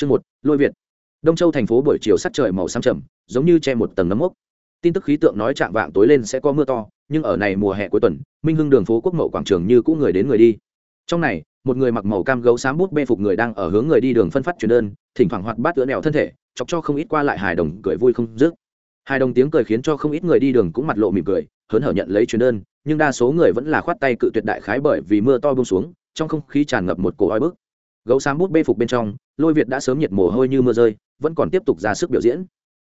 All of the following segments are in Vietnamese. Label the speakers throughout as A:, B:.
A: chương một, lôi việt. Đông châu thành phố buổi chiều sắc trời màu xám trầm, giống như che một tầng nấm mốc. Tin tức khí tượng nói chạm vạng tối lên sẽ có mưa to, nhưng ở này mùa hè cuối tuần, minh hưng đường phố quốc mậu quảng trường như cũ người đến người đi. Trong này, một người mặc màu cam gấu xám bút bê phục người đang ở hướng người đi đường phân phát truyền đơn, thỉnh thoảng hoạt bát tựa nẹo thân thể, chọc cho không ít qua lại hài đồng cười vui không dứt. Hài đồng tiếng cười khiến cho không ít người đi đường cũng mặt lộ mỉm cười, hớn hở nhận lấy truyền đơn, nhưng đa số người vẫn là khoát tay cự tuyệt đại khái bởi vì mưa to bông xuống, trong không khí tràn ngập một cổ oi bức. Gấu xám bút bê phục bên trong lôi việt đã sớm nhiệt mồ hôi như mưa rơi, vẫn còn tiếp tục ra sức biểu diễn.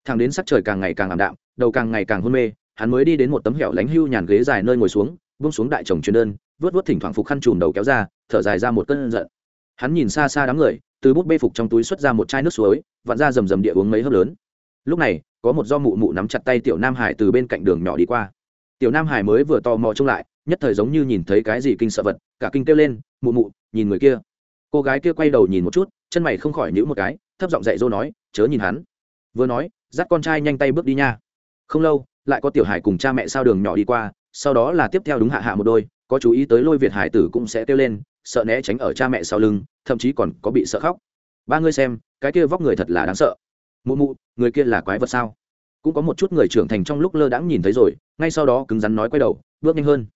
A: Thằng đến sắc trời càng ngày càng ảm đạm, đầu càng ngày càng hôn mê, hắn mới đi đến một tấm hẻo lánh hưu nhàn ghế dài nơi ngồi xuống bung xuống đại chồng truyền đơn, vớt vớt thỉnh thoảng phục khăn chùm đầu kéo ra, thở dài ra một cơn giận. Hắn nhìn xa xa đám người, từ bút bê phục trong túi xuất ra một chai nước suối, vặn ra rầm rầm địa uống mấy hớp lớn. Lúc này, có một do mụ mụ nắm chặt tay tiểu nam hải từ bên cạnh đường nhỏ đi qua. Tiểu nam hải mới vừa tò mò trông lại, nhất thời giống như nhìn thấy cái gì kinh sợ vật, cả kinh kêu lên, mụ mụ, nhìn người kia cô gái kia quay đầu nhìn một chút, chân mày không khỏi nhữ một cái, thấp giọng dạy dỗ nói, chớ nhìn hắn. Vừa nói, dắt con trai nhanh tay bước đi nha. Không lâu, lại có tiểu hải cùng cha mẹ sao đường nhỏ đi qua, sau đó là tiếp theo đúng hạ hạ một đôi, có chú ý tới lôi việt hải tử cũng sẽ kêu lên, sợ né tránh ở cha mẹ sau lưng, thậm chí còn có bị sợ khóc. Ba ngươi xem, cái kia vóc người thật là đáng sợ. Mụ mụ, người kia là quái vật sao? Cũng có một chút người trưởng thành trong lúc lơ đãng nhìn thấy rồi, ngay sau đó cứng rắn nói quay đầu, bước nhanh hơn.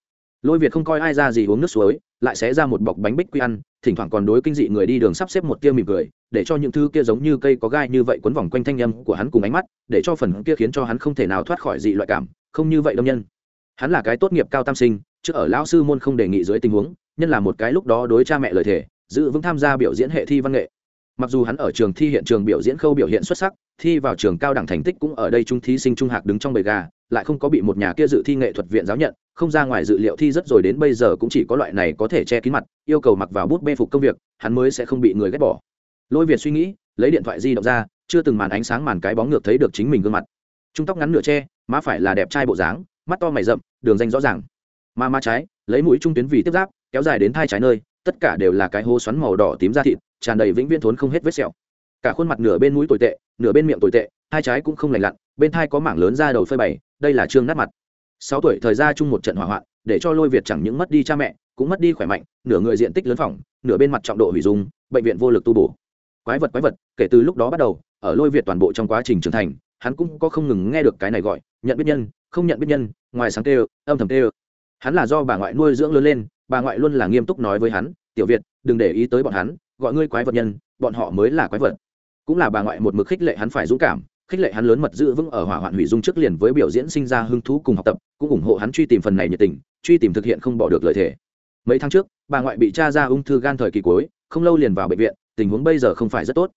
A: Lôi việt không coi ai ra gì uống nước suối, lại xé ra một bọc bánh bích quy ăn thỉnh thoảng còn đối kinh dị người đi đường sắp xếp một tia mỉm cười, để cho những thứ kia giống như cây có gai như vậy quấn vòng quanh thanh âm của hắn cùng ánh mắt, để cho phần kia khiến cho hắn không thể nào thoát khỏi dị loại cảm, không như vậy đông nhân. Hắn là cái tốt nghiệp cao tam sinh trước ở lão sư môn không đề nghị dưới tình huống, nhân là một cái lúc đó đối cha mẹ lời thề, giữ vững tham gia biểu diễn hệ thi văn nghệ. Mặc dù hắn ở trường thi hiện trường biểu diễn khâu biểu hiện xuất sắc, thi vào trường cao đẳng thành tích cũng ở đây trung thí sinh trung hạc đứng trong bầy gà lại không có bị một nhà kia dự thi nghệ thuật viện giáo nhận, không ra ngoài dự liệu thi rất rồi đến bây giờ cũng chỉ có loại này có thể che kín mặt, yêu cầu mặc vào bút bê phục công việc, hắn mới sẽ không bị người ghét bỏ. Lôi việt suy nghĩ, lấy điện thoại di động ra, chưa từng màn ánh sáng màn cái bóng ngược thấy được chính mình gương mặt. Trung tóc ngắn nửa che, má phải là đẹp trai bộ dáng, mắt to mày rậm, đường danh rõ ràng. Ma má trái, lấy mũi trung tuyến vì tiếp giáp, kéo dài đến thai trái nơi, tất cả đều là cái hố xoắn màu đỏ tím da thịt, tràn đầy vĩnh viễn thốn không hết vết sẹo. Cả khuôn mặt nửa bên mũi tồi tệ, nửa bên miệng tồi tệ hai trái cũng không lành lặn, bên thai có mảng lớn ra đầu phơi bày, đây là trương nát mặt. Sáu tuổi thời gian chung một trận hỏa hoạn, để cho lôi việt chẳng những mất đi cha mẹ, cũng mất đi khỏe mạnh, nửa người diện tích lớn phòng nửa bên mặt trọng độ hủy dung, bệnh viện vô lực tu bổ. Quái vật quái vật, kể từ lúc đó bắt đầu, ở lôi việt toàn bộ trong quá trình trưởng thành, hắn cũng có không ngừng nghe được cái này gọi, nhận biết nhân, không nhận biết nhân, ngoài sáng tê âm thầm tê hắn là do bà ngoại nuôi dưỡng lớn lên, bà ngoại luôn là nghiêm túc nói với hắn, tiểu việt, đừng để ý tới bọn hắn, gọi ngươi quái vật nhân, bọn họ mới là quái vật. Cũng là bà ngoại một mực khích lệ hắn phải dũng cảm khích lệ hắn lớn mật giữ vững ở hỏa hoạn hủy dung trước liền với biểu diễn sinh ra hứng thú cùng học tập, cũng ủng hộ hắn truy tìm phần này nhiệt tình, truy tìm thực hiện không bỏ được lợi thể mấy tháng trước, bà ngoại bị cha ra ung thư gan thời kỳ cuối, không lâu liền vào bệnh viện, tình huống bây giờ không phải rất tốt.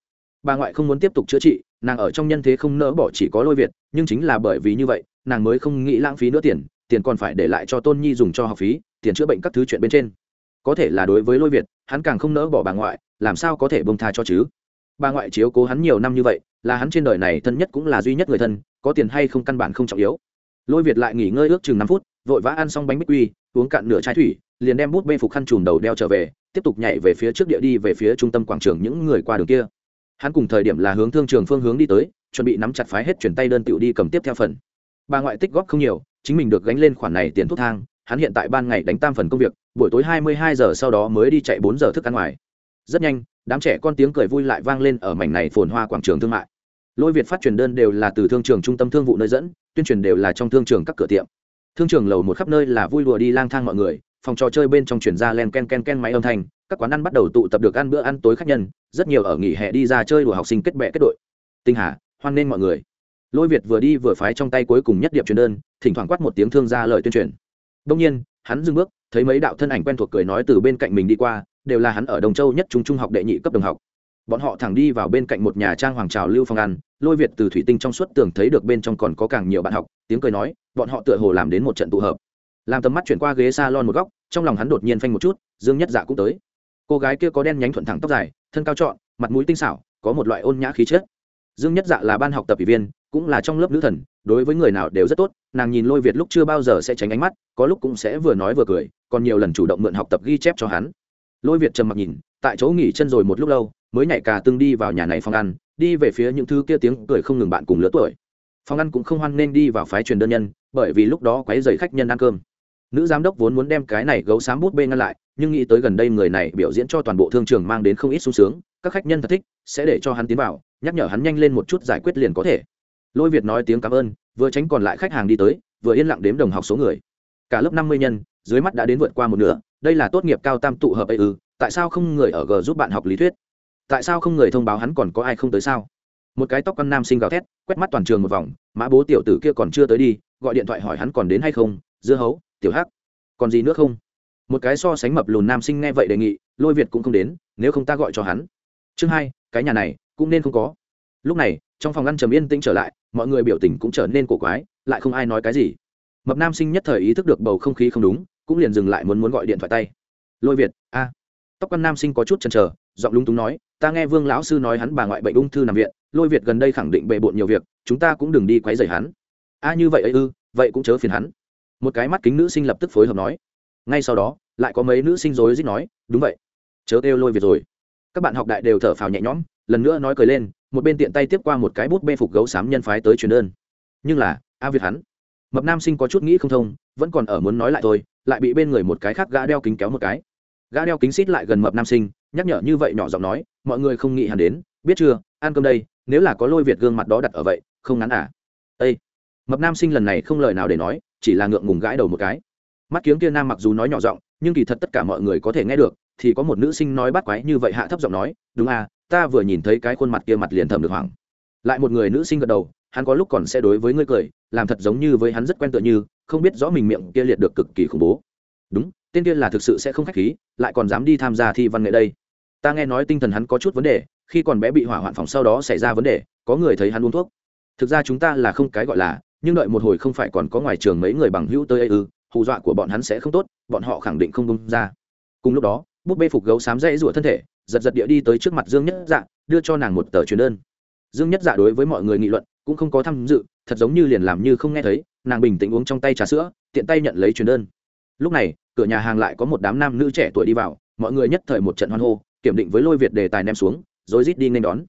A: Bà ngoại không muốn tiếp tục chữa trị, nàng ở trong nhân thế không nỡ bỏ chỉ có lôi việt, nhưng chính là bởi vì như vậy, nàng mới không nghĩ lãng phí nữa tiền tiền còn phải để lại cho tôn nhi dùng cho học phí, tiền chữa bệnh các thứ chuyện bên trên. Có thể là đối với lôi việt, hắn càng không nỡ bỏ bà ngoại, làm sao có thể bông tha cho chứ? Bà ngoại chiếu cố hắn nhiều năm như vậy, là hắn trên đời này thân nhất cũng là duy nhất người thân, có tiền hay không căn bản không trọng yếu. Lôi việt lại nghỉ ngơi ước chừng năm phút, vội vã ăn xong bánh bích quy, uống cạn nửa chai thủy, liền đem bút bê phục khăn trùm đầu đeo trở về, tiếp tục nhảy về phía trước địa đi về phía trung tâm quảng trường những người qua đường kia. Hắn cùng thời điểm là hướng thương trường phương hướng đi tới, chuẩn bị nắm chặt phái hết chuyển tay đơn tiểu đi cầm tiếp theo phần. Bà ngoại tích góp không nhiều, chính mình được gánh lên khoản này tiền thuốc thang, hắn hiện tại ban ngày đánh tam phần công việc, buổi tối hai mươi hai giờ sau đó mới đi chạy bốn giờ thức ăn ngoài. Rất nhanh đám trẻ con tiếng cười vui lại vang lên ở mảnh này phồn hoa quảng trường thương mại. Lôi việt phát truyền đơn đều là từ thương trường trung tâm thương vụ nơi dẫn, tuyên truyền đều là trong thương trường các cửa tiệm. Thương trường lầu một khắp nơi là vui đùa đi lang thang mọi người, phòng trò chơi bên trong chuyển ra len ken ken ken máy âm thanh, các quán ăn bắt đầu tụ tập được ăn bữa ăn tối khách nhân, rất nhiều ở nghỉ hè đi ra chơi đùa học sinh kết bè kết đội. Tinh hà, hoan nghênh mọi người. Lôi việt vừa đi vừa phái trong tay cuối cùng nhất điệp truyền đơn, thỉnh thoảng quát một tiếng thương ra lời tuyên truyền. Đông nhiên, hắn dừng bước, thấy mấy đạo thân ảnh quen thuộc cười nói từ bên cạnh mình đi qua đều là hắn ở đồng châu nhất trung trung học đệ nhị cấp đồng học. Bọn họ thẳng đi vào bên cạnh một nhà trang hoàng trào lưu phòng ăn, lôi việt từ thủy tinh trong suốt tường thấy được bên trong còn có càng nhiều bạn học, tiếng cười nói, bọn họ tựa hồ làm đến một trận tụ hợp. Làm tầm mắt chuyển qua ghế s a lon một góc, trong lòng hắn đột nhiên phanh một chút, dương nhất dạ cũng tới. Cô gái kia có đen nhánh thuận thẳng tóc dài, thân cao trọn, mặt mũi tinh xảo, có một loại ôn nhã khí chất. Dương nhất dạ là ban học tập ủy viên, cũng là trong lớp nữ thần, đối với người nào đều rất tốt, nàng nhìn lôi việt lúc chưa bao giờ sẽ tránh ánh mắt, có lúc cũng sẽ vừa nói vừa cười, còn nhiều lần chủ động mượn học tập ghi chép cho hắn lôi việt trầm mặc nhìn, tại chỗ nghỉ chân rồi một lúc lâu, mới nhảy cả tương đi vào nhà này phòng ăn, đi về phía những thứ kia tiếng cười không ngừng bạn cùng lứa tuổi. Phòng ăn cũng không hoan nên đi vào phái truyền đơn nhân, bởi vì lúc đó quấy dày khách nhân ăn cơm. Nữ giám đốc vốn muốn đem cái này gấu xám bút bê ngăn lại, nhưng nghĩ tới gần đây người này biểu diễn cho toàn bộ thương trường mang đến không ít sung sướng, các khách nhân thật thích, sẽ để cho hắn tiến vào, nhắc nhở hắn nhanh lên một chút giải quyết liền có thể. Lôi việt nói tiếng cảm ơn, vừa tránh còn lại khách hàng đi tới, vừa yên lặng đếm đồng học số người. Cả lớp năm mươi nhân, dưới mắt đã đến vượt qua một nửa đây là tốt nghiệp cao tam tụ hợp ấy ư, tại sao không người ở g giúp bạn học lý thuyết? Tại sao không người thông báo hắn còn có ai không tới sao? Một cái tóc con nam sinh gào thét, quét mắt toàn trường một vòng, mã bố tiểu tử kia còn chưa tới đi, gọi điện thoại hỏi hắn còn đến hay không, dưa hấu, tiểu hắc, còn gì nữa không? Một cái so sánh mập lùn nam sinh nghe vậy đề nghị, lôi việt cũng không đến, nếu không ta gọi cho hắn. Chương hai, cái nhà này, cũng nên không có. Lúc này, trong phòng ăn trầm yên tĩnh trở lại, mọi người biểu tình cũng trở nên cổ quái, lại không ai nói cái gì. Mập nam sinh nhất thời ý thức được bầu không khí không đúng cũng liền dừng lại muốn muốn gọi điện thoại tay. Lôi việt, a. Tóc con nam sinh có chút chần chờ, giọng lung túng nói, ta nghe vương lão sư nói hắn bà ngoại bệnh ung thư nằm viện, lôi việt gần đây khẳng định bề bộn nhiều việc, chúng ta cũng đừng đi quấy rầy hắn. A, như vậy ấy ư, vậy cũng chớ phiền hắn. Một cái mắt kính nữ sinh lập tức phối hợp nói. Ngay sau đó, lại có mấy nữ sinh rối rít nói, đúng vậy, chớ kêu lôi việt rồi. Các bạn học đại đều thở phào nhẹ nhõm, lần nữa nói cười lên, một bên tiện tay tiếp qua một cái bút bê phục gấu xám nhân phái tới truyền đơn. Nhưng là, a việt hắn, mập nam sinh có chút nghĩ không thông, vẫn còn ở muốn nói lại thôi lại bị bên người một cái khác gã đeo kính kéo một cái. Gã đeo kính xít lại gần mập nam sinh, nhắc nhở như vậy nhỏ giọng nói, mọi người không nghĩ hẳn đến, biết chưa, ăn cơm đây, nếu là có lôi việt gương mặt đó đặt ở vậy, không ngắn à. Ây mập nam sinh lần này không lời nào để nói, chỉ là ngượng ngùng gãi đầu một cái. Mắt kiếng kia nam mặc dù nói nhỏ giọng, nhưng kỳ thật tất cả mọi người có thể nghe được, thì có một nữ sinh nói bắt quái như vậy hạ thấp giọng nói, đúng à ta vừa nhìn thấy cái khuôn mặt kia mặt liền thầm được hoảng. Lại một người nữ sinh gật đầu, hắn có lúc còn sẽ đối với ngươi cười, làm thật giống như với hắn rất quen tựa như không biết rõ mình miệng kia liệt được cực kỳ khủng bố. Đúng, tên kia là thực sự sẽ không khách khí, lại còn dám đi tham gia thi văn nghệ đây. Ta nghe nói tinh thần hắn có chút vấn đề, khi còn bé bị hỏa hoạn phòng sau đó xảy ra vấn đề, có người thấy hắn uống thuốc. Thực ra chúng ta là không cái gọi là, nhưng đợi một hồi không phải còn có ngoài trường mấy người bằng hữu tới ấy ư, hù dọa của bọn hắn sẽ không tốt, bọn họ khẳng định không bông ra. Cùng lúc đó, búp bê phục gấu xám rẽ rủa thân thể, giật giật địa đi tới trước mặt dương nhất dạ đưa cho nàng một tờ truyền đơn. Dương nhất dạ đối với mọi người nghị luận cũng không có tham dự, thật giống như liền làm như không nghe thấy nàng bình tĩnh uống trong tay trà sữa, tiện tay nhận lấy truyền đơn. Lúc này, cửa nhà hàng lại có một đám nam nữ trẻ tuổi đi vào, mọi người nhất thời một trận hoan hô, kiểm định với lôi việt đề tài ném xuống, rồi rít đi nên đón.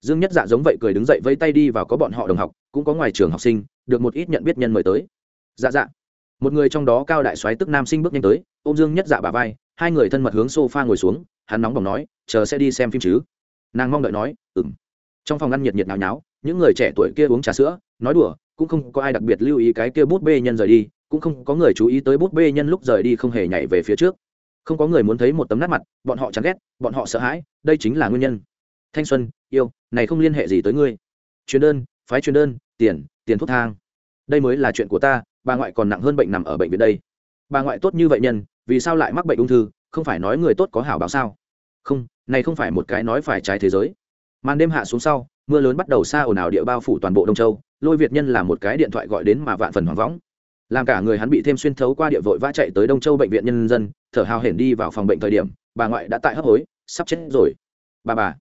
A: Dương nhất dạ giống vậy cười đứng dậy vây tay đi vào có bọn họ đồng học, cũng có ngoài trường học sinh, được một ít nhận biết nhân mời tới. Dạ dạ. Một người trong đó cao đại xoáy tức nam sinh bước nhanh tới, ôm dương nhất dạ bà vai, hai người thân mật hướng sofa ngồi xuống, hắn nóng bỏng nói, chờ sẽ đi xem phim chứ. Nàng mong đợi nói ừng trong phòng ăn nhiệt nhiệt náo nháo, những người trẻ tuổi kia uống trà sữa, nói đùa cũng không có ai đặc biệt lưu ý cái kia bút bê nhân rời đi, cũng không có người chú ý tới bút bê nhân lúc rời đi không hề nhảy về phía trước. Không có người muốn thấy một tấm nát mặt, bọn họ chán ghét, bọn họ sợ hãi, đây chính là nguyên nhân. Thanh xuân, yêu, này không liên hệ gì tới ngươi. Truyền đơn, phái truyền đơn, tiền tiền thuốc thang. Đây mới là chuyện của ta, bà ngoại còn nặng hơn bệnh nằm ở bệnh viện đây. Bà ngoại tốt như vậy nhân, vì sao lại mắc bệnh ung thư, không phải nói người tốt có hảo báo sao? Không, này không phải một cái nói phải trái thế giới. Màn đêm hạ xuống sau, mưa lớn bắt đầu xa ồn ào địa bao phủ toàn bộ đông châu lôi việt nhân là một cái điện thoại gọi đến mà vạn phần hoảng võng. Làm cả người hắn bị thêm xuyên thấu qua địa vội vã chạy tới đông châu bệnh viện nhân dân, thở hào hển đi vào phòng bệnh thời điểm, bà ngoại đã tại hấp hối, sắp chết rồi. Bà bà.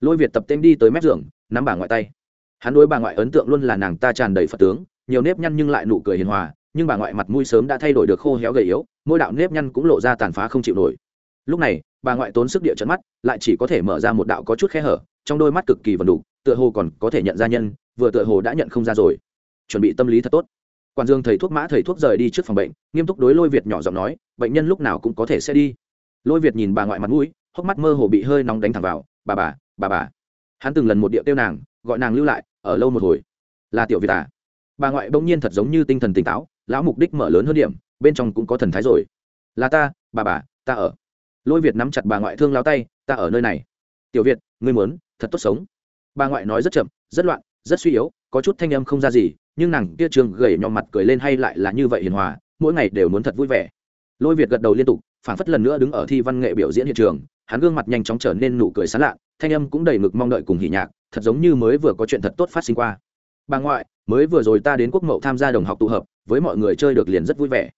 A: Lôi việt tập tên đi tới mép giường, nắm bà ngoại tay. Hắn đối bà ngoại ấn tượng luôn là nàng ta tràn đầy phật tướng, nhiều nếp nhăn nhưng lại nụ cười hiền hòa, nhưng bà ngoại mặt mũi sớm đã thay đổi được khô héo gầy yếu, mỗi đạo nếp nhăn cũng lộ ra tàn phá không chịu nổi. Lúc này, bà ngoại tốn sức địa trận mắt, lại chỉ có thể mở ra một đạo có chút khe hở, trong đôi mắt cực kỳ vần đủ tựa hồ còn có thể nhận ra nhân, vừa tựa hồ đã nhận không ra rồi. Chuẩn bị tâm lý thật tốt. Quản dương thầy thuốc mã, thầy thuốc rời đi trước phòng bệnh, nghiêm túc đối lôi việt nhỏ giọng nói, bệnh nhân lúc nào cũng có thể sẽ đi. Lôi việt nhìn bà ngoại mặt mũi, hốc mắt mơ hồ bị hơi nóng đánh thẳng vào, bà bà bà bà. Hắn từng lần một điệu tiêu nàng, gọi nàng lưu lại, ở lâu một hồi. Là tiểu việt à? Bà ngoại bỗng nhiên thật giống như tinh thần tỉnh táo, lão mục đích mở lớn hơn điểm, bên trong cũng có thần thái rồi. Là ta, bà bà, ta ở. Lôi việt nắm chặt bà ngoại thương lao tay, ta ở nơi này. Tiểu việt, ngươi muốn, thật tốt sống bà ngoại nói rất chậm, rất loạn, rất suy yếu, có chút thanh âm không ra gì, nhưng nàng kia trường gầy nhom mặt cười lên hay lại là như vậy hiền hòa, mỗi ngày đều muốn thật vui vẻ. Lôi việt gật đầu liên tục phản phất lần nữa đứng ở thi văn nghệ biểu diễn hiện trường, hắn gương mặt nhanh chóng trở nên nụ cười sán lạ, thanh âm cũng đầy ngực mong đợi cùng hỉ nhạc, thật giống như mới vừa có chuyện thật tốt phát sinh qua. Bà ngoại, mới vừa rồi ta đến quốc mậu tham gia đồng học tụ hợp, với mọi người chơi được liền rất vui vẻ.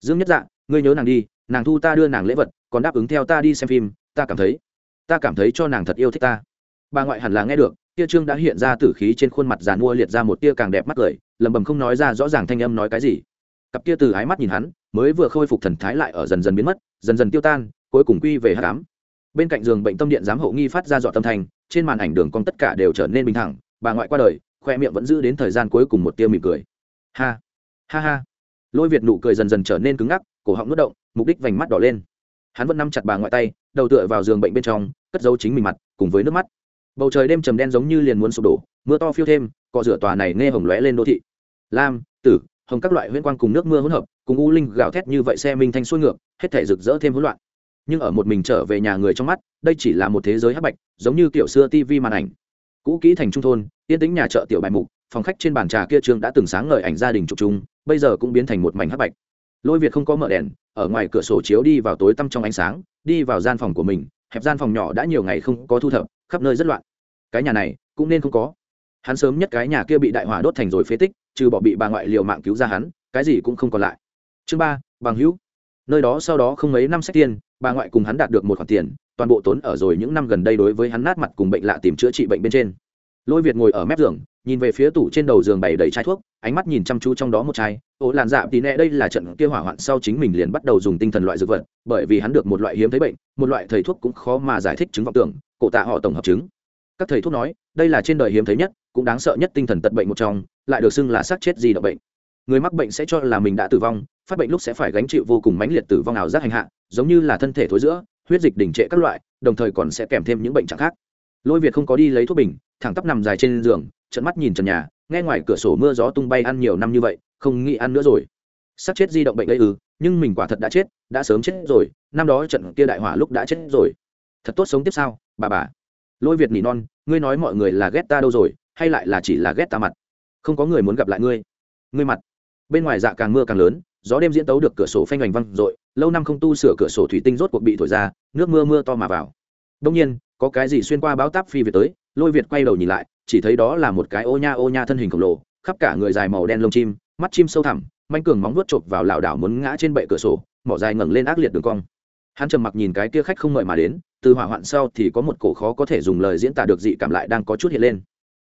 A: Dương nhất dạ ngươi nhớ nàng đi, nàng thu ta đưa nàng lễ vật, còn đáp ứng theo ta đi xem phim, ta cảm thấy, ta cảm thấy cho nàng thật yêu thích ta. Bà ngoại hẳn là nghe được tia trương đã hiện ra tử khí trên khuôn mặt giàn mua liệt ra một tia càng đẹp mắt cười lầm bầm không nói ra rõ ràng thanh âm nói cái gì. Cặp kia từ ái mắt nhìn hắn, mới vừa khôi phục thần thái lại ở dần dần biến mất, dần dần tiêu tan, cuối cùng quy về hạ cám bên cạnh giường bệnh tâm điện giám hộ nghi phát ra dọn tâm thành trên màn ảnh đường cong tất cả đều trở nên bình thẳng bà ngoại qua đời, khoe miệng vẫn giữ đến thời gian cuối cùng một tia mỉm cười. Ha ha ha. Lôi việt nụ cười dần dần trở nên cứng ngắc, cổ họng nuốt động, mục đích vành mắt đỏ lên. Hắn vẫn nắm chặt bà ngoại tay, đầu tựa vào giường bệnh bên trong, cất giấu chính mình mặt, cùng với nước mắt bầu trời đêm trầm đen giống như liền muốn sụp đổ, mưa to phiêu thêm cọ rửa tòa này nghe hồng lóe lên đô thị. Lam, tử, hồng các loại huyễn quang cùng nước mưa hỗn hợp, cùng u linh gào thét như vậy xe minh thanh xuôi ngược, hết thể rực rỡ thêm hỗn loạn. Nhưng ở một mình trở về nhà người trong mắt, đây chỉ là một thế giới hắc bạch, giống như kiểu xưa tv màn ảnh. Cũ kỹ thành trung thôn, yên tĩnh nhà chợ tiểu bài mục, phòng khách trên bàn trà kia trương đã từng sáng ngời ảnh gia đình trục trung bây giờ cũng biến thành một mảnh hắc bạch. Lôi việt không có mở đèn, ở ngoài cửa sổ chiếu đi vào tối tăm trong ánh sáng, đi vào gian phòng của mình hẹp gian phòng nhỏ đã nhiều ngày không có thu thập, khắp nơi rất loạn. Cái nhà này cũng nên không có. Hắn sớm nhất cái nhà kia bị đại hỏa đốt thành rồi phế tích, trừ bỏ bị bà ngoại liều mạng cứu ra hắn, cái gì cũng không còn lại. Chương ba, bằng hữu. Nơi đó sau đó không mấy năm sách tiền bà ngoại cùng hắn đạt được một khoản tiền, toàn bộ tốn ở rồi những năm gần đây đối với hắn nát mặt cùng bệnh lạ tìm chữa trị bệnh bên trên. Lôi việt ngồi ở mép giường nhìn về phía tủ trên đầu giường bày đầy chai thuốc, ánh mắt nhìn chăm chú trong đó một chai. Ố làn dạ tí nẹ, đây là trận kia hỏa hoạn sau chính mình liền bắt đầu dùng tinh thần loại dược vật, bởi vì hắn được một loại hiếm thấy bệnh, một loại thầy thuốc cũng khó mà giải thích chứng vọng tưởng, cổ tạ họ tổng hợp chứng. Các thầy thuốc nói, đây là trên đời hiếm thấy nhất, cũng đáng sợ nhất tinh thần tật bệnh một trong, lại được xưng là xác chết gì động bệnh. Người mắc bệnh sẽ cho là mình đã tử vong, phát bệnh lúc sẽ phải gánh chịu vô cùng mãnh liệt tử vong ảo giác hành hạ, giống như là thân thể thối giữa, huyết dịch đình trệ các loại, đồng thời còn sẽ kèm thêm những bệnh trạng khác lôi việt không có đi lấy thuốc bình, thẳng tắp nằm dài trên giường trận mắt nhìn trần nhà, nghe ngoài cửa sổ mưa gió tung bay ăn nhiều năm như vậy, không nghĩ ăn nữa rồi. Sắp chết di động bệnh đây ư, nhưng mình quả thật đã chết, đã sớm chết rồi, năm đó trận kia đại hỏa lúc đã chết rồi. Thật tốt sống tiếp sao, bà bà. Lôi việt nỉ non, ngươi nói mọi người là ghét ta đâu rồi, hay lại là chỉ là ghét ta mặt? Không có người muốn gặp lại ngươi. Ngươi mặt. Bên ngoài dạ càng mưa càng lớn, gió đêm diễn tấu được cửa sổ phanh hoành văng r lâu năm không tu sửa cửa sổ thủy tinh rốt cuộc bị thổi ra, nước mưa mưa to mà vào. Đông nhiên có cái gì xuyên qua báo táp phi về tới, lôi việt quay đầu nhìn lại, chỉ thấy đó là một cái ô nha ô nha thân hình khổng lồ, khắp cả người dài màu đen lông chim, mắt chim sâu thẳm, manh cường móng vuốt chộp vào lảo đảo muốn ngã trên bệ cửa sổ, mỏ dài ngẩng lên ác liệt đường cong. Hắn trầm mặc nhìn cái kia khách không mời mà đến, từ hỏa hoạn sau thì có một cổ khó có thể dùng lời diễn tả được dị cảm lại đang có chút hiện lên.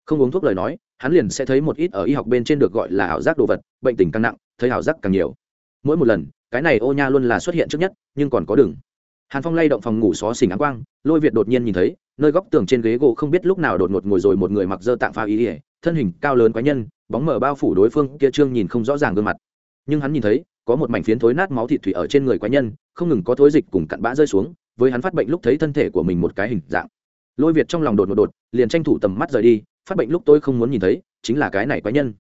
A: Không uống thuốc lời nói, hắn liền sẽ thấy một ít ở y học bên trên được gọi là ảo giác đồ vật, bệnh tình càng nặng, thấy ảo giác càng nhiều. Mỗi một lần, cái này ô nha luôn là xuất hiện trước nhất, nhưng còn có đường hàn phong lay động phòng ngủ xó xỉnh áng quang, lôi việt đột nhiên nhìn thấy, nơi góc tường trên ghế gỗ không biết lúc nào đột ngột ngồi rồi một người mặc dơ tạng pha ý ỉa thân hình cao lớn quái nhân, bóng mở bao phủ đối phương, kia trương nhìn không rõ ràng gương mặt. Nhưng hắn nhìn thấy, có một mảnh phiến thối nát máu thịt thủy ở trên người quái nhân, không ngừng có thối dịch cùng cặn bã rơi xuống, với hắn phát bệnh lúc thấy thân thể của mình một cái hình dạng. Lôi việt trong lòng đột ngột đột, liền tranh thủ tầm mắt rời đi, phát bệnh lúc tôi không muốn nhìn thấy, chính là cái này quái nhân.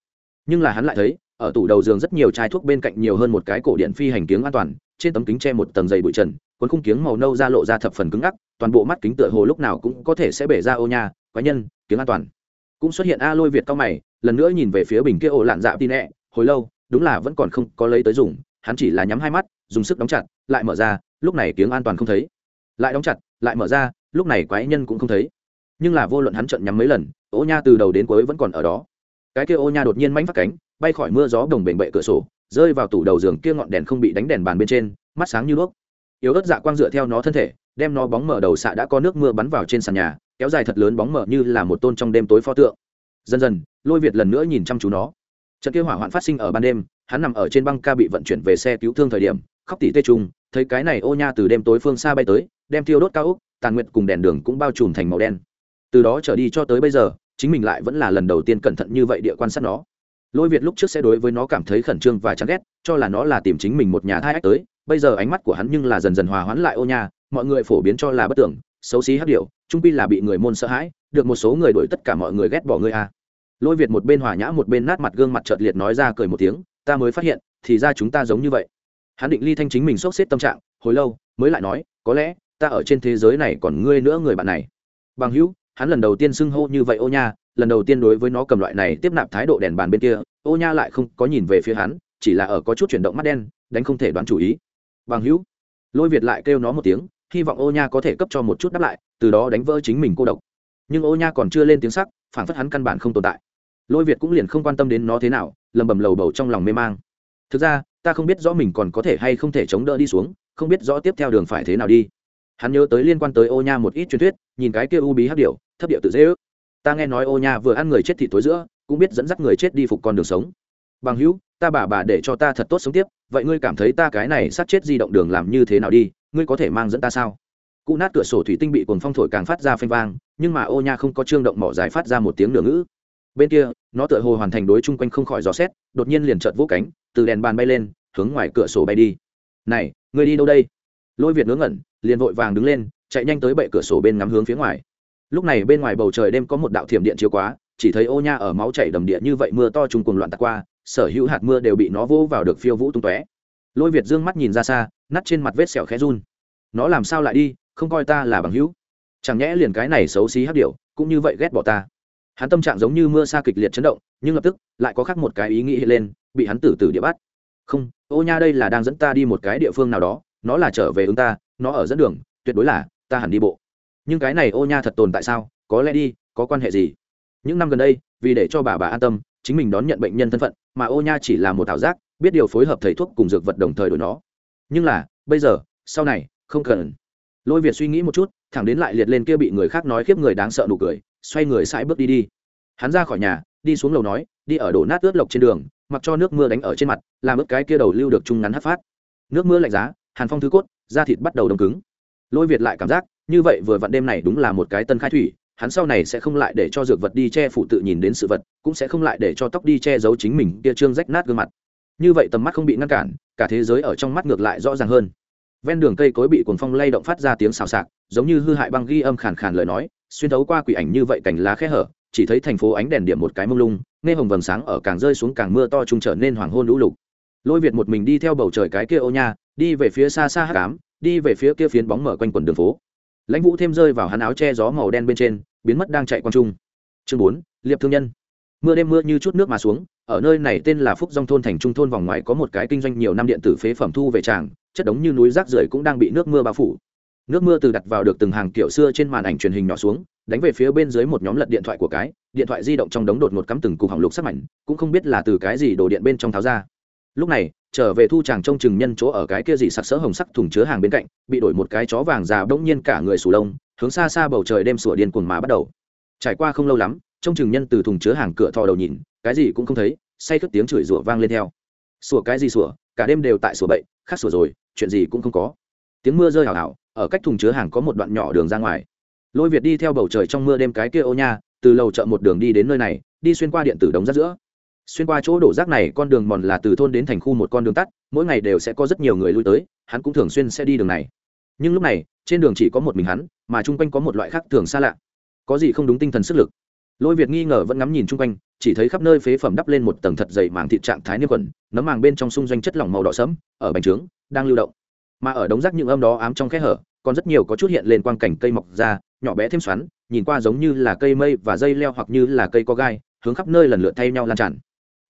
A: Nhưng là hắn lại thấy, ở tủ đầu giường rất nhiều chai thuốc bên cạnh nhiều hơn một cái cổ điện phi hành kiếng an toàn, trên tấm kính che một tầng dày bụi trần cuốn khung kiếng màu nâu ra lộ ra thập phần cứng ngắc, toàn bộ mắt kính tựa hồ lúc nào cũng có thể sẽ bể ra ô nha, quái nhân, kiếng an toàn. Cũng xuất hiện a lôi việt cao mày, lần nữa nhìn về phía bình kia ổ lạn dạ tin nẹ, hồi lâu, đúng là vẫn còn không có lấy tới dùng, hắn chỉ là nhắm hai mắt, dùng sức đóng chặt, lại mở ra, lúc này kiếng an toàn không thấy. Lại đóng chặt, lại mở ra, lúc này quái nhân cũng không thấy. Nhưng là vô luận hắn trận nhắm mấy lần, ô nha từ đầu đến cuối vẫn còn ở đó. Cái kia ô nha đột nhiên mánh phát cánh, bay khỏi mưa gió đồng bềnh bệ cửa sổ, rơi vào tủ đầu giường kia ngọn đèn không bị đánh đèn bàn bên trên, mắt sáng như đuốc yếu ớt dạ quang dựa theo nó thân thể, đem nó bóng mở đầu xạ đã có nước mưa bắn vào trên sàn nhà, kéo dài thật lớn bóng mở như là một tôn trong đêm tối pho tượng. Dần dần, lôi việt lần nữa nhìn chăm chú nó. Trận kia hỏa hoạn phát sinh ở ban đêm, hắn nằm ở trên băng ca bị vận chuyển về xe cứu thương thời điểm, khóc tỉ tê trung thấy cái này ô nha từ đêm tối phương xa bay tới, đem thiêu đốt cao úc, tàn nguyện cùng đèn đường cũng bao trùm thành màu đen. Từ đó trở đi cho tới bây giờ, chính mình lại vẫn là lần đầu tiên cẩn thận như vậy địa quan sát nó. Lôi việt lúc trước sẽ đối với nó cảm thấy khẩn trương và chán ghét, cho là nó là tìm chính mình một nhà thai ách tới bây giờ ánh mắt của hắn nhưng là dần dần hòa hoãn lại ô nha, mọi người phổ biến cho là bất tưởng, xấu xí hát điệu trung pi là bị người môn sợ hãi, được một số người đổi tất cả mọi người ghét bỏ ngươi a lôi việt một bên hòa nhã một bên nát mặt gương mặt trợt liệt nói ra cười một tiếng, ta mới phát hiện, thì ra chúng ta giống như vậy. Hắn định ly thanh chính mình sốc xếp tâm trạng, hồi lâu, mới lại nói, có lẽ, ta ở trên thế giới này còn ngươi nữa người bạn này. Bằng hữu, hắn lần đầu tiên xưng hô như vậy ô nha, lần đầu tiên đối với nó cầm loại này tiếp nạp thái độ đèn bàn bên kia, ô nha lại không có nhìn về phía hắn, chỉ là ở có chút chuyển động mắt đen, đánh không thể đoán chủ ý bằng hữu. Lôi việt lại kêu nó một tiếng, hy vọng ô nha có thể cấp cho một chút đáp lại, từ đó đánh vỡ chính mình cô độc. Nhưng ô nha còn chưa lên tiếng sắc, phản phất hắn căn bản không tồn tại. Lôi việt cũng liền không quan tâm đến nó thế nào, lầm bầm lầu bầu trong lòng mê mang. Thực ra, ta không biết rõ mình còn có thể hay không thể chống đỡ đi xuống, không biết rõ tiếp theo đường phải thế nào đi. Hắn nhớ tới liên quan tới ô nha một ít truyền thuyết, nhìn cái kia u bí hấp điệu thấp điệu tự dễ ước. Ta nghe nói ô nha vừa ăn người chết thịt tối giữa, cũng biết dẫn dắt người chết đi phục con đường sống. Bằng hữu ta bà bà để cho ta thật tốt sống tiếp, vậy ngươi cảm thấy ta cái này sát chết di động đường làm như thế nào đi, ngươi có thể mang dẫn ta sao? Cụ nát cửa sổ thủy tinh bị cuồng phong thổi càng phát ra phanh vang, nhưng mà ô nha không có trương động mỏ dài phát ra một tiếng nửa ngữ. Bên kia, nó tựa hồ hoàn thành đối chung quanh không khỏi gió xét, đột nhiên liền chợt vỗ cánh, từ đèn bàn bay lên, hướng ngoài cửa sổ bay đi. Này, ngươi đi đâu đây? Lôi việt ngớ ngẩn, liền vội vàng đứng lên, chạy nhanh tới bệ cửa sổ bên ngắm hướng phía ngoài. Lúc này bên ngoài bầu trời đêm có một đạo thiểm điện chiếu quá, chỉ thấy ô nha ở máu chảy đầm địa như vậy mưa to trùng cuồng loạn tạt qua sở hữu hạt mưa đều bị nó vô vào được phiêu vũ tung tóe. Lôi việt dương mắt nhìn ra xa nắt trên mặt vết sẹo khẽ run. Nó làm sao lại đi, không coi ta là bằng hữu. Chẳng nhẽ liền cái này xấu xí hấp điệu cũng như vậy ghét bỏ ta. Hắn tâm trạng giống như mưa xa kịch liệt chấn động, nhưng lập tức lại có khác một cái ý nghĩ hiện lên, bị hắn tử tử địa bắt. Không, ô nha đây là đang dẫn ta đi một cái địa phương nào đó, nó là trở về ứng ta, nó ở dẫn đường, tuyệt đối là, ta hẳn đi bộ. Nhưng cái này ô nha thật tồn tại sao, có lẽ đi, có quan hệ gì? Những năm gần đây, vì để cho bà bà an tâm chính mình đón nhận bệnh nhân thân phận, mà ô nha chỉ là một ảo giác, biết điều phối hợp thầy thuốc cùng dược vật đồng thời đổi nó. Nhưng là, bây giờ, sau này, không cần. Lôi việt suy nghĩ một chút, thẳng đến lại liệt lên kia bị người khác nói khiếp người đáng sợ nụ cười, xoay người sãi bước đi đi. Hắn ra khỏi nhà, đi xuống lầu nói, đi ở đổ nát ướt lộc trên đường, mặc cho nước mưa đánh ở trên mặt, làm ướt cái kia đầu lưu được chung ngắn hấp phát. Nước mưa lạnh giá, hàn phong thứ cốt, da thịt bắt đầu đông cứng. Lôi việt lại cảm giác, như vậy vừa vặn đêm này đúng là một cái tân khai thủy hắn sau này sẽ không lại để cho dược vật đi che phủ tự nhìn đến sự vật, cũng sẽ không lại để cho tóc đi che giấu chính mình kia trương rách nát gương mặt. Như vậy tầm mắt không bị ngăn cản, cả thế giới ở trong mắt ngược lại rõ ràng hơn. Ven đường cây cối bị cuồng phong lay động phát ra tiếng xào xạc, giống như hư hại băng ghi âm khàn khàn lời nói, xuyên thấu qua quỷ ảnh như vậy cảnh lá khe hở, chỉ thấy thành phố ánh đèn điểm một cái mông lung, nghe hồng vầng sáng ở càng rơi xuống càng mưa to trung trở nên hoàng hôn lũ lục lôi việt một mình đi theo bầu trời cái kia ô nha, đi về phía xa xa hát cám đi về phía kia phiến bóng mở quanh quần đường phố lãnh vũ thêm rơi vào hắn áo che gió màu đen bên trên, biến mất đang chạy quang trung. Chương bốn, liệp thương nhân. Mưa đêm mưa như chút nước mà xuống, ở nơi này tên là phúc dong thôn thành trung thôn vòng ngoài có một cái kinh doanh nhiều năm điện tử phế phẩm thu về tràng, chất đống như núi rác rưởi cũng đang bị nước mưa bao phủ. Nước mưa từ đặt vào được từng hàng kiểu xưa trên màn ảnh truyền hình nhỏ xuống, đánh về phía bên dưới một nhóm lật điện thoại của cái, điện thoại di động trong đống đột ngột cắm từng cục hỏng lục sắc mảnh, cũng không biết là từ cái gì đổ điện bên trong tháo ra. Lúc này trở về thu chàng trông chừng nhân chỗ ở cái kia gì sặc sỡ hồng sắc thùng chứa hàng bên cạnh, bị đổi một cái chó vàng già bỗng nhiên cả người sù lông, hướng xa xa bầu trời đêm sủa điên cuồng mà bắt đầu. Trải qua không lâu lắm, trông chừng nhân từ thùng chứa hàng cửa thò đầu nhìn, cái gì cũng không thấy, say khất tiếng chửi rủa vang lên theo. Sủa cái gì sủa, cả đêm đều tại sủa bậy, khác sủa rồi, chuyện gì cũng không có. Tiếng mưa rơi hào hào ở cách thùng chứa hàng có một đoạn nhỏ đường ra ngoài. Lôi việt đi theo bầu trời trong mưa đêm cái kia ô nha, từ lầu chợ một đường đi đến nơi này, đi xuyên qua điện tử đống rác giữa xuyên qua chỗ đổ rác này, con đường mòn là từ thôn đến thành khu một con đường tắt, mỗi ngày đều sẽ có rất nhiều người lui tới, hắn cũng thường xuyên sẽ đi đường này. Nhưng lúc này, trên đường chỉ có một mình hắn, mà chung quanh có một loại khác thường xa lạ. Có gì không đúng tinh thần sức lực. Lôi việt nghi ngờ vẫn ngắm nhìn chung quanh, chỉ thấy khắp nơi phế phẩm đắp lên một tầng thật dày màng thịt trạng thái niêm quẩn nấm màng bên trong xung doanh chất lỏng màu đỏ sẫm, ở bành trướng, đang lưu động. Mà ở đống rác những âm đó ám trong kẽ hở, còn rất nhiều có chút hiện lên quang cảnh cây mọc ra, nhỏ bé thêm xoắn, nhìn qua giống như là cây mây và dây leo hoặc như là cây có gai, hướng khắp nơi lần lượt thay nhau lan tràn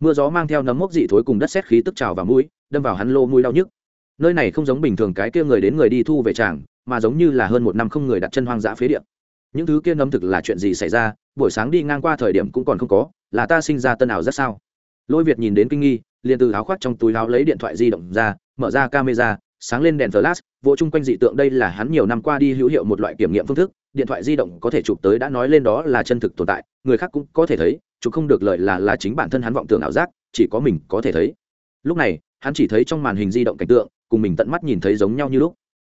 A: mưa gió mang theo nấm mốc dị thối cùng đất xét khí tức trào vào mũi, đâm vào hắn lô mũi đau nhức. Nơi này không giống bình thường cái kia người đến người đi thu về tràng, mà giống như là hơn một năm không người đặt chân hoang dã phế điện. những thứ kia nấm thực là chuyện gì xảy ra? Buổi sáng đi ngang qua thời điểm cũng còn không có, là ta sinh ra tân ảo rất sao? Lôi việt nhìn đến kinh nghi, liền từ áo khoác trong túi áo lấy điện thoại di động ra, mở ra camera, sáng lên đèn flash vỗ chung quanh dị tượng đây là hắn nhiều năm qua đi hữu hiệu một loại kiểm nghiệm phương thức, điện thoại di động có thể chụp tới đã nói lên đó là chân thực tồn tại, người khác cũng có thể thấy chụp không được lợi là là chính bản thân hắn vọng tưởng ảo giác, chỉ có mình có thể thấy. Lúc này, hắn chỉ thấy trong màn hình di động cảnh tượng, cùng mình tận mắt nhìn thấy giống nhau như lúc.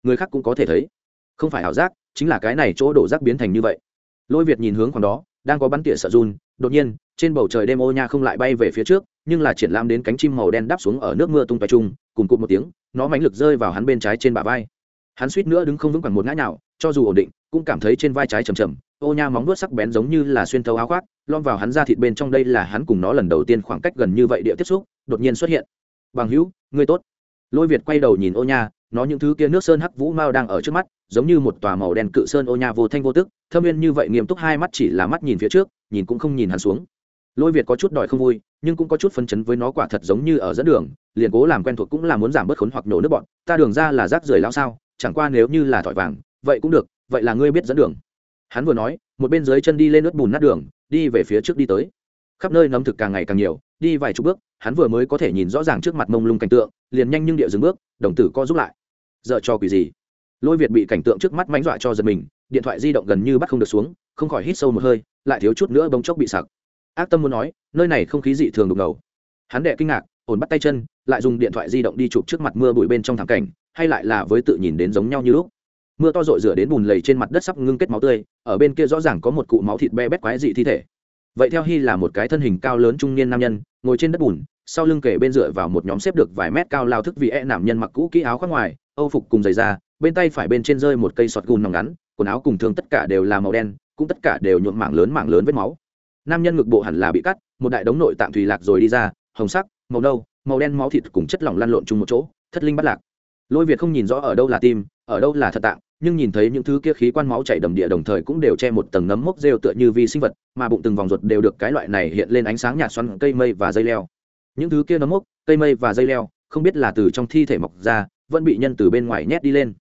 A: Người khác cũng có thể thấy. Không phải ảo giác, chính là cái này chỗ đổ rác biến thành như vậy. Lôi việt nhìn hướng khoảng đó, đang có bắn tỉa sợ run, đột nhiên, trên bầu trời đêm ô nha không lại bay về phía trước, nhưng là triển lam đến cánh chim màu đen đáp xuống ở nước mưa tung tóe chung, cùng cụt một tiếng, nó mánh lực rơi vào hắn bên trái trên bả vai. Hắn suýt nữa đứng không vững khoảng một ngã nào cho dù ổn định, cũng cảm thấy trên vai trái chầm chầm ô nha móng vuốt sắc bén giống như là xuyên thấu áo khoác lom vào hắn ra thịt bên trong đây là hắn cùng nó lần đầu tiên khoảng cách gần như vậy địa tiếp xúc, đột nhiên xuất hiện. Bằng hữu, ngươi tốt. Lôi việt quay đầu nhìn ô nha, nó những thứ kia nước sơn hắc vũ mao đang ở trước mắt, giống như một tòa màu đen cự sơn ô nha vô thanh vô tức, thâm viên như vậy nghiêm túc hai mắt chỉ là mắt nhìn phía trước, nhìn cũng không nhìn hắn xuống. Lôi việt có chút đòi không vui, nhưng cũng có chút phân chấn với nó quả thật giống như ở dẫn đường, liền cố làm quen thuộc cũng là muốn giảm bớt khốn hoặc nổ nước bọn, ta đường ra là rác rưởi lao sao, chẳng qua nếu như là thỏi vàng, vậy cũng được, vậy là ngươi biết dẫn đường hắn vừa nói, một bên dưới chân đi lên nước bùn nát đường, đi về phía trước đi tới. Khắp nơi nấm thực càng ngày càng nhiều, đi vài chục bước, hắn vừa mới có thể nhìn rõ ràng trước mặt mông lung cảnh tượng, liền nhanh nhưng địa dừng bước, đồng tử co giúp lại. Dợ cho quỷ gì? Lôi việt bị cảnh tượng trước mắt mánh dọa cho giật mình, điện thoại di động gần như bắt không được xuống, không khỏi hít sâu một hơi, lại thiếu chút nữa bông chốc bị sặc. Ác tâm muốn nói, nơi này không khí dị thường đục ngầu. Hắn đệ kinh ngạc, ổn bắt tay chân, lại dùng điện thoại di động đi chụp trước mặt mưa bụi bên trong thảm cảnh, hay lại là với tự nhìn đến giống nhau như lúc mưa to rội rửa đến bùn lầy trên mặt đất sắp ngưng kết máu tươi, ở bên kia rõ ràng có một cụ máu thịt be bét quái dị thi thể. Vậy theo hy là một cái thân hình cao lớn trung niên nam nhân, ngồi trên đất bùn, sau lưng kể bên dựa vào một nhóm xếp được vài mét cao lao thức vì e nảm nhân mặc cũ kỹ áo khoác ngoài, âu phục cùng giày da, bên tay phải bên trên rơi một cây sọt gùn nòng ngắn, quần áo cùng thương tất cả đều là màu đen, cũng tất cả đều nhuộm mảng lớn mảng lớn vết máu. Nam nhân ngực bộ hẳn là bị cắt, một đại đống nội tạng thùy lạc rồi đi ra, hồng sắc, màu nâu, màu đen máu thịt cùng chất lỏng lăn lộn chung một chỗ, thất linh bắt lạc lôi việt không nhìn rõ ở đâu là tim ở đâu là thật tạng nhưng nhìn thấy những thứ kia khí quan máu chảy đầm địa đồng thời cũng đều che một tầng nấm mốc rêu tựa như vi sinh vật mà bụng từng vòng ruột đều được cái loại này hiện lên ánh sáng nhạt xoăn, cây mây và dây leo. Những thứ kia nấm mốc cây mây và dây leo không biết là từ trong thi thể mọc ra vẫn bị nhân từ bên ngoài nhét đi lên.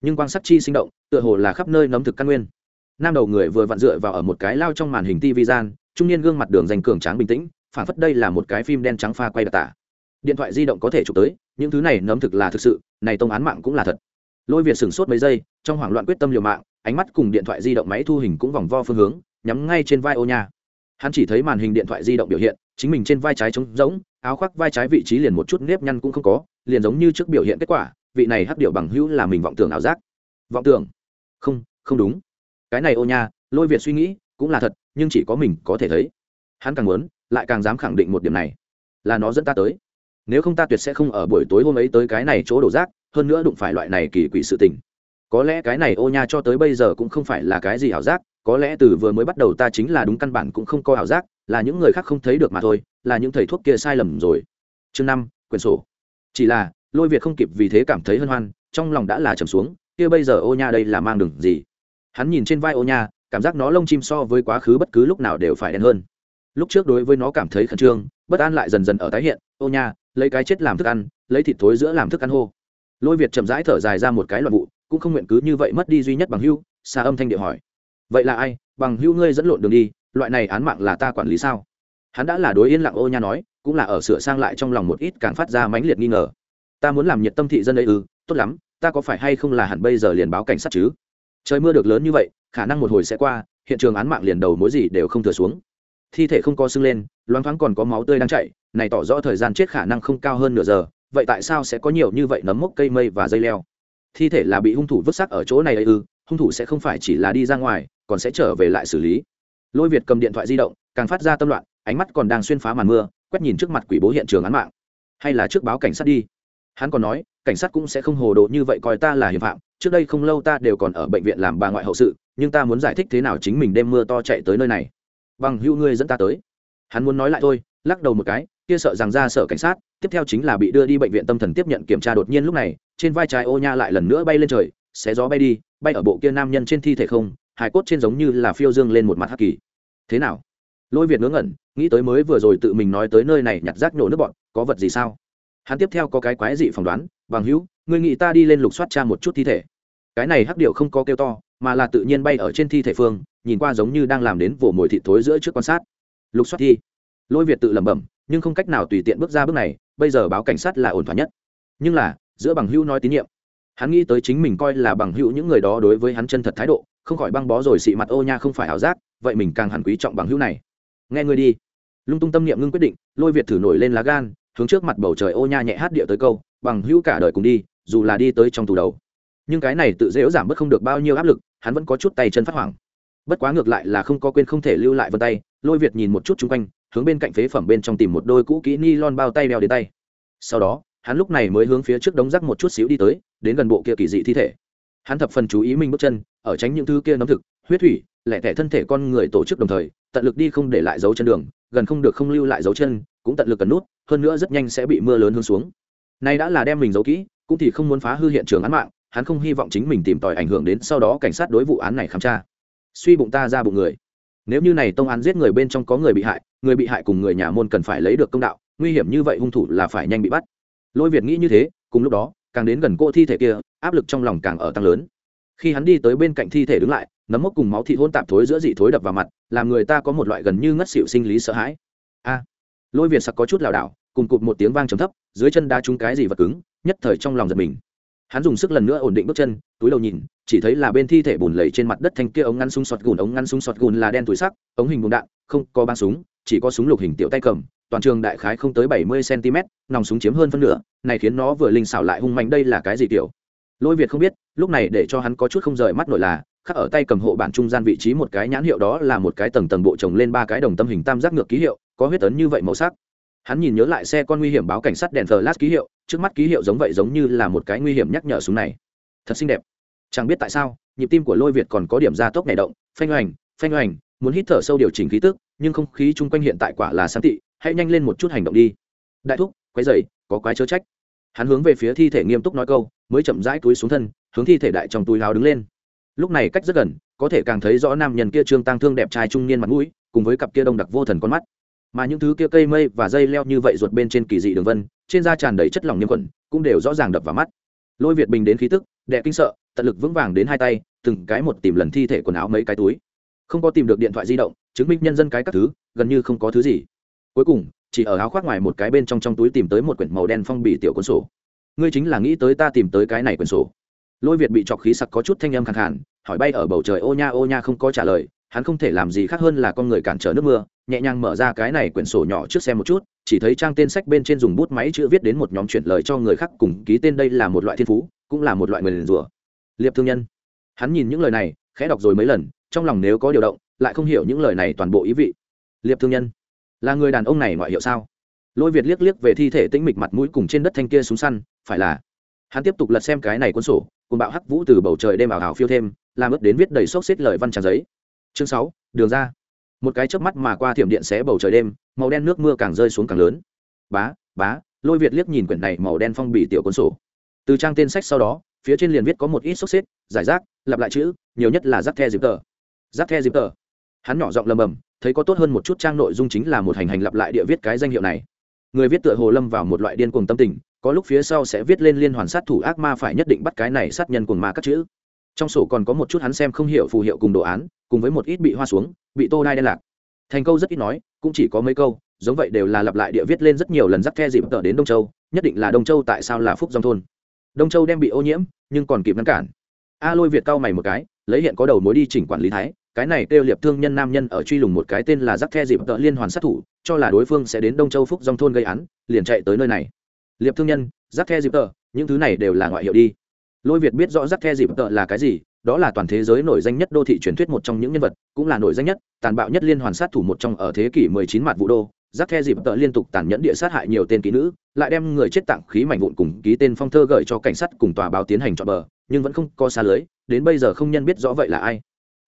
A: Nhưng quan sát chi sinh động tựa hồ là khắp nơi nấm thực căn nguyên. Nam đầu người vừa vặn dựa vào ở một cái lao trong màn hình tivi gian trung niên gương mặt đường dành cường tráng bình tĩnh phản phất đây là một cái phim đen trắng pha quay đặc tả điện thoại di động có thể chụp tới, những thứ này nấm thực là thực sự, này tông án mạng cũng là thật. Lôi việt sửng sốt mấy giây, trong hoảng loạn quyết tâm liều mạng, ánh mắt cùng điện thoại di động máy thu hình cũng vòng vo phương hướng, nhắm ngay trên vai ô nha. Hắn chỉ thấy màn hình điện thoại di động biểu hiện, chính mình trên vai trái trống rỗng, áo khoác vai trái vị trí liền một chút nếp nhăn cũng không có, liền giống như trước biểu hiện kết quả, vị này hắc điệu bằng hữu là mình vọng tưởng ảo giác. Vọng tưởng? Không không đúng. Cái này ô nha, lôi việt suy nghĩ, cũng là thật, nhưng chỉ có mình có thể thấy. Hắn càng muốn, lại càng dám khẳng định một điểm này. Là nó dẫn ta tới nếu không ta tuyệt sẽ không ở buổi tối hôm ấy tới cái này chỗ đổ rác, hơn nữa đụng phải loại này kỳ quỷ sự tình. Có lẽ cái này ô nha cho tới bây giờ cũng không phải là cái gì ảo giác, có lẽ từ vừa mới bắt đầu ta chính là đúng căn bản cũng không có ảo giác, là những người khác không thấy được mà thôi, là những thầy thuốc kia sai lầm rồi. Chương năm, quyển sổ. Chỉ là, lôi việt không kịp vì thế cảm thấy hân hoan, trong lòng đã là trầm xuống, kia bây giờ ô nha đây là mang đừng gì? Hắn nhìn trên vai ô nha, cảm giác nó lông chim so với quá khứ bất cứ lúc nào đều phải đen hơn lúc trước đối với nó cảm thấy khẩn trương, bất an lại dần dần ở tái hiện, ô nha, lấy cái chết làm thức ăn, lấy thịt thối giữa làm thức ăn hô. Lôi việt chậm rãi thở dài ra một cái loạn vụ, cũng không nguyện cứ như vậy mất đi duy nhất bằng hưu xa âm thanh điệu hỏi. Vậy là ai? Bằng hưu ngươi dẫn lộn đường đi, loại này án mạng là ta quản lý sao? Hắn đã là đối yên lặng ô nha nói, cũng là ở sửa sang lại trong lòng một ít càng phát ra mãnh liệt nghi ngờ. Ta muốn làm nhiệt tâm thị dân ấy ư? Tốt lắm, ta có phải hay không là hẳn bây giờ liền báo cảnh sát chứ? Trời mưa được lớn như vậy, khả năng một hồi sẽ qua, hiện trường án mạng liền đầu mối gì đều không thừa xuống thi thể không có sưng lên, loáng thoáng còn có máu tươi đang chảy, này tỏ rõ thời gian chết khả năng không cao hơn nửa giờ, vậy tại sao sẽ có nhiều như vậy nấm mốc, cây mây và dây leo? Thi thể là bị hung thủ vứt sắc ở chỗ này ấy ư, hung thủ sẽ không phải chỉ là đi ra ngoài, còn sẽ trở về lại xử lý. Lôi việt cầm điện thoại di động, càng phát ra tâm loạn, ánh mắt còn đang xuyên phá màn mưa, quét nhìn trước mặt quỷ bố hiện trường án mạng. Hay là trước báo cảnh sát đi? Hắn còn nói, cảnh sát cũng sẽ không hồ đồ như vậy coi ta là hiểm phạm, trước đây không lâu ta đều còn ở bệnh viện làm bà ngoại hậu sự, nhưng ta muốn giải thích thế nào chính mình đêm mưa to chạy tới nơi này bằng hữu ngươi dẫn ta tới. Hắn muốn nói lại thôi, lắc đầu một cái, kia sợ rằng ra sở cảnh sát, tiếp theo chính là bị đưa đi bệnh viện tâm thần tiếp nhận kiểm tra đột nhiên lúc này, trên vai trái ô nha lại lần nữa bay lên trời, xé gió bay đi, bay ở bộ kia nam nhân trên thi thể không hải cốt trên giống như là phiêu dương lên một mặt hắc kỳ. Thế nào? Lôi việt ngớ ngẩn, nghĩ tới mới vừa rồi tự mình nói tới nơi này nhặt rác nhổ nước bọn, có vật gì sao? Hắn tiếp theo có cái quái dị phỏng đoán, bằng hữu người nghĩ ta đi lên lục soát cha một chút thi thể. Cái này hắc điệu không có kêu to mà là tự nhiên bay ở trên thi thể phương, nhìn qua giống như đang làm đến vỗ mồi thị thối giữa trước quan sát. Lục soát thi. Lôi việt tự lẩm bẩm, nhưng không cách nào tùy tiện bước ra bước này, bây giờ báo cảnh sát là ổn thỏa nhất. Nhưng là, giữa bằng hữu nói tín nhiệm. Hắn nghĩ tới chính mình coi là bằng hữu những người đó đối với hắn chân thật thái độ, không khỏi băng bó rồi xị mặt ô nha không phải ảo giác, vậy mình càng hẳn quý trọng bằng hữu này. Nghe ngươi đi. Lung tung tâm niệm ngưng quyết định, lôi việt thử nổi lên lá gan, hướng trước mặt bầu trời ô nha nhẹ hát điệu tới câu, bằng hữu cả đời cùng đi, dù là đi tới trong tù đầu. Nhưng cái này tự dễ giảm bớt không được bao nhiêu áp lực hắn vẫn có chút tay chân phát hoảng. Bất quá ngược lại là không có quên không thể lưu lại vân tay, lôi việt nhìn một chút chung quanh, hướng bên cạnh phế phẩm bên trong tìm một đôi cũ kỹ ni lon bao tay đeo đến tay. Sau đó, hắn lúc này mới hướng phía trước đống rác một chút xíu đi tới, đến gần bộ kia kỳ dị thi thể. Hắn thập phần chú ý mình bước chân, ở tránh những thứ kia nấm thực, huyết thủy, lẻ tẻ thân thể con người tổ chức đồng thời, tận lực đi không để lại dấu chân đường, gần không được không lưu lại dấu chân, cũng tận lực cần nút, hơn nữa rất nhanh sẽ bị mưa lớn hướng xuống. Nay đã là đem mình giấu kỹ, cũng thì không muốn phá hư hiện trường án mạng hắn không hy vọng chính mình tìm tòi ảnh hưởng đến sau đó cảnh sát đối vụ án này khám tra. Suy bụng ta ra bụng người. Nếu như này tông án giết người bên trong có người bị hại, người bị hại cùng người nhà môn cần phải lấy được công đạo, nguy hiểm như vậy hung thủ là phải nhanh bị bắt. Lôi việt nghĩ như thế, cùng lúc đó, càng đến gần cô thi thể kia, áp lực trong lòng càng ở tăng lớn. Khi hắn đi tới bên cạnh thi thể đứng lại, nấm mốc cùng máu thị hôn tạp thối giữa dị thối đập vào mặt, làm người ta có một loại gần như ngất xịu sinh lý sợ hãi. A! Lôi việt sặc có chút lảo đảo, cùng cụt một tiếng vang trầm thấp, dưới chân đá trúng cái gì vật cứng, nhất thời trong lòng giật mình hắn dùng sức lần nữa ổn định bước chân, túi đầu nhìn, chỉ thấy là bên thi thể bùn lầy trên mặt đất thanh kia ống ngăn súng sọt gùn, ống ngăn súng sọt gùn là đen túi sắc, ống hình bùn đạn, không có băng súng, chỉ có súng lục hình tiểu tay cầm, toàn trường đại khái không tới bảy mươi cm nòng súng chiếm hơn phân nửa, này khiến nó vừa linh xảo lại hung mạnh đây là cái gì kiểu lôi việt không biết, lúc này để cho hắn có chút không rời mắt nổi là, khắc ở tay cầm hộ bản trung gian vị trí một cái nhãn hiệu đó là một cái tầng tầng bộ chồng lên ba cái đồng tâm hình tam giác ngược ký hiệu, có huyết ấn như vậy màu sắc hắn nhìn nhớ lại xe con nguy hiểm báo cảnh sát đèn flash ký hiệu, trước mắt ký hiệu giống vậy giống như là một cái nguy hiểm nhắc nhở súng này. Thật xinh đẹp. Chẳng biết tại sao, nhịp tim của lôi việt còn có điểm gia tốc nhảy động, phanh oành phanh oành, muốn hít thở sâu điều chỉnh khí tức, nhưng không khí chung quanh hiện tại quả là sáng tị, hãy nhanh lên một chút hành động đi. Đại thúc quái dày có quái chớ trách. Hắn hướng về phía thi thể nghiêm túc nói câu, mới chậm rãi túi xuống thân, hướng thi thể đại trong túi láo đứng lên. Lúc này cách rất gần, có thể càng thấy rõ nam nhân kia trương tăng thương đẹp trai trung niên mặt mũi, cùng với cặp kia đông đặc vô thần con mắt mà những thứ kia cây mây và dây leo như vậy ruột bên trên kỳ dị đường vân, trên da tràn đầy chất lỏng nhiễm khuẩn, cũng đều rõ ràng đập vào mắt. Lôi việt bình đến khí tức, đệ kinh sợ, tận lực vững vàng đến hai tay, từng cái một tìm lần thi thể quần áo mấy cái túi. Không có tìm được điện thoại di động, chứng minh nhân dân cái các thứ, gần như không có thứ gì. Cuối cùng, chỉ ở áo khoác ngoài một cái bên trong trong túi tìm tới một quyển màu đen phong bì tiểu cuốn sổ. Ngươi chính là nghĩ tới ta tìm tới cái này quyển sổ. Lôi việt bị chọc khí sặc có chút thanh âm khẳng hẳn hỏi bay ở bầu trời, ô nha ô nha, không có trả lời, hắn không thể làm gì khác hơn là con người cản trở nước mưa nhẹ nhàng mở ra cái này quyển sổ nhỏ trước xem một chút, chỉ thấy trang tên sách bên trên dùng bút máy chữ viết đến một nhóm chuyển lời cho người khác cùng ký tên đây là một loại thiên phú, cũng là một loại người liền rủa. Liệp thương nhân. Hắn nhìn những lời này, khẽ đọc rồi mấy lần, trong lòng nếu có điều động, lại không hiểu những lời này toàn bộ ý vị. Liệp thương nhân. Là người đàn ông này ngoại hiệu sao? Lôi việt liếc liếc về thi thể tĩnh mịch mặt mũi cùng trên đất thanh kia súng săn, phải là. Hắn tiếp tục lật xem cái này cuốn sổ cùng bạo hắc vũ từ bầu trời đêm ảo hào phiêu thêm, làm ướt đến viết đầy xốc xếp lời văn tràn giấy. Chương sáu, đường ra một cái chớp mắt mà qua thiểm điện xé bầu trời đêm, màu đen nước mưa càng rơi xuống càng lớn. Bá bá, lôi việt liếc nhìn quyển này màu đen phong bì tiểu cuốn sổ. Từ trang tên sách sau đó, phía trên liền viết có một ít xốc xếp giải rác, lặp lại chữ, nhiều nhất là rác the dịp tờ. Rác the dịp tờ. Hắn nhỏ giọng lầm bầm, thấy có tốt hơn một chút trang nội dung chính là một hành hành lặp lại địa viết cái danh hiệu này. Người viết tựa hồ lâm vào một loại điên cuồng tâm tình, có lúc phía sau sẽ viết lên liên hoàn sát thủ ác ma phải nhất định bắt cái này sát nhân cuồng ma các chữ trong sổ còn có một chút hắn xem không hiểu phù hiệu cùng đồ án, cùng với một ít bị hoa xuống, bị tô đai đen lạc. Thành câu rất ít nói, cũng chỉ có mấy câu, giống vậy đều là lặp lại địa viết lên rất nhiều lần dắt the dịp tờ đến đông châu, nhất định là đông châu tại sao là phúc dòng thôn. Đông châu đem bị ô nhiễm, nhưng còn kịp ngăn cản. A lôi việt cao mày một cái, lấy hiện có đầu mối đi chỉnh quản lý thái, cái này kêu liệp thương nhân nam nhân ở truy lùng một cái tên là dắt the dịp tợ liên hoàn sát thủ, cho là đối phương sẽ đến đông châu phúc dòng thôn gây án, liền chạy tới nơi này. Liệp thương nhân dắt the dịp tợ, những thứ này đều là ngoại hiệu đi lôi việt biết rõ rắc the dịp tợ là cái gì, đó là toàn thế giới nổi danh nhất đô thị truyền thuyết một trong những nhân vật, cũng là nổi danh nhất, tàn bạo nhất liên hoàn sát thủ một trong ở thế kỷ 19 mặt vụ đô. Rắc the dịp tợ liên tục tàn nhẫn địa sát hại nhiều tên kỹ nữ, lại đem người chết tặng khí mảnh vụn cùng ký tên phong thơ gửi cho cảnh sát cùng tòa báo tiến hành chọn bờ, nhưng vẫn không có xa lưới, đến bây giờ không nhân biết rõ vậy là ai.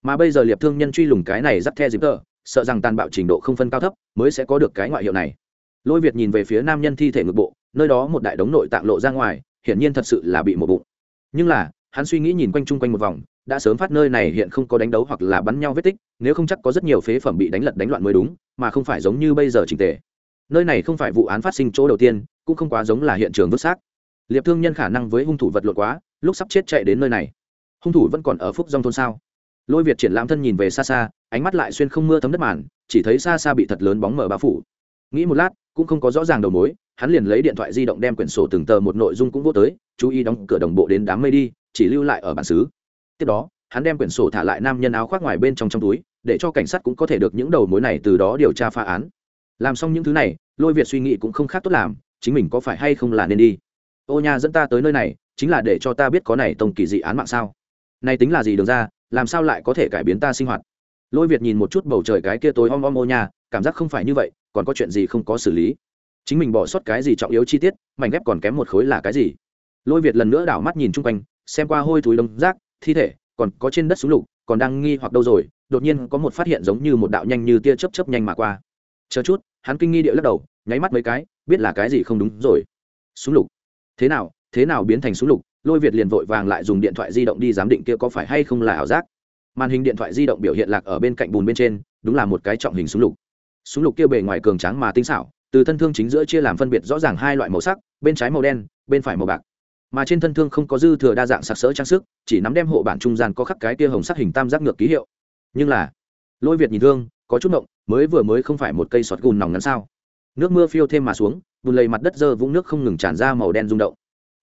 A: Mà bây giờ liệp thương nhân truy lùng cái này rắc the dịp tợ, sợ rằng tàn bạo trình độ không phân cao thấp mới sẽ có được cái ngoại hiệu này. Lôi việt nhìn về phía nam nhân thi thể ngực bộ, nơi đó một đại đống nội tạng lộ ra ngoài, hiển nhiên thật sự là bị một bụng nhưng là, hắn suy nghĩ nhìn quanh chung quanh một vòng, đã sớm phát nơi này hiện không có đánh đấu hoặc là bắn nhau vết tích, nếu không chắc có rất nhiều phế phẩm bị đánh lật đánh loạn mới đúng, mà không phải giống như bây giờ trình tề. Nơi này không phải vụ án phát sinh chỗ đầu tiên, cũng không quá giống là hiện trường vứt xác. Liệp thương nhân khả năng với hung thủ vật lộn quá, lúc sắp chết chạy đến nơi này. Hung thủ vẫn còn ở phúc dòng thôn sao? Lôi việt triển lãm thân nhìn về xa xa, ánh mắt lại xuyên không mưa thấm đất màn, chỉ thấy xa xa bị thật lớn bóng mở bao phủ. Nghĩ một lát, cũng không có rõ ràng đầu mối hắn liền lấy điện thoại di động đem quyển sổ từng tờ một nội dung cũng vô tới, chú ý đóng cửa đồng bộ đến đám mây đi, chỉ lưu lại ở bản xứ. Tiếp đó, hắn đem quyển sổ thả lại nam nhân áo khoác ngoài bên trong trong túi, để cho cảnh sát cũng có thể được những đầu mối này từ đó điều tra phá án. Làm xong những thứ này, lôi việt suy nghĩ cũng không khác tốt làm, chính mình có phải hay không là nên đi? Ô nha dẫn ta tới nơi này, chính là để cho ta biết có này tông kỳ dị án mạng sao? Này tính là gì đường ra, làm sao lại có thể cải biến ta sinh hoạt? Lôi việt nhìn một chút bầu trời cái kia tối om om ô nha cảm giác không phải như vậy, còn có chuyện gì không có xử lý? Chính mình bỏ sót cái gì trọng yếu chi tiết, mảnh ghép còn kém một khối là cái gì? Lôi việt lần nữa đảo mắt nhìn chung quanh, xem qua hôi túi đông rác, thi thể, còn có trên đất súng lục, còn đang nghi hoặc đâu rồi, đột nhiên có một phát hiện giống như một đạo nhanh như tia chớp chớp nhanh mà qua. Chờ chút, hắn kinh nghi điệu lắc đầu, nháy mắt mấy cái, biết là cái gì không đúng rồi. Súng lục. Thế nào thế nào biến thành súng lục? Lôi việt liền vội vàng lại dùng điện thoại di động đi giám định kia có phải hay không là ảo giác. Màn hình điện thoại di động biểu hiện lạc ở bên cạnh bùn bên trên, đúng là một cái trọng hình súng lục. Súng lục kia bề ngoài cường tráng mà tinh xảo từ thân thương chính giữa chia làm phân biệt rõ ràng hai loại màu sắc, bên trái màu đen, bên phải màu bạc. Mà trên thân thương không có dư thừa đa dạng sặc sỡ trang sức, chỉ nắm đem hộ bản trung gian có khắc cái kia hồng sắc hình tam giác ngược ký hiệu. Nhưng là, lôi việt nhìn thương, có chút ngộng, mới vừa mới không phải một cây sọt gùn nòng ngắn sao. Nước mưa phiêu thêm mà xuống, bùn lầy mặt đất dơ vũng nước không ngừng tràn ra màu đen rung động.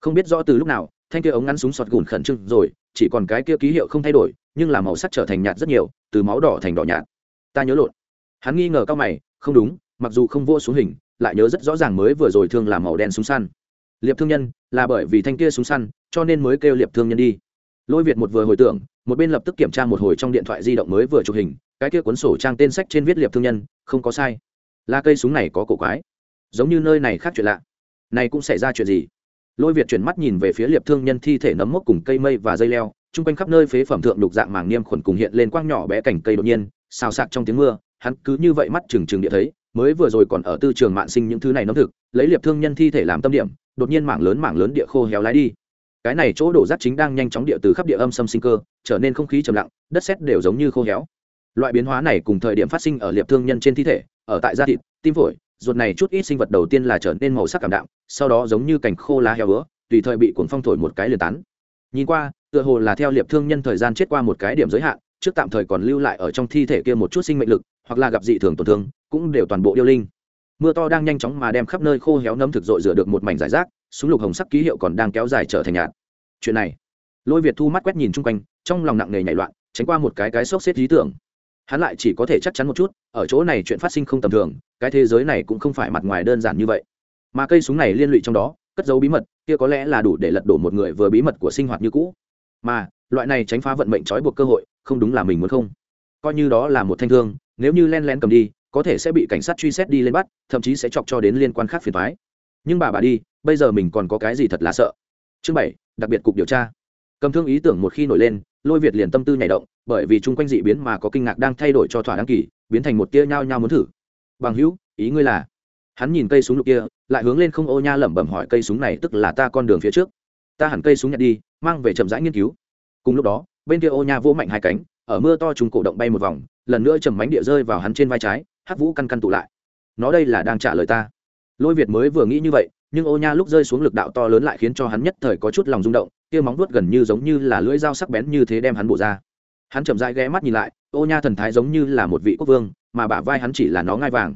A: Không biết rõ từ lúc nào, thanh kia ống ngắn súng sọt gùn khẩn trương rồi, chỉ còn cái kia ký hiệu không thay đổi, nhưng là màu sắc trở thành nhạt rất nhiều, từ máu đỏ thành đỏ nhạt. Ta nhớ lộn. Hắn nghi ngờ cao mày, không đúng mặc dù không vô xuống hình, lại nhớ rất rõ ràng mới vừa rồi thương là màu đen súng săn. Liệp thương nhân là bởi vì thanh kia súng săn, cho nên mới kêu liệp thương nhân đi. Lôi việt một vừa hồi tưởng, một bên lập tức kiểm tra một hồi trong điện thoại di động mới vừa chụp hình, cái kia cuốn sổ trang tên sách trên viết liệp thương nhân, không có sai. Là cây súng này có cổ quái. Giống như nơi này khác chuyện lạ. Này cũng xảy ra chuyện gì? Lôi việt chuyển mắt nhìn về phía liệp thương nhân thi thể nấm mốc cùng cây mây và dây leo, chung quanh khắp nơi phế phẩm thượng đục dạng màng niêm khuẩn cùng hiện lên quang nhỏ bé cảnh cây đột nhiên, xào sạc trong tiếng mưa, hắn cứ như vậy mắt trừng trừng địa thấy mới vừa rồi còn ở tư trường mạn sinh những thứ này nóng thực, lấy liệp thương nhân thi thể làm tâm điểm, đột nhiên mảng lớn mảng lớn địa khô héo lái đi. Cái này chỗ đổ rác chính đang nhanh chóng địa từ khắp địa âm xâm sinh cơ, trở nên không khí trầm lặng, đất sét đều giống như khô héo. Loại biến hóa này cùng thời điểm phát sinh ở liệp thương nhân trên thi thể, ở tại da thịt, tim phổi, ruột này chút ít sinh vật đầu tiên là trở nên màu sắc cảm đạm, sau đó giống như cành khô lá heo ứa tùy thời bị cuốn phong thổi một cái liền tán. Nhìn qua, tựa hồ là theo liệp thương nhân thời gian chết qua một cái điểm giới hạn, trước tạm thời còn lưu lại ở trong thi thể kia một chút sinh mệnh lực, hoặc là gặp dị thường tổn thương cũng đều toàn bộ yêu linh. Mưa to đang nhanh chóng mà đem khắp nơi khô héo nấm thực dội rửa được một mảnh giải rác, súng lục hồng sắc ký hiệu còn đang kéo dài trở thành nhạt. Chuyện này, lôi việt thu mắt quét nhìn chung quanh, trong lòng nặng nề nhảy loạn, tránh qua một cái cái sốc xếp lý tưởng. Hắn lại chỉ có thể chắc chắn một chút, ở chỗ này chuyện phát sinh không tầm thường, cái thế giới này cũng không phải mặt ngoài đơn giản như vậy. Mà cây súng này liên lụy trong đó, cất dấu bí mật, kia có lẽ là đủ để lật đổ một người vừa bí mật của sinh hoạt như cũ. Mà, loại này tránh phá vận mệnh trói buộc cơ hội, không đúng là mình muốn không? Coi như đó là một thanh thương, nếu như len len cầm đi có thể sẽ bị cảnh sát truy xét đi lên bắt, thậm chí sẽ chọc cho đến liên quan khác phiền thoái nhưng bà bà đi, bây giờ mình còn có cái gì thật là sợ? Chương bảy, đặc biệt cục điều tra. Cầm thương ý tưởng một khi nổi lên, lôi việt liền tâm tư nhảy động, bởi vì chung quanh dị biến mà có kinh ngạc đang thay đổi cho thỏa đáng kỳ, biến thành một tia nhao nhao muốn thử. Bằng hữu, ý ngươi là? Hắn nhìn cây súng lục kia, lại hướng lên không ô nha lẩm bẩm hỏi cây súng này tức là ta con đường phía trước. Ta hẳn cây súng nhặt đi, mang về chậm rãi nghiên cứu. Cùng lúc đó, bên kia ô nha vỗ mạnh hai cánh, ở mưa to trùng cổ động bay một vòng, lần nữa chầm mánh địa rơi vào hắn trên vai trái hắc vũ căn căn tụ lại. Nó đây là đang trả lời ta. Lôi việt mới vừa nghĩ như vậy, nhưng ô nha lúc rơi xuống lực đạo to lớn lại khiến cho hắn nhất thời có chút lòng rung động, kia móng vuốt gần như giống như là lưỡi dao sắc bén như thế đem hắn bổ ra. Hắn chậm rãi ghé mắt nhìn lại, ô nha thần thái giống như là một vị quốc vương, mà bả vai hắn chỉ là nó ngai vàng.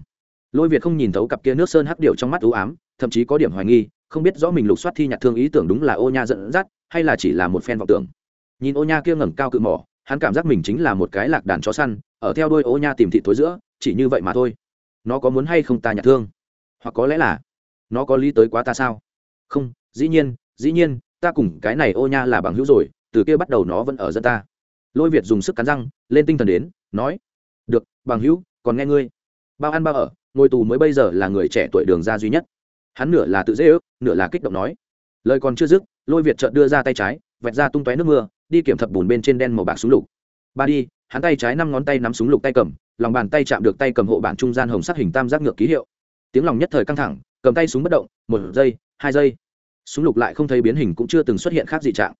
A: Lôi việt không nhìn thấu cặp kia nước sơn hắc điệu trong mắt ưu ám, thậm chí có điểm hoài nghi, không biết rõ mình lục soát thi nhặt thương ý tưởng đúng là ô nha dẫn dắt, hay là chỉ là một phen vọng tưởng. Nhìn ô nha kia ngẩng cao cự mỏ, hắn cảm giác mình chính là một cái lạc đàn chó săn, ở theo đôi ô nha tìm thị tối giữa chỉ như vậy mà thôi. Nó có muốn hay không ta nhặt thương? Hoặc có lẽ là nó có lý tới quá ta sao? Không, dĩ nhiên dĩ nhiên, ta cùng cái này ô nha là bằng hữu rồi, từ kia bắt đầu nó vẫn ở dân ta. Lôi việt dùng sức cắn răng, lên tinh thần đến, nói, được, bằng hữu, còn nghe ngươi. Bao ăn bao ở ngôi tù mới bây giờ là người trẻ tuổi đường ra duy nhất. Hắn nửa là tự dễ ước, nửa là kích động nói. Lời còn chưa dứt, lôi việt chợt đưa ra tay trái vẹt ra tung tóe nước mưa, đi kiểm thập bùn bên trên đen màu bạc súng lục. Ba đi hắn tay trái năm ngón tay nắm súng lục tay cầm, lòng bàn tay chạm được tay cầm hộ bản trung gian hồng sắc hình tam giác ngược ký hiệu. Tiếng lòng nhất thời căng thẳng, cầm tay súng bất động, một giây, hai giây. Súng lục lại không thấy biến hình cũng chưa từng xuất hiện khác dị trạng.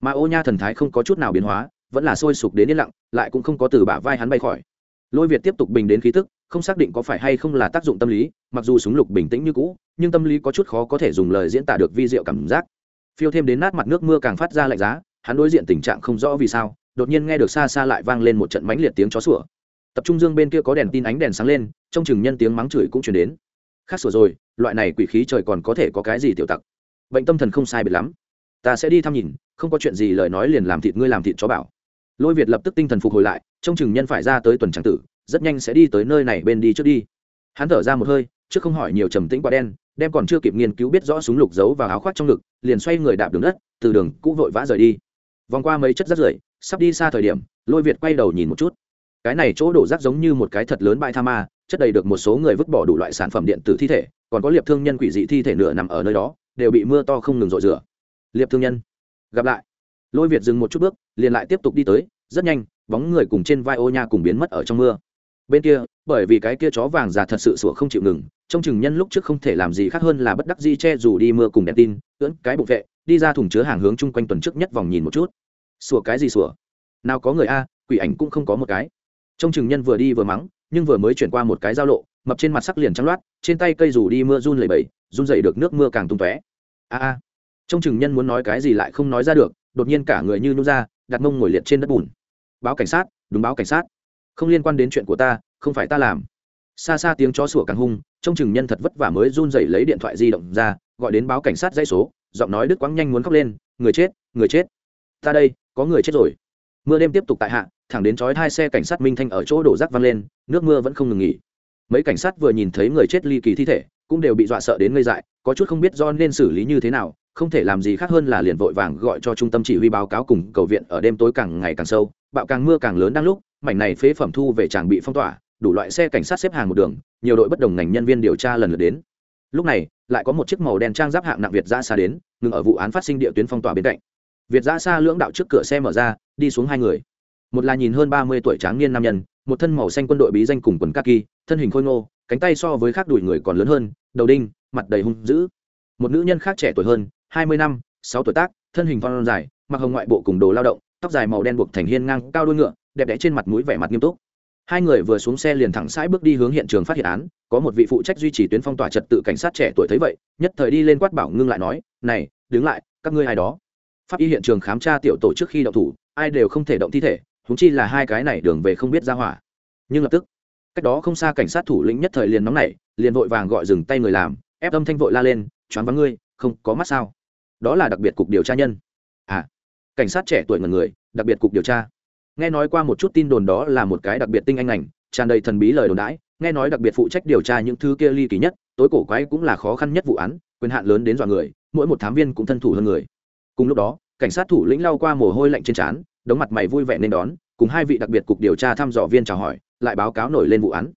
A: Mà ô nha thần thái không có chút nào biến hóa, vẫn là sôi sục đến yên lặng, lại cũng không có từ bả vai hắn bay khỏi. Lôi việt tiếp tục bình đến khí tức, không xác định có phải hay không là tác dụng tâm lý, mặc dù súng lục bình tĩnh như cũ, nhưng tâm lý có chút khó có thể dùng lời diễn tả được vi diệu cảm giác. Phiêu thêm đến nát mặt nước mưa càng phát ra lạnh giá, hắn đối diện tình trạng không rõ vì sao đột nhiên nghe được xa xa lại vang lên một trận mãnh liệt tiếng chó sủa. Tập trung dương bên kia có đèn tin ánh đèn sáng lên, trong chừng nhân tiếng mắng chửi cũng chuyển đến. Khác sủa rồi, loại này quỷ khí trời còn có thể có cái gì tiểu tặc? Bệnh tâm thần không sai biệt lắm. Ta sẽ đi thăm nhìn, không có chuyện gì lời nói liền làm thịt ngươi làm thịt chó bảo. Lôi việt lập tức tinh thần phục hồi lại, trong chừng nhân phải ra tới tuần tràng tử, rất nhanh sẽ đi tới nơi này bên đi trước đi. Hắn thở ra một hơi, trước không hỏi nhiều trầm tĩnh quá đen, đem còn chưa kịp nghiên cứu biết rõ súng lục giấu vào áo khoác trong ngực, liền xoay người đạp đường đất, từ đường cũ vội vã rời đi. Vòng qua mấy chất rất rưởi sắp đi xa thời điểm, lôi việt quay đầu nhìn một chút. Cái này chỗ đổ rác giống như một cái thật lớn bãi tha ma, chất đầy được một số người vứt bỏ đủ loại sản phẩm điện tử thi thể, còn có liệp thương nhân quỷ dị thi thể nửa nằm ở nơi đó, đều bị mưa to không ngừng rội rửa. Liệp thương nhân, gặp lại. Lôi việt dừng một chút bước, liền lại tiếp tục đi tới, rất nhanh, bóng người cùng trên vai ô nha cùng biến mất ở trong mưa. Bên kia, bởi vì cái kia chó vàng già thật sự sủa không chịu ngừng trong chừng nhân lúc trước không thể làm gì khác hơn là bất đắc di che dù đi mưa cùng đèn tin, ưỡn cái bụng vệ, đi ra thùng chứa hàng hướng chung quanh tuần trước nhất vòng nhìn một chút sủa cái gì sủa? Nào có người a, quỷ ảnh cũng không có một cái. Trong chừng nhân vừa đi vừa mắng, nhưng vừa mới chuyển qua một cái giao lộ, mập trên mặt sắc liền trắng loát, trên tay cây dù đi mưa run lẩy bẩy, run dậy được nước mưa càng tung tóe. A a. Trong chừng nhân muốn nói cái gì lại không nói ra được, đột nhiên cả người như nhũ ra, đặt mông ngồi liệt trên đất bùn. Báo cảnh sát, đúng báo cảnh sát. Không liên quan đến chuyện của ta, không phải ta làm. Xa xa tiếng chó sủa càng hung trong chừng nhân thật vất vả mới run dậy lấy điện thoại di động ra, gọi đến báo cảnh sát dãy số, giọng nói đức quáng nhanh muốn khóc lên, người chết người chết. Ta đây có người chết rồi. Mưa đêm tiếp tục tại hạ, thẳng đến chói hai xe cảnh sát minh thanh ở chỗ đổ rác văng lên, nước mưa vẫn không ngừng nghỉ. Mấy cảnh sát vừa nhìn thấy người chết ly kỳ thi thể, cũng đều bị dọa sợ đến ngây dại, có chút không biết do nên xử lý như thế nào, không thể làm gì khác hơn là liền vội vàng gọi cho trung tâm chỉ huy báo cáo cùng cầu viện ở đêm tối càng ngày càng sâu, bạo càng mưa càng lớn đang lúc, mảnh này phế phẩm thu về tràng bị phong tỏa, đủ loại xe cảnh sát xếp hàng một đường, nhiều đội bất đồng ngành nhân viên điều tra lần lượt đến. Lúc này, lại có một chiếc màu đen trang giáp hạng nặng việt ra xa đến, ngừng ở vụ án phát sinh địa tuyến phong tỏa bên cạnh việt Dã xa lưỡng đạo trước cửa xe mở ra, đi xuống hai người. Một là nhìn hơn ba mươi tuổi tráng niên nam nhân, một thân màu xanh quân đội bí danh cùng quần kaki, thân hình khôi ngô, cánh tay so với khác đùi người còn lớn hơn, đầu đinh, mặt đầy hung dữ. Một nữ nhân khác trẻ tuổi hơn, hai mươi năm, sáu tuổi tác, thân hình phong dài, mặc hồng ngoại bộ cùng đồ lao động, tóc dài màu đen buộc thành hiên ngang, cao đuôi ngựa, đẹp đẽ trên mặt mũi vẻ mặt nghiêm túc. Hai người vừa xuống xe liền thẳng sãi bước đi hướng hiện trường phát hiện án, có một vị phụ trách duy trì tuyến phong tỏa trật tự cảnh sát trẻ tuổi thấy vậy, nhất thời đi lên quát bảo ngưng lại nói, này, đứng lại, các ngươi ai đó? Pháp y hiện trường khám tra tiểu tổ trước khi động thủ, ai đều không thể động thi thể húng chi là hai cái này đường về không biết ra hỏa. Nhưng lập tức, cách đó không xa cảnh sát thủ lĩnh nhất thời liền nóng nảy, liền vội vàng gọi dừng tay người làm, ép âm thanh vội la lên, choáng vắng ngươi, không có mắt sao? Đó là đặc biệt cục điều tra nhân. À cảnh sát trẻ tuổi ngần người, đặc biệt cục điều tra. Nghe nói qua một chút tin đồn đó là một cái đặc biệt tinh anh ảnh, tràn đầy thần bí lời đồn đãi, nghe nói đặc biệt phụ trách điều tra những thứ kia ly kỳ nhất, tối cổ quái cũng là khó khăn nhất vụ án, quyền hạn lớn đến dọa người, mỗi một thám viên cũng thân thủ hơn người cùng lúc đó, cảnh sát thủ lĩnh lao qua mồ hôi lạnh trên trán, đống mặt mày vui vẻ nên đón, cùng hai vị đặc biệt cục điều tra thăm dò viên chào hỏi, lại báo cáo nổi lên vụ án.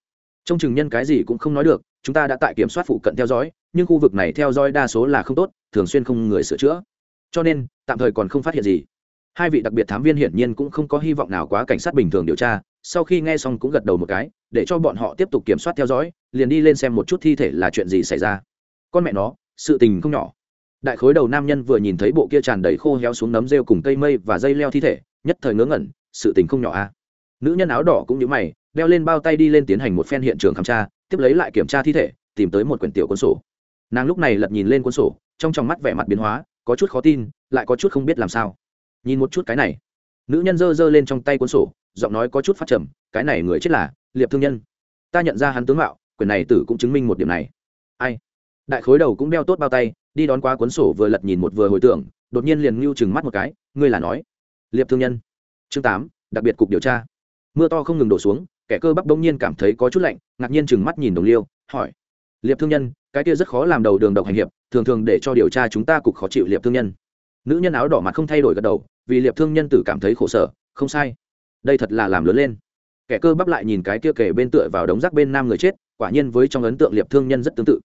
A: Trong chừng nhân cái gì cũng không nói được, chúng ta đã tại kiểm soát phụ cận theo dõi, nhưng khu vực này theo dõi đa số là không tốt, thường xuyên không người sửa chữa. Cho nên, tạm thời còn không phát hiện gì. Hai vị đặc biệt thám viên hiển nhiên cũng không có hy vọng nào quá cảnh sát bình thường điều tra, sau khi nghe xong cũng gật đầu một cái, để cho bọn họ tiếp tục kiểm soát theo dõi, liền đi lên xem một chút thi thể là chuyện gì xảy ra. Con mẹ nó, sự tình không nhỏ đại khối đầu nam nhân vừa nhìn thấy bộ kia tràn đầy khô héo xuống nấm rêu cùng cây mây và dây leo thi thể, nhất thời ngớ ngẩn, sự tình không nhỏ a à. nữ nhân áo đỏ cũng như mày, đeo lên bao tay đi lên tiến hành một phen hiện trường khám tra, tiếp lấy lại kiểm tra thi thể, tìm tới một quyển tiểu cuốn sổ. Nàng lúc này lật nhìn lên cuốn sổ, trong trong mắt vẻ mặt biến hóa, có chút khó tin, lại có chút không biết làm sao. Nhìn một chút cái này. Nữ nhân giơ giơ lên trong tay cuốn sổ, giọng nói có chút phát trầm, cái này người chết là liệp thương nhân. Ta nhận ra hắn tướng mạo, quyển này tử cũng chứng minh một điểm này. Ai? Đại khối đầu cũng đeo tốt bao tay, đi đón qua cuốn sổ vừa lật nhìn một vừa hồi tưởng, đột nhiên liền ngưu chừng mắt một cái, ngươi là nói. Liệp thương nhân. Chương tám, đặc biệt cục điều tra. Mưa to không ngừng đổ xuống, kẻ cơ bắp đông nhiên cảm thấy có chút lạnh, ngạc nhiên chừng mắt nhìn đồng liêu, hỏi. Liệp thương nhân, cái kia rất khó làm đầu đường độc hành hiệp, thường thường để cho điều tra chúng ta cục khó chịu liệp thương nhân. Nữ nhân áo đỏ mặt không thay đổi gật đầu, vì liệp thương nhân tử cảm thấy khổ sở, không sai. Đây thật là làm lớn lên. Kẻ cơ bắp lại nhìn cái kia kể bên tựa vào đống rác bên nam người chết, quả nhiên với trong ấn tượng liệp thương nhân rất tương tự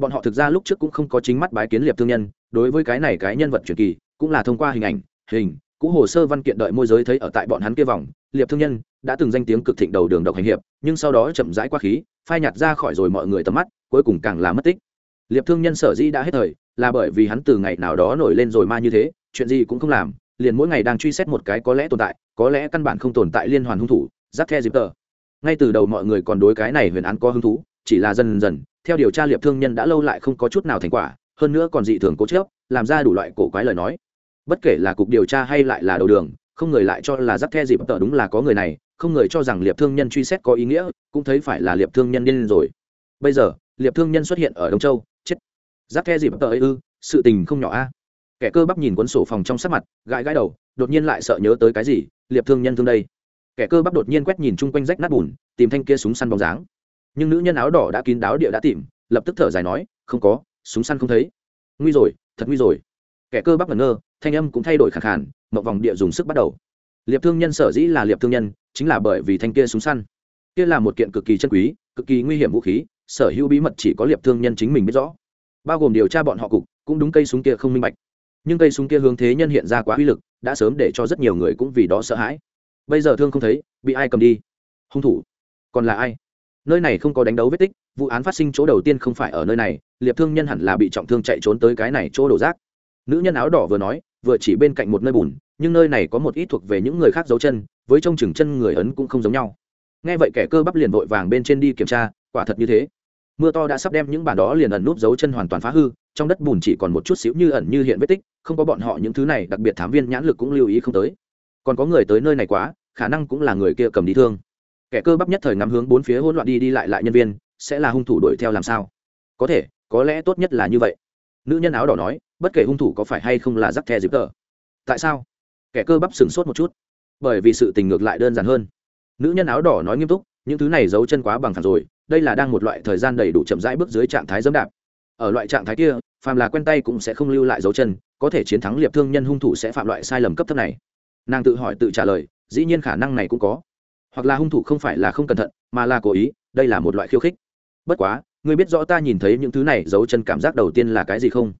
A: bọn họ thực ra lúc trước cũng không có chính mắt bái kiến liệp thương nhân, đối với cái này cái nhân vật truyền kỳ, cũng là thông qua hình ảnh, hình, cũ hồ sơ văn kiện đợi môi giới thấy ở tại bọn hắn kia vòng, liệp thương nhân đã từng danh tiếng cực thịnh đầu đường độc hành hiệp, nhưng sau đó chậm rãi qua khí, phai nhạt ra khỏi rồi mọi người tầm mắt, cuối cùng càng là mất tích. Liệp thương nhân sở dĩ đã hết thời, là bởi vì hắn từ ngày nào đó nổi lên rồi ma như thế, chuyện gì cũng không làm, liền mỗi ngày đang truy xét một cái có lẽ tồn tại, có lẽ căn bản không tồn tại liên hoàn hung thủ giáp the dịp tờ. Ngay từ đầu mọi người còn đối cái này huyền án có hứng thú, chỉ là dần dần theo điều tra liệp thương nhân đã lâu lại không có chút nào thành quả, hơn nữa còn dị thường cố chớp làm ra đủ loại cổ quái lời nói. Bất kể là cục điều tra hay lại là đầu đường, không người lại cho là giáp the dịp tờ đúng là có người này, không người cho rằng liệp thương nhân truy xét có ý nghĩa, cũng thấy phải là liệp thương nhân điên rồi. Bây giờ, liệp thương nhân xuất hiện ở đông châu, chết. Giáp the dịp tờ ấy ư, sự tình không nhỏ a. Kẻ cơ bắp nhìn cuốn sổ phòng trong sắc mặt, gãi gãi đầu, đột nhiên lại sợ nhớ tới cái gì, liệp thương nhân thương đây. Kẻ cơ bắp đột nhiên quét nhìn chung quanh rách nát bùn, tìm thanh kia súng săn bóng dáng nhưng nữ nhân áo đỏ đã kín đáo địa đã tìm, lập tức thở dài nói, không có, súng săn không thấy. Nguy rồi, thật nguy rồi. Kẻ cơ bắp ngẩn ngơ, thanh âm cũng thay đổi khẳng khản mậu vòng địa dùng sức bắt đầu. Liệp thương nhân sở dĩ là liệp thương nhân, chính là bởi vì thanh kia súng săn. Kia là một kiện cực kỳ chân quý, cực kỳ nguy hiểm vũ khí, sở hữu bí mật chỉ có liệp thương nhân chính mình biết rõ. Bao gồm điều tra bọn họ cục, cũng đúng cây súng kia không minh bạch. Nhưng cây súng kia hướng thế nhân hiện ra quá uy lực, đã sớm để cho rất nhiều người cũng vì đó sợ hãi. Bây giờ thương không thấy, bị ai cầm đi? Hung thủ. Còn là ai? Nơi này không có đánh đấu vết tích, vụ án phát sinh chỗ đầu tiên không phải ở nơi này, liệp thương nhân hẳn là bị trọng thương chạy trốn tới cái này chỗ đổ rác. Nữ nhân áo đỏ vừa nói, vừa chỉ bên cạnh một nơi bùn, nhưng nơi này có một ít thuộc về những người khác dấu chân, với trông chừng chân người ấn cũng không giống nhau. Nghe vậy kẻ cơ bắp liền vội vàng bên trên đi kiểm tra, quả thật như thế. Mưa to đã sắp đem những bản đó liền ẩn núp dấu chân hoàn toàn phá hư, trong đất bùn chỉ còn một chút xíu như ẩn như hiện vết tích, không có bọn họ những thứ này, đặc biệt thám viên nhãn lực cũng lưu ý không tới. Còn có người tới nơi này quá, khả năng cũng là người kia cầm đi thương kẻ cơ bắp nhất thời ngắm hướng bốn phía hỗn loạn đi đi lại lại nhân viên, sẽ là hung thủ đuổi theo làm sao? Có thể, có lẽ tốt nhất là như vậy. Nữ nhân áo đỏ nói, bất kể hung thủ có phải hay không là giắc the dịp tờ tại sao? Kẻ cơ bắp sửng sốt một chút. Bởi vì sự tình ngược lại đơn giản hơn. Nữ nhân áo đỏ nói nghiêm túc, những thứ này giấu chân quá bằng phẳng rồi, đây là đang một loại thời gian đầy đủ chậm rãi bước dưới trạng thái dẫm đạp. Ở loại trạng thái kia, phàm là quen tay cũng sẽ không lưu lại dấu chân, có thể chiến thắng liệp thương nhân hung thủ sẽ phạm loại sai lầm cấp thấp này. Nàng tự hỏi tự trả lời, dĩ nhiên khả năng này cũng có hoặc là hung thủ không phải là không cẩn thận, mà là cố ý, đây là một loại khiêu khích. Bất quá, ngươi biết rõ ta nhìn thấy những thứ này giấu chân cảm giác đầu tiên là cái gì không?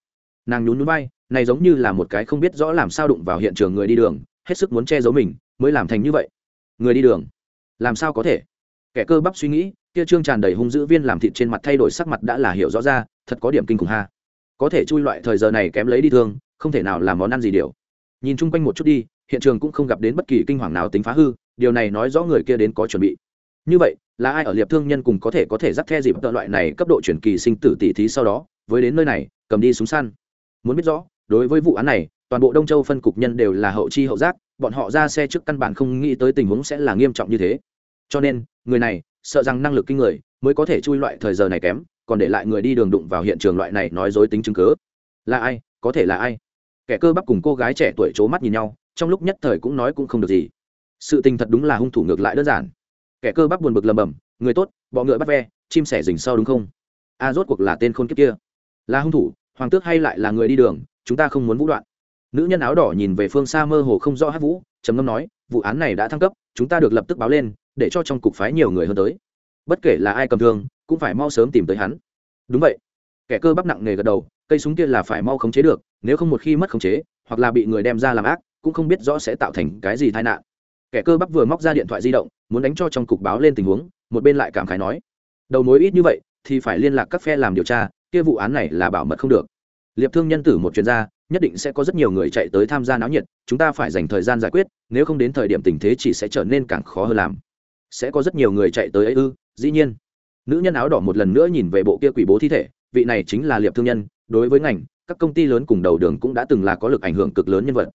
A: Nàng nhún núi bay này giống như là một cái không biết rõ làm sao đụng vào hiện trường người đi đường, hết sức muốn che giấu mình, mới làm thành như vậy. Người đi đường? Làm sao có thể? Kẻ cơ bắp suy nghĩ, kia trương tràn đầy hung dữ viên làm thịt trên mặt thay đổi sắc mặt đã là hiểu rõ ra, thật có điểm kinh khủng ha. Có thể chui loại thời giờ này kém lấy đi thương, không thể nào làm món ăn gì điều. Nhìn chung quanh một chút đi, hiện trường cũng không gặp đến bất kỳ kinh hoàng nào tính phá hư điều này nói rõ người kia đến có chuẩn bị. Như vậy, là ai ở liệp thương nhân cùng có thể có thể dắt the dịp tợ loại này cấp độ chuyển kỳ sinh tử tỷ thí sau đó, với đến nơi này, cầm đi súng săn. Muốn biết rõ, đối với vụ án này, toàn bộ đông châu phân cục nhân đều là hậu chi hậu giác, bọn họ ra xe trước căn bản không nghĩ tới tình huống sẽ là nghiêm trọng như thế. Cho nên, người này, sợ rằng năng lực kinh người, mới có thể chui loại thời giờ này kém, còn để lại người đi đường đụng vào hiện trường loại này nói dối tính chứng cớ là ai, có thể là ai? Kẻ cơ bắp cùng cô gái trẻ tuổi c mắt nhìn nhau, trong lúc nhất thời cũng nói cũng không được gì sự tình thật đúng là hung thủ ngược lại đơn giản. Kẻ cơ bắp buồn bực lầm bầm, người tốt, bọ ngựa bắt ve, chim sẻ rình sau đúng không? A, rốt cuộc là tên khôn kiếp kia. Là hung thủ, hoàng tước hay lại là người đi đường, chúng ta không muốn vũ đoạn. Nữ nhân áo đỏ nhìn về phương xa mơ hồ không rõ hát vũ, trầm ngâm nói, vụ án này đã thăng cấp, chúng ta được lập tức báo lên, để cho trong cục phái nhiều người hơn tới. Bất kể là ai cầm thương, cũng phải mau sớm tìm tới hắn. Đúng vậy. Kẻ cơ bắp nặng nề gật đầu, cây súng kia là phải mau khống chế được, nếu không một khi mất khống chế, hoặc là bị người đem ra làm ác, cũng không biết rõ sẽ tạo thành cái gì tai nạn kẻ cơ bắp vừa móc ra điện thoại di động, muốn đánh cho trong cục báo lên tình huống, một bên lại cảm khái nói, đầu mối ít như vậy, thì phải liên lạc các phe làm điều tra, kia vụ án này là bảo mật không được. Liệp thương nhân tử một chuyên gia, nhất định sẽ có rất nhiều người chạy tới tham gia náo nhiệt, chúng ta phải dành thời gian giải quyết, nếu không đến thời điểm tình thế chỉ sẽ trở nên càng khó hơn làm. Sẽ có rất nhiều người chạy tới ấy ư, dĩ nhiên. Nữ nhân áo đỏ một lần nữa nhìn về bộ kia quỷ bố thi thể, vị này chính là liệp thương nhân, đối với ngành, các công ty lớn cùng đầu đường cũng đã từng là có lực ảnh hưởng cực lớn nhân vật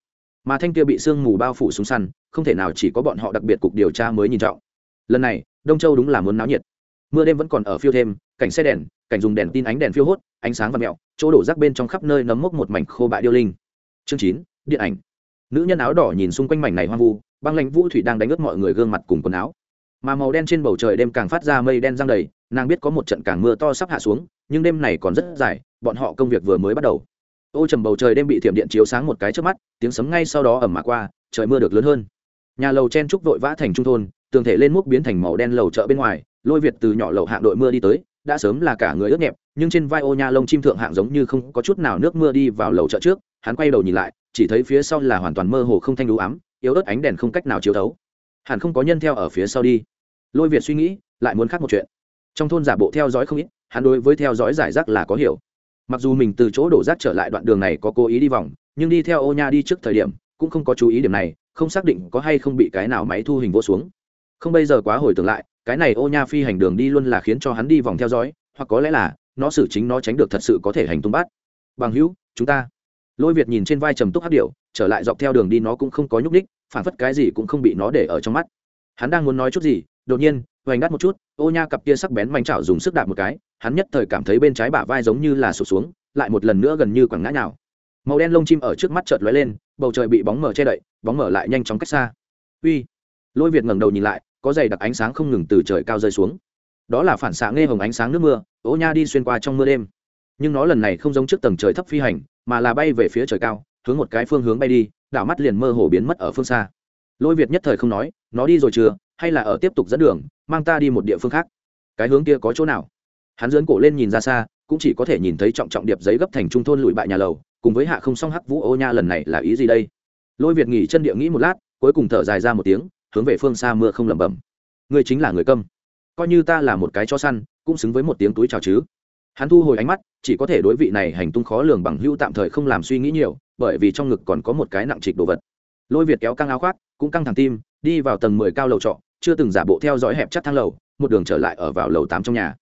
A: mà thanh kia bị sương mù bao phủ súng săn, không thể nào chỉ có bọn họ đặc biệt cục điều tra mới nhìn trọng. Lần này, đông châu đúng là muốn náo nhiệt. Mưa đêm vẫn còn ở phiêu thêm, cảnh xe đèn, cảnh dùng đèn tin ánh đèn phiêu hốt, ánh sáng và mẹo, chỗ đổ rác bên trong khắp nơi nấm mốc một mảnh khô bại điêu linh. Chương chín, điện ảnh. Nữ nhân áo đỏ nhìn xung quanh mảnh này hoang vu, băng lãnh vũ thủy đang đánh ướt mọi người gương mặt cùng quần áo. Mà màu đen trên bầu trời đêm càng phát ra mây đen răng đầy, nàng biết có một trận càng mưa to sắp hạ xuống, nhưng đêm này còn rất dài, bọn họ công việc vừa mới bắt đầu ô trầm bầu trời đêm bị thiểm điện chiếu sáng một cái trước mắt, tiếng sấm ngay sau đó ẩm mà qua, trời mưa được lớn hơn. Nhà lầu chen trúc vội vã thành trung thôn, tường thể lên múc biến thành màu đen lầu chợ bên ngoài, lôi việt từ nhỏ lầu hạng đội mưa đi tới, đã sớm là cả người ướt nhẹp, nhưng trên vai ô nha lông chim thượng hạng giống như không có chút nào nước mưa đi vào lầu chợ trước, hắn quay đầu nhìn lại, chỉ thấy phía sau là hoàn toàn mơ hồ không thanh đú ám yếu ớt ánh đèn không cách nào chiếu thấu. Hẳn không có nhân theo ở phía sau đi. Lôi việt suy nghĩ, lại muốn khác một chuyện. Trong thôn giả bộ theo dõi không ít, hắn đối với theo dõi giải rác là có hiểu mặc dù mình từ chỗ đổ rác trở lại đoạn đường này có cố ý đi vòng, nhưng đi theo ô nha đi trước thời điểm, cũng không có chú ý điểm này, không xác định có hay không bị cái nào máy thu hình vô xuống. Không bây giờ quá hồi tưởng lại, cái này ô nha phi hành đường đi luôn là khiến cho hắn đi vòng theo dõi, hoặc có lẽ là, nó xử chính nó tránh được thật sự có thể hành tung bắt bằng hữu, chúng ta. Lôi việt nhìn trên vai trầm túc hát điệu trở lại dọc theo đường đi nó cũng không có nhúc ních phản phất cái gì cũng không bị nó để ở trong mắt. Hắn đang muốn nói chút gì đột nhiên hoành đắt một chút, ô nha cặp kia sắc bén manh chảo dùng sức đạp một cái, hắn nhất thời cảm thấy bên trái bả vai giống như là sụt xuống, lại một lần nữa gần như quẳng ngã nào màu đen lông chim ở trước mắt chợt lóe lên, bầu trời bị bóng mở che đậy, bóng mở lại nhanh chóng cách xa. Uy! Lôi việt ngẩng đầu nhìn lại, có dày đặc ánh sáng không ngừng từ trời cao rơi xuống. Đó là phản xạ nghe hồng ánh sáng nước mưa, ô nha đi xuyên qua trong mưa đêm. Nhưng nó lần này không giống trước tầng trời thấp phi hành, mà là bay về phía trời cao, hướng một cái phương hướng bay đi, đảo mắt liền mơ hồ biến mất ở phương xa. Lôi việt nhất thời không nói, nó đi rồi chưa? Hay là ở tiếp tục dẫn đường, mang ta đi một địa phương khác? Cái hướng kia có chỗ nào? Hắn dưỡng cổ lên nhìn ra xa, cũng chỉ có thể nhìn thấy trọng trọng điệp giấy gấp thành trung thôn lụi bại nhà lầu, cùng với hạ không song hắc vũ ô nha lần này là ý gì đây? Lôi việt nghỉ chân địa nghĩ một lát, cuối cùng thở dài ra một tiếng, hướng về phương xa mưa không lẩm bẩm. Ngươi chính là người câm. Coi như ta là một cái cho săn, cũng xứng với một tiếng túi chào chứ. Hắn thu hồi ánh mắt, chỉ có thể đối vị này hành tung khó lường bằng hưu tạm thời không làm suy nghĩ nhiều, bởi vì trong ngực còn có một cái nặng trịch đồ vật. Lôi việt kéo căng áo khoác, cũng căng thẳng tim, đi vào tầng mười cao lầu trọ chưa từng giả bộ theo dõi hẹp chắc thang lầu, một đường trở lại ở vào lầu tám trong nhà.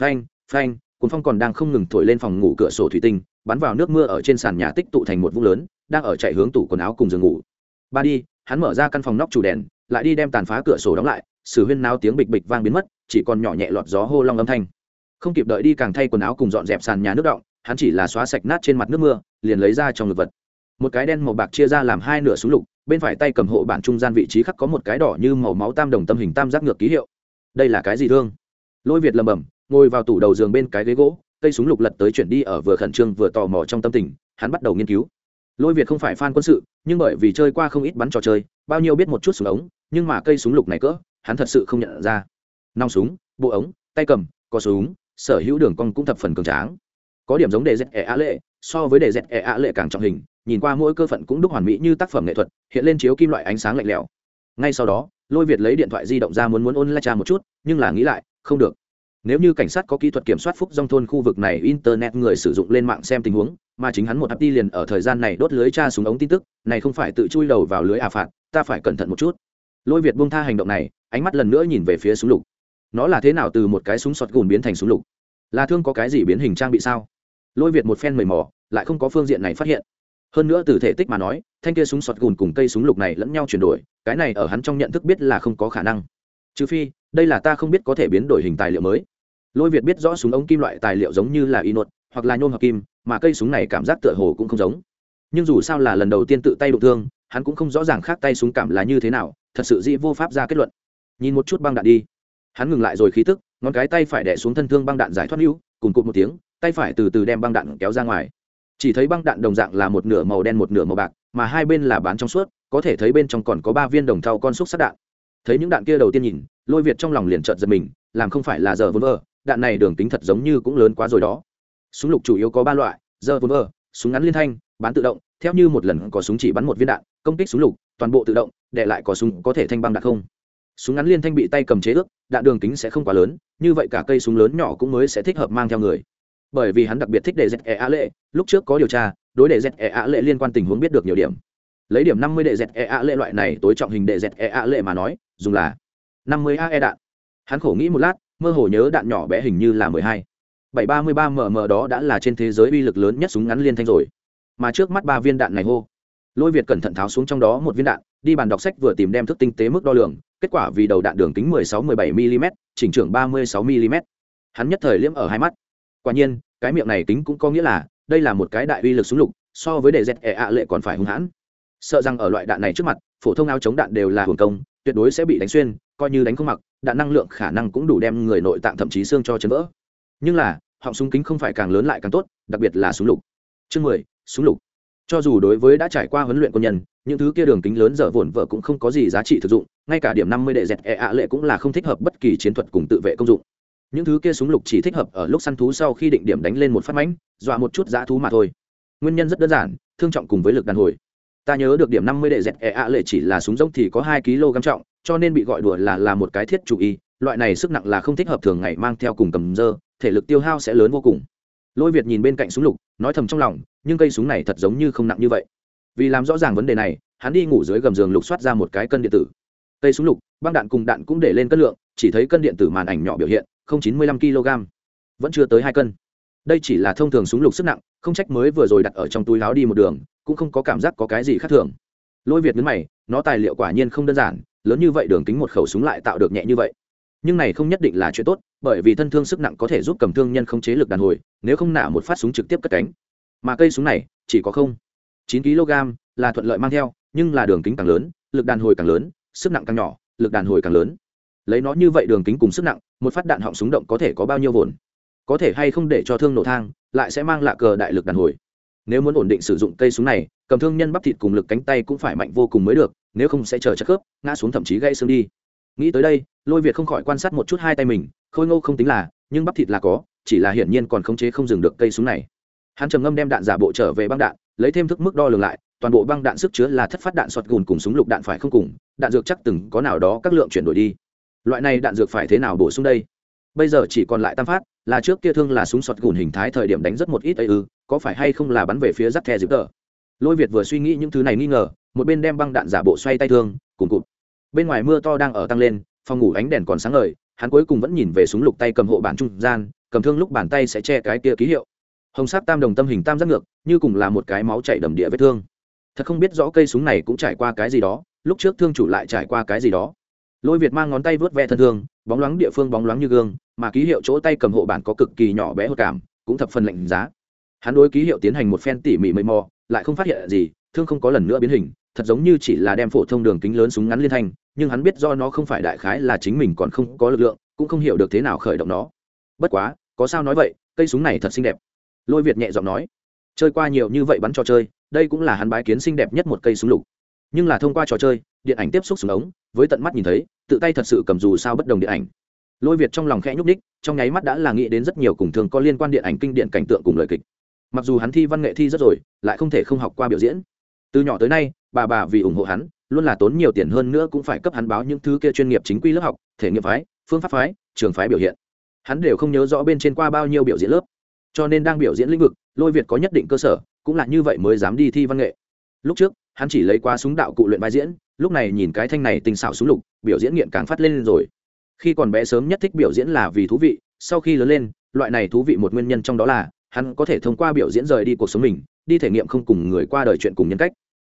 A: Phanh phanh, cuốn phong còn đang không ngừng thổi lên phòng ngủ cửa sổ thủy tinh, bắn vào nước mưa ở trên sàn nhà tích tụ thành một vũng lớn, đang ở chạy hướng tủ quần áo cùng giường ngủ. Ba đi, hắn mở ra căn phòng nóc chủ đèn, lại đi đem tàn phá cửa sổ đóng lại, sử huyên náo tiếng bịch bịch vang biến mất, chỉ còn nhỏ nhẹ lọt gió hô long âm thanh. Không kịp đợi đi càng thay quần áo cùng dọn dẹp sàn nhà nước động, hắn chỉ là xóa sạch nát trên mặt nước mưa, liền lấy ra trong ngực vật. Một cái đen màu bạc chia ra làm hai nửa súng lục bên phải tay cầm hộ bản trung gian vị trí khắc có một cái đỏ như màu máu tam đồng tâm hình tam giác ngược ký hiệu. Đây là cái gì thương? Lôi việt lầm bầm ngồi vào tủ đầu giường bên cái ghế gỗ, cây súng lục lật tới chuyển đi ở vừa khẩn trương vừa tò mò trong tâm tình, hắn bắt đầu nghiên cứu. Lôi việt không phải fan quân sự, nhưng bởi vì chơi qua không ít bắn trò chơi, bao nhiêu biết một chút súng ống, nhưng mà cây súng lục này cỡ, hắn thật sự không nhận ra. Nòng súng, bộ ống, tay cầm, có súng, sở hữu đường cong cũng thập phần cường tráng. Có điểm giống đề dẹt ẻ á lệ, so với đề dẹt ẻ á lệ càng trọng hình nhìn qua mỗi cơ phận cũng đúc hoàn mỹ như tác phẩm nghệ thuật, hiện lên chiếu kim loại ánh sáng lạnh lẽo. Ngay sau đó, lôi việt lấy điện thoại di động ra muốn muốn ôn la cha một chút, nhưng là nghĩ lại, không được. Nếu như cảnh sát có kỹ thuật kiểm soát phúc dòng thôn khu vực này, internet người sử dụng lên mạng xem tình huống, mà chính hắn một hấp đi liền ở thời gian này đốt lưới tra xuống ống tin tức, này không phải tự chui đầu vào lưới à phạt, ta phải cẩn thận một chút. Lôi việt buông tha hành động này, ánh mắt lần nữa nhìn về phía súng lục. Nó là thế nào từ một cái súng sọt gùn biến thành súng lục? Là thương có cái gì biến hình trang bị sao? Lôi việt một phen mầy mò, lại không có phương diện này phát hiện hơn nữa từ thể tích mà nói, thanh kia súng sọt gùn cùng cây súng lục này lẫn nhau chuyển đổi, cái này ở hắn trong nhận thức biết là không có khả năng. Trừ phi, đây là ta không biết có thể biến đổi hình tài liệu mới. Lôi việt biết rõ súng ống kim loại tài liệu giống như là inox, hoặc là nhôm hợp kim, mà cây súng này cảm giác tựa hồ cũng không giống. Nhưng dù sao là lần đầu tiên tự tay đụng thương, hắn cũng không rõ ràng khác tay súng cảm là như thế nào, thật sự dĩ vô pháp ra kết luận. Nhìn một chút băng đạn đi. Hắn ngừng lại rồi khí tức, ngón cái tay phải đẻ xuống thân thương băng đạn giải thoát hữu, cùng cụt một tiếng, tay phải từ từ đem băng đạn kéo ra ngoài chỉ thấy băng đạn đồng dạng là một nửa màu đen một nửa màu bạc, mà hai bên là bán trong suốt, có thể thấy bên trong còn có ba viên đồng thau con xúc sát đạn. Thấy những đạn kia đầu tiên nhìn, lôi việt trong lòng liền trợn giật mình, làm không phải là giờ vốn vơ, đạn này đường kính thật giống như cũng lớn quá rồi đó. Súng lục chủ yếu có ba loại, giờ vốn vơ, súng ngắn liên thanh, bán tự động, theo như một lần có súng chỉ bắn một viên đạn, công kích súng lục, toàn bộ tự động, để lại có súng có thể thanh băng đạn không. Súng ngắn liên thanh bị tay cầm chế ước, đạn đường kính sẽ không quá lớn, như vậy cả cây súng lớn nhỏ cũng mới sẽ thích hợp mang theo người bởi vì hắn đặc biệt thích để dẹt e a lệ. Lúc trước có điều tra, đối để dẹt e a lệ liên quan tình huống biết được nhiều điểm. Lấy điểm năm mươi đệ dẹt e a lệ loại này tối trọng hình đệ dẹt e a lệ mà nói, dùng là năm mươi ae đạn. Hắn khổ nghĩ một lát, mơ hồ nhớ đạn nhỏ bé hình như là mười hai. bảy ba mươi ba mm đó đã là trên thế giới uy lực lớn nhất súng ngắn liên thanh rồi. Mà trước mắt ba viên đạn này hô. Lôi việt cẩn thận tháo xuống trong đó một viên đạn, đi bàn đọc sách vừa tìm đem thức tinh tế mức đo lường, kết quả vì đầu đạn đường kính 16-17 mm chỉnh trưởng 36 mm hắn nhất thời liễm ở hai mắt quả nhiên, cái miệng này tính cũng có nghĩa là, đây là một cái đại uy lực súng lục, so với đề dẹt ẹ e ạ lệ còn phải hung hãn. Sợ rằng ở loại đạn này trước mặt, phổ thông áo chống đạn đều là hưởng công, tuyệt đối sẽ bị đánh xuyên, coi như đánh không mặc, đạn năng lượng khả năng cũng đủ đem người nội tạng thậm chí xương cho chấn vỡ. Nhưng là, họng súng kính không phải càng lớn lại càng tốt, đặc biệt là súng lục. Chương mười, súng lục. Cho dù đối với đã trải qua huấn luyện quân nhân, những thứ kia đường kính lớn dở vồn vợ cũng không có gì giá trị thực dụng, ngay cả điểm năm mươi đệ dẹt e ạ lệ cũng là không thích hợp bất kỳ chiến thuật cùng tự vệ công dụng những thứ kia súng lục chỉ thích hợp ở lúc săn thú sau khi định điểm đánh lên một phát mánh dọa một chút dã thú mà thôi. Nguyên nhân rất đơn giản, thương trọng cùng với lực đàn hồi. Ta nhớ được điểm năm mươi đệ dẹt e ạ lệ chỉ là súng rông thì có hai kg trọng, cho nên bị gọi đùa là là một cái thiết chủ y, loại này sức nặng là không thích hợp thường ngày mang theo cùng cầm dơ, thể lực tiêu hao sẽ lớn vô cùng. Lôi việt nhìn bên cạnh súng lục, nói thầm trong lòng, nhưng cây súng này thật giống như không nặng như vậy. Vì làm rõ ràng vấn đề này, hắn đi ngủ dưới gầm giường lục soát ra một cái cân điện tử. Cây súng lục, băng đạn cùng đạn cũng để lên cân lượng, chỉ thấy cân điện tử màn ảnh nhỏ biểu hiện không chín mươi lăm kg, vẫn chưa tới hai cân. Đây chỉ là thông thường súng lục sức nặng, không trách mới vừa rồi đặt ở trong túi láo đi một đường, cũng không có cảm giác có cái gì khác thường. Lôi việt nhấn mày, nó tài liệu quả nhiên không đơn giản, lớn như vậy đường kính một khẩu súng lại tạo được nhẹ như vậy. Nhưng này không nhất định là chuyện tốt, bởi vì thân thương sức nặng có thể giúp cầm thương nhân không chế lực đàn hồi, nếu không nả một phát súng trực tiếp cất cánh. Mà cây súng này, chỉ có không. chín kg là thuận lợi mang theo, nhưng là đường kính càng lớn, lực đàn hồi càng lớn, sức nặng càng nhỏ, lực đàn hồi càng lớn lấy nó như vậy đường kính cùng sức nặng, một phát đạn họng súng động có thể có bao nhiêu vồn? Có thể hay không để cho thương nổ thang, lại sẽ mang lạ cờ đại lực đàn hồi. Nếu muốn ổn định sử dụng cây súng này, cầm thương nhân bắp thịt cùng lực cánh tay cũng phải mạnh vô cùng mới được, nếu không sẽ chờ chất khớp, ngã xuống thậm chí gây xương đi. Nghĩ tới đây, lôi việt không khỏi quan sát một chút hai tay mình, khôi ngô không tính là, nhưng bắp thịt là có, chỉ là hiển nhiên còn khống chế không dừng được cây súng này. Hắn trầm ngâm đem đạn giả bộ trở về băng đạn, lấy thêm thức mức đo lường lại, toàn bộ băng đạn sức chứa là thất phát đạn sọt gùn cùng súng lục đạn phải không cùng, đạn dược chắc từng có nào đó các lượng chuyển đổi đi loại này đạn dược phải thế nào bổ sung đây? Bây giờ chỉ còn lại tam phát, là trước kia thương là súng sọt gùn hình thái thời điểm đánh rất một ít ấy ư, có phải hay không là bắn về phía rắc the dịp tờ? Lôi việt vừa suy nghĩ những thứ này nghi ngờ, một bên đem băng đạn giả bộ xoay tay thương, cùng cụt. Bên ngoài mưa to đang ở tăng lên, phòng ngủ ánh đèn còn sáng ngời, hắn cuối cùng vẫn nhìn về súng lục tay cầm hộ bản trung gian, cầm thương lúc bàn tay sẽ che cái kia ký hiệu. Hồng sắc tam đồng tâm hình tam giác ngược, như cùng là một cái máu chảy đầm địa vết thương. Thật không biết rõ cây súng này cũng trải qua cái gì đó, lúc trước thương chủ lại trải qua cái gì đó lôi việt mang ngón tay vớt ve thân thương bóng loáng địa phương bóng loáng như gương, mà ký hiệu chỗ tay cầm hộ bản có cực kỳ nhỏ bé hột cảm, cũng thập phần lạnh giá. Hắn đối ký hiệu tiến hành một phen tỉ mỉ mây mò, lại không phát hiện gì, thương không có lần nữa biến hình, thật giống như chỉ là đem phổ thông đường kính lớn súng ngắn liên thanh, nhưng hắn biết do nó không phải đại khái là chính mình còn không có lực lượng, cũng không hiểu được thế nào khởi động nó. Bất quá, có sao nói vậy, cây súng này thật xinh đẹp. Lôi việt nhẹ giọng nói, chơi qua nhiều như vậy bắn trò chơi, đây cũng là hắn bái kiến xinh đẹp nhất một cây súng lục. Nhưng là thông qua trò chơi, điện ảnh tiếp xúc súng ống, với tận mắt nhìn thấy tự tay thật sự cầm dù sao bất đồng điện ảnh. Lôi việt trong lòng khẽ nhúc ních trong nháy mắt đã là nghĩ đến rất nhiều cùng thường có liên quan điện ảnh kinh điện cảnh tượng cùng lời kịch. Mặc dù hắn thi văn nghệ thi rất rồi, lại không thể không học qua biểu diễn. Từ nhỏ tới nay, bà bà vì ủng hộ hắn, luôn là tốn nhiều tiền hơn nữa cũng phải cấp hắn báo những thứ kia chuyên nghiệp chính quy lớp học, thể nghiệm phái, phương pháp phái, trường phái biểu hiện. Hắn đều không nhớ rõ bên trên qua bao nhiêu biểu diễn lớp. Cho nên đang biểu diễn lĩnh vực, lôi việt có nhất định cơ sở, cũng là như vậy mới dám đi thi văn nghệ. Lúc trước, hắn chỉ lấy qua súng đạo cụ luyện vai diễn lúc này nhìn cái thanh này tinh xảo súng lục, biểu diễn nghiện càng phát lên rồi. Khi còn bé sớm nhất thích biểu diễn là vì thú vị, sau khi lớn lên, loại này thú vị một nguyên nhân trong đó là, hắn có thể thông qua biểu diễn rời đi cuộc sống mình, đi thể nghiệm không cùng người qua đời chuyện cùng nhân cách.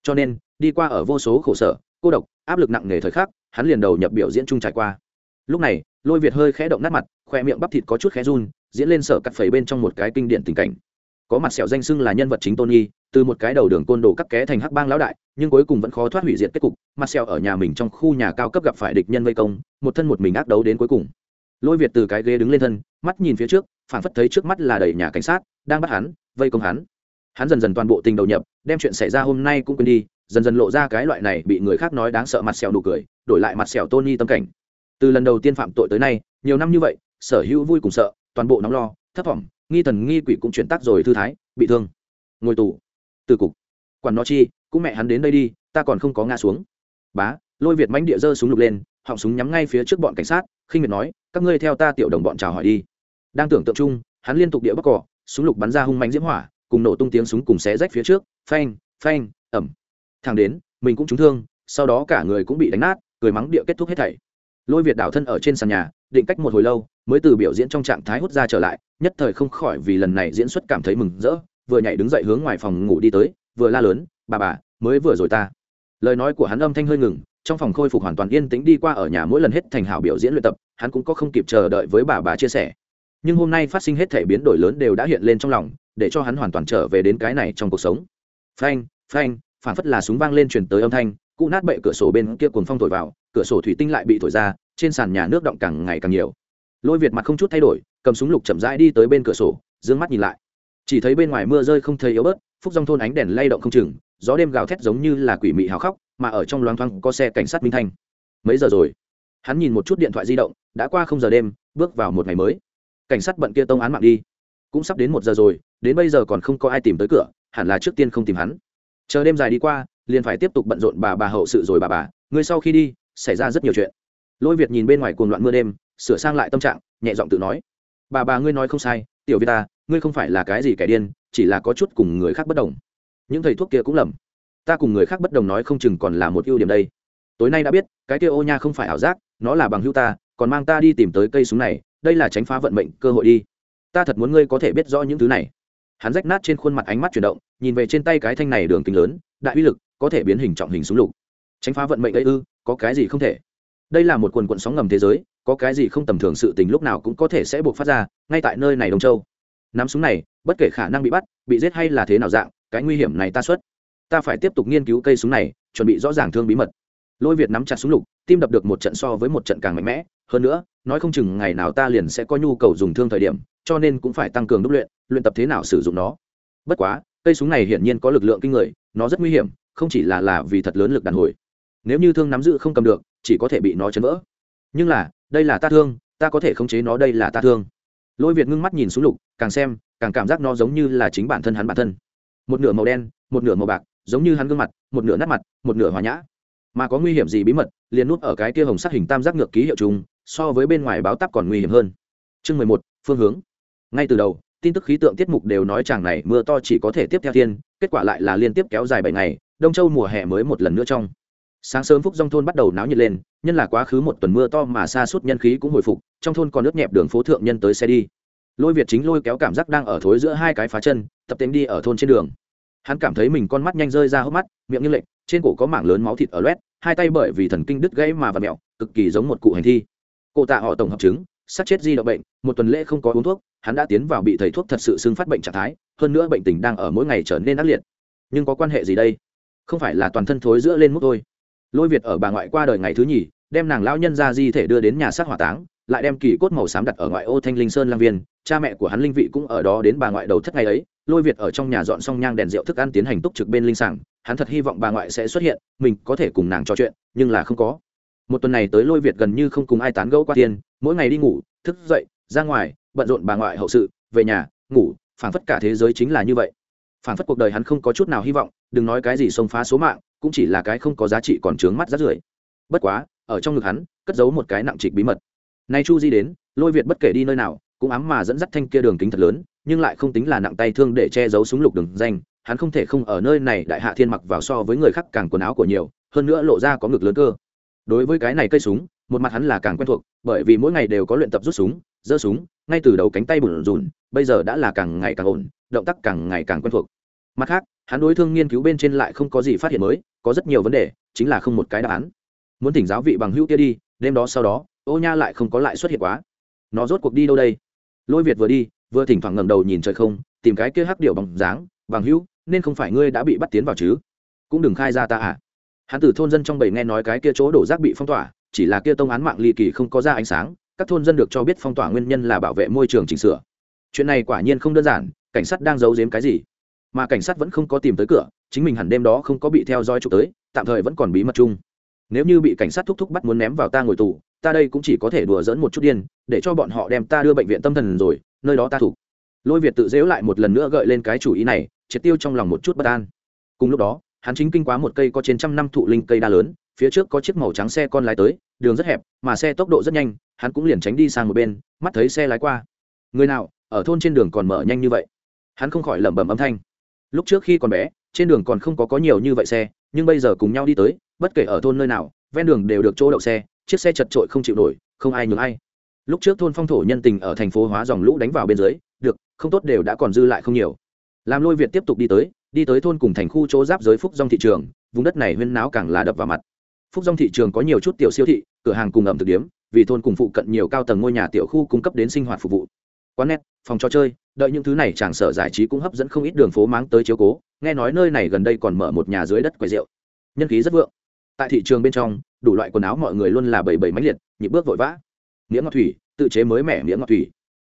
A: Cho nên, đi qua ở vô số khổ sở, cô độc, áp lực nặng nề thời khắc, hắn liền đầu nhập biểu diễn chung trải qua. Lúc này, lôi việt hơi khẽ động nát mặt, khoe miệng bắp thịt có chút khẽ run, diễn lên sở cắt phẩy bên trong một cái kinh điển tình cảnh có mặt sẹo danh xưng là nhân vật chính tôn nghi từ một cái đầu đường côn đồ cắt ké thành hắc bang lão đại, nhưng cuối cùng vẫn khó thoát hủy diệt kết cục. Mặt sẹo ở nhà mình trong khu nhà cao cấp gặp phải địch nhân vây công, một thân một mình ác đấu đến cuối cùng. Lôi việt từ cái ghế đứng lên thân, mắt nhìn phía trước phản phất thấy trước mắt là đầy nhà cảnh sát, đang bắt hắn, vây công hắn. Hắn dần dần toàn bộ tình đầu nhập, đem chuyện xảy ra hôm nay cũng quên đi, dần dần lộ ra cái loại này bị người khác nói đáng sợ mặt sẹo nụ cười, đổi lại mặt sẹo tôn tâm cảnh. Từ lần đầu tiên phạm tội tới nay, nhiều năm như vậy, sở hữu vui cùng sợ, toàn bộ nóng lo, thấp thỏm nghi thần nghi quỷ cũng chuyển tác rồi thư thái, bị thương. Ngồi tù. Từ cục. Quản nó chi, cũng mẹ hắn đến đây đi, ta còn không có ngã xuống. Bá, lôi việt mánh địa giơ súng lục lên, họng súng nhắm ngay phía trước bọn cảnh sát, khinh miệt nói, các ngươi theo ta tiểu đồng bọn chào hỏi đi. Đang tưởng tượng chung, hắn liên tục địa bắc cỏ, súng lục bắn ra hung mạnh diễm hỏa, cùng nổ tung tiếng súng cùng xé rách phía trước, phanh phanh, ẩm. Thằng đến, mình cũng trúng thương, sau đó cả người cũng bị đánh nát, cười mắng địa kết thúc hết thảy lôi việt đảo thân ở trên sàn nhà, định cách một hồi lâu, mới từ biểu diễn trong trạng thái hút ra trở lại, nhất thời không khỏi vì lần này diễn xuất cảm thấy mừng rỡ, vừa nhảy đứng dậy hướng ngoài phòng ngủ đi tới, vừa la lớn, bà bà, mới vừa rồi ta. Lời nói của hắn âm thanh hơi ngừng, trong phòng khôi phục hoàn toàn yên tĩnh đi qua ở nhà mỗi lần hết thành hảo biểu diễn luyện tập, hắn cũng có không kịp chờ đợi với bà bà chia sẻ. Nhưng hôm nay phát sinh hết thể biến đổi lớn đều đã hiện lên trong lòng, để cho hắn hoàn toàn trở về đến cái này trong cuộc sống. Phanh phanh phản phất là súng vang lên truyền tới âm thanh cụ nát bệ cửa sổ bên kia cuồng phong thổi vào, cửa sổ thủy tinh lại bị thổi ra, trên sàn nhà nước động càng ngày càng nhiều. Lôi việt mặt không chút thay đổi, cầm súng lục chậm rãi đi tới bên cửa sổ d ư ơ n g mắt nhìn lại. Chỉ thấy bên ngoài mưa rơi không thấy yếu bớt, phúc dòng thôn ánh đèn lay động không chừng, gió đêm gào thét giống như là quỷ mị hào khóc, mà ở trong loáng thoáng có xe cảnh sát minh thanh. Mấy giờ rồi? Hắn nhìn một chút điện thoại di động, đã qua không giờ đêm, bước vào một ngày mới. Cảnh sát bận kia tông án mạng đi. Cũng sắp đến một giờ rồi, đến bây giờ còn không có ai tìm tới cửa, hẳn là trước tiên không tìm hắn. Chờ đêm dài đi qua liền phải tiếp tục bận rộn bà bà hậu sự rồi bà bà, ngươi sau khi đi, xảy ra rất nhiều chuyện. Lôi việt nhìn bên ngoài cuồng loạn mưa đêm, sửa sang lại tâm trạng, nhẹ giọng tự nói. Bà bà ngươi nói không sai, tiểu việt ta ngươi không phải là cái gì kẻ điên, chỉ là có chút cùng người khác bất đồng. Những thầy thuốc kia cũng lầm. Ta cùng người khác bất đồng nói không chừng còn là một ưu điểm đây. Tối nay đã biết, cái kia ô nha không phải ảo giác, nó là bằng hữu ta, còn mang ta đi tìm tới cây súng này, đây là tránh phá vận mệnh cơ hội đi. Ta thật muốn ngươi có thể biết rõ những thứ này. Hắn rách nát trên khuôn mặt ánh mắt chuyển động, nhìn về trên tay cái thanh này đường kính lớn, đại uy lực có thể biến hình trọng hình súng lục. Tránh phá vận mệnh ấy ư, có cái gì không thể? Đây là một quần quận sóng ngầm thế giới, có cái gì không tầm thường sự tình lúc nào cũng có thể sẽ buộc phát ra, ngay tại nơi này đông châu. Nắm súng này, bất kể khả năng bị bắt, bị giết hay là thế nào dạng, cái nguy hiểm này ta xuất. Ta phải tiếp tục nghiên cứu cây súng này, chuẩn bị rõ ràng thương bí mật. Lôi việt nắm chặt súng lục, tim đập được một trận so với một trận càng mạnh mẽ. Hơn nữa, nói không chừng ngày nào ta liền sẽ có nhu cầu dùng thương thời điểm, cho nên cũng phải tăng cường đúc luyện luyện tập thế nào sử dụng nó. Bất quá, cây súng này hiển nhiên có lực lượng kinh người, nó rất nguy hiểm không chỉ là là vì thật lớn lực đàn hồi. Nếu như thương nắm giữ không cầm được, chỉ có thể bị nó chấn vỡ. Nhưng là, đây là ta thương, ta có thể khống chế nó, đây là ta thương. Lôi việt ngưng mắt nhìn xuống lục, càng xem, càng cảm giác nó giống như là chính bản thân hắn bản thân. Một nửa màu đen, một nửa màu bạc, giống như hắn gương mặt, một nửa nát mặt, một nửa hòa nhã. Mà có nguy hiểm gì bí mật, liền nút ở cái kia hồng sắc hình tam giác ngược ký hiệu chung so với bên ngoài báo tắp còn nguy hiểm hơn. Chương mười một, phương hướng. Ngay từ đầu, tin tức khí tượng tiết mục đều nói chàng này mưa to chỉ có thể tiếp theo thiên, kết quả lại là liên tiếp kéo dài bảy ngày đông châu mùa hè mới một lần nữa trong. Sáng sớm phúc dòng thôn bắt đầu náo nhiệt lên, nhân là quá khứ một tuần mưa to mà xa suốt nhân khí cũng hồi phục, trong thôn còn nước nhẹp đường phố thượng nhân tới xe đi. Lôi việt chính lôi kéo cảm giác đang ở thối giữa hai cái phá chân, tập tên đi ở thôn trên đường. Hắn cảm thấy mình con mắt nhanh rơi ra hốc mắt, miệng như lệch, trên cổ có mảng lớn máu thịt ở loét, hai tay bởi vì thần kinh đứt gãy mà và mẹo, cực kỳ giống một cụ hành thi. Cụ tạ họ tổng hợp chứng, sát chết di động bệnh, một tuần lễ không có uống thuốc, hắn đã tiến vào bị thầy thuốc thật sự xưng phát bệnh trạng thái, hơn nữa bệnh tình đang ở mỗi ngày trở nên ác liệt. Nhưng có quan hệ gì đây? Không phải là toàn thân thối giữa lên mức thôi. Lôi việt ở bà ngoại qua đời ngày thứ nhì, đem nàng lão nhân ra di thể đưa đến nhà xác hỏa táng, lại đem kỳ cốt màu xám đặt ở ngoại ô thanh linh sơn lang viên, cha mẹ của hắn linh vị cũng ở đó đến bà ngoại đầu thất ngày ấy. Lôi việt ở trong nhà dọn xong nhang đèn rượu thức ăn tiến hành túc trực bên linh sàng, hắn thật hy vọng bà ngoại sẽ xuất hiện, mình có thể cùng nàng trò chuyện, nhưng là không có. Một tuần này tới lôi việt gần như không cùng ai tán gẫu qua tiền, mỗi ngày đi ngủ, thức dậy, ra ngoài, bận rộn bà ngoại hậu sự, về nhà, ngủ, phảng phất cả thế giới chính là như vậy. Phảng phất cuộc đời hắn không có chút nào hy vọng đừng nói cái gì xông phá số mạng, cũng chỉ là cái không có giá trị còn trướng mắt rát rưởi. Bất quá, ở trong ngực hắn, cất giấu một cái nặng trịch bí mật. Nay chu di đến, lôi việt bất kể đi nơi nào, cũng ám mà dẫn dắt thanh kia đường kính thật lớn, nhưng lại không tính là nặng tay thương để che giấu súng lục đường danh, hắn không thể không ở nơi này đại hạ thiên mặc vào so với người khác càng quần áo của nhiều, hơn nữa lộ ra có ngực lớn cơ. Đối với cái này cây súng, một mặt hắn là càng quen thuộc, bởi vì mỗi ngày đều có luyện tập rút súng, giơ súng, ngay từ đầu cánh tay bùn rùn bây giờ đã là càng ngày càng ổn, động tác càng ngày càng quen thuộc mặt khác, hắn đối thương nghiên cứu bên trên lại không có gì phát hiện mới, có rất nhiều vấn đề, chính là không một cái đáp án. Muốn thỉnh giáo vị bằng hữu kia đi, đêm đó sau đó, ô nha lại không có lại xuất hiện quá. Nó rốt cuộc đi đâu đây? Lôi việt vừa đi, vừa thỉnh thoảng ngẩng đầu nhìn trời không, tìm cái kia hắc điệu bằng dáng, bằng hữu, nên không phải ngươi đã bị bắt tiến vào chứ? Cũng đừng khai ra ta à? Hắn từ thôn dân trong bầy nghe nói cái kia chỗ đổ rác bị phong tỏa, chỉ là kia tông án mạng ly kỳ không có ra ánh sáng, các thôn dân được cho biết phong tỏa nguyên nhân là bảo vệ môi trường chỉnh sửa. Chuyện này quả nhiên không đơn giản, cảnh sát đang giấu giếm cái gì? Mà cảnh sát vẫn không có tìm tới cửa, chính mình hẳn đêm đó không có bị theo dõi chụp tới, tạm thời vẫn còn bí mật chung. Nếu như bị cảnh sát thúc thúc bắt muốn ném vào ta ngồi tù, ta đây cũng chỉ có thể đùa dẫn một chút điên, để cho bọn họ đem ta đưa bệnh viện tâm thần rồi, nơi đó ta thủ. Lôi việt tự dễu lại một lần nữa gợi lên cái chủ ý này, triệt tiêu trong lòng một chút bất an. Cùng lúc đó, hắn chính kinh quá một cây có trên trăm năm thụ linh cây đa lớn, phía trước có chiếc màu trắng xe con lái tới, đường rất hẹp, mà xe tốc độ rất nhanh, hắn cũng liền tránh đi sang một bên, mắt thấy xe lái qua. Người nào, ở thôn trên đường còn mở nhanh như vậy? Hắn không khỏi lẩm bẩm âm thanh lúc trước khi còn bé, trên đường còn không có có nhiều như vậy xe, nhưng bây giờ cùng nhau đi tới, bất kể ở thôn nơi nào, ven đường đều được chỗ đậu xe, chiếc xe chật trội không chịu nổi, không ai nhường ai. Lúc trước thôn phong thổ nhân tình ở thành phố hóa dòng lũ đánh vào bên dưới, được, không tốt đều đã còn dư lại không nhiều. Làm lôi việt tiếp tục đi tới đi tới thôn cùng thành khu chỗ giáp giới phúc dòng thị trường, vùng đất này huyên náo càng là đập vào mặt. Phúc dòng thị trường có nhiều chút tiểu siêu thị, cửa hàng cùng ẩm thực điếm, vì thôn cùng phụ cận nhiều cao tầng ngôi nhà tiểu khu cung cấp đến sinh hoạt phục vụ. Quán net, phòng trò chơi đợi những thứ này chẳng sở giải trí cũng hấp dẫn không ít đường phố máng tới chiếu cố, nghe nói nơi này gần đây còn mở một nhà dưới đất quầy rượu. Nhân khí rất vượng. Tại thị trường bên trong, đủ loại quần áo mọi người luôn là bảy bảy máy liệt, nhịp bước vội vã. Nghĩa ngọc thủy, tự chế mới mẻ nghĩa ngọc thủy.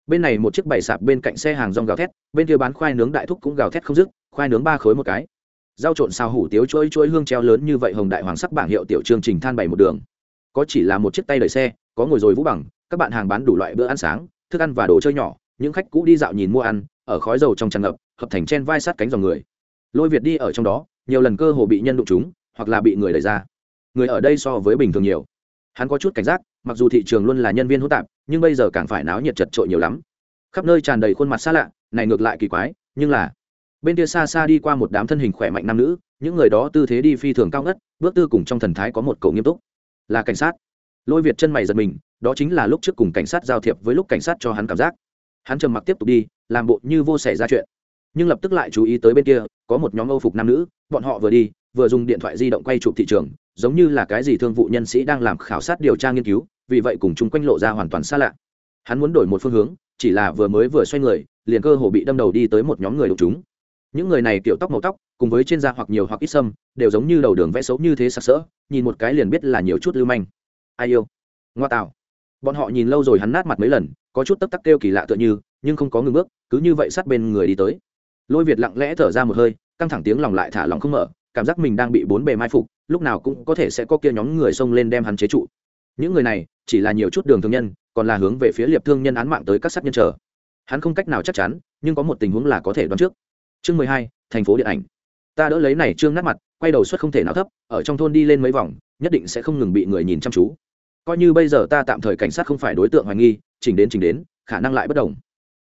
A: Bên này một chiếc bày sạp bên cạnh xe hàng rong gào thét, bên kia bán khoai nướng đại thúc cũng gào thét không dứt, khoai nướng ba khối một cái. Rau trộn xào hủ tiếu chuỗi chuỗi hương treo lớn như vậy hồng đại hoàng sắc bảng hiệu tiểu chương trình than bày một đường. Có chỉ là một chiếc tay đẩy xe, có ngồi rồi vũ bằng, các bạn hàng bán đủ loại bữa ăn sáng, thức ăn và đồ chơi nhỏ những khách cũ đi dạo nhìn mua ăn, ở khói dầu trong tràn ngập, hợp thành chen vai sát cánh dòng người. Lôi việt đi ở trong đó, nhiều lần cơ hồ bị nhân đụng chúng hoặc là bị người đẩy ra. Người ở đây so với bình thường nhiều. Hắn có chút cảnh giác, mặc dù thị trường luôn là nhân viên hỗn tạp, nhưng bây giờ càng phải náo nhiệt chật trội nhiều lắm. Khắp nơi tràn đầy khuôn mặt xa lạ, này ngược lại kỳ quái, nhưng là, bên kia xa xa đi qua một đám thân hình khỏe mạnh nam nữ, những người đó tư thế đi phi thường cao ngất, bước tư cùng trong thần thái có một cậu nghiêm túc. Là cảnh sát. Lôi việt chân mày giật mình, đó chính là lúc trước cùng cảnh sát giao thiệp với lúc cảnh sát cho hắn cảm giác hắn trầm mặc tiếp tục đi, làm bộ như vô xảy ra chuyện. Nhưng lập tức lại chú ý tới bên kia, có một nhóm âu phục nam nữ, bọn họ vừa đi, vừa dùng điện thoại di động quay chụp thị trường, giống như là cái gì thương vụ nhân sĩ đang làm khảo sát điều tra nghiên cứu, vì vậy cùng chúng quanh lộ ra hoàn toàn xa lạ. Hắn muốn đổi một phương hướng, chỉ là vừa mới vừa xoay người, liền cơ hồ bị đâm đầu đi tới một nhóm người đụng chúng. Những người này kiểu tóc màu tóc, cùng với trên da hoặc nhiều hoặc ít sâm, đều giống như đầu đường vẽ xấu như thế sặc sỡ, nhìn một cái liền biết là nhiều chút lưu manh. Ai yêu? Ngoa tạo. Bọn họ nhìn lâu rồi hắn nát mặt mấy lần có chút tấp tắc kêu kỳ lạ tựa như, nhưng không có ngừng bước, cứ như vậy sát bên người đi tới. Lôi việt lặng lẽ thở ra một hơi, căng thẳng tiếng lòng lại thả lòng không mở, cảm giác mình đang bị bốn bề mai phục, lúc nào cũng có thể sẽ có kia nhóm người xông lên đem hắn chế trụ. Những người này, chỉ là nhiều chút đường thương nhân, còn là hướng về phía liệp thương nhân án mạng tới các sát nhân chờ. Hắn không cách nào chắc chắn, nhưng có một tình huống là có thể đoán trước. Chương mười hai, thành phố điện ảnh. Ta đỡ lấy này trương nát mặt, quay đầu suất không thể nào thấp, ở trong thôn đi lên mấy vòng, nhất định sẽ không ngừng bị người nhìn chăm chú coi như bây giờ ta tạm thời cảnh sát không phải đối tượng hoài nghi, chỉnh đến chỉnh đến, khả năng lại bất đồng.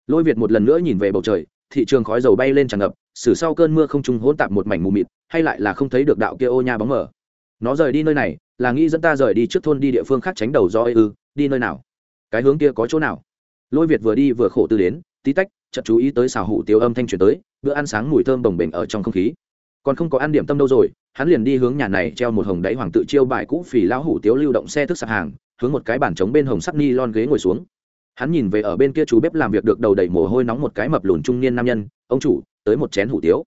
A: Lôi việt một lần nữa nhìn về bầu trời, thị trường khói dầu bay lên tràn ngập, xử sau cơn mưa không trung hỗn tạp một mảnh mù mịt, hay lại là không thấy được đạo kia ô nha bóng mở nó rời đi nơi này, là nghĩ dẫn ta rời đi trước thôn đi địa phương khác tránh đầu do ư, đi nơi nào? Cái hướng kia có chỗ nào? Lôi việt vừa đi vừa khổ tư đến, tí tách, chợt chú ý tới xào hủ tiếu âm thanh truyền tới, bữa ăn sáng mùi thơm bồng bềnh ở trong không khí. Còn không có ăn điểm tâm đâu rồi hắn liền đi hướng nhà này treo một hồng đáy hoàng tự chiêu bài cũ phì lão hủ tiếu lưu động xe thức sạp hàng, hướng một cái bàn trống bên hồng sắt ni lon ghế ngồi xuống. Hắn nhìn về ở bên kia chú bếp làm việc được đầu đầy mồ hôi nóng một cái mập lùn trung niên nam nhân, ông chủ, tới một chén hủ tiếu.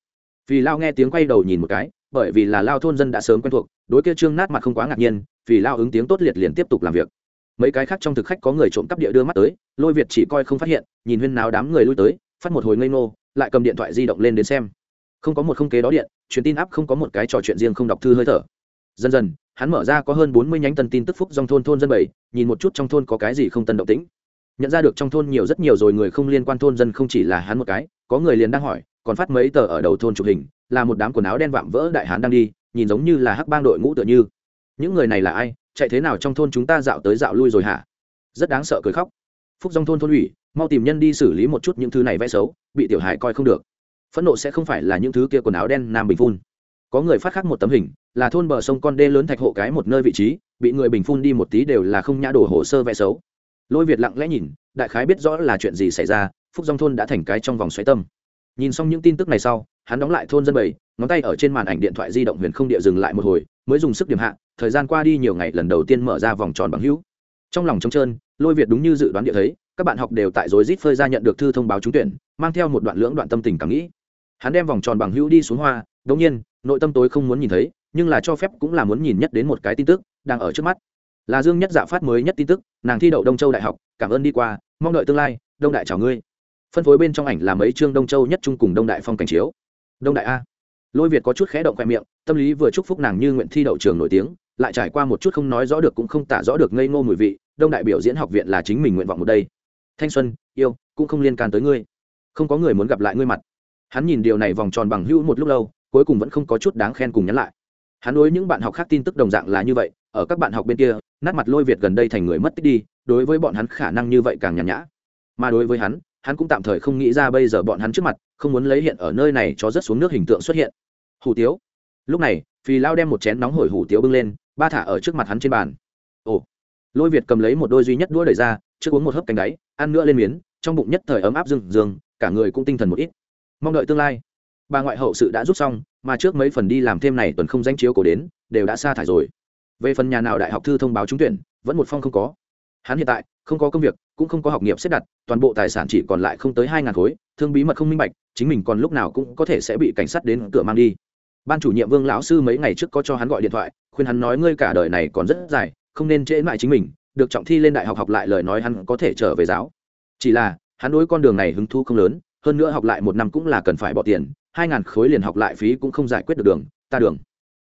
A: Vì lao nghe tiếng quay đầu nhìn một cái, bởi vì là lao thôn dân đã sớm quen thuộc, đối kia trương nát mặt không quá ngạc nhiên vì lao ứng tiếng tốt liệt liền tiếp tục làm việc. Mấy cái khác trong thực khách có người trộm cắp địa đưa mắt tới, lôi việt chỉ coi không phát hiện, nhìn huyên nào đám người lui tới, phát một hồi ngây ngô, lại cầm điện thoại di động lên đến xem không có một không kế đó điện, truyền tin áp không có một cái trò chuyện riêng không đọc thư hơi thở. Dần dần, hắn mở ra có hơn bốn mươi nhánh tân tin tức phúc dòng thôn thôn dân bảy, nhìn một chút trong thôn có cái gì không tân động tĩnh. Nhận ra được trong thôn nhiều rất nhiều rồi người không liên quan thôn dân không chỉ là hắn một cái, có người liền đang hỏi, còn phát mấy tờ ở đầu thôn chụp hình, là một đám quần áo đen vạm vỡ đại hán đang đi, nhìn giống như là hắc bang đội ngũ tựa như. Những người này là ai, chạy thế nào trong thôn chúng ta dạo tới dạo lui rồi hả? Rất đáng sợ cười khóc. Phúc dòng thôn thôn ủy, mau tìm nhân đi xử lý một chút những thứ này vẽ xấu, bị tiểu hải coi không được phẫn nộ sẽ không phải là những thứ kia quần áo đen nam bình phun. Có người phát khắc một tấm hình, là thôn bờ sông con đê lớn thạch hộ cái một nơi vị trí, bị người bình phun đi một tí đều là không nhã đổ hồ sơ vẽ xấu. Lôi việt lặng lẽ nhìn, đại khái biết rõ là chuyện gì xảy ra, phúc dòng thôn đã thành cái trong vòng xoáy tâm. Nhìn xong những tin tức này sau, hắn đóng lại thôn dân bảy, ngón tay ở trên màn ảnh điện thoại di động huyền không địa dừng lại một hồi, mới dùng sức điểm hạ, thời gian qua đi nhiều ngày lần đầu tiên mở ra vòng tròn bằng hữu. Trong lòng trống trơn, lôi việt đúng như dự đoán địa thấy, các bạn học đều tại rối rít phơi ra nhận được thư thông báo trúng tuyển, mang theo một đoạn lưỡng đoạn tâm tình cảm nghĩ hắn đem vòng tròn bằng hữu đi xuống hoa, đống nhiên, nội tâm tối không muốn nhìn thấy, nhưng là cho phép cũng là muốn nhìn nhất đến một cái tin tức, đang ở trước mắt. Là dương nhất dạ phát mới nhất tin tức, nàng thi đậu đông châu đại học, cảm ơn đi qua, mong đợi tương lai, đông đại chào ngươi. Phân phối bên trong ảnh là mấy chương đông châu nhất trung cùng đông đại phong cảnh chiếu. Đông đại a. Lôi việt có chút khẽ động khoe miệng, tâm lý vừa chúc phúc nàng như nguyện thi đậu trường nổi tiếng, lại trải qua một chút không nói rõ được cũng không tả rõ được ngây ngô mùi vị, đông đại biểu diễn học viện là chính mình nguyện vọng một đây. Thanh xuân, yêu, cũng không liên can tới ngươi. Không có người muốn gặp lại ngươi mặt hắn nhìn điều này vòng tròn bằng hữu một lúc lâu, cuối cùng vẫn không có chút đáng khen cùng nhắn lại. Hắn đối những bạn học khác tin tức đồng dạng là như vậy, ở các bạn học bên kia, nát mặt lôi việt gần đây thành người mất tích đi, đối với bọn hắn khả năng như vậy càng nhàn nhã. Mà đối với hắn hắn cũng tạm thời không nghĩ ra bây giờ bọn hắn trước mặt, không muốn lấy hiện ở nơi này cho rất xuống nước hình tượng xuất hiện. Hủ tiếu. Lúc này phi lao đem một chén nóng hổi hủ tiếu bưng lên, ba thả ở trước mặt hắn trên bàn. Ồ. Lôi việt cầm lấy một đôi duy nhất đũa đẩy ra, trước uống một hớp cánh đáy, ăn nữa lên miến, trong bụng nhất thời ấm áp rừng rừng cả người cũng tinh thần một ít mong đợi tương lai. Bà ngoại hậu sự đã rút xong, mà trước mấy phần đi làm thêm này tuần không danh chiếu cổ đến, đều đã sa thải rồi. Về phần nhà nào đại học thư thông báo trúng tuyển, vẫn một phong không có. Hắn hiện tại, không có công việc, cũng không có học nghiệp xếp đặt, toàn bộ tài sản chỉ còn lại không tới hai ngàn khối, thương bí mật không minh bạch, chính mình còn lúc nào cũng có thể sẽ bị cảnh sát đến cửa mang đi. Ban chủ nhiệm vương lão sư mấy ngày trước có cho hắn gọi điện thoại, khuyên hắn nói ngươi cả đời này còn rất dài, không nên trễ mãi chính mình, được trọng thi lên đại học học lại lời nói hắn có thể trở về giáo. Chỉ là, hắn đối con đường này hứng thu không lớn hơn nữa học lại một năm cũng là cần phải bỏ tiền, hai ngàn khối liền học lại phí cũng không giải quyết được đường, ta đường.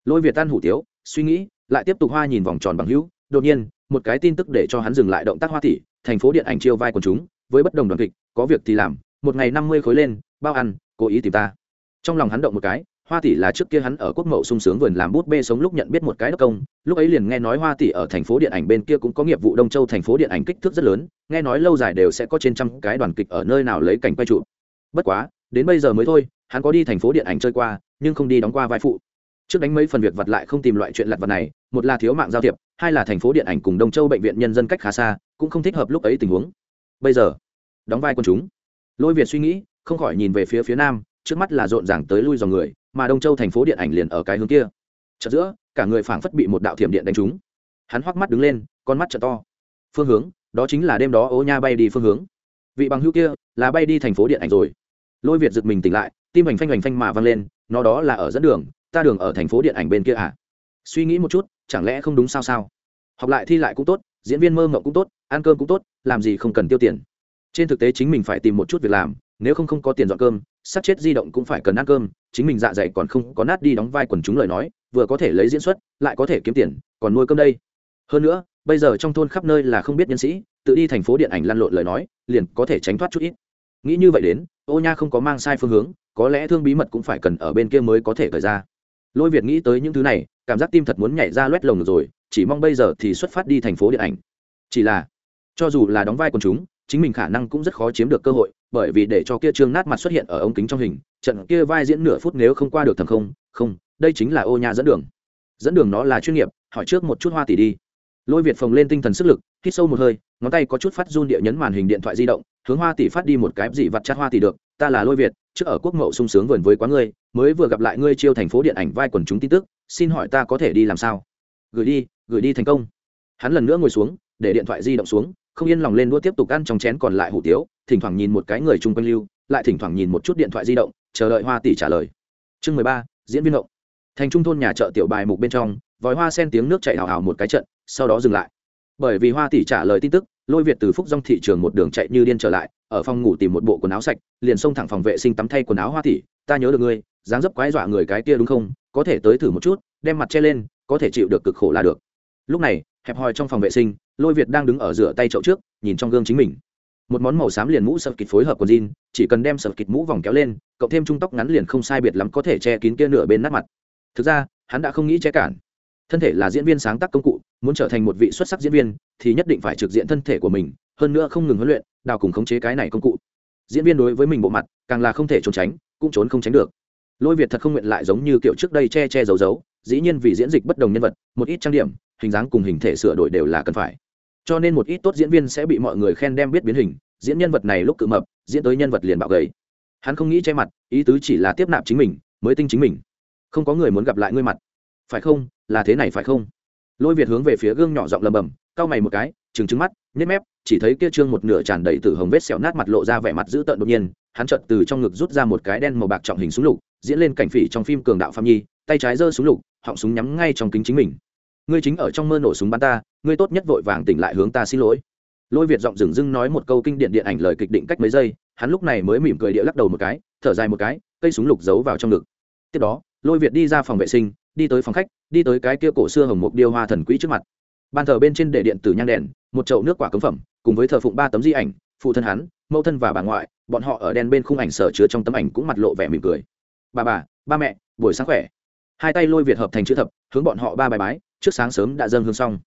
A: Lôi việt tan hủ tiếu, suy nghĩ, lại tiếp tục hoa nhìn vòng tròn bằng hữu. Đột nhiên, một cái tin tức để cho hắn dừng lại động tác hoa tỷ thành phố điện ảnh chiêu vai quần chúng, với bất đồng đoàn kịch, có việc thì làm, một ngày năm mươi khối lên, bao ăn, cố ý tìm ta. Trong lòng hắn động một cái, hoa tỷ là trước kia hắn ở quốc mậu sung sướng vườn làm bút bê sống lúc nhận biết một cái đốc công, lúc ấy liền nghe nói hoa tỷ ở thành phố điện ảnh bên kia cũng có nghiệp vụ đông châu thành phố điện ảnh kích thước rất lớn, nghe nói lâu dài đều sẽ có trên trăm cái đoàn kịch ở nơi nào lấy cảnh quay trụ bất quá, đến bây giờ mới thôi, hắn có đi thành phố điện ảnh chơi qua, nhưng không đi đóng qua vai phụ. Trước đánh mấy phần việc vặt lại không tìm loại chuyện lặt vặt này, một là thiếu mạng giao thiệp, hai là thành phố điện ảnh cùng đông châu bệnh viện nhân dân cách khá xa, cũng không thích hợp lúc ấy tình huống. Bây giờ, đóng vai quân chúng. Lôi việt suy nghĩ, không khỏi nhìn về phía phía nam, trước mắt là rộn ràng tới lui dòng người, mà đông châu thành phố điện ảnh liền ở cái hướng kia. Chợt giữa, cả người phảng phất bị một đạo thiểm điện đánh trúng. Hắn hoắc mắt đứng lên, con mắt trợ to. Phương hướng, đó chính là đêm đó ố nha bay đi phương hướng. Vị bằng hữu kia là bay đi thành phố điện ảnh rồi lôi việt giật mình tỉnh lại, tim hành phanh hành phanh mà văng lên, nó đó là ở dẫn đường, ta đường ở thành phố điện ảnh bên kia à? Suy nghĩ một chút, chẳng lẽ không đúng sao sao? Học lại thi lại cũng tốt, diễn viên mơ mộng cũng tốt, ăn cơm cũng tốt, làm gì không cần tiêu tiền. Trên thực tế chính mình phải tìm một chút việc làm, nếu không không có tiền dọn cơm sát chết di động cũng phải cần ăn cơm, chính mình dạ dày còn không có nát đi đóng vai quần chúng lời nói, vừa có thể lấy diễn xuất, lại có thể kiếm tiền, còn nuôi cơm đây. Hơn nữa, bây giờ trong thôn khắp nơi là không biết nhân sĩ, tự đi thành phố điện ảnh lăn lộn lời nói, liền có thể tránh thoát chút ít. Nghĩ như vậy đến ô nha không có mang sai phương hướng, có lẽ thương bí mật cũng phải cần ở bên kia mới có thể khởi ra. Lôi việt nghĩ tới những thứ này, cảm giác tim thật muốn nhảy ra loét lồng rồi, chỉ mong bây giờ thì xuất phát đi thành phố điện ảnh. Chỉ là, cho dù là đóng vai quần chúng, chính mình khả năng cũng rất khó chiếm được cơ hội, bởi vì để cho kia trương nát mặt xuất hiện ở ống kính trong hình, trận kia vai diễn nửa phút nếu không qua được thầm không không, đây chính là ô nhà dẫn đường. Dẫn đường nó là chuyên nghiệp, hỏi trước một chút hoa tỷ đi. Lôi việt phồng lên tinh thần sức lực, hít sâu một hơi ngón tay có chút phát run địa nhấn màn hình điện thoại di động, hướng hoa tỷ phát đi một cái gì vặt chát hoa tỷ được, ta là lôi việt trước ở quốc mậu sung sướng vườn với quá ngươi, mới vừa gặp lại ngươi chiêu thành phố điện ảnh vai quần chúng tin tức, xin hỏi ta có thể đi làm sao? Gửi đi gửi đi thành công. Hắn lần nữa ngồi xuống, để điện thoại di động xuống, không yên lòng lên đua tiếp tục ăn trong chén còn lại hủ tiếu, thỉnh thoảng nhìn một cái người chung quanh lưu, lại thỉnh thoảng nhìn một chút điện thoại di động, chờ đợi hoa tỷ trả lời. Chương mười ba, diễn viên động thành trung thôn nhà chợ tiểu bài mục bên trong, vòi hoa sen tiếng nước chạy hào hào một cái trận, sau đó dừng lại bởi vì hoa tỷ trả lời tin tức, lôi việt từ phúc dong thị trường một đường chạy như điên trở lại, ở phòng ngủ tìm một bộ quần áo sạch, liền xông thẳng phòng vệ sinh tắm thay quần áo hoa tỷ, ta nhớ được ngươi, dáng dấp quái dọa người cái kia đúng không? Có thể tới thử một chút, đem mặt che lên, có thể chịu được cực khổ là được. Lúc này, hẹp hòi trong phòng vệ sinh, lôi việt đang đứng ở rửa tay chậu trước, nhìn trong gương chính mình. Một món màu xám liền mũ sập kịch phối hợp quần jean, chỉ cần đem sập kịch mũ vòng kéo lên, cộng thêm trung tóc ngắn liền không sai biệt lắm có thể che kín kia nửa bên nát mặt. Thực ra, hắn đã không nghĩ che cản. Thân thể là diễn viên sáng tác công cụ muốn trở thành một vị xuất sắc diễn viên, thì nhất định phải trực diện thân thể của mình, hơn nữa không ngừng huấn luyện, đào cùng khống chế cái này công cụ. Diễn viên đối với mình bộ mặt, càng là không thể trốn tránh, cũng trốn không tránh được. Lôi việt thật không nguyện lại giống như kiểu trước đây che che giấu giấu, dĩ nhiên vì diễn dịch bất đồng nhân vật, một ít trang điểm, hình dáng cùng hình thể sửa đổi đều là cần phải. Cho nên một ít tốt diễn viên sẽ bị mọi người khen đem biết biến hình, diễn nhân vật này lúc cự mập, diễn tới nhân vật liền bạo gầy. Hắn không nghĩ che mặt, ý tứ chỉ là tiếp nạp chính mình, mới tinh chính mình. Không có người muốn gặp lại ngươi mặt. Phải không? Là thế này phải không? Lôi việt hướng về phía gương nhỏ giọng lầm bầm, cau mày một cái, trừng trứng mắt, nhếch mép, chỉ thấy kia trương một nửa tràn đầy từ hồng vết sẹo nát mặt lộ ra vẻ mặt dữ tợn đột nhiên, hắn chợt từ trong ngực rút ra một cái đen màu bạc trọng hình súng lục, diễn lên cảnh phỉ trong phim cường đạo phạm nhi, tay trái giơ súng lục, họng súng nhắm ngay trong kính chính mình. Ngươi chính ở trong mơ nổ súng bắn ta, ngươi tốt nhất vội vàng tỉnh lại hướng ta xin lỗi. Lôi việt giọng dừng dưng nói một câu kinh điện điện ảnh lời kịch định cách mấy giây, hắn lúc này mới mỉm cười địa lắc đầu một cái, thở dài một cái, cây súng lục giấu vào trong ngực. Tiếp đó, lôi việt đi ra phòng vệ sinh, đi tới phòng khách đi tới cái kia cổ xưa hồng mục điêu hoa thần quỹ trước mặt. Ban thờ bên trên để điện tử nhang đèn, một chậu nước quả cấm phẩm, cùng với thờ phụng ba tấm di ảnh, phụ thân hắn, mẫu thân và bà ngoại, bọn họ ở đen bên khung ảnh sở chứa trong tấm ảnh cũng mặt lộ vẻ mỉm cười. Bà bà, ba mẹ, buổi sáng khỏe. Hai tay lôi việt hợp thành chữ thập, hướng bọn họ ba bài bái, trước sáng sớm đã dâng hương xong.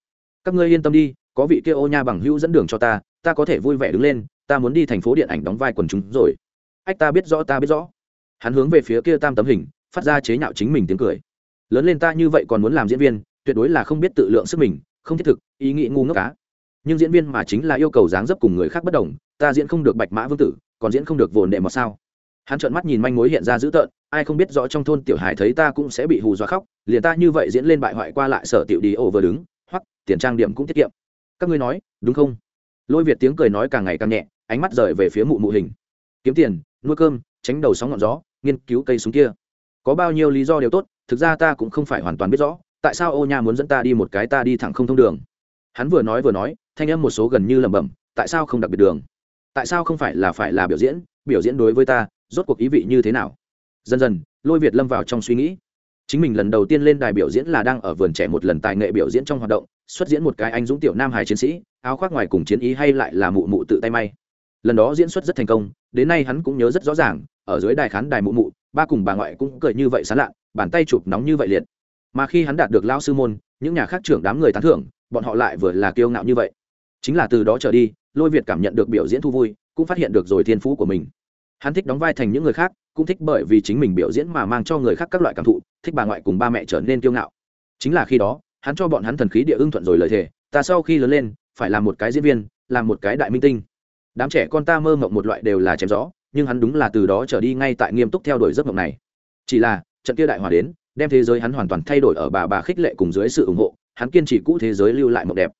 A: Các ngươi yên tâm đi, có vị kia ô nha bằng hữu dẫn đường cho ta ta có thể vui vẻ đứng lên, ta muốn đi thành phố điện ảnh đóng vai quần chúng rồi. Ách ta biết rõ, ta biết rõ. Hắn hướng về phía kia tam tấm hình, phát ra chế nhạo chính mình tiếng cười lớn lên ta như vậy còn muốn làm diễn viên, tuyệt đối là không biết tự lượng sức mình, không thiết thực, ý nghĩ ngu ngốc cá nhưng diễn viên mà chính là yêu cầu dáng dấp cùng người khác bất đồng, ta diễn không được bạch mã vương tử, còn diễn không được vồn đệ mà sao? Hắn trợn mắt nhìn manh mối hiện ra dữ tợn, ai không biết rõ trong thôn tiểu hải thấy ta cũng sẽ bị hù dọa khóc, liền ta như vậy diễn lên bại hoại qua lại sở tiểu đi ổ vừa đứng, hoặc, tiền trang điểm cũng tiết kiệm. Các ngươi nói, đúng không? Lôi việt tiếng cười nói càng ngày càng nhẹ, ánh mắt rời về phía mụ mụ hình. Kiếm tiền, nuôi cơm, tránh đầu sóng ngọn gió, nghiên cứu cây súng kia. Có bao nhiêu lý do đều tốt thực ra ta cũng không phải hoàn toàn biết rõ, tại sao ô nha muốn dẫn ta đi một cái ta đi thẳng không thông đường. Hắn vừa nói vừa nói, thanh âm một số gần như lẩm bẩm, tại sao không đặc biệt đường? Tại sao không phải là phải là biểu diễn biểu diễn đối với ta, rốt cuộc ý vị như thế nào? Dần dần, lôi việt lâm vào trong suy nghĩ. Chính mình lần đầu tiên lên đài biểu diễn là đang ở vườn trẻ một lần tài nghệ biểu diễn trong hoạt động, xuất diễn một cái anh dũng tiểu nam hải chiến sĩ, áo khoác ngoài cùng chiến ý hay lại là mụ mụ tự tay may. Lần đó diễn xuất rất thành công, đến nay hắn cũng nhớ rất rõ ràng, ở dưới đài khán đài mụ mụ, ba cùng bà ngoại cũng cười như vậy sán lạ bàn tay chụp nóng như vậy liệt. Mà khi hắn đạt được lao sư môn, những nhà khác trưởng đám người tán thưởng, bọn họ lại vừa là kiêu ngạo như vậy. Chính là từ đó trở đi, lôi việt cảm nhận được biểu diễn thu vui, cũng phát hiện được rồi thiên phú của mình. Hắn thích đóng vai thành những người khác, cũng thích bởi vì chính mình biểu diễn mà mang cho người khác các loại cảm thụ, thích bà ngoại cùng ba mẹ trở nên kiêu ngạo. Chính là khi đó, hắn cho bọn hắn thần khí địa ưng thuận rồi lời thề, ta sau khi lớn lên, phải làm một cái diễn viên làm một cái đại minh tinh. Đám trẻ con ta mơ mộng một loại đều là chém gió, nhưng hắn đúng là từ đó trở đi ngay tại nghiêm túc theo đuổi giấc mộng này. Chỉ là trận kia đại hòa đến, đem thế giới hắn hoàn toàn thay đổi ở bà bà khích lệ cùng dưới sự ủng hộ, hắn kiên trì cũ thế giới lưu lại mộng đẹp.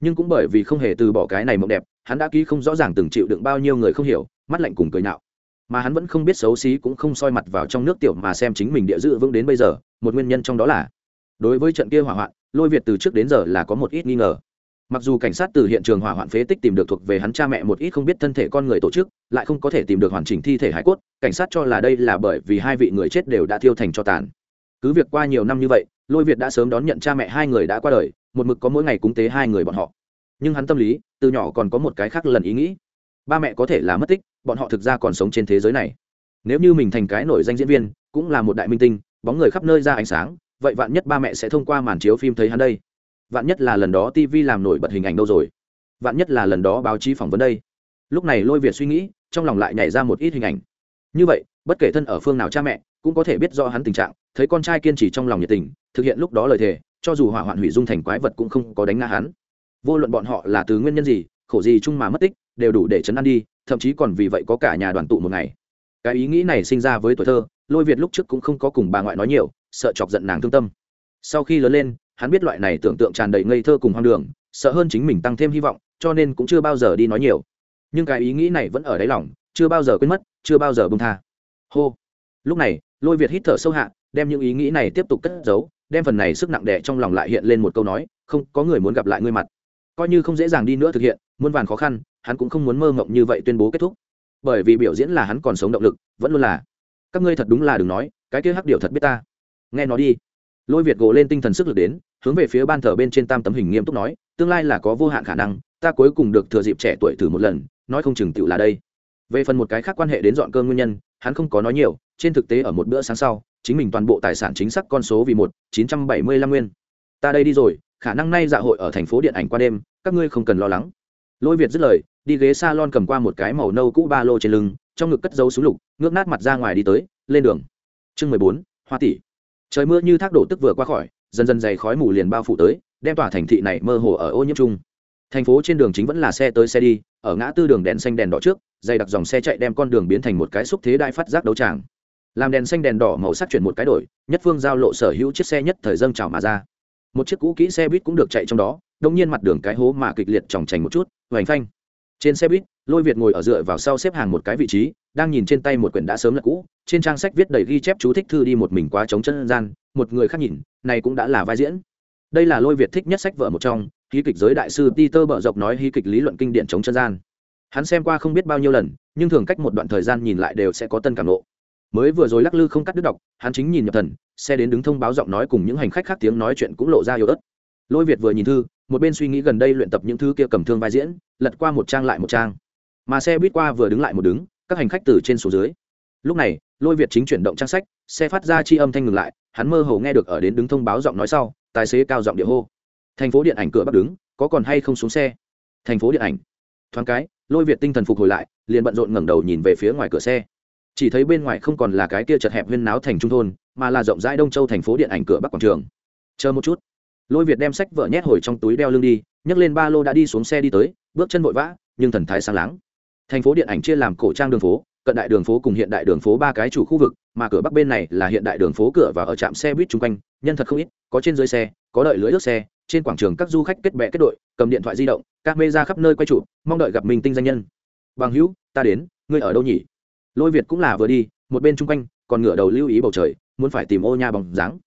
A: Nhưng cũng bởi vì không hề từ bỏ cái này mộng đẹp, hắn đã ký không rõ ràng từng chịu đựng bao nhiêu người không hiểu, mắt lạnh cùng cười nhạo. Mà hắn vẫn không biết xấu xí cũng không soi mặt vào trong nước tiểu mà xem chính mình địa dự vững đến bây giờ, một nguyên nhân trong đó là, đối với trận kia hỏa hoạn, lôi việt từ trước đến giờ là có một ít nghi ngờ mặc dù cảnh sát từ hiện trường hỏa hoạn phế tích tìm được thuộc về hắn cha mẹ một ít không biết thân thể con người tổ chức, lại không có thể tìm được hoàn chỉnh thi thể hải cốt, cảnh sát cho là đây là bởi vì hai vị người chết đều đã thiêu thành cho tàn. Cứ việc qua nhiều năm như vậy, lôi việt đã sớm đón nhận cha mẹ hai người đã qua đời, một mực có mỗi ngày cúng tế hai người bọn họ. Nhưng hắn tâm lý, từ nhỏ còn có một cái khác lần ý nghĩ. Ba mẹ có thể là mất tích, bọn họ thực ra còn sống trên thế giới này. Nếu như mình thành cái nổi danh diễn viên, cũng là một đại minh tinh, bóng người khắp nơi ra ánh sáng, vậy vạn nhất ba mẹ sẽ thông qua màn chiếu phim thấy hắn đây vạn nhất là lần đó tv làm nổi bật hình ảnh đâu rồi? Vạn nhất là lần đó báo chí phỏng vấn đây? Lúc này lôi việt suy nghĩ, trong lòng lại nhảy ra một ít hình ảnh. Như vậy, bất kể thân ở phương nào cha mẹ, cũng có thể biết rõ hắn tình trạng, thấy con trai kiên trì trong lòng nhiệt tình, thực hiện lúc đó lời thề, cho dù hỏa hoạn hủy dung thành quái vật cũng không có đánh ngã hắn. Vô luận bọn họ là từ nguyên nhân gì, khổ gì chung mà mất tích, đều đủ để chấn an đi, thậm chí còn vì vậy có cả nhà đoàn tụ một ngày. Cái ý nghĩ này sinh ra với tuổi thơ, lôi việt lúc trước cũng không có cùng bà ngoại nói nhiều, sợ chọc giận nàng thương tâm. Sau khi lớn lên hắn biết loại này tưởng tượng tràn đầy ngây thơ cùng hoang đường, sợ hơn chính mình tăng thêm hy vọng, cho nên cũng chưa bao giờ đi nói nhiều. Nhưng cái ý nghĩ này vẫn ở đáy lòng, chưa bao giờ quên mất, chưa bao giờ bông tha. Hô. Lúc này, lôi việt hít thở sâu hạ, đem những ý nghĩ này tiếp tục cất giấu, đem phần này sức nặng đẻ trong lòng lại hiện lên một câu nói, không, có người muốn gặp lại ngươi mặt. Coi như không dễ dàng đi nữa thực hiện, muôn vàn khó khăn, hắn cũng không muốn mơ ngộng như vậy tuyên bố kết thúc. Bởi vì biểu diễn là hắn còn sống động lực, vẫn luôn là. Các ngươi thật đúng là đừng nói, cái kia hắc điều thật biết ta. Nghe nó đi. Lôi việt gồ lên tinh thần sức lực đến hướng về phía ban thờ bên trên tam tấm hình nghiêm túc nói, tương lai là có vô hạn khả năng, ta cuối cùng được thừa dịp trẻ tuổi thử một lần, nói không chừng tựu là đây. Về phần một cái khác quan hệ đến dọn cơm nguyên nhân, hắn không có nói nhiều, trên thực tế ở một bữa sáng sau, chính mình toàn bộ tài sản chính xác con số vì một, chín trăm bảy mươi lăm nguyên. Ta đây đi rồi, khả năng nay dạ hội ở thành phố điện ảnh qua đêm, các ngươi không cần lo lắng. Lôi việt dứt lời, đi ghế s a lon cầm qua một cái màu nâu cũ ba lô trên lưng, trong ngực cất dấu súng lục, ngước nát mặt ra ngoài đi tới, lên đường. Chương mười bốn, hoa tỷ. Trời mưa như thác đổ tức vừa qua khỏi dần dần dày khói mù liền bao phủ tới, đem tỏa thành thị này mơ hồ ở ô nhiễm chung. Thành phố trên đường chính vẫn là xe tới xe đi, ở ngã tư đường đèn xanh đèn đỏ trước, dày đặc dòng xe chạy đem con đường biến thành một cái xúc thế đại phát giác đấu tràng. Làm đèn xanh đèn đỏ màu sắc chuyển một cái đổi, nhất phương giao lộ sở hữu chiếc xe nhất thời dâng trào mà ra. Một chiếc cũ kỹ xe buýt cũng được chạy trong đó, đông nhiên mặt đường cái hố mà kịch liệt chòng chành một chút, hoành phanh. Trên xe buýt lôi việt ngồi ở dựa vào sau xếp hàng một cái vị trí, đang nhìn trên tay một quyển đã sớm là cũ, trên trang sách viết đầy ghi chép chú thích thư đi một mình quá trống chân gian, một người khác nhìn, này cũng đã là vai diễn. Đây là lôi việt thích nhất sách vở một trong, hí kịch giới đại sư peter bợ dọc nói hí kịch lý luận kinh điển chống chân gian. Hắn xem qua không biết bao nhiêu lần, nhưng thường cách một đoạn thời gian nhìn lại đều sẽ có tân cảm lộ mới vừa rồi lắc lư không cắt đứt đọc, hắn chính nhìn nhập thần, xe đến đứng thông báo giọng nói cùng những hành khách khác tiếng nói chuyện cũng lộ ra yếu ớt. Lôi việt vừa nhìn thư, một bên suy nghĩ gần đây luyện tập những thứ kia cầm thương vai diễn, lật qua một trang lại một trang mà xe buýt qua vừa đứng lại một đứng, các hành khách từ trên xuống dưới. Lúc này, lôi việt chính chuyển động trang sách, xe phát ra chi âm thanh ngừng lại, hắn mơ hồ nghe được ở đến đứng thông báo giọng nói sau, tài xế cao giọng địa hô. Thành phố điện ảnh cửa bắc đứng, có còn hay không xuống xe? Thành phố điện ảnh. Thoáng cái, lôi việt tinh thần phục hồi lại, liền bận rộn ngẩng đầu nhìn về phía ngoài cửa xe. Chỉ thấy bên ngoài không còn là cái kia chật hẹp huyên náo thành trung thôn, mà là rộng rãi đông châu thành phố điện ảnh cửa bắc quảng trường. Chờ một chút. Lôi việt đem sách vợ nhét hồi trong túi đeo lưng đi, nhấc lên ba lô đã đi xuống xe đi tới, bước chân vội vã, nhưng thần thái sáng láng thành phố điện ảnh chia làm cổ trang đường phố, cận đại đường phố cùng hiện đại đường phố ba cái chủ khu vực, mà cửa bắc bên này là hiện đại đường phố cửa và ở trạm xe buýt chung quanh, nhân thật không ít, có trên dưới xe, có đợi lưỡi nước xe, trên quảng trường các du khách kết bè kết đội, cầm điện thoại di động, các mê ra khắp nơi quay trụ mong đợi gặp mình tinh danh nhân. Bằng hữu, ta đến, ngươi ở đâu nhỉ? Lôi việt cũng là vừa đi, một bên chung quanh, còn ngửa đầu lưu ý bầu trời, muốn phải tìm ô nha bằng dáng.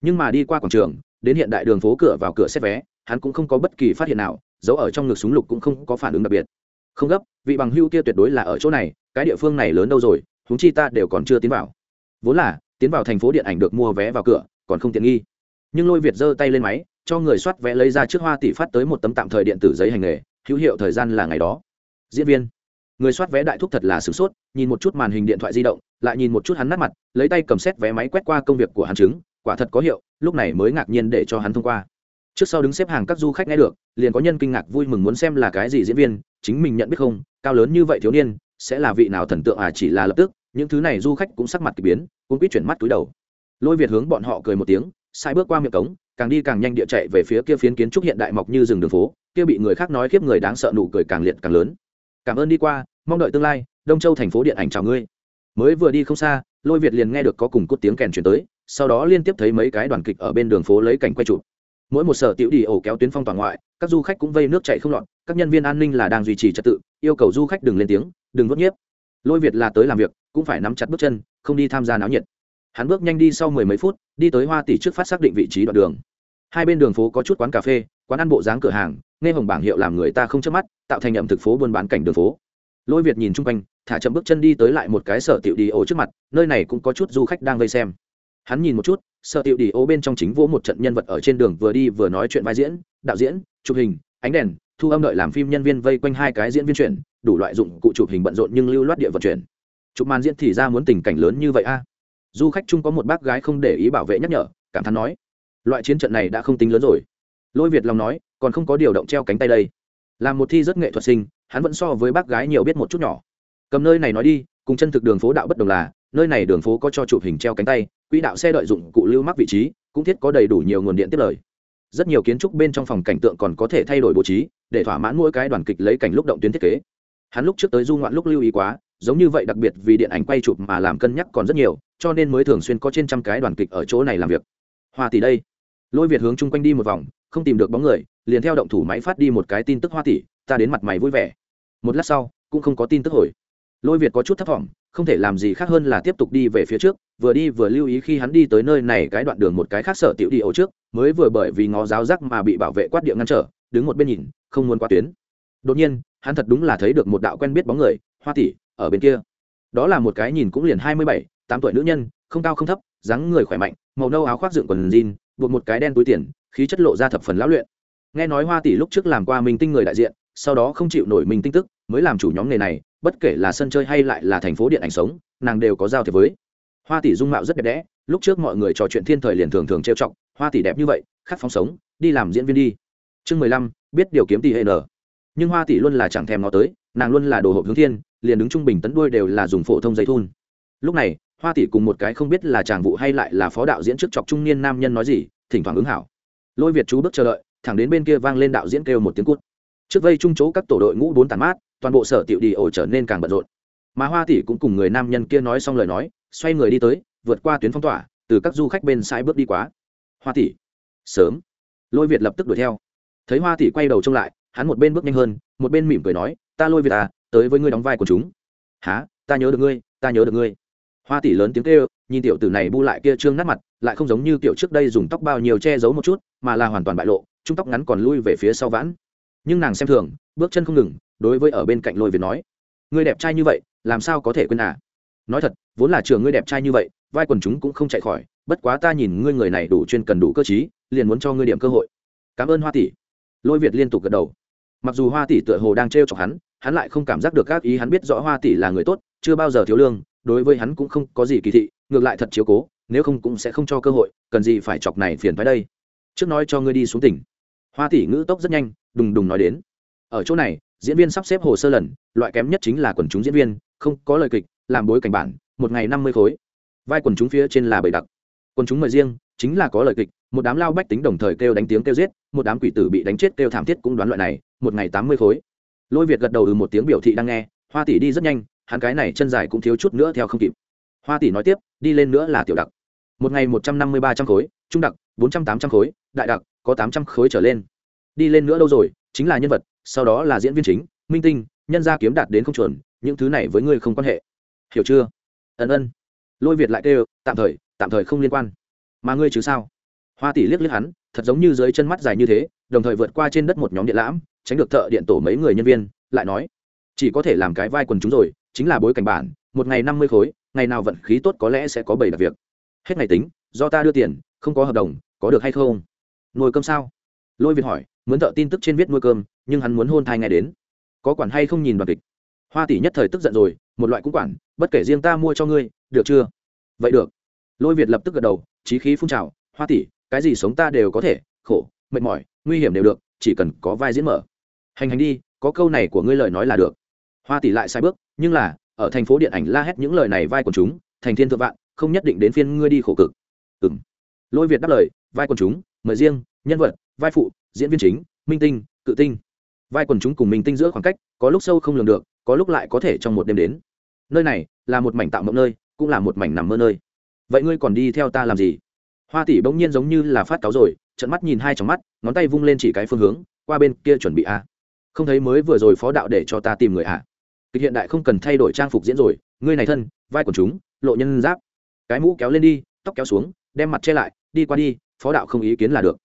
A: Nhưng mà đi qua quảng trường, đến hiện đại đường phố cửa vào cửa xét vé, hắn cũng không có bất kỳ phát hiện nào giấu ở trong ngực súng lục cũng không có phản ứng đặc biệt không gấp, vị bằng hưu kia tuyệt đối là ở chỗ này, cái địa phương này lớn đâu rồi chúng chi ta đều còn chưa tiến vào. Vốn là, tiến vào thành phố điện ảnh được mua vé vào cửa, còn không tiện nghi. Nhưng lôi việt giơ tay lên máy, cho người soát vé lấy ra trước hoa tỷ phát tới một tấm tạm thời điện tử giấy hành nghề, hữu hiệu thời gian là ngày đó. Diễn viên. Người soát vé đại thúc thật là sửng sốt, nhìn một chút màn hình điện thoại di động, lại nhìn một chút hắn nát mặt, lấy tay cầm xét vé máy quét qua công việc của hắn chứng, quả thật có hiệu, lúc này mới ngạc nhiên để cho hắn thông qua trước sau đứng xếp hàng các du khách nghe được, liền có nhân kinh ngạc vui mừng muốn xem là cái gì diễn viên, chính mình nhận biết không, cao lớn như vậy thiếu niên, sẽ là vị nào thần tượng à chỉ là lập tức, những thứ này du khách cũng sắc mặt k ỳ biến cũng quýt chuyển mắt túi đầu. Lôi việt hướng bọn họ cười một tiếng, sai bước qua miệng cống, càng đi càng nhanh địa chạy về phía kia phiến kiến trúc hiện đại mọc như rừng đường phố, kia bị người khác nói khiếp người đáng sợ nụ cười càng liệt càng lớn. Cảm ơn đi qua, mong đợi tương lai, đông châu thành phố điện ảnh chào ngươi. Mới vừa đi không xa, lôi việt liền nghe được có cùng cốt tiếng kèn chuyển tới, sau đó liên tiếp thấy mấy cái đoàn kịch ở bên đường phố lấy cảnh quay chụp mỗi một sở tiểu đi ổ kéo tuyến phong toàn ngoại, các du khách cũng vây nước chạy không lọt, các nhân viên an ninh là đang duy trì trật tự, yêu cầu du khách đừng lên tiếng, đừng vớt nhiếp. Lôi việt là tới làm việc, cũng phải nắm chặt bước chân, không đi tham gia náo nhiệt. Hắn bước nhanh đi sau mười mấy phút, đi tới hoa tỷ trước phát xác định vị trí đoạn đường. Hai bên đường phố có chút quán cà phê, quán ăn bộ dáng cửa hàng, nghe hồng bảng hiệu làm người ta không chớp mắt, tạo thành ẩm thực phố buôn bán cảnh đường phố. Lôi việt nhìn chung quanh, thả chậm bước chân đi tới lại một cái sở tiểu đi ổ trước mặt, nơi này cũng có chút du khách đang vây xem. Hắn nhìn một chút sợ tiểu đi ố bên trong chính vỗ một trận nhân vật ở trên đường vừa đi vừa nói chuyện vai diễn, đạo diễn, chụp hình, ánh đèn, thu âm đợi làm phim nhân viên vây quanh hai cái diễn viên chuyển, đủ loại dụng cụ chụp hình bận rộn nhưng lưu loát địa vận chuyển. Chụp màn diễn thì ra muốn tình cảnh lớn như vậy a? Du khách chung có một bác gái không để ý bảo vệ nhắc nhở, cảm thán nói. Loại chiến trận này đã không tính lớn rồi. Lôi việt lòng nói, còn không có điều động treo cánh tay đây. Làm một thi rất nghệ thuật sinh, hắn vẫn so với bác gái nhiều biết một chút nhỏ. Cầm nơi này nói đi, cùng chân thực đường phố đạo bất đồng là, nơi này đường phố có cho chụp hình treo cánh tay quỹ đạo xe đợi dụng cụ lưu mắc vị trí, cũng thiết có đầy đủ nhiều nguồn điện tiếp lời. Rất nhiều kiến trúc bên trong phòng cảnh tượng còn có thể thay đổi bố trí, để thỏa mãn mỗi cái đoàn kịch lấy cảnh lúc động tuyến thiết kế. Hắn lúc trước tới du ngoạn lúc lưu ý quá, giống như vậy đặc biệt vì điện ảnh quay chụp mà làm cân nhắc còn rất nhiều, cho nên mới thường xuyên có trên trăm cái đoàn kịch ở chỗ này làm việc. Hoa tỷ đây. Lôi việt hướng chung quanh đi một vòng, không tìm được bóng người, liền theo động thủ máy phát đi một cái tin tức hoa tỷ, ta đến mặt mày vui vẻ. Một lát sau, cũng không có tin tức hồi. Lôi việt có chút thấp t không thể làm gì khác hơn là tiếp tục đi về phía trước vừa đi vừa lưu ý khi hắn đi tới nơi này cái đoạn đường một cái khác sở tiểu đi ổ trước, mới vừa bởi vì ngó giáo giác mà bị bảo vệ quát địa ngăn trở, đứng một bên nhìn, không muốn qua tuyến. Đột nhiên, hắn thật đúng là thấy được một đạo quen biết bóng người, hoa tỷ, ở bên kia. Đó là một cái nhìn cũng liền hai mươi bảy, tám tuổi nữ nhân, không cao không thấp, dáng người khỏe mạnh, màu nâu áo khoác dựng quần jean, buộc một cái đen túi tiền, khí chất lộ ra thập phần lão luyện. Nghe nói hoa tỷ lúc trước làm qua minh tinh người đại diện, sau đó không chịu nổi mình tinh tức, mới làm chủ nhóm nghề này, bất kể là sân chơi hay lại là thành phố điện ảnh sống, nàng đều có giao thiệp với hoa tỷ dung mạo rất đẹp đẽ, lúc trước mọi người trò chuyện thiên thời liền thường thường trêu chọc, hoa tỷ đẹp như vậy, khát phóng sống, đi làm diễn viên đi. Chương mười lăm, biết điều kiếm tỷ hệ nở. Nhưng hoa tỷ luôn là chẳng thèm nó tới, nàng luôn là đồ hộp hướng thiên, liền đứng trung bình tấn đuôi đều là dùng phổ thông dây thun. Lúc này, hoa tỷ cùng một cái không biết là chàng vụ hay lại là phó đạo diễn trước chọc trung niên nam nhân nói gì, thỉnh thoảng ứng hảo. Lôi việt chú bước chờ đợi, thẳng đến bên kia vang lên đạo diễn kêu một tiếng cút. Trước vây trung chỗ các tổ đội ngũ bốn tàn mát, toàn bộ sở tiệu đi ổ trở nên càng bận rộn. Mà hoa tỷ cũng cùng người nam nhân kia nói xong lời nói xoay người đi tới, vượt qua tuyến phong tỏa, từ các du khách bên sai bước đi quá. Hoa tỷ. Sớm. Lôi việt lập tức đuổi theo. Thấy hoa tỷ quay đầu trông lại, hắn một bên bước nhanh hơn, một bên mỉm cười nói, ta lôi việt à tới với ngươi đóng vai của chúng. Há ta nhớ được ngươi, ta nhớ được ngươi. Hoa tỷ lớn tiếng kêu, nhìn tiểu tử này bu lại kia trương nát mặt, lại không giống như kiểu trước đây dùng tóc bao nhiêu che giấu một chút, mà là hoàn toàn bại lộ, trung tóc ngắn còn lui về phía sau vãn. Nhưng nàng xem thường, bước chân không ngừng, đối với ở bên cạnh lôi việt nói, ngươi đẹp trai như vậy, làm sao có thể quên à? Nói thật, vốn là trường ngươi đẹp trai như vậy, vai quần chúng cũng không chạy khỏi, bất quá ta nhìn ngươi người này đủ chuyên cần đủ cơ chí liền muốn cho ngươi điểm cơ hội. Cảm ơn hoa tỷ. Lôi việt liên tục gật đầu. Mặc dù hoa tỷ tựa hồ đang t chọc hắn hắn lại không cảm giác được các ý, hắn biết rõ hoa tỷ là người tốt, chưa bao giờ thiếu lương, đối với hắn cũng không có gì kỳ thị, ngược lại thật chiếu cố, nếu không cũng sẽ không cho cơ hội, cần gì phải chọc này phiền phái đây. Trước nói cho ngươi đi xuống tỉnh. Hoa tỷ ngữ tốc rất nhanh, đùng đùng nói đến. Ở chỗ này, diễn viên sắp xếp hồ sơ lần, loại kém nhất chính là quần chúng diễn viên, không có lời kịch làm bối cảnh bản, một ngày năm mươi khối. Vai quần chúng phía trên là bầy đặc. Quần chúng mời riêng, chính là có lời kịch, một đám lao bách tính đồng thời kêu đánh tiếng kêu giết, một đám quỷ tử bị đánh chết kêu thảm thiết cũng đoán loại này, một ngày tám mươi khối. Lôi việt gật đầu từ một tiếng biểu thị đang nghe, hoa tỷ đi rất nhanh, hắn cái này chân dài cũng thiếu chút nữa theo không kịp. Hoa tỷ nói tiếp, đi lên nữa là tiểu đặc. Một ngày một trăm năm mươi ba trăm khối, trung đặc, bốn trăm tám trăm khối, đại đặc, có tám trăm khối trở lên. Đi lên nữa đâu rồi, chính là nhân vật, sau đó là diễn viên chính, minh tinh, nhân gia kiếm đạt đến không chuẩn, những thứ này với ngươi không quan hệ hiểu chưa? Ân ân. Lôi việt lại kêu, tạm thời tạm thời không liên quan. Mà ngươi chứ sao? Hoa tỷ liếc liếc hắn, thật giống như dưới chân mắt dài như thế, đồng thời vượt qua trên đất một nhóm điện lãm, tránh được thợ điện tổ mấy người nhân viên, lại nói, chỉ có thể làm cái vai quần chúng rồi, chính là bối cảnh bản, một ngày năm mươi khối, ngày nào vận khí tốt có lẽ sẽ có bảy đặc việc. Hết ngày tính, do ta đưa tiền, không có hợp đồng, có được hay không? Nuôi cơm sao? Lôi việt hỏi muốn thợ tin tức trên viết nuôi cơm, nhưng hắn muốn hôn thai ngày đến. Có quản hay không nhìn đoàn kịch? Hoa tỷ nhất thời tức giận rồi, một loại cũng quản, bất kể riêng ta mua cho ngươi, được chưa? Vậy được. Lôi việt lập tức gật đầu trí khí phun trào, hoa tỷ, cái gì sống ta đều có thể, khổ, mệt mỏi, nguy hiểm đều được, chỉ cần có vai diễn mở. Hành hành đi, có câu này của ngươi lời nói là được. Hoa tỷ lại sai bước, nhưng là, ở thành phố điện ảnh la hét những lời này vai quần chúng, thành thiên thượng vạn, không nhất định đến phiên ngươi đi khổ cực. Ừng lôi việt đáp lời, vai quần chúng, mời riêng, nhân vật, vai phụ, diễn viên chính, minh tinh, cự tinh vai quần chúng cùng mình tinh giữa khoảng cách, có lúc sâu không lường được, có lúc lại có thể trong một đêm đến. Nơi này là một mảnh tạo mộng nơi, cũng là một mảnh nằm mơ nơi. Vậy ngươi còn đi theo ta làm gì? Hoa tỷ bỗng nhiên giống như là phát cáo rồi trận mắt nhìn hai trong mắt, ngón tay vung lên chỉ cái phương hướng, qua bên kia chuẩn bị a. À. không thấy mới vừa rồi phó đạo để cho ta tìm người à? Kịch hiện đại không cần thay đổi trang phục diễn rồi, ngươi này thân, vai quần chúng, lộ nhân giáp. Cái mũ kéo lên đi, tóc kéo xuống, đem mặt che lại, đi qua đi, phó đạo không ý kiến là được.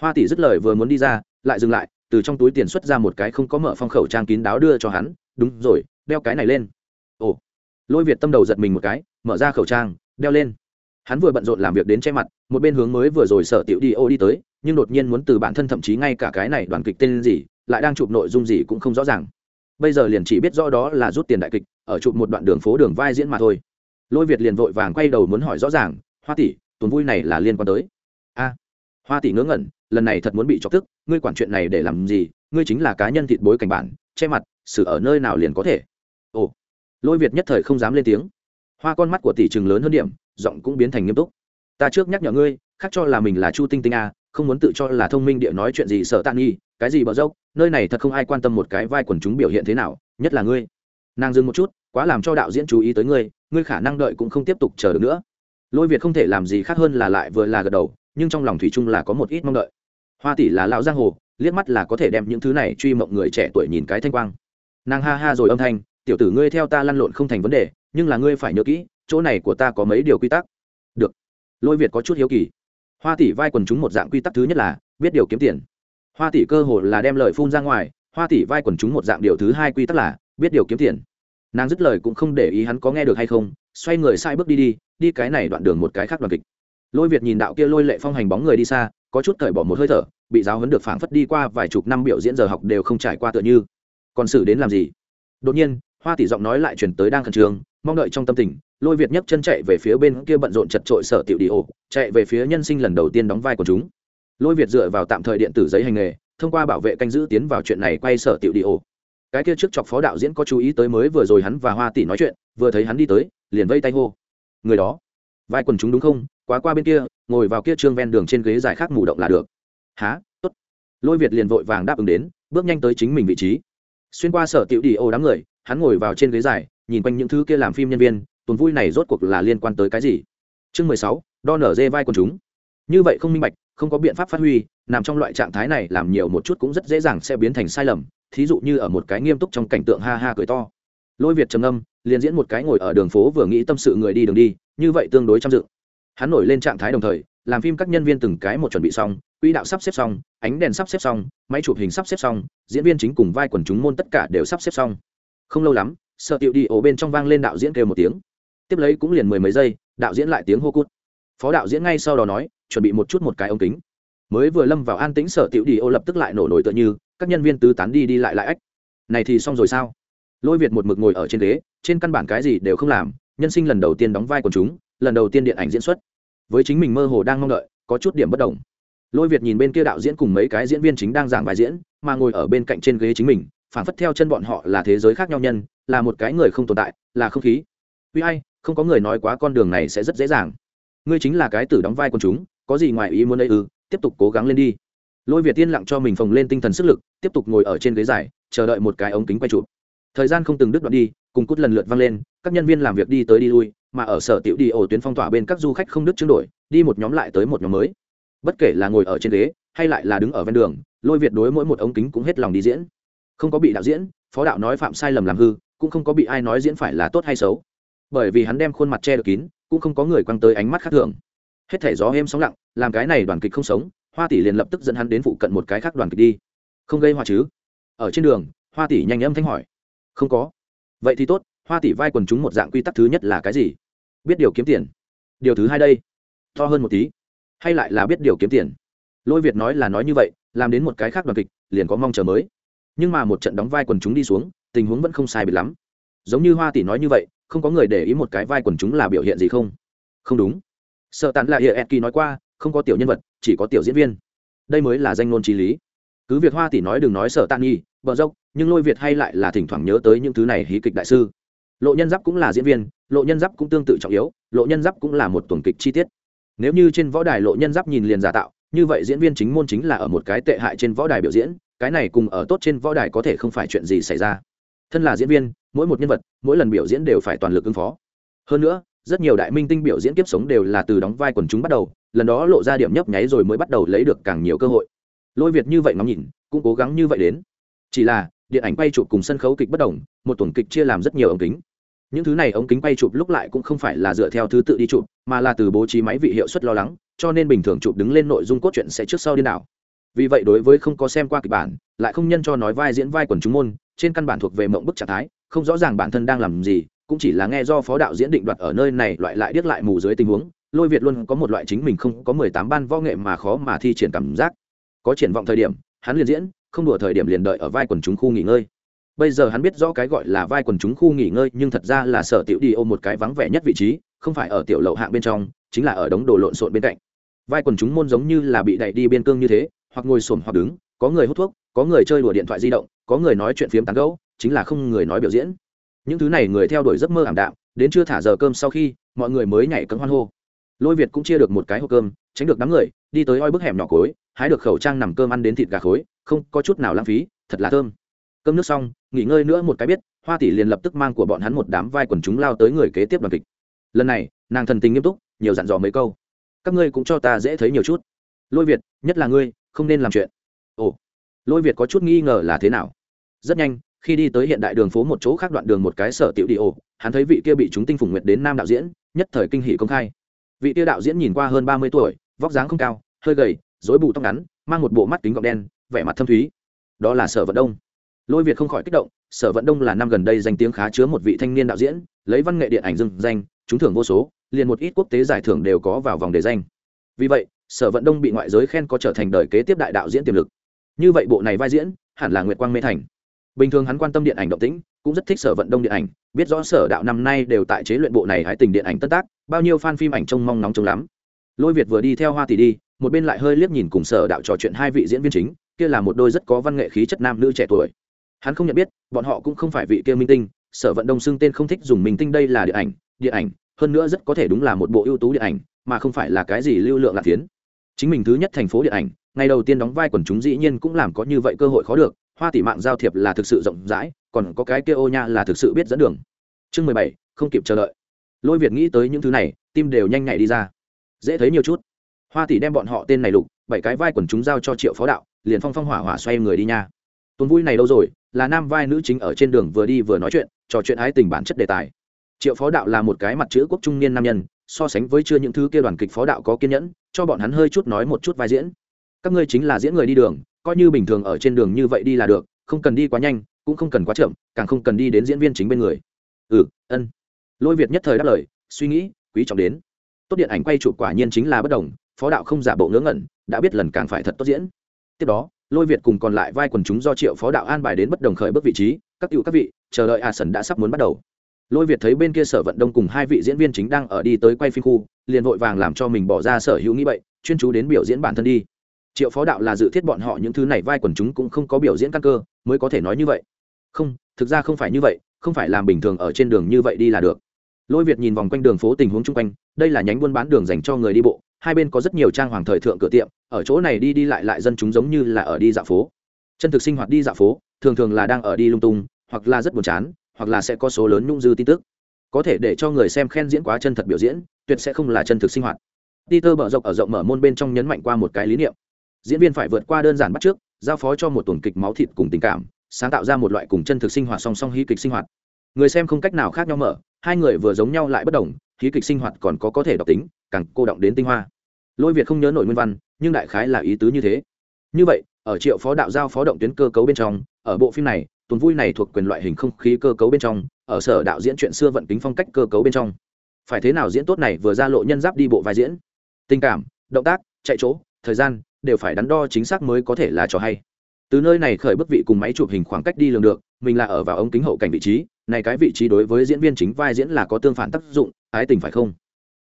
A: Hoa tỷ dứt lời vừa muốn đi ra, lại dừng lại từ trong túi tiền xuất ra một cái không có mở phong khẩu trang kín đáo đưa cho hắn, đúng rồi, đeo cái này lên. Ồ. Lôi việt tâm đầu giật mình một cái, mở ra khẩu trang, đeo lên. Hắn vừa bận rộn làm việc đến che mặt, một bên hướng mới vừa rồi sở tiểu đi ô đi tới, nhưng đột nhiên muốn từ bản thân thậm chí ngay cả cái này đoàn kịch tên gì, lại đang chụp nội dung gì cũng không rõ ràng. Bây giờ liền chỉ biết rõ đó là rút tiền đại kịch, ở chụp một đoạn đường phố đường vai diễn mà thôi. Lôi việt liền vội vàng quay đầu muốn hỏi rõ ràng, hoa tỷ, tuần vui này là liên quan tới? A hoa tỷ ngớ ngẩn, lần này thật muốn bị chọc tức, ngươi quản chuyện này để làm gì, ngươi chính là cá nhân thịt bối cảnh bản, che mặt, xử ở nơi nào liền có thể. Ồ, lôi việt nhất thời không dám lên tiếng. Hoa con mắt của tỷ trường lớn hơn điểm, giọng cũng biến thành nghiêm túc. Ta trước nhắc nhở ngươi, khác cho là mình là chu tinh tinh a không muốn tự cho là thông minh địa nói chuyện gì sợ tạ nghi, cái gì bờ dốc, nơi này thật không ai quan tâm một cái vai quần chúng biểu hiện thế nào, nhất là ngươi. Nàng dừng một chút, quá làm cho đạo diễn chú ý tới ngươi ngươi khả năng đợi cũng không tiếp tục chờ được nữa. Lôi việt không thể làm gì khác hơn là lại vừa là gật đầu nhưng trong lòng thủy chung là có một ít mong đợi. Hoa tỷ là lão giang hồ, liếc mắt là có thể đem những thứ này truy mộng người trẻ tuổi nhìn cái thanh quang. Nàng ha ha rồi âm thanh, tiểu tử ngươi theo ta lăn lộn không thành vấn đề, nhưng là ngươi phải nhớ kỹ, chỗ này của ta có mấy điều quy tắc. Được. Lôi việt có chút hiếu kỳ. Hoa tỷ vai quần chúng một dạng quy tắc thứ nhất là, biết điều kiếm tiền. Hoa tỷ cơ hồ là đem lời phun ra ngoài, hoa tỷ vai quần chúng một dạng điều thứ hai quy tắc là, biết điều kiếm tiền. Nàng dứt lời cũng không để ý hắn có nghe được hay không, xoay người sai bước đi đi đi cái này đoạn đường một cái khác đoàn kịch lôi việt nhìn đạo kia lôi lệ phong hành bóng người đi xa, có chút cởi bỏ một hơi thở, bị giáo huấn được phảng phất đi qua vài chục năm biểu diễn giờ học đều không trải qua tựa như. Còn xử đến làm gì? Đột nhiên, hoa tỷ giọng nói lại chuyển tới đang khẩn trương, mong đợi trong tâm tình, lôi việt nhấc chân chạy về phía bên kia bận rộn chật trội sở tiểu đi ổ, chạy về phía nhân sinh lần đầu tiên đóng vai của chúng. Lôi việt dựa vào tạm thời điện tử giấy hành nghề, thông qua bảo vệ canh giữ tiến vào chuyện này quay sở tiểu đi ổ. Cái kia trước chọc phó đạo diễn có chú ý tới mới vừa rồi hắn và hoa tỷ nói chuyện, vừa thấy hắn đi tới, liền vây tay hô. Người đó, vai quần chúng đúng không? Quá qua bên kia, ngồi vào kia trương ven đường trên ghế dài khác mù động là được. Há t ố t lôi việt liền vội vàng đáp ứng đến, bước nhanh tới chính mình vị trí. Xuyên qua sở tiểu đi ô đám người, hắn ngồi vào trên ghế dài, nhìn quanh những thứ kia làm phim nhân viên, tuần vui này rốt cuộc là liên quan tới cái gì? Chương mười sáu, đo nở dê vai quần chúng. Như vậy không minh bạch, không có biện pháp phát huy, nằm trong loại trạng thái này làm nhiều một chút cũng rất dễ dàng sẽ biến thành sai lầm, thí dụ như ở một cái nghiêm túc trong cảnh tượng ha ha cười to. Lôi việt trầm âm liền diễn một cái ngồi ở đường phố vừa nghĩ tâm sự người đi đường đi, như vậy tương đối chăm dự hắn nổi lên trạng thái đồng thời, làm phim các nhân viên từng cái một chuẩn bị xong, quỹ đạo sắp xếp xong, ánh đèn sắp xếp xong, máy chụp hình sắp xếp xong, diễn viên chính cùng vai quần chúng môn tất cả đều sắp xếp xong. Không lâu lắm sợ tiệu đi ổ bên trong vang lên đạo diễn kêu một tiếng. Tiếp lấy cũng liền mười mấy giây, đạo diễn lại tiếng hô cút. Phó đạo diễn ngay sau đó nói, chuẩn bị một chút một cái ống kính. Mới vừa lâm vào an tĩnh, sở tiểu đi ô lập tức lại nổ nổi tựa như, các nhân viên tứ tán đi đi lại lại ách. Này thì xong rồi sao? Lôi việt một mực ngồi ở trên ghế, trên căn bản cái gì đều không làm, nhân sinh lần đầu tiên đóng vai quần chúng, lần đầu tiên điện ảnh diễn xuất với chính mình mơ hồ đang mong đợi, có chút điểm bất đồng. Lôi việt nhìn bên kia đạo diễn cùng mấy cái diễn viên chính đang giảng bài diễn, mà ngồi ở bên cạnh trên ghế chính mình phản phất theo chân bọn họ là thế giới khác nhau nhân, là một cái người không tồn tại, là không khí. Vì ai, không có người nói quá con đường này sẽ rất dễ dàng. Ngươi chính là cái tử đóng vai quần chúng, có gì ngoài ý muốn đây ư, tiếp tục cố gắng lên đi. Lôi việt tiên lặng cho mình phồng lên tinh thần sức lực, tiếp tục ngồi ở trên ghế dài, chờ đợi một cái ống kính quay chụp. Thời gian không từng đứt đoạn đi, cùng cút lần lượt vang lên, các nhân viên làm việc đi tới đi lui mà ở sở tiểu đi ổ tuyến phong tỏa bên các du khách không đứt chứng đổi, đi một nhóm lại tới một nhóm mới. Bất kể là ngồi ở trên ghế, hay lại là đứng ở ven đường, lôi việt đối mỗi một ống kính cũng hết lòng đi diễn. Không có bị đạo diễn, phó đạo nói phạm sai lầm làm hư, cũng không có bị ai nói diễn phải là tốt hay xấu. Bởi vì hắn đem khuôn mặt che được kín, cũng không có người quăng tới ánh mắt khác thường. Hết thể gió êm sóng lặng, làm cái này đoàn kịch không sống, hoa tỷ liền lập tức dẫn hắn đến phụ cận một cái khác đoàn kịch đi. Không gây hoa chứ? Ở trên đường, hoa tỷ nhanh âm thanh hỏi. Không có. Vậy thì tốt hoa tỷ vai quần chúng một dạng quy tắc thứ nhất là cái gì? Biết điều kiếm tiền. Điều thứ hai đây, to hơn một tí. Hay lại là biết điều kiếm tiền. Lôi việt nói là nói như vậy, làm đến một cái khác đoàn kịch, liền có mong chờ mới. Nhưng mà một trận đóng vai quần chúng đi xuống, tình huống vẫn không sai biệt lắm. Giống như hoa tỷ nói như vậy, không có người để ý một cái vai quần chúng là biểu hiện gì không? Không đúng. Sợ tàn là hiệ edki nói qua, không có tiểu nhân vật, chỉ có tiểu diễn viên. Đây mới là danh ngôn trí lý. Cứ việc hoa tỷ nói đừng nói sợ tàn nhi bờ dốc, nhưng lôi việt hay lại là thỉnh thoảng nhớ tới những thứ này hí kịch đại sư lộ nhân giáp cũng là diễn viên, lộ nhân giáp cũng tương tự trọng yếu, lộ nhân giáp cũng là một tuần kịch chi tiết. Nếu như trên võ đài lộ nhân giáp nhìn liền giả tạo, như vậy diễn viên chính môn chính là ở một cái tệ hại trên võ đài biểu diễn, cái này cùng ở tốt trên võ đài có thể không phải chuyện gì xảy ra. Thân là diễn viên, mỗi một nhân vật, mỗi lần biểu diễn đều phải toàn lực ứng phó. Hơn nữa, rất nhiều đại minh tinh biểu diễn kiếp sống đều là từ đóng vai quần chúng bắt đầu, lần đó lộ ra điểm nhấp nháy rồi mới bắt đầu lấy được càng nhiều cơ hội. Lôi việt như vậy ngắm nhìn, cũng cố gắng như vậy đến. Chỉ là, điện ảnh quay chụp cùng sân khấu kịch bất đồng, một tuần kịch chia làm rất nhiều ống kính những thứ này ống kính quay chụp lúc lại cũng không phải là dựa theo thứ tự đi chụp, mà là từ bố trí máy vị hiệu suất lo lắng, cho nên bình thường chụp đứng lên nội dung cốt truyện sẽ trước sau điên đảo. Vì vậy đối với không có xem qua kịch bản, lại không nhân cho nói vai diễn vai quần chúng môn, trên căn bản thuộc về mộng bức trạng thái, không rõ ràng bản thân đang làm gì, cũng chỉ là nghe do phó đạo diễn định đoạt ở nơi này loại lại điếc lại mù dưới tình huống, lôi việt luôn có một loại chính mình không có mười tám ban võ nghệ mà khó mà thi triển cảm giác. Có triển vọng thời điểm, hắn liền diễn, không đùa thời điểm liền đợi ở vai quần chúng khu nghỉ ngơi bây giờ hắn biết rõ cái gọi là vai quần chúng khu nghỉ ngơi, nhưng thật ra là sở tiểu đi ôm một cái vắng vẻ nhất vị trí, không phải ở tiểu lậu hạng bên trong, chính là ở đống đồ lộn xộn bên cạnh. Vai quần chúng môn giống như là bị đẩy đi biên cương như thế, hoặc ngồi xổm hoặc đứng, có người hút thuốc, có người chơi đùa điện thoại di động, có người nói chuyện phiếm tán gẫu, chính là không người nói biểu diễn. Những thứ này người theo đuổi giấc mơ ảm đạm, đến chưa thả giờ cơm sau khi, mọi người mới nhảy cấm hoan hô. Lôi việt cũng chia được một cái hộp cơm, tránh được đám người, đi tới oi bức hẻm nhỏ cối hái được khẩu trang nằm cơm ăn đến thịt gà khối, không có chút nào lãng phí, thật là thơm cơm nước xong, nghỉ ngơi nữa một cái biết, hoa tỷ liền lập tức mang của bọn hắn một đám vai quần chúng lao tới người kế tiếp đoàn kịch. Lần này, nàng thần tình nghiêm túc, nhiều dặn dò mấy câu. Các ngươi cũng cho ta dễ thấy nhiều chút. Lôi việt, nhất là ngươi, không nên làm chuyện. Ồ, lôi việt có chút nghi ngờ là thế nào? Rất nhanh, khi đi tới hiện đại đường phố một chỗ khác đoạn đường một cái sở tiểu đi ồ hắn thấy vị kia bị chúng tinh phùng nguyệt đến nam đạo diễn, nhất thời kinh hỷ công khai. Vị kia đạo diễn nhìn qua hơn ba mươi tuổi, vóc dáng không cao, hơi gầy dối bù tóc ngắn, mang một bộ mắt kính gọng đen, vẻ mặt thâm thúy. Đó là sở vận đông lôi việt không khỏi kích động, sở vận đông là năm gần đây danh tiếng khá chứa một vị thanh niên đạo diễn, lấy văn nghệ điện ảnh dưng danh, trúng thưởng vô số, liền một ít quốc tế giải thưởng đều có vào vòng đề danh. Vì vậy, sở vận đông bị ngoại giới khen có trở thành đời kế tiếp đại đạo diễn tiềm lực. Như vậy bộ này vai diễn, hẳn là nguyệt quang mê thành. Bình thường hắn quan tâm điện ảnh động tĩnh, cũng rất thích sở vận đông điện ảnh, biết rõ sở đạo năm nay đều tại chế luyện bộ này hãy tình điện ảnh tất tác, bao nhiêu fan phim ảnh trông mong nóng trông lắm. Lôi việt vừa đi theo hoa tỷ đi, một bên lại hơi liếc nhìn cùng sở đạo trò chuyện hai vị diễn viên chính, kia là một đôi rất có văn nghệ khí chất nam nữ trẻ tuổi hắn không nhận biết, bọn họ cũng không phải vị kia minh tinh, sở vận đông xưng tên không thích dùng minh tinh đây là điện ảnh điện ảnh, hơn nữa rất có thể đúng là một bộ ưu tú điện ảnh, mà không phải là cái gì lưu lượng lạc tiến chính mình thứ nhất thành phố điện ảnh, ngày đầu tiên đóng vai quần chúng dĩ nhiên cũng làm có như vậy cơ hội khó được, hoa tỷ mạng giao thiệp là thực sự rộng rãi, còn có cái kia ô nha là thực sự biết dẫn đường. Chương mười bảy, không kịp chờ đợi. Lôi việt nghĩ tới những thứ này, tim đều nhanh nhạy đi ra. Dễ thấy nhiều chút. Hoa tỷ đem bọn họ tên này lục, bảy cái vai quần chúng giao cho triệu phó đạo, liền phong phong hỏa hỏa xoay người đi nha. Tuần vui này đâu rồi là nam vai nữ chính ở trên đường vừa đi vừa nói chuyện, trò chuyện ái tình bản chất đề tài. Triệu phó đạo là một cái mặt chữ quốc trung niên nam nhân, so sánh với chưa những thứ kia đoàn kịch phó đạo có kiên nhẫn, cho bọn hắn hơi chút nói một chút vai diễn. Các ngươi chính là diễn người đi đường, coi như bình thường ở trên đường như vậy đi là được, không cần đi quá nhanh, cũng không cần quá chậm, càng không cần đi đến diễn viên chính bên người. Ừ ân. Lôi việt nhất thời đáp lời, suy nghĩ, quý trọng đến. Tốt điện ảnh quay chụp quả nhiên chính là bất đồng, phó đạo không giả bộ ngớ ngẩn, đã biết lần càng phải thật tốt diễn. Tiếp đó lôi việt cùng còn lại vai quần chúng do triệu phó đạo an bài đến bất đồng khởi bước vị trí, các cựu các vị, chờ đợi a sần đã sắp muốn bắt đầu. Lôi việt thấy bên kia sở vận đông cùng hai vị diễn viên chính đang ở đi tới quay phim khu, liền vội vàng làm cho mình bỏ ra sở hữu nghĩ vậy chuyên chú đến biểu diễn bản thân đi. Triệu phó đạo là dự thiết bọn họ những thứ này vai quần chúng cũng không có biểu diễn căn cơ, mới có thể nói như vậy. Không, thực ra không phải như vậy, không phải làm bình thường ở trên đường như vậy đi là được. Lôi việt nhìn vòng quanh đường phố tình huống chung quanh, đây là nhánh buôn bán đường dành cho người đi bộ, hai bên có rất nhiều trang hoàng thời thượng cửa tiệm ở chỗ này đi đi lại lại dân chúng giống như là ở đi dạo phố. Chân thực sinh hoạt đi dạo phố, thường thường là đang ở đi lung tung, hoặc là rất buồn chán, hoặc là sẽ có số lớn nhung dư tin tức. Có thể để cho người xem khen diễn quá chân thật biểu diễn, tuyệt sẽ không là chân thực sinh hoạt. Peter bở rộng ở rộng mở môn bên trong nhấn mạnh qua một cái lý niệm. Diễn viên phải vượt qua đơn giản bắt trước giao phó cho một tuần kịch máu thịt cùng tình cảm, sáng tạo ra một loại cùng chân thực sinh hoạt song song hí kịch sinh hoạt. Người xem không cách nào khác nhau mở, hai người vừa giống nhau lại bất đồng, hí kịch sinh hoạt còn có có thể độc tính, càng cô động đến tinh hoa. Lôi việt không nhớ nổi nguyên văn nhưng đại khái là ý tứ như thế. Như vậy, ở triệu phó đạo giao phó động tuyến cơ cấu bên trong, ở bộ phim này, tuần vui này thuộc quyền loại hình không khí cơ cấu bên trong, ở sở đạo diễn chuyện xưa vận tính phong cách cơ cấu bên trong. Phải thế nào diễn tốt này vừa ra lộ nhân giáp đi bộ vai diễn. Tình cảm, động tác, chạy chỗ, thời gian, đều phải đắn đo chính xác mới có thể là trò hay. Từ nơi này khởi bức vị cùng máy chụp hình khoảng cách đi lường được, mình là ở vào ống kính hậu cảnh vị trí, này cái vị trí đối với diễn viên chính vai diễn là có tương phản tác dụng, ái tình phải không?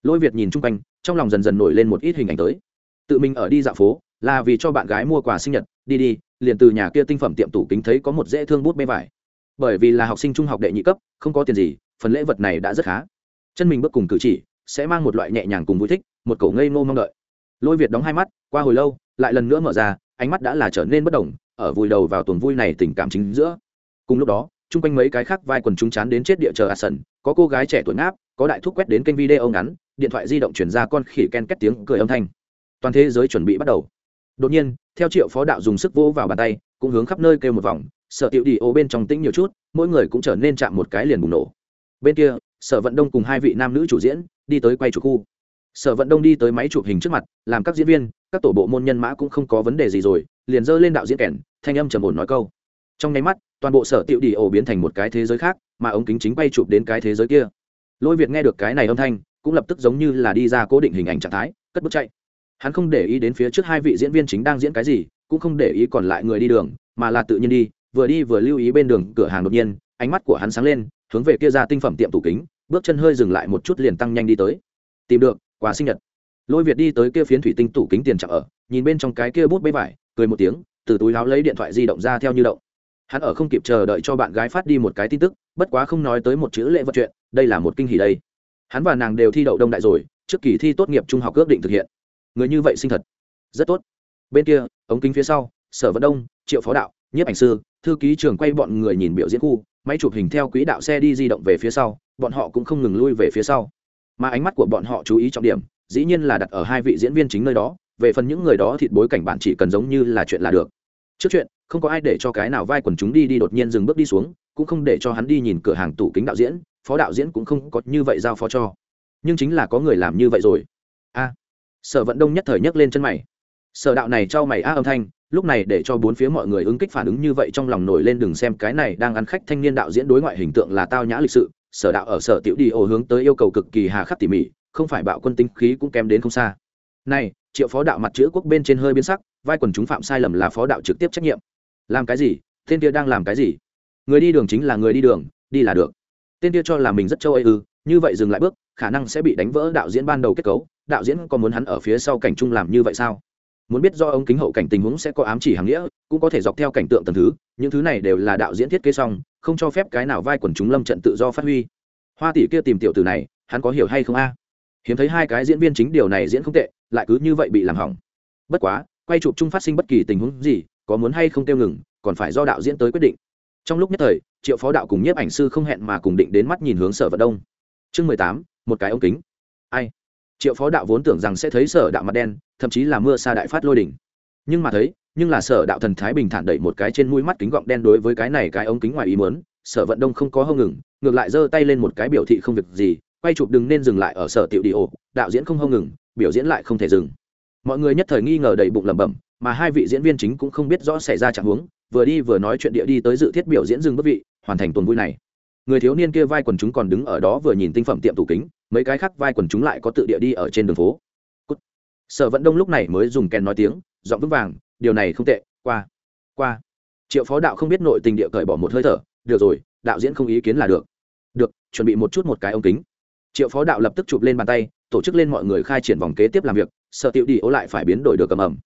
A: Lôi việt nhìn chung quanh, trong lòng dần dần nổi lên một ít hình ảnh tới tự mình ở đi dạo phố, là vì cho bạn gái mua quà sinh nhật, đi đi, liền từ nhà kia tinh phẩm tiệm tủ kính thấy có một dễ thương bút bê vải. Bởi vì là học sinh trung học đệ nhị cấp, không có tiền gì, phần lễ vật này đã rất khá. Chân mình bước cùng cử chỉ, sẽ mang một loại nhẹ nhàng cùng vui thích, một cổ ngây ngô mong đợi. Lôi việt đóng hai mắt, qua hồi lâu, lại lần nữa mở ra, ánh mắt đã là trở nên bất đồng ở vùi đầu vào tuần vui này tình cảm chính giữa. Cùng lúc đó, chung quanh mấy cái khác vai quần chúng chán đến chết địa chờ a sần, có cô gái trẻ tuổi ngáp, có đại thúc quét đến kênh video ngắn, điện thoại di động chuyển ra con khỉ ken két tiếng cười âm thanh toàn thế giới chuẩn bị bắt đầu. Đột nhiên, theo triệu phó đạo dùng sức vỗ vào bàn tay, cũng hướng khắp nơi kêu một vòng, sở tiểu đi ô bên trong tĩnh nhiều chút, mỗi người cũng trở nên chạm một cái liền bùng nổ. Bên kia, sở vận đông cùng hai vị nam nữ chủ diễn, đi tới quay chủ khu. Sở vận đông đi tới máy chụp hình trước mặt, làm các diễn viên, các tổ bộ môn nhân mã cũng không có vấn đề gì rồi, liền dơ lên đạo diễn kèn, thanh âm trầm ổn nói câu. Trong nháy mắt, toàn bộ sở tiểu đi ổ biến thành một cái thế giới khác, mà ống kính chính bay chụp đến cái thế giới kia. Lôi việt nghe được cái này âm thanh, cũng lập tức giống như là đi ra cố định hình ảnh trạng thái, cất bước chạy hắn không để ý đến phía trước hai vị diễn viên chính đang diễn cái gì, cũng không để ý còn lại người đi đường, mà là tự nhiên đi, vừa đi vừa lưu ý bên đường cửa hàng đột nhiên, ánh mắt của hắn sáng lên, hướng về kia ra tinh phẩm tiệm tủ kính, bước chân hơi dừng lại một chút liền tăng nhanh đi tới. Tìm được, quà sinh nhật. Lôi việt đi tới kia phiến thủy tinh tủ kính tiền chạm ở, nhìn bên trong cái kia bút bê vải, cười một tiếng, từ túi láo lấy điện thoại di động ra theo như động. Hắn ở không kịp chờ đợi cho bạn gái phát đi một cái tin tức, bất quá không nói tới một chữ lễ vật chuyện, đây là một kinh hỉ đây. Hắn và nàng đều thi đậu đông đại rồi, trước kỳ thi tốt nghiệp trung học ước định thực hiện người như vậy sinh thật. Rất tốt. Bên kia, ống kính phía sau, sở vận đông, triệu phó đạo, nhiếp ảnh sư, thư ký trường quay bọn người nhìn biểu diễn khu, máy chụp hình theo quỹ đạo xe đi di động về phía sau, bọn họ cũng không ngừng lui về phía sau. Mà ánh mắt của bọn họ chú ý trọng điểm, dĩ nhiên là đặt ở hai vị diễn viên chính nơi đó, về phần những người đó thịt bối cảnh bạn chỉ cần giống như là chuyện là được. Trước chuyện, không có ai để cho cái nào vai quần chúng đi đi đột nhiên dừng bước đi xuống, cũng không để cho hắn đi nhìn cửa hàng tủ kính đạo diễn, phó đạo diễn cũng không có như vậy giao phó cho. Nhưng chính là có người làm như vậy rồi sở vận đông nhất thời nhấc lên chân mày. Sở đạo này cho mày a âm thanh, lúc này để cho bốn phía mọi người ứng kích phản ứng như vậy trong lòng nổi lên đừng xem cái này đang ăn khách thanh niên đạo diễn đối ngoại hình tượng là tao nhã lịch sự. Sở đạo ở sở tiểu đi ô hướng tới yêu cầu cực kỳ hà khắc tỉ mỉ, không phải bạo quân tinh khí cũng kém đến không xa. Này, triệu phó đạo mặt chữ quốc bên trên hơi biến sắc, vai quần chúng phạm sai lầm là phó đạo trực tiếp trách nhiệm. Làm cái gì? Tên kia đang làm cái gì? Người đi đường chính là người đi đường, đi là được. Tên kia cho là mình rất châu ấy ư, như vậy dừng lại bước, khả năng sẽ bị đánh vỡ đạo diễn ban đầu kết cấu đạo diễn có muốn hắn ở phía sau cảnh trung làm như vậy sao? Muốn biết do ống kính hậu cảnh tình huống sẽ có ám chỉ hàng nghĩa, cũng có thể dọc theo cảnh tượng tầm thứ, những thứ này đều là đạo diễn thiết kế xong, không cho phép cái nào vai quần chúng lâm trận tự do phát huy. Hoa tỷ kia tìm tiểu tử này, hắn có hiểu hay không a? Hiếm thấy hai cái diễn viên chính điều này diễn không tệ, lại cứ như vậy bị làm hỏng. Bất quá, quay chụp chung phát sinh bất kỳ tình huống gì, có muốn hay không tiêu ngừng, còn phải do đạo diễn tới quyết định. Trong lúc nhất thời, triệu phó đạo cùng nhiếp ảnh sư không hẹn mà cùng định đến mắt nhìn hướng sở vận đông. Chương mười tám, một cái ống kính. Ai? Triệu phó đạo vốn tưởng rằng sẽ thấy sở đạo mặt đen, thậm chí là mưa xa đại phát lôi đỉnh. Nhưng mà thấy, nhưng là sở đạo thần thái bình thản đẩy một cái trên mũi mắt kính gọng đen đối với cái này cái ống kính ngoài ý mớn sở vận đông không có hông ngừng, ngược lại giơ tay lên một cái biểu thị không việc gì, quay chụp đừng nên dừng lại ở sở tiểu đi ổ, đạo diễn không hông ngừng, biểu diễn lại không thể dừng. Mọi người nhất thời nghi ngờ đầy bụng lẩm bẩm, mà hai vị diễn viên chính cũng không biết rõ xảy ra trạng huống, vừa đi vừa nói chuyện địa đi tới dự thiết biểu diễn dừng bất vị, hoàn thành tuần vui này. Người thiếu niên kia vai quần chúng còn đứng ở đó vừa nhìn tinh phẩm tiệm tủ kính mấy cái khác vai quần chúng lại có tự địa đi ở trên đường phố. Cút. sở vận đông lúc này mới dùng kèn nói tiếng, giọng vững vàng, điều này không tệ, qua qua. Triệu phó đạo không biết nội tình địa cởi bỏ một hơi thở, được rồi, đạo diễn không ý kiến là được. Được, chuẩn bị một chút một cái ống kính. Triệu phó đạo lập tức chụp lên bàn tay, tổ chức lên mọi người khai triển vòng kế tiếp làm việc sở tiểu đi ố lại phải biến đổi được cầm ẩm.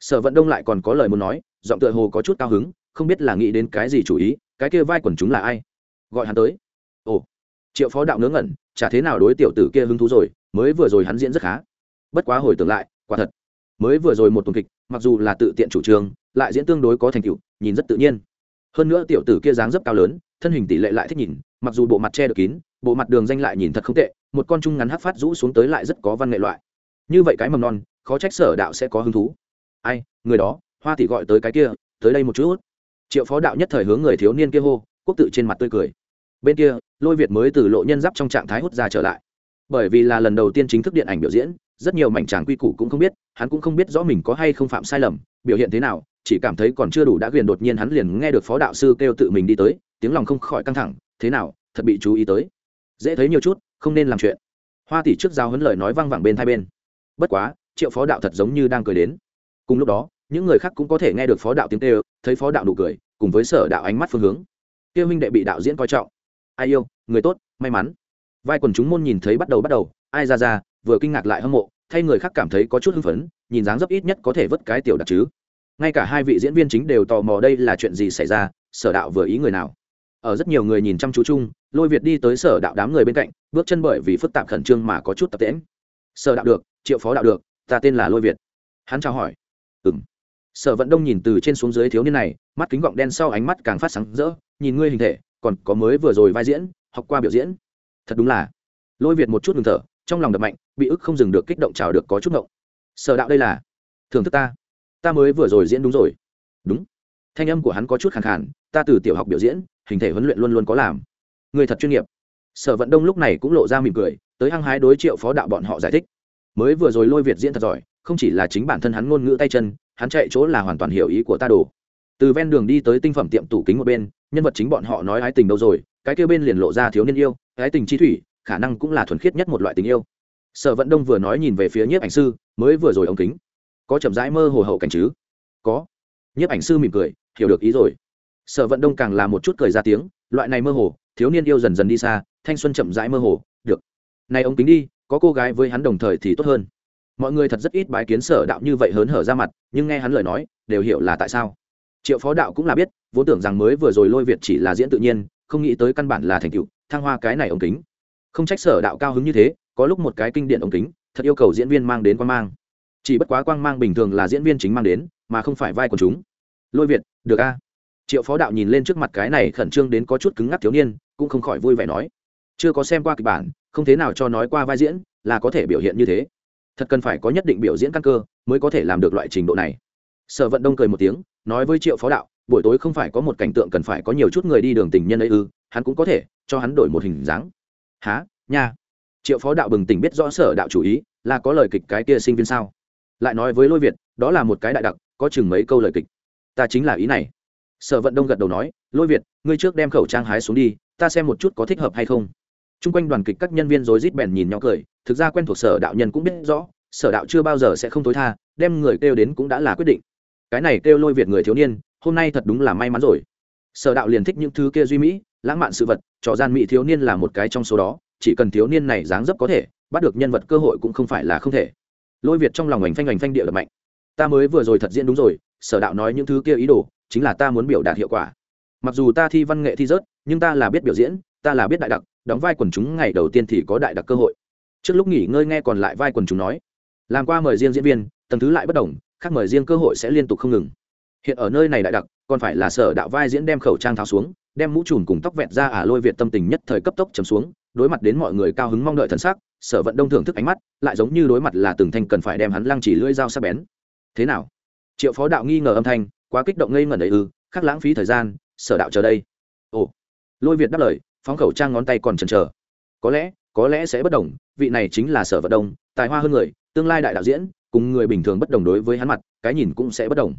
A: Sở vận đông lại còn có lời muốn nói, giọng tựa hồ có chút cao hứng, không biết là nghĩ đến cái gì chủ ý, cái kia vai quần chúng là ai? Gọi hắn tới. Ồ triệu phó đạo ngớ ngẩn, chả thế nào đối tiểu tử kia hứng thú rồi, mới vừa rồi hắn diễn rất khá. Bất quá hồi tưởng lại, quả thật, mới vừa rồi một tuần kịch, mặc dù là tự tiện chủ trương, lại diễn tương đối có thành tựu, nhìn rất tự nhiên. Hơn nữa tiểu tử kia dáng dấp cao lớn, thân hình tỷ lệ lại thích nhìn, mặc dù bộ mặt che được kín, bộ mặt đường danh lại nhìn thật không tệ, một con trung ngắn hắc phát rũ xuống tới lại rất có văn nghệ loại. Như vậy cái mầm non, khó trách sở đạo sẽ có hứng thú. Ai, người đó, hoa tỷ gọi tới cái kia, tới đây một chút. Triệu phó đạo nhất thời hướng người thiếu niên kia hô, quốc tự trên mặt tươi cười bên kia, lôi việt mới từ lộ nhân giáp trong trạng thái hút ra trở lại. Bởi vì là lần đầu tiên chính thức điện ảnh biểu diễn, rất nhiều mảnh tràng quy củ cũng không biết, hắn cũng không biết rõ mình có hay không phạm sai lầm, biểu hiện thế nào, chỉ cảm thấy còn chưa đủ đã quyền đột nhiên hắn liền nghe được phó đạo sư kêu tự mình đi tới, tiếng lòng không khỏi căng thẳng, thế nào, thật bị chú ý tới? Dễ thấy nhiều chút, không nên làm chuyện. Hoa tỷ trước giao hấn lời nói văng vẳng bên hai bên. Bất quá, triệu phó đạo thật giống như đang cười đến. Cùng lúc đó, những người khác cũng có thể nghe được phó đạo tiếng kêu, thấy phó đạo nụ cười, cùng với sở đạo ánh mắt phương hướng. Kêu huynh đệ bị đạo diễn coi trọng ai yêu, người tốt, may mắn. Vai quần chúng môn nhìn thấy bắt đầu bắt đầu, ai ra ra, vừa kinh ngạc lại hâm mộ, thay người khác cảm thấy có chút hưng phấn, nhìn dáng dấp ít nhất có thể vớt cái tiểu đặc chứ. Ngay cả hai vị diễn viên chính đều tò mò đây là chuyện gì xảy ra, sở đạo vừa ý người nào. Ở rất nhiều người nhìn chăm chú chung, lôi việt đi tới sở đạo đám người bên cạnh, bước chân bởi vì phức tạp khẩn trương mà có chút tập tễm sở đạo được, triệu phó đạo được, ta tên là lôi việt. Hắn chào hỏi. Ừng sở vận đông nhìn từ trên xuống dưới thiếu niên này, mắt kính gọng đen sau ánh mắt càng phát sáng rỡ, nhìn ngươi hình thể còn có mới vừa rồi vai diễn, học qua biểu diễn. Thật đúng là. Lôi việt một chút ngừng thở, trong lòng đập mạnh, bị ức không dừng được kích động trào được có chút ngộng. Sở đạo đây là, thưởng thức ta. Ta mới vừa rồi diễn đúng rồi. Đúng. Thanh âm của hắn có chút khẳng khàn, ta từ tiểu học biểu diễn, hình thể huấn luyện luôn luôn có làm. Người thật chuyên nghiệp. Sở vận đông lúc này cũng lộ ra mỉm cười, tới hăng hái đối triệu phó đạo bọn họ giải thích. Mới vừa rồi lôi việt diễn thật giỏi, không chỉ là chính bản thân hắn ngôn ngữ tay chân, hắn chạy chỗ là hoàn toàn hiểu ý của ta đồ từ ven đường đi tới tinh phẩm tiệm tủ kính một bên, nhân vật chính bọn họ nói ái tình đâu rồi, cái kêu bên liền lộ ra thiếu niên yêu, ái tình chi thủy, khả năng cũng là thuần khiết nhất một loại tình yêu. Sở vận đông vừa nói nhìn về phía nhiếp ảnh sư, mới vừa rồi ống kính. Có chậm rãi mơ hồ hậu cảnh chứ? Có. Nhiếp ảnh sư mỉm cười, hiểu được ý rồi. Sở vận đông càng là một chút cười ra tiếng, loại này mơ hồ, thiếu niên yêu dần dần đi xa, thanh xuân chậm rãi mơ hồ, được. Này ống kính đi, có cô gái với hắn đồng thời thì tốt hơn. Mọi người thật rất ít bái kiến sở đạo như vậy hớn hở ra mặt, nhưng nghe hắn lời nói, đều hiểu là tại sao triệu phó đạo cũng là biết, vốn tưởng rằng mới vừa rồi lôi việt chỉ là diễn tự nhiên, không nghĩ tới căn bản là thành tựu, thăng hoa cái này ống kính. Không trách sở đạo cao hứng như thế, có lúc một cái kinh điển ống kính, thật yêu cầu diễn viên mang đến quang mang. Chỉ bất quá quang mang bình thường là diễn viên chính mang đến, mà không phải vai của chúng. Lôi việt, được a. Triệu phó đạo nhìn lên trước mặt cái này khẩn trương đến có chút cứng ngắc thiếu niên, cũng không khỏi vui vẻ nói. Chưa có xem qua kịch bản, không thế nào cho nói qua vai diễn, là có thể biểu hiện như thế. Thật cần phải có nhất định biểu diễn căn cơ, mới có thể làm được loại trình độ này. Sở vận đông cười một tiếng nói với triệu phó đạo, buổi tối không phải có một cảnh tượng cần phải có nhiều chút người đi đường tình nhân ấy ư, hắn cũng có thể cho hắn đổi một hình dáng. Há nha. Triệu phó đạo bừng tỉnh biết rõ sở đạo chủ ý, là có lời kịch cái kia sinh viên sao? Lại nói với lôi việt, đó là một cái đại đặc, có chừng mấy câu lời kịch. Ta chính là ý này. Sở vận đông gật đầu nói, lôi việt, ngươi trước đem khẩu trang hái xuống đi, ta xem một chút có thích hợp hay không. T r u n g quanh đoàn kịch các nhân viên rối rít bèn nhìn nhau cười, thực ra quen thuộc sở đạo nhân cũng biết rõ, sở đạo chưa bao giờ sẽ không tối tha, đem người kêu đến cũng đã là quyết định cái này kêu lôi việt người thiếu niên, hôm nay thật đúng là may mắn rồi. Sở đạo liền thích những thứ kia duy mỹ, lãng mạn sự vật, trò gian mỹ thiếu niên là một cái trong số đó, chỉ cần thiếu niên này dáng dấp có thể, bắt được nhân vật cơ hội cũng không phải là không thể. Lôi việt trong lòng ảnh phanh ảnh phanh địa đập mạnh. Ta mới vừa rồi thật diễn đúng rồi, sở đạo nói những thứ kia ý đồ, chính là ta muốn biểu đạt hiệu quả. Mặc dù ta thi văn nghệ thi rớt, nhưng ta là biết biểu diễn, ta là biết đại đặc, đóng vai quần chúng ngày đầu tiên thì có đại đặc cơ hội. Trước lúc nghỉ ngơi nghe còn lại vai quần chúng nói. Làm qua mời riêng diễn viên, tầng thứ lại bất đồng khác mời riêng cơ hội sẽ liên tục không ngừng. Hiện ở nơi này đại đặc, còn phải là sở đạo vai diễn đem khẩu trang tháo xuống, đem mũ trùm cùng tóc vẹt ra ả lôi việt tâm tình nhất thời cấp tốc chấm xuống, đối mặt đến mọi người cao hứng mong đợi thần sắc, sở vận đông thưởng thức ánh mắt, lại giống như đối mặt là từng thanh cần phải đem hắn lăng chỉ lưỡi dao sắc bén. Thế nào? Triệu phó đạo nghi ngờ âm thanh, quá kích động ngây ngẩn đầy ư, khắc lãng phí thời gian, sở đạo chờ đây. Ồ. Lôi việt đáp lời, phóng khẩu trang ngón tay còn chần chờ. Có lẽ có lẽ sẽ bất đồng, vị này chính là sở vận đông, tài hoa hơn người, tương lai đại đạo diễn cùng người bình thường bất đồng đối với hắn mặt, cái nhìn cũng sẽ bất đồng.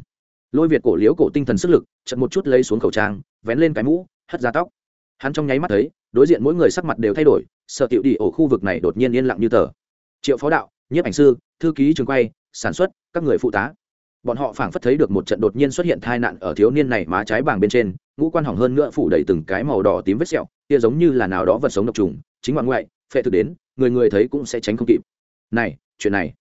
A: Lôi việt cổ liếu cổ tinh thần sức lực chật một chút lấy xuống khẩu trang, vén lên cái mũ, hất ra tóc. Hắn trong nháy mắt thấy, đối diện mỗi người sắc mặt đều thay đổi, sợ tiểu đi ổ khu vực này đột nhiên yên lặng như tờ. Triệu phó đạo, nhiếp ảnh sư, thư ký trường quay, sản xuất, các người phụ tá. Bọn họ phảng phất thấy được một trận đột nhiên xuất hiện tai nạn ở thiếu niên này má trái bảng bên trên, ngũ quan hỏng hơn nữa phủ đầy từng cái màu đỏ tím vết sẹo, kia giống như là nào đó vật sống độc trùng, chính ngoại ngoại, phệ thực đến, người người thấy cũng sẽ tránh không kịp. Này, chuyện này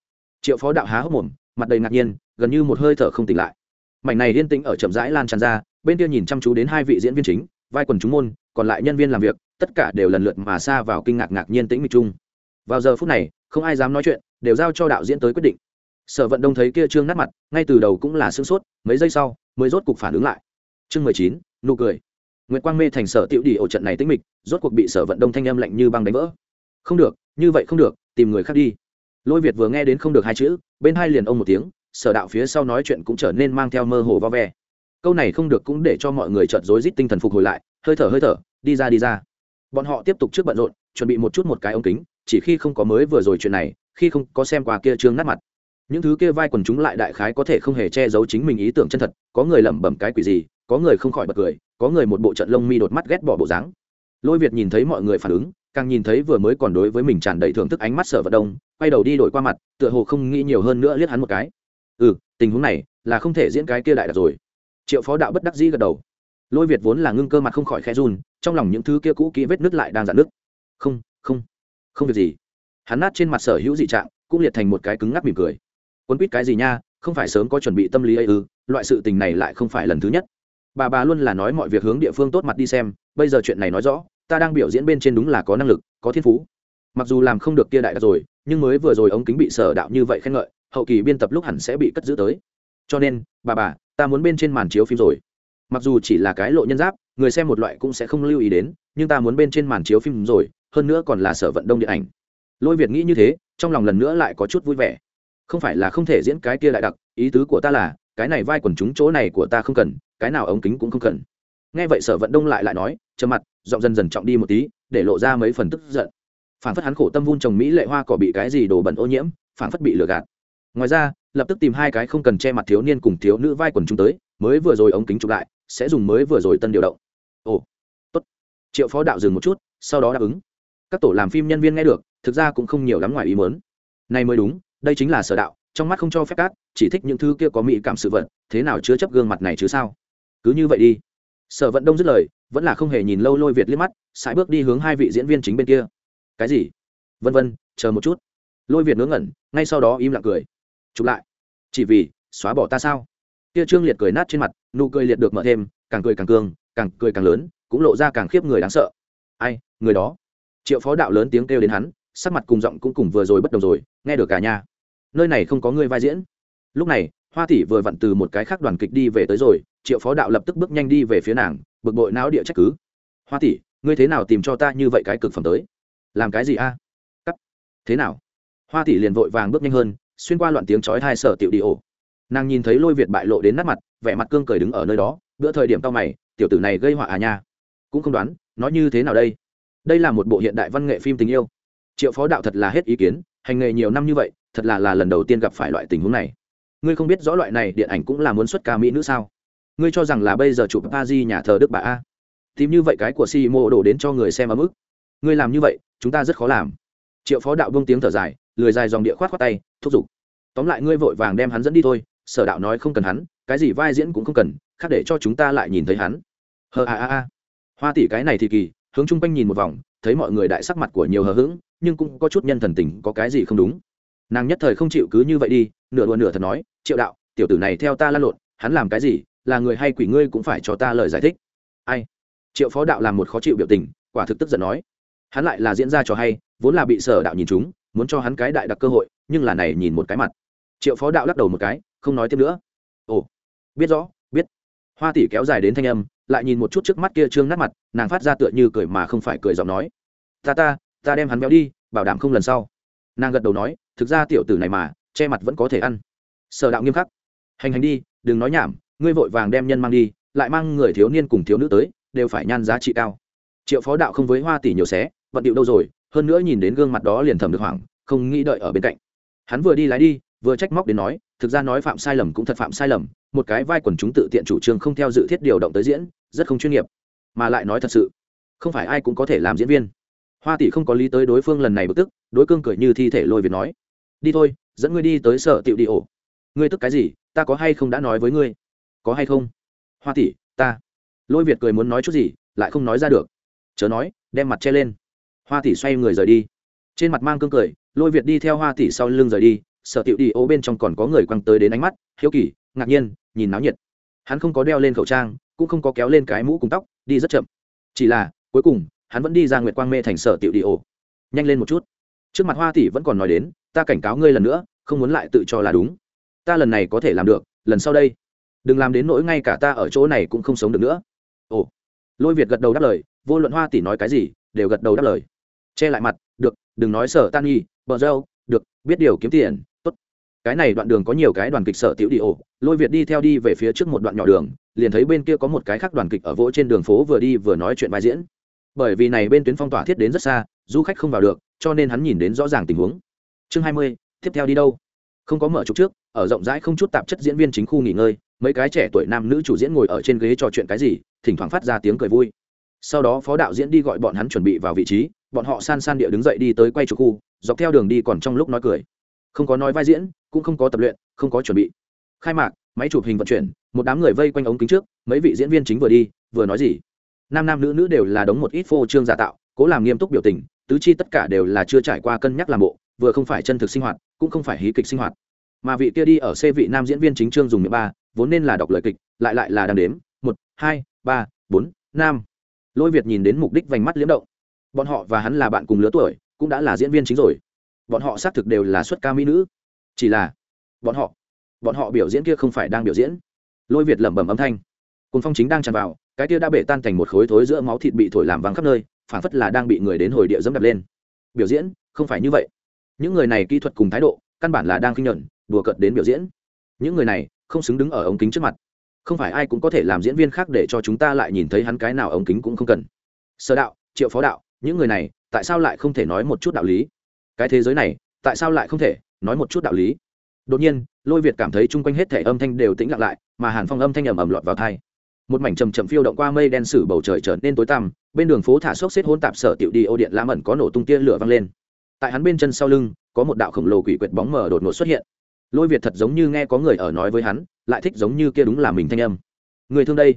A: triệu phó đạo há hốc mồm, mặt đầy ngạc nhiên, gần như một hơi thở không tỉnh lại. Mảnh này liên tĩnh ở chậm rãi lan tràn ra, bên kia nhìn chăm chú đến hai vị diễn viên chính, vai quần chúng môn, còn lại nhân viên làm việc, tất cả đều lần lượt mà xa vào kinh ngạc ngạc nhiên tĩnh mịch chung. Vào giờ phút này, không ai dám nói chuyện, đều giao cho đạo diễn tới quyết định. Sở vận đông thấy kia trương nát mặt, ngay từ đầu cũng là sương sốt, mấy giây sau, mới rốt cục phản ứng lại. Chương mười chín, nụ cười. Nguyễn quang mê thành sở tiểu đi ổ trận này tĩnh mịch, rốt cuộc bị sở vận đông thanh âm lạnh như băng đánh vỡ. Không được, như vậy không được, tìm người khác đi lôi việt vừa nghe đến không được hai chữ, bên hai liền ông một tiếng, sở đạo phía sau nói chuyện cũng trở nên mang theo mơ hồ vo ve. Câu này không được cũng để cho mọi người chợt rối rít tinh thần phục hồi lại, hơi thở hơi thở, đi ra đi ra. Bọn họ tiếp tục trước bận rộn, chuẩn bị một chút một cái ống kính, chỉ khi không có mới vừa rồi chuyện này, khi không có xem qua kia trương nát mặt. Những thứ kia vai quần chúng lại đại khái có thể không hề che giấu chính mình ý tưởng chân thật, có người lẩm bẩm cái quỷ gì, có người không khỏi bật cười, có người một bộ trận lông mi đột mắt ghét bỏ bộ dáng. Lôi việt nhìn thấy mọi người phản ứng càng nhìn thấy vừa mới còn đối với mình tràn đầy thưởng thức ánh mắt sở vận đông, quay đầu đi đổi qua mặt, tựa hồ không nghĩ nhiều hơn nữa liếc hắn một cái. Ừ tình huống này là không thể diễn cái kia đại đạt rồi. Triệu phó đạo bất đắc dĩ gật đầu. Lôi việt vốn là ngưng cơ mặt không khỏi khe run, trong lòng những thứ kia cũ kỹ vết nứt lại đang dạn nứt. Không không không việc gì. Hắn nát trên mặt sở hữu dị trạng, cũng liệt thành một cái cứng ngắc mỉm cười. Quân quýt cái gì nha, không phải sớm có chuẩn bị tâm lý ấy ư, loại sự tình này lại không phải lần thứ nhất. Bà bà luôn là nói mọi việc hướng địa phương tốt mặt đi xem, bây giờ chuyện này nói rõ ta đang biểu diễn bên trên đúng là có năng lực, có thiên phú. Mặc dù làm không được kia đại đạt rồi, nhưng mới vừa rồi ống kính bị sở đạo như vậy khen ngợi, hậu kỳ biên tập lúc hẳn sẽ bị cất giữ tới. Cho nên, bà bà, ta muốn bên trên màn chiếu phim rồi. Mặc dù chỉ là cái lộ nhân giáp, người xem một loại cũng sẽ không lưu ý đến, nhưng ta muốn bên trên màn chiếu phim rồi, hơn nữa còn là sở vận đông điện ảnh. Lôi việt nghĩ như thế, trong lòng lần nữa lại có chút vui vẻ. Không phải là không thể diễn cái kia lại đặc, ý tứ của ta là, cái này vai quần chúng chỗ này của ta không cần, cái nào ống kính cũng không cần. Nghe vậy sở vận đông lại lại nói, trầm mặt giọng dần dần trọng đi một tí, để lộ ra mấy phần tức giận. Phản phất hắn khổ tâm vun trồng mỹ lệ hoa cỏ bị cái gì đồ bẩn ô nhiễm phản phất bị lừa gạt. Ngoài ra, lập tức tìm hai cái không cần che mặt thiếu niên cùng thiếu nữ vai quần chúng tới, mới vừa rồi ống kính chụp lại, sẽ dùng mới vừa rồi tân điều động. Ồ, tốt. Triệu phó đạo dừng một chút, sau đó đáp ứng. Các tổ làm phim nhân viên nghe được, thực ra cũng không nhiều lắm ngoài ý mớn này mới đúng, đây chính là sở đạo, trong mắt không cho phép cát, chỉ thích những thứ kia có mỹ cảm sự vật, thế nào chứa chấp gương mặt này chứ sao? Cứ như vậy đi. Sở vận đông dứt lời vẫn là không hề nhìn lâu lôi việt liếc mắt sải bước đi hướng hai vị diễn viên chính bên kia cái gì vân vân chờ một chút lôi việt ngớ ngẩn ngay sau đó im lặng cười chụp lại chỉ vì xóa bỏ ta sao kia trương liệt cười nát trên mặt nụ cười liệt được mở thêm càng cười càng cường càng cười càng lớn cũng lộ ra càng khiếp người đáng sợ ai người đó triệu phó đạo lớn tiếng kêu đến hắn sắc mặt cùng giọng cũng cùng vừa rồi bất đồng rồi nghe được cả nhà nơi này không có người vai diễn lúc này hoa tỷ vừa vặn từ một cái khác đoàn kịch đi về tới rồi triệu phó đạo lập tức bước nhanh đi về phía nàng bực bội não địa trách cứ. Hoa tỷ, ngươi thế nào tìm cho ta như vậy cái cực phẩm tới? Làm cái gì a? Cắt. Thế nào? Hoa tỷ liền vội vàng bước nhanh hơn, xuyên qua loạn tiếng chói hai sở tiểu đi ổ. Nàng nhìn thấy lôi việt bại lộ đến nát mặt, vẻ mặt cương cười đứng ở nơi đó, bữa thời điểm tao mày, tiểu tử này gây họa à nha. Cũng không đoán, nó như thế nào đây? Đây là một bộ hiện đại văn nghệ phim tình yêu. Triệu phó đạo thật là hết ý kiến, hành nghề nhiều năm như vậy, thật là là lần đầu tiên gặp phải loại tình huống này. Ngươi không biết rõ loại này điện ảnh cũng là muốn xuất ca mỹ nữ sao? Ngươi cho rằng là bây giờ chụp pa di nhà thờ đức bà a? Tìm như vậy cái của si mô đổ đến cho người xem ở mức ngươi làm như vậy, chúng ta rất khó làm. Triệu phó đạo bông tiếng thở dài, lười dài dòng địa khoát khoát tay, thúc giục. Tóm lại ngươi vội vàng đem hắn dẫn đi thôi, sở đạo nói không cần hắn, cái gì vai diễn cũng không cần, khác để cho chúng ta lại nhìn thấy hắn. Hờ a a a. Hoa tỷ cái này thì kỳ, hướng chung quanh nhìn một vòng, thấy mọi người đại sắc mặt của nhiều hờ hững, nhưng cũng có chút nhân thần tình, có cái gì không đúng. Nàng nhất thời không chịu cứ như vậy đi, nửa đùa nửa thật nói, triệu đạo, tiểu tử này theo ta lăn lộn, hắn làm cái gì là người hay quỷ ngươi cũng phải cho ta lời giải thích. Ai? Triệu phó đạo làm một khó chịu biểu tình, quả thực tức giận nói. Hắn lại là diễn ra trò hay, vốn là bị sở đạo nhìn chúng, muốn cho hắn cái đại đặc cơ hội, nhưng là này nhìn một cái mặt. Triệu phó đạo lắc đầu một cái, không nói tiếp nữa. Ồ, biết rõ, biết. Hoa tỷ kéo dài đến thanh âm, lại nhìn một chút trước mắt kia trương nát mặt, nàng phát ra tựa như cười mà không phải cười giọng nói. Ta ta ta đem hắn béo đi, bảo đảm không lần sau. Nàng gật đầu nói, thực ra tiểu tử này mà, che mặt vẫn có thể ăn. Sở đạo nghiêm khắc. Hành hành đi, đừng nói nhảm ngươi vội vàng đem nhân mang đi, lại mang người thiếu niên cùng thiếu nữ tới, đều phải nhan giá trị cao. Triệu phó đạo không với hoa tỷ nhiều xé vận điệu đâu rồi, hơn nữa nhìn đến gương mặt đó liền thầm được hoảng, không nghĩ đợi ở bên cạnh. Hắn vừa đi lái đi, vừa trách móc đến nói, thực ra nói phạm sai lầm cũng thật phạm sai lầm, một cái vai quần chúng tự tiện chủ trương không theo dự thiết điều động tới diễn, rất không chuyên nghiệp. Mà lại nói thật sự, không phải ai cũng có thể làm diễn viên. Hoa tỷ không có lý tới đối phương lần này bực tức, đối cương cười như thi thể lôi việt nói, đi thôi, dẫn ngươi đi tới sở tiệu đi ổ. Ngươi tức cái gì, ta có hay không đã nói với ngươi? Có hay không? Hoa tỷ, ta. Lôi việt cười muốn nói chút gì, lại không nói ra được. Chớ nói, đem mặt che lên. Hoa tỷ xoay người rời đi. Trên mặt mang cương cười, lôi việt đi theo hoa tỷ sau lưng rời đi, sở tiệu đi ô bên trong còn có người quăng tới đến ánh mắt, hiếu kỳ, ngạc nhiên, nhìn náo nhiệt. Hắn không có đeo lên khẩu trang, cũng không có kéo lên cái mũ cùng tóc, đi rất chậm. Chỉ là, cuối cùng, hắn vẫn đi ra nguyệt quang mê thành sở tiệu đi ô. Nhanh lên một chút. Trước mặt hoa tỷ vẫn còn nói đến, ta cảnh cáo ngươi lần nữa, không muốn lại tự cho là đúng. Ta lần này có thể làm được, lần sau đây đừng làm đến nỗi ngay cả ta ở chỗ này cũng không sống được nữa. Ồ. Lôi việt gật đầu đáp lời, vô luận hoa tỷ nói cái gì, đều gật đầu đáp lời. Che lại mặt, được, đừng nói sở tan nghi bờ râu, được, biết điều kiếm tiền, tốt. Cái này đoạn đường có nhiều cái đoàn kịch sở tiểu đi ổ lôi việt đi theo đi về phía trước một đoạn nhỏ đường, liền thấy bên kia có một cái khác đoàn kịch ở vỗ trên đường phố vừa đi vừa nói chuyện vai diễn. Bởi vì này bên tuyến phong tỏa thiết đến rất xa, du khách không vào được, cho nên hắn nhìn đến rõ ràng tình huống. Chương hai mươi, tiếp theo đi đâu? Không có mở trục trước, ở rộng rãi không chút tạp chất diễn viên chính khu nghỉ ngơi mấy cái trẻ tuổi nam nữ chủ diễn ngồi ở trên ghế trò chuyện cái gì, thỉnh thoảng phát ra tiếng cười vui. Sau đó phó đạo diễn đi gọi bọn hắn chuẩn bị vào vị trí, bọn họ san san địa đứng dậy đi tới quay chụp khu, dọc theo đường đi còn trong lúc nói cười. Không có nói vai diễn, cũng không có tập luyện, không có chuẩn bị. Khai mạc, máy chụp hình vận chuyển, một đám người vây quanh ống kính trước, mấy vị diễn viên chính vừa đi, vừa nói gì. Nam nam nữ nữ đều là đống một ít phô trương giả tạo, cố làm nghiêm túc biểu tình, tứ chi tất cả đều là chưa trải qua cân nhắc làm bộ, vừa không phải chân thực sinh hoạt, cũng không phải hí kịch sinh hoạt. Mà vị kia đi ở xe vị nam diễn viên chính trương dùng miệng ba vốn nên là đọc lời kịch, lại lại là đang đếm, một, hai, ba, bốn, năm. Lôi việt nhìn đến mục đích vành mắt liễm động. Bọn họ và hắn là bạn cùng lứa tuổi, cũng đã là diễn viên chính rồi. Bọn họ xác thực đều là xuất ca mỹ nữ. Chỉ là, bọn họ bọn họ biểu diễn kia không phải đang biểu diễn. Lôi việt lẩm bẩm âm thanh. Cùng phong chính đang tràn vào, cái kia đã bể tan thành một khối thối giữa máu thịt bị thổi làm văng khắp nơi phản phất là đang bị người đến hồi địa dẫm đập lên. Biểu diễn, không phải như vậy. Những người này kỹ thuật cùng thái độ, căn bản là đang kinh nhuận, đùa cợt đến biểu diễn. Những người này không xứng đứng ở ống kính trước mặt. Không phải ai cũng có thể làm diễn viên khác để cho chúng ta lại nhìn thấy hắn cái nào ống kính cũng không cần. Sơ đạo, triệu phó đạo, những người này, tại sao lại không thể nói một chút đạo lý? Cái thế giới này, tại sao lại không thể nói một chút đạo lý? Đột nhiên, lôi việt cảm thấy chung quanh hết thể âm thanh đều tĩnh lặng lại, mà hàn phong âm thanh ầm ầm lọt vào thai một mảnh trầm trầm phiêu động qua mây đen sử bầu trời trở nên tối tăm, bên đường phố thả xốc xếp hôn tạp sở tiểu đi ô điện lá mẩn có nổ tung tia lửa văng lên. Tại hắn bên chân sau lưng, có một đạo khổng lồ quỷ quyệt bóng mờ đột ngột xuất hiện lôi việt thật giống như nghe có người ở nói với hắn, lại thích giống như kia đúng là mình thanh âm. Người thương đây.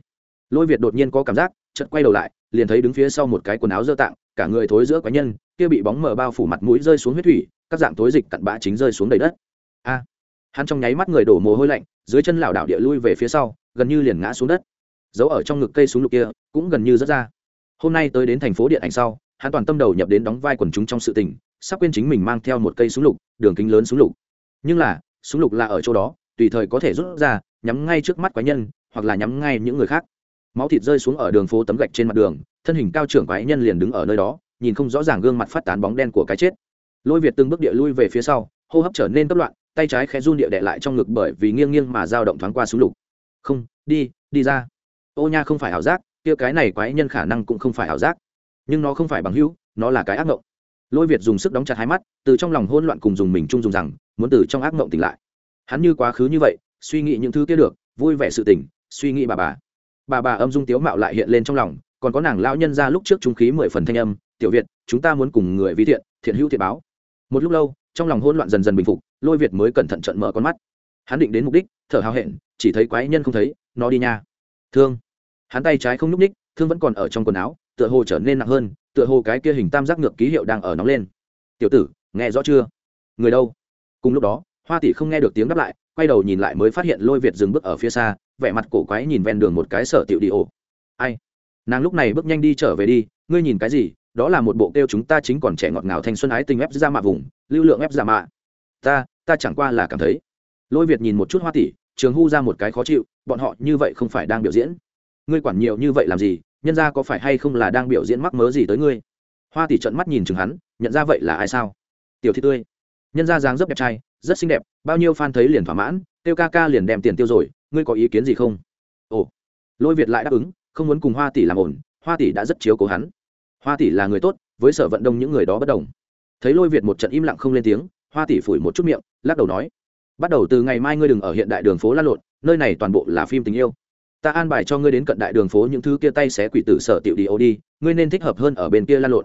A: Lôi việt đột nhiên có cảm giác, chợt quay đầu lại, liền thấy đứng phía sau một cái quần áo dơ tạng, cả người thối giữa quái nhân, kia bị bóng mờ bao phủ mặt mũi rơi xuống huyết thủy, các dạng thối dịch cặn bã chính rơi xuống đầy đất. A! Hắn trong nháy mắt người đổ mồ hôi lạnh, dưới chân lảo đảo địa lui về phía sau, gần như liền ngã xuống đất. Giấu ở trong ngực cây súng lục kia, cũng gần như rớt ra. Hôm nay tới đến thành phố điện ảnh sau, hắn toàn tâm đầu nhập đến đóng vai quần chúng trong sự tình, sắp quên chính mình mang theo một cây súng lục, đường kính lớn súng lục. Nhưng là súng lục là ở chỗ đó, tùy thời có thể rút ra, nhắm ngay trước mắt quái nhân, hoặc là nhắm ngay những người khác. Máu thịt rơi xuống ở đường phố tấm gạch trên mặt đường, thân hình cao trưởng quái nhân liền đứng ở nơi đó, nhìn không rõ ràng gương mặt phát tán bóng đen của cái chết. Lôi việt từng bước địa lui về phía sau, hô hấp trở nên tấp loạn, tay trái khẽ run địa đệ lại trong ngực bởi vì nghiêng nghiêng mà dao động thoáng qua súng lục. Không, đi đi ra. Ô nha, không phải ảo giác, kia cái này quái nhân khả năng cũng không phải ảo giác. Nhưng nó không phải bằng hữu, nó là cái ác mộng lôi việt dùng sức đóng chặt hai mắt, từ trong lòng hôn loạn cùng dùng mình chung dùng rằng, muốn từ trong ác mộng tỉnh lại. Hắn như quá khứ như vậy, suy nghĩ những thứ kia được, vui vẻ sự tỉnh, suy nghĩ bà bà. Bà bà âm dung tiếu mạo lại hiện lên trong lòng, còn có nàng lão nhân ra lúc trước trung khí mười phần thanh âm, tiểu việt, chúng ta muốn cùng người vi thiện thiện hữu thiện báo. Một lúc lâu, trong lòng hôn loạn dần dần bình phục, lôi việt mới cẩn thận trận mở con mắt. Hắn định đến mục đích, thở hào hẹn, chỉ thấy quái nhân không thấy, nó đi nha. Thương. Hắn tay trái không nhúc ních thương vẫn còn ở trong quần áo, tựa hồ trở nên nặng hơn tựa hồ cái kia hình tam giác ngược ký hiệu đang ở nóng lên. Tiểu tử, nghe rõ chưa? Người đâu? Cùng lúc đó, hoa tỷ không nghe được tiếng đáp lại, quay đầu nhìn lại mới phát hiện lôi việt dừng bước ở phía xa, vẻ mặt cổ quái nhìn ven đường một cái sở tiểu đi ổ ai? Nàng lúc này bước nhanh đi trở về đi, ngươi nhìn cái gì? Đó là một bộ kêu chúng ta chính còn trẻ ngọt ngào thanh xuân ái tình ép ra mạ vùng, lưu lượng ép ra mạ. Ta ta chẳng qua là cảm thấy. Lôi việt nhìn một chút hoa tỷ, trường hu ra một cái khó chịu, bọn họ như vậy không phải đang biểu diễn. Ngươi quản nhiều như vậy làm gì? Nhân ra có phải hay không là đang biểu diễn mắc mớ gì tới ngươi? Hoa tỷ trận mắt nhìn chừng hắn, nhận ra vậy là ai sao? Tiểu thị tươi. Nhân ra dáng dấp đẹp trai, rất xinh đẹp, bao nhiêu fan thấy liền thỏa mãn, tiêu ca ca liền đem tiền tiêu rồi, ngươi có ý kiến gì không? Ồ. Lôi việt lại đáp ứng, không muốn cùng hoa tỷ làm ổn, hoa tỷ đã rất chiếu cố hắn. Hoa tỷ là người tốt, với sở vận động những người đó bất đồng. Thấy lôi việt một trận im lặng không lên tiếng, hoa tỷ phủi một chút miệng, lắc đầu nói, bắt đầu từ ngày mai ngươi đừng ở hiện đại đường phố lăn lộn, nơi này toàn bộ là phim tình yêu ta an bài cho ngươi đến cận đại đường phố những thứ kia tay xé quỷ tử sở tiểu đi ô đi, ngươi nên thích hợp hơn ở bên kia lan lộn.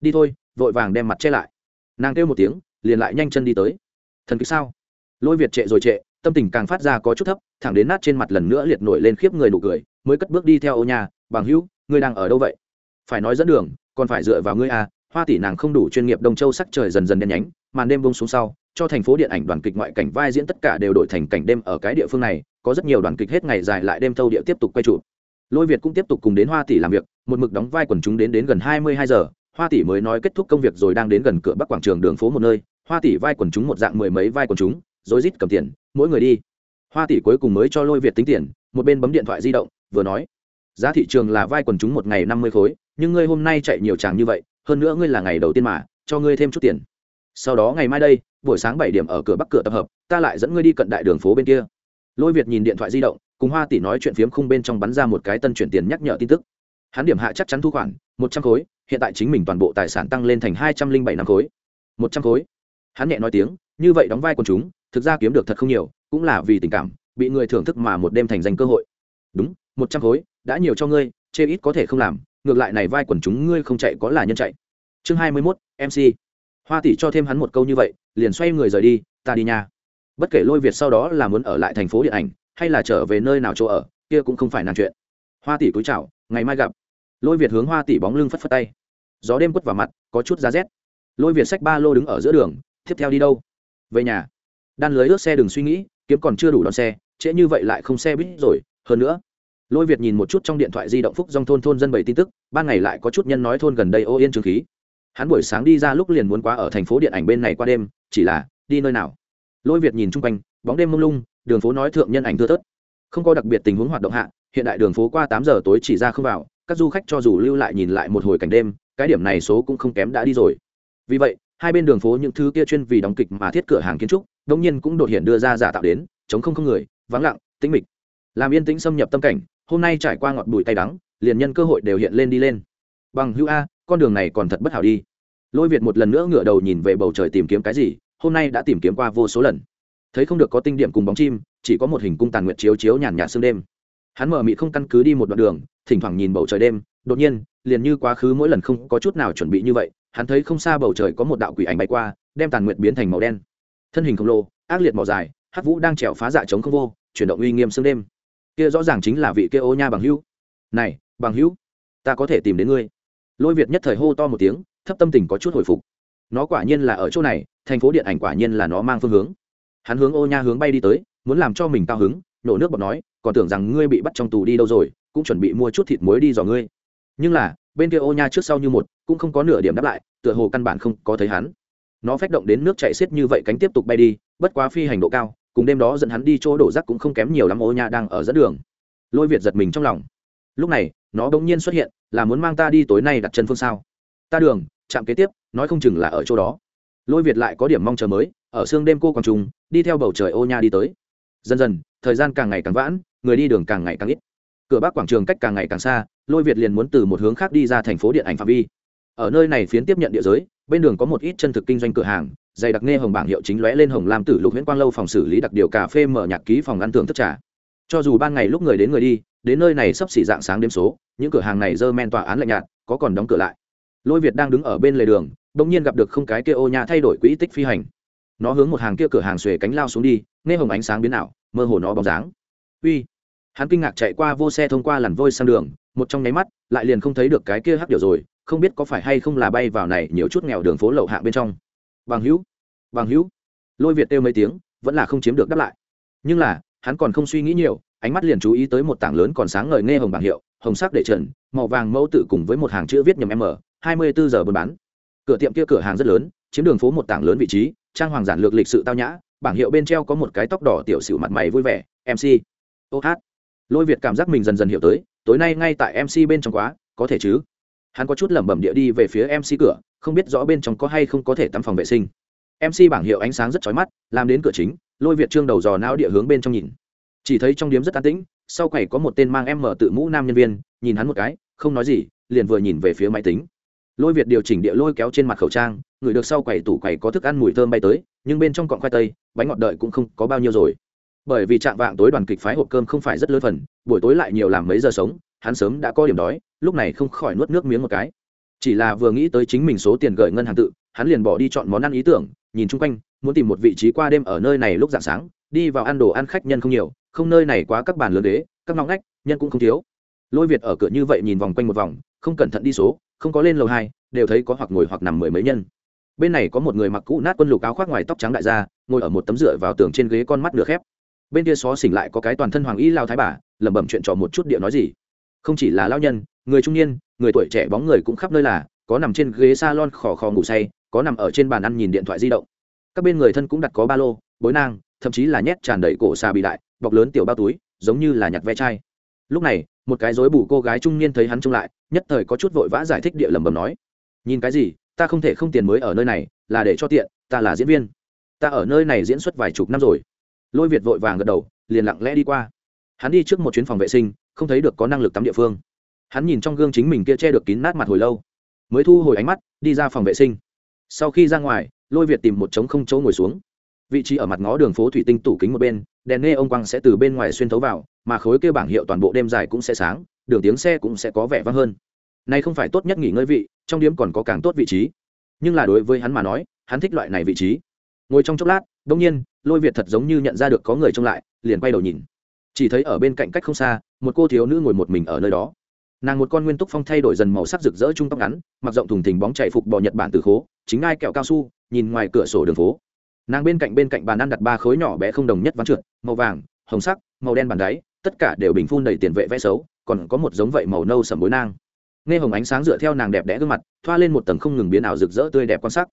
A: Đi thôi, vội vàng đem mặt che lại. Nàng kêu một tiếng, liền lại nhanh chân đi tới. Thần kích sao? Lôi việt trệ rồi trệ, tâm tình càng phát ra có chút thấp, thẳng đến nát trên mặt lần nữa liệt nổi lên khiếp người nụ cười, mới cất bước đi theo ô nhà, bằng hữu, ngươi đang ở đâu vậy? Phải nói dẫn đường, còn phải dựa vào ngươi à. Hoa tỷ nàng không đủ chuyên nghiệp, đông châu sắc trời dần dần đen nhánh, màn đêm bông xuống sau, cho thành phố điện ảnh đoàn kịch ngoại cảnh vai diễn tất cả đều đổi thành cảnh đêm ở cái địa phương này có rất nhiều đoàn kịch hết ngày dài lại đêm thâu địa tiếp tục quay trụ lôi việt cũng tiếp tục cùng đến hoa tỷ làm việc, một mực đóng vai quần chúng đến đến gần hai mươi hai giờ. Hoa tỷ mới nói kết thúc công việc rồi đang đến gần cửa bắc quảng trường đường phố một nơi. Hoa tỷ vai quần chúng một dạng mười mấy vai quần chúng rồi rít cầm tiền, mỗi người đi. Hoa tỷ cuối cùng mới cho lôi việt tính tiền, một bên bấm điện thoại di động, vừa nói, giá thị trường là vai quần chúng một ngày năm mươi khối, nhưng ngươi hôm nay chạy nhiều tràng như vậy, hơn nữa ngươi là ngày đầu tiên mà, cho ngươi thêm chút tiền. Sau đó ngày mai đây, buổi sáng bảy điểm ở cửa bắc cửa tập hợp, ta lại dẫn ngươi đi cận đại đường phố bên kia lôi việt nhìn điện thoại di động, cùng hoa tỷ nói chuyện phiếm khung bên trong bắn ra một cái tân chuyển tiền nhắc nhở tin tức. Hắn điểm hạ chắc chắn thu khoản, một trăm khối, hiện tại chính mình toàn bộ tài sản tăng lên thành hai trăm linh bảy năm khối. Một trăm khối. Hắn nhẹ nói tiếng, như vậy đóng vai quần chúng, thực ra kiếm được thật không nhiều, cũng là vì tình cảm, bị người thưởng thức mà một đêm thành danh cơ hội. Đúng, một trăm khối, đã nhiều cho ngươi, chê ít có thể không làm, ngược lại này vai quần chúng ngươi không chạy có là nhân chạy. Chương hai mươi mốt mc hoa tỷ cho thêm hắn một câu như vậy, liền xoay người rời đi, ta đi nha bất kể lôi việt sau đó là muốn ở lại thành phố điện ảnh, hay là trở về nơi nào chỗ ở, kia cũng không phải nàng chuyện. Hoa tỷ cúi chào, ngày mai gặp. Lôi việt hướng hoa tỷ bóng lưng phất phất tay. Gió đêm quất vào mặt, có chút giá rét. Lôi việt xách ba lô đứng ở giữa đường, tiếp theo đi đâu? Về nhà. Đan lưới ướt xe đừng suy nghĩ, kiếm còn chưa đủ đón xe, trễ như vậy lại không xe buýt rồi, hơn nữa. Lôi việt nhìn một chút trong điện thoại di động phúc dòng thôn thôn dân bảy tin tức, ban ngày lại có chút nhân nói thôn gần đây ô yên trường khí. Hắn buổi sáng đi ra lúc liền muốn qua ở thành phố điện ảnh bên này qua đêm, chỉ là, đi nơi nào? Lôi việt nhìn chung quanh, bóng đêm mông lung, đường phố nói thượng nhân ảnh thưa thớt. Không có đặc biệt tình huống hoạt động hạ, hiện đại đường phố qua tám giờ tối chỉ ra không vào, các du khách cho dù lưu lại nhìn lại một hồi cảnh đêm, cái điểm này số cũng không kém đã đi rồi. Vì vậy, hai bên đường phố những thứ kia chuyên vì đóng kịch mà thiết cửa hàng kiến trúc đông nhiên cũng đột hiện đưa ra giả tạo đến, chống không không người, vắng lặng, tĩnh mịch. Làm yên tĩnh xâm nhập tâm cảnh, hôm nay trải qua ngọt bụi tay đắng, liền nhân cơ hội đều hiện lên đi lên. Bằng hữu a, con đường này còn thật bất hảo đi. Lôi việt một lần nữa ngửa đầu nhìn về bầu trời tìm kiếm cái gì hôm nay đã tìm kiếm qua vô số lần. Thấy không được có tinh điểm cùng bóng chim, chỉ có một hình cung tàn nguyệt chiếu chiếu nhàn nhạt sương đêm. Hắn mở mị không căn cứ đi một đoạn đường, thỉnh thoảng nhìn bầu trời đêm, đột nhiên, liền như quá khứ mỗi lần không có chút nào chuẩn bị như vậy, hắn thấy không xa bầu trời có một đạo quỷ ảnh bay qua, đem tàn nguyệt biến thành màu đen. Thân hình khổng lồ, ác liệt màu dài hát vũ đang trèo phá dạ chống không vô, chuyển động uy nghiêm sương đêm. Kia rõ ràng chính là vị kia ô nha bằng hữu. Này, bằng hữu, ta có thể tìm đến ngươi. Lôi việt nhất thời hô to một tiếng, thấp tâm tình có chút hồi phục. Nó quả nhiên là ở chỗ này thành phố điện ảnh quả nhiên là nó mang phương hướng. Hắn hướng ô nha hướng bay đi tới, muốn làm cho mình cao hứng, nổ nước bọt nói, còn tưởng rằng ngươi bị bắt trong tù đi đâu rồi, cũng chuẩn bị mua chút thịt muối đi dò ngươi. Nhưng là, bên kia ô nha trước sau như một, cũng không có nửa điểm đáp lại, tựa hồ căn bản không có thấy hắn. Nó phách động đến nước chạy xiết như vậy cánh tiếp tục bay đi, bất quá phi hành độ cao, cùng đêm đó dẫn hắn đi chỗ đổ rác cũng không kém nhiều lắm ô nha đang ở dẫn đường. Lôi việt giật mình trong lòng. Lúc này, nó bỗng nhiên xuất hiện, là muốn mang ta đi tối nay đặt chân phương sao. Ta đường, chạm kế tiếp, nói không chừng là ở chỗ đó lôi việt lại có điểm mong chờ mới, ở sương đêm cô còn trung đi theo bầu trời ô nha đi tới. Dần dần, thời gian càng ngày càng vãn, người đi đường càng ngày càng ít. Cửa bắc quảng trường cách càng ngày càng xa, lôi việt liền muốn từ một hướng khác đi ra thành phố điện ảnh phạm vi. Ở nơi này phiến tiếp nhận địa giới, bên đường có một ít chân thực kinh doanh cửa hàng, dày đặc nghe hồng bảng hiệu chính lóe lên hồng lam tử lục nguyễn quang lâu phòng xử lý đặc điều cà phê mở nhạc ký phòng ăn thưởng thức trà. Cho dù ban ngày lúc người đến người đi, đến nơi này sắp xỉ dạng sáng đêm số, những cửa hàng này dơ men tòa án lạnh nhạt, có còn đóng cửa lại. Lôi việt đang đứng ở bên lề đường bỗng nhiên gặp được không cái kia ô nhà thay đổi quỹ tích phi hành. Nó hướng một hàng kia cửa hàng xuề cánh lao xuống đi, nghe hồng ánh sáng biến ảo, mơ hồ nó bóng dáng. Uy! Hắn kinh ngạc chạy qua vô xe thông qua làn vôi sang đường, một trong nháy mắt, lại liền không thấy được cái kia hắc điều rồi, không biết có phải hay không là bay vào này nhiều chút nghèo đường phố lậu hạng bên trong. Bằng hữu! Bằng hữu! Lôi việt kêu mấy tiếng, vẫn là không chiếm được đáp lại. Nhưng là, hắn còn không suy nghĩ nhiều, ánh mắt liền chú ý tới một tảng lớn còn sáng ngời nghe hồng bảng hiệu, hồng sắc để trần, màu vàng mẫu tự cùng với một hàng chữ viết nhầm m, hai mươi bốn giờ buôn bán cửa tiệm kia cửa hàng rất lớn, chiếm đường phố một tảng lớn vị trí, trang hoàng giản lược lịch sự tao nhã, bảng hiệu bên treo có một cái tóc đỏ tiểu xỉu mặt mày vui vẻ mc ô hát. Lôi việt cảm giác mình dần dần hiểu tới, tối nay ngay tại mc bên trong quá, có thể chứ? Hắn có chút lẩm bẩm địa đi về phía mc cửa, không biết rõ bên trong có hay không có thể tắm phòng vệ sinh. Mc bảng hiệu ánh sáng rất chói mắt, làm đến cửa chính, lôi việt trương đầu dò não địa hướng bên trong nhìn. Chỉ thấy trong điếm rất an tĩnh, sau quầy có một tên mang em mở tự mũ nam nhân viên, nhìn hắn một cái, không nói gì, liền vừa nhìn về phía máy tính lôi việt điều chỉnh địa lôi kéo trên mặt khẩu trang, người được sau quầy tủ quầy có thức ăn mùi thơm bay tới, nhưng bên trong cọng khoai tây, bánh ngọt đợi cũng không có bao nhiêu rồi. Bởi vì trạng vạng tối đoàn kịch phái hộp cơm không phải rất lớn phần, buổi tối lại nhiều làm mấy giờ sống, hắn sớm đã có điểm đói, lúc này không khỏi nuốt nước miếng một cái. Chỉ là vừa nghĩ tới chính mình số tiền gửi ngân hàng tự, hắn liền bỏ đi chọn món ăn ý tưởng, nhìn chung quanh, muốn tìm một vị trí qua đêm ở nơi này lúc dạng sáng, đi vào ăn đồ ăn khách nhân không nhiều, không nơi này quá các bàn lớn đế, các ngóng ngách, nhân cũng không thiếu. Lôi việt ở cửa như vậy nhìn vòng quanh một vòng, không cẩn thận đi số không có lên lầu hai, đều thấy có hoặc ngồi hoặc nằm mười mấy nhân. Bên này có một người mặc cũ nát quân lục áo khoác ngoài tóc trắng đại gia, ngồi ở một tấm dựa vào tường trên ghế con mắt nửa khép. Bên kia xó xỉnh lại có cái toàn thân hoàng y lao thái bà, lẩm bẩm chuyện trò một chút điệu nói gì. Không chỉ là lao nhân, người trung niên, người tuổi trẻ bóng người cũng khắp nơi là, có nằm trên ghế salon khò khò ngủ say, có nằm ở trên bàn ăn nhìn điện thoại di động. Các bên người thân cũng đặt có ba lô, bối nang, thậm chí là nhét tràn đầy cổ xà bị đại, bọc lớn tiểu bao túi, giống như là nhặt ve chai. Lúc này một cái dối bù cô gái trung niên thấy hắn trông lại, nhất thời có chút vội vã giải thích địa lầm bầm nói. Nhìn cái gì, ta không thể không tiền mới ở nơi này, là để cho tiện, ta là diễn viên. Ta ở nơi này diễn xuất vài chục năm rồi. Lôi việt vội vàng gật đầu, liền lặng lẽ đi qua. Hắn đi trước một chuyến phòng vệ sinh, không thấy được có năng lực tắm địa phương. Hắn nhìn trong gương chính mình kia che được kín nát mặt hồi lâu, mới thu hồi ánh mắt, đi ra phòng vệ sinh. Sau khi ra ngoài, lôi việt tìm một trống không chỗ ngồi xuống. Vị trí ở mặt ngó đường phố thủy tinh tủ kính một bên đèn nghe ông quang sẽ từ bên ngoài xuyên thấu vào, mà khối kêu bảng hiệu toàn bộ đêm dài cũng sẽ sáng, đường tiếng xe cũng sẽ có vẻ vang hơn. Này không phải tốt nhất nghỉ ngơi vị, trong điếm còn có càng tốt vị trí. Nhưng là đối với hắn mà nói, hắn thích loại này vị trí. Ngồi trong chốc lát đông nhiên, lôi việt thật giống như nhận ra được có người trông lại, liền quay đầu nhìn. Chỉ thấy ở bên cạnh cách không xa, một cô thiếu nữ ngồi một mình ở nơi đó. Nàng một con nguyên túc phong thay đổi dần màu sắc rực rỡ trung tóc ngắn, mặc rộng thùng thình bóng chạy phục bò nhật bản từ khố, chính ai kẹo cao su, nhìn ngoài cửa sổ đường phố nàng bên cạnh bên cạnh bàn ăn đặt ba khối nhỏ bé không đồng nhất ván trượt, màu vàng, hồng sắc, màu đen bàn đáy, tất cả đều bình phun đầy tiền vệ vẽ xấu, còn có một giống vậy màu nâu sầm bối nang. Nghe hồng ánh sáng dựa theo nàng đẹp đẽ gương mặt, thoa lên một tầng không ngừng biến ảo rực rỡ tươi đẹp quan sắc.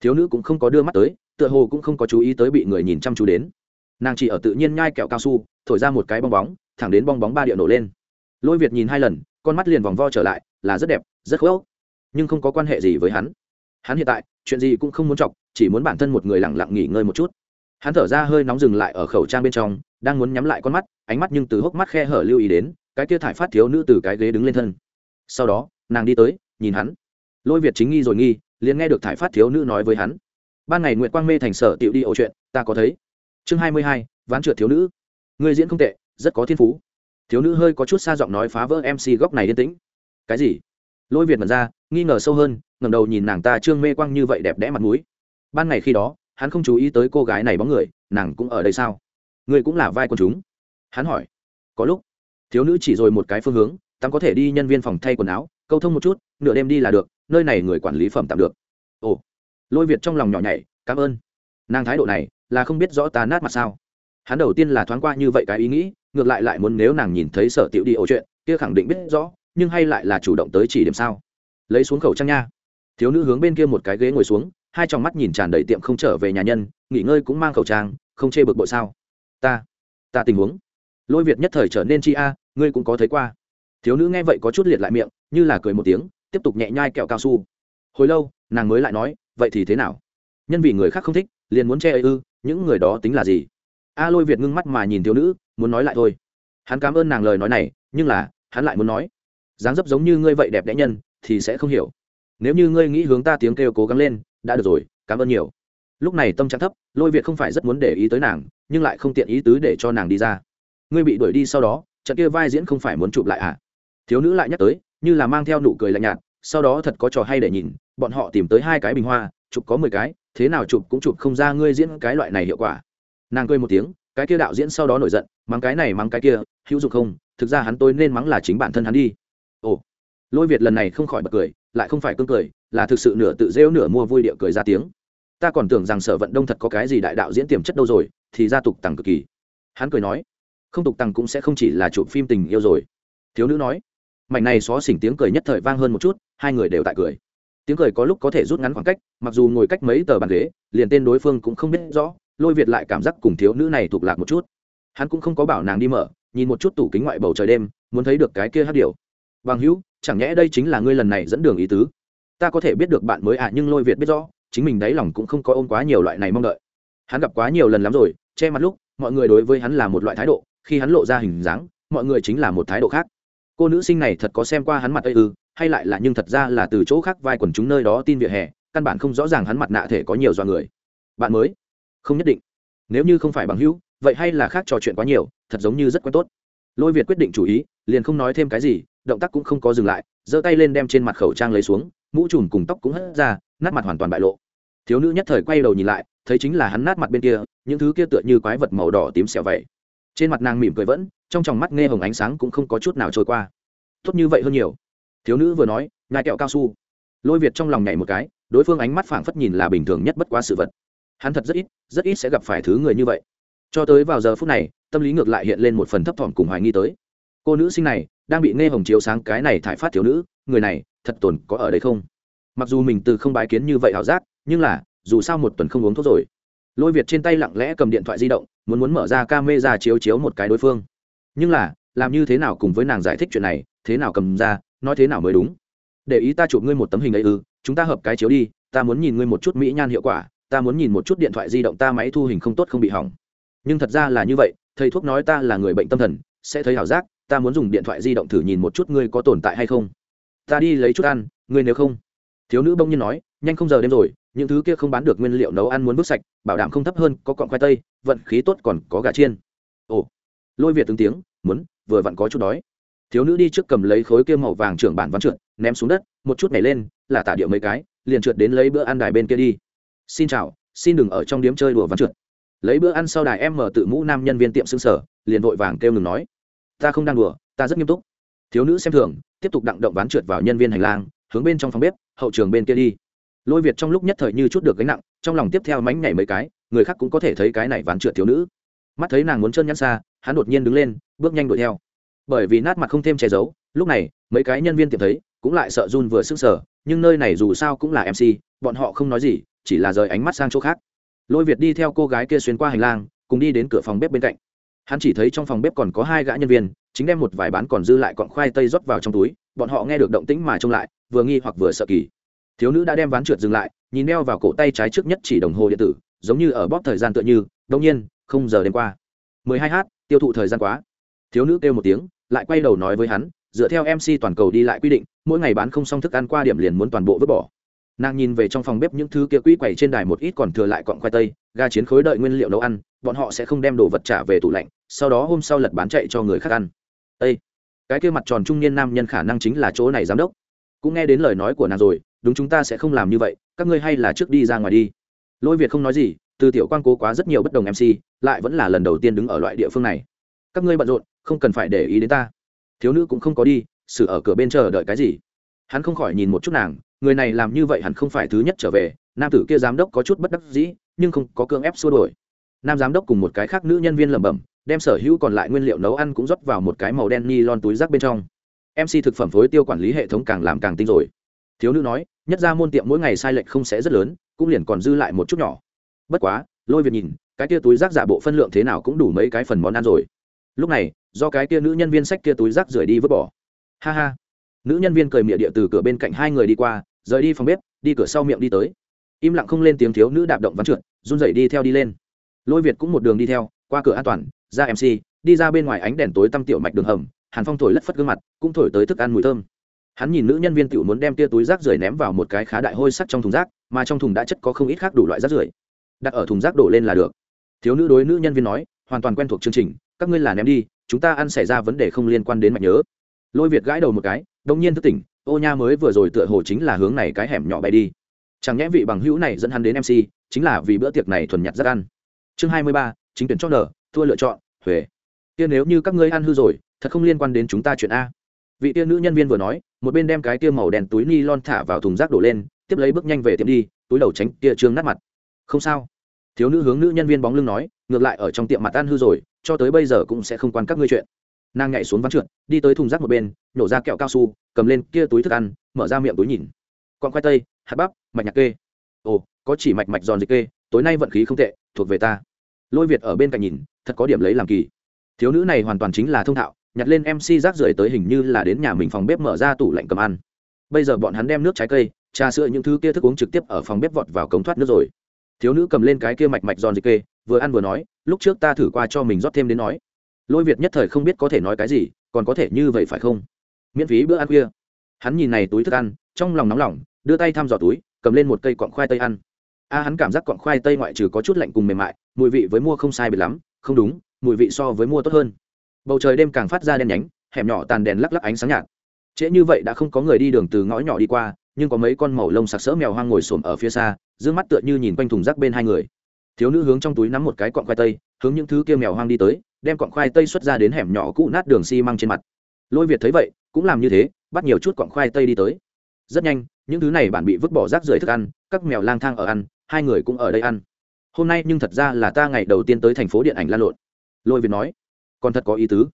A: Thiếu nữ cũng không có đưa mắt tới, tựa hồ cũng không có chú ý tới bị người nhìn chăm chú đến. Nàng chỉ ở tự nhiên nhai kẹo cao su, thổi ra một cái bong bóng, thẳng đến bong bóng ba điệu nổ lên. Lôi việt nhìn hai lần, con mắt liền vòng vo trở lại, là rất đẹp, rất khớp nhưng không có quan hệ gì với hắn. Hắn hiện tại, chuyện gì cũng không muốn chọc chỉ muốn bản thân một người lặng lặng nghỉ ngơi một chút. Hắn thở ra hơi nóng dừng lại ở khẩu trang bên trong, đang muốn nhắm lại con mắt, ánh mắt nhưng từ hốc mắt khe hở lưu ý đến, cái kia thải phát thiếu nữ từ cái ghế đứng lên thân. Sau đó, nàng đi tới, nhìn hắn. Lôi việt chính nghi rồi nghi, liền nghe được thải phát thiếu nữ nói với hắn. Ban ngày nguyệt quang mê thành sở tiểu đi ổ chuyện, ta có thấy. Chương hai mươi hai, ván trượt thiếu nữ. Người diễn không tệ, rất có thiên phú. Thiếu nữ hơi có chút xa giọng nói phá vỡ mc góc này yên tĩnh. Cái gì? Lôi việt mật ra, nghi ngờ sâu hơn ngầm đầu nhìn nàng ta trương mê quang như vậy đẹp đẽ mặt mũi ban ngày khi đó, hắn không chú ý tới cô gái này bóng người, nàng cũng ở đây sao? Người cũng là vai quần chúng. Hắn hỏi. Có lúc, thiếu nữ chỉ rồi một cái phương hướng, tắm có thể đi nhân viên phòng thay quần áo, câu thông một chút, nửa đêm đi là được, nơi này người quản lý phẩm tạm được. Ồ. Lôi việt trong lòng nhỏ nhảy, cảm ơn. Nàng thái độ này, là không biết rõ ta nát mặt sao. Hắn đầu tiên là thoáng qua như vậy cái ý nghĩ, ngược lại lại muốn nếu nàng nhìn thấy sở tiểu đi ổ chuyện, kia khẳng định biết rõ, nhưng hay lại là chủ động tới chỉ điểm sao. Lấy xuống khẩu trang nha. Thiếu nữ hướng bên kia một cái ghế ngồi xuống hai trong mắt nhìn tràn đầy tiệm không trở về nhà nhân, nghỉ ngơi cũng mang khẩu trang, không chê bực bội sao? Ta ta tình huống. Lôi việt nhất thời trở nên chi a, ngươi cũng có thấy qua. Thiếu nữ nghe vậy có chút liệt lại miệng, như là cười một tiếng, tiếp tục nhẹ nhai kẹo cao su. Hồi lâu, nàng mới lại nói, vậy thì thế nào? Nhân vì người khác không thích, liền muốn che ấy ư, những người đó tính là gì? A lôi việt ngưng mắt mà nhìn thiếu nữ, muốn nói lại thôi. Hắn cảm ơn nàng lời nói này, nhưng là, hắn lại muốn nói, dáng dấp giống như ngươi vậy đẹp đẽ nhân, thì sẽ không hiểu. Nếu như ngươi nghĩ hướng ta tiếng kêu cố gắng lên đã được rồi cảm ơn nhiều. Lúc này tâm trạng thấp lôi việt không phải rất muốn để ý tới nàng nhưng lại không tiện ý tứ để cho nàng đi ra. Ngươi bị đuổi đi sau đó trận kia vai diễn không phải muốn chụp lại à? Thiếu nữ lại nhắc tới như là mang theo nụ cười lạnh nhạt sau đó thật có trò hay để nhìn bọn họ tìm tới hai cái bình hoa chụp có mười cái thế nào chụp cũng chụp không ra ngươi diễn cái loại này hiệu quả. Nàng cười một tiếng cái kia đạo diễn sau đó nổi giận mắng cái này mắng cái kia hữu dụng không? Thực ra hắn tôi nên mắng là chính bản thân hắn đi. Ồ, lôi việt lần này không khỏi bật cười lại không phải cương cười là thực sự nửa tự rêu nửa mua vui địa cười ra tiếng. Ta còn tưởng rằng sở vận đông thật có cái gì đại đạo diễn tiềm chất đâu rồi, thì ra tục tằng cực kỳ. Hắn cười nói, không tục tằng cũng sẽ không chỉ là chụp phim tình yêu rồi. Thiếu nữ nói, mảnh này xó xỉnh tiếng cười nhất thời vang hơn một chút, hai người đều tại cười. Tiếng cười có lúc có thể rút ngắn khoảng cách, mặc dù ngồi cách mấy tờ bàn ghế, liền tên đối phương cũng không biết rõ, lôi việt lại cảm giác cùng thiếu nữ này thuộc lạc một chút. Hắn cũng không có bảo nàng đi mở, nhìn một chút tủ kính ngoại bầu trời đêm, muốn thấy được cái kia hát điều bằng hữu, chẳng nhẽ đây chính là ngươi lần này dẫn đường ý tứ? Ta có thể biết được bạn mới ạ à, nhưng lôi việt biết rõ chính mình đáy lòng cũng không có ôm quá nhiều loại này mong đợi. Hắn gặp quá nhiều lần lắm rồi che mặt lúc mọi người đối với hắn là một loại thái độ khi hắn lộ ra hình dáng mọi người chính là một thái độ khác. Cô nữ sinh này thật có xem qua hắn mặt ây ư hay lại là nhưng thật ra là từ chỗ khác vai quần chúng nơi đó tin vỉa hè căn bản không rõ ràng hắn mặt nạ thể có nhiều do người. Bạn mới? Không nhất định. Nếu như không phải bằng hữu vậy hay là khác trò chuyện quá nhiều thật giống như rất quen tốt. Lôi việt quyết định chủ ý liền không nói thêm cái gì động tác cũng không có dừng lại giơ tay lên đem trên mặt khẩu trang lấy xuống mũ trùm cùng tóc cũng hất ra, nát mặt hoàn toàn bại lộ. Thiếu nữ nhất thời quay đầu nhìn lại, thấy chính là hắn nát mặt bên kia, những thứ kia tựa như quái vật màu đỏ tím xẹo vậy. Trên mặt nàng mỉm cười vẫn, trong tròng mắt nghe hồng ánh sáng cũng không có chút nào trôi qua. Tốt như vậy hơn nhiều. Thiếu nữ vừa nói nhai kẹo cao su. Lôi việt trong lòng nhảy một cái, đối phương ánh mắt phảng phất nhìn là bình thường nhất bất quá sự vật. Hắn thật rất ít rất ít sẽ gặp phải thứ người như vậy. Cho tới vào giờ phút này, tâm lý ngược lại hiện lên một phần thấp thỏm cùng hoài nghi tới. Cô nữ sinh này đang bị nghe hồng chiếu sáng cái này thải phát thiếu nữ, người này, thật tồn có ở đây không? Mặc dù mình từ không bái kiến như vậy ảo giác, nhưng là, dù sao một tuần không uống thuốc rồi. Lôi việt trên tay lặng lẽ cầm điện thoại di động, muốn muốn mở ra ca mê ra chiếu chiếu một cái đối phương. Nhưng là, làm như thế nào cùng với nàng giải thích chuyện này, thế nào cầm ra, nói thế nào mới đúng? Để ý ta chụp ngươi một tấm hình ấy ư, chúng ta hợp cái chiếu đi, ta muốn nhìn ngươi một chút mỹ nhan hiệu quả, ta muốn nhìn một chút điện thoại di động ta máy thu hình không tốt không bị hỏng. Nhưng thật ra là như vậy, thầy thuốc nói ta là người bệnh tâm thần, sẽ thấy ảo giác ta muốn dùng điện thoại di động thử nhìn một chút ngươi có tồn tại hay không. Ta đi lấy chút ăn, ngươi nếu không. Thiếu nữ bông nhiên nói, nhanh không giờ đêm rồi, những thứ kia không bán được nguyên liệu nấu ăn muốn bước sạch, bảo đảm không thấp hơn, có cọng khoai tây, vận khí tốt còn có gà chiên. Ồ. Lôi việt từng tiếng, muốn, vừa vặn có chút đói. Thiếu nữ đi trước cầm lấy khối kia màu vàng trưởng bản văn trượt, ném xuống đất, một chút nhảy lên, là tả điệu mấy cái, liền trượt đến lấy bữa ăn đài bên kia đi. Xin chào, xin đừng ở trong điếm chơi đùa văn trượt. Lấy bữa ăn sau đài em mở tự mũ nam nhân viên tiệm xương sở, liền vội vàng kêu ngừng nói ta không đang đùa, ta rất nghiêm túc. Thiếu nữ xem thường, tiếp tục đặng động ván trượt vào nhân viên hành lang, hướng bên trong phòng bếp, hậu trường bên kia đi. Lôi việt trong lúc nhất thời như chút được gánh nặng, trong lòng tiếp theo mánh nhảy mấy cái, người khác cũng có thể thấy cái này ván trượt thiếu nữ. Mắt thấy nàng muốn chân nhắn xa, hắn đột nhiên đứng lên, bước nhanh đuổi theo. Bởi vì nát mặt không thêm che giấu, lúc này, mấy cái nhân viên tìm thấy, cũng lại sợ run vừa sức sở nhưng nơi này dù sao cũng là mc bọn họ không nói gì, chỉ là rời ánh mắt sang chỗ khác. Lôi việt đi theo cô gái kia xuyên qua hành lang, cùng đi đến cửa phòng bếp bên cạnh hắn chỉ thấy trong phòng bếp còn có hai gã nhân viên, chính đem một vài bán còn dư lại cọn khoai tây rót vào trong túi, bọn họ nghe được động tĩnh mà trông lại, vừa nghi hoặc vừa sợ kỳ. Thiếu nữ đã đem ván trượt dừng lại, nhìn đeo vào cổ tay trái trước nhất chỉ đồng hồ điện tử, giống như ở bóp thời gian tựa như, đông nhiên, không giờ đêm qua. Mười hai h, tiêu thụ thời gian quá. Thiếu nữ kêu một tiếng, lại quay đầu nói với hắn, dựa theo mc toàn cầu đi lại quy định, mỗi ngày bán không xong thức ăn qua điểm liền muốn toàn bộ vứt bỏ nàng nhìn về trong phòng bếp những thứ kia quỹ quẩy trên đài một ít còn thừa lại cọng khoai tây, ga chiến khối đợi nguyên liệu nấu ăn, bọn họ sẽ không đem đồ vật trả về tủ lạnh, sau đó hôm sau lật bán chạy cho người khác ăn. Ê! cái kia mặt tròn trung niên nam nhân khả năng chính là chỗ này giám đốc. Cũng nghe đến lời nói của nàng rồi, đúng chúng ta sẽ không làm như vậy, các ngươi hay là trước đi ra ngoài đi. Lôi việt không nói gì, từ tiểu quan cố quá rất nhiều bất đồng mc lại vẫn là lần đầu tiên đứng ở loại địa phương này. Các ngươi bận rộn, không cần phải để ý đến ta. Thiếu nữ cũng không có đi xử ở cửa bên chờ đợi cái gì. Hắn không khỏi nhìn một chút nàng người này làm như vậy hẳn không phải thứ nhất trở về, nam tử kia giám đốc có chút bất đắc dĩ, nhưng không có cưỡng ép xua đổi nam giám đốc cùng một cái khác nữ nhân viên lẩm bẩm, đem sở hữu còn lại nguyên liệu nấu ăn cũng rót vào một cái màu đen ni lon túi rác bên trong. Mc thực phẩm phối tiêu quản lý hệ thống càng làm càng tinh rồi. Thiếu nữ nói, nhất ra môn tiệm mỗi ngày sai lệch không sẽ rất lớn, cũng liền còn dư lại một chút nhỏ. Bất quá, lôi việc nhìn, cái kia túi rác giả bộ phân lượng thế nào cũng đủ mấy cái phần món ăn rồi. Lúc này, do cái kia nữ nhân viên sách kia túi rác rời đi vứt bỏ. Ha ha nữ nhân viên cười mịa địa từ cửa bên cạnh hai người đi qua, rời đi phòng bếp, đi cửa sau miệng đi tới. Im lặng không lên tiếng thiếu nữ đạp động văn trượt, run rẩy đi theo đi lên. Lôi việt cũng một đường đi theo, qua cửa an toàn, ra mc đi ra bên ngoài ánh đèn tối tăm tiểu mạch đường hầm, hàn phong thổi lất phất gương mặt, cũng thổi tới thức ăn mùi thơm. Hắn nhìn nữ nhân viên tiểu muốn đem tia túi rác rưởi ném vào một cái khá đại hôi sắt trong thùng rác, mà trong thùng đã chất có không ít khác đủ loại rác rưởi. Đặt ở thùng rác đổ lên là được. Thiếu nữ đối nữ nhân viên nói, hoàn toàn quen thuộc chương trình, các ngươi là ném đi, chúng ta ăn xảy ra vấn đề không liên quan đến mạch nhớ lôi việt gãi đầu một cái, đông nhiên thức tỉnh, ô nha, mới vừa rồi tựa hồ chính là hướng này cái hẻm nhỏ bay đi. Chẳng nhẽ vị bằng hữu này dẫn hắn đến mc chính là vì bữa tiệc này thuần nhặt rất ăn. Chương hai mươi ba, chính tuyển chót nở thua lựa chọn, huề. Kia nếu như các ngươi ăn hư rồi, thật không liên quan đến chúng ta chuyện a. Vị tia nữ nhân viên vừa nói, một bên đem cái tia màu đen túi ni lon thả vào thùng rác đổ lên, tiếp lấy bước nhanh về tiệm đi, túi đầu tránh tia trương nát mặt. Không sao. Thiếu nữ hướng nữ nhân viên bóng lưng nói, ngược lại ở trong tiệm mặt ăn hư rồi, cho tới bây giờ cũng sẽ không quan các ngươi chuyện nàng nhảy xuống ván trượt, đi tới thùng rác một bên, nhổ ra kẹo cao su, cầm lên kia túi thức ăn, mở ra miệng túi nhìn. Con khoai tây, hạt bắp, mạch nhạc kê. Ồ, có chỉ mạch mạch giòn dịch kê, tối nay vận khí không tệ, thuộc về ta. Lôi việt ở bên cạnh nhìn, thật có điểm lấy làm kỳ. Thiếu nữ này hoàn toàn chính là thông thạo, nhặt lên mc rác rưởi tới hình như là đến nhà mình phòng bếp mở ra tủ lạnh cầm ăn. Bây giờ bọn hắn đem nước trái cây, trà sữa những thứ kia thức uống trực tiếp ở phòng bếp vọt vào cống thoát nước rồi. Thiếu nữ cầm lên cái kia mạch mạch giòn dịch kê, vừa ăn vừa nói, lúc trước ta thử qua cho mình rót thêm đến nói lôi việt nhất thời không biết có thể nói cái gì, còn có thể như vậy phải không? Miễn phí bữa ăn khuya. Hắn nhìn này túi thức ăn, trong lòng nóng lòng, đưa tay thăm dò túi, cầm lên một cây cọn khoai tây ăn. A, hắn cảm giác cọn khoai tây ngoại trừ có chút lạnh cùng mềm mại, mùi vị với mua không sai biệt lắm, không đúng, mùi vị so với mua tốt hơn. Bầu trời đêm càng phát ra đen nhánh, hẻm nhỏ tàn đèn lắc lắc ánh sáng nhạt. Trễ như vậy đã không có người đi đường từ ngõ nhỏ đi qua, nhưng có mấy con màu lông sặc sỡ mèo hoang ngồi xổm ở phía xa d mắt tựa như nhìn quanh thùng rác bên hai người. Thiếu nữ hướng trong túi nắm một cái cọn khoai tây, hướng những thứ kia mèo hoang đi tới đem cọn khoai tây xuất ra đến hẻm nhỏ cũ nát đường xi măng trên mặt. Lôi việt thấy vậy, cũng làm như thế, bắt nhiều chút cọn khoai tây đi tới. Rất nhanh, những thứ này bạn bị vứt bỏ rác rưởi thức ăn, các mèo lang thang ở ăn, hai người cũng ở đây ăn. Hôm nay nhưng thật ra là ta ngày đầu tiên tới thành phố điện ảnh lan lộn. Lôi việt nói, còn thật có ý tứ.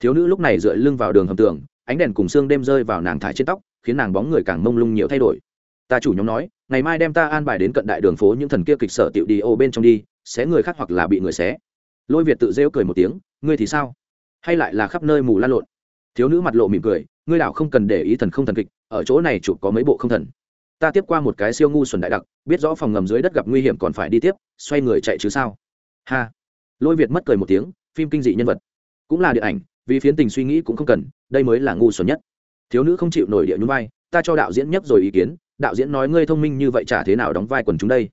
A: Thiếu nữ lúc này dựa lưng vào đường hầm tường, ánh đèn cùng xương đêm rơi vào nàng thải trên tóc, khiến nàng bóng người càng mông lung nhiều thay đổi. Ta chủ nhóm nói, ngày mai đem ta an bài đến cận đại đường phố những thần kia kịch sở tiệu đi ô bên trong đi, xé người khác hoặc là bị người xé lôi việt tự rêu cười một tiếng, ngươi thì sao? Hay lại là khắp nơi mù lan lộn? Thiếu nữ mặt lộ mỉm cười, ngươi đảo không cần để ý thần không thần kịch, ở chỗ này chụp có mấy bộ không thần. Ta tiếp qua một cái siêu ngu xuẩn đại đặc, biết rõ phòng ngầm dưới đất gặp nguy hiểm còn phải đi tiếp, xoay người chạy chứ sao? Ha. Lôi việt mất cười một tiếng, phim kinh dị nhân vật. Cũng là điện ảnh, vì phiến tình suy nghĩ cũng không cần, đây mới là ngu xuẩn nhất. Thiếu nữ không chịu nổi địa nhún vai, ta cho đạo diễn nhấp rồi ý kiến, đạo diễn nói ngươi thông minh như vậy chả thế nào đóng vai quần chúng đây?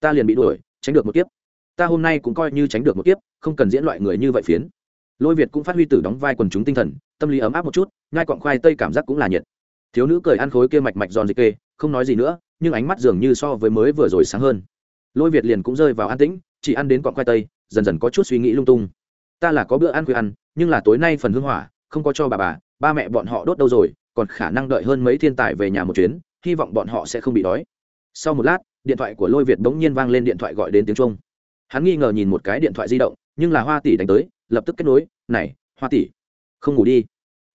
A: Ta liền bị đuổi, tránh được một kiếp ta hôm nay cũng coi như tránh được một kiếp, không cần diễn loại người như vậy phiến. Lôi việt cũng phát huy tử đóng vai quần chúng tinh thần, tâm lý ấm áp một chút ngai quặng khoai tây cảm giác cũng là nhiệt. Thiếu nữ cười ăn khối kia mạch mạch giòn dịch kê, không nói gì nữa, nhưng ánh mắt dường như so với mới vừa rồi sáng hơn. Lôi việt liền cũng rơi vào an tĩnh, chỉ ăn đến quặng khoai tây, dần dần có chút suy nghĩ lung tung. Ta là có bữa ăn khuya ăn, nhưng là tối nay phần hương hỏa, không có cho bà bà, ba mẹ bọn họ đốt đâu rồi, còn khả năng đợi hơn mấy thiên tài về nhà một chuyến, hy vọng bọn họ sẽ không bị đói. Sau một lát, điện thoại của lôi việt bỗng nhiên vang lên điện thoại gọi đến tiếng trung hắn nghi ngờ nhìn một cái điện thoại di động, nhưng là hoa tỷ đánh tới, lập tức kết nối, này, hoa tỷ, không ngủ đi.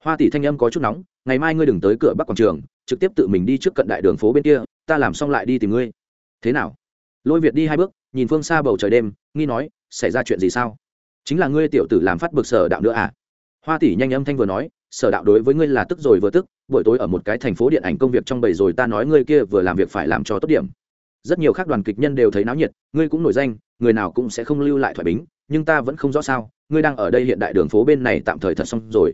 A: Hoa tỷ thanh âm có chút nóng, ngày mai ngươi đừng tới cửa bắc quảng trường, trực tiếp tự mình đi trước cận đại đường phố bên kia, ta làm xong lại đi tìm ngươi. Thế nào? Lôi việt đi hai bước, nhìn phương xa bầu trời đêm, nghi nói, xảy ra chuyện gì sao? Chính là ngươi tiểu tử làm phát bực sở đạo nữa à? Hoa tỷ nhanh âm thanh vừa nói, sở đạo đối với ngươi là tức rồi vừa tức, buổi tối ở một cái thành phố điện ảnh công việc trong bầy rồi ta nói ngươi kia vừa làm việc phải làm cho tốt điểm. Rất nhiều khác đoàn kịch nhân đều thấy náo nhiệt, ngươi cũng nổi danh người nào cũng sẽ không lưu lại thoại bính, nhưng ta vẫn không rõ sao, ngươi đang ở đây hiện đại đường phố bên này tạm thời thật xong rồi.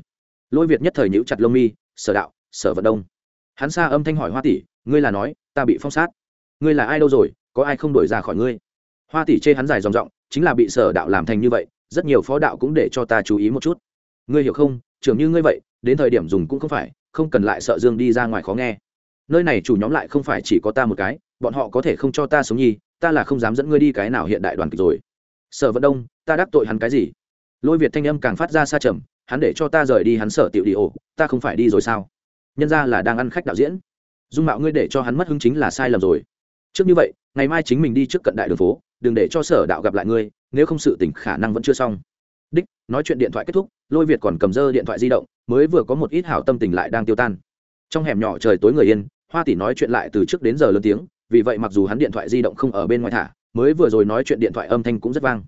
A: Lôi việt nhất thời nhíu chặt lông mi, sở đạo, sở vận đông. Hắn xa âm thanh hỏi hoa tỷ, ngươi là nói, ta bị phong sát. Ngươi là ai đâu rồi, có ai không đổi ra khỏi ngươi? Hoa tỷ chê hắn dài dòng dọng chính là bị sở đạo làm thành như vậy, rất nhiều phó đạo cũng để cho ta chú ý một chút. Ngươi hiểu không, trưởng như ngươi vậy, đến thời điểm dùng cũng không phải, không cần lại sợ dương đi ra ngoài khó nghe. Nơi này chủ nhóm lại không phải chỉ có ta một cái, bọn họ có thể không cho ta sống nhi ta là không dám dẫn ngươi đi cái nào hiện đại đoàn kịch rồi. Sở vận đông, ta đắc tội hắn cái gì? Lôi việt thanh âm càng phát ra xa trầm, hắn để cho ta rời đi hắn sở tiểu đi ổ, ta không phải đi rồi sao? Nhân ra là đang ăn khách đạo diễn. Dung mạo ngươi để cho hắn mất hứng chính là sai lầm rồi. Trước như vậy, ngày mai chính mình đi trước cận đại đường phố, đừng để cho sở đạo gặp lại ngươi, nếu không sự tỉnh khả năng vẫn chưa xong. Đích, nói chuyện điện thoại kết thúc, lôi việt còn cầm dơ điện thoại di động, mới vừa có một ít hảo tâm tình lại đang tiêu tan. Trong hẻm nhỏ trời tối người yên, hoa tỷ nói chuyện lại từ trước đến giờ lớn tiếng vì vậy mặc dù hắn điện thoại di động không ở bên ngoài thả, mới vừa rồi nói chuyện điện thoại âm thanh cũng rất vang.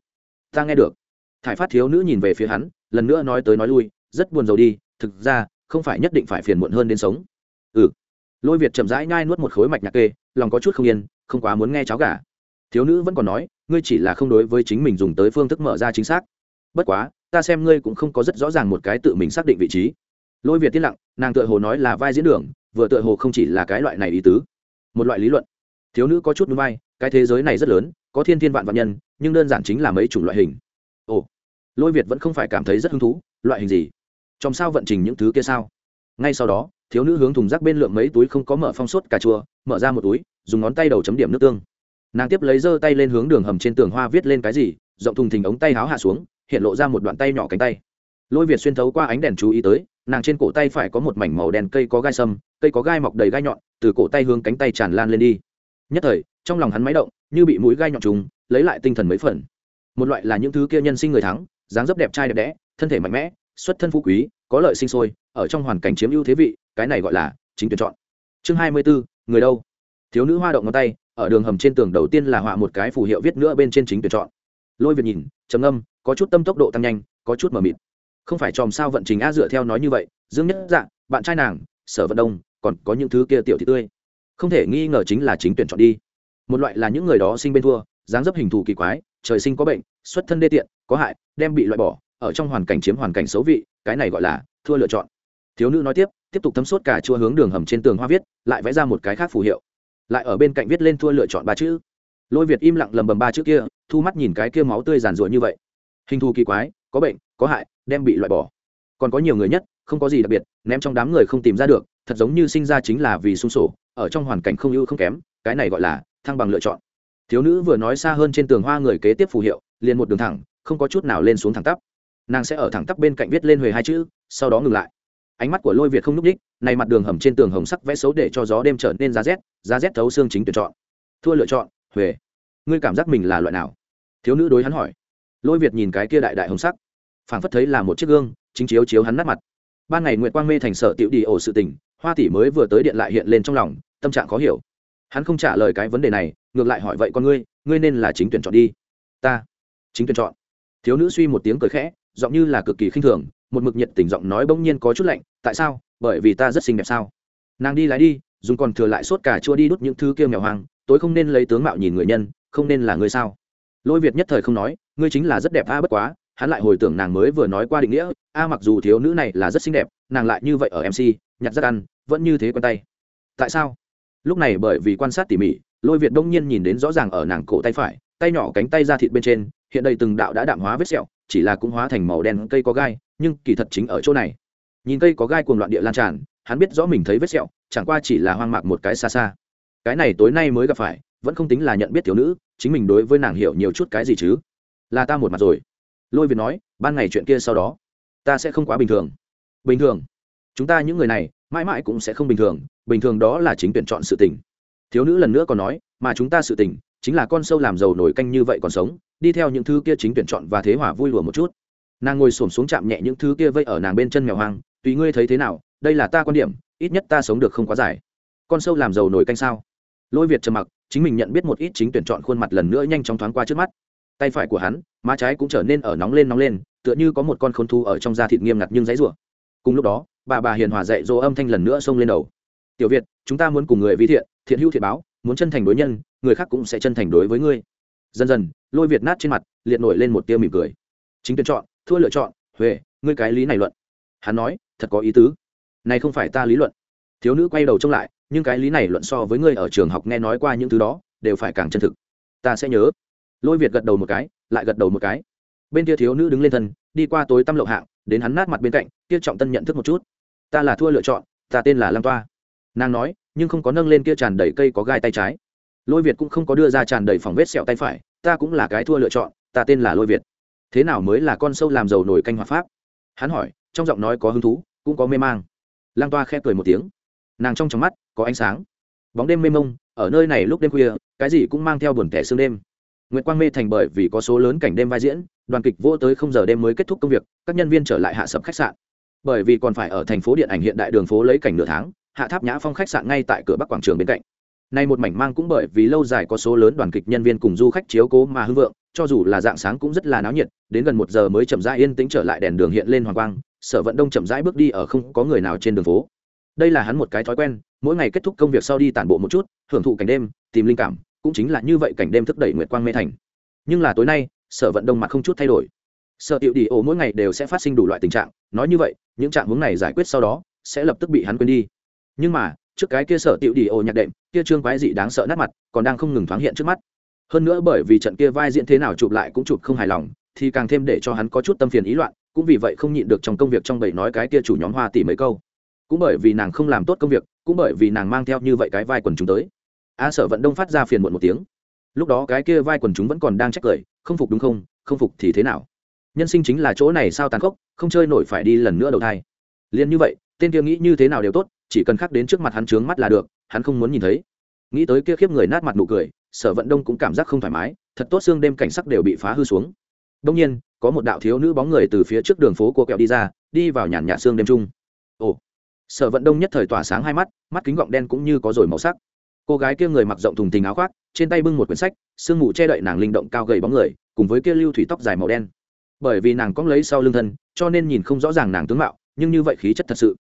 A: Ta nghe được. Thải phát thiếu nữ nhìn về phía hắn, lần nữa nói tới nói lui, rất buồn rầu đi, thực ra, không phải nhất định phải phiền muộn hơn đến sống. Ừ. Lôi việt chậm rãi nhai nuốt một khối mạch nhạc kê, lòng có chút không yên, không quá muốn nghe cháo gà. Thiếu nữ vẫn còn nói, ngươi chỉ là không đối với chính mình dùng tới phương thức mở ra chính xác. Bất quá, ta xem ngươi cũng không có rất rõ ràng một cái tự mình xác định vị trí. Lôi việt tiết lặng, nàng tựa hồ nói là vai diễn đường, vừa tựa hồ không chỉ là cái loại này ý tứ. Một loại lý luận thiếu nữ có chút núi vai, cái thế giới này rất lớn, có thiên thiên vạn vạn nhân, nhưng đơn giản chính là mấy chủng loại hình. Ồ, lôi việt vẫn không phải cảm thấy rất hứng thú, loại hình gì? Trong sao vận trình những thứ kia sao? Ngay sau đó, thiếu nữ hướng thùng rác bên lượng mấy túi không có mở phong suốt cà chua, mở ra một túi, dùng ngón tay đầu chấm điểm nước tương. Nàng tiếp lấy giơ tay lên hướng đường hầm trên tường hoa viết lên cái gì, rộng thùng thình ống tay háo hạ xuống, hiện lộ ra một đoạn tay nhỏ cánh tay. Lôi việt xuyên thấu qua ánh đèn chú ý tới, nàng trên cổ tay phải có một mảnh màu đen cây có gai sâm, cây có gai mọc đầy gai nhọn, từ cổ tay hướng cánh tay tràn lan lên đi nhất thời, trong lòng hắn máy động, như bị mũi gai nhọn trùng, lấy lại tinh thần mấy phần. Một loại là những thứ kia nhân sinh người thắng, dáng dấp đẹp trai đẹp đẽ, thân thể mạnh mẽ, xuất thân phú quý, có lợi sinh sôi, ở trong hoàn cảnh chiếm ưu thế vị, cái này gọi là chính tuyển chọn. Chương hai mươi bốn người đâu? Thiếu nữ hoa động ngón tay, ở đường hầm trên tường đầu tiên là họa một cái phù hiệu viết nữa bên trên chính tuyển chọn. Lôi việt nhìn, trầm âm có chút tâm tốc độ tăng nhanh, có chút mờ mịt. Không phải chòm sao vận trình a dựa theo nói như vậy, dương nhất dạng bạn trai nàng, sở vận đông, còn có những thứ kia tiểu thị tươi không thể nghi ngờ chính là chính tuyển chọn đi. Một loại là những người đó sinh bên thua, dáng dấp hình thù kỳ quái, trời sinh có bệnh, xuất thân đê tiện, có hại, đem bị loại bỏ, ở trong hoàn cảnh chiếm hoàn cảnh xấu vị, cái này gọi là thua lựa chọn. Thiếu nữ nói tiếp tiếp tục thấm suốt cả chua hướng đường hầm trên tường hoa viết, lại vẽ ra một cái khác phù hiệu. Lại ở bên cạnh viết lên thua lựa chọn ba chữ. Lôi việt im lặng lầm bầm ba chữ kia, thu mắt nhìn cái kia máu tươi giàn ruộng như vậy. Hình thù kỳ quái, có bệnh, có hại, đem bị loại bỏ. Còn có nhiều người nhất, không có gì đặc biệt, ném trong đám người không tìm ra được, thật giống như sinh ra chính là vì sung sổ ở trong hoàn cảnh không ưu không kém, cái này gọi là thăng bằng lựa chọn. Thiếu nữ vừa nói xa hơn trên tường hoa người kế tiếp phù hiệu, liền một đường thẳng, không có chút nào lên xuống thẳng tắp. Nàng sẽ ở thẳng tắp bên cạnh viết lên huề hai chữ, sau đó ngừng lại. Ánh mắt của lôi việt không n ú c ních này mặt đường hầm trên tường hồng sắc vẽ xấu để cho gió đêm trở nên giá rét giá rét thấu xương chính tuyển chọn. Thua lựa chọn, huề. Ngươi cảm giác mình là loại nào? Thiếu nữ đối hắn hỏi. Lôi việt nhìn cái kia đại đại hồng sắc, phảng phất thấy là một chiếc gương, chính chiếu chiếu hắn nát mặt. Ban ngày nguyệt quang mê thành sở tiểu đi ổ sự tình hoa tỷ mới vừa tới điện lại hiện lên trong lòng, tâm trạng khó hiểu. Hắn không trả lời cái vấn đề này, ngược lại hỏi vậy con ngươi ngươi nên là chính tuyển chọn đi. Ta, chính tuyển chọn. Thiếu nữ suy một tiếng cười khẽ, giọng như là cực kỳ khinh thường, một mực nhiệt tình giọng nói bỗng nhiên có chút lạnh, tại sao? Bởi vì ta rất xinh đẹp sao? Nàng đi lái đi, dùng còn thừa lại sốt cả chua đi đút những thứ kia mèo hoang, tối không nên lấy tướng mạo nhìn người nhân, không nên là ngươi sao? Lôi việt nhất thời không nói, ngươi chính là rất đẹp a, bất quá, hắn lại hồi tưởng nàng mới vừa nói qua định nghĩa, a, mặc dù thiếu nữ này là rất xinh đẹp, nàng lại như vậy ở mc nhặt rất ăn vẫn như thế quen tay. Tại sao? Lúc này bởi vì quan sát tỉ mỉ, lôi việt đông nhiên nhìn đến rõ ràng ở nàng cổ tay phải, tay nhỏ cánh tay ra thịt bên trên, hiện đây từng đạo đã đạm hóa vết sẹo, chỉ là cũng hóa thành màu đen cây có gai, nhưng kỳ thật chính ở chỗ này. Nhìn cây có gai cuồng loạn địa lan tràn, hắn biết rõ mình thấy vết sẹo, chẳng qua chỉ là hoang mạc một cái xa xa. Cái này tối nay mới gặp phải, vẫn không tính là nhận biết thiếu nữ, chính mình đối với nàng hiểu nhiều chút cái gì chứ? Là ta một mặt rồi. Lôi việt nói, ban ngày chuyện kia sau đó. Ta sẽ không quá bình thường. Bình thường. Chúng ta những người này mãi mãi cũng sẽ không bình thường bình thường đó là chính tuyển chọn sự tình. Thiếu nữ lần nữa còn nói, mà chúng ta sự tình, chính là con sâu làm giàu nổi canh như vậy còn sống, đi theo những thứ kia chính tuyển chọn và thế hỏa vui lùa một chút. Nàng ngồi xổm xuống chạm nhẹ những thứ kia vây ở nàng bên chân mèo hoang, tùy ngươi thấy thế nào, đây là ta quan điểm, ít nhất ta sống được không quá dài. Con sâu làm giàu nổi canh sao? Lôi việt trầm mặc, chính mình nhận biết một ít chính tuyển chọn khuôn mặt lần nữa nhanh chóng thoáng qua trước mắt. Tay phải của hắn, má trái cũng trở nên ở nóng lên nóng lên, tựa như có một con khôn thu ở trong da thịt nghiêm ngặt nhưng dãy rủa. Cùng lúc đó bà bà hiền hòa dạy dỗ âm thanh lần nữa xông lên đầu. Tiểu việt, chúng ta muốn cùng người vi thiện thiện hữu thiện báo, muốn chân thành đối nhân, người khác cũng sẽ chân thành đối với ngươi. Dần dần, lôi việt nát trên mặt, liệt nổi lên một tia mỉm cười. Chính tuyển chọn, thua lựa chọn, huệ, ngươi cái lý này luận. Hắn nói, thật có ý tứ. Này không phải ta lý luận. Thiếu nữ quay đầu trông lại, nhưng cái lý này luận so với ngươi ở trường học nghe nói qua những thứ đó, đều phải càng chân thực. Ta sẽ nhớ. Lôi việt gật đầu một cái, lại gật đầu một cái. Bên kia thiếu nữ đứng lên thân, đi qua tối tăm lậu hạng, đến hắn nát mặt bên cạnh, kia trọng tân nhận thức một chút ta là thua lựa chọn ta tên là lăng toa. Nàng nói nhưng không có nâng lên kia tràn đầy cây có gai tay trái. Lôi việt cũng không có đưa ra tràn đầy phòng vết sẹo tay phải ta cũng là cái thua lựa chọn ta tên là lôi việt. Thế nào mới là con sâu làm giàu nổi canh hoạt pháp? Hắn hỏi trong giọng nói có hứng thú cũng có mê mang. Lăng toa khẽ cười một tiếng. Nàng trong trong mắt có ánh sáng. Bóng đêm mê mông ở nơi này lúc đêm khuya cái gì cũng mang theo buồn thẻ sương đêm. Nguyệt Quang mê thành bởi vì có số lớn cảnh đêm vai diễn, đoàn kịch vô tới không giờ đêm mới kết thúc công việc, các nhân viên trở lại hạ sập khách sạn. Bởi vì còn phải ở thành phố điện ảnh hiện đại đường phố lấy cảnh nửa tháng, hạ tháp nhã phong khách sạn ngay tại cửa bắc quảng trường bên cạnh. Nay một mảnh mang cũng bởi vì lâu dài có số lớn đoàn kịch nhân viên cùng du khách chiếu cố mà hưng vượng, cho dù là dạng sáng cũng rất là náo nhiệt, đến gần một giờ mới chậm rãi yên tĩnh trở lại đèn đường hiện lên hoàng quang, Sở Vận Đông chậm rãi bước đi ở không có người nào trên đường phố. Đây là hắn một cái thói quen, mỗi ngày kết thúc công việc sau đi tản bộ một chút, hưởng thụ cảnh đêm, tìm linh cảm, cũng chính là như vậy cảnh đêm thức đẩy nguyệt quang mê thành nhưng là tối nay sở vận đông mặt không chút thay đổi sở tiểu đi ổ mỗi ngày đều sẽ phát sinh đủ loại tình trạng, nói như vậy, những trạng hướng này giải quyết sau đó, sẽ lập tức bị hắn quên đi. Nhưng mà, trước cái kia sở tiểu đi ổ nhạc đệm, kia trương quái dị đáng sợ nát mặt, còn đang không ngừng thoáng hiện trước mắt. Hơn nữa bởi vì trận kia vai diễn thế nào chụp lại cũng chụp không hài lòng, thì càng thêm để cho hắn có chút tâm phiền ý loạn, cũng vì vậy không nhịn được trong công việc trong bầy nói cái kia chủ nhóm hoa tỷ mấy câu. Cũng bởi vì nàng không làm tốt công việc, cũng bởi vì nàng mang theo như vậy cái vai quần chúng tới. A sở vận đông phát ra phiền muộn một tiếng. Lúc đó cái kia vai quần chúng vẫn còn đang trách cười, không phục đúng không không phục thì thế nào? Nhân sinh chính là chỗ này sao tàn khốc, không chơi nổi phải đi lần nữa đầu thai. Liền như vậy, tên kia nghĩ như thế nào đều tốt, chỉ cần khắc đến trước mặt hắn trướng mắt là được, hắn không muốn nhìn thấy. Nghĩ tới kia khiếp người nát mặt nụ cười, sở vận đông cũng cảm giác không thoải mái, thật tốt xương đêm cảnh sắc đều bị phá hư xuống. Đông nhiên, có một đạo thiếu nữ bóng người từ phía trước đường phố cô kẹo đi ra, đi vào nhàn nhạt xương đêm chung. Ồ! Sở vận đông nhất thời tỏa sáng hai mắt mắt kính gọng đen cũng như có rồi màu sắc. Cô gái kia người mặc rộng thùng tình áo khoác, trên tay bưng một quyển sách, sương mù che đậy nàng linh động cao gầy bóng người, cùng với kia lưu thủy tóc dài màu đen bởi vì nàng cóng lấy sau lưng thân cho nên nhìn không rõ ràng nàng tướng mạo nhưng như vậy khí chất thật sự.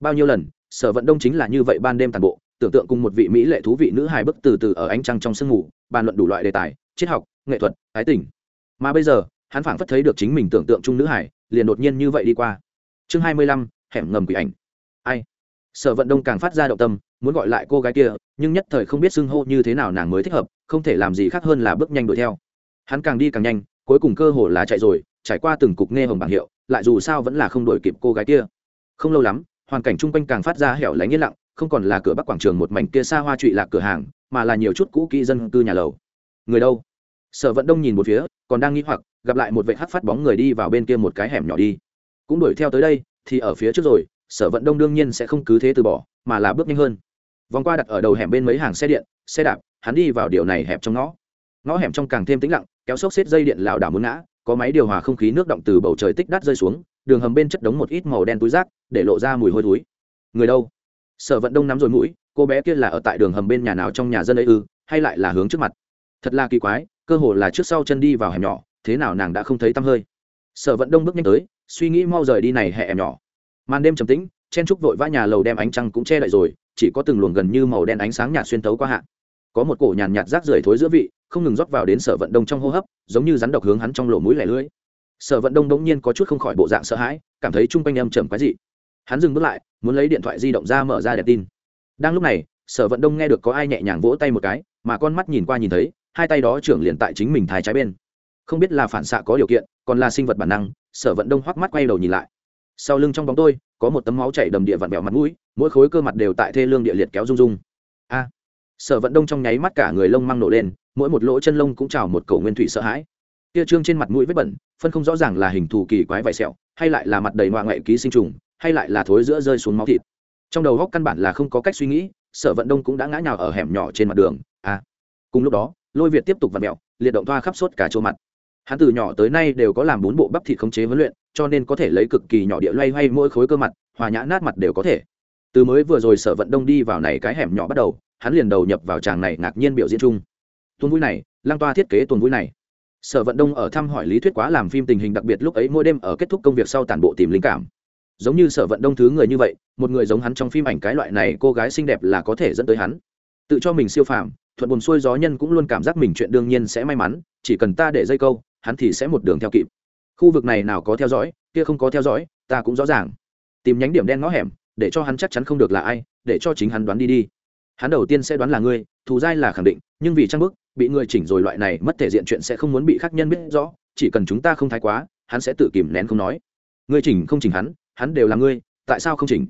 A: Bao nhiêu lần sở vận đông chính là như vậy ban đêm tàn bộ tưởng tượng cùng một vị mỹ lệ thú vị nữ hài bức từ từ ở ánh trăng trong sương ngủ, bàn luận đủ loại đề tài triết học nghệ thuật ái tình. Mà bây giờ hắn phảng phất thấy được chính mình tưởng tượng chung nữ hải liền đột nhiên như vậy đi qua. Chương hai mươi lăm hẻm ngầm quỷ ảnh. Ai? Sở vận đông càng phát ra động tâm muốn gọi lại cô gái kia nhưng nhất thời không biết xưng hô như thế nào nàng mới thích hợp không thể làm gì khác hơn là bước nhanh đuổi theo. Hắn càng đi càng nhanh cuối cùng cơ hồ là chạy rồi trải qua từng cục nghe hồng bảng hiệu, lại dù sao vẫn là không đuổi kịp cô gái kia. Không lâu lắm, hoàn cảnh chung quanh càng phát ra hẻo lánh yên lặng, không còn là cửa bắc quảng trường một mảnh kia xa hoa trụy lạc cửa hàng, mà là nhiều chút cũ kỹ dân cư nhà lầu. Người đâu? Sở vận đông nhìn một phía, còn đang nghĩ hoặc, gặp lại một vệ hắc phát bóng người đi vào bên kia một cái hẻm nhỏ đi. Cũng đuổi theo tới đây, thì ở phía trước rồi, sở vận đông đương nhiên sẽ không cứ thế từ bỏ, mà là bước nhanh hơn. Vòng qua đặt ở đầu hẻm bên mấy hàng xe điện, xe đạp, hắn đi vào điều này hẹp trong ngõ. Ngõ hẻm trong càng thêm tĩnh lặng, kéo xốc xếp dây điện lảo đảo muốn ngã có máy điều hòa không khí nước động từ bầu trời tích đắt rơi xuống, đường hầm bên chất đống một ít màu đen túi rác, để lộ ra mùi hôi túi người đâu? Sở vận đông nắm rồi mũi, cô bé kia là ở tại đường hầm bên nhà nào trong nhà dân ấy ư, hay lại là hướng trước mặt? Thật là kỳ quái, cơ hồ là trước sau chân đi vào hẻm nhỏ, thế nào nàng đã không thấy tăm hơi? Sở vận đông bước nhanh tới, suy nghĩ mau rời đi này hẻm nhỏ. Màn đêm trầm tĩnh, chen trúc vội vã nhà lầu đem ánh trăng cũng che đậy rồi, chỉ có từng luồng gần như màu đen ánh sáng nhạt xuyên tấu qua hạn có một cổ nhàn nhạt rác rưởi thối giữa vị không ngừng rót vào đến sở vận đông trong hô hấp, giống như rắn độc hướng hắn trong lỗ mũi lẻ lưỡi. Sở vận đông đống nhiên có chút không khỏi bộ dạng sợ hãi, cảm thấy chung quanh âm trầm quái dị. Hắn dừng bước lại, muốn lấy điện thoại di động ra mở ra đẹp tin. Đang lúc này, sở vận đông nghe được có ai nhẹ nhàng vỗ tay một cái, mà con mắt nhìn qua nhìn thấy, hai tay đó trưởng liền tại chính mình thái trái bên. Không biết là phản xạ có điều kiện, còn là sinh vật bản năng, sở vận đông hoắc mắt quay đầu nhìn lại. Sau lưng trong bóng tôi, có một tấm máu chảy đầm địa vặn vẹo mặt mũi, mỗi khối cơ mặt đều tại thê lương địa liệt kéo rung rung. A! Sở vận đông trong nháy mắt cả người lông mang nổ lên mỗi một lỗ chân lông cũng trào một cầu nguyên thủy sợ hãi. Tia trương trên mặt mũi vết bẩn phân không rõ ràng là hình thù kỳ quái vải sẹo hay lại là mặt đầy ngoại ngoại ký sinh trùng hay lại là thối giữa rơi xuống máu thịt. Trong đầu góc căn bản là không có cách suy nghĩ sở vận đông cũng đã ngã nhào ở hẻm nhỏ trên mặt đường À, cùng lúc đó lôi việt tiếp tục vặn mẹo liệt động thoa khắp suốt cả chỗ mặt. Hắn từ nhỏ tới nay đều có làm bốn bộ bắp thịt khống chế huấn luyện cho nên có thể lấy cực kỳ nhỏ địa loay hoay mỗi khối cơ mặt hòa nhã nát mặt đều có thể. Từ mới vừa rồi sở vận đông đi vào này cái hẻm nhỏ bắt đầu hắn liền đầu nhập vào tràng này ngạc nhiên biểu diễn chung. Tuần vui này lang toa thiết kế tuần vui này. Sở vận đông ở thăm hỏi lý thuyết quá làm phim tình hình đặc biệt lúc ấy mỗi đêm ở kết thúc công việc sau tản bộ tìm linh cảm. Giống như sở vận đông thứ người như vậy, một người giống hắn trong phim ảnh cái loại này cô gái xinh đẹp là có thể dẫn tới hắn. Tự cho mình siêu phàm, thuận buồn xuôi gió nhân cũng luôn cảm giác mình chuyện đương nhiên sẽ may mắn, chỉ cần ta để dây câu, hắn thì sẽ một đường theo kịp. Khu vực này nào có theo dõi, kia không có theo dõi, ta cũng rõ ràng. Tìm nhánh điểm đen ngõ hẻm, để cho hắn chắc chắn không được là ai, để cho chính hắn đoán đi đi hắn đầu tiên sẽ đoán là ngươi thù dai là khẳng định nhưng vì trang bức bị người chỉnh rồi loại này mất thể diện chuyện sẽ không muốn bị khác nhân biết rõ chỉ cần chúng ta không thái quá hắn sẽ tự kìm nén không nói. Ngươi chỉnh không chỉnh hắn hắn đều là ngươi tại sao không chỉnh?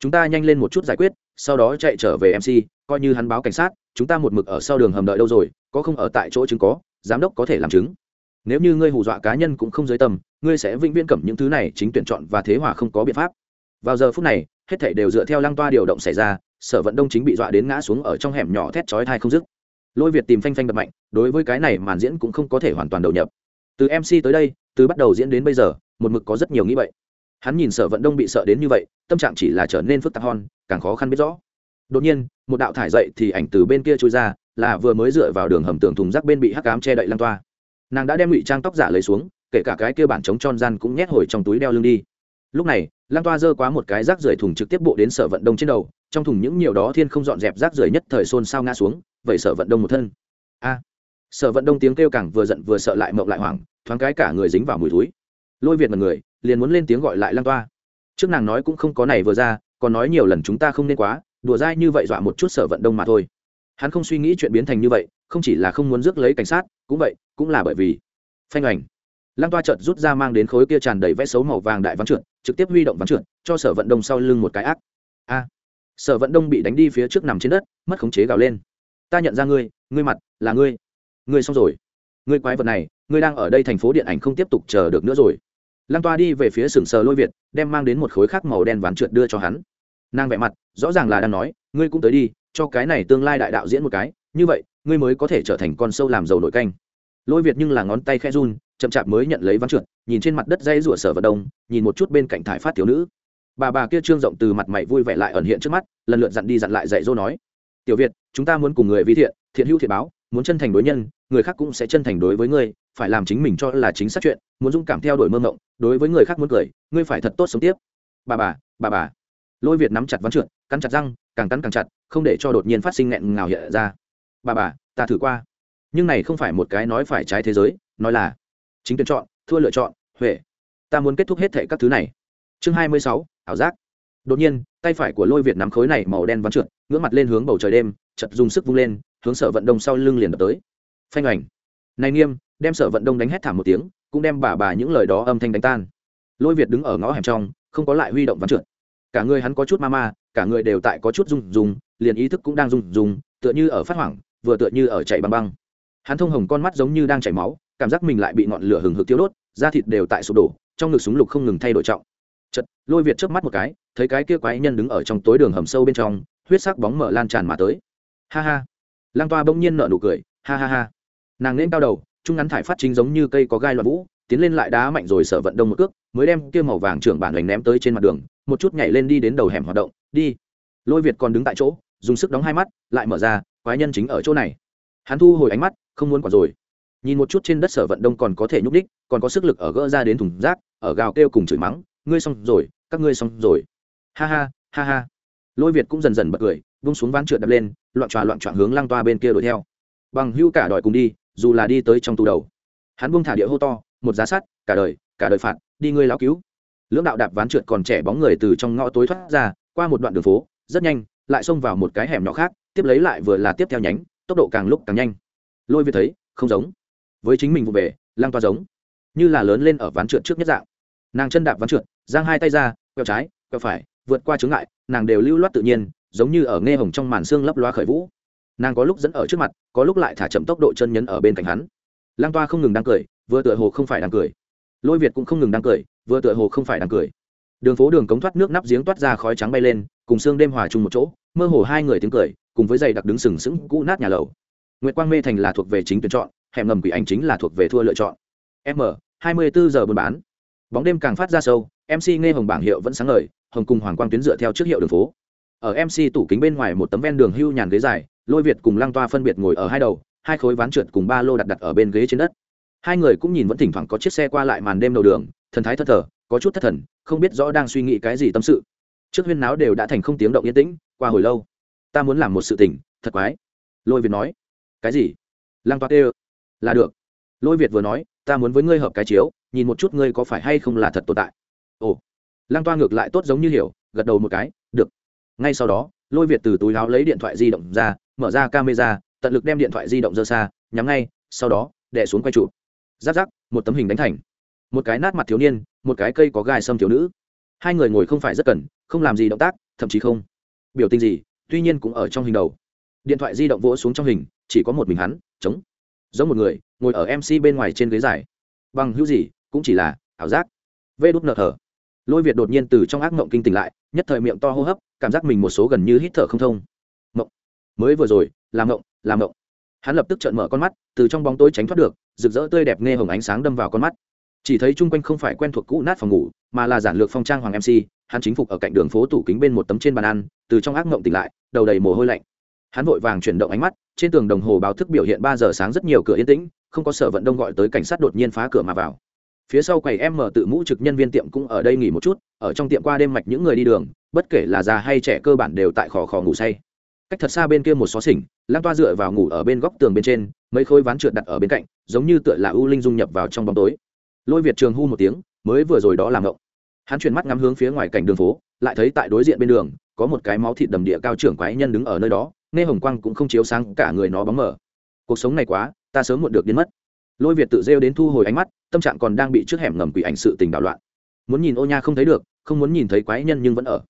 A: Chúng ta nhanh lên một chút giải quyết sau đó chạy trở về mc coi như hắn báo cảnh sát chúng ta một mực ở sau đường hầm đợi đâu rồi có không ở tại chỗ chứng có giám đốc có thể làm chứng. Nếu như ngươi hù dọa cá nhân cũng không dưới tầm, ngươi sẽ vĩnh viễn cẩm những thứ này chính tuyển chọn và thế hòa không có biện pháp. Vào giờ phút này hết thảy đều dựa theo lăng toa điều động xảy ra sở vận đông chính bị dọa đến ngã xuống ở trong hẻm nhỏ thét chói thai không dứt. Lôi việt tìm phanh phanh đập mạnh, đối với cái này màn diễn cũng không có thể hoàn toàn đầu nhập. Từ mc tới đây, từ bắt đầu diễn đến bây giờ, một mực có rất nhiều nghĩ vậy. Hắn nhìn sở vận đông bị sợ đến như vậy, tâm trạng chỉ là trở nên phức tạp hơn, càng khó khăn biết rõ. Đột nhiên, một đạo thải dậy thì ảnh từ bên kia trôi ra, là vừa mới dựa vào đường hầm tường thùng rác bên bị hắc cám che đậy lan toa nàng đã đem ngụy trang tóc giả lấy xuống, kể cả cái kia bản chống tròn gian cũng nhét hồi trong túi đeo lưng đi. Lúc này lăng toa giơ quá một cái rác rưởi thùng trực tiếp bộ đến sở vận đông trên đầu, trong thùng những nhiều đó thiên không dọn dẹp rác rưởi nhất thời xôn xao ngã xuống, vậy sở vận đông một thân. A! Sở vận đông tiếng kêu càng vừa giận vừa sợ lại mộng lại hoảng, thoáng cái cả người dính vào mùi túi lôi việt một người, liền muốn lên tiếng gọi lại lăng toa. Trước nàng nói cũng không có này vừa ra, còn nói nhiều lần chúng ta không nên quá, đùa dai như vậy dọa một chút sở vận đông mà thôi. Hắn không suy nghĩ chuyện biến thành như vậy, không chỉ là không muốn rước lấy cảnh sát, cũng vậy, cũng là bởi vì phanh ảnh lăng toa chợt rút ra mang đến khối kia tràn đầy vẽ xấu màu vàng đại vắng trượt trực tiếp huy động ván trượt, cho sở vận đông sau lưng một cái ác. A. Sở vận đông bị đánh đi phía trước nằm trên đất, mất khống chế gào lên. Ta nhận ra ngươi ngươi mặt, là ngươi. Ngươi xong rồi. Ngươi quái vật này, ngươi đang ở đây thành phố điện ảnh không tiếp tục chờ được nữa rồi. Lăng toa đi về phía sừng sờ lôi việt, đem mang đến một khối khác màu đen ván trượt đưa cho hắn. Nàng vẻ mặt, rõ ràng là đang nói, ngươi cũng tới đi, cho cái này tương lai đại đạo diễn một cái, như vậy, ngươi mới có thể trở thành con sâu làm giàu nội canh lôi việt nhưng là ngón tay khẽ run chậm chạp mới nhận lấy ván trượt nhìn trên mặt đất dây rủa sở vật đông, nhìn một chút bên cạnh thải phát thiếu nữ. Bà bà kia trương rộng từ mặt mày vui vẻ lại ẩn hiện trước mắt lần lượt dặn đi dặn lại dạy dỗ nói. Tiểu việt chúng ta muốn cùng người vi thiện thiện hữu thiện báo muốn chân thành đối nhân người khác cũng sẽ chân thành đối với ngươi phải làm chính mình cho là chính xác chuyện muốn dũng cảm theo đuổi mơ mộng, đối với người khác muốn cười ngươi phải thật tốt sống tiếp. Bà bà bà bà. Lôi việt nắm chặt ván trượt cắn chặt răng càng cắn càng chặt không để cho đột nhiên phát sinh nghẹn ngào hiện ra. Bà bà ta thử qua nhưng này không phải một cái nói phải trái thế giới, nói là, chính tuyển chọn, thua lựa chọn, huệ. Ta muốn kết thúc hết thệ các thứ này. Chương hai mươi sáu, ảo giác. Đột nhiên, tay phải của lôi việt nắm khối này màu đen vắn trượt, ngưỡng mặt lên hướng bầu trời đêm chật dùng sức vung lên, hướng sở vận đông sau lưng liền đập tới. Phanh ảnh này nghiêm, đem sở vận đông đánh hét thảm một tiếng, cũng đem bà bà những lời đó âm thanh đánh tan. Lôi việt đứng ở ngõ hẻm trong, không có lại huy động vắn trượt. Cả người hắn có chút ma ma, cả người đều tại có chút rung rung, liền ý thức cũng đang rung rung, tựa như ở phát hoảng, vừa tựa như ở chạy băng băng hắn thông hồng con mắt giống như đang chảy máu, cảm giác mình lại bị ngọn lửa hừng hực tiêu đốt, da thịt đều tại sụp đổ, trong ngực súng lục không ngừng thay đổi trọng. Chật lôi việt chớp mắt một cái, thấy cái kia quái nhân đứng ở trong tối đường hầm sâu bên trong, huyết sắc bóng mở lan tràn mà tới. Ha ha. Lang toa bỗng nhiên nở nụ cười, ha ha ha. Nàng lên cao đầu, trung ngắn thải phát chính giống như cây có gai loạn vũ, tiến lên lại đá mạnh rồi sở vận đông một cước, mới đem kia màu vàng trưởng bản hoành ném tới trên mặt đường, một chút nhảy lên đi đến đầu hẻm hoạt động, đi. Lôi việt còn đứng tại chỗ, dùng sức đóng hai mắt, lại mở ra, quái nhân chính ở chỗ này. Hắn thu hồi ánh mắt không muốn còn rồi. Nhìn một chút trên đất sở vận đông còn có thể nhúc đích còn có sức lực ở gỡ ra đến thùng rác, ở gào kêu cùng chửi mắng, ngươi xong rồi, các ngươi xong rồi. Ha ha ha ha. Lôi việt cũng dần dần bật cười, vung xuống ván trượt đập lên, loạn tròa loạn trọn hướng lăng toa bên kia đuổi theo. Bằng hưu cả đòi cùng đi, dù là đi tới trong tù đầu. Hắn buông thả địa hô to, một giá sắt, cả đời cả đời phạt, đi ngươi lão cứu. Lưỡng đạo đạp ván trượt còn trẻ bóng người từ trong ngõ tối thoát ra, qua một đoạn đường phố, rất nhanh, lại xông vào một cái hẻm nhỏ khác, tiếp lấy lại vừa là tiếp theo nhánh, tốc độ càng lúc càng nhanh lôi việt thấy, không giống. Với chính mình vụ về lang toa giống. Như là lớn lên ở ván trượt trước nhất dạng. Nàng chân đạp ván trượt, giang hai tay ra, quẹo trái, quẹo phải, vượt qua chướng ngại, nàng đều lưu loát tự nhiên, giống như ở nghe hồng trong màn xương lấp loa khởi vũ. Nàng có lúc dẫn ở trước mặt, có lúc lại thả chậm tốc độ chân nhấn ở bên cạnh hắn. Lang toa không ngừng đang cười, vừa tựa hồ không phải đang cười. Lôi việt cũng không ngừng đang cười, vừa tựa hồ không phải đang cười. Đường phố đường cống thoát nước nắp giếng toát ra khói trắng bay lên, cùng xương đêm hòa chung một chỗ, mơ hồ hai người tiếng cười, cùng với giày đặc đứng sừng sững cũ nát nhà lầu nguyệt quang mê thành là thuộc về chính tuyển chọn, hẻm ngầm quỷ ảnh chính là thuộc về thua lựa chọn. M, hai mươi bốn giờ buôn bán. Bóng đêm càng phát ra sâu mc nghe hồng bảng hiệu vẫn sáng ngời, hồng cùng hoàng quang tuyến dựa theo trước hiệu đường phố. Ở mc tủ kính bên ngoài một tấm ven đường hưu nhàn ghế dài, lôi việt cùng lăng toa phân biệt ngồi ở hai đầu, hai khối ván trượt cùng ba lô đặt đặt ở bên ghế trên đất. Hai người cũng nhìn vẫn thỉnh thoảng có chiếc xe qua lại màn đêm đầu đường, thần thái thất thờ, có chút thất thần, không biết rõ đang suy nghĩ cái gì tâm sự. Trước huyên náo đều đã thành không tiếng động yên tĩnh, qua hồi lâu, ta muốn làm một sự tình, thật quái. Lôi việt nói cái gì? Lăng toa tê là được. Lôi việt vừa nói, ta muốn với ngươi hợp cái chiếu, nhìn một chút ngươi có phải hay không là thật tồn tại. Ồ. Lăng toa ngược lại tốt giống như hiểu, gật đầu một cái, được. Ngay sau đó, lôi việt từ túi láo lấy điện thoại di động ra, mở ra camera, tận lực đem điện thoại di động ra xa, nhắm ngay, sau đó đẻ xuống quay chụp. Giáp giáp, một tấm hình đánh thành. Một cái nát mặt thiếu niên, một cái cây có gai xâm thiếu nữ. Hai người ngồi không phải rất cần, không làm gì động tác, thậm chí không. Biểu tình gì, tuy nhiên cũng ở trong hình đầu điện thoại di động vỗ xuống trong hình, chỉ có một mình hắn chống giống một người, ngồi ở mc bên ngoài trên ghế dài. Bằng hữu gì, cũng chỉ là ảo giác. Vê đút nợ thở lôi việt đột nhiên từ trong ác mộng kinh tỉnh lại, nhất thời miệng to hô hấp, cảm giác mình một số gần như hít thở không thông. Mộng. Mới vừa rồi làm mộng làm mộng. Hắn lập tức trợn mở con mắt, từ trong bóng tối tránh thoát được, rực rỡ tươi đẹp nghe hồng ánh sáng đâm vào con mắt. Chỉ thấy chung quanh không phải quen thuộc cũ nát phòng ngủ, mà là giản lược phong trang hoàng mc hắn chính phục ở cạnh đường phố tủ kính bên một tấm trên bàn ăn, từ trong ác mộng tỉnh lại, đầu đầy mồ hôi lạnh hắn vội vàng chuyển động ánh mắt, trên tường đồng hồ báo thức biểu hiện ba giờ sáng rất nhiều cửa yên tĩnh, không có sở vận đông gọi tới cảnh sát đột nhiên phá cửa mà vào. Phía sau quầy em mở tự mũ trực nhân viên tiệm cũng ở đây nghỉ một chút, ở trong tiệm qua đêm mạch những người đi đường, bất kể là già hay trẻ cơ bản đều tại khò khò ngủ say. Cách thật xa bên kia một xó xỉnh lan toa dựa vào ngủ ở bên góc tường bên trên, mấy khối ván trượt đặt ở bên cạnh, giống như tựa là u linh dung nhập vào trong bóng tối. Lôi việt trường hu một tiếng, mới vừa rồi đó làm ngộng. Hắn chuyển mắt ngắm hướng phía ngoài cảnh đường phố, lại thấy tại đối diện bên đường, có một cái máu thịt đầm địa cao trưởng quái nhân đứng ở nơi đó nghe hồng quang cũng không chiếu sáng cả người nó bóng mở cuộc sống này quá, ta sớm muộn được đến mất. Lôi việt tự rêu đến thu hồi ánh mắt, tâm trạng còn đang bị trước hẻm ngầm quỷ ảnh sự tình đảo loạn. Muốn nhìn ô nha không thấy được, không muốn nhìn thấy quái nhân nhưng vẫn ở.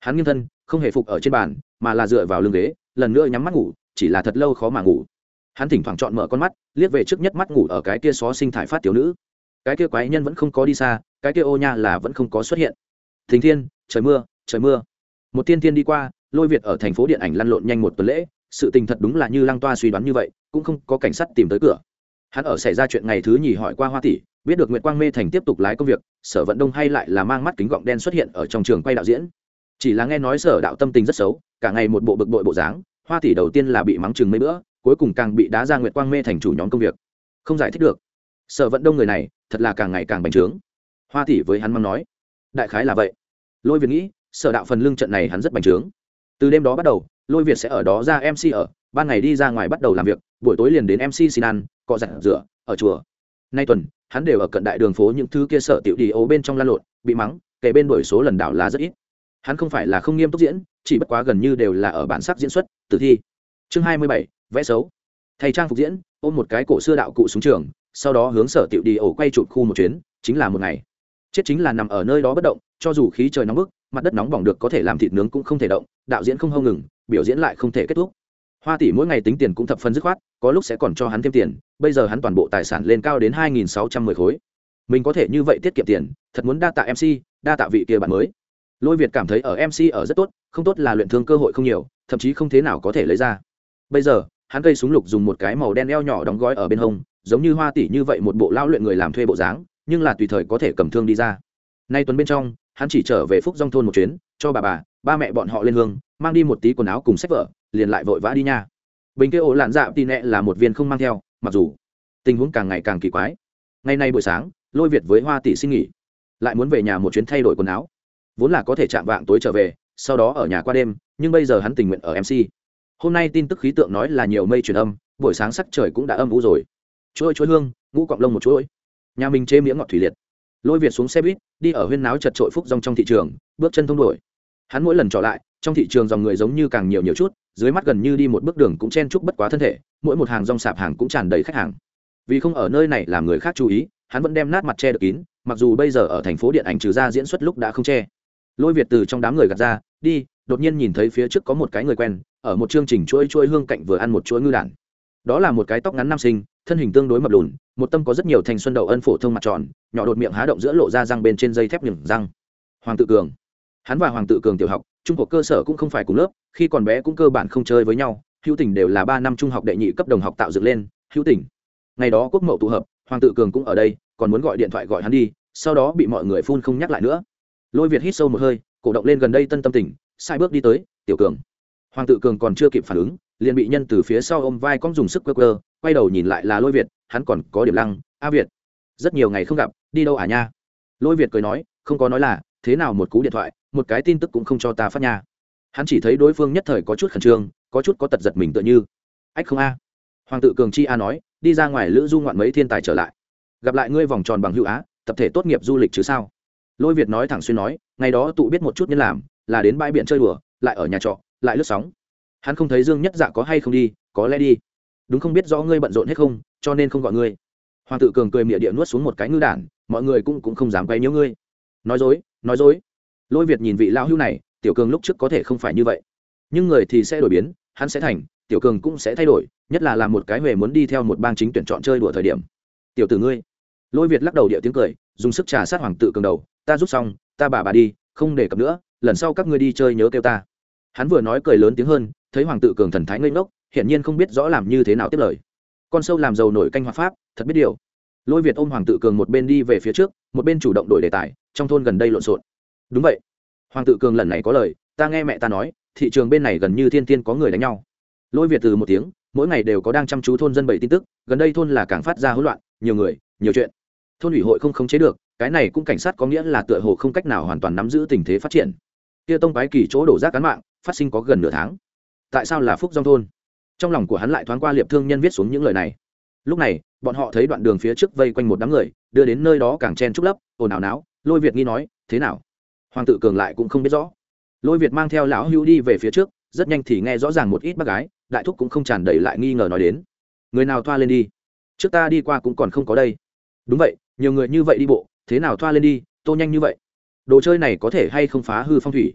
A: Hắn nghiêng thân, không hề phục ở trên bàn, mà là dựa vào lưng ghế, lần nữa nhắm mắt ngủ, chỉ là thật lâu khó mà ngủ. Hắn thỉnh thoảng chọn mở con mắt, liếc về trước nhất mắt ngủ ở cái kia xó sinh thải phát tiểu nữ. Cái kia quái nhân vẫn không có đi xa, cái kia ô nha là vẫn không có xuất hiện. Thình thiên, trời mưa trời mưa. Một tiên tiên đi qua lôi việt ở thành phố điện ảnh lăn lộn nhanh một tuần lễ, sự tình thật đúng là như lăng toa suy đoán như vậy, cũng không có cảnh sát tìm tới cửa. Hắn ở xảy ra chuyện ngày thứ nhì hỏi qua hoa tỷ, biết được nguyệt quang mê thành tiếp tục lái công việc, sở vận đông hay lại là mang mắt kính gọng đen xuất hiện ở trong trường quay đạo diễn. Chỉ là nghe nói sở đạo tâm tình rất xấu, cả ngày một bộ bực bội bộ dáng, hoa tỷ đầu tiên là bị mắng chừng mấy bữa, cuối cùng càng bị đá ra nguyệt quang mê thành chủ nhóm công việc. Không giải thích được. Sở vận đông người này, thật là càng ngày càng bành trướng. Hoa tỷ với hắn mắng nói, đại khái là vậy. Lôi việt nghĩ, sở đạo phần lương trận này hắn rất bành trướng từ đêm đó bắt đầu, lôi việt sẽ ở đó ra mc ở, ban ngày đi ra ngoài bắt đầu làm việc, buổi tối liền đến mc xin ăn, cọ giặt rửa, ở chùa. Nay tuần, hắn đều ở cận đại đường phố những thứ kia sở tiểu đi ấu bên trong lan lộn, bị mắng, kể bên đổi số lần đảo là rất ít. Hắn không phải là không nghiêm túc diễn, chỉ bất quá gần như đều là ở bản sắc diễn xuất, tử thi. Chương hai mươi bảy, vẽ xấu. Thầy trang phục diễn, ôm một cái cổ xưa đạo cụ xuống trường, sau đó hướng sở tiểu đi ổ quay chụp khu một chuyến, chính là một ngày. Chết chính là nằm ở nơi đó bất động, cho dù khí trời nóng bức mặt đất nóng bỏng được có thể làm thịt nướng cũng không thể động, đạo diễn không hâu ngừng, biểu diễn lại không thể kết thúc. Hoa tỷ mỗi ngày tính tiền cũng thập phân dứt khoát, có lúc sẽ còn cho hắn thêm tiền, bây giờ hắn toàn bộ tài sản lên cao đến hai nghìn sáu trăm mười khối. Mình có thể như vậy tiết kiệm tiền, thật muốn đa tạ mc đa tạ vị kia bạn mới. Lôi việt cảm thấy ở mc ở rất tốt, không tốt là luyện thương cơ hội không nhiều, thậm chí không thế nào có thể lấy ra. Bây giờ, hắn cây súng lục dùng một cái màu đen eo nhỏ đóng gói ở bên hông, giống như hoa tỷ như vậy một bộ lao luyện người làm thuê bộ dáng, nhưng là tùy thời có thể cầm thương đi ra. Nay tuần bên trong hắn chỉ trở về phúc dòng thôn một chuyến, cho bà bà, ba mẹ bọn họ lên hương, mang đi một tí quần áo cùng sách vở, liền lại vội vã đi nha. Bình kia ổ lạn dạ tì nẹ là một viên không mang theo, mặc dù tình huống càng ngày càng kỳ quái. Ngày nay buổi sáng, lôi việt với hoa tỷ xin nghỉ, lại muốn về nhà một chuyến thay đổi quần áo. Vốn là có thể chạm vạng tối trở về, sau đó ở nhà qua đêm, nhưng bây giờ hắn tình nguyện ở mc hôm nay tin tức khí tượng nói là nhiều mây truyền âm, buổi sáng sắc trời cũng đã âm vũ rồi. Chuỗi chuỗi hương, ngũ cọng lông một chuỗi. Nhà mình chế miếng ngọt thủy liệt lôi việt xuống xe buýt, đi ở huyên náo chật trội phúc rong trong thị trường, bước chân thông đổi hắn mỗi lần trở lại, trong thị trường dòng người giống như càng nhiều nhiều chút, dưới mắt gần như đi một bước đường cũng chen chúc bất quá thân thể, mỗi một hàng rong sạp hàng cũng tràn đầy khách hàng. Vì không ở nơi này làm người khác chú ý, hắn vẫn đem nát mặt che được kín, mặc dù bây giờ ở thành phố điện ảnh trừ ra diễn xuất lúc đã không che. Lôi việt từ trong đám người gạt ra, đi. Đột nhiên nhìn thấy phía trước có một cái người quen, ở một chương trình chuỗi chuỗi hương cạnh vừa ăn một chuỗi ngư đản. Đó là một cái tóc ngắn nam sinh thân hình tương đối mập lùn, một tâm có rất nhiều thành xuân đậu ân phổ thông mặt tròn, nhỏ đột miệng há động giữa lộ ra răng bên trên dây thép nhửng răng. Hoàng tự cường. Hắn và hoàng tự cường tiểu học, trung học cơ sở cũng không phải cùng lớp, khi còn bé cũng cơ bản không chơi với nhau, hữu tỉnh đều là ba năm trung học đệ nhị cấp đồng học tạo dựng lên, hữu tỉnh ngày đó quốc mậu tụ hợp, hoàng tự cường cũng ở đây, còn muốn gọi điện thoại gọi hắn đi, sau đó bị mọi người phun không nhắc lại nữa. Lôi việt hít sâu một hơi, cổ động lên gần đây tân tâm tỉnh sai bước đi tới, tiểu cường. Hoàng tự cường còn chưa kịp phản ứng, liền bị nhân từ phía sau ôm vai con dùng sức cơ cơ quay đầu nhìn lại là lôi việt, hắn còn có điểm lăng, a việt. Rất nhiều ngày không gặp, đi đâu à nha? Lôi việt cười nói, không có nói là, thế nào một cú điện thoại, một cái tin tức cũng không cho ta phát nha. Hắn chỉ thấy đối phương nhất thời có chút khẩn trương, có chút có tật giật mình tựa như. Ách không a. Hoàng tự cường chi a nói, đi ra ngoài lữ du ngoạn mấy thiên tài trở lại. Gặp lại ngươi vòng tròn bằng hữu á, tập thể tốt nghiệp du lịch chứ sao? Lôi việt nói thẳng xuyên nói, ngày đó tụ biết một chút nhân làm, là đến bãi biển chơi đùa, lại ở nhà trọ, lại lướt sóng. Hắn không thấy dương nhất dạ có hay không đi, có lẽ đi đúng không biết rõ ngươi bận rộn hết không, cho nên không gọi ngươi. Hoàng tự cường cười mịa địa nuốt xuống một cái ngư đản, mọi người cũng cũng không dám quay nhớ ngươi. Nói dối nói dối. Lôi việt nhìn vị lão hưu này, tiểu cường lúc trước có thể không phải như vậy. Nhưng người thì sẽ đổi biến, hắn sẽ thành, tiểu cường cũng sẽ thay đổi, nhất là làm một cái huề muốn đi theo một bang chính tuyển chọn chơi đùa thời điểm. Tiểu tử ngươi. Lôi việt lắc đầu địa tiếng cười, dùng sức trà sát hoàng tự cường đầu. Ta rút xong, ta bà bà đi, không để cập nữa, lần sau các ngươi đi chơi nhớ kêu ta. Hắn vừa nói cười lớn tiếng hơn, thấy hoàng tự cường thần thái ngây ngốc hiển nhiên không biết rõ làm như thế nào tiếp lời. Con sâu làm giàu nổi canh hoạt pháp, thật biết điều. Lôi việt ôm hoàng tự cường một bên đi về phía trước, một bên chủ động đổi đề tài, trong thôn gần đây lộn xộn. Đúng vậy. Hoàng tự cường lần này có lời, ta nghe mẹ ta nói, thị trường bên này gần như thiên tiên có người đánh nhau. Lôi việt từ một tiếng, mỗi ngày đều có đang chăm chú thôn dân bảy tin tức, gần đây thôn là càng phát ra hỗn loạn, nhiều người, nhiều chuyện. Thôn ủy hội không khống chế được, cái này cũng cảnh sát có nghĩa là tựa hồ không cách nào hoàn toàn nắm giữ tình thế phát triển. Kia tông bái kỳ chỗ đổ rác cán mạng, phát sinh có gần nửa tháng. Tại sao là phúc dòng thôn? Trong lòng của hắn lại thoáng qua liệp thương nhân viết xuống những lời này. Lúc này, bọn họ thấy đoạn đường phía trước vây quanh một đám người, đưa đến nơi đó càng chen trúc lấp, ồn ào náo. Lôi việt nghi nói, thế nào? Hoàng tự cường lại cũng không biết rõ. Lôi việt mang theo lão hữu đi về phía trước, rất nhanh thì nghe rõ ràng một ít bác gái, đại thúc cũng không tràn đầy lại nghi ngờ nói đến, người nào thoa lên đi? Trước ta đi qua cũng còn không có đây. Đúng vậy, nhiều người như vậy đi bộ, thế nào thoa lên đi, tô nhanh như vậy? Đồ chơi này có thể hay không phá hư phong thủy?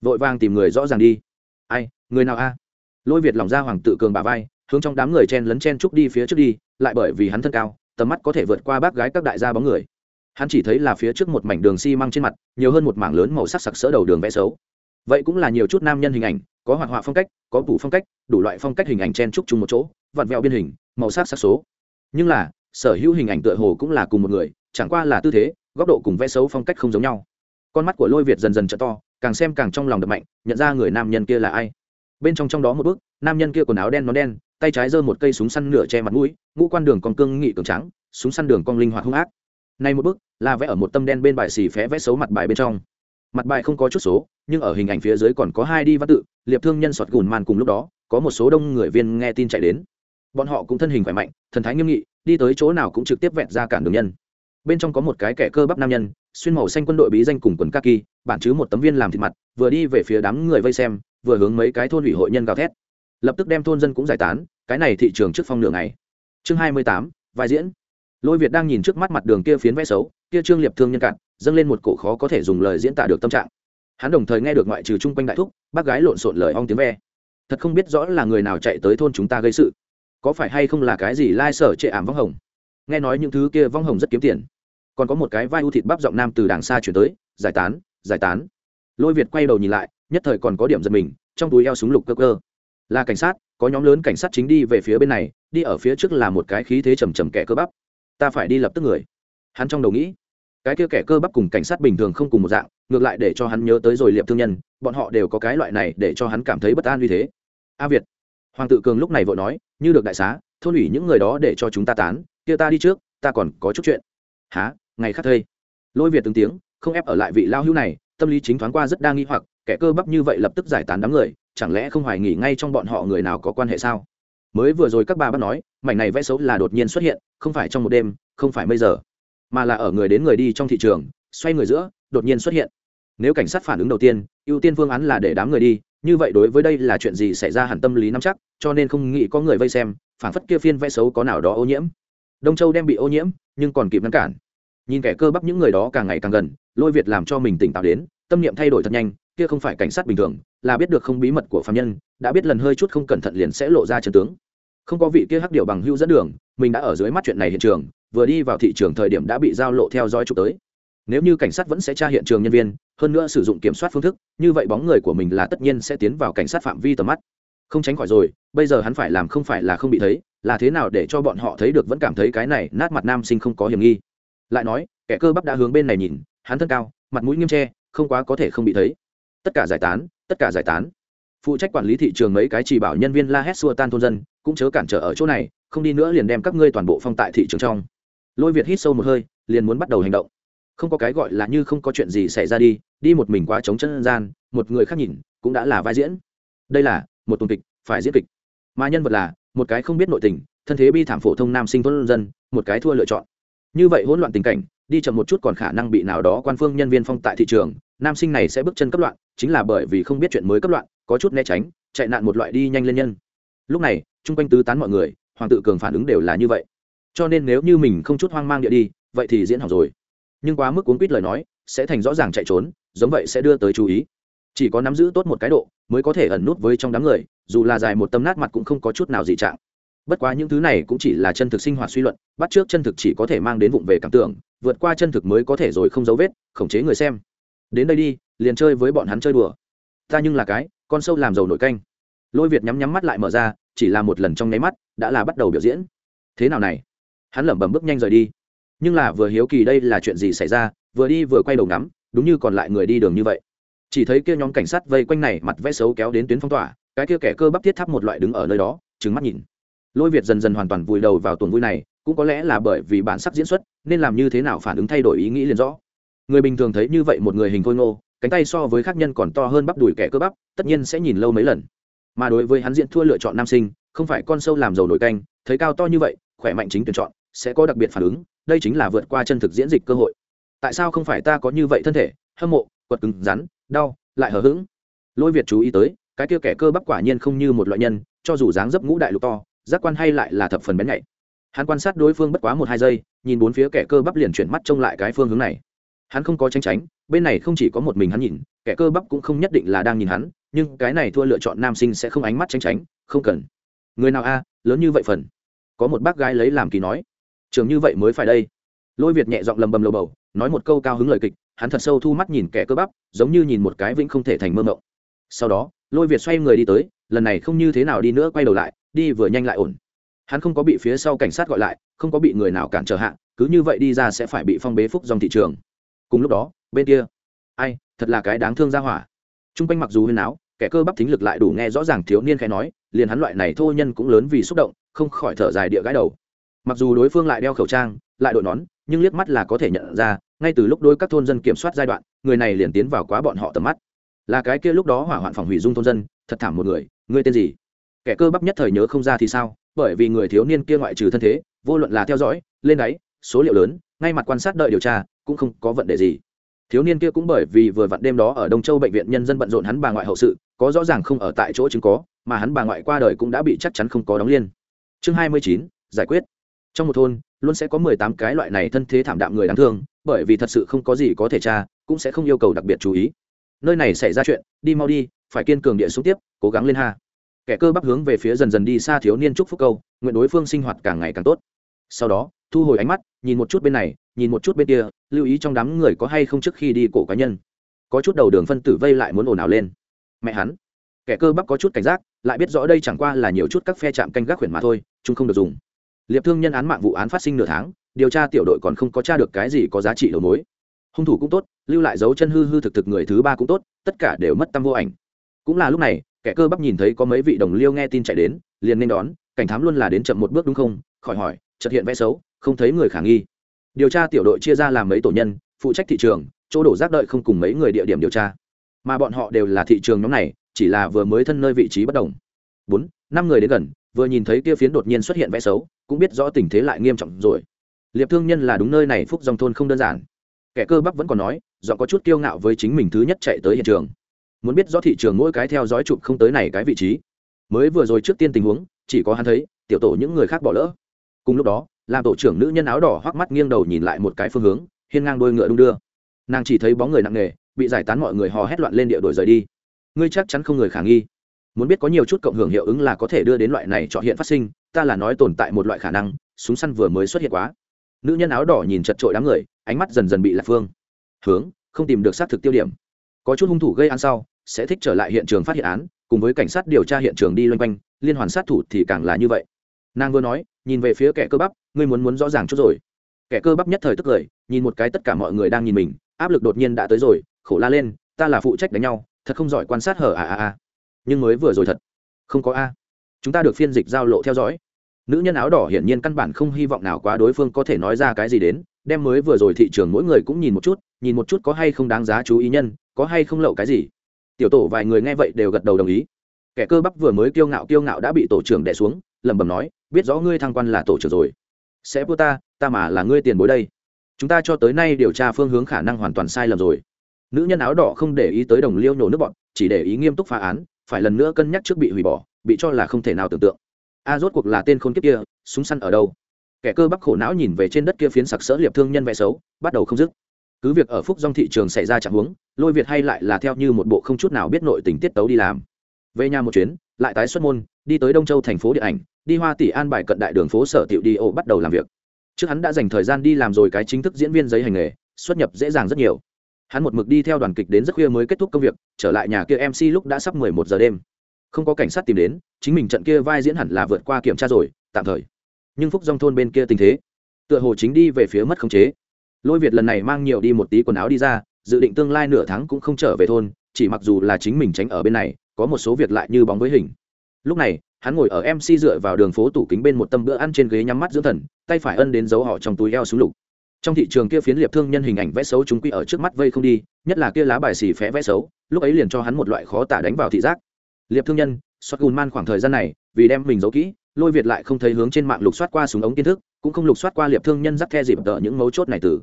A: Vội vàng tìm người rõ ràng đi. Ai, người nào a? Lôi việt lòng ra hoàng tự cường bà vai, hướng trong đám người chen lấn chen trúc đi phía trước đi, lại bởi vì hắn thân cao, tầm mắt có thể vượt qua bác gái các đại gia bóng người. Hắn chỉ thấy là phía trước một mảnh đường xi măng trên mặt, nhiều hơn một mảng lớn màu sắc sặc sỡ đầu đường vẽ xấu. Vậy cũng là nhiều chút nam nhân hình ảnh, có hoạt họa phong cách, có tủ phong cách, đủ loại phong cách hình ảnh chen trúc chung một chỗ, vặn vẹo biên hình, màu sắc sắc số. Nhưng là, sở hữu hình ảnh tựa hồ cũng là cùng một người, chẳng qua là tư thế, góc độ cùng vẽ xấu phong cách không giống nhau. Con mắt của lôi việt dần dần trở to, càng xem càng trong lòng đập mạnh, nhận ra người nam nhân kia là ai bên trong trong đó một bước, nam nhân kia quần áo đen nó đen, tay trái giơ một cây súng săn nửa che mặt mũi, ngũ quan đường còn cương nghị cường trắng súng săn đường cong linh hoạt hung ác. Nay một bước, là vẽ ở một tâm đen bên bài xì phé vẽ xấu mặt bài bên trong. Mặt bài không có chút số, nhưng ở hình ảnh phía dưới còn có hai đi văn tự, liệp thương nhân sọt gùn màn cùng lúc đó, có một số đông người viên nghe tin chạy đến. Bọn họ cũng thân hình khỏe mạnh, thần thái nghiêm nghị, đi tới chỗ nào cũng trực tiếp vẹn ra cản đường nhân. Bên trong có một cái kẻ cơ bắp nam nhân, xuyên màu xanh quân đội bí danh cùng quần kaki, bản chứ một tấm viên làm thịt mặt, vừa đi về phía đám người vây xem vừa hướng mấy cái thôn ủy hội nhân gào thét. Lập tức đem thôn dân cũng giải tán, cái này thị trường trước phong nửa ngày. Chương hai mươi tám, vai diễn. Lôi việt đang nhìn trước mắt mặt đường kia phiến vẽ xấu, kia trương liệp thương nhân cạn, dâng lên một cổ khó có thể dùng lời diễn tả được tâm trạng. Hắn đồng thời nghe được ngoại trừ chung quanh đại thúc, bác gái lộn xộn lời ong tiếng ve. Thật không biết rõ là người nào chạy tới thôn chúng ta gây sự. Có phải hay không là cái gì lai sở trệ ảm vong hồng? Nghe nói những thứ kia vong hồng rất kiếm tiền. Còn có một cái vai u thịt bắp giọng nam từ đàng xa chuyển tới, giải tán giải tán. Lôi việt quay đầu nhìn lại nhất thời còn có điểm giật mình, trong túi eo súng lục cơ cơ. Là cảnh sát, có nhóm lớn cảnh sát chính đi về phía bên này, đi ở phía trước là một cái khí thế trầm trầm kẻ cơ bắp. Ta phải đi lập tức người. Hắn trong đầu nghĩ, cái kia kẻ cơ bắp cùng cảnh sát bình thường không cùng một dạng, ngược lại để cho hắn nhớ tới rồi liệp thương nhân, bọn họ đều có cái loại này để cho hắn cảm thấy bất an như thế. A việt. Hoàng tự cường lúc này vội nói, như được đại xá, thôn ủy những người đó để cho chúng ta tán, kia ta đi trước, ta còn có chút chuyện. Há ngày khác thây lôi việt từng tiếng, không ép ở lại vị lao hữu này tâm lý chính thoáng qua rất đa nghi hoặc, kẻ cơ bắp như vậy lập tức giải tán đám người, chẳng lẽ không hoài nghỉ ngay trong bọn họ người nào có quan hệ sao? Mới vừa rồi các bà bắt nói, mảnh này vẽ xấu là đột nhiên xuất hiện, không phải trong một đêm, không phải bây giờ, mà là ở người đến người đi trong thị trường, xoay người giữa, đột nhiên xuất hiện. Nếu cảnh sát phản ứng đầu tiên, ưu tiên phương án là để đám người đi, như vậy đối với đây là chuyện gì xảy ra hẳn tâm lý nắm chắc, cho nên không nghĩ có người vây xem, phản phất kia phiên vẽ xấu có nào đó ô nhiễm. Đông châu đem bị ô nhiễm, nhưng còn kịp ngăn cản nhìn kẻ cơ bắp những người đó càng ngày càng gần, lôi việt làm cho mình tỉnh táo đến, tâm niệm thay đổi thật nhanh, kia không phải cảnh sát bình thường, là biết được không bí mật của phạm nhân, đã biết lần hơi chút không cẩn thận liền sẽ lộ ra chân tướng. Không có vị kia hắc điệu bằng hưu dẫn đường, mình đã ở dưới mắt chuyện này hiện trường, vừa đi vào thị trường thời điểm đã bị giao lộ theo dõi chụp tới. Nếu như cảnh sát vẫn sẽ tra hiện trường nhân viên, hơn nữa sử dụng kiểm soát phương thức, như vậy bóng người của mình là tất nhiên sẽ tiến vào cảnh sát phạm vi tầm mắt. Không tránh khỏi rồi, bây giờ hắn phải làm không phải là không bị thấy, là thế nào để cho bọn họ thấy được vẫn cảm thấy cái này nát mặt nam sinh không có hiểm nghi lại nói, kẻ cơ bắp đã hướng bên này nhìn, hắn thân cao, mặt mũi nghiêm tre không quá có thể không bị thấy. Tất cả giải tán, tất cả giải tán. Phụ trách quản lý thị trường mấy cái chỉ bảo nhân viên la hét xua tan thôn dân, cũng chớ cản trở ở chỗ này, không đi nữa liền đem các ngươi toàn bộ phong tại thị trường trong. Lôi việt hít sâu một hơi, liền muốn bắt đầu hành động. Không có cái gọi là như không có chuyện gì xảy ra đi đi một mình quá trống chân gian, một người khác nhìn, cũng đã là vai diễn. Đây là một tuần kịch, phải diễn kịch. Mà nhân vật là một cái không biết nội tình, thân thế bi thảm phổ thông nam sinh thôn dân, một cái thua lựa chọn như vậy hỗn loạn tình cảnh, đi chậm một chút còn khả năng bị nào đó quan phương nhân viên phong tại thị trường. Nam sinh này sẽ bước chân cấp loạn, chính là bởi vì không biết chuyện mới cấp loạn, có chút né tránh, chạy nạn một loại đi nhanh lên nhân. Lúc này, chung quanh tứ tán mọi người, hoàng tự cường phản ứng đều là như vậy. Cho nên nếu như mình không chút hoang mang địa đi, vậy thì diễn học rồi. Nhưng quá mức cuốn quýt lời nói, sẽ thành rõ ràng chạy trốn, giống vậy sẽ đưa tới chú ý. Chỉ có nắm giữ tốt một cái độ, mới có thể ẩn nút với trong đám người, dù là dài một tâm nát mặt cũng không có chút nào dị trạng bất quá những thứ này cũng chỉ là chân thực sinh hoạt suy luận, bắt trước chân thực chỉ có thể mang đến vụng về cảm tưởng, vượt qua chân thực mới có thể rồi không dấu vết, khống chế người xem. Đến đây đi, liền chơi với bọn hắn chơi đùa. Ta nhưng là cái, con sâu làm giàu nổi canh. Lôi việt nhắm nhắm mắt lại mở ra, chỉ là một lần trong nháy mắt, đã là bắt đầu biểu diễn. Thế nào này? Hắn lẩm bẩm bước nhanh rời đi. Nhưng là vừa hiếu kỳ đây là chuyện gì xảy ra, vừa đi vừa quay đầu ngắm, đúng như còn lại người đi đường như vậy. Chỉ thấy kia nhóm cảnh sát vây quanh này, mặt vẽ xấu kéo đến tuyến phong tỏa, cái kia kẻ cơ bắp thiết tháp một loại đứng ở nơi đó, trừng mắt nhìn lôi việt dần dần hoàn toàn vùi đầu vào tuần vui này, cũng có lẽ là bởi vì bản sắc diễn xuất, nên làm như thế nào phản ứng thay đổi ý nghĩ liền rõ. Người bình thường thấy như vậy một người hình khôi ngô, cánh tay so với khác nhân còn to hơn bắp đùi kẻ cơ bắp, tất nhiên sẽ nhìn lâu mấy lần. Mà đối với hắn diễn thua lựa chọn nam sinh, không phải con sâu làm dầu nổi canh, thấy cao to như vậy, khỏe mạnh chính tuyển chọn, sẽ có đặc biệt phản ứng, đây chính là vượt qua chân thực diễn dịch cơ hội. Tại sao không phải ta có như vậy thân thể, hâm mộ, quật cứng, rắn, đau, lại hờ hững? Lôi việt chú ý tới, cái kia kẻ cơ bắp quả nhiên không như một loại nhân, cho dù dáng dấp ngũ đại lục to giác quan hay lại là thập phần bén nhạy. Hắn quan sát đối phương bất quá một hai giây, nhìn bốn phía kẻ cơ bắp liền chuyển mắt trông lại cái phương hướng này. Hắn không có tránh tránh, bên này không chỉ có một mình hắn nhìn, kẻ cơ bắp cũng không nhất định là đang nhìn hắn, nhưng cái này thua lựa chọn nam sinh sẽ không ánh mắt tránh tránh, không cần. Người nào a, lớn như vậy phần. Có một bác gái lấy làm kỳ nói. Trường như vậy mới phải đây. Lôi việt nhẹ giọng lầm bầm lầu bầu, nói một câu cao hứng lời kịch, hắn thật sâu thu mắt nhìn kẻ cơ bắp, giống như nhìn một cái vĩnh không thể thành mơ mộng. Sau đó, lôi việt xoay người đi tới, lần này không như thế nào đi nữa quay đầu lại đi vừa nhanh lại ổn. Hắn không có bị phía sau cảnh sát gọi lại, không có bị người nào cản trở hạ, cứ như vậy đi ra sẽ phải bị phong bế phúc dòng thị trường. Cùng lúc đó, bên kia, ai, thật là cái đáng thương ra hỏa. T r u n g quanh mặc dù huyên áo kẻ cơ bắp thính lực lại đủ nghe rõ ràng thiếu niên khai nói, liền hắn loại này thô nhân cũng lớn vì xúc động, không khỏi thở dài địa gái đầu. Mặc dù đối phương lại đeo khẩu trang, lại đội nón, nhưng liếc mắt là có thể nhận ra, ngay từ lúc đôi các thôn dân kiểm soát giai đoạn, người này liền tiến vào quá bọn họ tầm mắt. Là cái kia lúc đó hỏa hoạn phòng hủy dung thôn dân, thật thảm một người, ngươi tên gì? Kẻ cơ bắp nhất thời nhớ không ra thì sao? Bởi vì người thiếu niên kia ngoại trừ thân thế, vô luận là theo dõi, lên đáy, số liệu lớn, ngay mặt quan sát đợi điều tra, cũng không có vấn đề gì. Thiếu niên kia cũng bởi vì vừa vặn đêm đó ở đông châu bệnh viện nhân dân bận rộn hắn bà ngoại hậu sự, có rõ ràng không ở tại chỗ chứng có, mà hắn bà ngoại qua đời cũng đã bị chắc chắn không có đóng liên. Chương hai mươi chín, giải quyết. Trong một thôn, luôn sẽ có mười tám cái loại này thân thế thảm đạm người đáng thương, bởi vì thật sự không có gì có thể tra, cũng sẽ không yêu cầu đặc biệt chú ý. Nơi này xảy ra chuyện, đi mau đi, phải kiên cường địa xuống tiếp, cố gắng lên ha kẻ cơ bắp hướng về phía dần dần đi xa thiếu niên trúc phúc câu, nguyện đối phương sinh hoạt càng ngày càng tốt. Sau đó, thu hồi ánh mắt, nhìn một chút bên này, nhìn một chút bên kia, lưu ý trong đám người có hay không trước khi đi cổ cá nhân. Có chút đầu đường phân tử vây lại muốn ồn ào lên. Mẹ hắn. Kẻ cơ bắp có chút cảnh giác, lại biết rõ đây chẳng qua là nhiều chút các phe chạm canh gác khuyển mà thôi, chúng không được dùng. Liệp thương nhân án mạng vụ án phát sinh nửa tháng, điều tra tiểu đội còn không có tra được cái gì có giá trị đầu mối. Hung thủ cũng tốt, lưu lại dấu chân hư hư thực thực người thứ ba cũng tốt, tất cả đều mất tâm vô ảnh. Cũng là lúc này kẻ cơ bắp nhìn thấy có mấy vị đồng liêu nghe tin chạy đến, liền nên đón, cảnh thám luôn là đến chậm một bước đúng không? Khỏi hỏi, chợt hiện vẽ xấu, không thấy người khả nghi. Điều tra tiểu đội chia ra làm mấy tổ nhân, phụ trách thị trường, chỗ đổ rác đợi không cùng mấy người địa điểm điều tra. Mà bọn họ đều là thị trường nhóm này, chỉ là vừa mới thân nơi vị trí bất đồng. Bốn, năm người đến gần, vừa nhìn thấy kia phiến đột nhiên xuất hiện vẽ xấu, cũng biết rõ tình thế lại nghiêm trọng rồi. Liệp thương nhân là đúng nơi này, phúc dòng thôn không đơn giản. Kẻ cơ bắp vẫn còn nói dọn có chút kiêu ngạo với chính mình thứ nhất chạy tới hiện trường muốn biết rõ thị trường mỗi cái theo dõi chụp không tới này cái vị trí. Mới vừa rồi trước tiên tình huống, chỉ có hắn thấy, tiểu tổ những người khác bỏ lỡ. Cùng lúc đó, làm tổ trưởng nữ nhân áo đỏ hoắc mắt nghiêng đầu nhìn lại một cái phương hướng, hiên ngang đôi ngựa đung đưa. Nàng chỉ thấy bóng người nặng nề, bị giải tán mọi người hò hét loạn lên địa đổi rời đi. Ngươi chắc chắn không người khả nghi. Muốn biết có nhiều chút cộng hưởng hiệu ứng là có thể đưa đến loại này cho hiện phát sinh, ta là nói tồn tại một loại khả năng, súng săn vừa mới xuất hiện quá. Nữ nhân áo đỏ nhìn chật trội đám người, ánh mắt dần dần bị lạc phương. Hướng, không tìm được xác thực tiêu điểm. Có chút hung thủ gây án sau sẽ thích trở lại hiện trường phát hiện án, cùng với cảnh sát điều tra hiện trường đi loanh quanh, liên hoàn sát thủ thì càng là như vậy. Nàng vừa nói, nhìn về phía kẻ cơ bắp, ngươi muốn muốn rõ ràng chút rồi. Kẻ cơ bắp nhất thời tức cười, nhìn một cái tất cả mọi người đang nhìn mình, áp lực đột nhiên đã tới rồi, khổ la lên, ta là phụ trách đánh nhau, thật không giỏi quan sát hở à à à. Nhưng mới vừa rồi thật, không có a. Chúng ta được phiên dịch giao lộ theo dõi. Nữ nhân áo đỏ hiển nhiên căn bản không hy vọng nào quá đối phương có thể nói ra cái gì đến, đem mới vừa rồi thị trường mỗi người cũng nhìn một chút, nhìn một chút có hay không đáng giá chú ý nhân, có hay không lậu cái gì tiểu tổ vài người nghe vậy đều gật đầu đồng ý. Kẻ cơ bắp vừa mới kiêu ngạo kiêu ngạo đã bị tổ trưởng đẻ xuống, lẩm bẩm nói, biết rõ ngươi thăng quan là tổ trưởng rồi. Sẽ vua ta ta mà là ngươi tiền bối đây. Chúng ta cho tới nay điều tra phương hướng khả năng hoàn toàn sai lầm rồi. Nữ nhân áo đỏ không để ý tới đồng liêu nhổ nước bọn, chỉ để ý nghiêm túc phá án, phải lần nữa cân nhắc trước bị hủy bỏ, bị cho là không thể nào tưởng tượng. A, rốt cuộc là tên khôn kiếp kia, súng săn ở đâu? Kẻ cơ bắp khổ não nhìn về trên đất kia phiến sặc sỡ liệp thương nhân vẽ xấu, bắt đầu không dứt cứ việc ở phúc dòng thị trường xảy ra trạng huống, lôi việt hay lại là theo như một bộ không chút nào biết nội tình tiết tấu đi làm. Về nhà một chuyến, lại tái xuất môn, đi tới đông châu thành phố điện ảnh, đi hoa tỷ an bài cận đại đường phố sở tiệu đi ô bắt đầu làm việc. Trước hắn đã dành thời gian đi làm rồi cái chính thức diễn viên giấy hành nghề, xuất nhập dễ dàng rất nhiều. Hắn một mực đi theo đoàn kịch đến rất khuya mới kết thúc công việc, trở lại nhà kia mc lúc đã sắp mười một giờ đêm. Không có cảnh sát tìm đến, chính mình trận kia vai diễn hẳn là vượt qua kiểm tra rồi, tạm thời. Nhưng phúc dòng thôn bên kia tình thế, tựa hồ chính đi về phía mất khống chế lôi việt lần này mang nhiều đi một tí quần áo đi ra, dự định tương lai nửa tháng cũng không trở về thôn, chỉ mặc dù là chính mình tránh ở bên này, có một số việc lại như bóng với hình. Lúc này, hắn ngồi ở mc dựa vào đường phố tủ kính bên một tâm bữa ăn trên ghế nhắm mắt dưỡng thần, tay phải ân đến dấu họ trong túi eo xuống lục. Trong thị trường kia phiến liệp thương nhân hình ảnh vẽ xấu chúng quy ở trước mắt vây không đi, nhất là kia lá bài xì phé vẽ xấu, lúc ấy liền cho hắn một loại khó tả đánh vào thị giác. Liệp thương nhân xuất gùn man khoảng thời gian này, vì đem mình giấu kỹ, lôi việt lại không thấy hướng trên mạng lục soát qua súng ống kiến thức, cũng không lục soát qua liệp thương nhân dắt the dịp tợ những mấu chốt này từ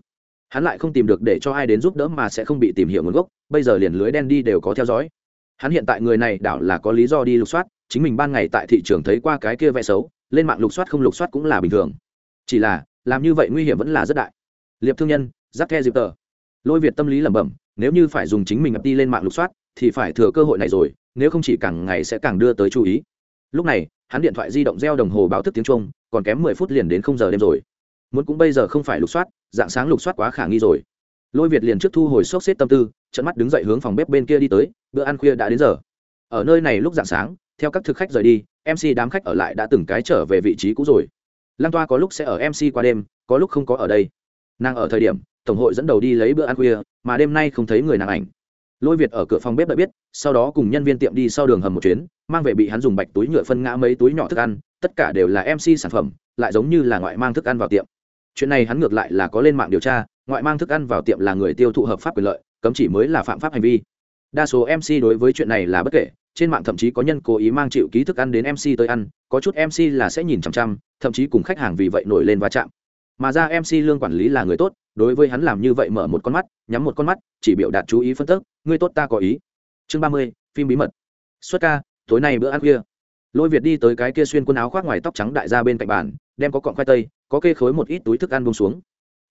A: hắn lại không tìm được để cho ai đến giúp đỡ mà sẽ không bị tìm hiểu nguồn gốc, bây giờ liền lưới đen đi đều có theo dõi. Hắn hiện tại người này đảo là có lý do đi lục soát, chính mình ban ngày tại thị trường thấy qua cái kia vẽ xấu, lên mạng lục soát không lục soát cũng là bình thường. Chỉ là, làm như vậy nguy hiểm vẫn là rất đại. Liệp thương nhân, giáp the dịp tờ. Lôi việt tâm lý lẩm bẩm, nếu như phải dùng chính mình ập đi lên mạng lục soát, thì phải thừa cơ hội này rồi, nếu không chỉ càng ngày sẽ càng đưa tới chú ý. Lúc này, hắn điện thoại di động reo đồng hồ báo thức tiếng trung, còn kém mười phút liền đến không giờ đêm rồi. Muốn cũng bây giờ không phải lục soát dạng sáng lục soát quá khả nghi rồi. Lôi việt liền trước thu hồi sốc xếp tâm tư trận mắt đứng dậy hướng phòng bếp bên kia đi tới, bữa ăn khuya đã đến giờ. Ở nơi này lúc dạng sáng, theo các thực khách rời đi mc đám khách ở lại đã từng cái trở về vị trí cũ rồi. Lăng toa có lúc sẽ ở mc qua đêm, có lúc không có ở đây. Nàng ở thời điểm, tổng hội dẫn đầu đi lấy bữa ăn khuya, mà đêm nay không thấy người nàng ảnh. Lôi việt ở cửa phòng bếp đã biết, sau đó cùng nhân viên tiệm đi sau đường hầm một chuyến, mang về bị hắn dùng bạch túi nhựa phân ngã mấy túi nhỏ thức ăn, tất cả đều là mc sản phẩm, lại giống như là ngoại mang thức ăn vào tiệm chuyện này hắn ngược lại là có lên mạng điều tra, ngoại mang thức ăn vào tiệm là người tiêu thụ hợp pháp quyền lợi, cấm chỉ mới là phạm pháp hành vi. Đa số mc đối với chuyện này là bất kể, trên mạng thậm chí có nhân cố ý mang chịu ký thức ăn đến mc tới ăn, có chút mc là sẽ nhìn chằm chằm, thậm chí cùng khách hàng vì vậy nổi lên va chạm. Mà ra mc lương quản lý là người tốt, đối với hắn làm như vậy mở một con mắt, nhắm một con mắt, chỉ biểu đạt chú ý phân tức ngươi tốt ta có ý. Chương ba mươi, phim bí mật. Xuất ca, tối nay bữa ăn kia lôi việt đi tới cái kia xuyên quần áo khoác ngoài tóc trắng đại gia bên cạnh bàn, đem có cọng khoai tây có kê khối một ít túi thức ăn bông xuống.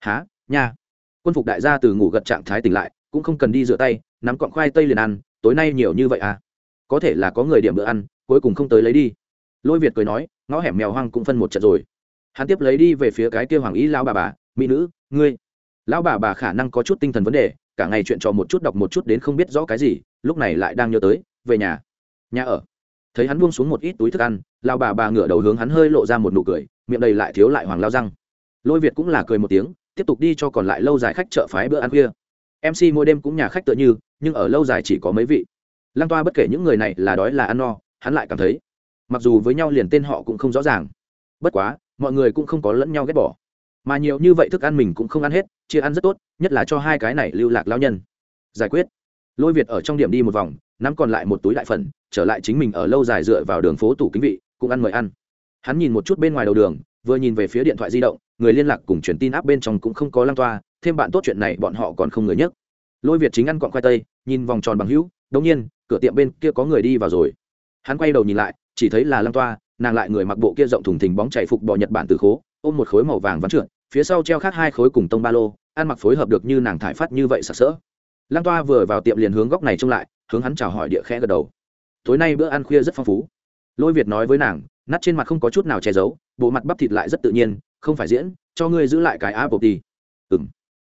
A: Há nha. Quân phục đại gia từ ngủ gật trạng thái tỉnh lại, cũng không cần đi rửa tay, nắm cọn khoai tây liền ăn, tối nay nhiều như vậy à? Có thể là có người điểm bữa ăn, cuối cùng không tới lấy đi. Lôi việt cười nói, ngõ hẻm mèo hoang cũng phân một trận rồi. Hắn tiếp lấy đi về phía cái kia hoàng ý lao bà bà, mỹ nữ, ngươi. Lão bà bà khả năng có chút tinh thần vấn đề, cả ngày chuyện trò một chút đọc một chút đến không biết rõ cái gì, lúc này lại đang nhớ tới, về nhà. Nhà ở. Thấy hắn buông xuống một ít túi thức ăn lao bà bà ngửa đầu hướng hắn hơi lộ ra một nụ cười miệng đầy lại thiếu lại hoàng lao răng. Lôi việt cũng là cười một tiếng, tiếp tục đi cho còn lại lâu dài khách chợ phái bữa ăn khuya mc mỗi đêm cũng nhà khách tựa như, nhưng ở lâu dài chỉ có mấy vị. Lăng toa bất kể những người này là đói là ăn no, hắn lại cảm thấy, mặc dù với nhau liền tên họ cũng không rõ ràng. Bất quá, mọi người cũng không có lẫn nhau ghét bỏ. Mà nhiều như vậy thức ăn mình cũng không ăn hết, chia ăn rất tốt, nhất là cho hai cái này lưu lạc lao nhân. Giải quyết. Lôi việt ở trong điểm đi một vòng, nắm còn lại một túi đại phần, trở lại chính mình ở lâu dài dựa vào đường phố tủ kính vị, cũng ăn mời ăn hắn nhìn một chút bên ngoài đầu đường, vừa nhìn về phía điện thoại di động, người liên lạc cùng truyền tin áp bên trong cũng không có lăng toa, thêm bạn tốt chuyện này bọn họ còn không người nhất lôi việt chính ăn cọn khoai tây, nhìn vòng tròn bằng hữu, đống nhiên, cửa tiệm bên kia có người đi vào rồi. Hắn quay đầu nhìn lại, chỉ thấy là lăng toa, nàng lại người mặc bộ kia rộng thùng thình bóng chảy phục bò nhật bản từ khố, ôm một khối màu vàng vắn trượt, phía sau treo khác hai khối cùng tông ba lô, ăn mặc phối hợp được như nàng thải phát như vậy sặc sỡ. Lăng toa vừa vào tiệm liền hướng góc này trông lại, hướng hắn chào hỏi địa khẽ gật đầu. Tối nay bữa ăn khuya rất phong phú. Lôi việt nói với nàng nát trên mặt không có chút nào che giấu, bộ mặt bắp thịt lại rất tự nhiên, không phải diễn, cho ngươi giữ lại cái apple tì. Ừng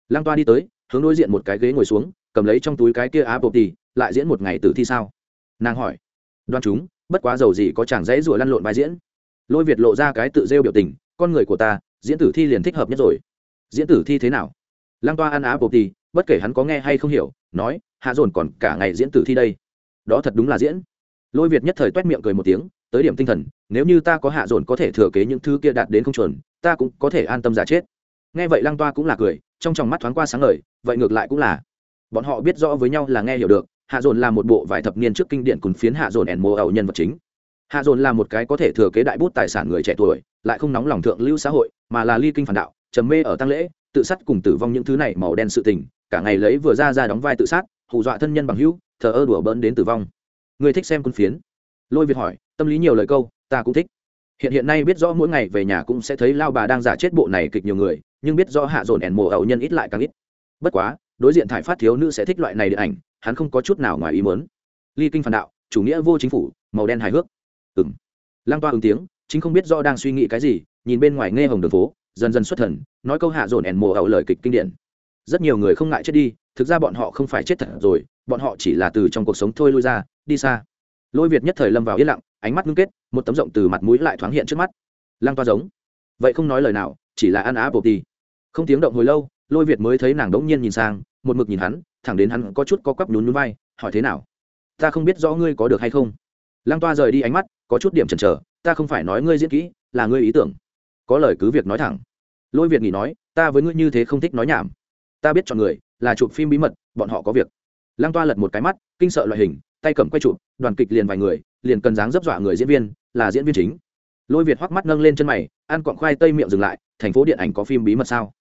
A: lăng toa đi tới, hướng đối diện một cái ghế ngồi xuống, cầm lấy trong túi cái kia apple tì, lại diễn một ngày tử thi sao? Nàng hỏi. Đoan chúng, bất quá giàu gì có chàng dãy rủa lăn lộn vai diễn. Lôi việt lộ ra cái tự rêu biểu tình, con người của ta, diễn tử thi liền thích hợp nhất rồi. Diễn tử thi thế nào? Lăng toa ăn apple bột tì, bất kể hắn có nghe hay không hiểu, nói, hạ dồn còn cả ngày diễn tử thi đây. Đó thật đúng là diễn. Lôi việt nhất thời t u é t miệng cười một tiếng tới điểm tinh thần, nếu như ta có hạ dồn có thể thừa kế những thứ kia đạt đến không chuẩn, ta cũng có thể an tâm giả chết. Nghe vậy lăng toa cũng là cười, trong tròng mắt thoáng qua sáng lời vậy ngược lại cũng là. Bọn họ biết rõ với nhau là nghe hiểu được, hạ dồn là một bộ vài thập niên trước kinh điển cùng phiến hạ dồn ẻn mô ẩu nhân vật chính. Hạ dồn là một cái có thể thừa kế đại bút tài sản người trẻ tuổi, lại không nóng lòng thượng lưu xã hội, mà là ly kinh phản đạo, trầm mê ở tăng lễ, tự sát cùng tử vong những thứ này màu đen sự tình, cả ngày lấy vừa ra ra đóng vai tự sát, hù dọa thân nhân bằng hữu, thờ ơ đùa bỡn đến tử vong. Người thích xem quân phiến? Lôi việt hỏi tâm lý nhiều lời câu, ta cũng thích. Hiện hiện nay biết rõ mỗi ngày về nhà cũng sẽ thấy lao bà đang giả chết bộ này kịch nhiều người, nhưng biết rõ hạ dồn ẻn mồ ẩu nhân ít lại càng ít. Bất quá, đối diện thải phát thiếu nữ sẽ thích loại này điện ảnh, hắn không có chút nào ngoài ý mớn ly kinh phản đạo, chủ nghĩa vô chính phủ, màu đen hài hước. Ừng lang toa ứng tiếng, chính không biết do đang suy nghĩ cái gì, nhìn bên ngoài nghe hồng đường phố, dần dần xuất thần, nói câu hạ dồn ẻn mồ ẩu lời kịch kinh điển. Rất nhiều người không ngại chết đi, thực ra bọn họ không phải chết thật rồi, bọn họ chỉ là từ trong cuộc sống thôi lui ra, đi xa. Lôi việt nhất thời lâm vào yên lặng ánh mắt ngưng kết, một tấm rộng từ mặt mũi lại thoáng hiện trước mắt. Lang toa giống. Vậy không nói lời nào, chỉ là ăn á bột đi không tiếng động hồi lâu, lôi việt mới thấy nàng đống nhiên nhìn sang, một mực nhìn hắn, thẳng đến hắn có chút có quắp nhún nhún vai, hỏi thế nào? Ta không biết rõ ngươi có được hay không. Lang toa rời đi ánh mắt, có chút điểm chần chờ, ta không phải nói ngươi diễn kỹ, là ngươi ý tưởng. Có lời cứ việc nói thẳng. Lôi việt nghỉ nói, ta với ngươi như thế không thích nói nhảm. Ta biết chọn người, là chụp phim bí mật, bọn họ có việc. Lăng toa lật một cái mắt, kinh sợ loại hình tay cầm quay chụp, đoàn kịch liền vài người, liền cần dáng dấp dọa người diễn viên, là diễn viên chính. Lôi việt hoắc mắt nâng lên chân mày, ăn quặng khoai tây miệng dừng lại, thành phố điện ảnh có phim bí mật sao?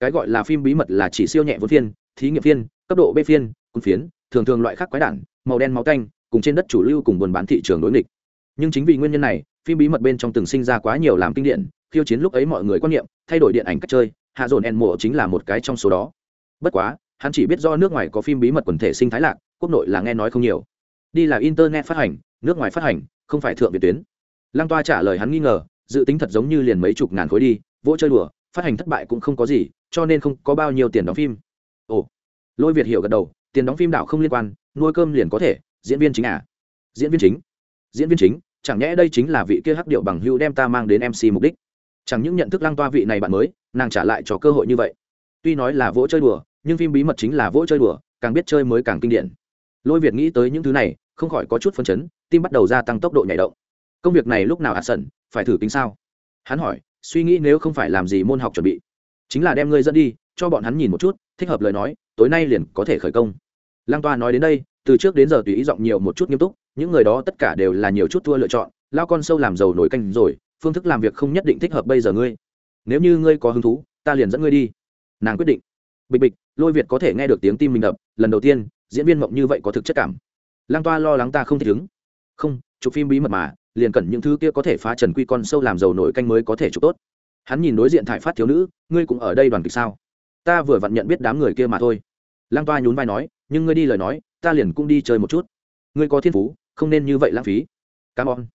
A: Cái gọi là phim bí mật là chỉ siêu nhẹ vốn phiên, thí nghiệm phiên, cấp độ b phiên cung phiến, thường thường loại khác quái đản, màu đen máu canh cùng trên đất chủ lưu cùng buôn bán thị trường đối nghịch. Nhưng chính vì nguyên nhân này, phim bí mật bên trong từng sinh ra quá nhiều làm kinh điển, khiêu chiến lúc ấy mọi người quan niệm, thay đổi điện ảnh cách chơi, hạ dồn en mộ chính là một cái trong số đó. Bất quá, hắn chỉ biết do nước ngoài có phim bí mật quần thể sinh thái lạc, quốc nội là nghe nói không nhiều đi là internet phát hành, nước ngoài phát hành, không phải thượng việt tuyến. Lăng toa trả lời hắn nghi ngờ, dự tính thật giống như liền mấy chục ngàn khối đi, vỗ chơi đùa, phát hành thất bại cũng không có gì, cho nên không có bao nhiêu tiền đóng phim. Ồ. Lôi việt hiểu gật đầu, tiền đóng phim đảo không liên quan, nuôi cơm liền có thể, diễn viên chính à? Diễn viên chính. Diễn viên chính, chẳng nhẽ đây chính là vị kia hắc điệu bằng hưu đem ta mang đến mc mục đích? Chẳng những nhận thức lăng toa vị này bạn mới, nàng trả lại cho cơ hội như vậy. Tuy nói là vỗ chơi đùa, nhưng phim bí mật chính là vỗ chơi đùa, càng biết chơi mới càng kinh điển. Lôi việt nghĩ tới những thứ này không khỏi có chút phấn chấn, tim bắt đầu gia tăng tốc độ nhảy động. Công việc này lúc nào ạt sẩn phải thử tính sao? Hắn hỏi, suy nghĩ nếu không phải làm gì môn học chuẩn bị. Chính là đem ngươi dẫn đi, cho bọn hắn nhìn một chút, thích hợp lời nói, tối nay liền có thể khởi công. Lăng toa nói đến đây, từ trước đến giờ tùy ý giọng nhiều một chút nghiêm túc, những người đó tất cả đều là nhiều chút thua lựa chọn, lao con sâu làm giàu nổi canh rồi, phương thức làm việc không nhất định thích hợp bây giờ ngươi. Nếu như ngươi có hứng thú, ta liền dẫn ngươi đi. Nàng quyết định. Bịch bịch, lôi việt có thể nghe được tiếng tim mình đập, lần đầu tiên, diễn viên mộng như vậy có thực chất cảm lang toa lo lắng ta không thể đứng không, chụp phim bí mật mà, liền cần những thứ kia có thể phá trần quy con sâu làm giàu nổi canh mới có thể chụp tốt. Hắn nhìn đối diện thải phát thiếu nữ, ngươi cũng ở đây đoàn kịch sao? Ta vừa vặn nhận biết đám người kia mà thôi. Lang toa nhún vai nói, nhưng ngươi đi lời nói, ta liền cũng đi chơi một chút. Ngươi có thiên phú, không nên như vậy lãng phí. Cám ơn.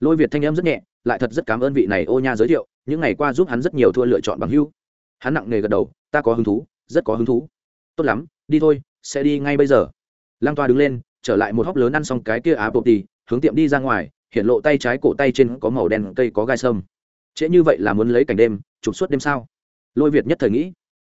A: Lôi việt thanh em rất nhẹ, lại thật rất cảm ơn vị này ô nha giới thiệu, những ngày qua giúp hắn rất nhiều thua lựa chọn bằng hưu. Hắn nặng nề gật đầu, ta có hứng thú, rất có hứng thú. Tốt lắm, đi thôi, sẽ đi ngay bây giờ. Lang toa đứng lên trở lại một hóc lớn ăn xong cái kia á bộ tì, hướng tiệm đi ra ngoài, hiện lộ tay trái cổ tay trên có màu đen cây có gai sâm. Trễ như vậy là muốn lấy cảnh đêm chụp suốt đêm sao? Lôi việt nhất thời nghĩ.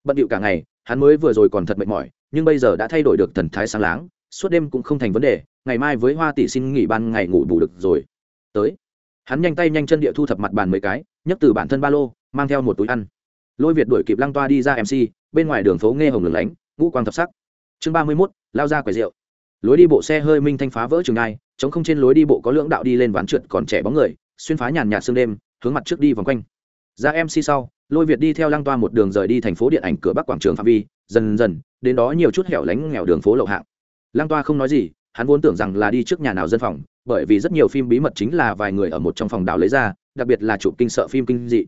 A: Bận điệu cả ngày, hắn mới vừa rồi còn thật mệt mỏi, nhưng bây giờ đã thay đổi được thần thái sáng láng, suốt đêm cũng không thành vấn đề, ngày mai với hoa tỷ xin nghỉ ban ngày ngủ bù được rồi. Tới. Hắn nhanh tay nhanh chân địa thu thập mặt bàn mấy cái, nhấc từ bản thân ba lô, mang theo một túi ăn. Lôi việt đuổi kịp lăng toa đi ra mc bên ngoài đường phố nghe hồng lửng lánh, ngũ quang thập sắc. Chương ba mươi mốt, lao ra quầy rượu lối đi bộ xe hơi minh thanh phá vỡ trường đai, chống không trên lối đi bộ có lưỡng đạo đi lên ván trượt còn trẻ bóng người, xuyên phá nhàn nhạt sương đêm, hướng mặt trước đi vòng quanh. Ra mc sau, lôi việt đi theo lăng toa một đường rời đi thành phố điện ảnh cửa bắc quảng trường phạm vi, dần dần, đến đó nhiều chút hẻo lánh nghèo đường phố lậu hạng. Lăng toa không nói gì, hắn vốn tưởng rằng là đi trước nhà nào dân phòng, bởi vì rất nhiều phim bí mật chính là vài người ở một trong phòng đào lấy ra, đặc biệt là chụp kinh sợ phim kinh dị.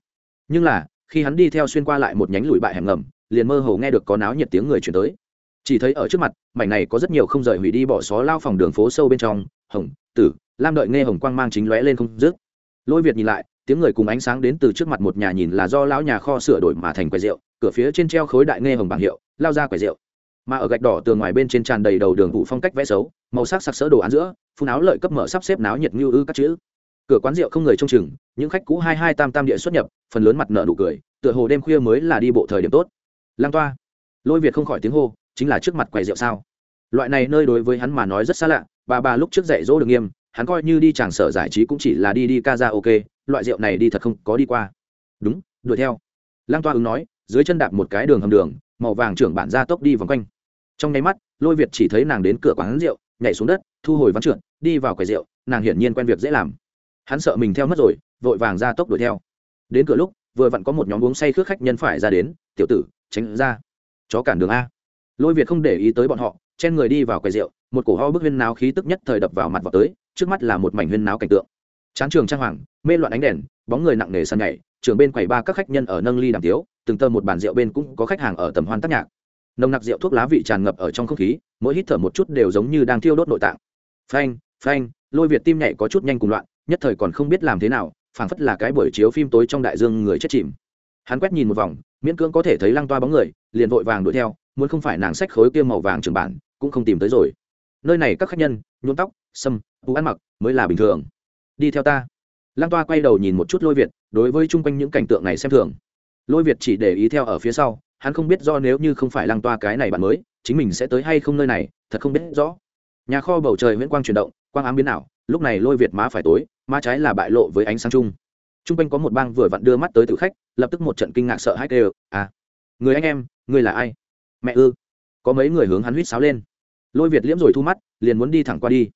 A: Nhưng là, khi hắn đi theo xuyên qua lại một nhánh lùi bại hẻm ngầm, liền mơ hồ nghe được có náo nhiệt tiếng người chuyển tới chỉ thấy ở trước mặt, mảnh này có rất nhiều không rời hủy đi bỏ xó lao phòng đường phố sâu bên trong, hồng, tử, lam đợi nghe hồng quang mang chính lóe lên không dứt. Lôi việt nhìn lại, tiếng người cùng ánh sáng đến từ trước mặt một nhà nhìn là do lão nhà kho sửa đổi mà thành quầy rượu, cửa phía trên treo khối đại nghe hồng bảng hiệu, lao ra quầy rượu. Mà ở gạch đỏ tường ngoài bên trên tràn đầy đầu đường vụ phong cách vẽ xấu, màu sắc sặc sỡ đồ án giữa, phun áo lợi cấp mở sắp xếp náo nhiệt như ư các chữ. Cửa quán rượu không người trông chừng, những khách cũ hai hai tam tam địa xuất nhập, phần lớn mặt nợ nụ cười, tựa hồ đêm khuya mới là đi bộ thời điểm tốt. Lang toa. Lôi việt không khỏi tiếng hô chính là trước mặt quầy rượu sao? Loại này nơi đối với hắn mà nói rất xa lạ, bà bà lúc trước dạy dỗ được nghiêm, hắn coi như đi tràng sở giải trí cũng chỉ là đi đi ca ra ok, loại rượu này đi thật không có đi qua. Đúng, đuổi theo. Lang toa ứng nói, dưới chân đạp một cái đường hầm đường, màu vàng trưởng bản ra tốc đi vòng quanh. Trong nháy mắt, lôi việt chỉ thấy nàng đến cửa quán rượu, nhảy xuống đất, thu hồi ván trượt, đi vào quầy rượu, nàng hiển nhiên quen việc dễ làm. Hắn sợ mình theo mất rồi, vội vàng ra tốc đuổi theo. Đến cửa lúc, vừa vặn có một nhóm uống say khước khách nhân phải ra đến, tiểu tử, tránh ra. Chó cản đường a lôi việt không để ý tới bọn họ, chen người đi vào quầy rượu, một cổ ho bức huyên náo khí tức nhất thời đập vào mặt vào tới, trước mắt là một mảnh huyên náo cảnh tượng. Chán trường trang hoàng, mê loạn ánh đèn, bóng người nặng nề sân nhảy, trường bên quầy ba các khách nhân ở nâng ly đàm tiếu, từng tơ một bàn rượu bên cũng có khách hàng ở tầm hoan tác nhạc. Nồng nặc rượu thuốc lá vị tràn ngập ở trong không khí, mỗi hít thở một chút đều giống như đang thiêu đốt nội tạng. Phanh phanh, lôi việt tim nhảy có chút nhanh cùng loạn, nhất thời còn không biết làm thế nào, phảng phất là cái buổi chiếu phim tối trong đại dương người chết chìm. Hắn quét nhìn một vòng, miễn cưỡng có thể thấy lăng toa bóng người, liền vội vàng đuổi theo muốn không phải nàng sách khối kia màu vàng trường bản, cũng không tìm tới rồi. Nơi này các khách nhân, nhuộm tóc, sâm, bù ăn mặc mới là bình thường. Đi theo ta. Lăng toa quay đầu nhìn một chút lôi việt, đối với chung quanh những cảnh tượng này xem thường. Lôi việt chỉ để ý theo ở phía sau, hắn không biết do nếu như không phải lăng toa cái này bạn mới, chính mình sẽ tới hay không nơi này, thật không biết rõ. Nhà kho bầu trời nguyễn quang chuyển động, quang ám biến ảo, lúc này lôi việt má phải tối, má trái là bại lộ với ánh sáng chung. T r u n g quanh có một bang vừa vặn đưa mắt tới tự khách, lập tức một trận kinh ngạc sợ hãi kêu à người anh em, người là ai? Mẹ ư? Có mấy người hướng hắn huýt sáo lên. Lôi việt liễm rồi thu mắt, liền muốn đi thẳng qua đi.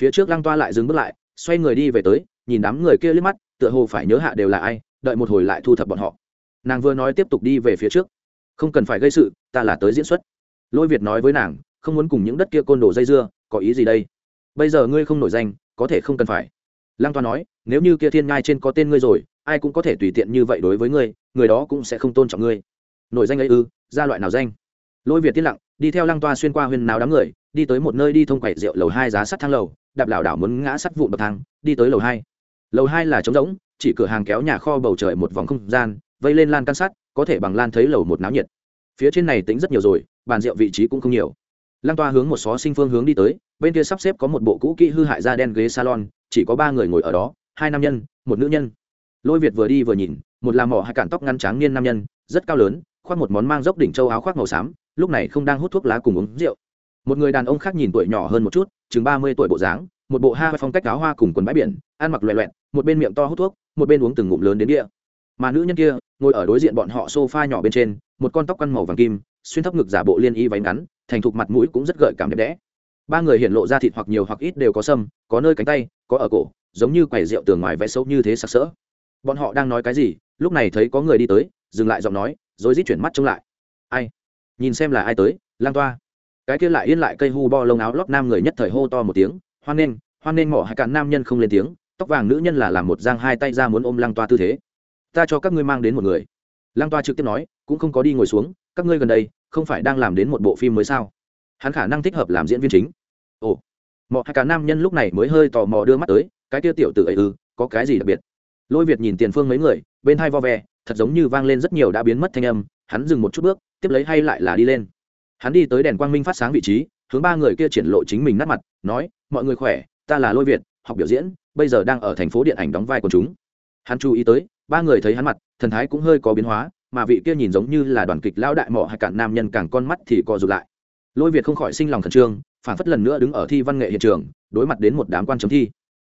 A: Phía trước lăng toa lại dừng bước lại, xoay người đi về tới, nhìn đám người kia liếc mắt, tựa hồ phải nhớ hạ đều là ai, đợi một hồi lại thu thập bọn họ. Nàng vừa nói tiếp tục đi về phía trước. Không cần phải gây sự, ta là tới diễn xuất. Lôi việt nói với nàng, không muốn cùng những đất kia côn đồ dây dưa, có ý gì đây? Bây giờ ngươi không nổi danh, có thể không cần phải. Lăng toa nói, nếu như kia thiên ngai trên có tên ngươi rồi, ai cũng có thể tùy tiện như vậy đối với ngươi, người đó cũng sẽ không tôn trọng ngươi. Nổi danh ấy ư, ra loại nào danh? Lôi việt tiên lặng, đi theo lăng toa xuyên qua huyền nào đám người, đi tới một nơi đi thông quậy rượu lầu hai giá sắt thang lầu, đạp lảo đảo muốn ngã sắt vụn bậc thang, đi tới lầu hai. Lầu hai là trống rỗng, chỉ cửa hàng kéo nhà kho bầu trời một vòng không gian, vây lên lan can sắt, có thể bằng lan thấy lầu một náo nhiệt. Phía trên này tính rất nhiều rồi, bàn rượu vị trí cũng không nhiều. Lăng toa hướng một xó sinh phương hướng đi tới, bên kia sắp xếp có một bộ cũ kỹ hư hại da đen ghế salon, chỉ có ba người ngồi ở đó, hai nam nhân, một nữ nhân. Lôi việt vừa đi vừa nhìn, một làm mỏ hai cản tóc ngăn tráng niên nam nhân, rất cao lớn, khoác một món mang dốc đỉnh châu áo khoác màu xám lúc này không đang hút thuốc lá cùng uống rượu. Một người đàn ông khác nhìn tuổi nhỏ hơn một chút chừng ba mươi tuổi bộ dáng một bộ ha phong cách áo hoa cùng quần bãi biển ăn mặc loẹ loẹt, một bên miệng to hút thuốc một bên uống từng ngụm lớn đến địa. Mà nữ nhân kia ngồi ở đối diện bọn họ sofa nhỏ bên trên một con tóc quăn màu vàng kim xuyên thấp ngực giả bộ liên y váy ngắn thành thục mặt mũi cũng rất gợi cảm đẹp đẽ. Ba người hiện lộ ra thịt hoặc nhiều hoặc ít đều có sâm có nơi cánh tay có ở cổ giống như quầy rượu tường ngoài vẽ xấu như thế sặc sỡ. Bọn họ đang nói cái gì? Lúc này thấy có người đi tới dừng lại giọng nói rồi rít chuyển mắt trông lại. Ai? Nhìn xem là ai tới, lang toa. Cái kia lại yên lại cây hu bo lông áo lót nam người nhất thời hô to một tiếng, hoan nghênh hoan nghênh mỏ hai cạn nam nhân không lên tiếng, tóc vàng nữ nhân là làm một giang hai tay ra muốn ôm lang toa tư thế. Ta cho các ngươi mang đến một người. Lang toa trực tiếp nói, cũng không có đi ngồi xuống, các ngươi gần đây, không phải đang làm đến một bộ phim mới sao? Hắn khả năng thích hợp làm diễn viên chính. Ồ mọi hai cả nam nhân lúc này mới hơi tò mò đưa mắt tới, cái kia tiểu tử ấy ư, có cái gì đặc biệt? Lôi việt nhìn tiền phương mấy người, bên hai vo ve, thật giống như vang lên rất nhiều đã biến mất thanh âm, hắn dừng một chút bước tiếp lấy hay lại là đi lên. Hắn đi tới đèn quang minh phát sáng vị trí, hướng ba người kia triển lộ chính mình nát mặt, nói, mọi người khỏe, ta là lôi việt, học biểu diễn, bây giờ đang ở thành phố điện ảnh đóng vai của chúng. Hắn chú ý tới, ba người thấy hắn mặt, thần thái cũng hơi có biến hóa, mà vị kia nhìn giống như là đoàn kịch lão đại mỏ hay cạn nam nhân càng con mắt thì co rụt lại. Lôi việt không khỏi sinh lòng khẩn trương phản phất lần nữa đứng ở thi văn nghệ hiện trường, đối mặt đến một đám quan chấm thi.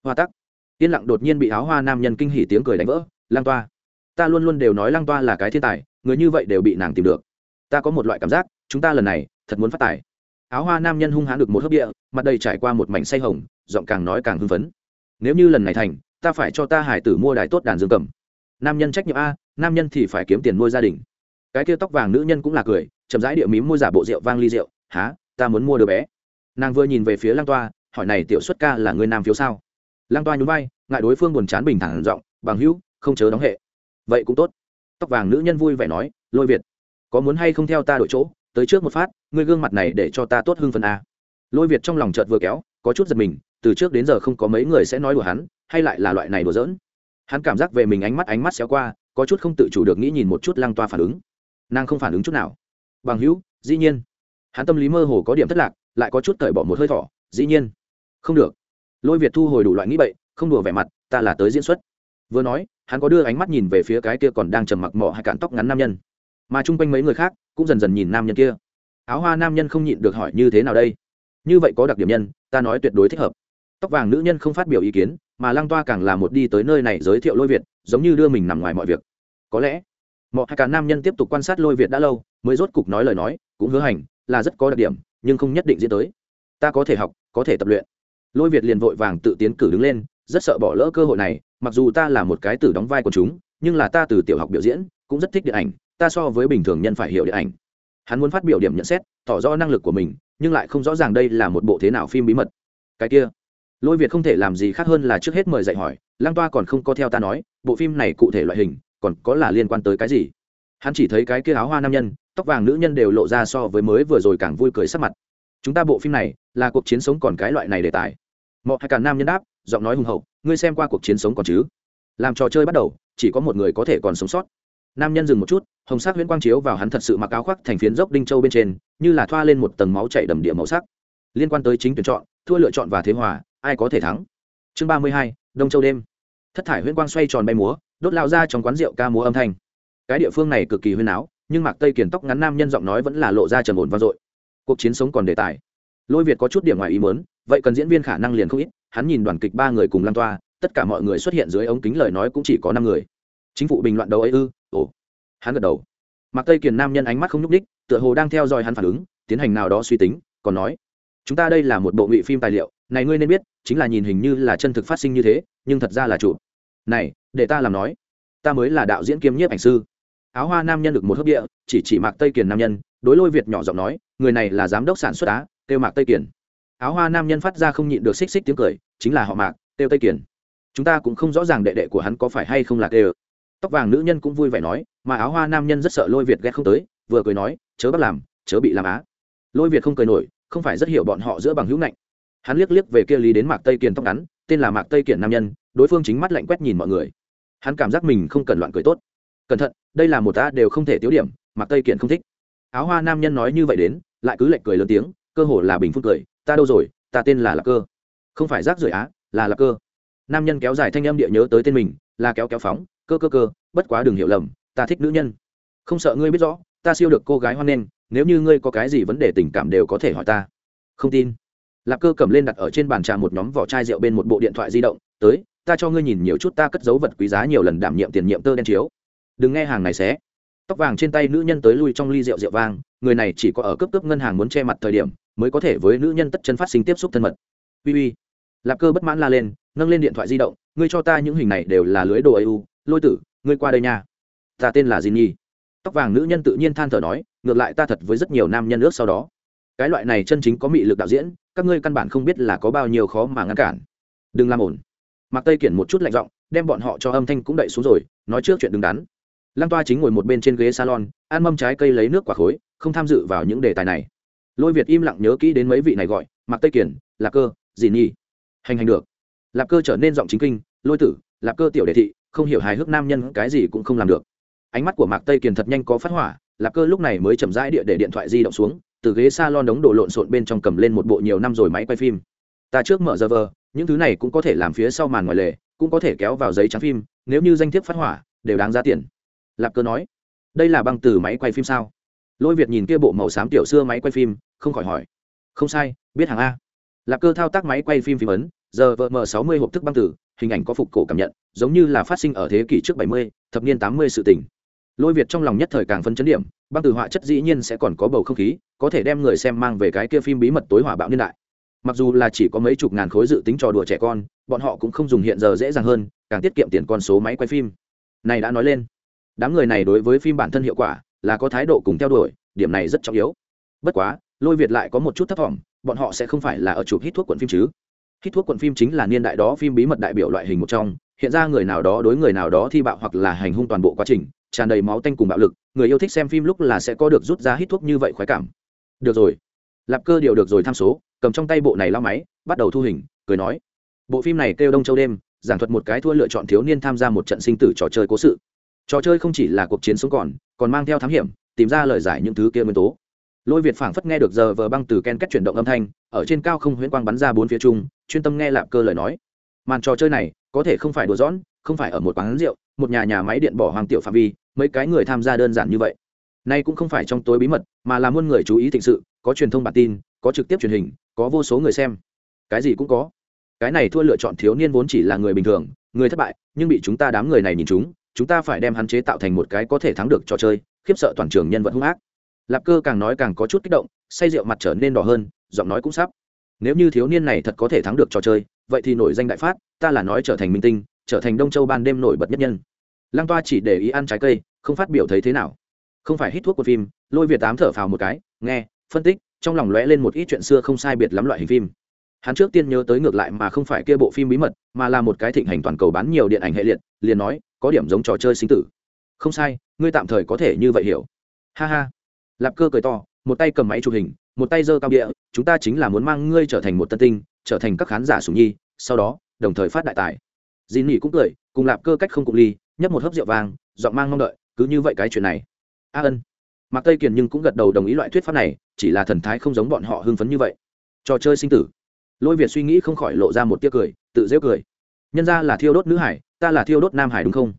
A: Hoa tắc. Yên lặng đột nhiên bị áo hoa nam nhân kinh hỉ tiếng cười đánh vỡ lang toa, ta luôn luôn đều nói lang toa là cái thiên tài, người như vậy đều bị nàng tìm được ta có một loại cảm giác, chúng ta lần này thật muốn phát tài. Áo hoa nam nhân hung hãn được một hớp địa, mặt đầy trải qua một mảnh say hồng, giọng càng nói càng hưng phấn. Nếu như lần này thành, ta phải cho ta hải tử mua đài tốt đàn dương cầm. Nam nhân trách nhiệm a, nam nhân thì phải kiếm tiền nuôi gia đình. Cái kia tóc vàng nữ nhân cũng là cười, chậm rãi địa mím mua giả bộ rượu vang ly rượu há ta muốn mua đứa bé. Nàng vừa nhìn về phía lang toa, hỏi này tiểu xuất ca là người nam phiếu sao? Lang toa nhún vai, ngại đối phương buồn chán bình thản giọng, bằng hữu, không chớ đóng hệ. Vậy cũng tốt. Tóc vàng nữ nhân vui vẻ nói, lôi việt có muốn hay không theo ta đổi chỗ, tới trước một phát, ngươi gương mặt này để cho ta tốt hưng phần a à. lôi việt trong lòng chợt vừa kéo, có chút giật mình, từ trước đến giờ không có mấy người sẽ nói đùa hắn, hay lại là loại này đùa giỡn. Hắn cảm giác về mình ánh mắt ánh mắt xéo qua, có chút không tự chủ được nghĩ nhìn một chút lăng toa phản ứng. Nàng không phản ứng chút nào. Bằng hữu, dĩ nhiên. Hắn tâm lý mơ hồ có điểm thất lạc, lại có chút cởi bỏ một hơi thỏ dĩ nhiên. Không được. Lôi việt thu hồi đủ loại nghĩ bậy, không đùa vẻ mặt, ta là tới diễn xuất. Vừa nói, hắn có đưa ánh mắt nhìn về phía cái kia còn đang trầm mặc mỏ hay cạn tóc ngắn nam nhân mà chung quanh mấy người khác cũng dần dần nhìn nam nhân kia. Áo hoa nam nhân không nhịn được hỏi, như thế nào đây? Như vậy có đặc điểm nhân, ta nói tuyệt đối thích hợp. Tóc vàng nữ nhân không phát biểu ý kiến, mà lăng toa càng là một đi tới nơi này giới thiệu lôi việt, giống như đưa mình nằm ngoài mọi việc. Có lẽ, mọi hai cả nam nhân tiếp tục quan sát lôi việt đã lâu, mới rốt cục nói lời nói, cũng hứa hành, là rất có đặc điểm, nhưng không nhất định diễn tới. Ta có thể học, có thể tập luyện. Lôi việt liền vội vàng tự tiến cử đứng lên, rất sợ bỏ lỡ cơ hội này, mặc dù ta là một cái tử đóng vai của chúng, nhưng là ta từ tiểu học biểu diễn, cũng rất thích điện ảnh ta so với bình thường nhân phải hiểu điện ảnh. Hắn muốn phát biểu điểm nhận xét, tỏ rõ năng lực của mình, nhưng lại không rõ ràng đây là một bộ thế nào phim bí mật. Cái kia, lôi việt không thể làm gì khác hơn là trước hết mời dạy hỏi lang toa còn không có theo ta nói, bộ phim này cụ thể loại hình, còn có là liên quan tới cái gì? Hắn chỉ thấy cái kia áo hoa nam nhân, tóc vàng nữ nhân đều lộ ra so với mới vừa rồi càng vui cười sắc mặt. Chúng ta bộ phim này, là cuộc chiến sống còn cái loại này đề tài. Mọi hai cả nam nhân đáp, giọng nói hùng hậu, ngươi xem qua cuộc chiến sống còn chứ? Làm trò chơi bắt đầu, chỉ có một người có thể còn sống sót nam nhân dừng một chút, hồng sắc huyễn quang chiếu vào hắn thật sự mặc áo khoác thành phiến dốc đinh châu bên trên, như là thoa lên một tầng máu chảy đầm địa màu sắc. Liên quan tới chính tuyển chọn, thua lựa chọn và thế hòa, ai có thể thắng? Chương ba mươi hai, đông châu đêm. Thất thải huyễn quang xoay tròn bay múa, đốt lao ra trong quán rượu ca múa âm thanh. Cái địa phương này cực kỳ huyên áo, nhưng mạc tây Kiển tóc ngắn nam nhân giọng nói vẫn là lộ ra trầm ổn vang dội. Cuộc chiến sống còn đề tài lôi việt có chút điểm ngoài ý mớn vậy cần diễn viên khả năng liền không ít, hắn nhìn đoàn kịch ba người cùng lan toa, tất cả mọi người xuất hiện dưới ống kính lời nói cũng chỉ có năm người chính phủ bình luận đầu ấy ư? Ồ. Hắn gật đầu. Mặc tây kiền nam nhân ánh mắt không nhúc ních tựa hồ đang theo dõi hắn phản ứng, tiến hành nào đó suy tính, còn nói, chúng ta đây là một bộ ngụy phim tài liệu, này ngươi nên biết, chính là nhìn hình như là chân thực phát sinh như thế, nhưng thật ra là chủ. Này, để ta làm nói, ta mới là đạo diễn kiêm nhiếp ảnh sư. Áo hoa nam nhân được một hớp địa, chỉ chỉ mạc tây kiền nam nhân, đối lôi việt nhỏ giọng nói, người này là giám đốc sản xuất á, kêu mạc tây kiền. Áo hoa nam nhân phát ra không nhịn được xích xích tiếng cười, chính là họ mạc, kêu tây kiền. Chúng ta cũng không rõ ràng đệ đệ của hắn có phải hay không là kêu tóc vàng nữ nhân cũng vui vẻ nói, mà áo hoa nam nhân rất sợ lôi việt ghét không tới, vừa cười nói, chớ bắt làm, chớ bị làm á. Lôi việt không cười nổi, không phải rất hiểu bọn họ giữa bằng hữu ngạnh. Hắn liếc liếc về kia lý đến mạc tây kiền tóc ngắn, tên là mạc tây kiền nam nhân, đối phương chính mắt lạnh quét nhìn mọi người. Hắn cảm giác mình không cần loạn cười tốt. Cẩn thận, đây là một ta đều không thể tiếu điểm, mạc tây kiền không thích. Áo hoa nam nhân nói như vậy đến, lại cứ lệnh cười lớn tiếng, cơ hồ là bình phun cười, ta đâu rồi, ta tên là lạc cơ. Không phải rác rưởi á, là lạc cơ. Nam nhân kéo dài thanh âm địa nhớ tới tên mình, là kéo kéo phóng cơ cơ cơ, bất quá đừng hiểu lầm, ta thích nữ nhân. Không sợ ngươi biết rõ, ta siêu được cô gái hoan nghênh, nếu như ngươi có cái gì vấn đề tình cảm đều có thể hỏi ta. Không tin. Lạc cơ cầm lên đặt ở trên bàn trà một nhóm vỏ chai rượu bên một bộ điện thoại di động, tới, ta cho ngươi nhìn nhiều chút ta cất dấu vật quý giá nhiều lần đảm nhiệm tiền nhiệm tơ đen chiếu. Đừng nghe hàng này xé. Tóc vàng trên tay nữ nhân tới lui trong ly rượu rượu vang, người này chỉ có ở cấp cấp ngân hàng muốn che mặt thời điểm, mới có thể với nữ nhân tất chân phát sinh tiếp xúc thân mật. Uy uy. Lạp cơ bất mãn la lên, nâng lên điện thoại di động, ngươi cho ta những hình này đều là lưới đồ eu lôi tử, ngươi qua đây nha. Ta tên là Jin tóc vàng nữ nhân tự nhiên than thở nói, ngược lại ta thật với rất nhiều nam nhân ước sau đó. Cái loại này chân chính có mị lực đạo diễn, các ngươi căn bản không biết là có bao nhiêu khó mà ngăn cản. Đừng làm ổn mặc tây kiển một chút lạnh giọng, đem bọn họ cho âm thanh cũng đậy xuống rồi, nói trước chuyện đứng đắn. Lăng toa chính ngồi một bên trên ghế salon, ăn mâm trái cây lấy nước quả khối, không tham dự vào những đề tài này. Lôi việt im lặng nhớ kỹ đến mấy vị này gọi mặc tây kiển, lạc cơ dì nhi. Hành hành được. Lạc cơ trở nên giọng chính kinh, lôi tử, lạc cơ tiểu đề thị không hiểu hài hước nam nhân cái gì cũng không làm được. Ánh mắt của mạc tây kiền thật nhanh có phát hỏa, lạc cơ lúc này mới chậm rãi địa để điện thoại di động xuống, từ ghế s a lon đống đồ lộn xộn bên trong cầm lên một bộ nhiều năm rồi máy quay phim. Ta trước mở giờ vờ những thứ này cũng có thể làm phía sau màn ngoài lề, cũng có thể kéo vào giấy trắng phim, nếu như danh thiếp phát hỏa, đều đáng giá tiền. Lạc cơ nói. Đây là băng từ máy quay phim sao? Lôi việt nhìn kia bộ màu xám tiểu xưa máy quay phim, không khỏi hỏi. Không sai, biết hàng a. Lạc cơ thao tác máy quay phim phim ấn giờ vợ m sáu mươi hộp thức băng tử hình ảnh có phục cổ cảm nhận, giống như là phát sinh ở thế kỷ trước bảy mươi, thập niên tám mươi sự tình. Lôi việt trong lòng nhất thời càng phân chấn điểm, băng từ họa chất dĩ nhiên sẽ còn có bầu không khí, có thể đem người xem mang về cái kia phim bí mật tối hỏa bạo niên đại. Mặc dù là chỉ có mấy chục ngàn khối dự tính trò đùa trẻ con, bọn họ cũng không dùng hiện giờ dễ dàng hơn, càng tiết kiệm tiền con số máy quay phim. Này đã nói lên, đám người này đối với phim bản thân hiệu quả là có thái độ cùng theo đuổi, điểm này rất trọng yếu. Bất quá, lôi việt lại có một chút thấp t bọn họ sẽ không phải là ở chụp hít thuốc quận phim chứ hít thuốc quận phim chính là niên đại đó phim bí mật đại biểu loại hình một trong, hiện ra người nào đó đối người nào đó thi bạo hoặc là hành hung toàn bộ quá trình, tràn đầy máu tanh cùng bạo lực, người yêu thích xem phim lúc là sẽ có được rút ra hít thuốc như vậy khoái cảm. Được rồi. Lạp cơ điều được rồi tham số, cầm trong tay bộ này lao máy, bắt đầu thu hình, cười nói. Bộ phim này kêu đông châu đêm, giảng thuật một cái thua lựa chọn thiếu niên tham gia một trận sinh tử trò chơi cố sự. Trò chơi không chỉ là cuộc chiến sống còn còn mang theo thám hiểm, tìm ra lời giải những thứ kia nguyên tố lôi việt phảng phất nghe được giờ vờ băng từ ken kết chuyển động âm thanh, ở trên cao không huyễn quang bắn ra bốn phía trung, chuyên tâm nghe lạp cơ lời nói. Màn trò chơi này, có thể không phải đùa dõn không phải ở một quán rượu, một nhà nhà máy điện bỏ hoàng tiểu phạm vi, mấy cái người tham gia đơn giản như vậy. Nay cũng không phải trong tối bí mật, mà là muôn người chú ý thịnh sự, có truyền thông bản tin, có trực tiếp truyền hình, có vô số người xem. Cái gì cũng có. Cái này thua lựa chọn thiếu niên vốn chỉ là người bình thường, người thất bại, nhưng bị chúng ta đám người này nhìn chúng chúng ta phải đem hắn chế tạo thành một cái có thể thắng được trò chơi, khiếp sợ toàn trường nhân vật hung ác lạp cơ càng nói càng có chút kích động, say rượu mặt trở nên đỏ hơn, giọng nói cũng sắp. Nếu như thiếu niên này thật có thể thắng được trò chơi, vậy thì nổi danh đại phát, ta là nói trở thành minh tinh, trở thành đông châu ban đêm nổi bật nhất nhân. Lăng toa chỉ để ý ăn trái cây, không phát biểu thấy thế nào. Không phải hít thuốc của phim, lôi việt tám thở phào một cái, nghe, phân tích, trong lòng lóe lên một ít chuyện xưa không sai biệt lắm loại hình phim. Hắn trước tiên nhớ tới ngược lại mà không phải kia bộ phim bí mật, mà là một cái thịnh hành toàn cầu bán nhiều điện ảnh hệ liệt, liền nói, có điểm giống trò chơi sinh tử. Không sai, ngươi tạm thời có thể như vậy hiểu. Ha ha lạp cơ cười to, một tay cầm máy chụp hình, một tay giơ cao địa chúng ta chính là muốn mang ngươi trở thành một tân tinh, trở thành các khán giả sùng nhi. Sau đó, đồng thời phát đại tài. Dì nỉ cũng cười, cùng lạp cơ cách không cụng ly, nhấp một hớp rượu vàng, giọng mang mong đợi, cứ như vậy cái chuyện này. A ân. Mạc tây kiền nhưng cũng gật đầu đồng ý loại thuyết pháp này, chỉ là thần thái không giống bọn họ hưng phấn như vậy. Trò chơi sinh tử. Lôi việt suy nghĩ không khỏi lộ ra một tia cười, tự dễ cười. Nhân ra là thiêu đốt nữ hải, ta là thiêu đốt nam hải đúng không?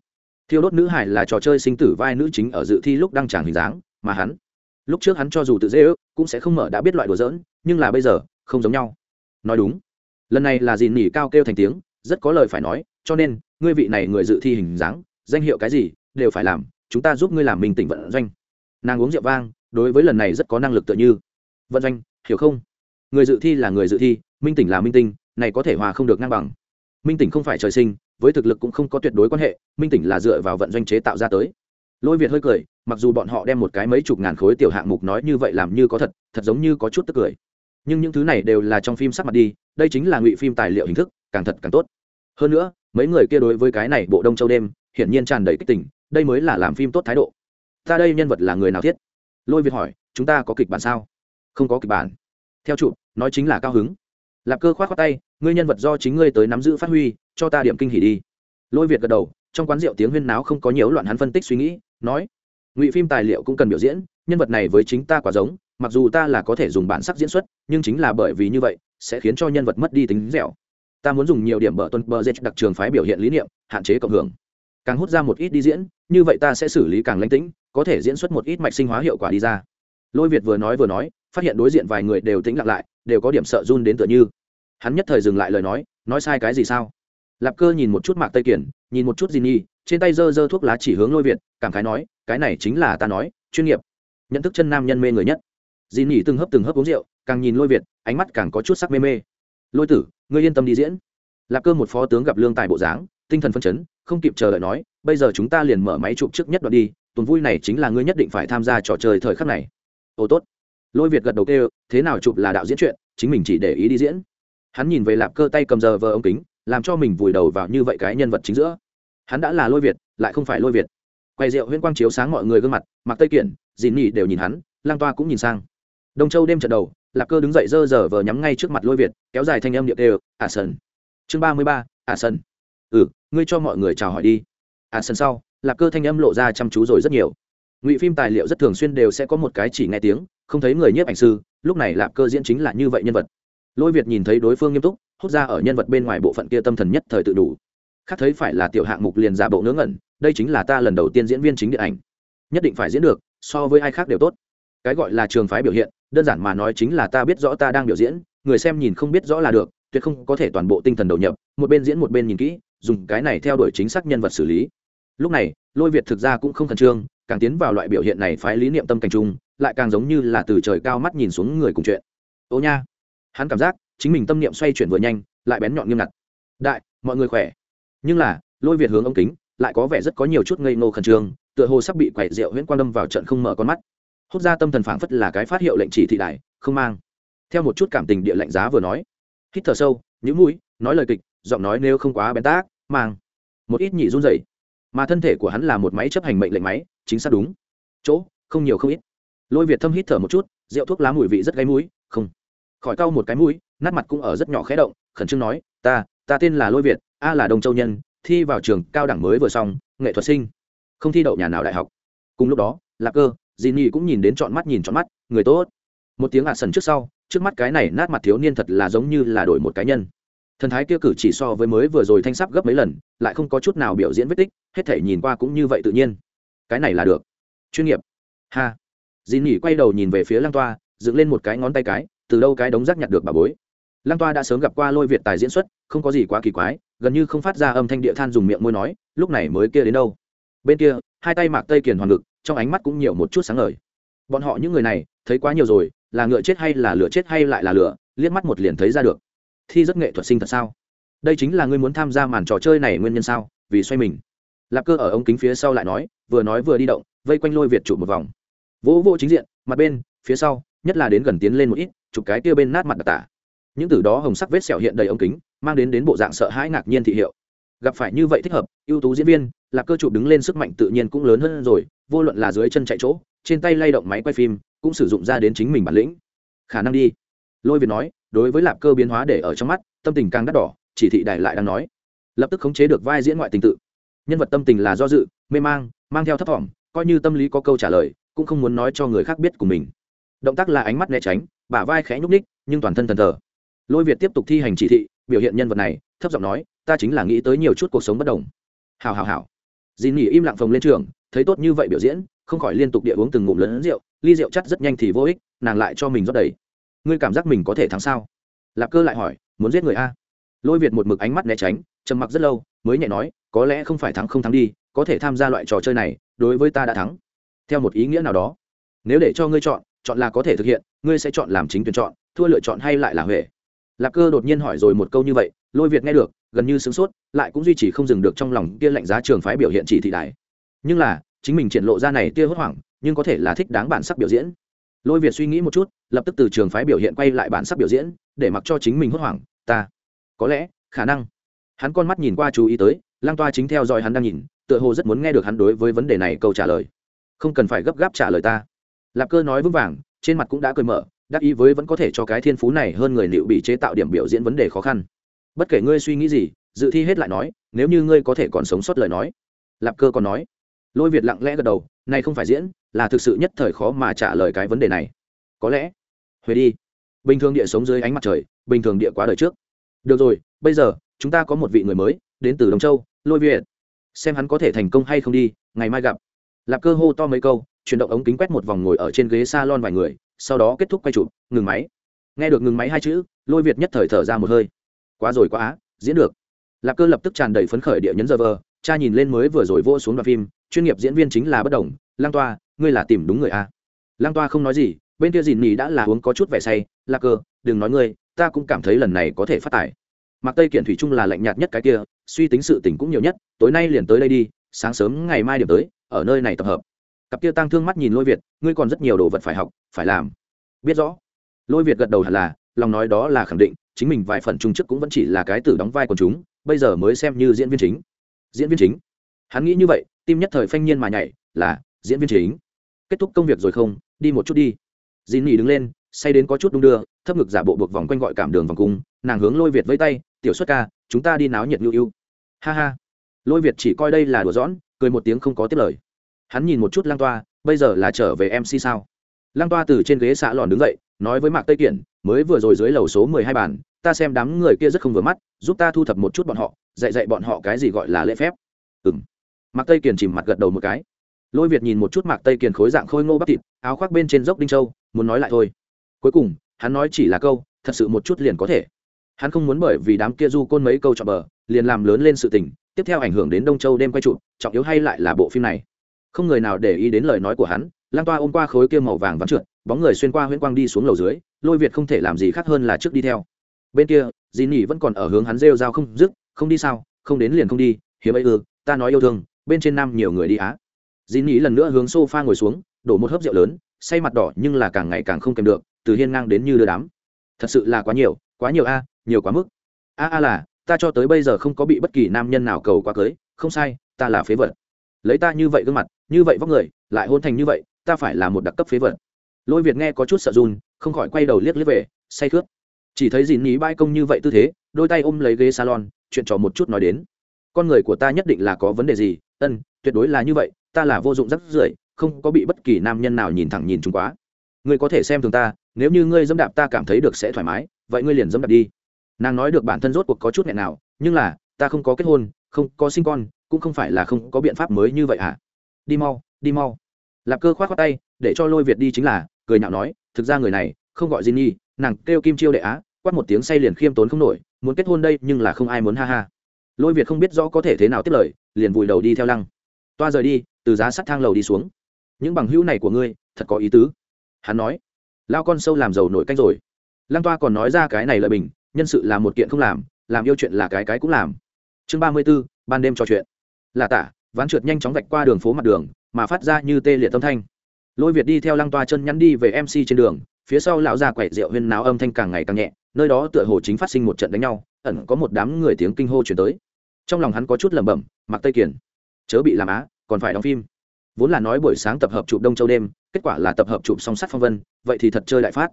A: Thiêu đốt nữ hải là trò chơi sinh tử vai nữ chính ở dự thi lúc đăng tràng hình dáng, mà hắn lúc trước hắn cho dù tự dễ ước, cũng sẽ không mở đã biết loại đùa giỡn, nhưng là bây giờ, không giống nhau. Nói đúng. Lần này là dìn nỉ cao kêu thành tiếng, rất có lời phải nói, cho nên, ngươi vị này người dự thi hình dáng, danh hiệu cái gì, đều phải làm, chúng ta giúp ngươi làm mình tỉnh vận doanh. Nàng uống rượu vang, đối với lần này rất có năng lực tựa như. Vận doanh, hiểu không? Người dự thi là người dự thi, minh tỉnh là minh tinh, này có thể hòa không được ngang bằng. Minh tỉnh không phải trời sinh, với thực lực cũng không có tuyệt đối quan hệ, minh tỉnh là dựa vào vận doanh chế tạo ra tới lôi việt hơi cười, mặc dù bọn họ đem một cái mấy chục ngàn khối tiểu hạng mục nói như vậy làm như có thật thật giống như có chút tức cười. Nhưng những thứ này đều là trong phim sắc mặt đi, đây chính là ngụy phim tài liệu hình thức, càng thật càng tốt. Hơn nữa, mấy người kia đối với cái này bộ đông châu đêm, hiển nhiên tràn đầy kích tình, đây mới là làm phim tốt thái độ. Ta đây nhân vật là người nào thiết? Lôi việt hỏi, chúng ta có kịch bản sao? Không có kịch bản. Theo chụp nói chính là cao hứng. Lạp cơ khoát khoát tay, ngươi nhân vật do chính ngươi tới nắm giữ phát huy, cho ta điểm kinh hỉ đi. Lôi việt gật đầu, trong quán rượu tiếng huyên náo không có nhiều loạn hắn phân tích suy nghĩ nói, ngụy phim tài liệu cũng cần biểu diễn, nhân vật này với chính ta quá giống, mặc dù ta là có thể dùng bản sắc diễn xuất, nhưng chính là bởi vì như vậy, sẽ khiến cho nhân vật mất đi tính dẻo. Ta muốn dùng nhiều điểm bờ tuân bờ dệt đặc trường phái biểu hiện lý niệm, hạn chế cộng hưởng. Càng hút ra một ít đi diễn, như vậy ta sẽ xử lý càng lánh tĩnh, có thể diễn xuất một ít mạch sinh hóa hiệu quả đi ra. Lôi việt vừa nói vừa nói, phát hiện đối diện vài người đều tĩnh lặng lại, đều có điểm sợ run đến tựa như. Hắn nhất thời dừng lại lời nói nói sai cái gì sao? Lạp cơ nhìn một chút mạc tây kiển, nhìn một chút di nhi trên tay giơ giơ thuốc lá chỉ hướng lôi việt, cảm khái nói, cái này chính là ta nói, chuyên nghiệp. Nhận thức chân nam nhân mê người nhất. Di nỉ từng hấp từng hấp uống rượu, càng nhìn lôi việt, ánh mắt càng có chút sắc mê mê. Lôi tử, ngươi yên tâm đi diễn. Lạp cơ một phó tướng gặp lương tài bộ dáng, tinh thần phân chấn, không kịp chờ đợi nói, bây giờ chúng ta liền mở máy chụp trước nhất đoạn đi, tuần vui này chính là ngươi nhất định phải tham gia trò chơi thời khắc này. Ồ tốt. Lôi việt gật đầu kêu, thế nào chụp là đạo diễn chuyện, chính mình chỉ để ý đi diễn. Hắn nhìn về lạp cơ tay cầm giờ vờ ống kính, làm cho mình vùi đầu vào như vậy cái nhân vật chính giữa hắn đã là lôi việt, lại không phải lôi việt. Quay rượu huyễn quang chiếu sáng mọi người gương mặt mặc tây kiển, dìn nhì đều nhìn hắn, lang toa cũng nhìn sang. Đông châu đêm trận đầu, lạc cơ đứng dậy dơ dở vờ nhắm ngay trước mặt lôi việt, kéo dài thanh âm điệp đều, ả sân chương ba mươi ba, ả sân ừ ngươi cho mọi người chào hỏi đi. Ả sân sau. Lạc cơ thanh âm lộ ra chăm chú rồi rất nhiều. Ngụy phim tài liệu rất thường xuyên đều sẽ có một cái chỉ nghe tiếng, không thấy người nhiếp ảnh sư, lúc này lạp cơ diễn chính là như vậy nhân vật. Lôi việt nhìn thấy đối phương nghiêm túc, hút ra ở nhân vật bên ngoài bộ phận kia tâm thần nhất thời tự đủ khác thấy phải là tiểu hạng mục liền giả bộ ngớ ngẩn, đây chính là ta lần đầu tiên diễn viên chính điện ảnh. Nhất định phải diễn được, so với ai khác đều tốt. Cái gọi là trường phái biểu hiện, đơn giản mà nói chính là ta biết rõ ta đang biểu diễn, người xem nhìn không biết rõ là được, tuyệt không có thể toàn bộ tinh thần đầu nhập, một bên diễn một bên nhìn kỹ, dùng cái này theo đuổi chính xác nhân vật xử lý. Lúc này, lôi việt thực ra cũng không khẩn trương, càng tiến vào loại biểu hiện này phái lý niệm tâm cảnh trung lại càng giống như là từ trời cao mắt nhìn xuống người cùng chuyện. Ô nha! Hắn cảm giác, chính mình tâm niệm xoay chuyển vừa nhanh, lại bén nhọn nghiêm ngặt. Đại, mọi người khỏe? Nhưng là, lôi việt hướng ống kính, lại có vẻ rất có nhiều chút ngây ngô khẩn trương, tựa hồ sắp bị quậy rượu huyễn quang đâm vào trận không mở con mắt. Hốt ra tâm thần phảng phất là cái phát hiệu lệnh chỉ thị đại không mang. Theo một chút cảm tình địa lạnh giá vừa nói, hít thở sâu nhũ mũi, nói lời kịch, giọng nói nếu không quá bén tác, mang. Một ít nhị run rẩy. Mà thân thể của hắn là một máy chấp hành mệnh lệnh máy, chính xác đúng. Chỗ, không nhiều không ít. Lôi việt thâm hít thở một chút, rượu thuốc lá mùi vị rất gáy mũi, không. Khỏi cau một cái mũi, nát mặt cũng ở rất nhỏ khẽ động, khẩn trương nói, ta ta tên là lôi việt a là đông châu nhân, thi vào trường cao đẳng mới vừa xong, nghệ thuật sinh. Không thi đậu nhà nào đại học. Cùng lúc đó, lạc cơ dì nhi cũng nhìn đến chọn mắt nhìn chọn mắt, người tốt. Một tiếng ạ sần trước sau, trước mắt cái này nát mặt thiếu niên thật là giống như là đổi một cá nhân. Thần thái kia cử chỉ so với mới vừa rồi thanh sắp gấp mấy lần, lại không có chút nào biểu diễn vết tích, hết thể nhìn qua cũng như vậy tự nhiên. Cái này là được. Chuyên nghiệp. Ha. Dì nỉ quay đầu nhìn về phía lăng toa, dựng lên một cái ngón tay cái, từ đâu cái đống rác nhặt được bà bối lăng toa đã sớm gặp qua lôi việt tài diễn xuất, không có gì quá kỳ quái, gần như không phát ra âm thanh địa than dùng miệng môi nói, lúc này mới kia đến đâu. Bên kia, hai tay mạc tây kiền hoàn ngực, trong ánh mắt cũng nhiều một chút sáng ngời. Bọn họ những người này, thấy quá nhiều rồi, là ngựa chết hay là lửa chết hay lại là lửa, liếc mắt một liền thấy ra được. Thi rất nghệ thuật sinh thật sao? Đây chính là ngươi muốn tham gia màn trò chơi này nguyên nhân sao? Vì xoay mình. Lạp cơ ở ống kính phía sau lại nói, vừa nói vừa đi động, vây quanh lôi việt chụp một vòng. Vỗ vỗ chính diện, mặt bên, phía sau, nhất là đến gần tiến lên một ít, chụp cái kia bên nát mặt đặc tả những từ đó hồng sắc vết sẹo hiện đầy ống kính, mang đến đến bộ dạng sợ hãi ngạc nhiên thị hiệu. Gặp phải như vậy thích hợp, ưu tú diễn viên là cơ chụp đứng lên sức mạnh tự nhiên cũng lớn hơn rồi, vô luận là dưới chân chạy chỗ, trên tay lay động máy quay phim, cũng sử dụng ra đến chính mình bản lĩnh. Khả năng đi. Lôi việt nói, đối với lạp cơ biến hóa để ở trong mắt, tâm tình càng đắt đỏ, chỉ thị đại lại đang nói. Lập tức khống chế được vai diễn ngoại tình tự. Nhân vật tâm tình là do dự, mê mang mang theo thấp thỏm, coi như tâm lý có câu trả lời, cũng không muốn nói cho người khác biết của mình. Động tác là ánh mắt né tránh, bả vai khẽ nhúc ních nhưng toàn thân thần thờ lôi việt tiếp tục thi hành chỉ thị, biểu hiện nhân vật này, thấp giọng nói, ta chính là nghĩ tới nhiều chút cuộc sống bất đồng. Hào hào hào dì nỉ im lặng phòng lên trường, thấy tốt như vậy biểu diễn, không khỏi liên tục địa uống từng ngụm lớn rượu, ly rượu chắt rất nhanh thì vô ích, nàng lại cho mình rót đầy. Ngươi cảm giác mình có thể thắng sao? Lạp cơ lại hỏi, muốn giết người a? Lôi việt một mực ánh mắt né tránh, trầm mặc rất lâu, mới nhẹ nói, có lẽ không phải thắng không thắng đi, có thể tham gia loại trò chơi này, đối với ta đã thắng. Theo một ý nghĩa nào đó. Nếu để cho ngươi chọn chọn là có thể thực hiện, ngươi sẽ chọn làm chính tuyển chọn, thua lựa chọn hay lại là huệ? Lạp cơ đột nhiên hỏi rồi một câu như vậy, lôi việt nghe được, gần như sửng sốt, lại cũng duy trì không dừng được trong lòng kia lạnh giá trường phái biểu hiện chỉ thị đại nhưng là, chính mình triển lộ ra này tia hốt hoảng, nhưng có thể là thích đáng bản sắc biểu diễn. Lôi việt suy nghĩ một chút, lập tức từ trường phái biểu hiện quay lại bản sắc biểu diễn, để mặc cho chính mình hốt hoảng, ta, có lẽ, khả năng. Hắn con mắt nhìn qua chú ý tới lang toa chính theo dõi hắn đang nhìn, tựa hồ rất muốn nghe được hắn đối với vấn đề này câu trả lời. Không cần phải gấp gáp trả lời ta. Lạp cơ nói vững vàng, trên mặt cũng đã cười mở đắc ý với vẫn có thể cho cái thiên phú này hơn người liệu bị chế tạo điểm biểu diễn vấn đề khó khăn. Bất kể ngươi suy nghĩ gì, dự thi hết lại nói, nếu như ngươi có thể còn sống sót lời nói. Lạp cơ còn nói. Lôi việt lặng lẽ gật đầu, này không phải diễn, là thực sự nhất thời khó mà trả lời cái vấn đề này. Có lẽ, huế đi. Bình thường địa sống dưới ánh mặt trời, bình thường địa quá đời trước. Được rồi, bây giờ, chúng ta có một vị người mới, đến từ đồng châu, lôi việt. Xem hắn có thể thành công hay không đi, ngày mai gặp. Lạp cơ hô to mấy câu, chuyển động ống kính quét một vòng ngồi ở trên ghế s a lon vài người sau đó kết thúc quay chụp, ngừng máy. Nghe được ngừng máy hai chữ, lôi việt nhất thời thở ra một hơi. Quá rồi quá á, diễn được. Lạc cơ lập tức tràn đầy phấn khởi địa nhấn giờ vờ cha nhìn lên mới vừa rồi vô xuống đoạn phim, chuyên nghiệp diễn viên chính là bất đồng. Lang toa, ngươi là tìm đúng người a. Lang toa không nói gì, bên kia dìn nhì đã là uống có chút vẻ say. Lạc cơ, đừng nói ngươi, ta cũng cảm thấy lần này có thể phát tải mặc tây kiện thủy trung là lạnh nhạt nhất cái kia, suy tính sự tình cũng nhiều nhất, tối nay liền tới đây đi, sáng sớm ngày mai điểm tới, ở nơi này tập hợp cặp kia tăng thương mắt nhìn lôi việt, ngươi còn rất nhiều đồ vật phải học, phải làm. Biết rõ. Lôi việt gật đầu hẳn là, lòng nói đó là khẳng định, chính mình vài phần trung chức cũng vẫn chỉ là cái tử đóng vai của chúng, bây giờ mới xem như diễn viên chính. Diễn viên chính. Hắn nghĩ như vậy, tim nhất thời phanh nhiên mà nhảy, là, diễn viên chính. Kết thúc công việc rồi không, đi một chút đi. Dì nỉ đứng lên, say đến có chút đung đưa, thấp ngực giả bộ buộc vòng quanh gọi cảm đường vòng cung, nàng hướng lôi việt với tay, tiểu xuất ca, chúng ta đi náo nhiệt nhu yêu ha ha. Lôi việt chỉ coi đây là đùa giỡn, cười một tiếng không có tiếp lời hắn nhìn một chút lang toa, bây giờ là trở về mc sao? Lang toa từ trên ghế xạ lòn đứng dậy, nói với mạc tây kiển, mới vừa rồi dưới lầu số mười hai bàn, ta xem đám người kia rất không vừa mắt, giúp ta thu thập một chút bọn họ, dạy dạy bọn họ cái gì gọi là lễ phép. Ừ m mạc tây kiển chìm mặt gật đầu một cái. Lôi việt nhìn một chút mạc tây kiển khối dạng khôi ngô bắp thịt, áo khoác bên trên dốc đinh châu muốn nói lại thôi. Cuối cùng, hắn nói chỉ là câu, thật sự một chút liền có thể. Hắn không muốn bởi vì đám kia du côn mấy câu chọn bờ, liền làm lớn lên sự tình, tiếp theo ảnh hưởng đến đông châu đêm quay trụ trọng yếu hay lại là bộ phim này không người nào để ý đến lời nói của hắn lan toa ôm qua khối kia màu vàng vắng trượt, bóng người xuyên qua huyễn quang đi xuống lầu dưới, lôi việt không thể làm gì khác hơn là trước đi theo. Bên kia dì nỉ vẫn còn ở hướng hắn rêu rao không dứt, không đi sao? Không đến liền không đi, hiếm ấy ư, ta nói yêu thương, bên trên nam nhiều người đi á. Dì nỉ lần nữa hướng s o f a ngồi xuống, đổ một hớp rượu lớn, say mặt đỏ nhưng là càng ngày càng không kèm được, từ hiên ngang đến như đưa đám. Thật sự là quá nhiều quá nhiều a, nhiều quá mức. A a là, ta cho tới bây giờ không có bị bất kỳ nam nhân nào cầu quá cưới, không sai, ta là phế vật lấy ta như vậy gương mặt, như vậy vóc người, lại hôn thành như vậy, ta phải là một đặc cấp phế vật. Lôi việt nghe có chút sợ run, không khỏi quay đầu liếc liếc về, say khướp chỉ thấy dìn ní bãi công như vậy tư thế, đôi tay ôm lấy ghế salon, chuyện trò một chút nói đến. Con người của ta nhất định là có vấn đề gì? Ân, tuyệt đối là như vậy, ta là vô dụng rắc rưởi, không có bị bất kỳ nam nhân nào nhìn thẳng nhìn chúng quá. Ngươi có thể xem thường ta, nếu như ngươi dẫm đạp ta cảm thấy được sẽ thoải mái, vậy ngươi liền dẫm đạp đi. Nàng nói được bản thân rốt cuộc có chút nghẹn nào, nhưng là, ta không có kết hôn, không có sinh con cũng không phải là không có biện pháp mới như vậy hả đi mau đi mau lạp cơ khoát khoát tay để cho lôi việt đi chính là cười nhạo nói thực ra người này không gọi Jin Nhi, nàng kêu Kim Chiêu đệ á, quát một tiếng say liền khiêm tốn không nổi, muốn kết hôn đây nhưng là không ai muốn ha ha. Lôi Việt không biết rõ có thể thế nào tiếp lời, liền vùi đầu đi theo lăng. Toa rời đi, từ giá sắt thang lầu đi xuống. Những bằng hữu này của ngươi, thật có ý tứ. Hắn nói, lao con sâu làm giàu nổi canh rồi. Lăng Toa còn nói ra cái này lợi bình, nhân sự là một kiện không làm, làm yêu chuyện là cái cái cũng làm. Chương ba mươi 34, ban đêm trò chuyện. Là tạ, ván trượt nhanh chóng vạch qua đường phố mặt đường, mà phát ra như tê liệt tâm thanh. Lôi việt đi theo lăng toa chân nhắn đi về mc trên đường phía sau lão già quậy rượu huyên náo âm thanh càng ngày càng nhẹ nơi đó tựa hồ chính phát sinh một trận đánh nhau ẩn có một đám người tiếng kinh hô chuyển tới. Trong lòng hắn có chút lẩm bẩm mặc tây kiển chớ bị làm á còn phải đóng phim. Vốn là nói buổi sáng tập hợp chụp đông châu đêm kết quả là tập hợp chụp song sắt phong vân vậy thì thật chơi đại phát.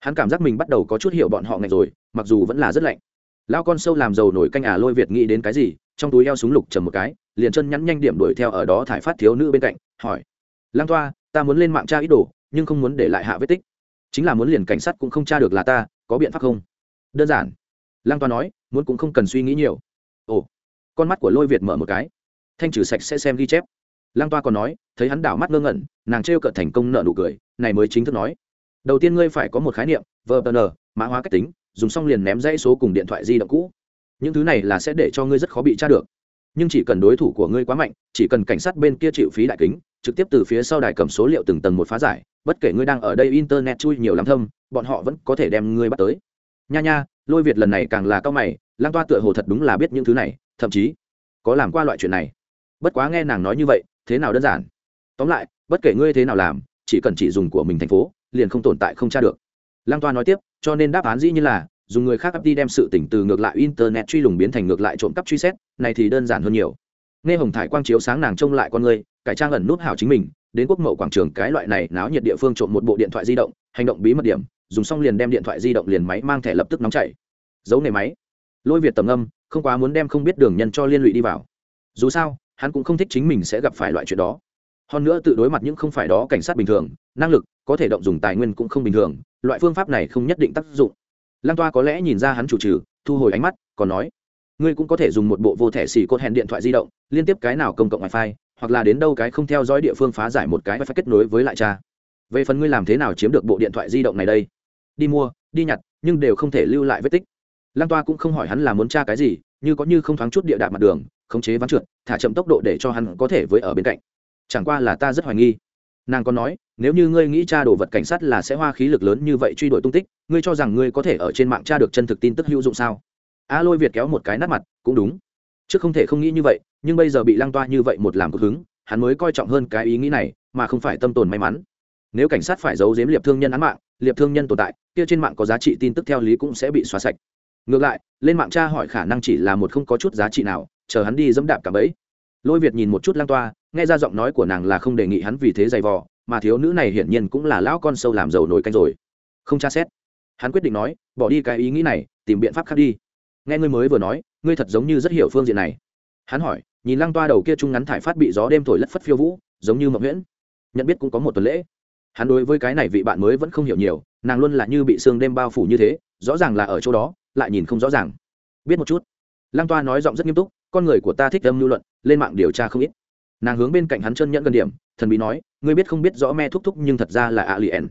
A: Hắn cảm giác mình bắt đầu có chút hiểu bọn họ ngạch rồi mặc dù vẫn là rất lạnh. Lao con sâu làm giàu nổi canh à lôi việt nghĩ đến cái gì trong túi eo súng lục chầm một cái, liền chân nhắn nhanh điểm đuổi theo ở đó thải phát thiếu nữ bên cạnh, hỏi, lang toa, ta muốn lên mạng tra ít đồ, nhưng không muốn để lại hạ vết tích. Chính là muốn liền cảnh sát cũng không tra được là ta, có biện pháp không? Đơn giản. Lang toa nói, muốn cũng không cần suy nghĩ nhiều. Ồ. Con mắt của lôi việt mở một cái. Thanh trừ sạch sẽ xem ghi chép. Lang toa còn nói, thấy hắn đảo mắt ngơ ngẩn, nàng trêu cợt thành công nợ nụ cười, này mới chính thức nói. Đầu tiên ngươi phải có một khái niệm vờ tờ mã hóa cách tính, dùng xong liền ném dãy số cùng điện thoại di động cũ những thứ này là sẽ để cho ngươi rất khó bị tra được. Nhưng chỉ cần đối thủ của ngươi quá mạnh, chỉ cần cảnh sát bên kia chịu phí đại kính, trực tiếp từ phía sau đài cầm số liệu từng tầng một phá giải, bất kể ngươi đang ở đây internet chui nhiều lắm thâm, bọn họ vẫn có thể đem ngươi bắt tới. Nha nha, lôi việt lần này càng là cao mày, lang toa tựa hồ thật đúng là biết những thứ này, thậm chí có làm qua loại chuyện này. Bất quá nghe nàng nói như vậy, thế nào đơn giản? Tóm lại, bất kể ngươi thế nào làm, chỉ cần chỉ dùng của mình thành phố, liền không tồn tại không tra được. Lang toa nói tiếp, cho nên đáp án dĩ như là dùng người khác đi đem sự tỉnh từ ngược lại internet truy lùng biến thành ngược lại trộm cắp truy xét, này thì đơn giản hơn nhiều. Nghe hồng thải quang chiếu sáng nàng trông lại con người, cải trang ẩn nút hảo chính mình, đến quốc mậu quảng trường cái loại này náo nhiệt địa phương trộm một bộ điện thoại di động, hành động bí mật điểm, dùng xong liền đem điện thoại di động liền máy mang thẻ lập tức nóng chảy. Giấu nề máy. Lôi việt tầm âm, không quá muốn đem không biết đường nhân cho liên lụy đi vào. Dù sao, hắn cũng không thích chính mình sẽ gặp phải loại chuyện đó. Hơn nữa tự đối mặt những không phải đó cảnh sát bình thường, năng lực, có thể động dùng tài nguyên cũng không bình thường, loại phương pháp này không nhất định tác dụng lăng toa có lẽ nhìn ra hắn chủ trừ, thu hồi ánh mắt, còn nói, ngươi cũng có thể dùng một bộ vô thẻ xỉ cốt hẹn điện thoại di động, liên tiếp cái nào công cộng wifi, hoặc là đến đâu cái không theo dõi địa phương phá giải một cái wifi phải kết nối với lại cha. Về phần ngươi làm thế nào chiếm được bộ điện thoại di động này đây? Đi mua, đi nhặt, nhưng đều không thể lưu lại vết tích. Lăng toa cũng không hỏi hắn là muốn tra cái gì, như có như không thoáng chút địa đạp mặt đường, khống chế ván trượt, thả chậm tốc độ để cho hắn có thể với ở bên cạnh. Chẳng qua là ta rất hoài nghi. Nàng còn nói nếu như ngươi nghĩ tra đồ vật cảnh sát là sẽ hoa khí lực lớn như vậy truy đuổi tung tích, ngươi cho rằng ngươi có thể ở trên mạng tra được chân thực tin tức hữu dụng sao? A lôi việt kéo một cái nát mặt, cũng đúng. Chứ không thể không nghĩ như vậy, nhưng bây giờ bị lăng toa như vậy một làm cực hứng, hắn mới coi trọng hơn cái ý nghĩ này, mà không phải tâm tồn may mắn. Nếu cảnh sát phải giấu giếm liệp thương nhân án mạng, liệp thương nhân tồn tại, kia trên mạng có giá trị tin tức theo lý cũng sẽ bị xóa sạch. Ngược lại, lên mạng tra hỏi khả năng chỉ là một không có chút giá trị nào, chờ hắn đi dẫm đạp cả bẫy. Lôi việt nhìn một chút lang toa, nghe ra giọng nói của nàng là không đề nghị hắn vì thế giày vò mà thiếu nữ này hiển nhiên cũng là lão con sâu làm giàu nổi canh rồi. Không tra xét. Hắn quyết định nói, bỏ đi cái ý nghĩ này, tìm biện pháp khác đi. Nghe ngươi mới vừa nói, ngươi thật giống như rất hiểu phương diện này. Hắn hỏi, nhìn lăng toa đầu kia trung ngắn thải phát bị gió đêm thổi lất phất phiêu vũ, giống như mộng nguyễn nhận biết cũng có một tuần lễ. Hắn đối với cái này vị bạn mới vẫn không hiểu nhiều, nàng luôn là như bị sương đêm bao phủ như thế, rõ ràng là ở chỗ đó, lại nhìn không rõ ràng. Biết một chút. Lăng toa nói giọng rất nghiêm túc, con người của ta thích âm lưu luận, lên mạng điều tra không ít. Nàng hướng bên cạnh hắn chân nhẫn gần điểm, thần bí nói ngươi biết không biết rõ me thúc thúc nhưng thật ra là alien.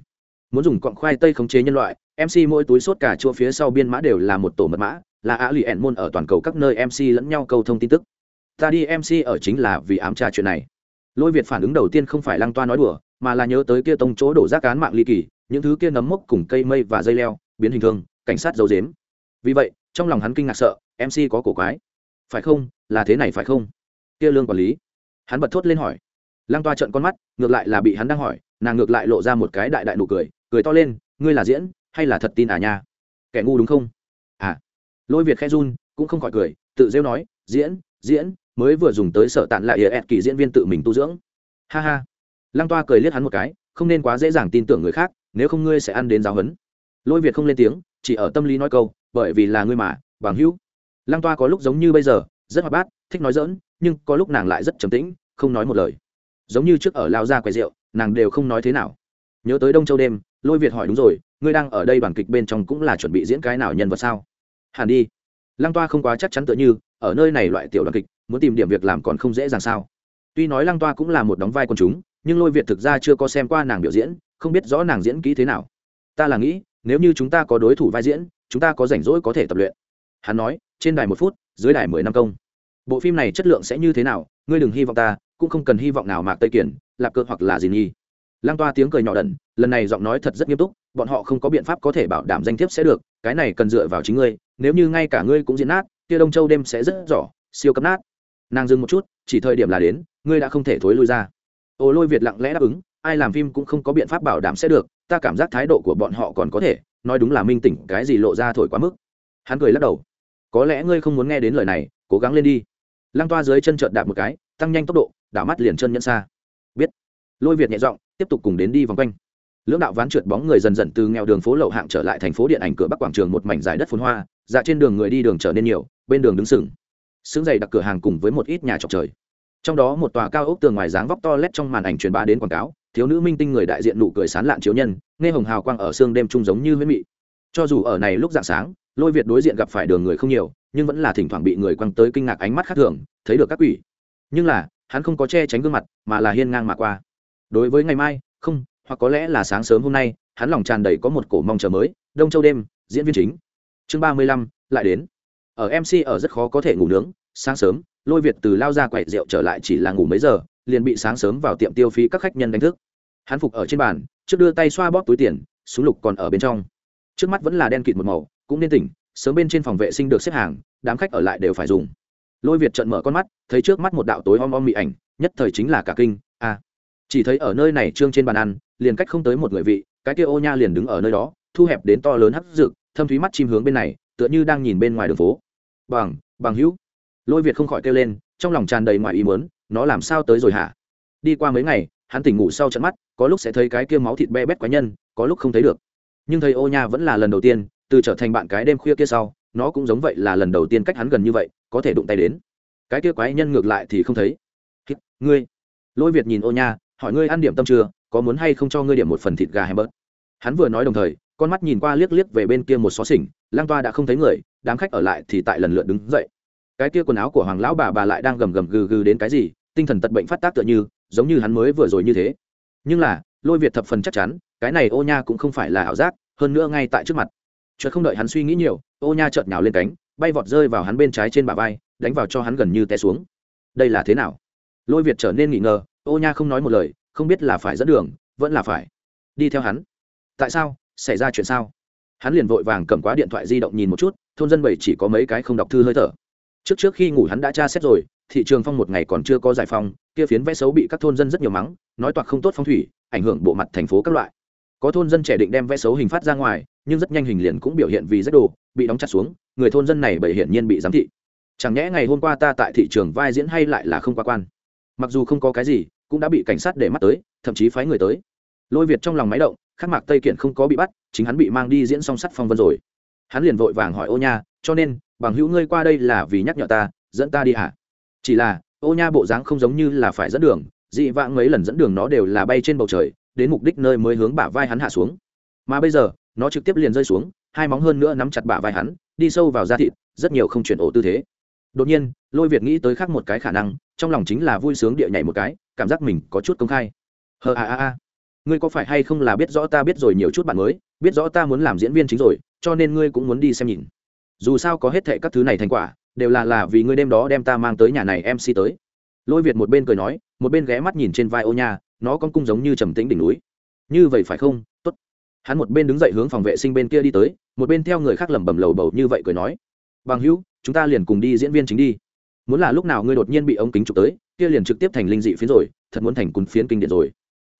A: Muốn dùng cọng khoai tây khống chế nhân loại mc mỗi túi sốt cả chua phía sau biên mã đều là một tổ mật mã, là alien môn ở toàn cầu các nơi mc lẫn nhau câu thông tin tức. Ta đi mc ở chính là vì ám tra chuyện này. Lôi việt phản ứng đầu tiên không phải lăng toa nói đùa, mà là nhớ tới kia tông chỗ đổ rác cán mạng ly kỳ, những thứ kia nấm mốc cùng cây mây và dây leo, biến hình thương cảnh sát dấu dếm vì vậy, trong lòng hắn kinh ngạc sợ mc có cổ quái. Phải không? Là thế này phải không? Kia lương quản lý. Hắn bật thốt lên hỏi lăng toa trận con mắt, ngược lại là bị hắn đang hỏi, nàng ngược lại lộ ra một cái đại đại nụ cười cười to lên, ngươi là diễn, hay là thật tin à nha? Kẻ ngu đúng không? À. Lôi việt khe run, cũng không khỏi cười, tự rêu nói, diễn diễn, mới vừa dùng tới sở tạn lại ỉa kỳ diễn viên tự mình tu dưỡng. Ha ha. Lăng toa cười liếc hắn một cái, không nên quá dễ dàng tin tưởng người khác, nếu không ngươi sẽ ăn đến giáo huấn. Lôi việt không lên tiếng, chỉ ở tâm lý nói câu, bởi vì là ngươi mà, bằng hữu. Lăng toa có lúc giống như bây giờ, rất hoạt bát, thích nói dỡn nhưng có lúc nàng lại rất trầm tĩnh, không nói một lời giống như trước ở lao ra quầy rượu, nàng đều không nói thế nào. Nhớ tới đông châu đêm, lôi việt hỏi đúng rồi, ngươi đang ở đây bản kịch bên trong cũng là chuẩn bị diễn cái nào nhân vật sao? Hẳn đi. Lăng toa không quá chắc chắn tựa như, ở nơi này loại tiểu đoàn kịch, muốn tìm điểm việc làm còn không dễ dàng sao? Tuy nói lăng toa cũng là một đóng vai quần chúng, nhưng lôi việt thực ra chưa có xem qua nàng biểu diễn, không biết rõ nàng diễn kỹ thế nào. Ta là nghĩ, nếu như chúng ta có đối thủ vai diễn, chúng ta có rảnh rỗi có thể tập luyện. Hắn nói, trên đài một phút, dưới đài mười năm công. Bộ phim này chất lượng sẽ như thế nào, ngươi đừng hy vọng ta cũng không cần hy vọng nào mạc tây kiển, lạp cơ hoặc là gì nhi. Lăng toa tiếng cười nhỏ đần, lần này giọng nói thật rất nghiêm túc, bọn họ không có biện pháp có thể bảo đảm danh thiếp sẽ được, cái này cần dựa vào chính ngươi, nếu như ngay cả ngươi cũng diễn nát, kia đông châu đêm sẽ rất rõ, siêu cấp nát. Nàng dừng một chút, chỉ thời điểm là đến, ngươi đã không thể thối lui ra. Ô lôi việt lặng lẽ đáp ứng, ai làm phim cũng không có biện pháp bảo đảm sẽ được, ta cảm giác thái độ của bọn họ còn có thể, nói đúng là minh tỉnh, cái gì lộ ra thổi quá mức. Hắn cười lắc đầu. Có lẽ ngươi không muốn nghe đến lời này, cố gắng lên đi. Lăng toa dưới chân trợn đạp một cái, tăng nhanh tốc độ đảo mắt liền chân nhẫn xa. Biết. Lôi việt nhẹ giọng, tiếp tục cùng đến đi vòng quanh. Lưỡng đạo ván trượt bóng người dần dần từ nghèo đường phố lậu hạng trở lại thành phố điện ảnh cửa bắc quảng trường một mảnh dài đất phun hoa dạ trên đường người đi đường trở nên nhiều, bên đường đứng sừng. Sướng dày đặt cửa hàng cùng với một ít nhà trọc trời. Trong đó một tòa cao ốc tường ngoài dáng vóc to lét trong màn ảnh truyền bá đến quảng cáo, thiếu nữ minh tinh người đại diện nụ cười sán lạn chiếu nhân, nghe hồng hào quang ở xương đêm trung giống như huyết mị. Cho dù ở này lúc dạng sáng, lôi việt đối diện gặp phải đường người không nhiều, nhưng vẫn là thỉnh thoảng bị người quăng tới kinh ngạc ánh mắt khác thường, thấy được các quỷ. Nhưng là hắn không có che tránh gương mặt, mà là hiên ngang mà qua. Đối với ngày mai, không, hoặc có lẽ là sáng sớm hôm nay, hắn lòng tràn đầy có một cổ mong chờ mới, đông châu đêm, diễn viên chính. Chương ba mươi lăm, lại đến. Ở mc ở rất khó có thể ngủ nướng, sáng sớm, lôi việt từ lao ra quậy rượu trở lại chỉ là ngủ mấy giờ, liền bị sáng sớm vào tiệm tiêu phí các khách nhân đánh thức. Hắn phục ở trên bàn, trước đưa tay xoa bóp túi tiền, súng lục còn ở bên trong. Trước mắt vẫn là đen kịt một màu, cũng nên tỉnh, sớm bên trên phòng vệ sinh được xếp hàng, đám khách ở lại đều phải dùng lôi việt trận mở con mắt, thấy trước mắt một đạo tối om om mị ảnh, nhất thời chính là cả kinh, a. Chỉ thấy ở nơi này trương trên bàn ăn, liền cách không tới một người vị, cái kia ô nha liền đứng ở nơi đó, thu hẹp đến to lớn hắc rực thâm thúy mắt chim hướng bên này, tựa như đang nhìn bên ngoài đường phố. Bằng bằng hữu. Lôi việt không khỏi kêu lên, trong lòng tràn đầy ngoài ý muốn, nó làm sao tới rồi hả? Đi qua mấy ngày, hắn tỉnh ngủ sau trận mắt, có lúc sẽ thấy cái kia máu thịt be bét quái nhân, có lúc không thấy được. Nhưng thấy ô nha vẫn là lần đầu tiên, từ trở thành bạn cái đêm khuya kia sau nó cũng giống vậy là lần đầu tiên cách hắn gần như vậy, có thể đụng tay đến. Cái kia quái nhân ngược lại thì không thấy. Ngươi. Lôi việt nhìn ô nha, hỏi ngươi ăn điểm tâm chưa, có muốn hay không cho ngươi điểm một phần thịt gà hay bớt? Hắn vừa nói đồng thời, con mắt nhìn qua liếc liếc về bên kia một xó xỉnh, lang toa đã không thấy người, đám khách ở lại thì tại lần lượt đứng dậy. Cái kia quần áo của hoàng lão bà bà lại đang gầm gầm gừ gừ đến cái gì, tinh thần tật bệnh phát tác tựa như, giống như hắn mới vừa rồi như thế. Nhưng là, lôi việt thập phần chắc chắn, cái này ô nha cũng không phải là ảo giác, hơn nữa ngay tại trước mặt chợt không đợi hắn suy nghĩ nhiều, ô nha chợt nhào lên cánh, bay vọt rơi vào hắn bên trái trên bả vai, đánh vào cho hắn gần như té xuống. Đây là thế nào? Lôi việt trở nên nghi ngờ, ô nha không nói một lời, không biết là phải dẫn đường, vẫn là phải đi theo hắn. Tại sao? Xảy ra chuyện sao? Hắn liền vội vàng cầm quá điện thoại di động nhìn một chút, thôn dân bảy chỉ có mấy cái không đọc thư hơi thở. Trước trước khi ngủ hắn đã tra xét rồi, thị trường phong một ngày còn chưa có giải phong, kia phiến vẽ xấu bị các thôn dân rất nhiều mắng, nói toạc không tốt phong thủy, ảnh hưởng bộ mặt thành phố các loại. Có thôn dân trẻ định đem vẽ xấu hình phát ra ngoài nhưng rất nhanh hình liền cũng biểu hiện vì rách đồ, bị đóng chặt xuống, người thôn dân này bởi hiển nhiên bị giám thị. Chẳng nhẽ ngày hôm qua ta tại thị trường vai diễn hay lại là không qua quan? Mặc dù không có cái gì, cũng đã bị cảnh sát để mắt tới, thậm chí phái người tới. Lôi việt trong lòng máy động khắc mạc tây kiện không có bị bắt, chính hắn bị mang đi diễn song sắt phong vân rồi. Hắn liền vội vàng hỏi ô nha, cho nên, bằng hữu ngươi qua đây là vì nhắc nhở ta, dẫn ta đi hả? Chỉ là, ô nha bộ dáng không giống như là phải dẫn đường, dị vãng mấy lần dẫn đường nó đều là bay trên bầu trời, đến mục đích nơi mới hướng bả vai hắn hạ xuống. Mà bây giờ nó trực tiếp liền rơi xuống, hai móng hơn nữa nắm chặt bả vai hắn, đi sâu vào da thịt, rất nhiều không chuyển ổ tư thế. Đột nhiên, lôi việt nghĩ tới khác một cái khả năng, trong lòng chính là vui sướng địa nhảy một cái, cảm giác mình có chút công khai. Hờ a a a. Ngươi có phải hay không là biết rõ ta biết rồi nhiều chút bạn mới, biết rõ ta muốn làm diễn viên chính rồi, cho nên ngươi cũng muốn đi xem nhìn. Dù sao có hết thệ các thứ này thành quả, đều là là vì ngươi đêm đó đem ta mang tới nhà này mc tới. Lôi việt một bên cười nói, một bên ghé mắt nhìn trên vai ô nha nó con cung giống như trầm tĩnh đỉnh núi. Như vậy phải không? Hắn một bên đứng dậy hướng phòng vệ sinh bên kia đi tới, một bên theo người khác lẩm bẩm lầu bầu như vậy cười nói, bằng hữu, chúng ta liền cùng đi diễn viên chính đi. Muốn là lúc nào ngươi đột nhiên bị ống kính chụp tới, kia liền trực tiếp thành linh dị phiến rồi, thật muốn thành cún phiến kinh điển rồi.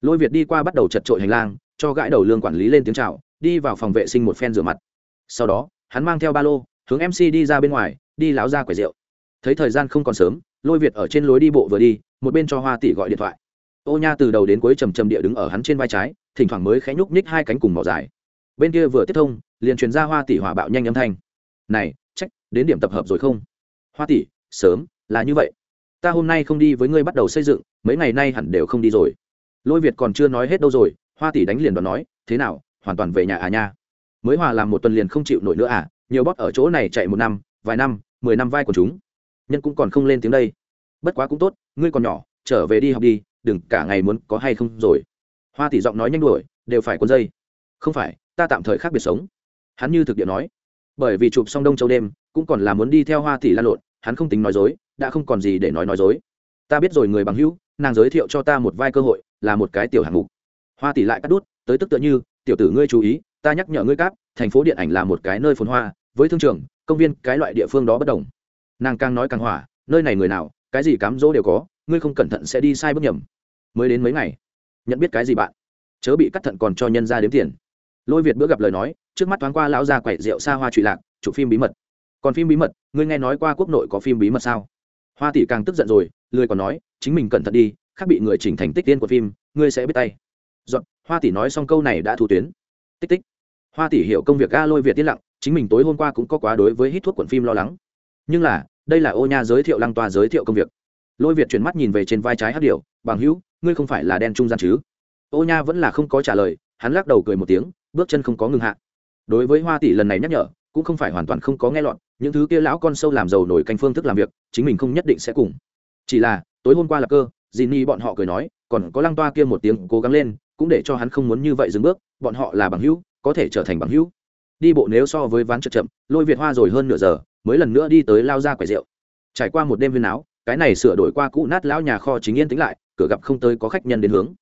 A: Lôi việt đi qua bắt đầu chật trội hành lang, cho gãi đầu lương quản lý lên tiếng chào, đi vào phòng vệ sinh một phen rửa mặt. Sau đó, hắn mang theo ba lô, hướng mc đi ra bên ngoài, đi láo ra quầy rượu. Thấy thời gian không còn sớm, lôi việt ở trên lối đi bộ vừa đi, một bên cho hoa tỷ gọi điện thoại. Ô nha từ đầu đến cuối trầm trầm địa đứng ở hắn trên vai trái thỉnh thoảng mới khẽ nhúc nhích hai cánh cùng mỏ dài. Bên kia vừa tiếp thông, liền truyền ra hoa tỷ hỏa bạo nhanh âm thanh. Này, trách, đến điểm tập hợp rồi không? Hoa tỷ, sớm, là như vậy. Ta hôm nay không đi với ngươi bắt đầu xây dựng, mấy ngày nay hẳn đều không đi rồi. Lôi việt còn chưa nói hết đâu rồi, hoa tỷ đánh liền đoán nói, thế nào, hoàn toàn về nhà à nha? Mới hòa làm một tuần liền không chịu nổi nữa à nhiều bót ở chỗ này chạy một năm, vài năm, mười năm vai của chúng. Nhân cũng còn không lên tiếng đây. Bất quá cũng tốt, ngươi còn nhỏ, trở về đi học đi, đừng cả ngày muốn có hay không rồi hoa tỷ giọng nói nhanh đuổi, đều phải cuốn dây. Không phải, ta tạm thời khác biệt sống. Hắn như thực địa nói. Bởi vì chụp xong đông châu đêm, cũng còn là muốn đi theo hoa tỷ lan lộn, hắn không tính nói dối, đã không còn gì để nói nói dối. Ta biết rồi người bằng hữu, nàng giới thiệu cho ta một vai cơ hội, là một cái tiểu hạng mục. Hoa tỷ lại cắt đút, tới tức tựa như, tiểu tử ngươi chú ý, ta nhắc nhở ngươi cáp, thành phố điện ảnh là một cái nơi phồn hoa, với thương trường, công viên, cái loại địa phương đó bất đồng. Nàng càng nói càng hỏa, nơi này người nào, cái gì cám dỗ đều có, ngươi không cẩn thận sẽ đi sai bước nhầm. Mới đến mấy ngày nhận biết cái gì bạn? Chớ bị cắt thận còn cho nhân ra đếm tiền. Lôi việt bữa gặp lời nói, trước mắt thoáng qua lão ra quậy rượu xa hoa trụy lạc, chụp phim bí mật. Còn phim bí mật? Ngươi nghe nói qua quốc nội có phim bí mật sao? Hoa tỷ càng tức giận rồi, lười còn nói, chính mình cẩn thận đi, khác bị người chỉnh thành tích tiên của phim, ngươi sẽ biết tay. Dọn hoa tỷ nói xong câu này đã thu tuyến. Tích tích. Hoa tỷ hiểu công việc ga lôi việt tiết lặng, chính mình tối hôm qua cũng có quá đối với hít thuốc quần phim lo lắng. Nhưng là, đây là ô nha giới thiệu lăng toa giới thiệu công việc. Lôi việt chuyển mắt nhìn về trên vai trái hát điệu bằng hữu ngươi không phải là đen trung gian chứ? Ô nha vẫn là không có trả lời, hắn lắc đầu cười một tiếng, bước chân không có ngừng hạ. Đối với hoa tỷ lần này nhắc nhở, cũng không phải hoàn toàn không có nghe lọt, những thứ kia lão con sâu làm giàu nổi canh phương thức làm việc, chính mình không nhất định sẽ cùng. Chỉ là, tối hôm qua là cơ dì ni bọn họ cười nói, còn có lăng toa kia một tiếng cố gắng lên, cũng để cho hắn không muốn như vậy dừng bước, bọn họ là bằng hữu, có thể trở thành bằng hữu. Đi bộ nếu so với ván chậm chậm, lôi việt hoa rồi hơn nửa giờ, mới lần nữa đi tới lao ra quầy rượu. Trải qua một đêm viên áo cái này sửa đổi qua cũ nát lão nhà kho chính yên tĩnh lại, cửa gặp không tới có khách nhân đến hướng.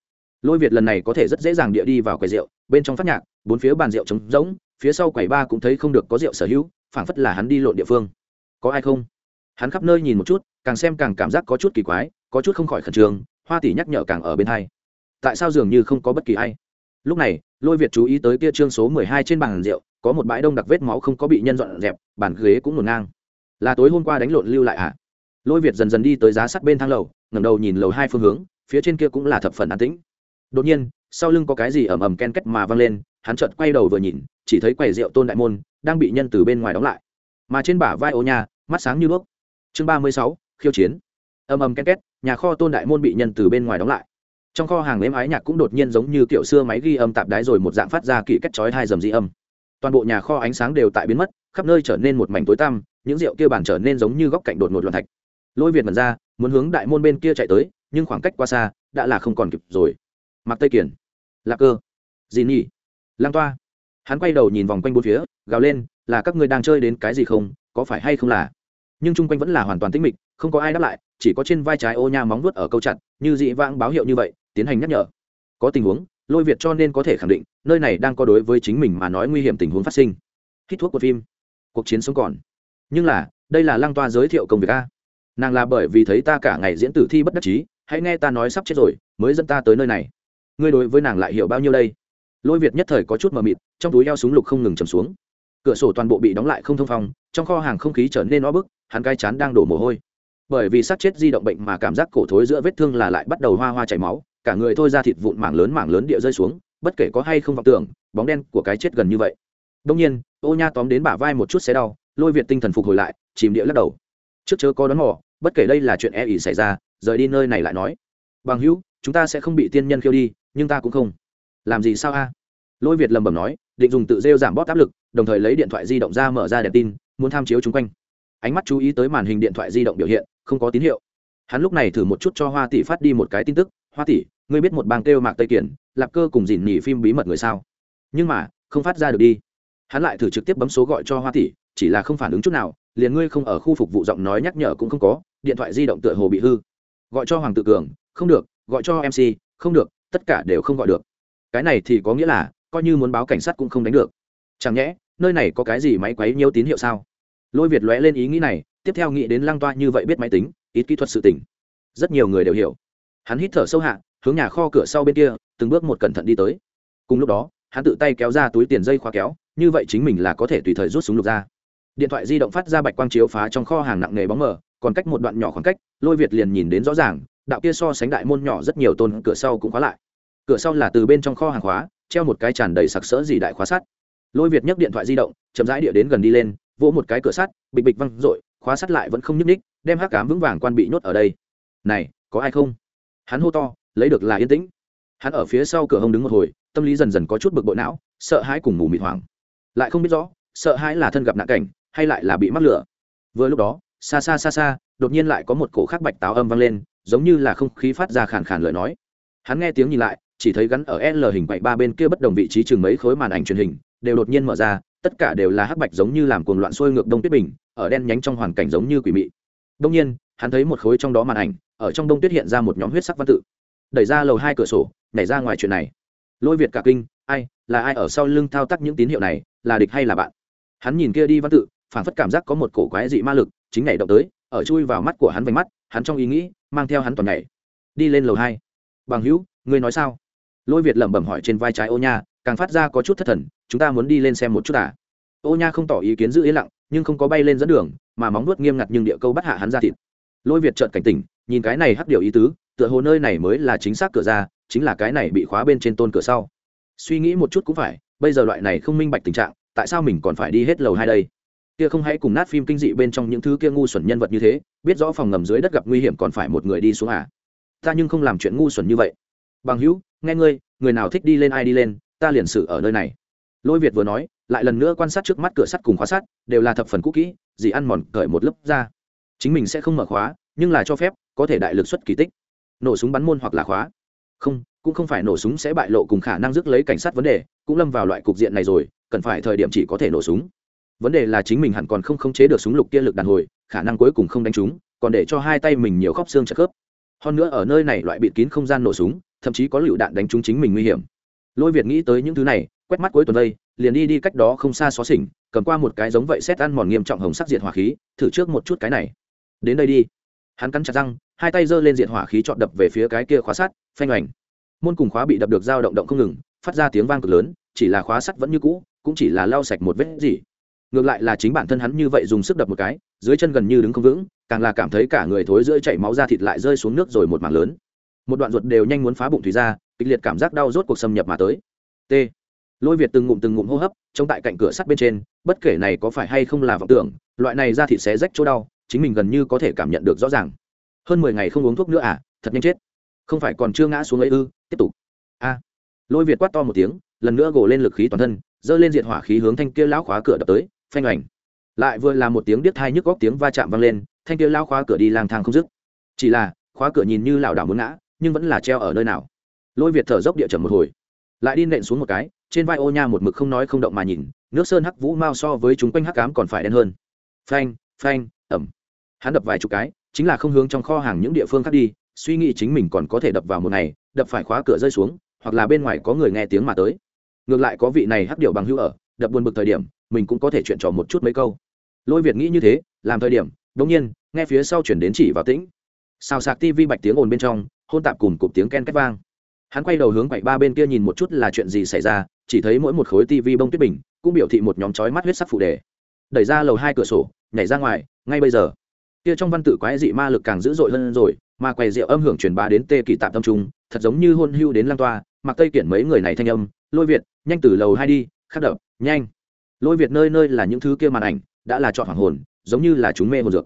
A: Lôi việt lần này có thể rất dễ dàng địa đi vào quầy rượu, bên trong phát nhạc, bốn phía bàn rượu trống rỗng, phía sau quầy ba cũng thấy không được có rượu sở hữu, phảng phất là hắn đi lộn địa phương. Có ai không? Hắn khắp nơi nhìn một chút, càng xem càng cảm giác có chút kỳ quái, có chút không khỏi khẩn trương, hoa tỷ nhắc nhở càng ở bên hai. Tại sao dường như không có bất kỳ ai? Lúc này, lôi việt chú ý tới kia trương số mười hai trên bàn rượu, có một bãi đông đặc vết máu không có bị nhân dọn dẹp, bàn ghế cũng ngổn ngang. Là tối hôm qua đánh lộn lưu lại ạ à? Lôi việt dần dần đi tới giá sắt bên thang lầu, ngẩng đầu nhìn lầu hai phương hướng, phía trên kia cũng là thập phần an tĩnh. Đột nhiên, sau lưng có cái gì ầm ầm ken két mà văng lên, hắn chợt quay đầu vừa nhìn, chỉ thấy quầy rượu tôn đại môn đang bị nhân từ bên ngoài đóng lại. Mà trên bả vai ô nhà mắt sáng như đuốc. Chương ba mươi sáu, khiêu chiến. Ầm ầm ken két, nhà kho tôn đại môn bị nhân từ bên ngoài đóng lại. Trong kho hàng êm ái nhạc cũng đột nhiên giống như kiểu xưa máy ghi âm tạp đái rồi một dạng phát ra kỹ cách chói hai dầm dị âm. Toàn bộ nhà kho ánh sáng đều tại biến mất, khắp nơi trở nên một mảnh tối tăm, những rượu kia bàn trở nên giống như góc cạnh đột ngột loạn thạch lôi việt mật ra, muốn hướng đại môn bên kia chạy tới, nhưng khoảng cách qua xa, đã là không còn kịp rồi. Mặc tây kiển, lạc cơ, dì nhi, lang toa. Hắn quay đầu nhìn vòng quanh bốn phía, gào lên, là các ngươi đang chơi đến cái gì không? Có phải hay không là? Nhưng chung quanh vẫn là hoàn toàn tĩnh mịch, không có ai đáp lại, chỉ có trên vai trái ô nha móng vuốt ở câu chặt, như dị vãng báo hiệu như vậy, tiến hành nhắc nhở. Có tình huống, lôi việt cho nên có thể khẳng định, nơi này đang có đối với chính mình mà nói nguy hiểm tình huống phát sinh. Hít thuốc của phim, cuộc chiến sống còn. Nhưng là, đây là lăng toa giới thiệu công việc a nàng là bởi vì thấy ta cả ngày diễn tử thi bất đắc chí, hãy nghe ta nói sắp chết rồi, mới dẫn ta tới nơi này. Ngươi đối với nàng lại hiểu bao nhiêu đây? Lôi việt nhất thời có chút mờ mịt, trong túi eo súng lục không ngừng chầm xuống. Cửa sổ toàn bộ bị đóng lại không thông phong, trong kho hàng không khí trở nên o bức, hắn cai chán đang đổ mồ hôi. Bởi vì sát chết di động bệnh mà cảm giác cổ thối giữa vết thương là lại bắt đầu hoa hoa chảy máu, cả người thôi ra thịt vụn mảng lớn mảng lớn địa rơi xuống, bất kể có hay không vọng tưởng, bóng đen của cái chết gần như vậy. Đông nhiên, ô nha tóm đến bả vai một chút xé đau, lôi việt tinh thần phục hồi lại, chìm địa lắc đầu. Trước chớ có đón mò bất kể đây là chuyện e ỉ xảy ra, rời đi nơi này lại nói. Bằng hữu, chúng ta sẽ không bị tiên nhân khiêu đi, nhưng ta cũng không. Làm gì sao a? Lôi việt lầm bầm nói, định dùng tự rêu giảm bóp áp lực, đồng thời lấy điện thoại di động ra mở ra đèn tin, muốn tham chiếu chung quanh. Ánh mắt chú ý tới màn hình điện thoại di động biểu hiện, không có tín hiệu. Hắn lúc này thử một chút cho hoa tỷ phát đi một cái tin tức, hoa tỷ, ngươi biết một bang kêu mạc tây kiển, lạp cơ cùng dìn nhỉ phim bí mật người sao? Nhưng mà, không phát ra được đi. Hắn lại thử trực tiếp bấm số gọi cho hoa tỷ, chỉ là không phản ứng chút nào, liền ngươi không ở khu phục vụ giọng nói nhắc nhở cũng không có điện thoại di động tựa hồ bị hư. Gọi cho hoàng tự cường, không được, gọi cho mc không được, tất cả đều không gọi được. Cái này thì có nghĩa là, coi như muốn báo cảnh sát cũng không đánh được. Chẳng nhẽ, nơi này có cái gì máy quấy nhiều tín hiệu sao? Lôi việt lóe lên ý nghĩ này, tiếp theo nghĩ đến lăng toa như vậy biết máy tính, ít kỹ thuật sự tỉnh rất nhiều người đều hiểu. Hắn hít thở sâu hạ, hướng nhà kho cửa sau bên kia, từng bước một cẩn thận đi tới. Cùng lúc đó, hắn tự tay kéo ra túi tiền dây khóa kéo, như vậy chính mình là có thể tùy thời rút súng lục ra. Điện thoại di động phát ra bạch quang chiếu phá trong kho hàng nặng nghề bóng mờ còn cách một đoạn nhỏ khoảng cách, lôi việt liền nhìn đến rõ ràng, đạo kia so sánh đại môn nhỏ rất nhiều tôn cửa sau cũng khóa lại. Cửa sau là từ bên trong kho hàng khóa, treo một cái tràn đầy sặc sỡ gì đại khóa sắt. Lôi việt nhấc điện thoại di động, chậm rãi địa đến gần đi lên, vỗ một cái cửa sắt, bịch bịch văng r khóa sắt lại vẫn không nhúc ních đem hắc cám vững vàng quan bị nhốt ở đây. Này, có ai không? Hắn hô to, lấy được là yên tĩnh. Hắn ở phía sau cửa hông đứng một hồi, tâm lý dần dần có chút bực bội não, sợ hãi cùng mù mịt hoảng. Lại không biết rõ, sợ hãi là thân gặp nạn cảnh, hay lại là bị mắc lửa. Vừa lúc đó xa xa xa xa đột nhiên lại có một cổ khác bạch táo âm vang lên, giống như là không khí phát ra khàn khàn lời nói. Hắn nghe tiếng nhìn lại, chỉ thấy gắn ở l hình quậy ba bên kia bất đồng vị trí chừng mấy khối màn ảnh truyền hình, đều đột nhiên mở ra, tất cả đều là hắc bạch giống như làm cuồng loạn xuôi ngược đông tuyết bình, ở đen nhánh trong hoàn cảnh giống như quỷ mị. Đông nhiên, hắn thấy một khối trong đó màn ảnh, ở trong đông tuyết hiện ra một nhóm huyết sắc văn tự. Đẩy ra lầu hai cửa sổ, nhảy ra ngoài chuyện này. Lôi việt cả kinh, ai, là ai ở sau lưng thao tác những tín hiệu này, là địch hay là bạn? Hắn nhìn kia đi văn tự phản phất cảm giác có một cổ quái dị ma lực chính nhảy động tới, ở chui vào mắt của hắn vành mắt, hắn trong ý nghĩ, mang theo hắn toàn nhảy. Đi lên lầu hai. Bằng hữu, ngươi nói sao? Lôi việt lẩm bẩm hỏi trên vai trái ô nha, càng phát ra có chút thất thần, chúng ta muốn đi lên xem một chút à? Ô nha không tỏ ý kiến giữ yên lặng, nhưng không có bay lên dẫn đường, mà móng nuốt nghiêm ngặt nhưng địa câu bắt hạ hắn ra thịt. Lôi việt trợn cảnh tỉnh, nhìn cái này hắc điều ý tứ, tựa hồ nơi này mới là chính xác cửa ra, chính là cái này bị khóa bên trên tôn cửa sau. Suy nghĩ một chút cũng phải, bây giờ loại này không minh bạch tình trạng, tại sao mình còn phải đi hết lầu hai đây? Kia không hãy cùng nát phim kinh dị bên trong những thứ kia ngu xuẩn nhân vật như thế, biết rõ phòng ngầm dưới đất gặp nguy hiểm còn phải một người đi xuống à? Ta nhưng không làm chuyện ngu xuẩn như vậy. Bằng hữu, nghe ngươi, người nào thích đi lên ai đi lên, ta liền xử ở nơi này. Lôi việt vừa nói, lại lần nữa quan sát trước mắt cửa sắt cùng khóa sắt, đều là thập phần cũ kỹ gì ăn mòn cởi một lớp ra. Chính mình sẽ không mở khóa, nhưng là cho phép, có thể đại lực xuất kỳ tích. Nổ súng bắn môn hoặc là khóa. Không, cũng không phải nổ súng sẽ bại lộ cùng khả năng rước lấy cảnh sát vấn đề, cũng lâm vào loại cục diện này rồi, cần phải thời điểm chỉ có thể nổ súng vấn đề là chính mình hẳn còn không khống chế được súng lục kia lực đàn hồi, khả năng cuối cùng không đánh trúng còn để cho hai tay mình nhiều khóc xương chặt khớp. Hơn nữa ở nơi này loại bịt kín không gian nổ súng, thậm chí có lựu đạn đánh trúng chính mình nguy hiểm. Lôi việt nghĩ tới những thứ này, quét mắt cuối tuần đây, liền đi đi cách đó không xa xó xỉnh, cầm qua một cái giống vậy xét ăn mòn nghiêm trọng hồng sắc diệt hỏa khí, thử trước một chút cái này. Đến đây đi. Hắn cắn chặt răng, hai tay giơ lên diệt hỏa khí chọn đập về phía cái kia khóa sắt, phanh oành. Môn cùng khóa bị đập được dao động động không ngừng, phát ra tiếng vang cực lớn, chỉ là khóa sắt vẫn như cũ, cũng chỉ là lau sạch một vết gì ngược lại là chính bản thân hắn như vậy dùng sức đập một cái, dưới chân gần như đứng không vững, càng là cảm thấy cả người thối rưỡi chảy máu ra thịt lại rơi xuống nước rồi một mảng lớn. Một đoạn ruột đều nhanh muốn phá bụng thủy ra, kịch liệt cảm giác đau rốt cuộc xâm nhập mà tới. T. Lôi việt từng ngụm từng ngụm hô hấp, trông tại cạnh cửa sắt bên trên, bất kể này có phải hay không là vọng tưởng, loại này ra thịt xé rách chỗ đau, chính mình gần như có thể cảm nhận được rõ ràng. Hơn mười ngày không uống thuốc nữa à thật nhanh chết. Không phải còn chưa ngã xuống ấy ư, tiếp tục. A. Lôi việt quát to một tiếng, lần nữa gồ lên lực khí toàn thân, giơ lên diệt hỏa khí hướng thanh kia lão khóa cửa đập tới phanh ảnh lại vừa là một tiếng điếc thai nhức góc tiếng va chạm vang lên, thanh kia lao khóa cửa đi lang thang không dứt. Chỉ là, khóa cửa nhìn như lảo đảo muốn ngã, nhưng vẫn là treo ở nơi nào. Lôi việt thở dốc địa chậm một hồi. Lại đi nện xuống một cái, trên vai ô nha một mực không nói không động mà nhìn, nước sơn hắc vũ mau so với chúng quanh hắc cám còn phải đen hơn. Phanh phanh ẩm hắn đập vài chục cái, chính là không hướng trong kho hàng những địa phương khác đi, suy nghĩ chính mình còn có thể đập vào một ngày, đập phải khóa cửa rơi xuống, hoặc là bên ngoài có người nghe tiếng mà tới. Ngược lại có vị này hắc điệu bằng hữu ở, đập buồn bực thời điểm mình cũng có thể chuyện trò một chút mấy câu. Lôi việt nghĩ như thế, làm thời điểm đống nhiên, nghe phía sau chuyển đến chỉ vào tĩnh. Xào sạc tivi bạch tiếng ồn bên trong, hôn tạp cùng cụp tiếng ken két vang. Hắn quay đầu hướng quậy ba bên kia nhìn một chút là chuyện gì xảy ra, chỉ thấy mỗi một khối tivi bông tuyết bình, cũng biểu thị một nhóm chói mắt huyết sắc phụ đề. Đẩy ra lầu hai cửa sổ, nhảy ra ngoài, ngay bây giờ. Kia trong văn tự quái dị ma lực càng dữ dội hơn rồi, mà quầy rượu âm hưởng truyền bá đến tê kỳ tạm tâm trung, thật giống như hôn hưu đến lang toa, mặc tây kiển mấy người này thanh âm, lôi việt, nhanh từ lầu hai đi, khắc đập, nhanh lôi việt nơi nơi là những thứ kia màn ảnh, đã là chọn hoàng hồn, giống như là chúng mê hồn dược.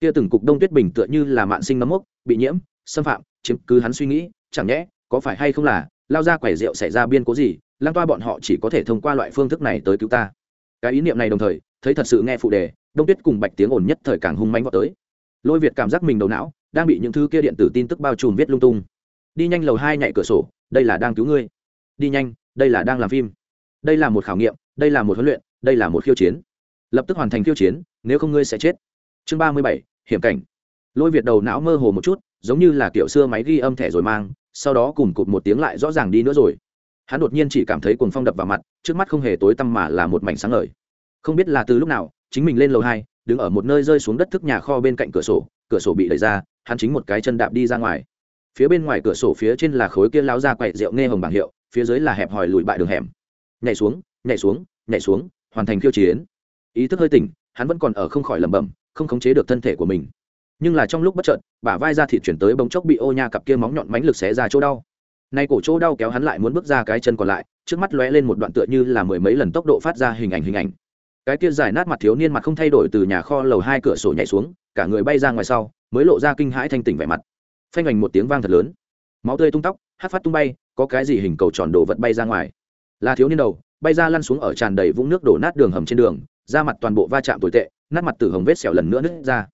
A: Kia từng cục đông tuyết bình tựa như là mạng sinh nấm mốc, bị nhiễm, xâm phạm, chiếm cứ hắn suy nghĩ, chẳng nhẽ, có phải hay không là, lao ra quẻ rượu xảy ra biên cố gì lan toa bọn họ chỉ có thể thông qua loại phương thức này tới cứu ta. Cái ý niệm này đồng thời, thấy thật sự nghe phụ đề, đông tuyết cùng bạch tiếng ồn nhất thời càng hung mánh vào tới. Lôi việt cảm giác mình đầu não, đang bị những thứ kia điện tử tin tức bao trùm viết lung tung. Đi nhanh lầu hai nhảy cửa sổ, đây là đang cứu ngươi. Đi nhanh, đây là đang làm phim. Đây là một khảo nghiệm, đây là một huấn luyện đây là một khiêu chiến. Lập tức hoàn thành khiêu chiến, nếu không ngươi sẽ chết. Chương ba mươi bảy, hiểm cảnh. Lôi việt đầu não mơ hồ một chút, giống như là kiểu xưa máy ghi âm thẻ rồi mang, sau đó cùng cụt một tiếng lại rõ ràng đi nữa rồi. Hắn đột nhiên chỉ cảm thấy cuồng phong đập vào mặt, trước mắt không hề tối tăm mà là một mảnh sáng ngời. Không biết là từ lúc nào, chính mình lên lầu hai, đứng ở một nơi rơi xuống đất thức nhà kho bên cạnh cửa sổ cửa sổ bị đẩy ra, hắn chính một cái chân đạp đi ra ngoài. Phía bên ngoài cửa sổ phía trên là khối kia lao ra quậy rượu nghe hồng bảng hiệu, phía dưới là hẹp hòi lùi bại đường hẻm. Nhảy xuống nhảy xuống nhảy xuống hoàn thành khiêu chiến. Ý thức hơi tỉnh, hắn vẫn còn ở không khỏi lẩm bẩm, không khống chế được thân thể của mình. Nhưng là trong lúc bất chợt, bả vai ra thịt chuyển tới bóng chốc bị ô nha cặp kia móng nhọn mánh lực xé ra chỗ đau. Nay cổ chỗ đau kéo hắn lại muốn bước ra cái chân còn lại, trước mắt lóe lên một đoạn tựa như là mười mấy lần tốc độ phát ra hình ảnh hình ảnh. Cái kia giải nát mặt thiếu niên mặt không thay đổi từ nhà kho lầu hai cửa sổ nhảy xuống, cả người bay ra ngoài sau, mới lộ ra kinh hãi thanh tỉnh vẻ mặt. Phanh ảnh một tiếng vang thật lớn. Máu tươi tung tóc, hát phát tung bay, có cái gì hình cầu tròn đồ vật bay ra ngoài. Là thiếu niên đầu bay ra lăn xuống ở tràn đầy vũng nước đổ nát đường hầm trên đường, da mặt toàn bộ va chạm tồi tệ, nát mặt từ hồng vết sẹo lần nữa nứt ra.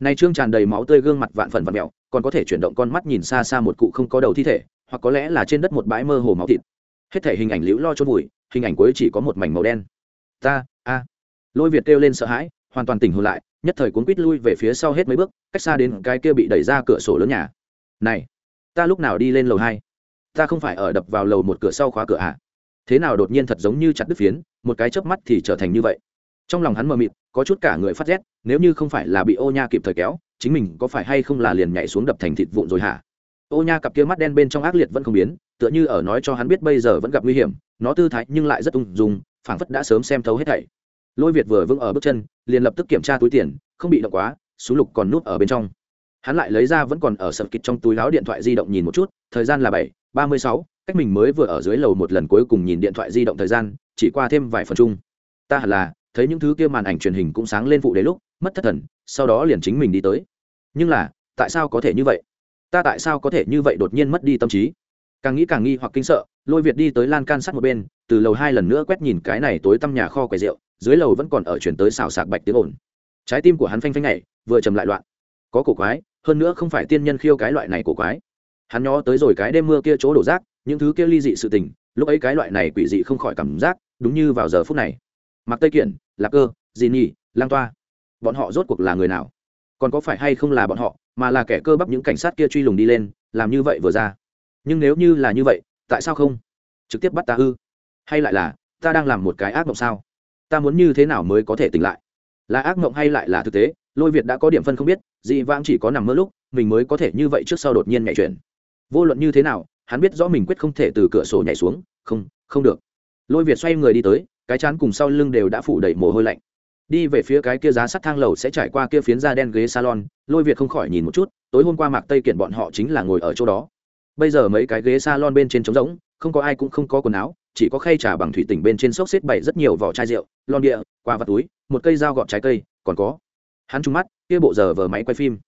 A: Này trương tràn đầy máu tươi gương mặt vạn phần vạn mẹo còn có thể chuyển động con mắt nhìn xa xa một cụ không có đầu thi thể, hoặc có lẽ là trên đất một bãi mơ hồ máu thịt. Hết thể hình ảnh liễu lo chôn vùi, hình ảnh cuối chỉ có một mảnh màu đen. Ta, a. Lôi việt kêu lên sợ hãi, hoàn toàn tỉnh hồn lại, nhất thời cuốn quít lui về phía sau hết mấy bước, cách xa đến cái kia bị đẩy ra cửa sổ lớn nhà. Này, ta lúc nào đi lên lầu hai? Ta không phải ở đập vào lầu một cửa sau khóa cửa à? Thế nào đột nhiên thật giống như chặt đứt phiến, một cái chớp mắt thì trở thành như vậy. Trong lòng hắn mờ mịt, có chút cả người phát rét, nếu như không phải là bị ô nha kịp thời kéo, chính mình có phải hay không là liền nhảy xuống đập thành thịt vụn rồi hả? Ô nha cặp kia mắt đen bên trong ác liệt vẫn không biến, tựa như ở nói cho hắn biết bây giờ vẫn gặp nguy hiểm, nó tư thái nhưng lại rất ung dung, phảng phất đã sớm xem thấu hết thảy. Lôi việt vừa vững ở bước chân, liền lập tức kiểm tra túi tiền, không bị động quá, súng lục còn nút ở bên trong. Hắn lại lấy ra vẫn còn ở sập kịch trong túi láo điện thoại di động nhìn một chút, thời gian là bảy ba mươi sáu cách mình mới vừa ở dưới lầu một lần cuối cùng nhìn điện thoại di động thời gian, chỉ qua thêm vài phần chung. Ta hẳn là, thấy những thứ kia màn ảnh truyền hình cũng sáng lên phụ đến lúc, mất thất thần, sau đó liền chính mình đi tới. Nhưng là, tại sao có thể như vậy? Ta tại sao có thể như vậy đột nhiên mất đi tâm trí? Càng nghĩ càng nghi hoặc kinh sợ, lôi việt đi tới lan can sát một bên, từ lầu hai lần nữa quét nhìn cái này tối tăm nhà kho quầy rượu, dưới lầu vẫn còn ở chuyển tới xào sạc bạch tiếng ồn. Trái tim của hắn phanh phanh này vừa trầm lại loạn. Có cổ quái, hơn nữa không phải tiên nhân khiêu cái loại này cổ quái. Hắn nhó tới rồi cái đêm mưa kia chỗ đổ rác những thứ kia ly dị sự tình, lúc ấy cái loại này quỷ dị không khỏi cảm giác, đúng như vào giờ phút này. Mặc tây kiển, lạc cơ dì nhì lang toa, bọn họ rốt cuộc là người nào? Còn có phải hay không là bọn họ, mà là kẻ cơ bắp những cảnh sát kia truy lùng đi lên, làm như vậy vừa ra? Nhưng nếu như là như vậy, tại sao không? Trực tiếp bắt ta ư? Hay lại là, ta đang làm một cái ác mộng sao? Ta muốn như thế nào mới có thể tỉnh lại? Là ác mộng hay lại là thực tế? Lôi việt đã có điểm phân không biết dị vãng chỉ có nằm mơ lúc, mình mới có thể như vậy trước sau đột nhiên nhảy chuyển. Vô luận như thế nào hắn biết rõ mình quyết không thể từ cửa sổ nhảy xuống, không không được. Lôi việt xoay người đi tới, cái chán cùng sau lưng đều đã phủ đầy mồ hôi lạnh. Đi về phía cái kia giá sắt thang lầu sẽ trải qua kia phiến da đen ghế salon, lôi việt không khỏi nhìn một chút, tối hôm qua mạc tây kiện bọn họ chính là ngồi ở chỗ đó. Bây giờ mấy cái ghế salon bên trên trống rỗng, không có ai cũng không có quần áo, chỉ có khay trà bằng thủy tỉnh bên trên xốc xếp bày rất nhiều vỏ chai rượu, lon địa qua vặt túi, một cây dao gọt trái cây, còn có. Hắn trúng mắt, kia bộ giờ vờ máy quay phim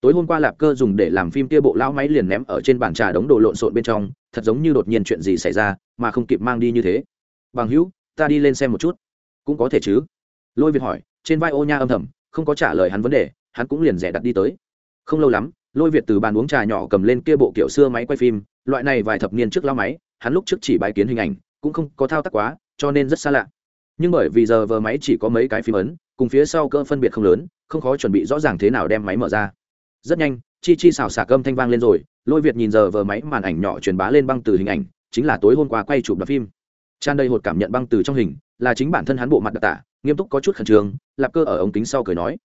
A: tối hôm qua lạp cơ dùng để làm phim kia bộ lão máy liền ném ở trên bàn trà đống đồ lộn xộn bên trong, thật giống như đột nhiên chuyện gì xảy ra, mà không kịp mang đi như thế. Bằng hữu, ta đi lên xem một chút. Cũng có thể chứ. Lôi việt hỏi, trên vai ô nha âm thầm, không có trả lời hắn vấn đề, hắn cũng liền rẻ đặt đi tới. Không lâu lắm, lôi việt từ bàn uống trà nhỏ cầm lên kia bộ kiểu xưa máy quay phim, loại này vài thập niên trước lao máy, hắn lúc trước chỉ bài kiến hình ảnh, cũng không có thao tác quá, cho nên rất xa lạ. Nhưng bởi vì giờ vờ máy chỉ có mấy cái phim ấn, cùng phía sau cỡ phân biệt không lớn, không khó chuẩn bị rõ ràng thế nào đem máy mở ra rất nhanh, chi chi xào xạc âm thanh vang lên rồi, lôi việt nhìn giờ vờ máy màn ảnh nhỏ truyền bá lên băng từ hình ảnh, chính là tối hôm qua quay chụp đoạn phim. Tràn đầy hột cảm nhận băng từ trong hình, là chính bản thân hắn bộ mặt đặc tả, nghiêm túc có chút khẩn trương, lạp cơ ở ống kính sau cười nói.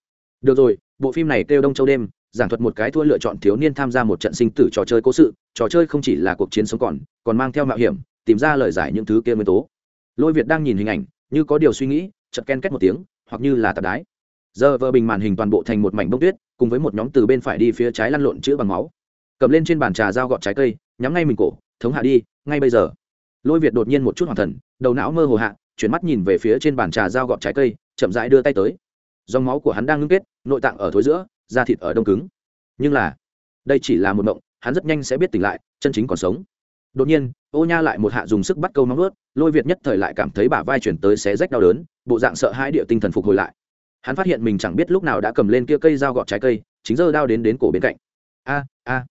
A: Được rồi, bộ phim này kêu đông châu đêm, giảng thuật một cái thua lựa chọn thiếu niên tham gia một trận sinh tử trò chơi cố sự, trò chơi không chỉ là cuộc chiến sống còn còn mang theo mạo hiểm, tìm ra lời giải những thứ kia nguyên tố. Lôi việt đang nhìn hình ảnh, như có điều suy nghĩ chật ken két một tiếng, hoặc như là tạp đái. Giờ vờ bình màn hình toàn bộ thành một mảnh bông tuyết cùng với một nhóm từ bên phải đi phía trái lăn lộn chữa bằng máu. Cầm lên trên bàn trà dao gọt trái cây, nhắm ngay mình cổ, thống hạ đi, ngay bây giờ. Lôi việt đột nhiên một chút hoàng thần, đầu não mơ hồ hạ, chuyển mắt nhìn về phía trên bàn trà dao gọt trái cây, chậm rãi đưa tay tới. Dòng máu của hắn đang ngưng kết, nội tạng ở thối giữa, da thịt ở đông cứng. Nhưng là, đây chỉ là một mộng, hắn rất nhanh sẽ biết tỉnh lại, chân chính còn sống. Đột nhiên, ô nha lại một hạ dùng sức bắt câu móng ướt lôi việt nhất thời lại cảm thấy bả vai chuyển tới xé rách đau đớn, bộ dạng sợ hãi địa tinh thần phục hồi lại hắn phát hiện mình chẳng biết lúc nào đã cầm lên kia cây dao gọt trái cây, chính giờ đao đến đến cổ bên cạnh. A a.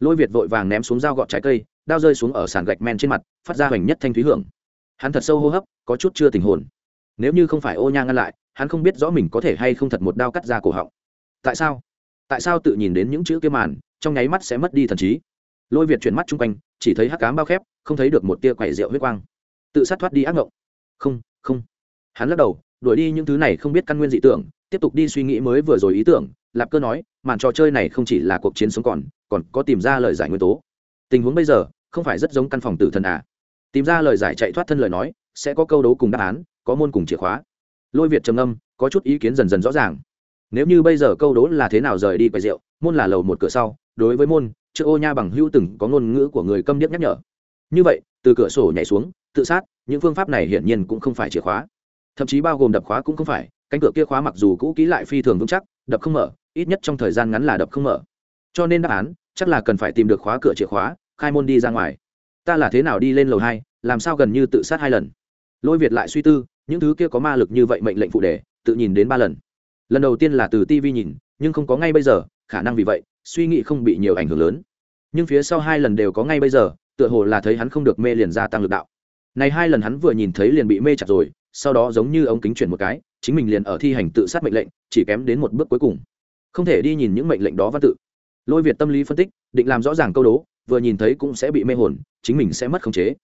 A: Lôi việt vội vàng ném xuống dao gọt trái cây, đao rơi xuống ở sàn gạch men trên mặt, phát ra hoành nhất thanh thúy hưởng. Hắn thật sâu hô hấp, có chút chưa tình hồn. Nếu như không phải ô nha ngăn lại, hắn không biết rõ mình có thể hay không thật một đao cắt ra cổ họng. Tại sao? Tại sao tự nhìn đến những chữ kia màn, trong nháy mắt sẽ mất đi thần trí? Lôi việt chuyển mắt chung quanh, chỉ thấy hắc cám bao khép, không thấy được một tia quẩy rượu huyết quang. Tự sát thoát đi ác ngộng. Không không. Hắn lắc đầu đuổi đi những thứ này không biết căn nguyên dị tưởng, tiếp tục đi suy nghĩ mới vừa rồi ý tưởng, lạp cơ nói, màn trò chơi này không chỉ là cuộc chiến sống còn còn có tìm ra lời giải nguyên tố. Tình huống bây giờ, không phải rất giống căn phòng tử thần à? Tìm ra lời giải chạy thoát thân lời nói, sẽ có câu đấu cùng đáp án, có môn cùng chìa khóa. Lôi việt trầm âm có chút ý kiến dần dần rõ ràng. Nếu như bây giờ câu đố là thế nào rời đi quầy rượu, môn là lầu một cửa sau, đối với môn, chữ ô nha bằng hữu từng có ngôn ngữ của người câm điếc nhắc nhở. Như vậy, từ cửa sổ nhảy xuống, tự sát, những phương pháp này hiển nhiên cũng không phải chìa khóa thậm chí bao gồm đập khóa cũng không phải, cánh cửa kia khóa mặc dù cũ kỹ lại phi thường vững chắc, đập không mở, ít nhất trong thời gian ngắn là đập không mở. Cho nên đáp án, chắc là cần phải tìm được khóa cửa chìa khóa, khai môn đi ra ngoài. Ta là thế nào đi lên lầu hai, làm sao gần như tự sát hai lần? Lôi việt lại suy tư, những thứ kia có ma lực như vậy mệnh lệnh phụ đề, tự nhìn đến ba lần. Lần đầu tiên là từ tv nhìn, nhưng không có ngay bây giờ, khả năng vì vậy, suy nghĩ không bị nhiều ảnh hưởng lớn. Nhưng phía sau hai lần đều có ngay bây giờ, tựa hồ là thấy hắn không được mê liền gia tăng lực đạo. Này hai lần hắn vừa nhìn thấy liền bị mê chặt rồi sau đó giống như ống kính chuyển một cái, chính mình liền ở thi hành tự sát mệnh lệnh, chỉ kém đến một bước cuối cùng. Không thể đi nhìn những mệnh lệnh đó văn tự. Lôi việt tâm lý phân tích, định làm rõ ràng câu đố, vừa nhìn thấy cũng sẽ bị mê hồn, chính mình sẽ mất khống chế.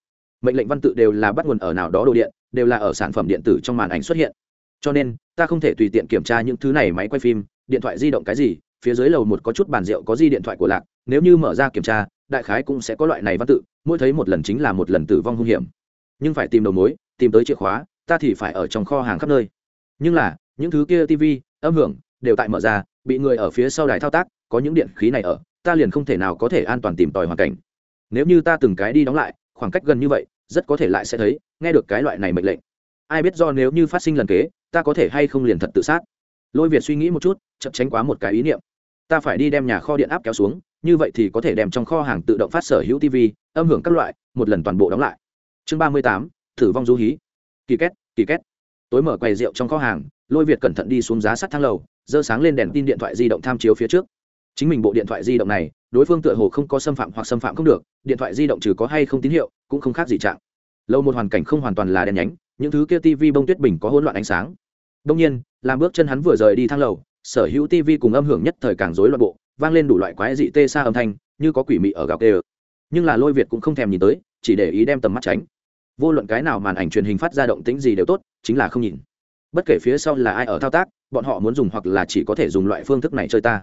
A: Mệnh lệnh văn tự đều là bắt nguồn ở nào đó đồ điện, đều là ở sản phẩm điện tử trong màn ảnh xuất hiện. Cho nên, ta không thể tùy tiện kiểm tra những thứ này máy quay phim, điện thoại di động cái gì, phía dưới lầu một có chút bàn rượu, có di điện thoại của lạc, nếu như mở ra kiểm tra, đại khái cũng sẽ có loại này văn tự, mỗi thấy một lần chính là một lần tử vong hung hiểm. Nhưng phải tìm đầu mối, tìm tới chìa khóa ta thì phải ở trong kho hàng khắp nơi. Nhưng là, những thứ kia tv âm hưởng đều tại mở ra, bị người ở phía sau đài thao tác, có những điện khí này ở, ta liền không thể nào có thể an toàn tìm tòi hoàn cảnh. Nếu như ta từng cái đi đóng lại, khoảng cách gần như vậy, rất có thể lại sẽ thấy, nghe được cái loại này mệnh lệnh. Ai biết do nếu như phát sinh lần kế, ta có thể hay không liền thật tự sát. Lôi việt suy nghĩ một chút, chậm tránh quá một cái ý niệm. Ta phải đi đem nhà kho điện áp kéo xuống, như vậy thì có thể đem trong kho hàng tự động phát sở hữu tv âm hưởng các loại, một lần toàn bộ đóng lại. Chương ba mươi tám thử vong du hí kỳ két kỳ két. Tối mở quầy rượu trong kho hàng, lôi việt cẩn thận đi xuống giá sắt thang lầu dơ sáng lên đèn tin điện thoại di động tham chiếu phía trước. Chính mình bộ điện thoại di động này, đối phương tựa hồ không có xâm phạm hoặc xâm phạm không được, điện thoại di động trừ có hay không tín hiệu, cũng không khác gì trạng. Lâu một hoàn cảnh không hoàn toàn là đèn nhánh, những thứ kia tv bông tuyết bình có hỗn loạn ánh sáng. Đông nhiên, làm bước chân hắn vừa rời đi thang lầu, sở hữu tv cùng âm hưởng nhất thời càng rối loạn bộ, vang lên đủ loại quái dị tê xa âm thanh, như có quỷ mị ở gạo tê nhưng là lôi việt cũng không thèm nhìn tới, chỉ để ý đem tầm mắt tránh vô luận cái nào màn ảnh truyền hình phát ra động tĩnh gì đều tốt, chính là không nhìn. Bất kể phía sau là ai ở thao tác, bọn họ muốn dùng hoặc là chỉ có thể dùng loại phương thức này chơi ta.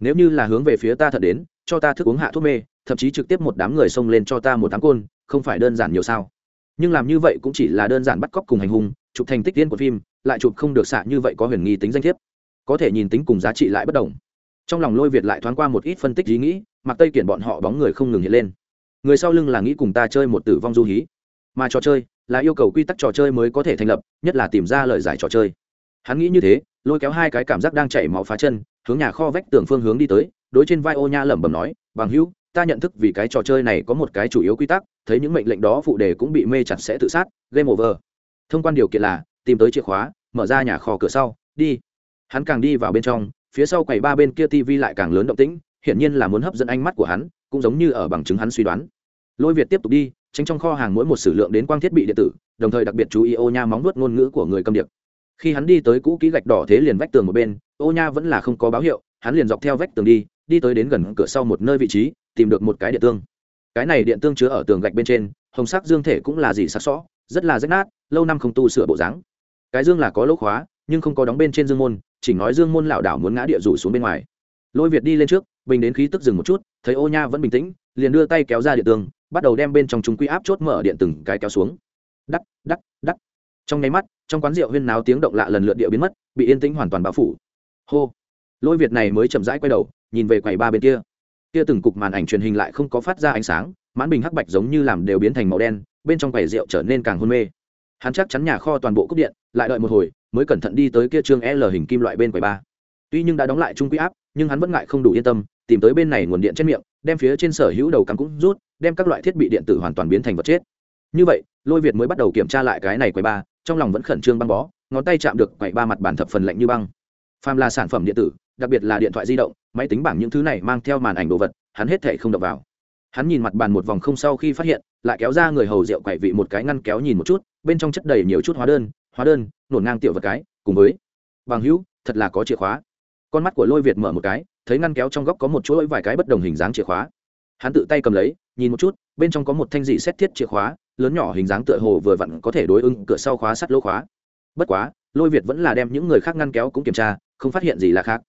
A: Nếu như là hướng về phía ta thật đến, cho ta thức uống hạ thuốc mê, thậm chí trực tiếp một đám người xông lên cho ta một đám côn, không phải đơn giản nhiều sao? Nhưng làm như vậy cũng chỉ là đơn giản bắt cóc cùng hành hung, chụp thành tích tiên của phim, lại chụp không được xạ như vậy có huyền nghi tính danh thiếp. Có thể nhìn tính cùng giá trị lại bất đồng. Trong lòng lôi việt lại thoáng qua một ít phân tích ý nghĩ mặc tây kiển bọn họ bóng người không ngừng hiện lên. Người sau lưng là nghĩ cùng ta chơi một tử vong du hí mà trò chơi là yêu cầu quy tắc trò chơi mới có thể thành lập, nhất là tìm ra lời giải trò chơi. Hắn nghĩ như thế, lôi kéo hai cái cảm giác đang chảy máu phá chân, hướng nhà kho vách tường phương hướng đi tới, đối trên vai ô nha lẩm bẩm nói, bằng hữu, ta nhận thức vì cái trò chơi này có một cái chủ yếu quy tắc, thấy những mệnh lệnh đó phụ đề cũng bị mê chặt sẽ tự sát, game over. Thông quan điều kiện là, tìm tới chìa khóa, mở ra nhà kho cửa sau, đi. Hắn càng đi vào bên trong, phía sau quầy ba bên kia tv lại càng lớn động tĩnh, hiển nhiên là muốn hấp dẫn ánh mắt của hắn, cũng giống như ở bằng chứng hắn suy đoán. Lôi việt tiếp tục đi tránh trong kho hàng mỗi một sử lượng đến quang thiết bị điện tử, đồng thời đặc biệt chú ý ô nha móng nuốt ngôn ngữ của người cầm điệp. Khi hắn đi tới cũ kỹ gạch đỏ thế liền vách tường một bên, ô nha vẫn là không có báo hiệu, hắn liền dọc theo vách tường đi đi tới đến gần cửa sau một nơi vị trí, tìm được một cái điện tương. Cái này điện tương chứa ở tường gạch bên trên, hồng sắc dương thể cũng là gì sắc sõ rất là rách nát, lâu năm không tu sửa bộ dáng. Cái dương là có lỗ khóa, nhưng không có đóng bên trên dương môn, chỉ nói dương môn lảo đảo muốn ngã địa rủ xuống bên ngoài. Lôi việt đi lên trước, bình đến khí tức dừng một chút, thấy ô nha vẫn bình tĩnh, liền đưa tay kéo ra điện tường bắt đầu đem bên trong chúng quy áp chốt mở điện từng cái kéo xuống. Đắc đắc đắc. Trong nháy mắt, trong quán rượu huyên náo tiếng động lạ lần lượt địa biến mất, bị yên tĩnh hoàn toàn bao phủ. Hô. Lôi việt này mới chậm rãi quay đầu, nhìn về quầy ba bên kia. Kia từng cục màn ảnh truyền hình lại không có phát ra ánh sáng, mãn bình hắc bạch giống như làm đều biến thành màu đen, bên trong quầy rượu trở nên càng hôn mê. Hắn chắc chắn nhà kho toàn bộ cúp điện, lại đợi một hồi, mới cẩn thận đi tới kia trương l hình kim loại bên quầy ba. Tuy nhưng đã đóng lại trung quy áp, nhưng hắn vẫn ngại không đủ yên tâm, tìm tới bên này nguồn điện trên miệng, đem phía trên sở hữu đầu cắm cũng rút đem các loại thiết bị điện tử hoàn toàn biến thành vật chết. Như vậy, lôi việt mới bắt đầu kiểm tra lại cái này quầy ba, trong lòng vẫn khẩn trương băng bó, ngón tay chạm được quầy ba mặt bàn thập phần lạnh như băng. Phàm là sản phẩm điện tử, đặc biệt là điện thoại di động, máy tính bảng những thứ này mang theo màn ảnh đồ vật, hắn hết thể không đập vào. Hắn nhìn mặt bàn một vòng không sau khi phát hiện, lại kéo ra người hầu rượu quậy vị một cái ngăn kéo nhìn một chút, bên trong chất đầy nhiều chút hóa đơn hóa đơn nổn ngang tiểu vật cái, cùng với bằng hữu, thật là có chìa khóa. Con mắt của lôi việt mở một cái, thấy ngăn kéo trong góc có một chuỗi vài cái bất đồng hình dáng chìa khóa. Hắn tự tay cầm lấy nhìn một chút, bên trong có một thanh dị xét thiết chìa khóa, lớn nhỏ hình dáng tựa hồ vừa vặn có thể đối ứng cửa sau khóa sắt lỗ khóa. Bất quá, lôi việt vẫn là đem những người khác ngăn kéo cũng kiểm tra, không phát hiện gì là khác.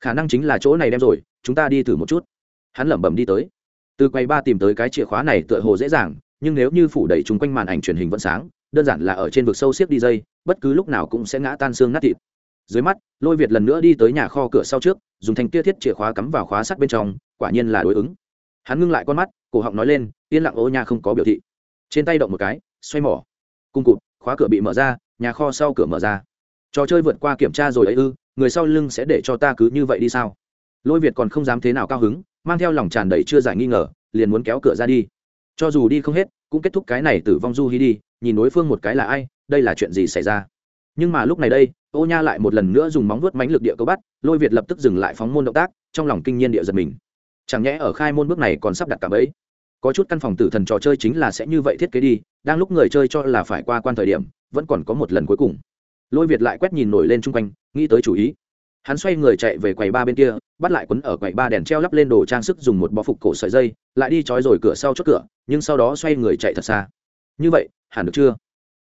A: Khả năng chính là chỗ này đem rồi, chúng ta đi thử một chút. Hắn lẩm bẩm đi tới. Từ quầy ba tìm tới cái chìa khóa này tựa hồ dễ dàng, nhưng nếu như phủ đẩy chung quanh màn ảnh truyền hình vẫn sáng, đơn giản là ở trên vực sâu xiếp đi dây, bất cứ lúc nào cũng sẽ ngã tan xương nát thịt. Dưới mắt, lôi việt lần nữa đi tới nhà kho cửa sau trước, dùng thanh kia thiết chìa khóa cắm vào khóa sắt bên trong, quả nhiên là đối ứng hắn ngưng lại con mắt, cổ họng nói lên, yên lặng, ô nhà không có biểu thị. Trên tay động một cái, xoay mỏ. Cung cụt, khóa cửa bị mở ra, nhà kho sau cửa mở ra. Trò chơi vượt qua kiểm tra rồi ấy ư, người sau lưng sẽ để cho ta cứ như vậy đi sao? Lôi việt còn không dám thế nào cao hứng, mang theo lòng tràn đầy chưa giải nghi ngờ, liền muốn kéo cửa ra đi. Cho dù đi không hết, cũng kết thúc cái này tử vong du hi đi, nhìn đối phương một cái là ai, đây là chuyện gì xảy ra? Nhưng mà lúc này đây, ô nha lại một lần nữa dùng móng vuốt mánh lực địa câu bắt, lôi việt lập tức dừng lại phóng môn động tác, trong lòng kinh nhiên địa giật mình chẳng nhẽ ở khai môn bước này còn sắp đặt cả bẫy? Có chút căn phòng tử thần trò chơi chính là sẽ như vậy thiết kế đi, đang lúc người chơi cho là phải qua quan thời điểm, vẫn còn có một lần cuối cùng. Lôi việt lại quét nhìn nổi lên chung quanh, nghĩ tới chủ ý. Hắn xoay người chạy về quầy ba bên kia, bắt lại quấn ở quầy ba đèn treo lắp lên đồ trang sức dùng một bó phục cổ sợi dây, lại đi trói rồi cửa sau chốt cửa, nhưng sau đó xoay người chạy thật xa. Như vậy, hẳn được chưa?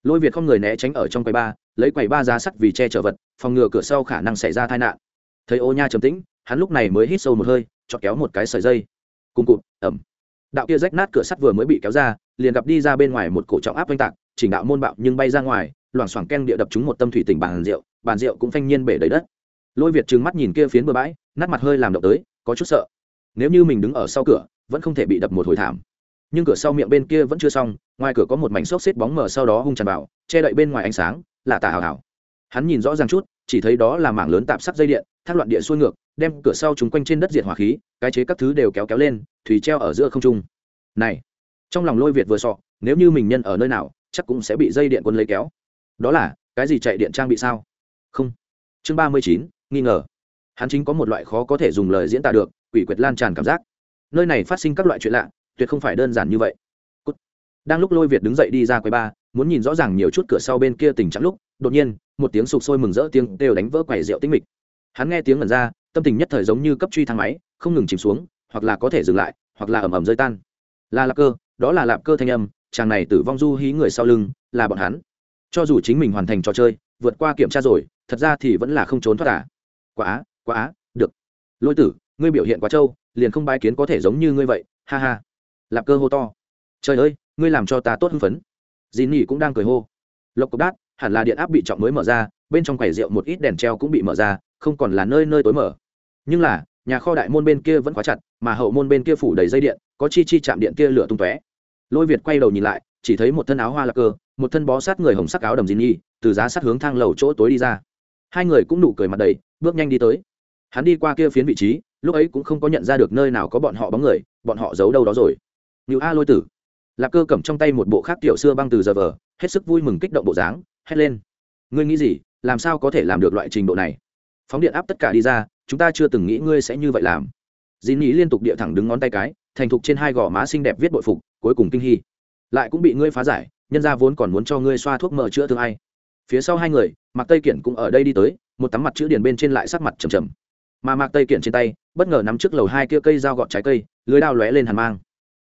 A: Lôi việt không người né tránh ở trong quầy ba, lấy quầy ba ra sắt vì che chở vật, phòng ngừa cửa sau khả năng xảy ra tai nạn. Thấy ô nha trầm tĩnh, hắn lúc này mới hít sâu một hơi chọt kéo một cái sợi dây. Cùng cụt, ẩm. Đạo kia rách nát cửa sắt vừa mới bị kéo ra, liền gặp đi ra bên ngoài một cổ trọng áp oanh tạc, chỉnh đạo môn bạo nhưng bay ra ngoài, loảng xoảng ken địa đập trúng một tâm thủy tỉnh bàn rượu bàn rượu cũng phanh nhiên bể đầy đất. Lôi việt trừng mắt nhìn kia phiến bừa bãi, nát mặt hơi làm động tới, có chút sợ. Nếu như mình đứng ở sau cửa, vẫn không thể bị đập một hồi thảm. Nhưng cửa sau miệng bên kia vẫn chưa xong, ngoài cửa có một mảnh xốc xếp bóng mờ sau đó hung tràn vào, che đậy bên ngoài ánh sáng, là tà hào hào. Hắn nhìn rõ ràng chút chỉ thấy đó là mảng lớn tạp sắc dây điện, thác loạn địa xuôi ngược, đem cửa sau chúng quanh trên đất diệt hỏa khí, cái chế các thứ đều kéo kéo lên, thủy treo ở giữa không trung. Này, trong lòng lôi việt vừa sọ, nếu như mình nhân ở nơi nào, chắc cũng sẽ bị dây điện quân lấy kéo. Đó là, cái gì chạy điện trang bị sao? Không. Chương ba mươi chín, nghi ngờ. Hắn chính có một loại khó có thể dùng lời diễn tả được, quỷ quyệt lan tràn cảm giác. Nơi này phát sinh các loại chuyện lạ, tuyệt không phải đơn giản như vậy đang lúc lôi việt đứng dậy đi ra quầy ba muốn nhìn rõ ràng nhiều chút cửa sau bên kia tình trạng lúc, đột nhiên, một tiếng sụp sôi mừng rỡ tiếng đều đánh vỡ quầy rượu tinh mịch. Hắn nghe tiếng ngẩn ra, tâm tình nhất thời giống như cấp truy thang máy, không ngừng chìm xuống, hoặc là có thể dừng lại, hoặc là ầm ầm rơi tan. Là lạp cơ, đó là lạp cơ thanh âm, chàng này tử vong du hí người sau lưng, là bọn hắn. Cho dù chính mình hoàn thành trò chơi, vượt qua kiểm tra rồi, thật ra thì vẫn là không trốn thoát à. quá quá, được. Lôi tử, ngươi biểu hiện quá trâu, liền không bái kiến có thể giống như ngươi vậy, ha ha. Lạp cơ hô to. Trời ơi ngươi làm cho ta tốt hưng phấn. Dì nỉ cũng đang cười hô. Lộc cộc đát, hẳn là điện áp bị trọng mới mở ra, bên trong quầy rượu một ít đèn treo cũng bị mở ra, không còn là nơi nơi tối mở. Nhưng là, nhà kho đại môn bên kia vẫn khóa chặt, mà hậu môn bên kia phủ đầy dây điện, có chi chi chạm điện kia lửa tung tóe. Lôi việt quay đầu nhìn lại, chỉ thấy một thân áo hoa lạc cơ, một thân bó sát người hồng sắc áo đầm dì nhi từ giá sát hướng thang lầu chỗ tối đi ra. Hai người cũng nụ cười mặt đầy, bước nhanh đi tới. Hắn đi qua kia phiến vị trí, lúc ấy cũng không có nhận ra được nơi nào có bọn họ bóng người, bọn họ giấu đâu đó rồi. Như a lôi tử lạc cơ cầm trong tay một bộ khác tiểu xưa băng từ giờ vờ, hết sức vui mừng kích động bộ dáng, hét lên. Ngươi nghĩ gì? Làm sao có thể làm được loại trình độ này? Phóng điện áp tất cả đi ra, chúng ta chưa từng nghĩ ngươi sẽ như vậy làm. Dì nhí liên tục địa thẳng đứng ngón tay cái, thành thục trên hai gò má xinh đẹp viết bội phục, cuối cùng kinh hy lại cũng bị ngươi phá giải, nhân ra vốn còn muốn cho ngươi xoa thuốc mỡ chữa thương ai. Phía sau hai người, mạc tây kiển cũng ở đây đi tới, một tấm mặt chữ điền bên trên lại sắc mặt trầm trầm. Mà mạc tây kiển trên tay, bất ngờ nắm trước lầu hai kia cây dao gọt trái cây, lưới đao lóe lên hàn mang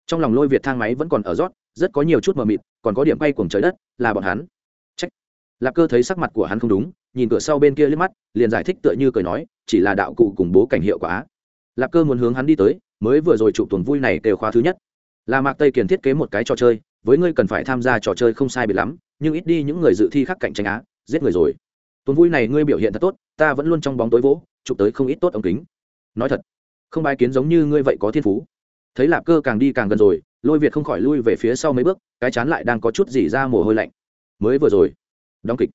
A: trong lòng lôi việt thang máy vẫn còn ở rót, rất có nhiều chút mờ mịt, còn có điểm bay cuồng trời đất, là bọn hắn. Trách lạc cơ thấy sắc mặt của hắn không đúng, nhìn cửa sau bên kia liếc mắt, liền giải thích tựa như cười nói, chỉ là đạo cụ cùng bố cảnh hiệu quả. Lạc cơ muốn hướng hắn đi tới, mới vừa rồi chụp tuần vui này kêu khóa thứ nhất. Là mạc tây kiển thiết kế một cái trò chơi, với ngươi cần phải tham gia trò chơi không sai biệt lắm, nhưng ít đi những người dự thi khác cạnh tranh á, giết người rồi. Tuần vui này ngươi biểu hiện thật tốt, ta vẫn luôn trong bóng tối vỗ, chụp tới không ít tốt ống kính. Nói thật, không bài kiến giống như ngươi vậy có thiên phú thấy lạp cơ càng đi càng gần rồi, lôi việt không khỏi lui về phía sau mấy bước, cái chán lại đang có chút gì ra mồ hôi lạnh. Mới vừa rồi, đóng kịch.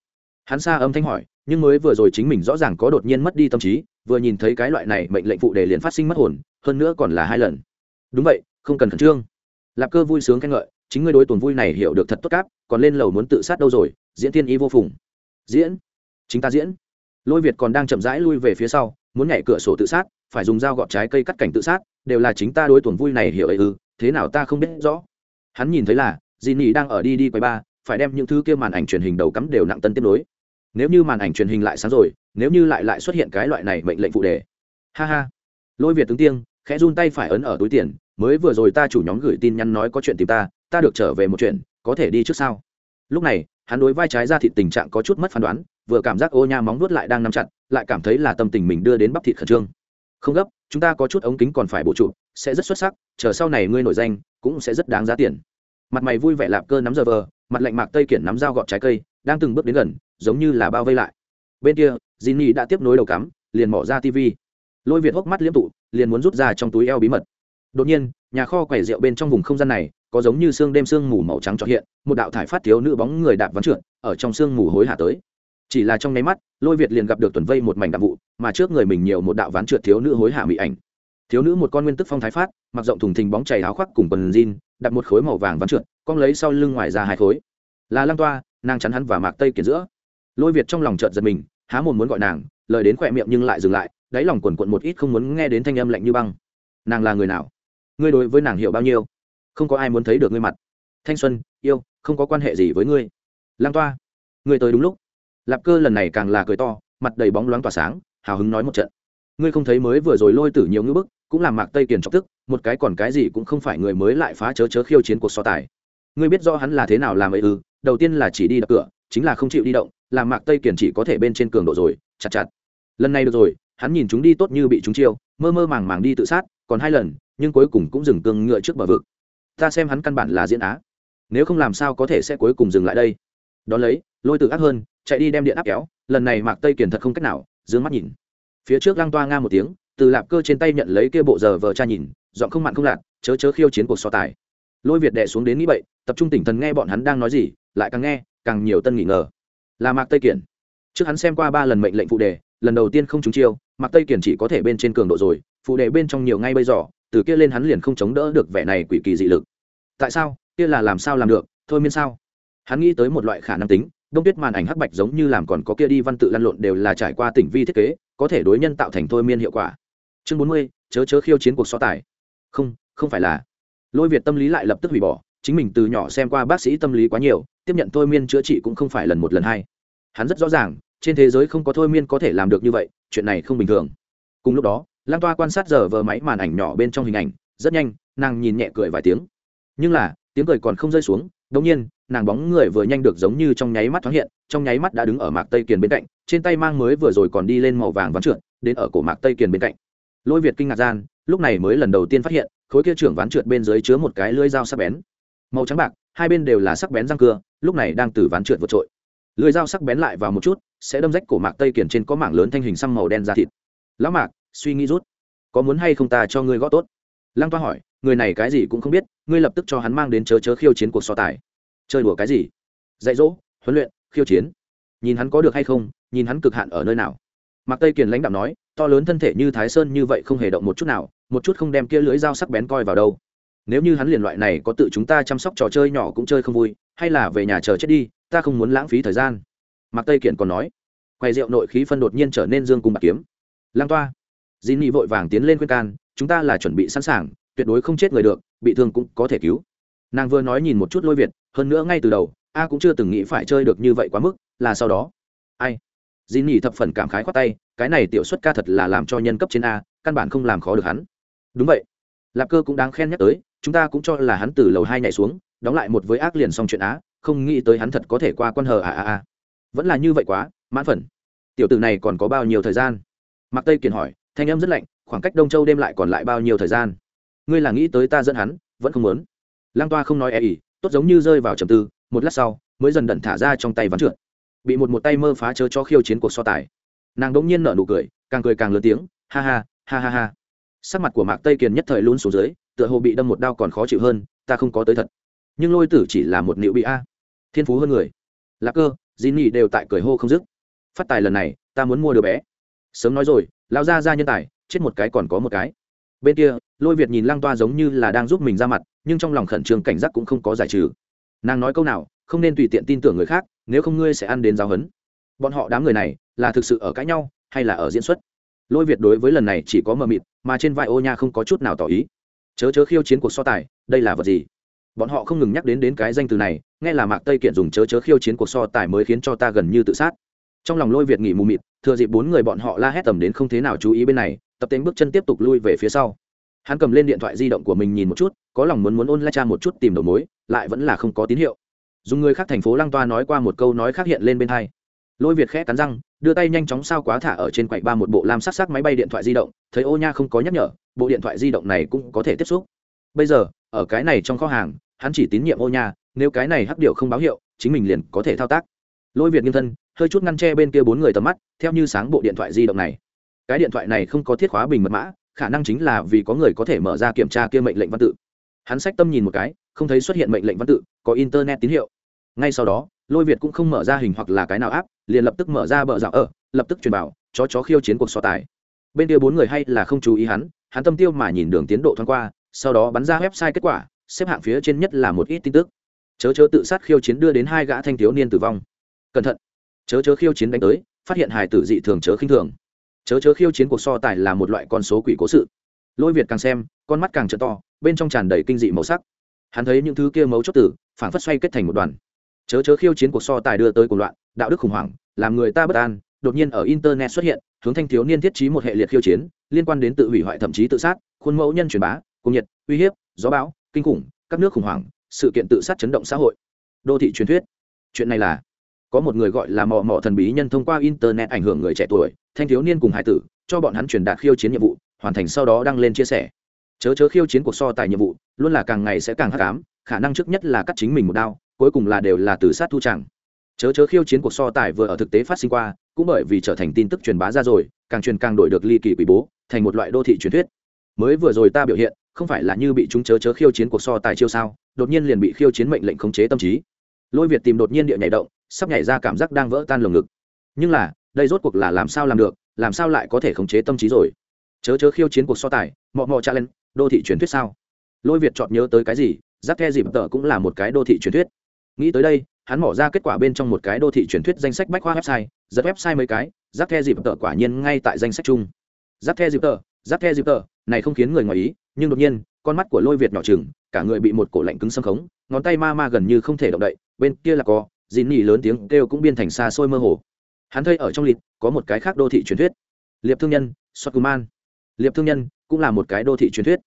A: Hắn xa âm thanh hỏi, nhưng mới vừa rồi chính mình rõ ràng có đột nhiên mất đi tâm trí, vừa nhìn thấy cái loại này mệnh lệnh phụ đề liền phát sinh mất hồn, hơn nữa còn là hai lần. Đúng vậy, không cần khẩn trương. Lạp cơ vui sướng khen ngợi, chính ngươi đối tuần vui này hiểu được thật tốt cáp, còn lên lầu muốn tự sát đâu rồi, diễn tiên y vô phùng. Diễn? Chính ta diễn. Lôi việt còn đang chậm rãi lui về phía sau, muốn nhảy cửa sổ tự sát phải dùng dao gọt trái cây cắt cảnh tự sát, đều là chính ta đối tuần vui này hiểu ấy ư, thế nào ta không biết rõ. Hắn nhìn thấy là dì nỉ đang ở đi đi quay ba, phải đem những thứ kia màn ảnh truyền hình đầu cắm đều nặng tân tiếp nối. Nếu như màn ảnh truyền hình lại sáng rồi, nếu như lại lại xuất hiện cái loại này mệnh lệnh phụ đề. Ha ha. Lôi việt tướng tiêng khẽ run tay phải ấn ở túi tiền, mới vừa rồi ta chủ nhóm gửi tin nhắn nói có chuyện tìm ta ta được trở về một chuyện, có thể đi trước sau lúc này, hắn đối vai trái ra thịt tình trạng có chút mất phán đoán, vừa cảm giác ô nha móng nuốt lại đang nắm chặt, lại cảm thấy là tâm tình mình đưa đến bắp thịt khẩn trương không gấp, chúng ta có chút ống kính còn phải bổ trụ, sẽ rất xuất sắc, chờ sau này ngươi nổi danh, cũng sẽ rất đáng giá tiền. Mặt mày vui vẻ lạp cơ nắm giờ vờ, mặt lạnh mạc tây kiển nắm dao gọt trái cây, đang từng bước đến gần, giống như là bao vây lại. Bên kia Jinny đã tiếp nối đầu cắm, liền mỏ ra tv lôi việt hốc mắt liếm tụ, liền muốn rút ra trong túi eo bí mật. Đột nhiên, nhà kho quẻ rượu bên trong vùng không gian này, có giống như xương đêm sương mù màu trắng trọ hiện, một đạo thải phát thiếu nữ bóng người đạp vắng trượt, ở trong sương mù hối hả tới chỉ là trong nháy mắt, lôi việt liền gặp được tuần vây một mảnh đạp vụ, mà trước người mình nhiều một đạo ván trượt thiếu nữ hối hả mỹ ảnh. Thiếu nữ một con nguyên tức phong thái phát, mặc rộng thùng thình bóng chảy áo khoác cùng quần jean, đặt một khối màu vàng ván trượt con lấy sau lưng ngoài ra hai khối. Là lăng toa, nàng chắn hắn và mạc tây kiệt giữa. Lôi việt trong lòng chợt giật mình, há mồm muốn gọi nàng, lời đến khỏe miệng nhưng lại dừng lại, đáy lòng quần quận một ít không muốn nghe đến thanh âm lạnh như băng. Nàng là người nào? Ngươi đối với nàng hiểu bao nhiêu? Không có ai muốn thấy được ngươi mặt. Thanh xuân, yêu, không có quan hệ gì với ngươi. Lang toa, ngươi tới đúng lúc lạp cơ lần này càng là cười to, mặt đầy bóng loáng tỏa sáng, hào hứng nói một trận. Ngươi không thấy mới vừa rồi lôi tử nhiều ngữ bức, cũng làm mạc tây kiền chọc tức, một cái còn cái gì cũng không phải người mới lại phá chớ chớ khiêu chiến cuộc so tài. Ngươi biết rõ hắn là thế nào làm ấy ư, đầu tiên là chỉ đi đập cửa, chính là không chịu đi động làm mạc tây kiền chỉ có thể bên trên cường độ rồi, chặt chặt. Lần này được rồi, hắn nhìn chúng đi tốt như bị chúng chiêu, mơ mơ màng màng đi tự sát, còn hai lần, nhưng cuối cùng cũng dừng cương ngựa trước bờ vực. Ta xem hắn căn bản là diễn á. Nếu không làm sao có thể sẽ cuối cùng dừng lại đây? Đón lấy, lôi tự ác hơn chạy đi đem điện áp kéo, lần này mạc tây kiển thật không cách nào d ư ơ n g mắt nhìn. Phía trước lăng toa nga một tiếng, từ lạp cơ trên tay nhận lấy kia bộ giờ vờ cha nhìn dọn không mặn không lạc chớ chớ khiêu chiến cuộc so tài. Lôi việt đệ xuống đến nghĩ vậy tập trung tỉnh thần nghe bọn hắn đang nói gì, lại càng nghe, càng nhiều tân nghỉ ngờ. Là mạc tây kiển trước hắn xem qua ba lần mệnh lệnh phụ đề, lần đầu tiên không trúng chiêu, mạc tây kiển chỉ có thể bên trên cường độ rồi, phụ đề bên trong nhiều ngay bây giờ, từ kia lên hắn liền không chống đỡ được vẻ này quỷ kỳ dị lực. Tại sao? Kia là làm sao làm được? Thôi miên sao? Hắn nghĩ tới một loại khả năng tính đông tuyết màn ảnh hắc bạch giống như làm còn có kia đi văn tự lăn lộn đều là trải qua tỉnh vi thiết kế, có thể đối nhân tạo thành thôi miên hiệu quả. Chương bốn mươi, chớ chớ khiêu chiến cuộc so tài. Không không phải là. Lôi việt tâm lý lại lập tức hủy bỏ, chính mình từ nhỏ xem qua bác sĩ tâm lý quá nhiều, tiếp nhận thôi miên chữa trị cũng không phải lần một lần hai. Hắn rất rõ ràng, trên thế giới không có thôi miên có thể làm được như vậy, chuyện này không bình thường. Cùng lúc đó lang toa quan sát giờ vờ máy màn ảnh nhỏ bên trong hình ảnh, rất nhanh, nàng nhìn nhẹ cười vài tiếng. Nhưng là, tiếng cười còn không rơi xuống đồng nhiên, nàng bóng người vừa nhanh được giống như trong nháy mắt thoáng hiện, trong nháy mắt đã đứng ở mạc tây kiền bên cạnh, trên tay mang mới vừa rồi còn đi lên màu vàng ván trượt, đến ở cổ mạc tây kiền bên cạnh. Lôi việt kinh ngạc gian, lúc này mới lần đầu tiên phát hiện, khối kia trưởng ván trượt bên dưới chứa một cái lưỡi dao sắc bén. Màu trắng bạc, hai bên đều là sắc bén răng cưa, lúc này đang từ ván trượt vượt trội. Lưỡi dao sắc bén lại vào một chút, sẽ đâm rách cổ mạc tây kiền trên có mảng lớn thanh hình xăm màu đen da thịt. Lão mạc, suy nghĩ rút, có muốn hay không ta cho ngươi gõ tốt? Lăng toa hỏi người này cái gì cũng không biết, ngươi lập tức cho hắn mang đến chớ chớ khiêu chiến cuộc so tài. Chơi đùa cái gì? Dạy dỗ, huấn luyện, khiêu chiến. Nhìn hắn có được hay không, nhìn hắn cực hạn ở nơi nào. Mạc tây kiền lãnh đạo nói, to lớn thân thể như thái sơn như vậy không hề động một chút nào, một chút không đem kia lưới dao sắc bén coi vào đâu. Nếu như hắn liền loại này có tự chúng ta chăm sóc trò chơi nhỏ cũng chơi không vui, hay là về nhà chờ chết đi, ta không muốn lãng phí thời gian. Mạc tây kiển còn nói, quay rượu nội khí phân đột nhiên trở nên dương cùng bạc kiếm. Lang toa Di nị vội vàng tiến lên khuyên can, chúng ta là chuẩn bị sẵn sàng tuyệt đối không chết người được, bị thương cũng có thể cứu. Nàng vừa nói nhìn một chút lôi việt, hơn nữa ngay từ đầu, a cũng chưa từng nghĩ phải chơi được như vậy quá mức, là sau đó. Ai? Dì nị thập phần cảm khái khoát tay, cái này tiểu xuất ca thật là làm cho nhân cấp trên a, căn bản không làm khó được hắn. Đúng vậy. Lạp cơ cũng đáng khen nhắc tới, chúng ta cũng cho là hắn từ lầu hai nhảy xuống, đóng lại một với ác liền xong chuyện á không nghĩ tới hắn thật có thể qua quan hờ à à à vẫn là như vậy quá, mãn phần. Tiểu tử này còn có bao nhiêu thời gian? Mặc tây kiển hỏi, thanh âm rất lạnh, khoảng cách đông châu đêm lại còn lại bao nhiêu thời gian? Ngươi là nghĩ tới ta dẫn hắn, vẫn không muốn. Lang toa không nói e ỉ, tốt giống như rơi vào trầm tư, một lát sau, mới dần đẩn thả ra trong tay ván trượt. Bị một một tay mơ phá chớ cho khiêu chiến cuộc so tài. Nàng đ ỗ n g nhiên nở nụ cười, càng cười càng lớn tiếng, ha ha ha ha ha. Sắc mặt của mạc tây kiền nhất thời luôn xuống dưới, tựa hồ bị đâm một đau còn khó chịu hơn, ta không có tới thật. Nhưng lôi tử chỉ là một nịu bị a. Thiên phú hơn người. Lạc cơ dĩ nhị đều tại cười hô không dứt. Phát tài lần này, ta muốn mua đứa bé. Sớm nói rồi lao ra ra nhân tài, chết một cái còn có một cái bên kia, lôi việt nhìn lăng toa giống như là đang giúp mình ra mặt, nhưng trong lòng khẩn trương cảnh giác cũng không có giải trừ. Nàng nói câu nào, không nên tùy tiện tin tưởng người khác, nếu không ngươi sẽ ăn đến giáo hấn. Bọn họ đám người này, là thực sự ở cãi nhau, hay là ở diễn xuất? Lôi việt đối với lần này chỉ có mờ mịt, mà trên vai ô nha không có chút nào tỏ ý. Chớ chớ khiêu chiến cuộc so tài, đây là vật gì? Bọn họ không ngừng nhắc đến đến cái danh từ này, nghe là mạc tây kiện dùng chớ chớ khiêu chiến cuộc so tài mới khiến cho ta gần như tự sát. Trong lòng lôi việt nghỉ mù mịt, thừa dịp bốn người bọn họ la hét tầm đến không thế nào chú ý bên này tập tên bước chân tiếp tục lui về phía sau. Hắn cầm lên điện thoại di động của mình nhìn một chút, có lòng muốn muốn ôn lại cha một chút tìm đầu mối, lại vẫn là không có tín hiệu. Dùng người khác thành phố lăng toa nói qua một câu nói khác hiện lên bên hai. Lôi việt khẽ cắn răng, đưa tay nhanh chóng sao quá thả ở trên quầy ba một bộ lam sắc sắc máy bay điện thoại di động, thấy ô nha không có nhắc nhở, bộ điện thoại di động này cũng có thể tiếp xúc. Bây giờ, ở cái này trong kho hàng, hắn chỉ tín nhiệm ô nha, nếu cái này hắc điệu không báo hiệu, chính mình liền có thể thao tác. Lôi việt nghiêm thân, hơi chút ngăn che bên kia bốn người tầm mắt, theo như sáng bộ điện thoại di động này cái điện thoại này không có thiết khóa bình mật mã, khả năng chính là vì có người có thể mở ra kiểm tra kia mệnh lệnh văn tự. Hắn sách tâm nhìn một cái, không thấy xuất hiện mệnh lệnh văn tự, có internet tín hiệu. Ngay sau đó, lôi việt cũng không mở ra hình hoặc là cái nào áp liền lập tức mở ra bờ dạo ở ờ, lập tức truyền bảo, chó chó khiêu chiến cuộc so tài. Bên kia bốn người hay là không chú ý hắn hắn tâm tiêu mà nhìn đường tiến độ thoáng qua, sau đó bắn ra website kết quả, xếp hạng phía trên nhất là một ít tin tức. Chớ chớ tự sát khiêu chiến đưa đến hai gã thanh thiếu niên tử vong. Cẩn thận. Chớ chớ khiêu chiến đánh tới, phát hiện hài tử dị thường chớ khinh thường chớ chớ khiêu chiến cuộc so tài là một loại con số quỷ cố sự. Lôi việt càng xem, con mắt càng trở to, bên trong tràn đầy kinh dị màu sắc. Hắn thấy những thứ kia mấu chốt tử, phảng phất xoay kết thành một đoàn. Chớ chớ khiêu chiến cuộc so tài đưa tới cuộc loạn, đạo đức khủng hoảng, làm người ta bất an, đột nhiên ở internet xuất hiện, hướng thanh thiếu niên thiết trí một hệ liệt khiêu chiến, liên quan đến tự hủy hoại thậm chí tự sát, khuôn mẫu nhân truyền bá cung nhiệt, uy hiếp, gió bão, kinh khủng, các nước khủng hoảng, sự kiện tự sát chấn động xã hội. Đô thị truyền thuyết. Chuyện này là có một người gọi là mò mò thần bí nhân thông qua internet ảnh hưởng người trẻ tuổi, thanh thiếu niên cùng hải tử, cho bọn hắn truyền đạt khiêu chiến nhiệm vụ, hoàn thành sau đó đăng lên chia sẻ. Chớ chớ khiêu chiến cuộc so tài nhiệm vụ, luôn là càng ngày sẽ càng hắc ám, khả năng trước nhất là cắt chính mình một đao, cuối cùng là đều là từ sát thu chẳng. Chớ chớ khiêu chiến cuộc so tài vừa ở thực tế phát sinh qua, cũng bởi vì trở thành tin tức truyền bá ra rồi, càng truyền càng đổi được ly kỳ quỷ bố, thành một loại đô thị truyền thuyết. Mới vừa rồi ta biểu hiện, không phải là như bị chúng chớ chớ khiêu chiến cuộc so tài chiêu sao, đột nhiên liền bị khiêu chiến mệnh lệnh khống chế tâm trí. Lôi việt tìm đột nhiên địa nhảy động sắp nhảy ra cảm giác đang vỡ tan lồng ngực. Nhưng là, đây rốt cuộc là làm sao làm được, làm sao lại có thể khống chế tâm trí rồi? Chớ chớ khiêu chiến cuộc so tài, mọ mọ challenge đô thị truyền thuyết sao? Lôi việt chọn nhớ tới cái gì giáp the dịp tờ cũng là một cái đô thị truyền thuyết. Nghĩ tới đây, hắn mỏ ra kết quả bên trong một cái đô thị truyền thuyết danh sách bách khoa website, giật website mấy cái giáp the dịp tờ quả nhiên ngay tại danh sách chung. Giáp the dịp tờ giáp the dịp tờ này không khiến người ngoài ý, nhưng đột nhiên, con mắt của lôi việt nhỏ chừng cả người bị một cổ lạnh cứng xâm khống, ngón tay ma ma gần như không thể động đậy, bên kia là co dìn nhì lớn tiếng kêu cũng biên thành xa xôi mơ hồ. Hắn thấy ở trong lịch có một cái khác đô thị truyền thuyết. Liệp thương nhân sokuman liệp thương nhân cũng là một cái đô thị truyền thuyết.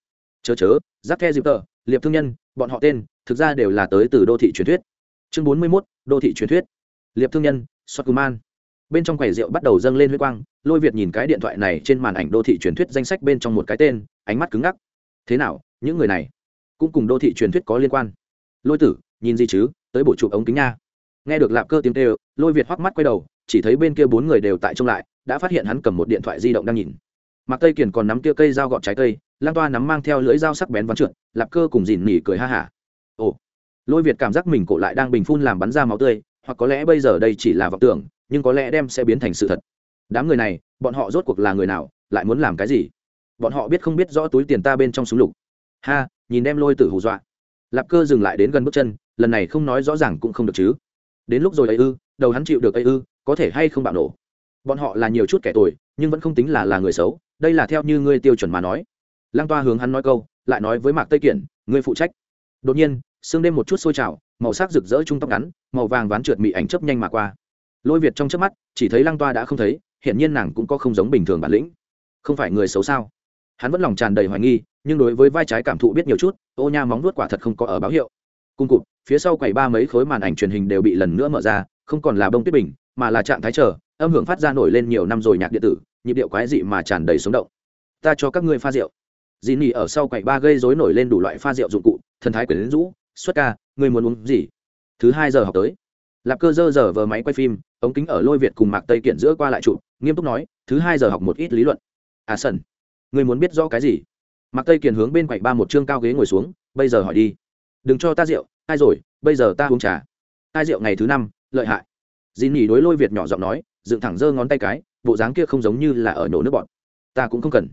A: Chớ chớ giáp the dịp tờ liệp thương nhân bọn họ tên thực ra đều là tới từ đô thị truyền thuyết. Chương bốn mươi 41, đô thị truyền thuyết. Liệp thương nhân sokuman bên trong quầy rượu bắt đầu dâng lên huyết quang lôi việt nhìn cái điện thoại này trên màn ảnh đô thị truyền thuyết danh sách bên trong một cái tên ánh mắt cứng ngắc. Thế nào những người này cũng cùng đô thị truyền thuyết có liên quan? Lôi tử nhìn gì chứ tới bổ chụp ống kính nha nghe được lạp cơ tiếng tê lôi việt hoắc mắt quay đầu, chỉ thấy bên kia bốn người đều tại trông lại, đã phát hiện hắn cầm một điện thoại di động đang nhìn. Mặc tây kiền còn nắm kia cây dao gọt trái cây lan toa nắm mang theo lưỡi dao sắc bén vắn trượt, lạp cơ cùng dìn nỉ cười ha hả. Ồ. Lôi việt cảm giác mình cổ lại đang bình phun làm bắn ra máu tươi, hoặc có lẽ bây giờ đây chỉ là vọng tưởng, nhưng có lẽ đem sẽ biến thành sự thật. Đám người này, bọn họ rốt cuộc là người nào, lại muốn làm cái gì? Bọn họ biết không biết rõ túi tiền ta bên trong súng lục. Ha, nhìn đem lôi tử hù dọa. Lạp cơ dừng lại đến gần bước chân, lần này không nói rõ ràng cũng không được chứ đến lúc rồi ấy ư, đầu hắn chịu được ấy ư, có thể hay không bạo nổ. Bọn họ là nhiều chút kẻ tồi, nhưng vẫn không tính là là người xấu, đây là theo như ngươi tiêu chuẩn mà nói. Lăng toa hướng hắn nói câu, lại nói với mạc tây kiển, ngươi phụ trách. Đột nhiên, sương đêm một chút sôi trào, màu sắc rực rỡ trung tóc ngắn, màu vàng ván trượt mị ảnh chấp nhanh mà qua. Lôi việt trong chớp mắt, chỉ thấy lăng toa đã không thấy hiện nhiên nàng cũng có không giống bình thường bản lĩnh. Không phải người xấu sao? Hắn vẫn lòng tràn đầy hoài nghi, nhưng đối với vai trái cảm thụ biết nhiều chút, ô nha móng nuốt quả thật không có ở báo hiệu. Cung cụt phía sau quầy ba mấy khối màn ảnh truyền hình đều bị lần nữa mở ra, không còn là bông tuyết bình, mà là trạng thái chờ, âm hưởng phát ra nổi lên nhiều năm rồi nhạc điện tử, nhịp điệu quái dị mà tràn đầy sống động. Ta cho các ngươi pha rượu. Dì nỉ ở sau quầy ba gây rối nổi lên đủ loại pha rượu dụng cụ, thần thái quyển rũ, xuất ca, ngươi muốn uống gì? Thứ hai giờ học tới. Lạp cơ dơ dở vờ máy quay phim, ống kính ở lôi việt cùng mạc tây kiện giữa qua lại trụ nghiêm túc nói, thứ hai giờ học một ít lý luận. À sần, ngươi muốn biết rõ cái gì? Mạc tây kiền hướng bên quầy ba một chương cao ghế ngồi xuống, bây giờ hỏi đi. Đừng cho ta rượu ai rồi, bây giờ ta uống trà. Ai rượu ngày thứ năm, lợi hại. Dì nỉ đối lôi việt nhỏ giọng nói, dựng thẳng giơ ngón tay cái, bộ dáng kia không giống như là ở nổ nước bọn. Ta cũng không cần.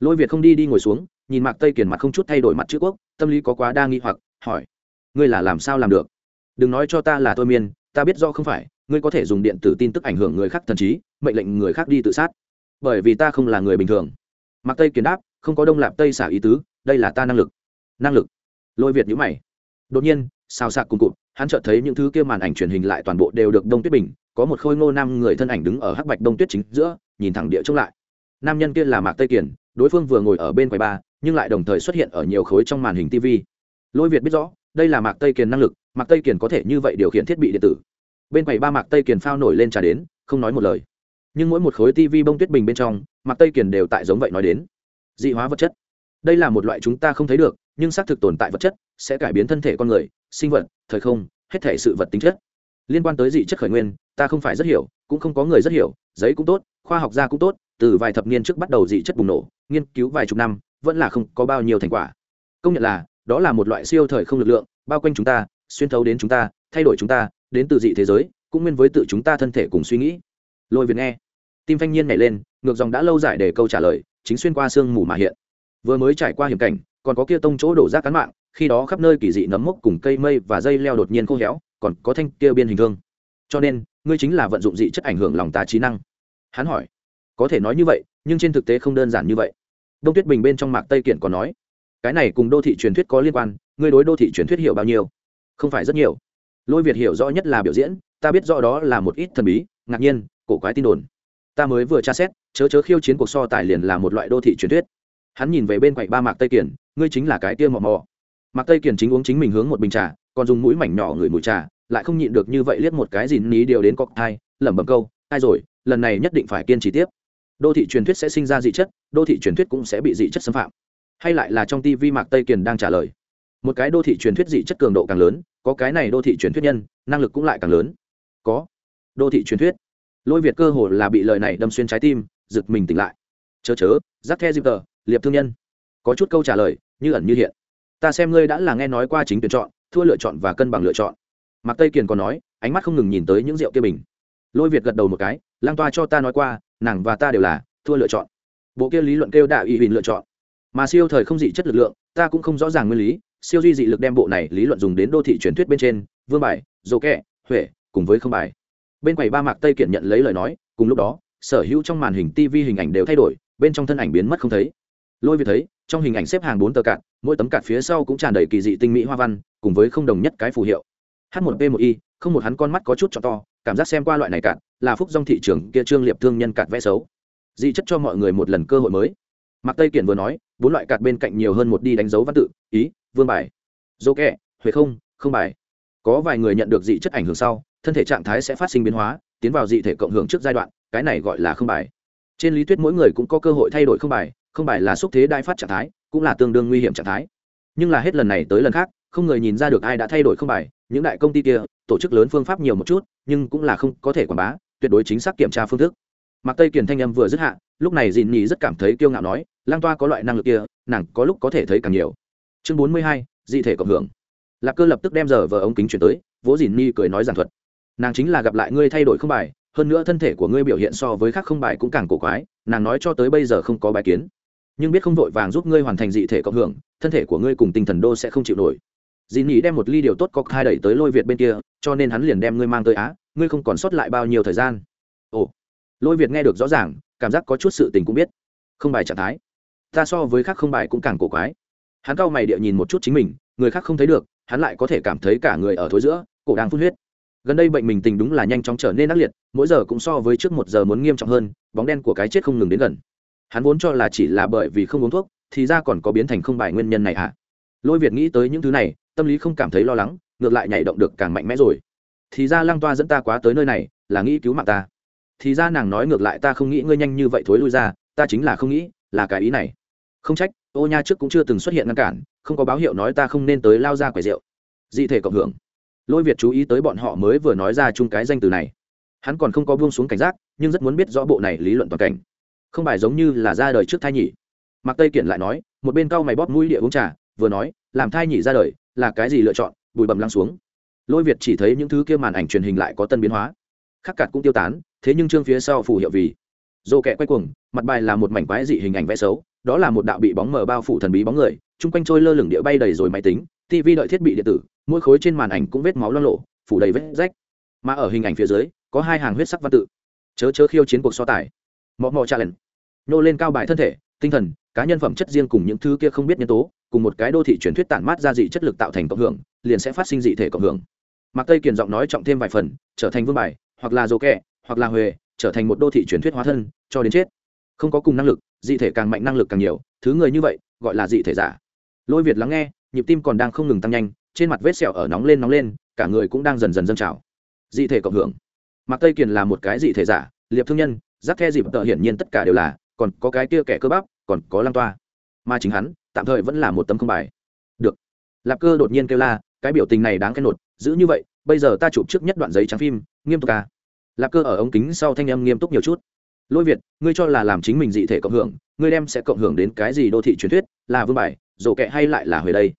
A: Lôi việt không đi đi ngồi xuống, nhìn mạc tây kiền mặt không chút thay đổi mặt chữ quốc, tâm lý có quá đa nghi hoặc, hỏi. Ngươi là làm sao làm được? Đừng nói cho ta là thôi miên, ta biết do không phải, ngươi có thể dùng điện tử tin tức ảnh hưởng người khác thần trí, mệnh lệnh người khác đi tự sát. Bởi vì ta không là người bình thường. Mạc tây kiền đáp, không có đông lạp tây xả ý tứ, đây là ta năng lực. Năng lực. Lôi việt nhữ mày. Đột nhiên xào xạc cùng cụt, hắn chợt thấy những thứ kia màn ảnh truyền hình lại toàn bộ đều được đông tuyết bình, có một khôi ngô nam người thân ảnh đứng ở hắc bạch đông tuyết chính giữa, nhìn thẳng địa trông lại. Nam nhân kia là mạc tây kiển, đối phương vừa ngồi ở bên quầy ba, nhưng lại đồng thời xuất hiện ở nhiều khối trong màn hình tv lôi việt biết rõ, đây là mạc tây kiền năng lực, mạc tây kiền có thể như vậy điều khiển thiết bị điện tử. Bên quầy ba mạc tây kiền phao nổi lên trà đến, không nói một lời. Nhưng mỗi một khối tv bông tuyết bình bên trong, mạc tây kiền đều tại giống vậy nói đến. Dị hóa vật chất. Đây là một loại chúng ta không thấy được, nhưng xác thực tồn tại vật chất, sẽ cải biến thân thể con người sinh vật, thời không, hết thể sự vật tính chất. Liên quan tới dị chất khởi nguyên, ta không phải rất hiểu, cũng không có người rất hiểu, giấy cũng tốt, khoa học gia cũng tốt, từ vài thập niên trước bắt đầu dị chất bùng nổ, nghiên cứu vài chục năm, vẫn là không có bao nhiêu thành quả. Công nhận là, đó là một loại siêu thời không lực lượng, bao quanh chúng ta, xuyên thấu đến chúng ta, thay đổi chúng ta, đến từ dị thế giới, cũng nguyên với tự chúng ta thân thể cùng suy nghĩ. Lôi việt nghe. Tim phanh nhiên nhảy lên, ngược dòng đã lâu dài để câu trả lời, chính xuyên qua sương mù mà hiện. Vừa mới trải qua hiểm cảnh, còn có kia tông chỗ đổ rác cán mạng khi đó khắp nơi kỳ dị nấm mốc cùng cây mây và dây leo đột nhiên khô héo, còn có thanh kia biên hình thương. Cho nên, ngươi chính là vận dụng dị chất ảnh hưởng lòng ta trí năng. Hắn hỏi, có thể nói như vậy, nhưng trên thực tế không đơn giản như vậy. Đông tuyết bình bên trong mạc tây kiện còn nói, cái này cùng đô thị truyền thuyết có liên quan, ngươi đối đô thị truyền thuyết hiểu bao nhiêu? Không phải rất nhiều. Lôi việt hiểu rõ nhất là biểu diễn, ta biết rõ đó là một ít thần bí, ngạc nhiên, cổ quái tin đồn. Ta mới vừa tra xét, chớ chớ khiêu chiến cuộc so tài liền là một loại đô thị truyền thuyết. Hắn nhìn về bên quạnh ba mạc tây kiển ngươi chính là cái tia mò mò mạc tây kiển chính uống chính mình hướng một bình trà, còn dùng mũi mảnh nhỏ người mùi trà, lại không nhịn được như vậy liếc một cái gì ní điều đến cọc thai, lẩm bẩm câu, ai rồi, lần này nhất định phải kiên trì tiếp. Đô thị truyền thuyết sẽ sinh ra dị chất, đô thị truyền thuyết cũng sẽ bị dị chất xâm phạm. Hay lại là trong tv mạc tây kiền đang trả lời. Một cái đô thị truyền thuyết dị chất cường độ càng lớn, có cái này đô thị truyền thuyết nhân, năng lực cũng lại càng lớn. Có. Đô thị truyền thuyết. Lôi việt cơ hồ là bị lời này đâm xuyên trái tim, giật mình tỉnh lại. Chớ chớ giáp the dịp tờ liệp thương nhân. Có chút câu trả lời, như ẩn như hiện ta xem ngươi đã là nghe nói qua chính tuyển chọn, thua lựa chọn và cân bằng lựa chọn. Mạc tây kiền còn nói, ánh mắt không ngừng nhìn tới những rượu kia bình. Lôi việt gật đầu một cái, lang toa cho ta nói qua, nàng và ta đều là, thua lựa chọn. Bộ kia lý luận kêu đạo ý huỳnh lựa chọn. Mà siêu thời không dị chất lực lượng, ta cũng không rõ ràng nguyên lý, siêu duy dị lực đem bộ này lý luận dùng đến đô thị truyền thuyết bên trên, vương bài dô kẹ, huệ, cùng với không bài. Bên quầy ba mạc tây kiện nhận lấy lời nói, cùng lúc đó, sở hữu trong màn hình tv hình ảnh đều thay đổi, bên trong thân ảnh biến mất không thấy lôi việt thấy, trong hình ảnh xếp hàng bốn tờ cạn mỗi tấm cạn phía sau cũng tràn đầy kỳ dị tinh mỹ hoa văn, cùng với không đồng nhất cái phù hiệu. H một p một i, không một hắn con mắt có chút cho to, cảm giác xem qua loại này cạn là phúc dòng thị trường kia trương liệp thương nhân cạn vẽ xấu. Dị chất cho mọi người một lần cơ hội mới. Mạc tây kiển vừa nói, bốn loại cạn bên cạnh nhiều hơn một đi đánh dấu văn tự, ý, vương bài. Dô kẹ huệ không không bài. Có vài người nhận được dị chất ảnh hưởng sau, thân thể trạng thái sẽ phát sinh biến hóa, tiến vào dị thể cộng hưởng trước giai đoạn, cái này gọi là không bài. Trên lý thuyết mỗi người cũng có cơ hội thay đổi không bài không bài là xúc thế đại phát trạng thái, cũng là tương đương nguy hiểm trạng thái. Nhưng là hết lần này tới lần khác, không người nhìn ra được ai đã thay đổi không bài, những đại công ty kia, tổ chức lớn phương pháp nhiều một chút, nhưng cũng là không có thể quảng bá, tuyệt đối chính xác kiểm tra phương thức. Mặc tây kiền thanh âm vừa dứt hạ, lúc này dìn nhì rất cảm thấy kiêu ngạo nói lang toa có loại năng lực kia, nàng có lúc có thể thấy càng nhiều. Chương bốn mươi hai, dị thể cộng hưởng. Lạc cơ lập tức đem giờ vờ ống kính chuyển tới, vỗ dìn nhi cười nói giảng thuật, nàng chính là gặp lại ngươi thay đổi không bài, hơn nữa thân thể của ngươi biểu hiện so với khác không bài cũng càng cổ quái, nàng nói cho tới bây giờ không có bài kiến nhưng biết không vội vàng giúp ngươi hoàn thành dị thể cộng hưởng, thân thể của ngươi cùng tinh thần đô sẽ không chịu nổi. Dì nhỉ đem một ly điều tốt có hai đẩy tới lôi việt bên kia, cho nên hắn liền đem ngươi mang tới á, ngươi không còn sót lại bao nhiêu thời gian. Ồ, lôi việt nghe được rõ ràng, cảm giác có chút sự tình cũng biết. Không bài trạng thái. Ta so với khác không bài cũng càng cổ quái. Hắn cau mày địa nhìn một chút chính mình, người khác không thấy được, hắn lại có thể cảm thấy cả người ở thối giữa, cổ đang phun huyết. Gần đây bệnh mình tình đúng là nhanh chóng trở nên ác liệt, mỗi giờ cũng so với trước một giờ muốn nghiêm trọng hơn, bóng đen của cái chết không ngừng đến gần hắn vốn cho là chỉ là bởi vì không uống thuốc, thì ra còn có biến thành không bài nguyên nhân này ạ à. lôi việt nghĩ tới những thứ này, tâm lý không cảm thấy lo lắng, ngược lại nhảy động được càng mạnh mẽ rồi. Thì ra lăng toa dẫn ta quá tới nơi này, là nghĩ cứu mạng ta. Thì ra nàng nói ngược lại ta không nghĩ ngươi nhanh như vậy thối lui ra, ta chính là không nghĩ, là cái ý này. Không trách, ô nha trước cũng chưa từng xuất hiện ngăn cản, không có báo hiệu nói ta không nên tới lao ra quầy rượu. Dị thể cộng hưởng. Lôi việt chú ý tới bọn họ mới vừa nói ra chung cái danh từ này. Hắn còn không có buông xuống cảnh giác, nhưng rất muốn biết rõ bộ này lý luận toàn cảnh không phải giống như là ra đời trước thai nhỉ. Mặc tây kiển lại nói, một bên cau mày bóp mũi địa uống trà, vừa nói, làm thai nhỉ ra đời, là cái gì lựa chọn? Bụi bầm lăng xuống. Lôi việt chỉ thấy những thứ kia màn ảnh truyền hình lại có tân biến hóa. Khắc cạt cũng tiêu tán, thế nhưng chương phía sau phù hiệu vì dồ kẹ quay cuồng, mặt bài là một mảnh quái dị hình ảnh vẽ xấu, đó là một đạo bị bóng mờ bao phủ thần bí bóng người, chung quanh trôi lơ lửng địa bay đầy rồi máy tính tv đợi thiết bị điện tử, mỗi khối trên màn ảnh cũng vết máu lo lộ, phủ đầy vết rách. Mà ở hình ảnh phía dưới, có hai hàng huyết sắc văn tự. Chớ chớ khiêu chiến cuộc so tài. Mọ mọ challenge nô lên cao bài thân thể, tinh thần, cá nhân phẩm chất riêng cùng những thứ kia không biết nhân tố, cùng một cái đô thị truyền thuyết tản mát ra dị chất lực tạo thành cộng hưởng, liền sẽ phát sinh dị thể cộng hưởng. Mạc tây kiền giọng nói trọng thêm vài phần, trở thành vương bài, hoặc là dô kẹ, hoặc là huề trở thành một đô thị truyền thuyết hóa thân, cho đến chết. Không có cùng năng lực, dị thể càng mạnh năng lực càng nhiều, thứ người như vậy, gọi là dị thể giả. Lôi việt lắng nghe, nhịp tim còn đang không ngừng tăng nhanh, trên mặt vết sẹo ở nóng lên nóng lên, cả người cũng đang dần dần dâng trào. Dị thể cộng hưởng. Mạc tây kiền là một cái dị thể giả, liệp thương nhân, giác the dịp tợ hiển nhiên tất cả đều là còn có cái kia kẻ cơ bắp, còn có lăng toa. Mà chính hắn, tạm thời vẫn là một tấm không bài. Được. Lạp cơ đột nhiên kêu la, cái biểu tình này đáng khen nột, giữ như vậy, bây giờ ta chụp trước nhất đoạn giấy trắng phim, nghiêm túc ca. Lạp cơ ở ống kính sau thanh âm nghiêm túc nhiều chút. Lôi việt, ngươi cho là làm chính mình dị thể cộng hưởng, ngươi đem sẽ cộng hưởng đến cái gì đô thị truyền thuyết, là vương bài rổ kẹ hay lại là hồi đây?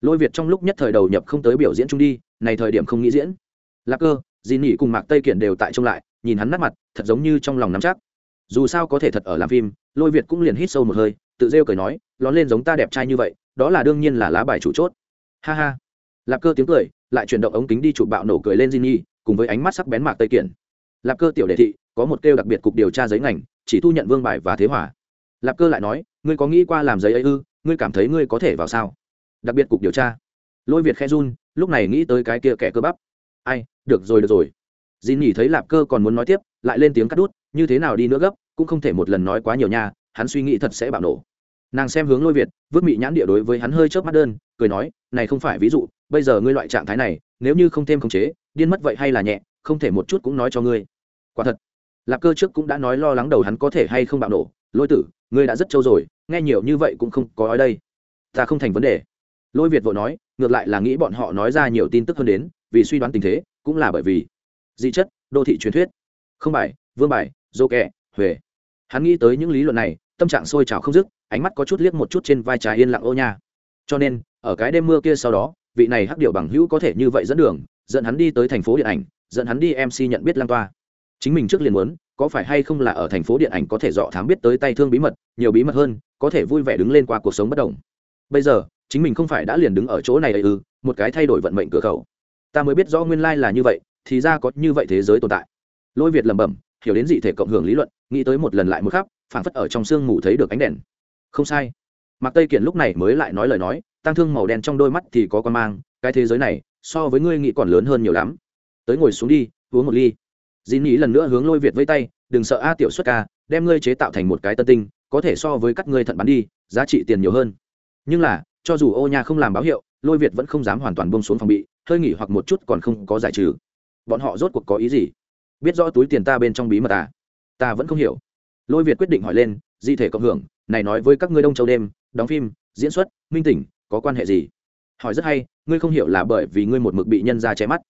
A: Lôi việt trong lúc nhất thời đầu nhập không tới biểu diễn chung đi, này thời điểm không nghĩ diễn. Lạp cơ dì nỉ cùng mạc tây kiện đều tại trông lại, nhìn hắn nát mặt, thật giống như trong lòng nắm chắc dù sao có thể thật ở làm phim, lôi việt cũng liền hít sâu một hơi, tự rêu cười nói, lón lên giống ta đẹp trai như vậy, đó là đương nhiên là lá bài chủ chốt. Ha ha. Lạp cơ tiếng cười, lại chuyển động ống kính đi chụp bạo nổ cười lên di nhi cùng với ánh mắt sắc bén mạc tây kiển. Lạp cơ tiểu đề thị, có một kêu đặc biệt cục điều tra giấy ngành, chỉ thu nhận vương bài và thế hỏa lạp cơ lại nói, ngươi có nghĩ qua làm giấy ấy ư? Ngươi cảm thấy ngươi có thể vào sao? Đặc biệt cục điều tra. Lôi việt khe run, lúc này nghĩ tới cái kia kẻ cơ bắp. Ai, được rồi được rồi. Di nhi thấy lạp cơ còn muốn nói tiếp, lại lên tiếng cắt đút, như thế nào đi nữa gấp? Cũng không thể một lần nói quá nhiều nha, hắn suy nghĩ thật sẽ bạo nổ. Nàng xem hướng lôi việt, vứt mị nhãn địa đối với hắn hơi chớp mắt đơn, cười nói, này không phải ví dụ, bây giờ ngươi loại trạng thái này, nếu như không thêm khống chế, điên mất vậy hay là nhẹ, không thể một chút cũng nói cho ngươi. Quả thật lạp cơ trước cũng đã nói lo lắng đầu hắn có thể hay không bạo nổ, lôi tử, ngươi đã rất trâu rồi, nghe nhiều như vậy cũng không có ở đây. Ta không thành vấn đề. Lôi việt vội nói, ngược lại là nghĩ bọn họ nói ra nhiều tin tức hơn đến, vì suy đoán tình thế, cũng là bởi vì dị chất, đô thị truyền thuyết. Không bài, vương bài, dô kẹ huệ hắn nghĩ tới những lý luận này, tâm trạng sôi trào không dứt, ánh mắt có chút liếc một chút trên vai trái yên lặng ô nha. Cho nên, ở cái đêm mưa kia sau đó, vị này hắc điệu bằng hữu có thể như vậy dẫn đường, dẫn hắn đi tới thành phố điện ảnh, dẫn hắn đi mc nhận biết lan toa. Chính mình trước liền muốn, có phải hay không là ở thành phố điện ảnh có thể dọ thám biết tới tay thương bí mật, nhiều bí mật hơn, có thể vui vẻ đứng lên qua cuộc sống bất đồng. Bây giờ, chính mình không phải đã liền đứng ở chỗ này ư, một cái thay đổi vận mệnh cửa khẩu. Ta mới biết rõ nguyên lai là như vậy, thì ra có như vậy thế giới tồn tại. Lôi việt lẩm bẩm, hiểu đến dị thể cộng hưởng lý luận nghĩ tới một lần lại một khắp, phảng phất ở trong sương mù thấy được ánh đèn. Không sai. Mạc tây kiển lúc này mới lại nói lời nói tăng thương màu đen trong đôi mắt thì có con mang, cái thế giới này, so với ngươi nghĩ còn lớn hơn nhiều lắm. Tới ngồi xuống đi, uống một ly. Dĩ nghĩ lần nữa hướng lôi việt với tay, đừng sợ a tiểu xuất ca, đem ngươi chế tạo thành một cái tân tinh, có thể so với các ngươi thận bắn đi, giá trị tiền nhiều hơn. Nhưng là, cho dù ô nha không làm báo hiệu, lôi việt vẫn không dám hoàn toàn bông xuống phòng bị, hơi nghỉ hoặc một chút còn không có giải trừ. Bọn họ rốt cuộc có ý gì? Biết rõ túi tiền ta bên trong bí mật à? Ta vẫn không hiểu. Lôi việt quyết định hỏi lên, di thể cộng hưởng, này nói với các ngươi đông châu đêm, đóng phim, diễn xuất, minh tỉnh, có quan hệ gì? Hỏi rất hay, ngươi không hiểu là bởi vì ngươi một mực bị nhân ra che mắt.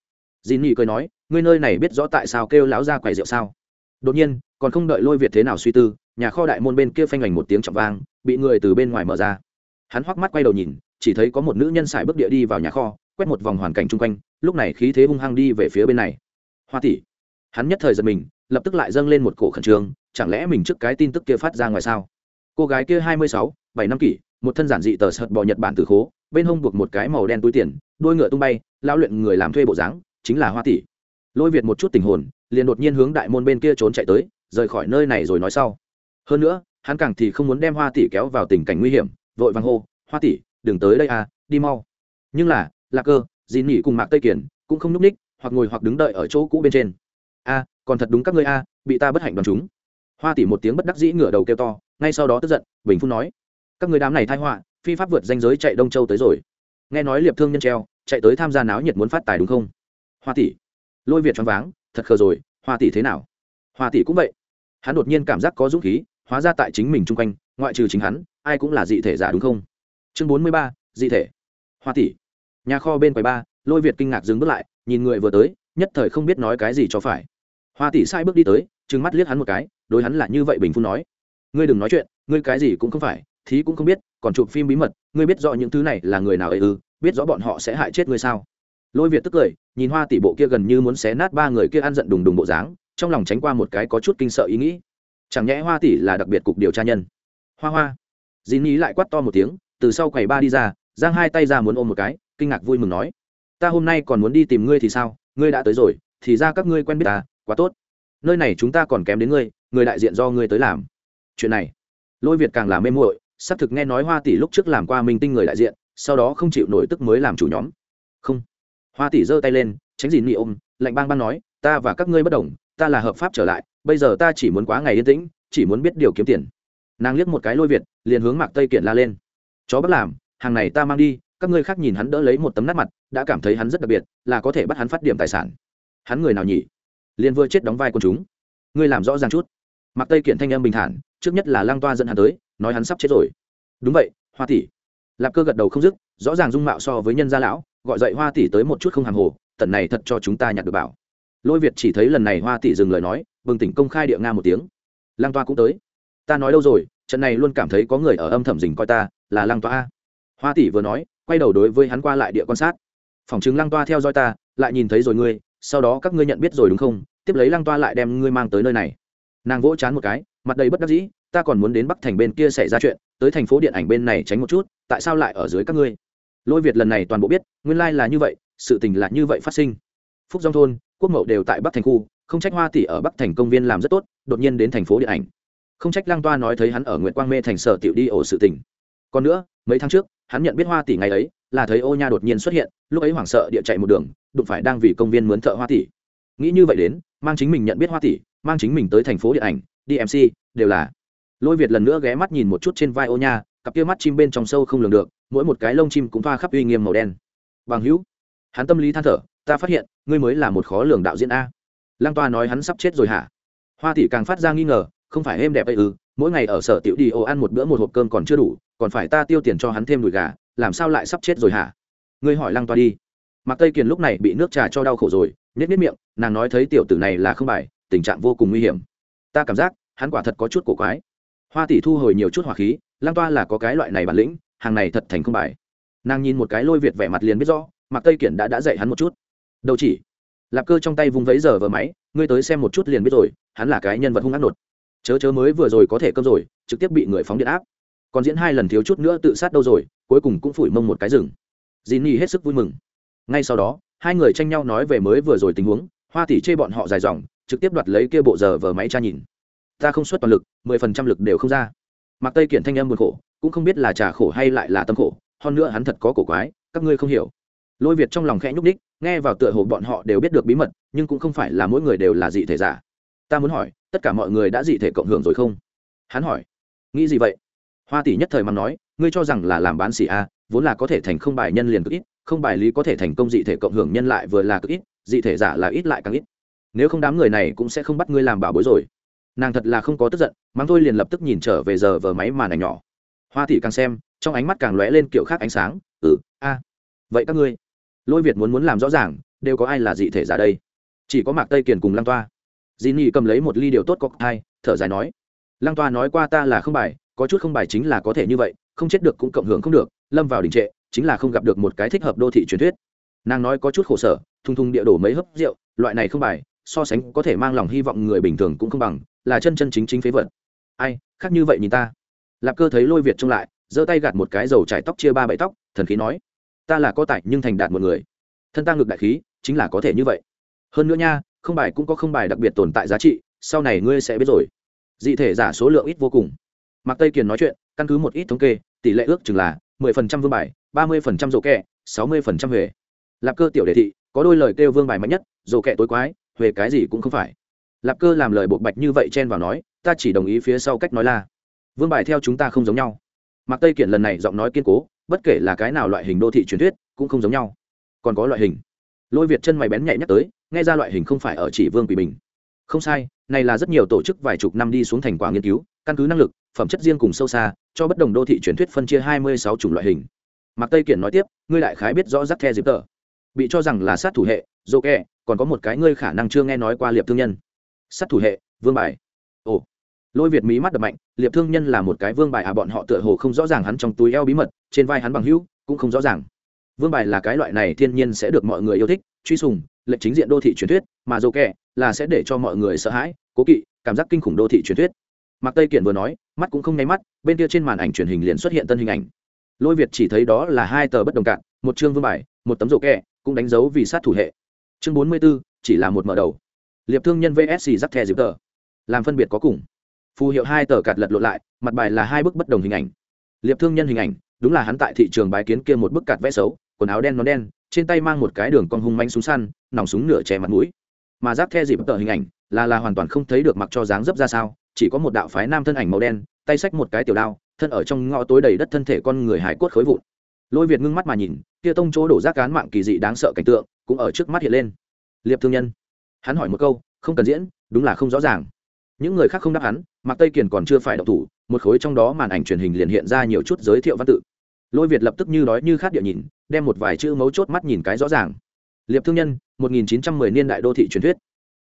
A: Dì Nhị cười nói, ngươi nơi này biết rõ tại sao kêu láo ra quầy rượu sao? Đột nhiên, còn không đợi lôi việt thế nào suy tư, nhà kho đại môn bên kia phanh ảnh một tiếng trọng vang, bị người từ bên ngoài mở ra. Hắn hoắc mắt quay đầu nhìn, chỉ thấy có một nữ nhân xài bước địa đi vào nhà kho, quét một vòng hoàn cảnh chung quanh, lúc này khí thế hung hăng đi về phía bên này. Hoa tỷ. Hắn nhất thời giật mình lập tức lại dâng lên một cổ khẩn trương, chẳng lẽ mình trước cái tin tức kia phát ra ngoài sao? Cô gái kia hai mươi sáu, bảy năm kỷ, một thân giản dị tờ sợt bò nhật bản từ khố, bên hông buộc một cái màu đen túi tiền đuôi ngựa tung bay lao luyện người làm thuê bộ dáng, chính là hoa tỷ. Lôi việt một chút tình hồn, liền đột nhiên hướng đại môn bên kia trốn chạy tới, rời khỏi nơi này rồi nói sau. Hơn nữa, hắn càng thì không muốn đem hoa tỷ kéo vào tình cảnh nguy hiểm, vội vàng hô, hoa tỷ, đừng tới đây à đi mau. Nhưng là, lạc cơ dì nỉ cùng mạc tây kiển cũng không n ú c ních, hoặc ngồi hoặc đứng đợi ở chỗ cũ bên trên. A còn thật đúng các ngươi a, bị ta bất hạnh đoàn chúng. Hoa tỷ một tiếng bất đắc dĩ ngửa đầu kêu to, ngay sau đó tức giận, bình phun nói, các người đám này thai họa, phi pháp vượt danh giới chạy đông châu tới rồi. Nghe nói liệp thương nhân treo, chạy tới tham gia náo nhiệt muốn phát tài đúng không? Hoa tỷ lôi việt choáng váng, thật khờ rồi, hoa tỷ thế nào? Hoa tỷ cũng vậy. Hắn đột nhiên cảm giác có dũng khí, hóa ra tại chính mình chung quanh, ngoại trừ chính hắn, ai cũng là dị thể giả đúng không? Chương bốn mươi ba, dị thể. Hoa tỷ nhà kho bên quầy ba, lôi việt kinh ngạc dừng bước lại, nhìn người vừa tới, nhất thời không biết nói cái gì cho phải hoa tỷ sai bước đi tới, trừng mắt liếc hắn một cái, đối hắn là như vậy bình phun nói. Ngươi đừng nói chuyện, ngươi cái gì cũng không phải, thí cũng không biết, còn chụp phim bí mật, ngươi biết rõ những thứ này là người nào ấy ư, biết rõ bọn họ sẽ hại chết ngươi sao? Lôi việt tức cười, nhìn hoa tỷ bộ kia gần như muốn xé nát ba người kia ăn giận đùng đùng bộ dáng, trong lòng tránh qua một cái có chút kinh sợ ý nghĩ. Chẳng nhẽ hoa tỷ là đặc biệt cục điều tra nhân? Hoa hoa. Dì nghĩ lại quắt to một tiếng, từ sau quầy ba đi ra, giang hai tay ra muốn ôm một cái, kinh ngạc vui mừng nói. Ta hôm nay còn muốn đi tìm ngươi thì sao? Ngươi đã tới rồi, thì ra các ngươi quen biết ta quá tốt. Nơi này chúng ta còn kém đến ngươi, người đại diện do ngươi tới làm. Chuyện này, lôi việt càng là mê muội, xác thực nghe nói hoa tỷ lúc trước làm qua minh tinh người đại diện, sau đó không chịu nổi tức mới làm chủ nhóm. Không. Hoa tỷ giơ tay lên, tránh gì nị ôm, lạnh bang bang nói, ta và các ngươi bất đồng, ta là hợp pháp trở lại, bây giờ ta chỉ muốn quá ngày yên tĩnh, chỉ muốn biết điều kiếm tiền. Nàng liếc một cái lôi việt, liền hướng mạc tây kiện la lên. Chó bắt làm, hàng này ta mang đi, các ngươi khác nhìn hắn đỡ lấy một tấm nát mặt, đã cảm thấy hắn rất đặc biệt, là có thể bắt hắn phát điểm tài sản. Hắn người nào nhỉ? Liền vừa chết đóng vai quân chúng. Ngươi làm rõ ràng chút. Mặc tây kiện thanh em bình thản, trước nhất là lang toa dẫn hắn tới, nói hắn sắp chết rồi. Đúng vậy, hoa tỷ. Lạp cơ gật đầu không dứt, rõ ràng dung mạo so với nhân gia lão, gọi dậy hoa tỷ tới một chút không hàng hồ, tận này thật cho chúng ta nhặt được bảo. Lôi việt chỉ thấy lần này hoa tỷ dừng lời nói, bừng tỉnh công khai địa nga một tiếng. Lang toa cũng tới. Ta nói đâu rồi, trận này luôn cảm thấy có người ở âm thầm dình coi ta, là lang toa a. Hoa tỷ vừa nói, quay đầu đối với hắn qua lại địa quan sát. Phòng chứng lang toa theo dõi ta, lại nhìn thấy rồi ngươi sau đó các ngươi nhận biết rồi đúng không? Tiếp lấy lang toa lại đem ngươi mang tới nơi này. Nàng vỗ chán một cái, mặt đầy bất đắc dĩ, ta còn muốn đến bắc thành bên kia xảy ra chuyện, tới thành phố điện ảnh bên này tránh một chút, tại sao lại ở dưới các ngươi? Lôi việt lần này toàn bộ biết, nguyên lai là như vậy, sự tình là như vậy phát sinh. Phúc dòng thôn, quốc mậu đều tại bắc thành khu, không trách hoa tỷ ở bắc thành công viên làm rất tốt, đột nhiên đến thành phố điện ảnh. Không trách lăng toa nói thấy hắn ở nguyễn quang mê thành sở tiểu đi ổ sự tình. Còn nữa, mấy tháng trước hắn nhận biết hoa tỷ ngày ấy, là thấy ô nha đột nhiên xuất hiện, lúc ấy hoảng sợ địa chạy một đường, đụng phải đang vì công viên mướn thợ hoa tỷ. Nghĩ như vậy đến, mang chính mình nhận biết hoa tỷ, mang chính mình tới thành phố điện ảnh DMC đều là. Lôi việt lần nữa ghé mắt nhìn một chút trên vai ô nha, cặp kia mắt chim bên trong sâu không lường được, mỗi một cái lông chim cũng thoa khắp uy nghiêm màu đen. Bằng hữu, hắn tâm lý than thở, ta phát hiện, ngươi mới là một khó lường đạo diễn a. Lang toa nói hắn sắp chết rồi hả? Hoa tỷ càng phát ra nghi ngờ, không phải êm đẹp ấy ư mỗi ngày ở sở tiểu đi ô ăn một bữa một hộp cơm còn chưa đủ, còn phải ta tiêu tiền cho hắn thêm đùi gà, làm sao lại sắp chết rồi hả? Ngươi hỏi lang toa đi. Mặc tây kiền lúc này bị nước trà cho đau khổ rồi nhét nhét miệng, nàng nói thấy tiểu tử này là không bài, tình trạng vô cùng nguy hiểm. Ta cảm giác, hắn quả thật có chút cổ quái. Hoa tỷ thu hồi nhiều chút hỏa khí lang toa là có cái loại này bản lĩnh, hàng này thật thành không bài. Nàng nhìn một cái lôi việt vẻ mặt liền biết rõ mặc tây kiển đã đã dạy hắn một chút. Đầu chỉ. Lạp cơ trong tay vung vẫy giờ vờ máy, ngươi tới xem một chút liền biết rồi, hắn là cái nhân vật hung ác nột chớ chớ mới vừa rồi có thể cơm rồi, trực tiếp bị người phóng điện áp. Còn diễn hai lần thiếu chút nữa tự sát đâu rồi, cuối cùng cũng phủi mông một cái rừng. Dì nhi hết sức vui mừng. Ngay sau đó, hai người tranh nhau nói về mới vừa rồi tình huống, hoa tỷ chê bọn họ dài dòng, trực tiếp đoạt lấy kia bộ giờ vờ máy tra nhìn. Ta không xuất toàn lực, mười phần trăm lực đều không ra. Mặc tây kiện thanh âm buồn khổ, cũng không biết là trà khổ hay lại là tâm khổ, hơn nữa hắn thật có cổ quái, các ngươi không hiểu. Lôi việt trong lòng khẽ nhúc ních nghe vào tựa hồ bọn họ đều biết được bí mật, nhưng cũng không phải là mỗi người đều là dị thể giả ta muốn hỏi, tất cả mọi người đã dị thể cộng hưởng rồi không? Hắn hỏi. Nghĩ gì vậy? Hoa tỷ nhất thời mắng nói, ngươi cho rằng là làm bán xỉ a vốn là có thể thành không bài nhân liền cực ít, không bài lý có thể thành công dị thể cộng hưởng nhân lại vừa là cực ít, dị thể giả là ít lại càng ít. Nếu không đám người này cũng sẽ không bắt ngươi làm bảo bối rồi. Nàng thật là không có tức giận, mắng tôi liền lập tức nhìn trở về giờ vờ máy màn ảnh nhỏ. Hoa tỷ càng xem, trong ánh mắt càng lóe lên kiểu khác ánh sáng ừ a, vậy các ngươi, lôi việt muốn muốn làm rõ ràng, đều có ai là dị thể giả đây? Chỉ có mạc tây kiền cùng lăng toa dì nhi cầm lấy một ly điều tốt có hai thở dài nói, lăng toa nói qua ta là không bài, có chút không bài chính là có thể như vậy, không chết được cũng cộng hưởng không được, lâm vào đình trệ, chính là không gặp được một cái thích hợp đô thị truyền thuyết. Nàng nói có chút khổ sở thung thung địa đổ mấy hớp rượu, loại này không bài, so sánh có thể mang lòng hy vọng người bình thường cũng không bằng, là chân chân chính chính phế vật. Ai, khác như vậy nhìn ta. Lạp cơ thấy lôi việt trông lại, giơ tay gạt một cái dầu trải tóc chia ba bậy tóc, thần khí nói, ta là có tài nhưng thành đạt một người. Thân ta ngược đại khí, chính là có thể như vậy. Hơn nữa nha không bài cũng có không bài đặc biệt tồn tại giá trị, sau này ngươi sẽ biết rồi. Dị thể giả số lượng ít vô cùng. Mạc tây kiền nói chuyện, căn cứ một ít thống kê, tỷ lệ ước chừng là mười phần trăm vương bài, ba mươi phần trăm rổ kẹ, sáu mươi phần trăm huệ. Lạp cơ tiểu đề thị, có đôi lời kêu vương bài mạnh nhất, rổ kẹ tối quái, huệ cái gì cũng không phải. Lạp cơ làm lời bộ bạch như vậy chen vào nói, ta chỉ đồng ý phía sau cách nói là, vương bài theo chúng ta không giống nhau. Mạc tây kiển lần này giọng nói kiên cố, bất kể là cái nào loại hình đô thị truyền thuyết, cũng không giống nhau. Còn có loại hình. Lôi việt chân mày bén nhạy nhắc tới nghe ra loại hình không phải ở chỉ vương quỷ bình không sai, này là rất nhiều tổ chức vài chục năm đi xuống thành quả nghiên cứu, căn cứ năng lực, phẩm chất riêng cùng sâu xa, cho bất đồng đô thị truyền thuyết phân chia hai mươi sáu chủng loại hình. Mạc tây kiển nói tiếp, ngươi đại khái biết rõ rắc the dịp tờ. Bị cho rằng là sát thủ hệ, dô kẹ, còn có một cái ngươi khả năng chưa nghe nói qua liệp thương nhân. Sát thủ hệ, vương bài. Ồ. Lôi việt mí mắt đập mạnh, liệp thương nhân là một cái vương bài à bọn họ tựa hồ không rõ ràng hắn trong túi eo bí mật, trên vai hắn bằng hữu, cũng không rõ ràng vương bài là cái loại này thiên nhiên sẽ được mọi người yêu thích truy sùng lệnh chính diện đô thị truyền thuyết mà dô kẹ là sẽ để cho mọi người sợ hãi cố kỵ cảm giác kinh khủng đô thị truyền thuyết. Mạc tây kiện vừa nói mắt cũng không nháy mắt bên kia trên màn ảnh truyền hình liền xuất hiện tân hình ảnh. Lôi việt chỉ thấy đó là hai tờ bất đồng cạn một chương vương bài một tấm rổ kẹ cũng đánh dấu vì sát thủ hệ. Chương bốn mươi 44, chỉ là một mở đầu. Liệp thương nhân vsc giáp thẻ dịp tờ. Làm phân biệt có cùng. Phù hiệu hai tờ cạt lật lộ lại mặt bài là hai bức bất đồng hình ảnh. Liệp thương nhân hình ảnh đúng là hắn tại thị trường bái kiến kia một bức cạt vẽ xấu quần áo đen nón đen, trên tay mang một cái đường con hung manh súng săn, nòng súng nửa che mặt mũi. Mà giáp the dịp tờ hình ảnh, là là hoàn toàn không thấy được mặc cho dáng dấp ra sao, chỉ có một đạo phái nam thân ảnh màu đen, tay xách một cái tiểu đao, thân ở trong ngõ tối đầy đất thân thể con người hải cốt khối vụn. Lôi việt ngưng mắt mà nhìn, kia tông chỗ đổ rác cán mạng kỳ dị đáng sợ cảnh tượng, cũng ở trước mắt hiện lên. Liệp thương nhân, hắn hỏi một câu, không cần diễn, đúng là không rõ ràng. Những người khác không đáp hắn mặc tây kiền còn chưa phải độc thủ, một khối trong đó màn ảnh truyền hình liền hiện ra nhiều chút giới thiệu văn tự lôi việt lập tức như đói như khát địa nhìn, đem một vài chữ mấu chốt mắt nhìn cái rõ ràng. Liệp thương nhân 1910 niên đại đô thị truyền thuyết.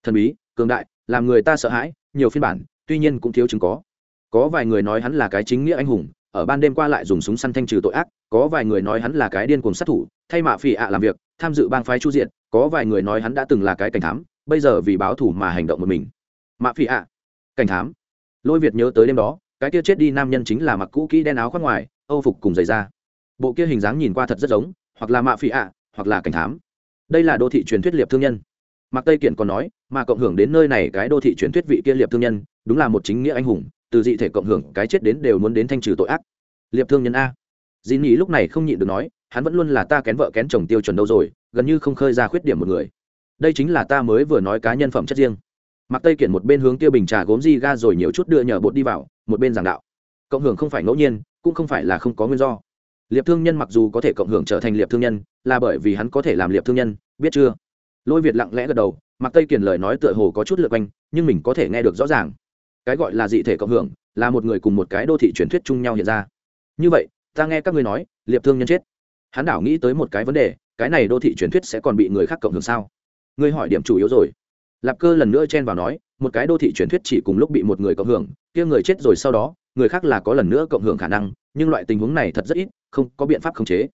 A: Thần bí, cường đại, làm người ta sợ hãi, nhiều phiên bản, tuy nhiên cũng thiếu chứng có. Có vài người nói hắn là cái chính nghĩa anh hùng, ở ban đêm qua lại dùng súng săn thanh trừ tội ác, có vài người nói hắn là cái điên cuồng sát thủ, thay mạ phỉ ạ làm việc, tham dự bang phái chu diện có vài người nói hắn đã từng là cái cảnh thám, bây giờ vì báo thủ mà hành động một mình. Mạ phỉ ạ. Cảnh thám. Lôi việt nhớ tới đêm đó, cái kia chết đi nam nhân chính là mặc cũ kỹ đen áo khoác ngoài, âu phục cùng giày da bộ kia hình dáng nhìn qua thật rất giống, hoặc là mạ phỉ ạ, hoặc là cảnh thám. Đây là đô thị truyền thuyết liệp thương nhân. Mạc tây kiện còn nói, mà cộng hưởng đến nơi này cái đô thị truyền thuyết vị kia liệp thương nhân, đúng là một chính nghĩa anh hùng, từ dị thể cộng hưởng, cái chết đến đều muốn đến thanh trừ tội ác. Liệp thương nhân a. Dĩ nhĩ lúc này không nhịn được nói, hắn vẫn luôn là ta kén vợ kén chồng tiêu chuẩn đâu rồi, gần như không khơi ra khuyết điểm một người. Đây chính là ta mới vừa nói cá nhân phẩm chất riêng. Mặc tây kiển một bên hướng tiêu bình trà gốm di ga rồi nhiều chút đưa nhờ bột đi vào, một bên giảng đạo. Cộng hưởng không phải ngẫu nhiên, cũng không phải là không có nguyên do liệp thương nhân mặc dù có thể cộng hưởng trở thành liệp thương nhân, là bởi vì hắn có thể làm liệp thương nhân, biết chưa? Lôi việt lặng lẽ gật đầu mặc tây kiền lời nói tựa hồ có chút lượt quanh, nhưng mình có thể nghe được rõ ràng. Cái gọi là dị thể cộng hưởng, là một người cùng một cái đô thị truyền thuyết chung nhau hiện ra. Như vậy, ta nghe các ngươi nói, liệp thương nhân chết. Hắn đảo nghĩ tới một cái vấn đề, cái này đô thị truyền thuyết sẽ còn bị người khác cộng hưởng sao? Ngươi hỏi điểm chủ yếu rồi. Lạp cơ lần nữa chen vào nói, một cái đô thị truyền thuyết chỉ cùng lúc bị một người cộng hưởng, kia người chết rồi sau đó, người khác là có lần nữa cộng hưởng khả năng, nhưng loại tình huống này thật rất ít không có biện pháp khống chế.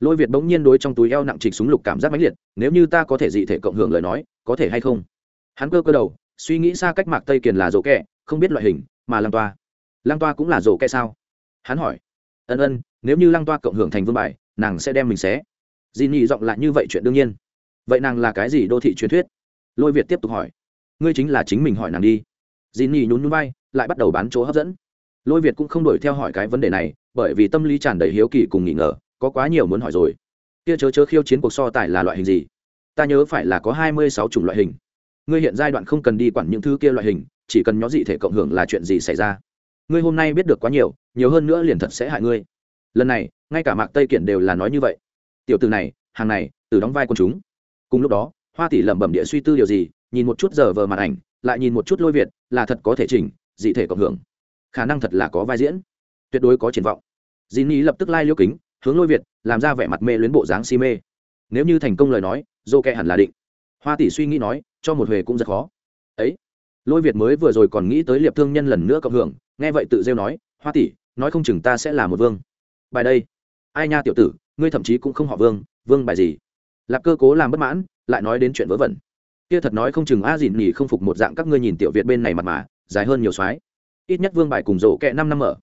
A: Lôi việt bỗng nhiên đối trong túi eo nặng trịch súng lục cảm giác mãnh liệt, nếu như ta có thể dị thể cộng hưởng lời nói, có thể hay không? Hắn cơ cơ đầu, suy nghĩ xa cách mạc tây kiền là rổ kẹ, không biết loại hình, mà lăng toa. Lăng toa cũng là rổ kẹ sao? Hắn hỏi. Ân ân, nếu như lăng toa cộng hưởng thành vương bài, nàng sẽ đem mình xé. Dì nhị giọng lại như vậy chuyện đương nhiên. Vậy nàng là cái gì đô thị truyền thuyết? Lôi việt tiếp tục hỏi. Ngươi chính là chính mình hỏi nàng đi. Dì nhị nhún nhún bay lại bắt đầu bán chỗ hấp dẫn lôi việt cũng không đổi theo hỏi cái vấn đề này, bởi vì tâm lý tràn đầy hiếu kỳ cùng nghỉ ngờ, có quá nhiều muốn hỏi rồi. Kia chớ chớ khiêu chiến cuộc so tài là loại hình gì? Ta nhớ phải là có hai mươi sáu chủng loại hình. Ngươi hiện giai đoạn không cần đi quản những thứ kia loại hình, chỉ cần nhó dị thể cộng hưởng là chuyện gì xảy ra? Ngươi hôm nay biết được quá nhiều nhiều hơn nữa liền thật sẽ hại ngươi. Lần này, ngay cả mạc tây kiển đều là nói như vậy. Tiểu từ này, hàng này, từ đóng vai quần chúng. Cùng lúc đó, hoa tỷ lẩm bẩm địa suy tư điều gì, nhìn một chút giờ vờ màn ảnh, lại nhìn một chút lôi việt, là thật có thể chỉnh, dị thể cộng hưởng khả năng thật là có vai diễn. Tuyệt đối có triển vọng. Dì ni lập tức lai、like、liêu kính, hướng lôi việt, làm ra vẻ mặt mê luyến bộ dáng si mê. Nếu như thành công lời nói dô kẹ hẳn là định. Hoa tỷ suy nghĩ nói, cho một huề cũng rất khó. Ấy, lôi việt mới vừa rồi còn nghĩ tới liệp thương nhân lần nữa cộng hưởng, nghe vậy tự rêu nói, hoa tỷ, nói không chừng ta sẽ là một vương. Bài đây. Ai nha tiểu tử, ngươi thậm chí cũng không họ vương vương bài gì? Lạp cơ cố làm bất mãn, lại nói đến chuyện vớ vẩn. Kia thật nói không chừng a dìn nhỉ không phục một dạng các ngươi nhìn tiểu việt bên này mặt mà, dài hơn nhiều soái ít nhất vương bài cùng rổ kẹ năm năm ở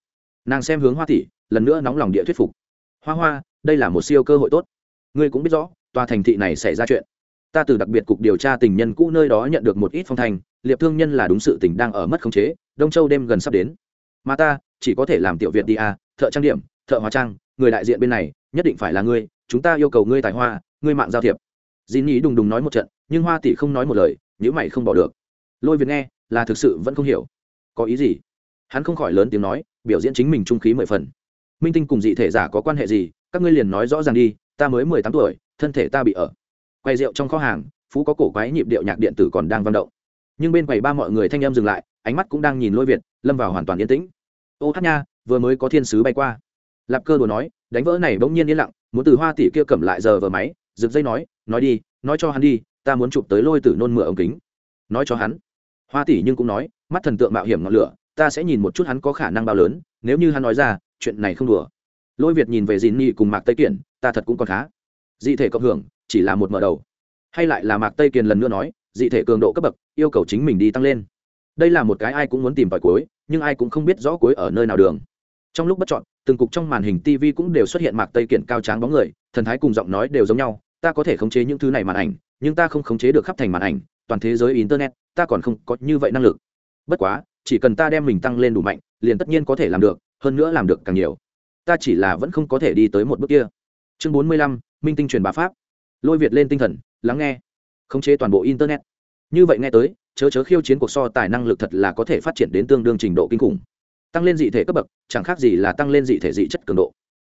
A: nàng xem hướng hoa tỷ, lần nữa nóng lòng địa thuyết phục. Hoa hoa, đây là một siêu cơ hội tốt. Ngươi cũng biết rõ, tòa thành thị này xảy ra chuyện. Ta từ đặc biệt cục điều tra tình nhân cũ nơi đó nhận được một ít phong thành liệp thương nhân là đúng sự tình đang ở mất khống chế, đông châu đêm gần sắp đến. Mà ta, chỉ có thể làm tiểu việt đi à thợ trang điểm, thợ hóa trang, người đại diện bên này, nhất định phải là ngươi, chúng ta yêu cầu ngươi tài hoa, ngươi mạng giao thiệp. Dì nhí đùng đùng nói một trận, nhưng hoa tỷ không nói một lời nhữ mày không bỏ được. Lôi việt nghe, là thực sự vẫn không hiểu. Có ý gì? Hắn không khỏi lớn tiếng nói, biểu diễn chính mình trung khí mười phần. Minh tinh cùng dị thể giả có quan hệ gì? Các ngươi liền nói rõ ràng đi, ta mới mười tám tuổi, thân thể ta bị ở. Quay rượu trong kho hàng, phú có cổ quái nhịp điệu nhạc điện tử còn đang vận động. Nhưng bên quầy ba mọi người thanh em dừng lại, ánh mắt cũng đang nhìn lôi việt, lâm vào hoàn toàn yên tĩnh. Ô hát nha, vừa mới có thiên sứ bay qua. Lạp cơ đùa nói, đánh vỡ này bỗng nhiên yên lặng, muốn từ hoa tỷ kia cầm lại giờ vờ máy, rực dây nói nói đi, nói cho hắn đi, ta muốn chụp tới lôi tử nôn mửa ống kính. Nói cho hắn. Hoa tỷ nhưng cũng nói, mắt thần tượng mạo hiểm ngọn lửa ta sẽ nhìn một chút hắn có khả năng bao lớn, nếu như hắn nói ra, chuyện này không đùa. Lôi việt nhìn về dì nhi cùng mạc tây kiển ta thật cũng còn khá. Dị thể cộng hưởng, chỉ là một mở đầu. Hay lại là mạc tây kiền lần nữa nói, dị thể cường độ cấp bậc, yêu cầu chính mình đi tăng lên. Đây là một cái ai cũng muốn tìm tòi cuối, nhưng ai cũng không biết rõ cuối ở nơi nào đường. Trong lúc bất chọn từng cục trong màn hình tv cũng đều xuất hiện mạc tây kiển cao tráng bóng người, thần thái cùng giọng nói đều giống nhau, ta có thể khống chế những thứ này màn ảnh, nhưng ta không khống chế được khắp thành màn ảnh, toàn thế giới internet, ta còn không có như vậy năng lực. Bất quá chỉ cần ta đem mình tăng lên đủ mạnh, liền tất nhiên có thể làm được, hơn nữa làm được càng nhiều. Ta chỉ là vẫn không có thể đi tới một bước kia. Chương bốn mươi lăm, minh tinh truyền bá pháp. Lôi việt lên tinh thần, lắng nghe. Khống chế toàn bộ internet. Như vậy nghe tới, chớ chớ khiêu chiến cuộc so tài năng lực thật là có thể phát triển đến tương đương trình độ kinh khủng. Tăng lên dị thể cấp bậc, chẳng khác gì là tăng lên dị thể dị chất cường độ.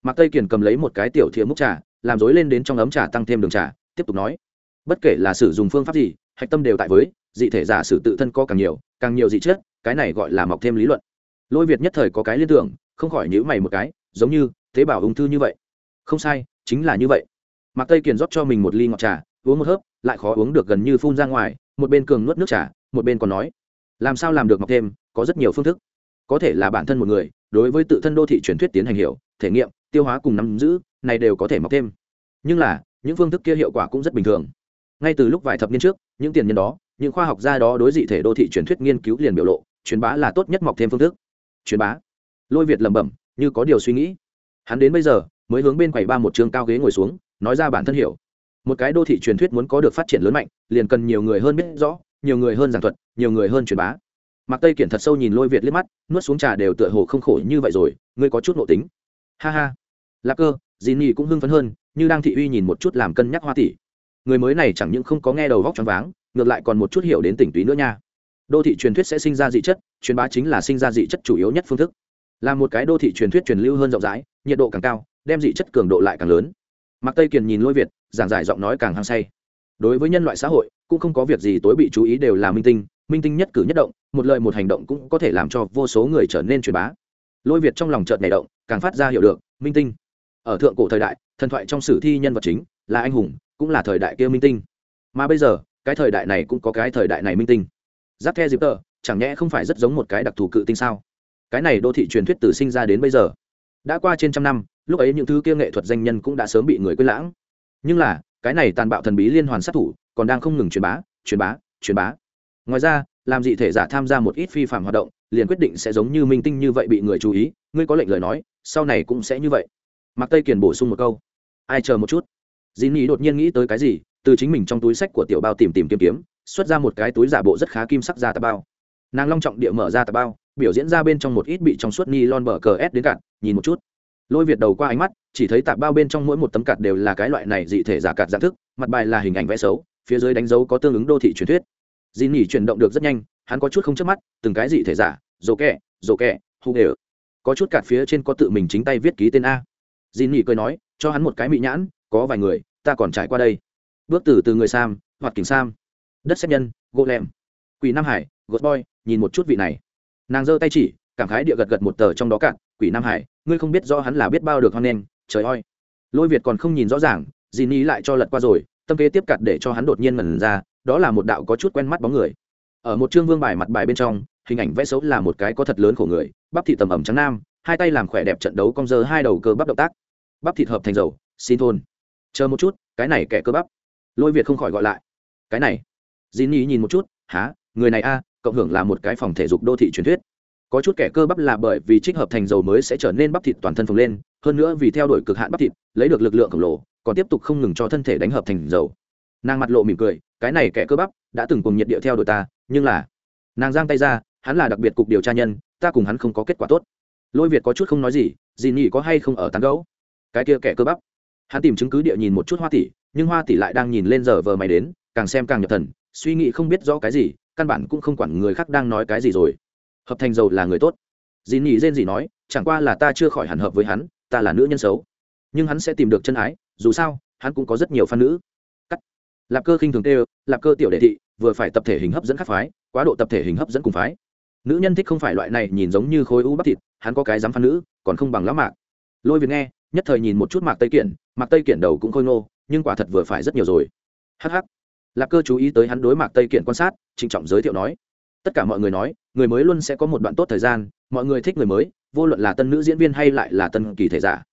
A: Mạc tây kiền cầm lấy một cái tiểu thiệu múc trà, làm dối lên đến trong ấm trà tăng thêm đường trà, tiếp tục nói. Bất kể là sử dụng phương pháp gì, hạch tâm đều tại với, dị thể giả sử tự thân có càng nhiều càng nhiều dị chất cái này gọi là mọc thêm lý luận. Lôi việt nhất thời có cái liên tưởng, không khỏi nhữ mày một cái, giống như tế bào ung thư như vậy. Không sai, chính là như vậy. Mạc tây kiền rót cho mình một ly ngọt trà, uống một hớp, lại khó uống được gần như phun ra ngoài, một bên cường nuốt nước trà, một bên còn nói, làm sao làm được mọc thêm, có rất nhiều phương thức. Có thể là bản thân một người, đối với tự thân đô thị truyền thuyết tiến hành hiểu, thể nghiệm, tiêu hóa cùng nắm giữ, này đều có thể mọc thêm. Nhưng là, những phương thức kia hiệu quả cũng rất bình thường. Ngay từ lúc vài thập niên trước, những tiền nhân đó, những khoa học gia đó đối dị thể đô thị truyền thuyết nghiên cứu liền biểu lộ truyền bá là tốt nhất mọc thêm phương thức. Truyền bá. Lôi việt lẩm bẩm, như có điều suy nghĩ. Hắn đến bây giờ, mới hướng bên quầy ba một trường cao ghế ngồi xuống, nói ra bản thân hiểu. Một cái đô thị truyền thuyết muốn có được phát triển lớn mạnh, liền cần nhiều người hơn biết rõ, nhiều người hơn giảng thuật, nhiều người hơn truyền bá. Mạc tây kiển thật sâu nhìn lôi việt liếc mắt, nuốt xuống trà đều tựa hồ không khổ như vậy rồi, ngươi có chút nội tính. Ha ha. Lạc cơ dì nhi cũng hưng phấn hơn, như đang thị uy nhìn một chút làm cân nhắc hoa tỷ. Người mới này chẳng những không có nghe đầu vóc choáng váng, ngược lại còn một chút hiểu đến tỉnh túy nữa nha đô thị truyền thuyết sẽ sinh ra dị chất, truyền bá chính là sinh ra dị chất chủ yếu nhất phương thức. Là một cái đô thị truyền thuyết truyền lưu hơn rộng rãi, nhiệt độ càng cao, đem dị chất cường độ lại càng lớn. Mặc tây kiền nhìn lôi việt, giảng giải giọng nói càng hăng say. Đối với nhân loại xã hội, cũng không có việc gì tối bị chú ý đều là minh tinh minh tinh nhất cử nhất động, một lời một hành động cũng có thể làm cho vô số người trở nên truyền bá. Lôi việt trong lòng chợt nảy động, càng phát ra hiểu được, minh tinh. Ở thượng cổ thời đại, thần thoại trong sử thi nhân vật chính là anh hùng, cũng là thời đại kia minh tinh. Mà bây giờ, cái thời đại này cũng có cái thời đại này minh tinh giáp the dịp tờ chẳng nhẽ không phải rất giống một cái đặc thù cự tinh sao? Cái này đô thị truyền thuyết từ sinh ra đến bây giờ. Đã qua trên trăm năm, lúc ấy những thứ kia nghệ thuật danh nhân cũng đã sớm bị người quên lãng. Nhưng là, cái này tàn bạo thần bí liên hoàn sát thủ, còn đang không ngừng truyền bá truyền bá truyền bá. Ngoài ra, làm dị thể giả tham gia một ít phi phạm hoạt động, liền quyết định sẽ giống như minh tinh như vậy bị người chú ý, ngươi có lệnh lời nói, sau này cũng sẽ như vậy. Mặc tây kiền bổ sung một câu. Ai chờ một chút? Dì nhi đột nhiên nghĩ tới cái gì, từ chính mình trong túi sách của tiểu bao tìm tìm kiếm kiếm xuất ra một cái túi giả bộ rất khá kim sắc ra tà bao. Nàng long trọng địa mở ra tà bao, biểu diễn ra bên trong một ít bị trong suốt ni lon bờ cờ s đến cạn, nhìn một chút. Lôi việt đầu qua ánh mắt, chỉ thấy tạp bao bên trong mỗi một tấm cạt đều là cái loại này dị thể giả cạt dạng thức, mặt bài là hình ảnh vẽ xấu, phía dưới đánh dấu có tương ứng đô thị truyền thuyết. Dì nỉ chuyển động được rất nhanh, hắn có chút không chớp mắt, từng cái dị thể giả dồ kẹ dồ kẹ hụ nghề có chút cạt phía trên có tự mình chính tay viết ký tên a. Dì nỉ cười nói, cho hắn một cái mị nhãn, có vài người, ta còn trải qua đây. Bước từ từ người sam hoặc kính sam đất xét nhân, gỗ lem quỷ nam hải gột boy, nhìn một chút vị này. Nàng giơ tay chỉ, cảm khái địa gật gật một tờ trong đó cạn quỷ nam hải, ngươi không biết do hắn là biết bao được hoan nen trời ơi. Lôi việt còn không nhìn rõ ràng, dì ní lại cho lật qua rồi, tâm kế tiếp cặt để cho hắn đột nhiên ngẩn ra, đó là một đạo có chút quen mắt bóng người. Ở một chương vương bài mặt bài bên trong, hình ảnh vẽ xấu là một cái có thật lớn của người, bắp thị tầm ẩm trắng nam, hai tay làm khỏe đẹp trận đấu cong dơ hai đầu cơ bắp động tác. Bắp thịt hợp thành dầu, xin thôn. Chờ một chút, cái này kẻ cơ bắp. Lôi việt không khỏi gọi lại, cái này dì ní nhìn một chút há người này a, cộng hưởng là một cái phòng thể dục đô thị truyền thuyết. Có chút kẻ cơ bắp là bởi vì trích hợp thành dầu mới sẽ trở nên bắp thịt toàn thân phồng lên, hơn nữa vì theo đuổi cực hạn bắp thịt, lấy được lực lượng khổng lồ, còn tiếp tục không ngừng cho thân thể đánh hợp thành dầu. Nàng mặt lộ mỉm cười, cái này kẻ cơ bắp đã từng cùng nhiệt địa theo đuổi ta, nhưng là nàng giang tay ra, hắn là đặc biệt cục điều tra nhân, ta cùng hắn không có kết quả tốt. Lôi việt có chút không nói gì gì nhỉ có hay không ở tán gấu cái kia kẻ cơ bắp. Hắn tìm chứng cứ địa nhìn một chút hoa tỷ, nhưng hoa tỷ lại đang nhìn lên giờ vờ mày đến, càng xem càng nhập thần suy nghĩ không biết rõ cái gì, căn bản cũng không quản người khác đang nói cái gì rồi. Hợp thành dầu là người tốt. Dì nỉ rên gì nói, chẳng qua là ta chưa khỏi hẳn hợp với hắn, ta là nữ nhân xấu. Nhưng hắn sẽ tìm được chân ái, dù sao, hắn cũng có rất nhiều phan nữ. Cắt. Lạp cơ khinh thường tê lạp cơ tiểu đệ thị, vừa phải tập thể hình hấp dẫn khác phái, quá độ tập thể hình hấp dẫn cùng phái. Nữ nhân thích không phải loại này nhìn giống như khối u bắp thịt, hắn có cái dám phan nữ, còn không bằng lão mạc. Lôi việt nghe, nhất thời nhìn một chút mạc tây kiển, mạc tây kiển đầu cũng khôi ngô, nhưng quả thật vừa phải rất nhiều rồi. Hh lạp cơ chú ý tới hắn đối mạc tây Kiện quan sát, trịnh trọng giới thiệu nói. Tất cả mọi người nói, người mới luôn sẽ có một đoạn tốt thời gian, mọi người thích người mới, vô luận là tân nữ diễn viên hay lại là tân kỳ thể giả.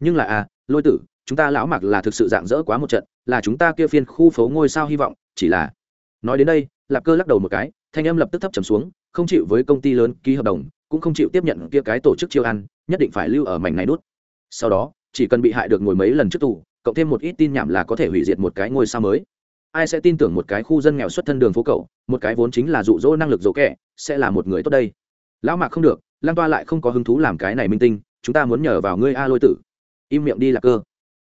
A: Nhưng là à lôi tử, chúng ta lão mặc là thực sự dạng dỡ quá một trận, là chúng ta kia phiên khu phố ngôi sao hy vọng, chỉ là. Nói đến đây lạp cơ lắc đầu một cái, thanh âm lập tức thấp trầm xuống, không chịu với công ty lớn ký hợp đồng, cũng không chịu tiếp nhận kia cái tổ chức chiêu ăn, nhất định phải lưu ở mảnh này nút. Sau đó, chỉ cần bị hại được ngồi mấy lần trước tù, cộng thêm một ít tin nhảm là có thể hủy diệt một cái ngôi sao mới ai sẽ tin tưởng một cái khu dân nghèo xuất thân đường phố cậu, một cái vốn chính là dụ dỗ năng lực dỗ kẻ sẽ là một người tốt đây. Lão mạc không được lan toa lại không có hứng thú làm cái này minh tinh chúng ta muốn nhờ vào ngươi a lôi tử. Im miệng đi là cơ.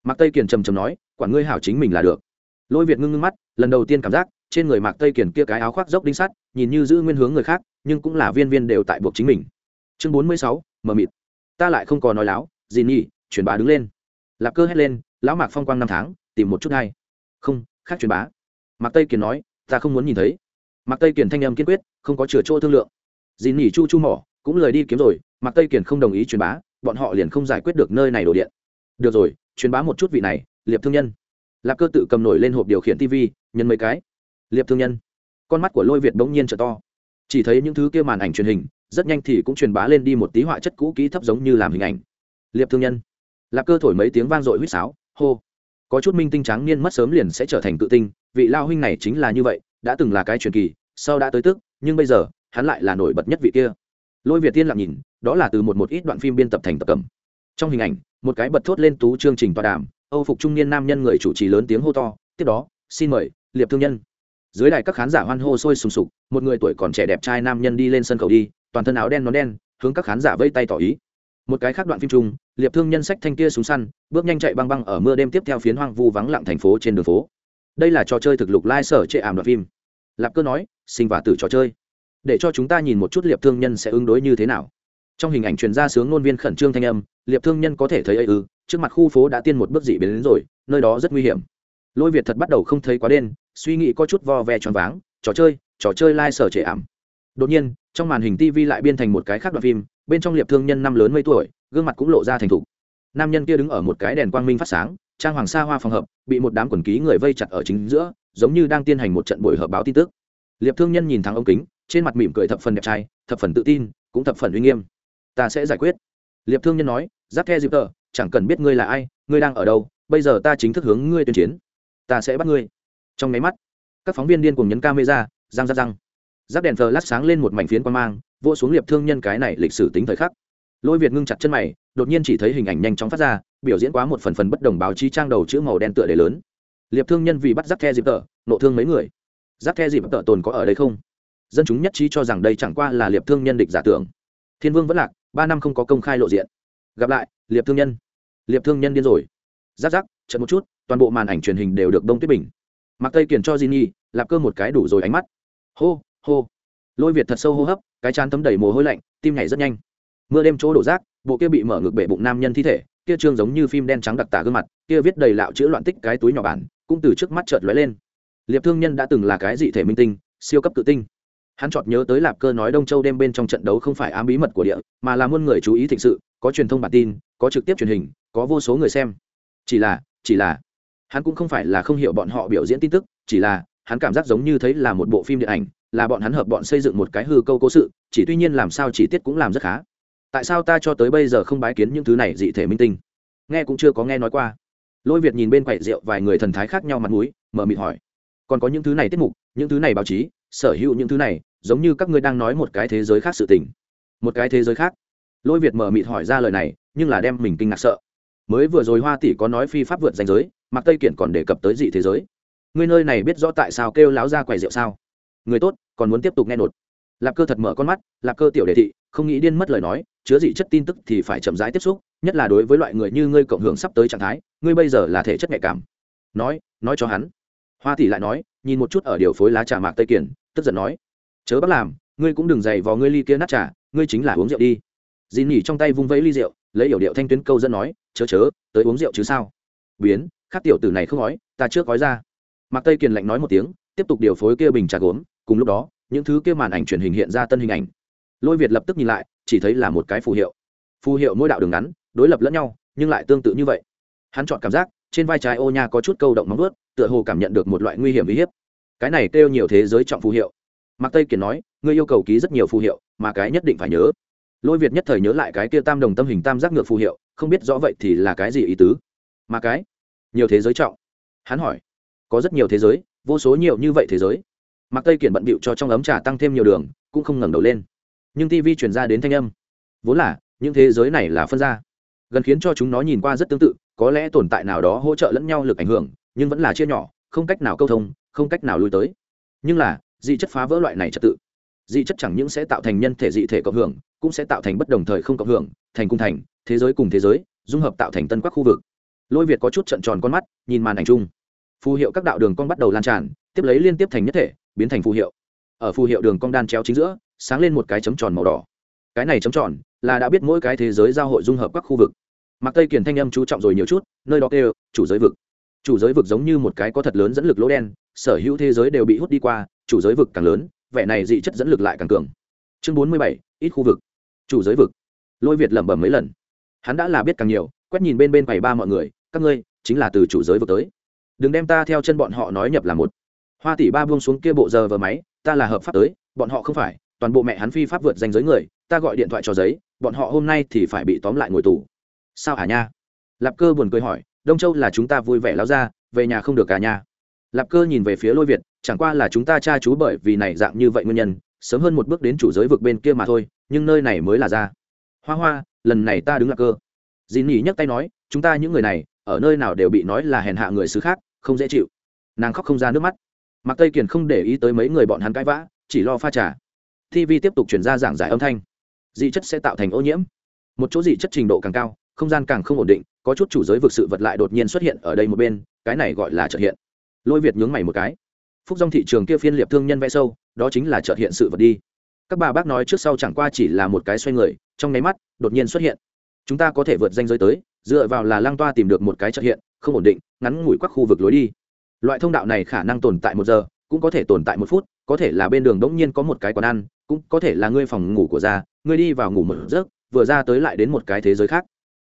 A: Mạc tây kiền trầm trầm nói quản ngươi hảo chính mình là được. Lôi việt ngưng ngưng mắt lần đầu tiên cảm giác trên người mạc tây kiền kia cái áo khoác dốc đinh sắt nhìn như giữ nguyên hướng người khác nhưng cũng là viên viên đều tại buộc chính mình. Chương bốn mươi sáu mờ mịt. Ta lại không còn nói láo gì nhỉ, truyền bá đứng lên. Lạp cơ hét lên lão mạc phong quang năm tháng tìm một chút ngay. Không khác truyền bá mạc tây kiền nói, ta không muốn nhìn thấy. Mạc tây kiền thanh âm kiên quyết, không có chừa chỗ thương lượng. Dì nỉ chu chu mỏ cũng lời đi kiếm rồi, mạc tây kiền không đồng ý truyền bá, bọn họ liền không giải quyết được nơi này đổ điện. Được rồi, truyền bá một chút vị này, liệp thương nhân. Lạp cơ tự cầm nổi lên hộp điều khiển tv nhân mấy cái. Liệp thương nhân. Con mắt của lôi việt bỗng nhiên trở to. Chỉ thấy những thứ kia màn ảnh truyền hình, rất nhanh thì cũng truyền bá lên đi một tí họa chất cũ kỹ thấp giống như làm hình ảnh. Liệp thương nhân. Lạp cơ thổi mấy tiếng vang dội huýt sáo, hô có chút minh tinh trắng niên mất sớm liền sẽ trở thành tự tinh vị lao huynh này chính là như vậy, đã từng là cái truyền kỳ, sau đã tới tức, nhưng bây giờ, hắn lại là nổi bật nhất vị kia. Lôi việt tiên lặng nhìn, đó là từ một một ít đoạn phim biên tập thành tập cầm. Trong hình ảnh, một cái bật thốt lên tú chương trình tọa đàm, âu phục trung niên nam nhân người chủ trì lớn tiếng hô to, tiếp đó, xin mời, liệp thương nhân. Dưới đài các khán giả hoan hô sôi sùng sục, một người tuổi còn trẻ đẹp trai nam nhân đi lên sân khấu đi, toàn thân áo đen nón đen, hướng các khán giả vây tay tỏ ý một cái khác đoạn phim chung, liệp thương nhân sách thanh kia súng săn, bước nhanh chạy băng băng ở mưa đêm tiếp theo phiến hoang vu vắng lặng thành phố trên đường phố. Đây là trò chơi thực lục lai sở chệ ảm đoạn phim. Lạp cơ nói, sinh và tử trò chơi. Để cho chúng ta nhìn một chút liệp thương nhân sẽ ứng đối như thế nào. Trong hình ảnh truyền ra sướng ngôn viên khẩn trương thanh âm, liệp thương nhân có thể thấy ấy ư, trước mặt khu phố đã tiên một bước dị biến đến rồi, nơi đó rất nguy hiểm. Lôi việt thật bắt đầu không thấy quá đen, suy nghĩ có chút vo ve tròn váng, trò chơi trò chơi lai sở chệ ảm. Đột nhiên, trong màn hình tv lại biên thành một cái khác đoạn phim bên trong liệp thương nhân năm lớn mấy tuổi, gương mặt cũng lộ ra thành thục. Nam nhân kia đứng ở một cái đèn quang minh phát sáng, trang hoàng sa hoa phòng hợp, bị một đám quần ký người vây chặt ở chính giữa, giống như đang tiến hành một trận buổi họp báo tin tức. Liệp thương nhân nhìn thẳng ống kính, trên mặt mỉm cười thập phần đẹp trai, thập phần tự tin, cũng thập phần uy nghiêm. Ta sẽ giải quyết. Liệp thương nhân nói, giáp the dịp tờ, chẳng cần biết ngươi là ai, ngươi đang ở đâu, bây giờ ta chính thức hướng ngươi tuyên chiến. Ta sẽ bắt ngươi. Trong mấy mắt, các phóng viên điên cùng nhấn camera, răng răng răng. Giáp đèn thờ lát sáng lên một mảnh phiến quan mang vô xuống liệp thương nhân cái này lịch sử tính thời khắc. Lôi việt ngưng chặt chân mày đột nhiên chỉ thấy hình ảnh nhanh chóng phát ra biểu diễn quá một phần phần bất đồng báo chí trang đầu chữ màu đen tựa đề lớn. Liệp thương nhân vì bắt giáp the dịp tợ nộ thương mấy người. Giáp the dịp tợ tồn có ở đây không? Dân chúng nhất trí cho rằng đây chẳng qua là liệp thương nhân địch giả tưởng. Thiên vương vẫn lạc ba năm không có công khai lộ diện. Gặp lại liệp thương nhân. Liệp thương nhân điên rồi. Giáp giáp chậm một chút toàn bộ màn ảnh truyền hình đều được đông tuyết bình. Mặc tây kiển cho Jinny, lạp cơ một cái đủ rồi ánh mắt. Hô hô. Lôi việt thật sâu hô hấp cái chán tấm đầy mồ hôi lạnh, tim nhảy rất nhanh. Mưa đêm chỗ đổ rác, bộ kia bị mở ngực bể bụng nam nhân thi thể, kia trương giống như phim đen trắng đặc tả gương mặt, kia viết đầy lạo chữ loạn tích cái túi nhỏ bản, cũng từ trước mắt chợt lóe lên. Liệp thương nhân đã từng là cái dị thể minh tinh, siêu cấp tự tinh. Hắn chọt nhớ tới lạp cơ nói đông châu đêm bên trong trận đấu không phải ám bí mật của địa, mà là muôn người chú ý thịnh sự, có truyền thông bản tin, có trực tiếp truyền hình, có vô số người xem. Chỉ là chỉ là, hắn cũng không phải là không hiểu bọn họ biểu diễn tin tức, chỉ là, hắn cảm giác giống như thấy là một bộ phim điện ảnh là bọn hắn hợp bọn xây dựng một cái hư câu cố sự, chỉ tuy nhiên làm sao chỉ tiết cũng làm rất khá. Tại sao ta cho tới bây giờ không bái kiến những thứ này dị thể minh tinh? Nghe cũng chưa có nghe nói qua. Lôi việt nhìn bên quậy rượu vài người thần thái khác nhau mặt mũi, mở mịt hỏi. Còn có những thứ này tiết mục, những thứ này báo chí, sở hữu những thứ này, giống như các ngươi đang nói một cái thế giới khác sự tình. Một cái thế giới khác. Lôi việt mở mịt hỏi ra lời này, nhưng là đem mình kinh ngạc sợ. Mới vừa rồi hoa tỷ có nói phi pháp vượt danh giới mặc tây kiển còn đề cập tới dị thế giới. Ngươi nơi này biết rõ tại sao kêu láo ra quầy rượu sao? Người tốt, còn muốn tiếp tục nghe nột. Lạp cơ thật mở con mắt, lạp cơ tiểu đề thị, không nghĩ điên mất lời nói, chứa dị chất tin tức thì phải chậm rãi tiếp xúc, nhất là đối với loại người như ngươi cộng hưởng sắp tới trạng thái, ngươi bây giờ là thể chất nhạy cảm. Nói nói cho hắn. Hoa tỷ lại nói, nhìn một chút ở điều phối lá trà mạc tây kiển, tức giận nói, chớ bắt làm, ngươi cũng đừng dày vào ngươi ly kia nát trà, ngươi chính là uống rượu đi. Dì nhỉ trong tay vung vẫy ly rượu, lấy yểu điệu thanh tuyến câu dẫn nói, chớ chớ, tới uống rượu chứ sao? Biến khắc tiểu tử này không nói, ta trước gói ra. Mạc tây kiền lạnh nói một tiếng, tiếp tục điều phối kia bình trà gốm cùng lúc đó, những thứ kia màn ảnh truyền hình hiện ra tân hình ảnh. Lôi việt lập tức nhìn lại, chỉ thấy là một cái phù hiệu. Phù hiệu mỗi đạo đường ngắn, đối lập lẫn nhau, nhưng lại tương tự như vậy. Hắn chọn cảm giác, trên vai trái ô nha có chút câu động móng ướt tựa hồ cảm nhận được một loại nguy hiểm uy hiếp. Cái này kêu nhiều thế giới trọng phù hiệu. Mạc tây kiển nói, ngươi yêu cầu ký rất nhiều phù hiệu, mà cái nhất định phải nhớ. Lôi việt nhất thời nhớ lại cái kia tam đồng tâm hình tam giác ngược phù hiệu, không biết rõ vậy thì là cái gì ý tứ. Mà cái, nhiều thế giới trọng. Hắn hỏi, có rất nhiều thế giới, vô số nhiều như vậy thế giới mặc tây kiển bận bịu cho trong ấm trà tăng thêm nhiều đường, cũng không ngẩng đầu lên. Nhưng tv truyền ra đến thanh âm. Vốn là, những thế giới này là phân ra. Gần khiến cho chúng nó nhìn qua rất tương tự, có lẽ tồn tại nào đó hỗ trợ lẫn nhau lực ảnh hưởng, nhưng vẫn là chia nhỏ, không cách nào câu thông, không cách nào lui tới. Nhưng là, dị chất phá vỡ loại này trật tự. Dị chất chẳng những sẽ tạo thành nhân thể dị thể cộng hưởng, cũng sẽ tạo thành bất đồng thời không cộng hưởng, thành cung thành, thế giới cùng thế giới, dung hợp tạo thành tân các khu vực. Lôi việt có chút trận tròn con mắt, nhìn màn ảnh chung. Phù hiệu các đạo đường con bắt đầu lan tràn, tiếp lấy liên tiếp thành nhất thể biến thành phù hiệu. Ở phù hiệu đường cong đan chéo chính giữa, sáng lên một cái chấm tròn màu đỏ. Cái này chấm tròn là đã biết mỗi cái thế giới giao hội dung hợp các khu vực. Mặc tây kiển thanh âm chú trọng rồi nhiều chút, nơi đó kêu, chủ giới vực. Chủ giới vực giống như một cái có thật lớn dẫn lực lỗ đen, sở hữu thế giới đều bị hút đi qua, chủ giới vực càng lớn, vẻ này dị chất dẫn lực lại càng cường. Chương bốn mươi bảy, ít khu vực. Chủ giới vực. Lôi việt lẩm bẩm mấy lần. Hắn đã là biết càng nhiều, quét nhìn bên bên quầy ba mọi người, các ngươi, chính là từ chủ giới vực tới. Đừng đem ta theo chân bọn họ nói nhập là một hoa tỷ ba buông xuống kia bộ giờ vờ máy, ta là hợp pháp tới, bọn họ không phải, toàn bộ mẹ hắn phi pháp vượt danh giới người, ta gọi điện thoại cho giấy, bọn họ hôm nay thì phải bị tóm lại ngồi tù. Sao hả nha? Lạp cơ buồn cười hỏi, đông châu là chúng ta vui vẻ láo ra, về nhà không được cả nhà. Lạp cơ nhìn về phía lôi việt, chẳng qua là chúng ta cha chú bởi vì này dạng như vậy nguyên nhân, sớm hơn một bước đến chủ giới vực bên kia mà thôi, nhưng nơi này mới là ra. Hoa hoa, lần này ta đứng Lạp cơ. Dì nỉ nhấc tay nói, chúng ta những người này, ở nơi nào đều bị nói là hèn hạ người xứ khác, không dễ chịu. Nàng khóc không ra nước mắt mặc tây kiền không để ý tới mấy người bọn hắn cãi vã, chỉ lo pha trà. Tv tiếp tục chuyển ra giảng giải âm thanh. Dị chất sẽ tạo thành ô nhiễm. Một chỗ dị chất trình độ càng cao, không gian càng không ổn định, có chút chủ giới vực sự vật lại đột nhiên xuất hiện ở đây một bên, cái này gọi là trợ hiện. Lôi việt nhướng mày một cái. Phúc dòng thị trường kia phiên liệp thương nhân vẽ sâu, đó chính là trợ hiện sự vật đi. Các bà bác nói trước sau chẳng qua chỉ là một cái xoay người, trong nháy mắt, đột nhiên xuất hiện. Chúng ta có thể vượt danh giới tới, dựa vào là Lang toa tìm được một cái trợ hiện, không ổn định, ngắn ngủi các khu vực lối đi loại thông đạo này khả năng tồn tại một giờ, cũng có thể tồn tại một phút, có thể là bên đường đ ỗ n g nhiên có một cái quán ăn, cũng có thể là ngươi phòng ngủ của da ngươi đi vào ngủ một giấc, vừa ra tới lại đến một cái thế giới khác.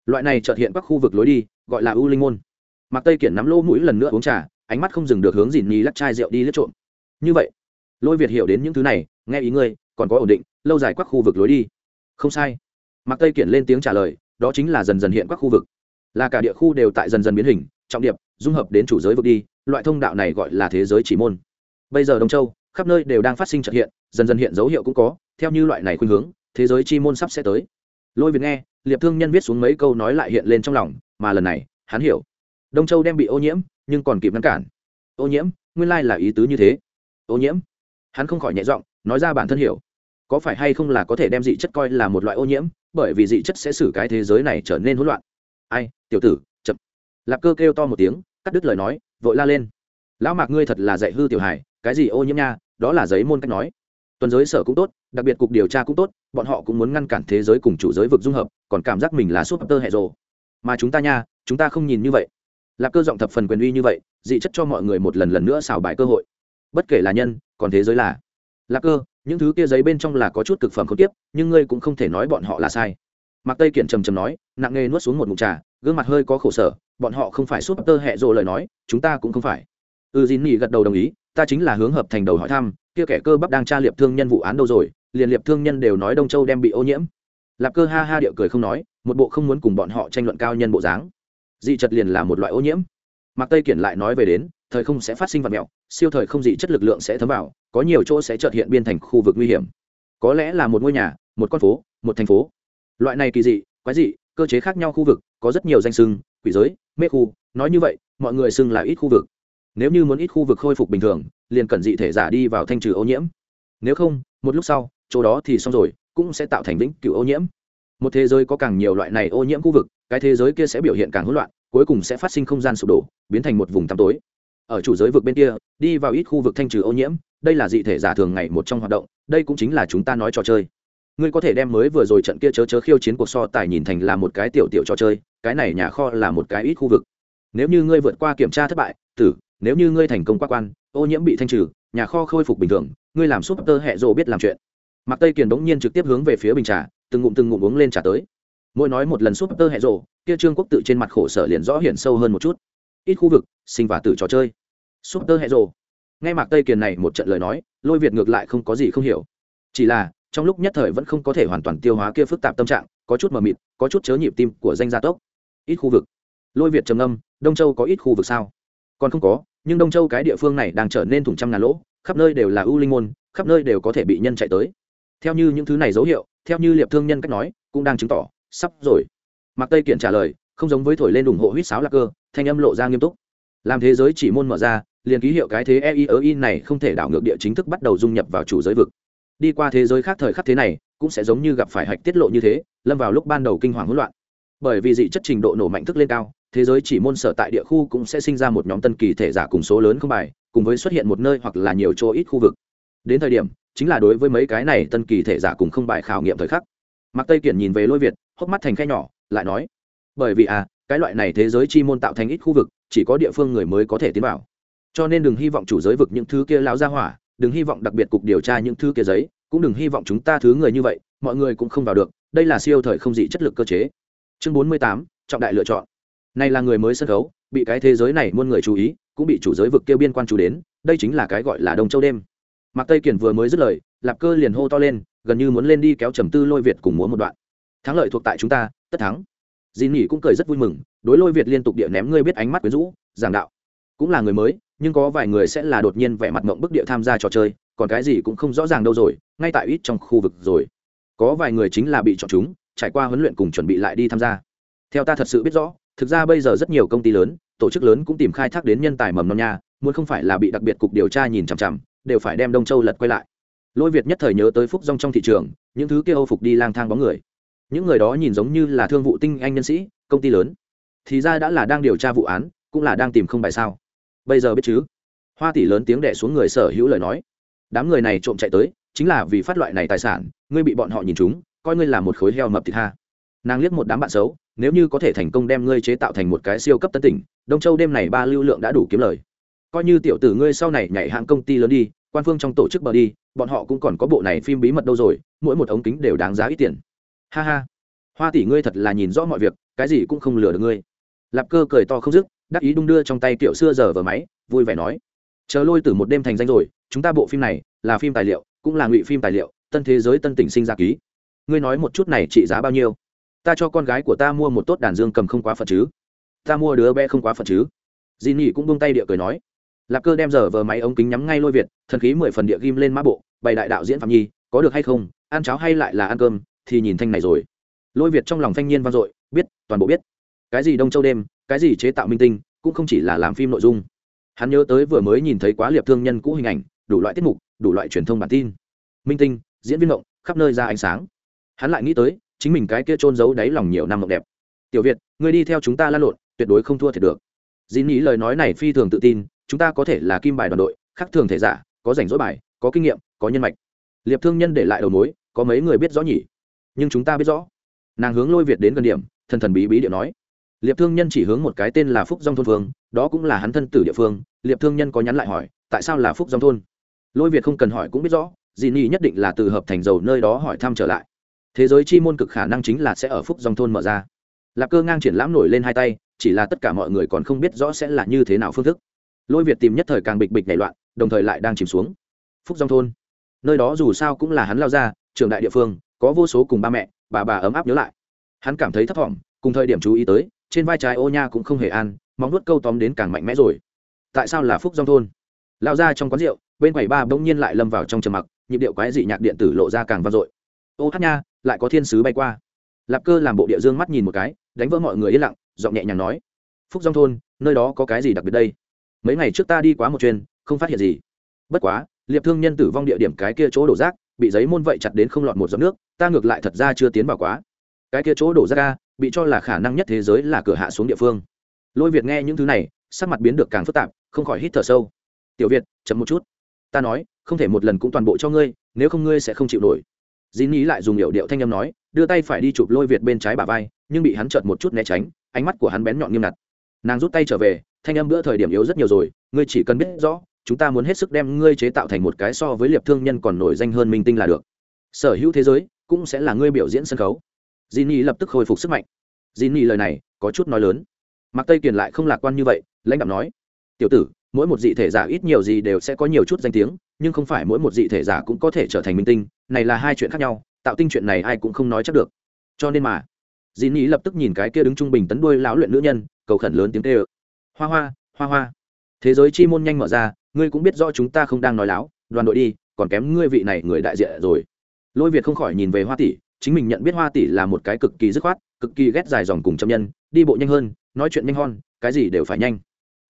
A: Loại này trợt hiện các khu vực lối đi, gọi là u linh môn. Mặc tây kiển nắm lỗ mũi lần nữa uống trà, ánh mắt không dừng được hướng dìn nhì lắc chai rượu đi lướt trộm. Như vậy, lôi việt hiểu đến những thứ này, nghe ý ngươi, còn có ổn định, lâu dài các khu vực lối đi. Không sai. Mặc tây kiển lên tiếng trả lời, đó chính là dần dần hiện các khu vực. Là cả địa khu đều tại dần dần biến hình, trọng điệp dung hợp đến chủ giới vực đi, loại thông đạo này gọi là thế giới chỉ môn. Bây giờ đông châu, khắp nơi đều đang phát sinh trật hiện, dần dần hiện dấu hiệu cũng có, theo như loại này khuynh hướng, thế giới chi môn sắp sẽ tới. Lôi việt nghe, liệp thương nhân viết xuống mấy câu nói lại hiện lên trong lòng, mà lần này, hắn hiểu. Đông châu đem bị ô nhiễm, nhưng còn kịp ngăn cản. Ô nhiễm, nguyên lai là ý tứ như thế. Ô nhiễm? Hắn không khỏi nhẹ giọng, nói ra bản thân hiểu. Có phải hay không là có thể đem dị chất coi là một loại ô nhiễm, bởi vì dị chất sẽ xử cái thế giới này trở nên hỗn loạn? Ai, tiểu tử, chậm. Lạp cơ kêu to một tiếng cắt đứt lời nói, vội la lên. Lão mạc ngươi thật là dạy hư tiểu hải cái gì ô nhiễm nha, đó là giấy môn cách nói. Tuần giới sở cũng tốt, đặc biệt cục điều tra cũng tốt, bọn họ cũng muốn ngăn cản thế giới cùng chủ giới vực dung hợp, còn cảm giác mình là súp tơ hệ rồ. Mà chúng ta nha, chúng ta không nhìn như vậy. Là cơ giọng thập phần quyền uy như vậy, dị chất cho mọi người một lần lần nữa xảo bài cơ hội. Bất kể là nhân, còn thế giới là. Là cơ, những thứ kia giấy bên trong là có chút cực phẩm không tiếp, nhưng ngươi cũng không thể nói bọn họ là sai. Mặc tây kiện trầm trầm nói, nặng nghề nuốt xuống một mụn trà, gương mặt hơi có khổ sở bọn họ không phải súp tơ hẹ rộ lời nói, chúng ta cũng không phải. Ừ dìn nhị gật đầu đồng ý, ta chính là hướng hợp thành đầu hỏi thăm, kia kẻ cơ bắp đang tra liệp thương nhân vụ án đâu rồi, liền liệp thương nhân đều nói đông châu đem bị ô nhiễm. Lạp cơ ha ha điệu cười không nói, một bộ không muốn cùng bọn họ tranh luận cao nhân bộ dáng. Dị chật liền là một loại ô nhiễm. Mạc tây kiển lại nói về đến, thời không sẽ phát sinh vật mẹo siêu thời không dị chất lực lượng sẽ thấm vào, có nhiều chỗ sẽ trợt hiện biên thành khu vực nguy hiểm. Có lẽ là một ngôi nhà, một con phố, một thành phố. Loại này kỳ dị, quái dị, cơ chế khác nhau khu vực, có rất nhiều danh sưng quỷ giới, mê khu, nói như vậy, mọi người xưng là ít khu vực. Nếu như muốn ít khu vực khôi phục bình thường, liền cần dị thể giả đi vào thanh trừ ô nhiễm. Nếu không, một lúc sau, chỗ đó thì xong rồi, cũng sẽ tạo thành vĩnh cửu ô nhiễm. Một thế giới có càng nhiều loại này ô nhiễm khu vực, cái thế giới kia sẽ biểu hiện càng hỗn loạn, cuối cùng sẽ phát sinh không gian sụp đổ, biến thành một vùng tăm tối. Ở chủ giới vực bên kia, đi vào ít khu vực thanh trừ ô nhiễm, đây là dị thể giả thường ngày một trong hoạt động, đây cũng chính là chúng ta nói trò chơi ngươi có thể đem mới vừa rồi trận kia chớ chớ khiêu chiến cuộc so tài nhìn thành là một cái tiểu tiểu trò chơi, cái này nhà kho là một cái ít khu vực. Nếu như ngươi vượt qua kiểm tra thất bại, tử, nếu như ngươi thành công quá quan, ô nhiễm bị thanh trừ, nhà kho khôi phục bình thường, ngươi làm súp tơ hẹ rộ biết làm chuyện. Mặc tây kiền đống nhiên trực tiếp hướng về phía bình trà, từng ngụm từng ngụm uống lên trà tới. Mỗi nói một lần súp tơ hẹ rộ kia trương quốc tự trên mặt khổ sở liền rõ hiện sâu hơn một chút. Ít khu vực, sinh và tử trò chơi. Súp tơ hẹ rộ nghe mạc tây kiền này một trận lời nói, lôi việt ngược lại không có gì không hiểu. Chỉ là trong lúc nhất thời vẫn không có thể hoàn toàn tiêu hóa kia phức tạp tâm trạng, có chút mờ mịt, có chút chớ nhịp tim của danh gia tốc. Ít khu vực. Lôi việt trầm âm đông châu có ít khu vực sao? Còn không có, nhưng đông châu cái địa phương này đang trở nên thủng trăm ngàn lỗ, khắp nơi đều là ưu linh môn, khắp nơi đều có thể bị nhân chạy tới. Theo như những thứ này dấu hiệu, theo như liệp thương nhân cách nói, cũng đang chứng tỏ, sắp rồi. Mạc tây kiện trả lời, không giống với thổi lên ủng hộ huýt sáo lạc cơ, thanh âm lộ ra nghiêm túc. Làm thế giới chỉ môn mở ra, liền ký hiệu cái thế e i ơ i này không thể đảo ngược địa chính thức bắt đầu dung nhập vào chủ giới vực đi qua thế giới khác thời khắc thế này, cũng sẽ giống như gặp phải hạch tiết lộ như thế, lâm vào lúc ban đầu kinh hoàng hỗn loạn. Bởi vì dị chất trình độ nổ mạnh thức lên cao, thế giới chỉ môn sở tại địa khu cũng sẽ sinh ra một nhóm tân kỳ thể giả cùng số lớn không bài, cùng với xuất hiện một nơi hoặc là nhiều chỗ ít khu vực. Đến thời điểm, chính là đối với mấy cái này tân kỳ thể giả cùng không bài khảo nghiệm thời khắc. Mặc tây kiển nhìn về lôi việt, hốc mắt thành khe nhỏ, lại nói, bởi vì à cái loại này thế giới chi môn tạo thành ít khu vực, chỉ có địa phương người mới có thể tiến vào. Cho nên đừng hy vọng chủ giới vực những thứ kia lao ra hỏa đừng hy vọng đặc biệt cục điều tra những thứ kia giấy, cũng đừng hy vọng chúng ta thứ người như vậy, mọi người cũng không vào được, đây là siêu thời không dị chất lực cơ chế. Chương bốn mươi tám, trọng đại lựa chọn. Này là người mới sân khấu, bị cái thế giới này muôn người chú ý, cũng bị chủ giới vực kêu biên quan chú đến, đây chính là cái gọi là đông châu đêm. Mạc tây kiển vừa mới dứt lời, lạp cơ liền hô to lên, gần như muốn lên đi kéo trầm tư lôi việt cùng múa một đoạn. Thắng lợi thuộc tại chúng ta, tất thắng. Dì nỉ cũng cười rất vui mừng, đối lôi việt liên tục địa ném ngươi biết ánh mắt quyến rũ, giảng đạo. Cũng là người mới nhưng có vài người sẽ là đột nhiên vẻ mặt mộng bức địa tham gia trò chơi, còn cái gì cũng không rõ ràng đâu rồi, ngay tại ít trong khu vực rồi. Có vài người chính là bị chọn chúng, trải qua huấn luyện cùng chuẩn bị lại đi tham gia. Theo ta thật sự biết rõ, thực ra bây giờ rất nhiều công ty lớn, tổ chức lớn cũng tìm khai thác đến nhân tài mầm non nha, muốn không phải là bị đặc biệt cục điều tra nhìn chằm chằm, đều phải đem đông châu lật quay lại. Lôi việt nhất thời nhớ tới phúc rong trong thị trường, những thứ kia âu phục đi lang thang bóng người. Những người đó nhìn giống như là thương vụ tinh anh nhân sĩ, công ty lớn. Thì ra đã là đang điều tra vụ án, cũng là đang tìm không bài sao bây giờ biết chứ? Hoa tỷ lớn tiếng đẻ xuống người sở hữu lời nói. Đám người này trộm chạy tới, chính là vì phát loại này tài sản, ngươi bị bọn họ nhìn chúng, coi ngươi là một khối heo mập thịt ha. Nàng liếc một đám bạn xấu, nếu như có thể thành công đem ngươi chế tạo thành một cái siêu cấp tân tỉnh, đông châu đêm này ba lưu lượng đã đủ kiếm lời. Coi như tiểu tử ngươi sau này nhảy hạng công ty lớn đi, quan phương trong tổ chức bờ đi, bọn họ cũng còn có bộ này phim bí mật đâu rồi, mỗi một ống kính đều đáng giá ít tiền. Ha ha. Hoa tỷ ngươi thật là nhìn rõ mọi việc, cái gì cũng không lừa được ngươi. Lạp cơ cười to không dứt đắc ý đung đưa trong tay kiểu xưa giờ vở máy, vui vẻ nói, chờ lôi từ một đêm thành danh rồi, chúng ta bộ phim này là phim tài liệu, cũng là ngụy phim tài liệu, tân thế giới tân tỉnh sinh ra ký. Ngươi nói một chút này trị giá bao nhiêu? Ta cho con gái của ta mua một tốt đàn dương cầm không quá phật chứ. Ta mua đứa bé không quá phật chứ. Di nhị cũng buông tay địa cười nói, lạp cơ đem giờ vờ máy ống kính nhắm ngay lôi việt, thần khí mười phần địa ghim lên mã bộ, bày đại đạo diễn phạm nhi, có được hay không? Ăn cháo hay lại là ăn cơm, thì nhìn thanh này rồi. Lôi việt trong lòng thanh niên vang dội, biết, toàn bộ biết. Cái gì đông châu đêm cái gì chế tạo minh tinh, cũng không chỉ là làm phim nội dung. Hắn nhớ tới vừa mới nhìn thấy quá liệp thương nhân cũ hình ảnh, đủ loại tiết mục, đủ loại truyền thông bản tin. Minh tinh, diễn viên mộng khắp nơi ra ánh sáng. Hắn lại nghĩ tới, chính mình cái kia trôn giấu đáy lòng nhiều năm mộng đẹp. Tiểu việt, người đi theo chúng ta lan lộn, tuyệt đối không thua thiệt được. Dĩ nghĩ lời nói này phi thường tự tin, chúng ta có thể là kim bài đoàn đội, khác thường thể giả, có rảnh rỗi bài, có kinh nghiệm, có nhân mạch. Liệp thương nhân để lại đầu mối, có mấy người biết rõ nhỉ? Nhưng chúng ta biết rõ. Nàng hướng lôi việt đến gần điểm, thần thần bí bí điệu nói liệp thương nhân chỉ hướng một cái tên là phúc Dung thôn phương đó cũng là hắn thân tử địa phương. Liệp thương nhân có nhắn lại hỏi, tại sao là phúc Dung thôn? Lôi việt không cần hỏi cũng biết rõ dì nhi nhất định là từ hợp thành dầu nơi đó hỏi thăm trở lại. Thế giới chi môn cực khả năng chính là sẽ ở phúc dòng thôn mở ra. Lạp cơ ngang triển lãm nổi lên hai tay, chỉ là tất cả mọi người còn không biết rõ sẽ là như thế nào phương thức. Lôi việt tìm nhất thời càng bịch bịch nảy loạn, đồng thời lại đang chìm xuống. Phúc dòng thôn. Nơi đó dù sao cũng là hắn lao ra trường đại địa phương, có vô số cùng ba mẹ, bà bà ấm áp nhớ lại. Hắn cảm thấy thấp thỏm, cùng thời điểm chú ý tới trên vai trái ô nha cũng không hề an móng nuốt câu tóm đến càng mạnh mẽ rồi. Tại sao là phúc dòng thôn? Lao ra trong quán rượu, bên quầy ba bỗng nhiên lại lâm vào trong trầm mặc, nhịp điệu quái dị nhạc điện tử lộ ra càng vang dội. Ô hát nha, lại có thiên sứ bay qua. Lạp cơ làm bộ địa dương mắt nhìn một cái, đánh vỡ mọi người yên lặng, giọng nhẹ nhàng nói. Phúc dòng thôn, nơi đó có cái gì đặc biệt đây? Mấy ngày trước ta đi quá một chuyến, không phát hiện gì. Bất quá, liệp thương nhân tử vong địa điểm cái kia chỗ đổ rác, bị giấy môn vậy chặt đến không lọt một giọt nước, ta ngược lại thật ra chưa tiến vào quá. Cái kia chỗ đổ rác ca bị cho là khả năng nhất thế giới là cửa hạ xuống địa phương. Lôi việt nghe những thứ này, sắc mặt biến được càng phức tạp, không khỏi hít thở sâu. Tiểu việt, chậm một chút. Ta nói, không thể một lần cũng toàn bộ cho ngươi, nếu không ngươi sẽ không chịu nổi. Dĩ ý lại dùng hiệu điệu thanh âm nói, đưa tay phải đi chụp lôi việt bên trái bà vai, nhưng bị hắn chợt một chút né tránh, ánh mắt của hắn bén nhọn nghiêm ngặt. Nàng rút tay trở về, thanh âm bữa thời điểm yếu rất nhiều rồi, ngươi chỉ cần biết rõ, chúng ta muốn hết sức đem ngươi chế tạo thành một cái so với liệp thương nhân còn nổi danh hơn minh tinh là được. Sở hữu thế giới cũng sẽ là ngươi biểu diễn sân khấu. Jinny lập tức hồi phục sức mạnh. Jinny lời này có chút nói lớn. Mặc tây kiền lại không lạc quan như vậy, lãnh đạo nói, tiểu tử, mỗi một dị thể giả ít nhiều gì đều sẽ có nhiều chút danh tiếng, nhưng không phải mỗi một dị thể giả cũng có thể trở thành minh tinh, này là hai chuyện khác nhau, tạo tinh chuyện này ai cũng không nói chắc được. Cho nên mà, Jinny lập tức nhìn cái kia đứng trung bình tấn đuôi lão luyện nữ nhân, cầu khẩn lớn tiếng kêu, hoa hoa hoa hoa. Thế giới chi môn nhanh mở ra, ngươi cũng biết rõ chúng ta không đang nói láo, đoàn đội đi, còn kém ngươi vị này người đại diện rồi. Lôi việt không khỏi nhìn về hoa tỷ chính mình nhận biết hoa tỷ là một cái cực kỳ dứt khoát, cực kỳ ghét dài dòng cùng châm nhân, đi bộ nhanh hơn, nói chuyện nhanh hơn cái gì đều phải nhanh.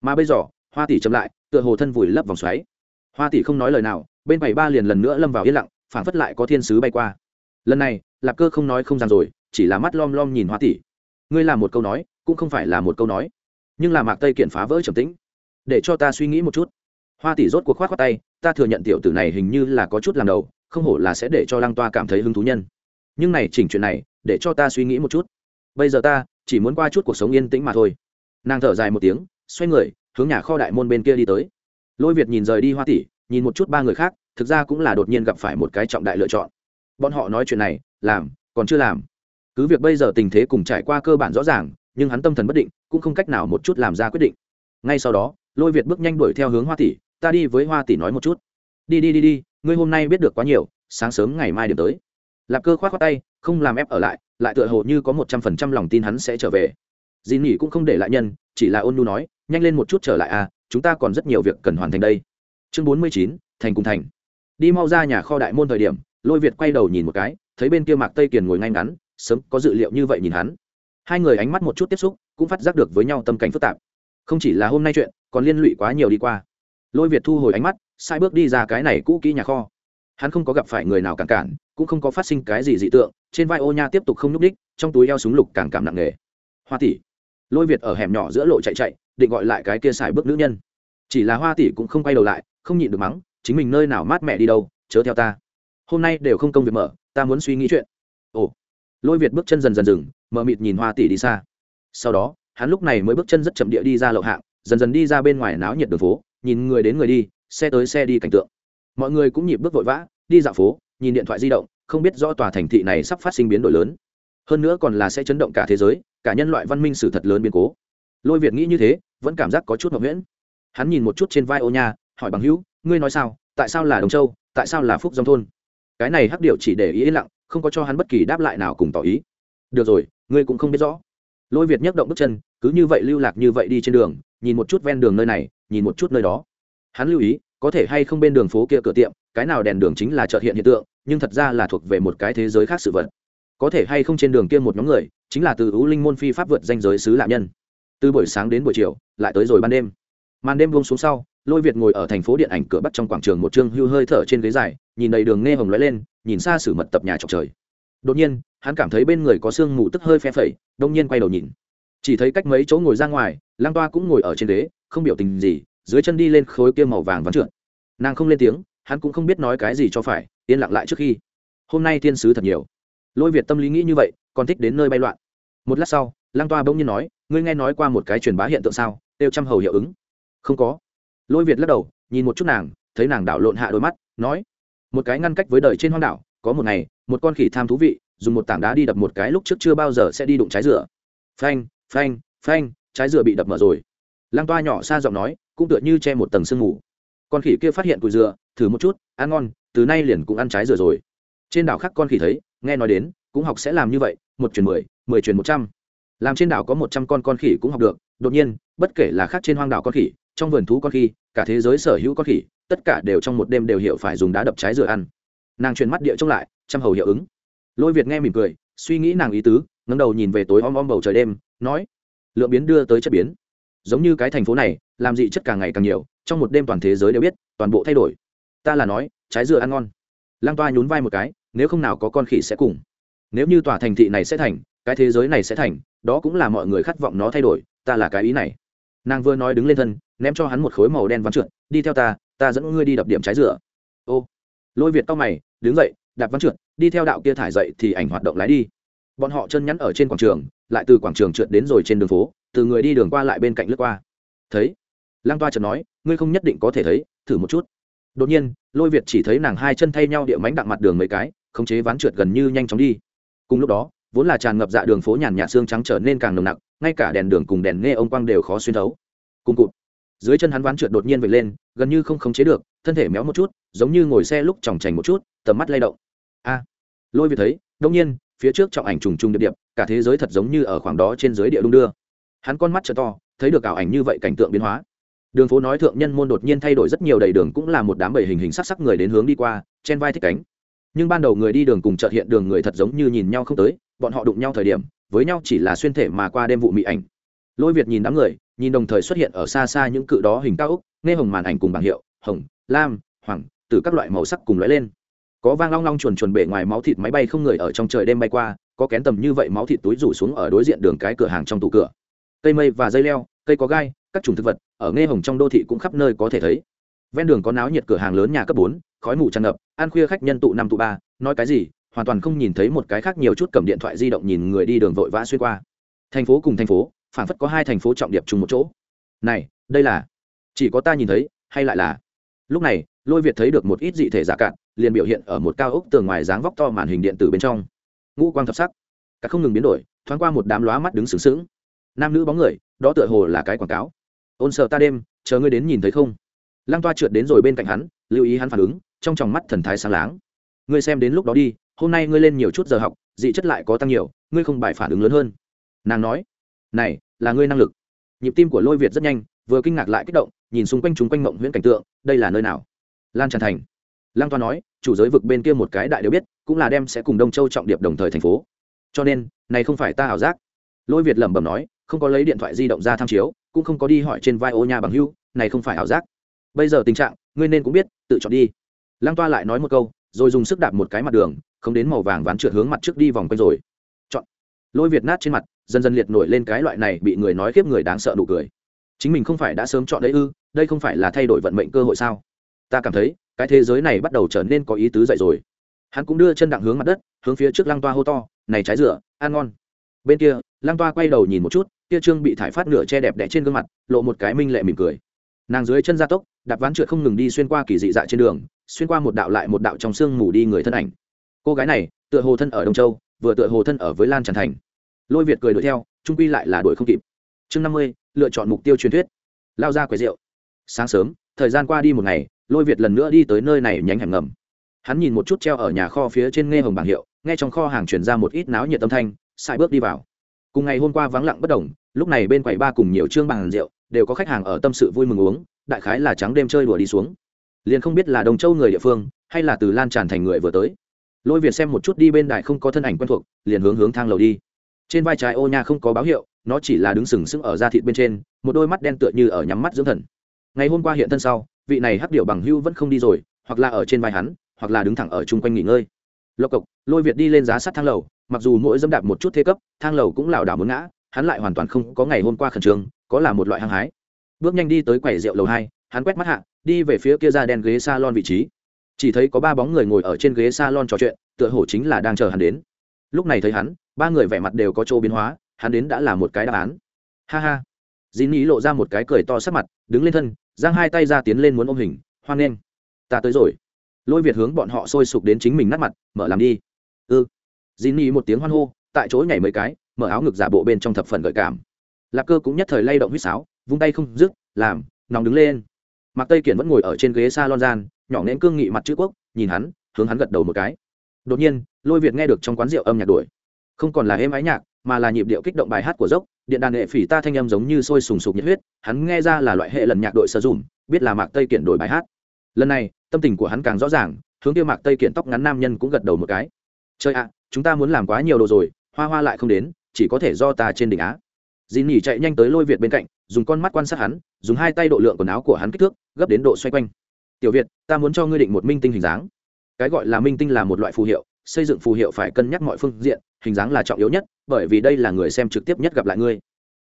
A: Mà bây giờ, hoa tỷ chậm lại, tựa hồ thân vùi lấp vòng xoáy. Hoa tỷ không nói lời nào, bên bảy ba liền lần nữa lâm vào yên lặng, phảng phất lại có thiên sứ bay qua. Lần này lạp cơ không nói không dàn rồi, chỉ là mắt lom lom nhìn hoa tỷ. Ngươi làm một câu nói, cũng không phải là một câu nói. Nhưng là mạc tây kiện phá vỡ trầm tĩnh. Để cho ta suy nghĩ một chút. Hoa tỷ rốt cuộc khoát khoát tay, ta thừa nhận tiểu tử này hình như là có chút làm đầu, không hổ là sẽ để cho lăng toa cảm thấy hứng thú nhân nhưng này chỉnh chuyện này, để cho ta suy nghĩ một chút. Bây giờ ta chỉ muốn qua chút cuộc sống yên tĩnh mà thôi. Nàng thở dài một tiếng, xoay người, hướng nhà kho đại môn bên kia đi tới. Lôi việt nhìn rời đi hoa tỷ, nhìn một chút ba người khác, thực ra cũng là đột nhiên gặp phải một cái trọng đại lựa chọn. Bọn họ nói chuyện này, làm, còn chưa làm. Cứ việc bây giờ tình thế cùng trải qua cơ bản rõ ràng, nhưng hắn tâm thần bất định, cũng không cách nào một chút làm ra quyết định. Ngay sau đó, lôi việt bước nhanh đuổi theo hướng hoa tỷ, ta đi với hoa tỷ nói một chút. Đi đi đi đi, ngươi hôm nay biết được quá nhiều, sáng sớm ngày mai điểm tới lạp cơ k h o á t tay, không làm ép ở lại lại tựa hồ như có một trăm phần trăm lòng tin hắn sẽ trở về. Dì nỉ cũng không để lại nhân, chỉ là ôn nu nói, nhanh lên một chút trở lại à chúng ta còn rất nhiều việc cần hoàn thành đây. Chương bốn mươi chín, thành cùng thành. Đi mau ra nhà kho đại môn thời điểm, lôi việt quay đầu nhìn một cái, thấy bên kia mạc tây kiền ngồi ngay ngắn, sớm có dự liệu như vậy nhìn hắn. Hai người ánh mắt một chút tiếp xúc, cũng phát giác được với nhau tâm cảnh phức tạp. Không chỉ là hôm nay chuyện, còn liên lụy quá nhiều đi qua. Lôi việt thu hồi ánh mắt, sai bước đi ra cái này cũ kỹ nhà kho hắn không có gặp phải người nào cản cản, cũng không có phát sinh cái gì dị tượng, trên vai ô nha tiếp tục không nhúc đích trong túi eo súng lục càng cảm nặng nề. Hoa tỷ. Lôi việt ở hẻm nhỏ giữa lộ chạy chạy, định gọi lại cái kia xài bước nữ nhân. Chỉ là hoa tỷ cũng không quay đầu lại, không nhịn được mắng, chính mình nơi nào mát mẹ đi đâu, chớ theo ta. Hôm nay đều không công việc mở, ta muốn suy nghĩ chuyện. Ồ. Lôi việt bước chân dần dần dừng mờ mịt nhìn hoa tỷ đi xa. Sau đó, hắn lúc này mới bước chân rất chậm địa đi ra lậu hạng, dần dần đi ra bên ngoài náo nhiệt đường phố, nhìn người đến người đi, xe tới xe đi cảnh tượng mọi người cũng nhịp bước vội vã, đi dạo phố, nhìn điện thoại di động, không biết rõ tòa thành thị này sắp phát sinh biến đổi lớn. Hơn nữa còn là sẽ chấn động cả thế giới, cả nhân loại văn minh sử thật lớn biến cố. Lôi việt nghĩ như thế, vẫn cảm giác có chút ngẫu nguyễn. hắn nhìn một chút trên vai ô nha, hỏi bằng hữu, ngươi nói sao? Tại sao là đồng châu? Tại sao là phúc dòng thôn? Cái này hắc điệu chỉ để ý yên lặng, không có cho hắn bất kỳ đáp lại nào cùng tỏ ý. Được rồi, ngươi cũng không biết rõ. Lôi việt nhấc động bước chân, cứ như vậy lưu lạc như vậy đi trên đường, nhìn một chút ven đường nơi này, nhìn một chút nơi đó. Hắn lưu ý có thể hay không bên đường phố kia cửa tiệm, cái nào đèn đường chính là trợt hiện hiện tượng, nhưng thật ra là thuộc về một cái thế giới khác sự vật. Có thể hay không trên đường kia một nhóm người, chính là từ ưu linh môn phi pháp vượt danh giới xứ lạ nhân. Từ buổi sáng đến buổi chiều, lại tới rồi ban đêm. Màn đêm buông xuống sau, lôi việt ngồi ở thành phố điện ảnh cửa bắc trong quảng trường một chương hưu hơi thở trên ghế dài, nhìn đầy đường nghe hồng lóe lên, nhìn xa sử mật tập nhà trọc trời. Đột nhiên, hắn cảm thấy bên người có sương mù tức hơi phe phẩy, đông nhiên quay đầu nhìn. Chỉ thấy cách mấy chỗ ngồi ra ngoài lang toa cũng ngồi ở trên ghế, không biểu tình gì dưới chân đi lên khối kia màu vàng vắng trượt. Nàng không lên tiếng, hắn cũng không biết nói cái gì cho phải, yên lặng lại trước khi. Hôm nay thiên sứ thật nhiều. Lôi việt tâm lý nghĩ như vậy, còn thích đến nơi bay loạn. Một lát sau lang toa bỗng nhiên nói, ngươi nghe nói qua một cái truyền bá hiện tượng sao? Đều trăm hầu hiệu ứng. Không có. Lôi việt lắc đầu, nhìn một chút nàng, thấy nàng đảo lộn hạ đôi mắt, nói, một cái ngăn cách với đời trên hoang đảo, có một ngày, một con khỉ tham thú vị, dùng một tảng đá đi đập một cái lúc trước chưa bao giờ sẽ đi đụng trái dừa. Phanh phanh phanh, trái dừa bị đập mở rồi. Lang toa nhỏ xa giọng nói cũng tựa như che một tầng sương mù. Con khỉ kia phát hiện cùi dừa, thử một chút, ăn ngon, từ nay liền cũng ăn trái dừa rồi. Trên đảo khác con khỉ thấy, nghe nói đến, cũng học sẽ làm như vậy, một chuyển mười mười chuyển một trăm. Làm trên đảo có một trăm con con khỉ cũng học được, đột nhiên, bất kể là khác trên hoang đảo con khỉ, trong vườn thú con khỉ, cả thế giới sở hữu con khỉ, tất cả đều trong một đêm đều hiểu phải dùng đá đập trái dừa ăn. Nàng truyền mắt địa trông lại chăm hầu hiệu ứng. Lôi việt nghe mỉm cười, suy nghĩ nàng ý tứ, ngẩng đầu nhìn về tối om om bầu trời đêm, nói, lượng biến đưa tới chất biến. Giống như cái thành phố này làm gì chất càng ngày càng nhiều, trong một đêm toàn thế giới đều biết, toàn bộ thay đổi. Ta là nói, trái dừa ăn ngon. Lang toa nhún vai một cái, nếu không nào có con khỉ sẽ cùng. Nếu như tòa thành thị này sẽ thành, cái thế giới này sẽ thành, đó cũng là mọi người khát vọng nó thay đổi, ta là cái ý này. Nàng vừa nói đứng lên thân, ném cho hắn một khối màu đen ván trượt, đi theo ta ta dẫn ngươi đi đập điểm trái dừa. Ô. Lôi việt tao mày, đứng dậy, đạp ván trượt, đi theo đạo kia thải dậy thì ảnh hoạt động lái đi. Bọn họ chân nhắn ở trên quảng trường, lại từ quảng trường trượt đến rồi trên đường phố, từ người đi đường qua lại bên cạnh lướt qua. Thấy lang toa chợt nói, ngươi không nhất định có thể thấy, thử một chút. Đột nhiên, lôi việt chỉ thấy nàng hai chân thay nhau địa mánh đặng mặt đường mấy cái, khống chế ván trượt gần như nhanh chóng đi. Cùng lúc đó, vốn là tràn ngập dạ đường phố nhàn nhạt xương trắng trở nên càng nồng nặc, ngay cả đèn đường cùng đèn nghe ông quang đều khó xuyên thấu. Cùng cụt, dưới chân hắn ván trượt đột nhiên vệt lên, gần như không khống chế được, thân thể méo một chút, giống như ngồi xe lúc chòng chành một chút, tầm mắt lay động. A! Lôi việt thấy đông nhiên, phía trước trọng ảnh trùng trùng điệp điệp, cả thế giới thật giống như ở khoảng đó trên dưới địa đung đưa. Hắn con mắt t to, thấy được ảo ảnh như vậy cảnh tượng biến hóa đường phố nói thượng nhân môn đột nhiên thay đổi rất nhiều, đầy đường cũng là một đám bầy hình hình sắc sắc người đến hướng đi qua, chen vai thích cánh. Nhưng ban đầu người đi đường cùng chợt hiện đường người thật giống như nhìn nhau không tới, bọn họ đụng nhau thời điểm, với nhau chỉ là xuyên thể mà qua đêm vụ mị ảnh. Lôi việt nhìn đám người, nhìn đồng thời xuất hiện ở xa xa những cự đó hình cao úc, nghe hồng màn ảnh cùng bảng hiệu, hồng, lam, hoàng, từ các loại màu sắc cùng lóe lên. Có vang long long chuồn chuồn bể ngoài máu thịt máy bay không người ở trong trời đêm bay qua, có kén tầm như vậy máu thịt túi rủ xuống ở đối diện đường cái cửa hàng trong tủ cửa. Cây mây và dây leo, cây có gai các chủng thực vật, ở nghe hồng trong đô thị cũng khắp nơi có thể thấy. Ven đường có náo nhiệt cửa hàng lớn nhà cấp bốn, khói mù tràn ngập, ăn khuya khách nhân tụ năm tụ ba, nói cái gì, hoàn toàn không nhìn thấy một cái khác nhiều chút cầm điện thoại di động nhìn người đi đường vội vã xuyên qua. Thành phố cùng thành phố phản phất có hai thành phố trọng điểm chung một chỗ. Này, đây là, chỉ có ta nhìn thấy, hay lại là? Lúc này, lôi việt thấy được một ít dị thể giả cạn, liền biểu hiện ở một cao ốc tường ngoài dáng vóc to màn hình điện tử bên trong. Ngũ quang thập sắc. Cả không ngừng biến đổi, thoáng qua một đám lóa mắt đứng sướng sướng nam nữ bóng người, đó tựa hồ là cái quảng cáo ôn sợ ta đêm, chờ ngươi đến nhìn thấy không? Lăng toa trượt đến rồi bên cạnh hắn, lưu ý hắn phản ứng, trong tròng mắt thần thái sáng láng. Ngươi xem đến lúc đó đi, hôm nay ngươi lên nhiều chút giờ học, dị chất lại có tăng nhiều, ngươi không bài phản ứng lớn hơn. Nàng nói, này, là ngươi năng lực. Nhịp tim của lôi việt rất nhanh, vừa kinh ngạc lại kích động, nhìn xung quanh chúng quanh mộng huyễn cảnh tượng, đây là nơi nào? Lan tràn thành. Lang toa nói, chủ giới vực bên kia một cái đại đều biết, cũng là đem sẽ cùng đông châu trọng điệp đồng thời thành phố. Cho nên, này không phải ta ảo giác. Lôi việt lẩm bẩm nói, không có lấy điện thoại di động ra tham chiếu cũng không có đi hỏi trên vai ô nhà bằng hưu này không phải ảo giác. Bây giờ tình trạng, ngươi nên cũng biết, tự chọn đi. Lang toa lại nói một câu, rồi dùng sức đạp một cái mặt đường, không đến màu vàng ván trượt hướng mặt trước đi vòng quanh rồi. Chọn. Lôi việt nát trên mặt, dần dần liệt nổi lên cái loại này bị người nói khiếp người đáng sợ nụ cười. Chính mình không phải đã sớm chọn đấy ư, đây không phải là thay đổi vận mệnh cơ hội sao? Ta cảm thấy, cái thế giới này bắt đầu trở nên có ý tứ dậy rồi. Hắn cũng đưa chân đặng hướng mặt đất, hướng phía trước lăng toa hô to, này trái rửa, ăn ngon bên kia lang toa quay đầu nhìn một chút, kia trương bị thải phát nửa che đẹp đẽ trên gương mặt, lộ một cái minh lệ mỉm cười. Nàng dưới chân gia tốc, đạp ván trượt không ngừng đi xuyên qua kỳ dị dạ trên đường, xuyên qua một đạo lại một đạo trong sương mù đi người thân ảnh. Cô gái này, tựa hồ thân ở đông châu, vừa tựa hồ thân ở với lan tràn thành. Lôi việt cười đuổi theo, trung quy lại là đuổi không kịp. Chương năm mươi, lựa chọn mục tiêu truyền thuyết. Lao ra quầy rượu. Sáng sớm, thời gian qua đi một ngày, lôi việt lần nữa đi tới nơi này nhánh hẻm ngầm. Hắn nhìn một chút treo ở nhà kho phía trên nghe hồng bảng hiệu, nghe trong kho hàng chuyển ra một ít náo nhiệt âm thanh sai bước đi vào. Cùng ngày hôm qua vắng lặng bất đồng, lúc này bên quầy ba cùng nhiều chương bằng rượu, đều có khách hàng ở tâm sự vui mừng uống, đại khái là trắng đêm chơi đùa đi xuống. Liền không biết là đồng châu người địa phương, hay là từ lan tràn thành người vừa tới. Lôi việt xem một chút đi bên đài không có thân ảnh quen thuộc, liền hướng hướng thang lầu đi. Trên vai trái ô nha không có báo hiệu, nó chỉ là đứng sừng sững ở da thịt bên trên, một đôi mắt đen tựa như ở nhắm mắt dưỡng thần. Ngày hôm qua hiện thân sau, vị này hắc điệu bằng hưu vẫn không đi rồi, hoặc là ở trên vai hắn, hoặc là đứng thẳng ở chung quanh nghỉ ngơi lộc cộc, lôi việt đi lên giá sắt thang lầu, mặc dù mỗi dâm đạp một chút thế cấp, thang lầu cũng lảo đảo muốn ngã, hắn lại hoàn toàn không có ngày hôm qua khẩn trương, có là một loại hăng hái. Bước nhanh đi tới quầy rượu lầu hai, hắn quét mắt hạ, đi về phía kia ra đen ghế salon vị trí. Chỉ thấy có ba bóng người ngồi ở trên ghế salon trò chuyện, tựa hồ chính là đang chờ hắn đến. Lúc này thấy hắn, ba người vẻ mặt đều có chỗ biến hóa, hắn đến đã là một cái đáp án. Ha ha. Dĩ nhí lộ ra một cái cười to sắc mặt, đứng lên thân, giang hai tay ra tiến lên muốn ôm hình, hoan nghênh. Ta tới rồi lôi việt hướng bọn họ sôi sục đến chính mình nát mặt, mở làm đi. Ư ừ. dĩ ý một tiếng hoan hô, tại chỗ nhảy mấy cái, mở áo ngực giả bộ bên trong thập phần gợi cảm. Lạc cơ cũng nhất thời lay động huýt sáo, vung tay không dứt, làm, nóng đứng lên. Mạc tây kiển vẫn ngồi ở trên ghế s a lon gian, nhỏ nén cương nghị mặt chữ quốc, nhìn hắn, hướng hắn gật đầu một cái. Đột nhiên, lôi việt nghe được trong quán rượu âm nhạc đuổi. Không còn là êm ái nhạc, mà là nhịp điệu kích động bài hát của dốc, điện đàn hệ phỉ ta thanh âm giống như sôi sùng sục nhiệt huyết, hắn nghe ra là loại hệ lần nhạc đội sơ dùm biết là mạc tây Kiển đổi bài hát. Lần này tâm tình của hắn càng rõ ràng, hướng tiêu mạc tây kiện tóc ngắn nam nhân cũng gật đầu một cái. Chơi ạ, chúng ta muốn làm quá nhiều đồ rồi, hoa hoa lại không đến, chỉ có thể do ta trên đỉnh á. Dì nỉ chạy nhanh tới lôi việt bên cạnh, dùng con mắt quan sát hắn, dùng hai tay độ lượng quần áo của hắn kích thước, gấp đến độ xoay quanh. Tiểu việt, ta muốn cho ngươi định một minh tinh hình dáng. Cái gọi là minh tinh là một loại phù hiệu, xây dựng phù hiệu phải cân nhắc mọi phương diện, hình dáng là trọng yếu nhất, bởi vì đây là người xem trực tiếp nhất gặp lại ngươi.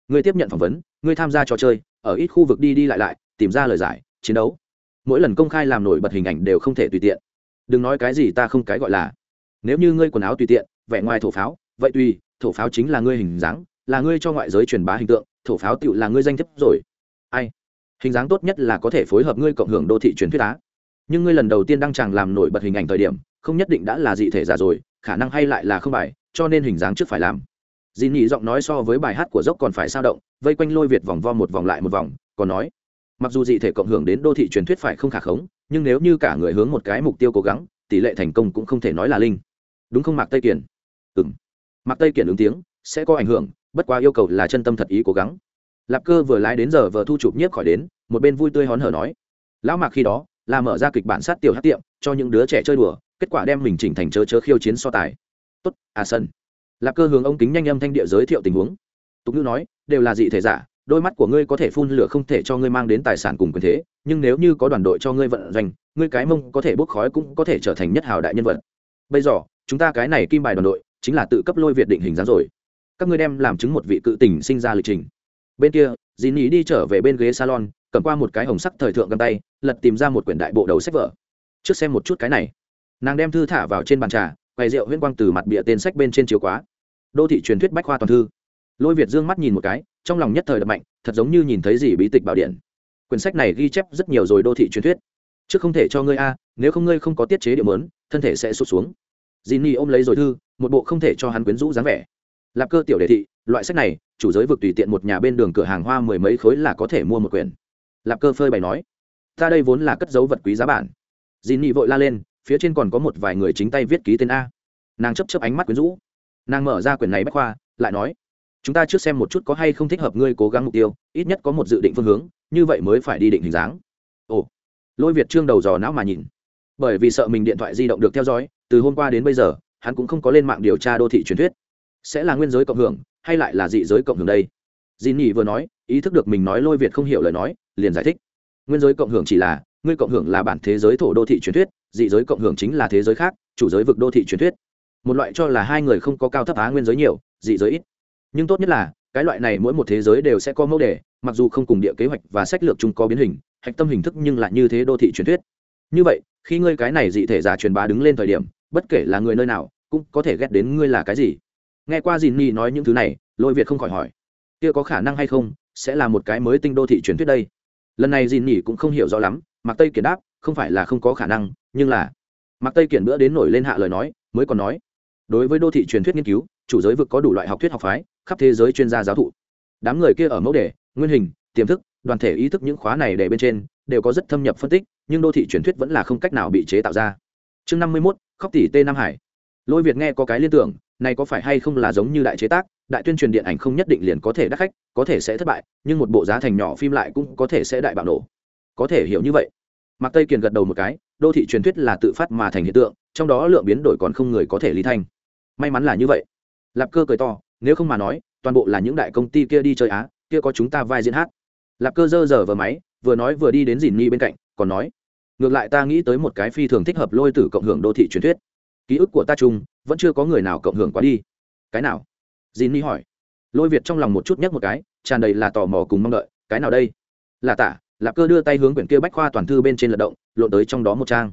A: Ngươi tiếp nhận phỏng vấn, ngươi tham gia trò chơi, ở ít khu vực đi đi lại lại, tìm ra lời giải, chiến đấu mỗi lần công khai làm nổi bật hình ảnh đều không thể tùy tiện. Đừng nói cái gì ta không cái gọi là. Nếu như ngươi quần áo tùy tiện, vẻ ngoài thổ pháo, vậy tùy, thổ pháo chính là ngươi hình dáng, là ngươi cho ngoại giới truyền bá hình tượng, thổ pháo tựu là ngươi danh thiếp rồi. Ai? Hình dáng tốt nhất là có thể phối hợp ngươi cộng hưởng đô thị truyền thuyết á. Nhưng ngươi lần đầu tiên đăng tràng làm nổi bật hình ảnh thời điểm, không nhất định đã là dị thể giả rồi, khả năng hay lại là không bài, cho nên hình dáng trước phải làm. Dì nhị giọng nói so với bài hát của dốc còn phải sao động, vây quanh lôi việt vòng vo một vòng lại một vòng, còn nói mặc dù dị thể cộng hưởng đến đô thị truyền thuyết phải không khả khống, nhưng nếu như cả người hướng một cái mục tiêu cố gắng, tỷ lệ thành công cũng không thể nói là linh. Đúng không, mạc tây kiển? Ừ mạc tây kiển ứng tiếng, sẽ có ảnh hưởng, bất quá yêu cầu là chân tâm thật ý cố gắng. Lạp cơ vừa lái đến giờ vừa thu chụp nhiếp khỏi đến, một bên vui tươi hón hở nói, lão mạc khi đó là mở ra kịch bản sát tiểu hát tiệm, cho những đứa trẻ chơi đùa, kết quả đem mình chỉnh thành chớ chớ khiêu chiến so tài. Tốt à sân lạp cơ hướng ông kính nhanh âm thanh địa giới thiệu tình huống. Tục ngữ nói, đều là dị thể giả đôi mắt của ngươi có thể phun lửa không thể cho ngươi mang đến tài sản cùng quyền thế, nhưng nếu như có đoàn đội cho ngươi vận doanh, ngươi cái mông có thể bốc khói cũng có thể trở thành nhất hào đại nhân vật. Bây giờ, chúng ta cái này kim bài đoàn đội chính là tự cấp lôi việt định hình dáng rồi. Các ngươi đem làm chứng một vị cự tình sinh ra lịch trình. Bên kia dì nỉ đi trở về bên ghế salon, cầm qua một cái hồng sắc thời thượng găng tay, lật tìm ra một quyển đại bộ đầu sách vở. Trước xem một chút cái này. Nàng đem thư thả vào trên bàn trà, quầy rượu huyên quang từ mặt bịa tên sách bên trên chiếu quá. Đô thị truyền thuyết bách khoa toàn thư lôi việt dương mắt nhìn một cái, trong lòng nhất thời đập mạnh, thật giống như nhìn thấy gì bí tịch bảo điện. Quyển sách này ghi chép rất nhiều rồi đô thị truyền thuyết. Chứ không thể cho ngươi a, nếu không ngươi không có tiết chế điểm lớn, thân thể sẽ sụt xuống. Dì ni ôm lấy rồi thư, một bộ không thể cho hắn quyến rũ dáng vẻ. Lạp cơ tiểu đề thị, loại sách này, chủ giới vực tùy tiện một nhà bên đường cửa hàng hoa mười mấy khối là có thể mua một quyển. Lạp cơ phơi bày nói, ta đây vốn là cất dấu vật quý giá bản. Dì ni vội la lên, phía trên còn có một vài người chính tay viết ký tên a. Nàng chấp chấp ánh mắt quyến rũ. Nàng mở ra quyển này bách khoa, lại nói chúng ta trước xem một chút có hay không thích hợp ngươi cố gắng mục tiêu, ít nhất có một dự định phương hướng, như vậy mới phải đi định hình dáng. Ồ. Lôi việt trương đầu dò não mà nhìn. Bởi vì sợ mình điện thoại di động được theo dõi, từ hôm qua đến bây giờ, hắn cũng không có lên mạng điều tra đô thị truyền thuyết. Sẽ là nguyên giới cộng hưởng, hay lại là dị giới cộng hưởng đây? Dì nhị vừa nói, ý thức được mình nói lôi việt không hiểu lời nói, liền giải thích. Nguyên giới cộng hưởng chỉ là, ngươi cộng hưởng là bản thế giới thổ đô thị truyền thuyết, dị giới cộng hưởng chính là thế giới khác, chủ giới vực đô thị truyền thuyết. Một loại cho là hai người không có cao thấp á nguyên giới nhiều, dị giới ít nhưng tốt nhất là, cái loại này mỗi một thế giới đều sẽ có mẫu đề, mặc dù không cùng địa kế hoạch và sách lược chung có biến hình, hạch tâm hình thức nhưng lại như thế đô thị truyền thuyết. Như vậy, khi ngươi cái này dị thể giả truyền bá đứng lên thời điểm, bất kể là người nơi nào, cũng có thể ghét đến ngươi là cái gì. Nghe qua dìn ni nói những thứ này, lôi việt không khỏi hỏi, kia có khả năng hay không sẽ là một cái mới tinh đô thị truyền thuyết đây? Lần này dìn nhỉ cũng không hiểu rõ lắm mặc tây kiển đáp, không phải là không có khả năng, nhưng là mặc tây kiển bữa đến nổi lên hạ lời nói, mới còn nói, đối với đô thị truyền thuyết nghiên cứu, chủ giới vực có đủ loại học thuyết học phái khắp thế giới chuyên gia giáo thụ. Đám người kia ở mẫu đề, nguyên hình, tiềm thức, đoàn thể ý thức những khóa này để bên trên, đều có rất thâm nhập phân tích, nhưng đô thị truyền thuyết vẫn là không cách nào bị chế tạo ra. Chương năm mươi mốt, khóc tỷ t nam hải. Lôi việt nghe có cái liên tưởng, này có phải hay không là giống như đại chế tác, đại tuyên truyền điện ảnh không nhất định liền có thể đắt khách, có thể sẽ thất bại, nhưng một bộ giá thành nhỏ phim lại cũng có thể sẽ đại bạo nổ. Có thể hiểu như vậy. Mạc tây kiền gật đầu một cái, đô thị truyền thuyết là tự phát mà thành hiện tượng, trong đó lượng biến đổi còn không người có thể lý thanh. May mắn là như vậy. Lạp cơ cười to nếu không mà nói, toàn bộ là những đại công ty kia đi chơi á, kia có chúng ta vai diễn hát. Lạp cơ dơ dở vờ máy, vừa nói vừa đi đến dìn nghi bên cạnh, còn nói, ngược lại ta nghĩ tới một cái phi thường thích hợp lôi tử cộng hưởng đô thị truyền thuyết. Ký ức của ta chung, vẫn chưa có người nào cộng hưởng quá đi. Cái nào? Dìn nghi hỏi. Lôi việt trong lòng một chút nhấc một cái, tràn đầy là tò mò cùng mong đợi, cái nào đây? Là tả. Lạp cơ đưa tay hướng quyển kia bách khoa toàn thư bên trên lật động, lộn tới trong đó một trang.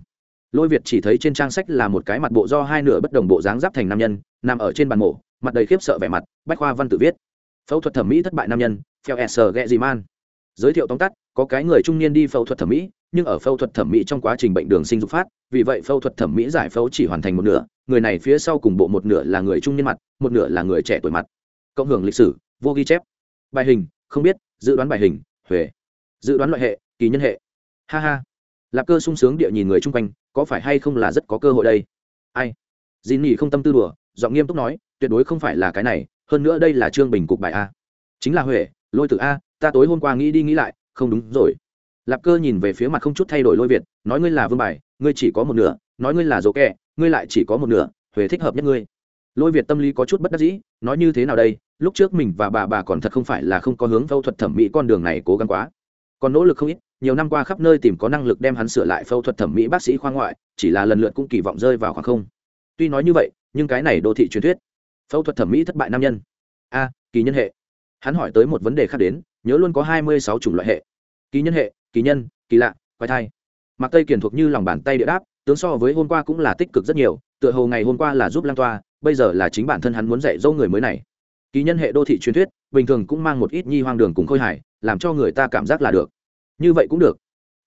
A: Lôi việt chỉ thấy trên trang sách là một cái mặt bộ do hai nửa bất đồng bộ dáng giáp thành nam nhân, nằm ở trên bàn mổ mặt đầy khiếp sợ vẻ mặt, bách khoa văn tự viết. Phẫu thuật thẩm mỹ thất bại nam nhân theo sờ ghẹ dì man. Giới thiệu tóm tắt, có cái người trung niên đi phẫu thuật thẩm mỹ, nhưng ở phẫu thuật thẩm mỹ trong quá trình bệnh đường sinh dục phát, vì vậy phẫu thuật thẩm mỹ giải phẫu chỉ hoàn thành một nửa, người này phía sau cùng bộ một nửa là người trung niên mặt, một nửa là người trẻ tuổi mặt. Cộng hưởng lịch sử, vô ghi chép. Bài hình, không biết, dự đoán bài hình huệ dự đoán loại hệ, kỳ nhân hệ. Ha ha. Lạp cơ sung sướng địa nhìn người chung quanh, có phải hay không là rất có cơ hội đây? Ai? Dì nỉ không tâm tư đùa, giọng nghiêm túc nói tuyệt đối không phải là cái này, hơn nữa đây là trương bình cục bài a. Chính là huệ, lôi tử a, ta tối hôm qua nghĩ đi nghĩ lại, không đúng rồi. Lạp cơ nhìn về phía mặt không chút thay đổi lôi việt, nói ngươi là vương bài, ngươi chỉ có một nửa, nói ngươi là dỗ kẹ ngươi lại chỉ có một nửa, huệ thích hợp nhất ngươi. Lôi việt tâm lý có chút bất đắc dĩ, nói như thế nào đây, lúc trước mình và bà bà còn thật không phải là không có hướng phẫu thuật thẩm mỹ con đường này cố gắng quá. Còn nỗ lực không ít, nhiều năm qua khắp nơi tìm có năng lực đem hắn sửa lại phẫu thuật thẩm mỹ bác sĩ khoa ngoại, chỉ là lần lượt cũng kỳ vọng rơi vào khoảng không. Tuy nói như vậy, nhưng cái này đô thị truyền thuyết phẫu thuật thẩm mỹ thất bại nam nhân. A, kỳ nhân hệ. Hắn hỏi tới một vấn đề khác đến, nhớ luôn có hai mươi sáu chủng loại hệ. Kỳ nhân hệ, kỳ nhân, kỳ lạ, quái thai. Mặc tây kiển thuộc như lòng bàn tay địa đáp, tướng so với hôm qua cũng là tích cực rất nhiều, tựa hồ ngày hôm qua là giúp lan toa, bây giờ là chính bản thân hắn muốn dạy dỗ người mới này. Kỳ nhân hệ đô thị truyền thuyết, bình thường cũng mang một ít nhi hoang đường cùng khôi hài, làm cho người ta cảm giác là được. Như vậy cũng được.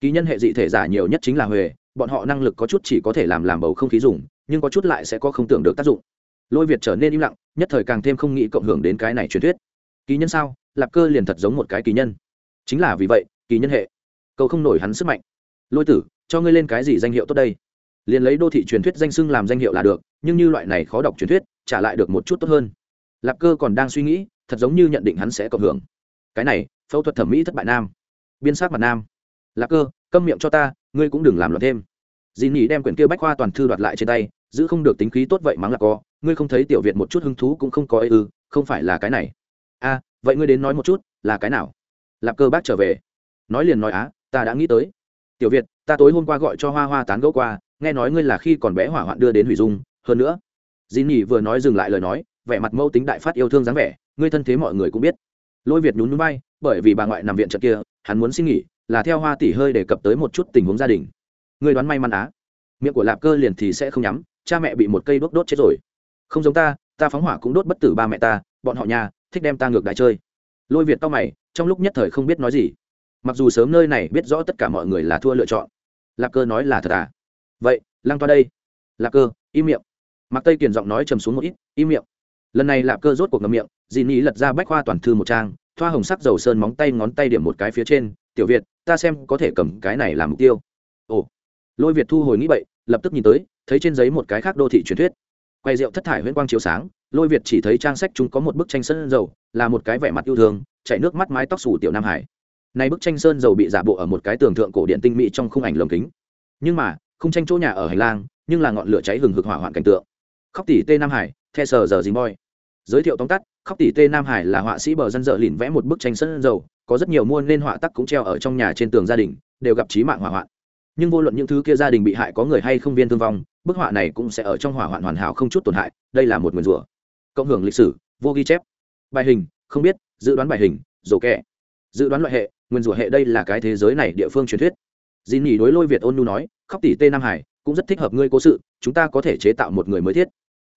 A: Kỳ nhân hệ dị thể giả nhiều nhất chính là huề, bọn họ năng lực có chút chỉ có thể làm làm bầu không khí dùng, nhưng có chút lại sẽ có không tưởng được tác dụng lôi việt trở nên im lặng, nhất thời càng thêm không nghĩ cộng hưởng đến cái này truyền thuyết. Kỳ nhân sao? Lạp cơ liền thật giống một cái kỳ nhân. Chính là vì vậy, kỳ nhân hệ. Câu không nổi hắn sức mạnh. Lôi tử, cho ngươi lên cái gì danh hiệu tốt đây? Liền lấy đô thị truyền thuyết danh xưng làm danh hiệu là được, nhưng như loại này khó đọc truyền thuyết, trả lại được một chút tốt hơn. Lạp cơ còn đang suy nghĩ, thật giống như nhận định hắn sẽ cộng hưởng. Cái này, phẫu thuật thẩm mỹ thất bại nam. Biên sát mặt nam. Lạp cơ, câm miệng cho ta, ngươi cũng đừng làm loạn thêm. Dì nhỉ đem quyển kia bách khoa toàn thư đoạt lại trên tay, giữ không được tính khí tốt vậy mắng là co ngươi không thấy tiểu việt một chút hứng thú cũng không có ư, không phải là cái này. A vậy ngươi đến nói một chút, là cái nào? Lạp cơ bác trở về. Nói liền nói á, ta đã nghĩ tới. Tiểu việt, ta tối hôm qua gọi cho hoa hoa tán gẫu qua, nghe nói ngươi là khi còn bé hỏa hoạn đưa đến hủy dung, hơn nữa. Di nhì vừa nói dừng lại lời nói, vẻ mặt mâu tính đại phát yêu thương dáng vẻ, ngươi thân thế mọi người cũng biết. Lôi việt nhún núi bay bởi vì bà ngoại nằm viện trận kia, hắn muốn xin nghỉ, là theo hoa tỷ hơi đề cập tới một chút tình huống gia đình. Ngươi đoán may mắn á. Miệng của lạp cơ liền thì sẽ không nhắm, cha mẹ bị một cây đốt đốt chết rồi không giống ta ta phóng hỏa cũng đốt bất tử ba mẹ ta, bọn họ nhà, thích đem ta ngược đại chơi. Lôi việt to mày, trong lúc nhất thời không biết nói gì. Mặc dù sớm nơi này biết rõ tất cả mọi người là thua lựa chọn. Lạp cơ nói là thật à? Vậy, lăng toa đây. Lạp cơ, im miệng. Mặc tây kiền giọng nói trầm xuống một ít, im miệng. Lần này lạp cơ rốt cuộc ngầm miệng dì ní lật ra bách khoa toàn thư một trang, thoa hồng sắc dầu sơn móng tay ngón tay điểm một cái phía trên, tiểu việt, ta xem có thể cầm cái này làm mục tiêu. Ồ. Lôi việt thu hồi nghĩ vậy lập tức nhìn tới, thấy trên giấy một cái khác đô thị truyền thuyết quay rượu thất thải huyễn quang chiếu sáng, lôi việt chỉ thấy trang sách chúng có một bức tranh sơn dầu, là một cái vẻ mặt yêu thương, chảy nước mắt mái tóc xù tiểu nam hải. Này bức tranh sơn dầu bị giả bộ ở một cái tường thượng cổ điện tinh mỹ trong khung ảnh lồng kính. Nhưng mà, khung tranh chỗ nhà ở hành lang, nhưng là ngọn lửa cháy hừng hực hỏa hoạn cảnh tượng. Khóc tỷ tê nam hải, the sờ giờ dính boy. Giới thiệu tóm tắt, khóc tỷ tê nam hải là họa sĩ bờ dân dợ lìn vẽ một bức tranh sơn dầu, có rất nhiều muôn nên họa tắc cũng treo ở trong nhà trên tường gia đình, đều gặp trí mạng hỏa hoạn. Nhưng vô luận những thứ kia gia đình bị hại có người hay không viên thương vong bức họa này cũng sẽ ở trong hỏa hoạn hoàn hảo không chút tổn hại, đây là một nguyền rủa. Cộng hưởng lịch sử, vô ghi chép. Bài hình, không biết, dự đoán bài hình, rổ kẹ. Dự đoán loại hệ nguyên rủa hệ đây là cái thế giới này địa phương truyền thuyết. Dì nhỉ đối lôi việt ôn nu nói, khóc tỷ tê nam hải, cũng rất thích hợp ngươi cố sự, chúng ta có thể chế tạo một người mới thiết.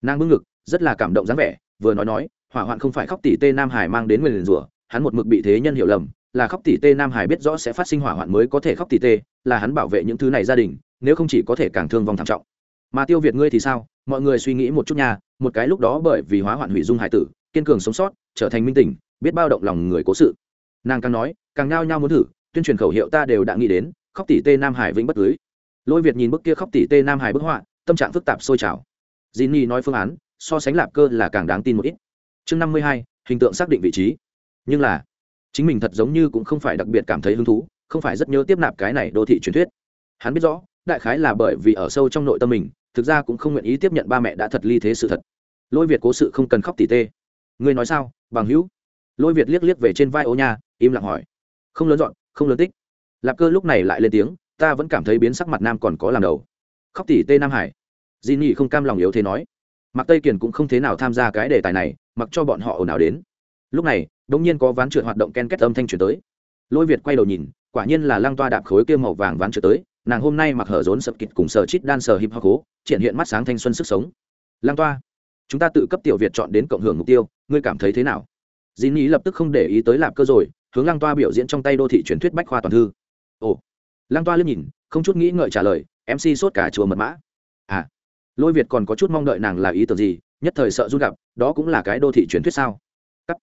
A: Nàng bưng ngực, rất là cảm động dáng vẻ, vừa nói nói, hỏa hoạn không phải khóc tỷ tê nam hải mang đến nguyên rủa, hắn một mực bị thế nhân hiểu lầm, là khóc tỷ tê nam hải biết rõ sẽ phát sinh hỏa hoạn mới có thể khóc tỷ tê, là hắn bảo vệ những thứ này gia đình, nếu không chỉ có thể càng thương vong thảm trọng mà tiêu việt ngươi thì sao? Mọi người suy nghĩ một chút nha. Một cái lúc đó bởi vì hóa hoạn hủy dung hải tử, kiên cường sống sót, trở thành minh tỉnh biết bao động lòng người cố sự. Nàng càng nói, càng nhao nhao muốn thử, tuyên truyền khẩu hiệu ta đều đã nghĩ đến, khóc tỷ tê nam hải vĩnh bất cưới. Lôi việt nhìn bức kia khóc tỷ tê nam hải bức họa, tâm trạng phức tạp sôi trào. J i nói phương án, so sánh lạp cơ là càng đáng tin một ít. Chương năm mươi hai, hình tượng xác định vị trí. Nhưng là, chính mình thật giống như cũng không phải đặc biệt cảm thấy hứng thú, không phải rất nhớ tiếp nạp cái này đô thị truyền thuyết. Hắn biết rõ, đại khái là bởi vì ở sâu trong nội tâm mình thực ra cũng không nguyện ý tiếp nhận ba mẹ đã thật ly thế sự thật. Lôi việt cố sự không cần khóc tỉ tê. Ngươi nói sao, bằng hữu? Lôi việt liếc liếc về trên vai ô nha, im lặng hỏi. Không lớn dọn, không lớn tích. Lạp cơ lúc này lại lên tiếng, ta vẫn cảm thấy biến sắc mặt nam còn có làm đầu. Khóc tỉ tê nam hải. Di nhị không cam lòng yếu thế nói. Mặc tây kiển cũng không thế nào tham gia cái đề tài này, mặc cho bọn họ ồn ào đến. Lúc này đ ỗ n g nhiên có ván trượt hoạt động ken kết âm thanh chuyển tới. Lôi việt quay đầu nhìn, quả nhiên là lăng toa đạp khối kia màu vàng ván trượt tới nàng hôm nay mặc hở rốn sập kịt cùng sở chít đan sở hip hop cố, triển hiện mắt sáng thanh xuân sức sống. Lang toa, chúng ta tự cấp tiểu việt chọn đến cộng hưởng mục tiêu, ngươi cảm thấy thế nào? Dĩ Nghĩ lập tức không để ý tới lạp cơ rồi, hướng Lang toa biểu diễn trong tay đô thị truyền thuyết bách khoa toàn thư. Ồ, Lang toa liếc nhìn, không chút nghĩ ngợi trả lời mc sốt cả chùa mật mã. À lôi việt còn có chút mong đợi nàng là ý tưởng gì, nhất thời sợ run gặp, đó cũng là cái đô thị truyền thuyết sao? Cắt.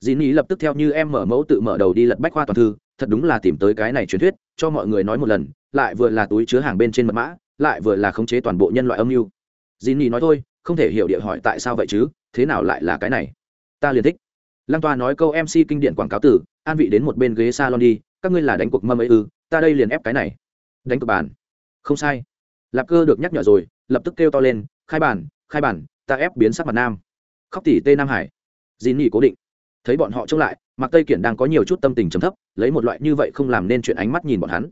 A: Dĩ Nghĩ lập tức theo như em mở mẫu tự mở đầu đi lật bách khoa toàn thư thật đúng là tìm tới cái này truyền thuyết, cho mọi người nói một lần, lại vừa là túi chứa hàng bên trên mật mã, lại vừa là khống chế toàn bộ nhân loại âm mưu. Dĩ ý nói thôi, không thể hiểu địa hỏi tại sao vậy chứ, thế nào lại là cái này? Ta liền thích. Lăng toa nói câu mc kinh điển quảng cáo từ, an vị đến một bên ghế salon đi, các ngươi là đánh cuộc mâm ấy ư, ta đây liền ép cái này. Đánh cược bàn. Không sai. Lạp cơ được nhắc nhở rồi, lập tức kêu to lên, khai bản khai bản ta ép biến sắc mặt nam. Khóc tỷ tê nam hải. Dìn nhỉ cố định thấy bọn họ trông lại mặc tây kiển đang có nhiều chút tâm tình trầm thấp, lấy một loại như vậy không làm nên chuyện ánh mắt nhìn bọn hắn.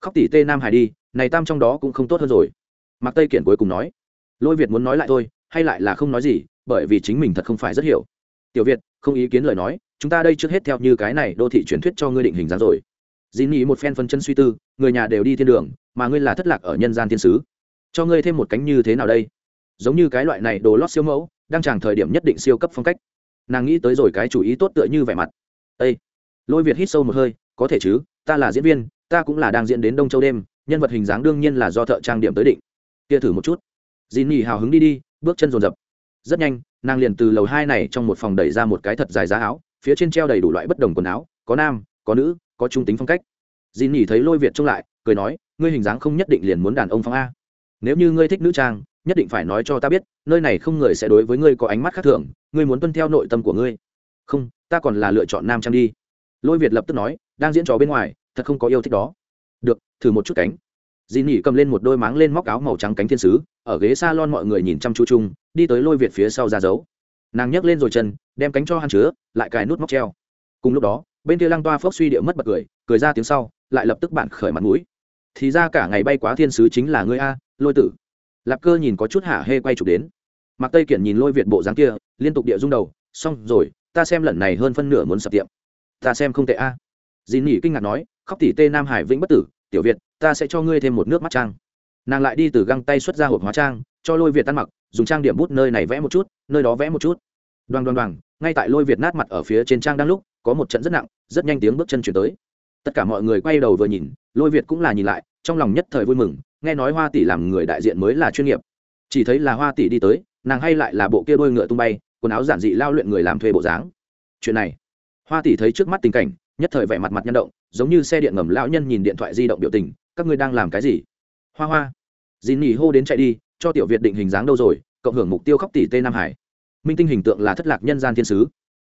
A: Khóc tỷ tê nam hải đi, này tam trong đó cũng không tốt hơn rồi. Mặc tây kiển cuối cùng nói, lôi việt muốn nói lại thôi, hay lại là không nói gì, bởi vì chính mình thật không phải rất hiểu. Tiểu việt, không ý kiến lời nói, chúng ta đây trước hết theo như cái này đô thị truyền thuyết cho ngươi định hình dáng rồi. Dĩ nghĩ một phen phân chân suy tư, người nhà đều đi thiên đường, mà ngươi là thất lạc ở nhân gian thiên sứ. Cho ngươi thêm một cánh như thế nào đây? Giống như cái loại này đồ lót siêu mẫu, đang tràng thời điểm nhất định siêu cấp phong cách nàng nghĩ tới rồi cái chủ ý tốt tựa như vẻ mặt. Ây lôi việt hít sâu một hơi có thể chứ ta là diễn viên ta cũng là đang diễn đến đông châu đêm nhân vật hình dáng đương nhiên là do thợ trang điểm tới định. Kia thử một chút. Dì nỉ hào hứng đi đi bước chân rồn rập, rất nhanh nàng liền từ lầu hai này trong một phòng đẩy ra một cái thật dài giá áo phía trên treo đầy đủ loại bất đồng quần áo có nam có nữ có trung tính phong cách. Dì nỉ thấy lôi việt trông lại cười nói ngươi hình dáng không nhất định liền muốn đàn ông phong a. Nếu như ngươi thích nữ trang nhất định phải nói cho ta biết, nơi này không người sẽ đối với ngươi có ánh mắt khác thường, ngươi muốn tuân theo nội tâm của ngươi. Không, ta còn là lựa chọn nam trang đi. Lôi việt lập tức nói, đang diễn trò bên ngoài, thật không có yêu thích đó. Được, thử một chút cánh. Dì nỉ cầm lên một đôi máng lên móc áo màu trắng cánh thiên sứ, ở ghế s a lon mọi người nhìn chăm chú chung, đi tới lôi việt phía sau ra dấu. Nàng nhấc lên rồi chân, đem cánh cho hắn chứa, lại cài nút móc treo. Cùng lúc đó, bên kia lăng toa phốc suy điệu mất bật cười cười ra tiếng sau, lại lập tức bạn khởi mặt mũi. Thì ra cả ngày bay quá thiên sứ chính là ngươi a, lôi tử lạp cơ nhìn có chút hả hê quay chụp đến. Mặc tây kiển nhìn lôi việt bộ dáng kia, liên tục địa rung đầu, xong rồi, ta xem lần này hơn phân nửa muốn sập tiệm. Ta xem không tệ a. À. dì nỉ kinh ngạc nói, khóc tỷ tê nam hải vĩnh bất tử, tiểu việt, ta sẽ cho ngươi thêm một nước mắt trang. Nàng lại đi từ găng tay xuất ra hộp hóa trang, cho lôi việt ăn mặc, dùng trang điểm bút nơi này vẽ một chút, nơi đó vẽ một chút. Đoàn đoàn đoàn ngay tại lôi việt nát mặt ở phía trên trang đang lúc, có một trận rất nặng, rất nhanh tiếng bước chân chuyển tới. Tất cả mọi người quay đầu vừa nhìn, lôi việt cũng là nhìn lại, trong lòng nhất thời vui mừng nghe nói hoa tỷ làm người đại diện mới là chuyên nghiệp. Chỉ thấy là hoa tỷ đi tới, nàng hay lại là bộ kia đôi ngựa tung bay, quần áo giản dị lao luyện người làm thuê bộ dáng. Chuyện này, hoa tỷ thấy trước mắt tình cảnh, nhất thời vẻ mặt mặt nhân động, giống như xe điện ngầm lão nhân nhìn điện thoại di động biểu tình, các ngươi đang làm cái gì? Hoa hoa dì nỉ hô đến chạy đi, cho tiểu việt định hình dáng đâu rồi, cộng hưởng mục tiêu khóc tỷ tây nam hải. Minh tinh hình tượng là thất lạc nhân gian thiên sứ.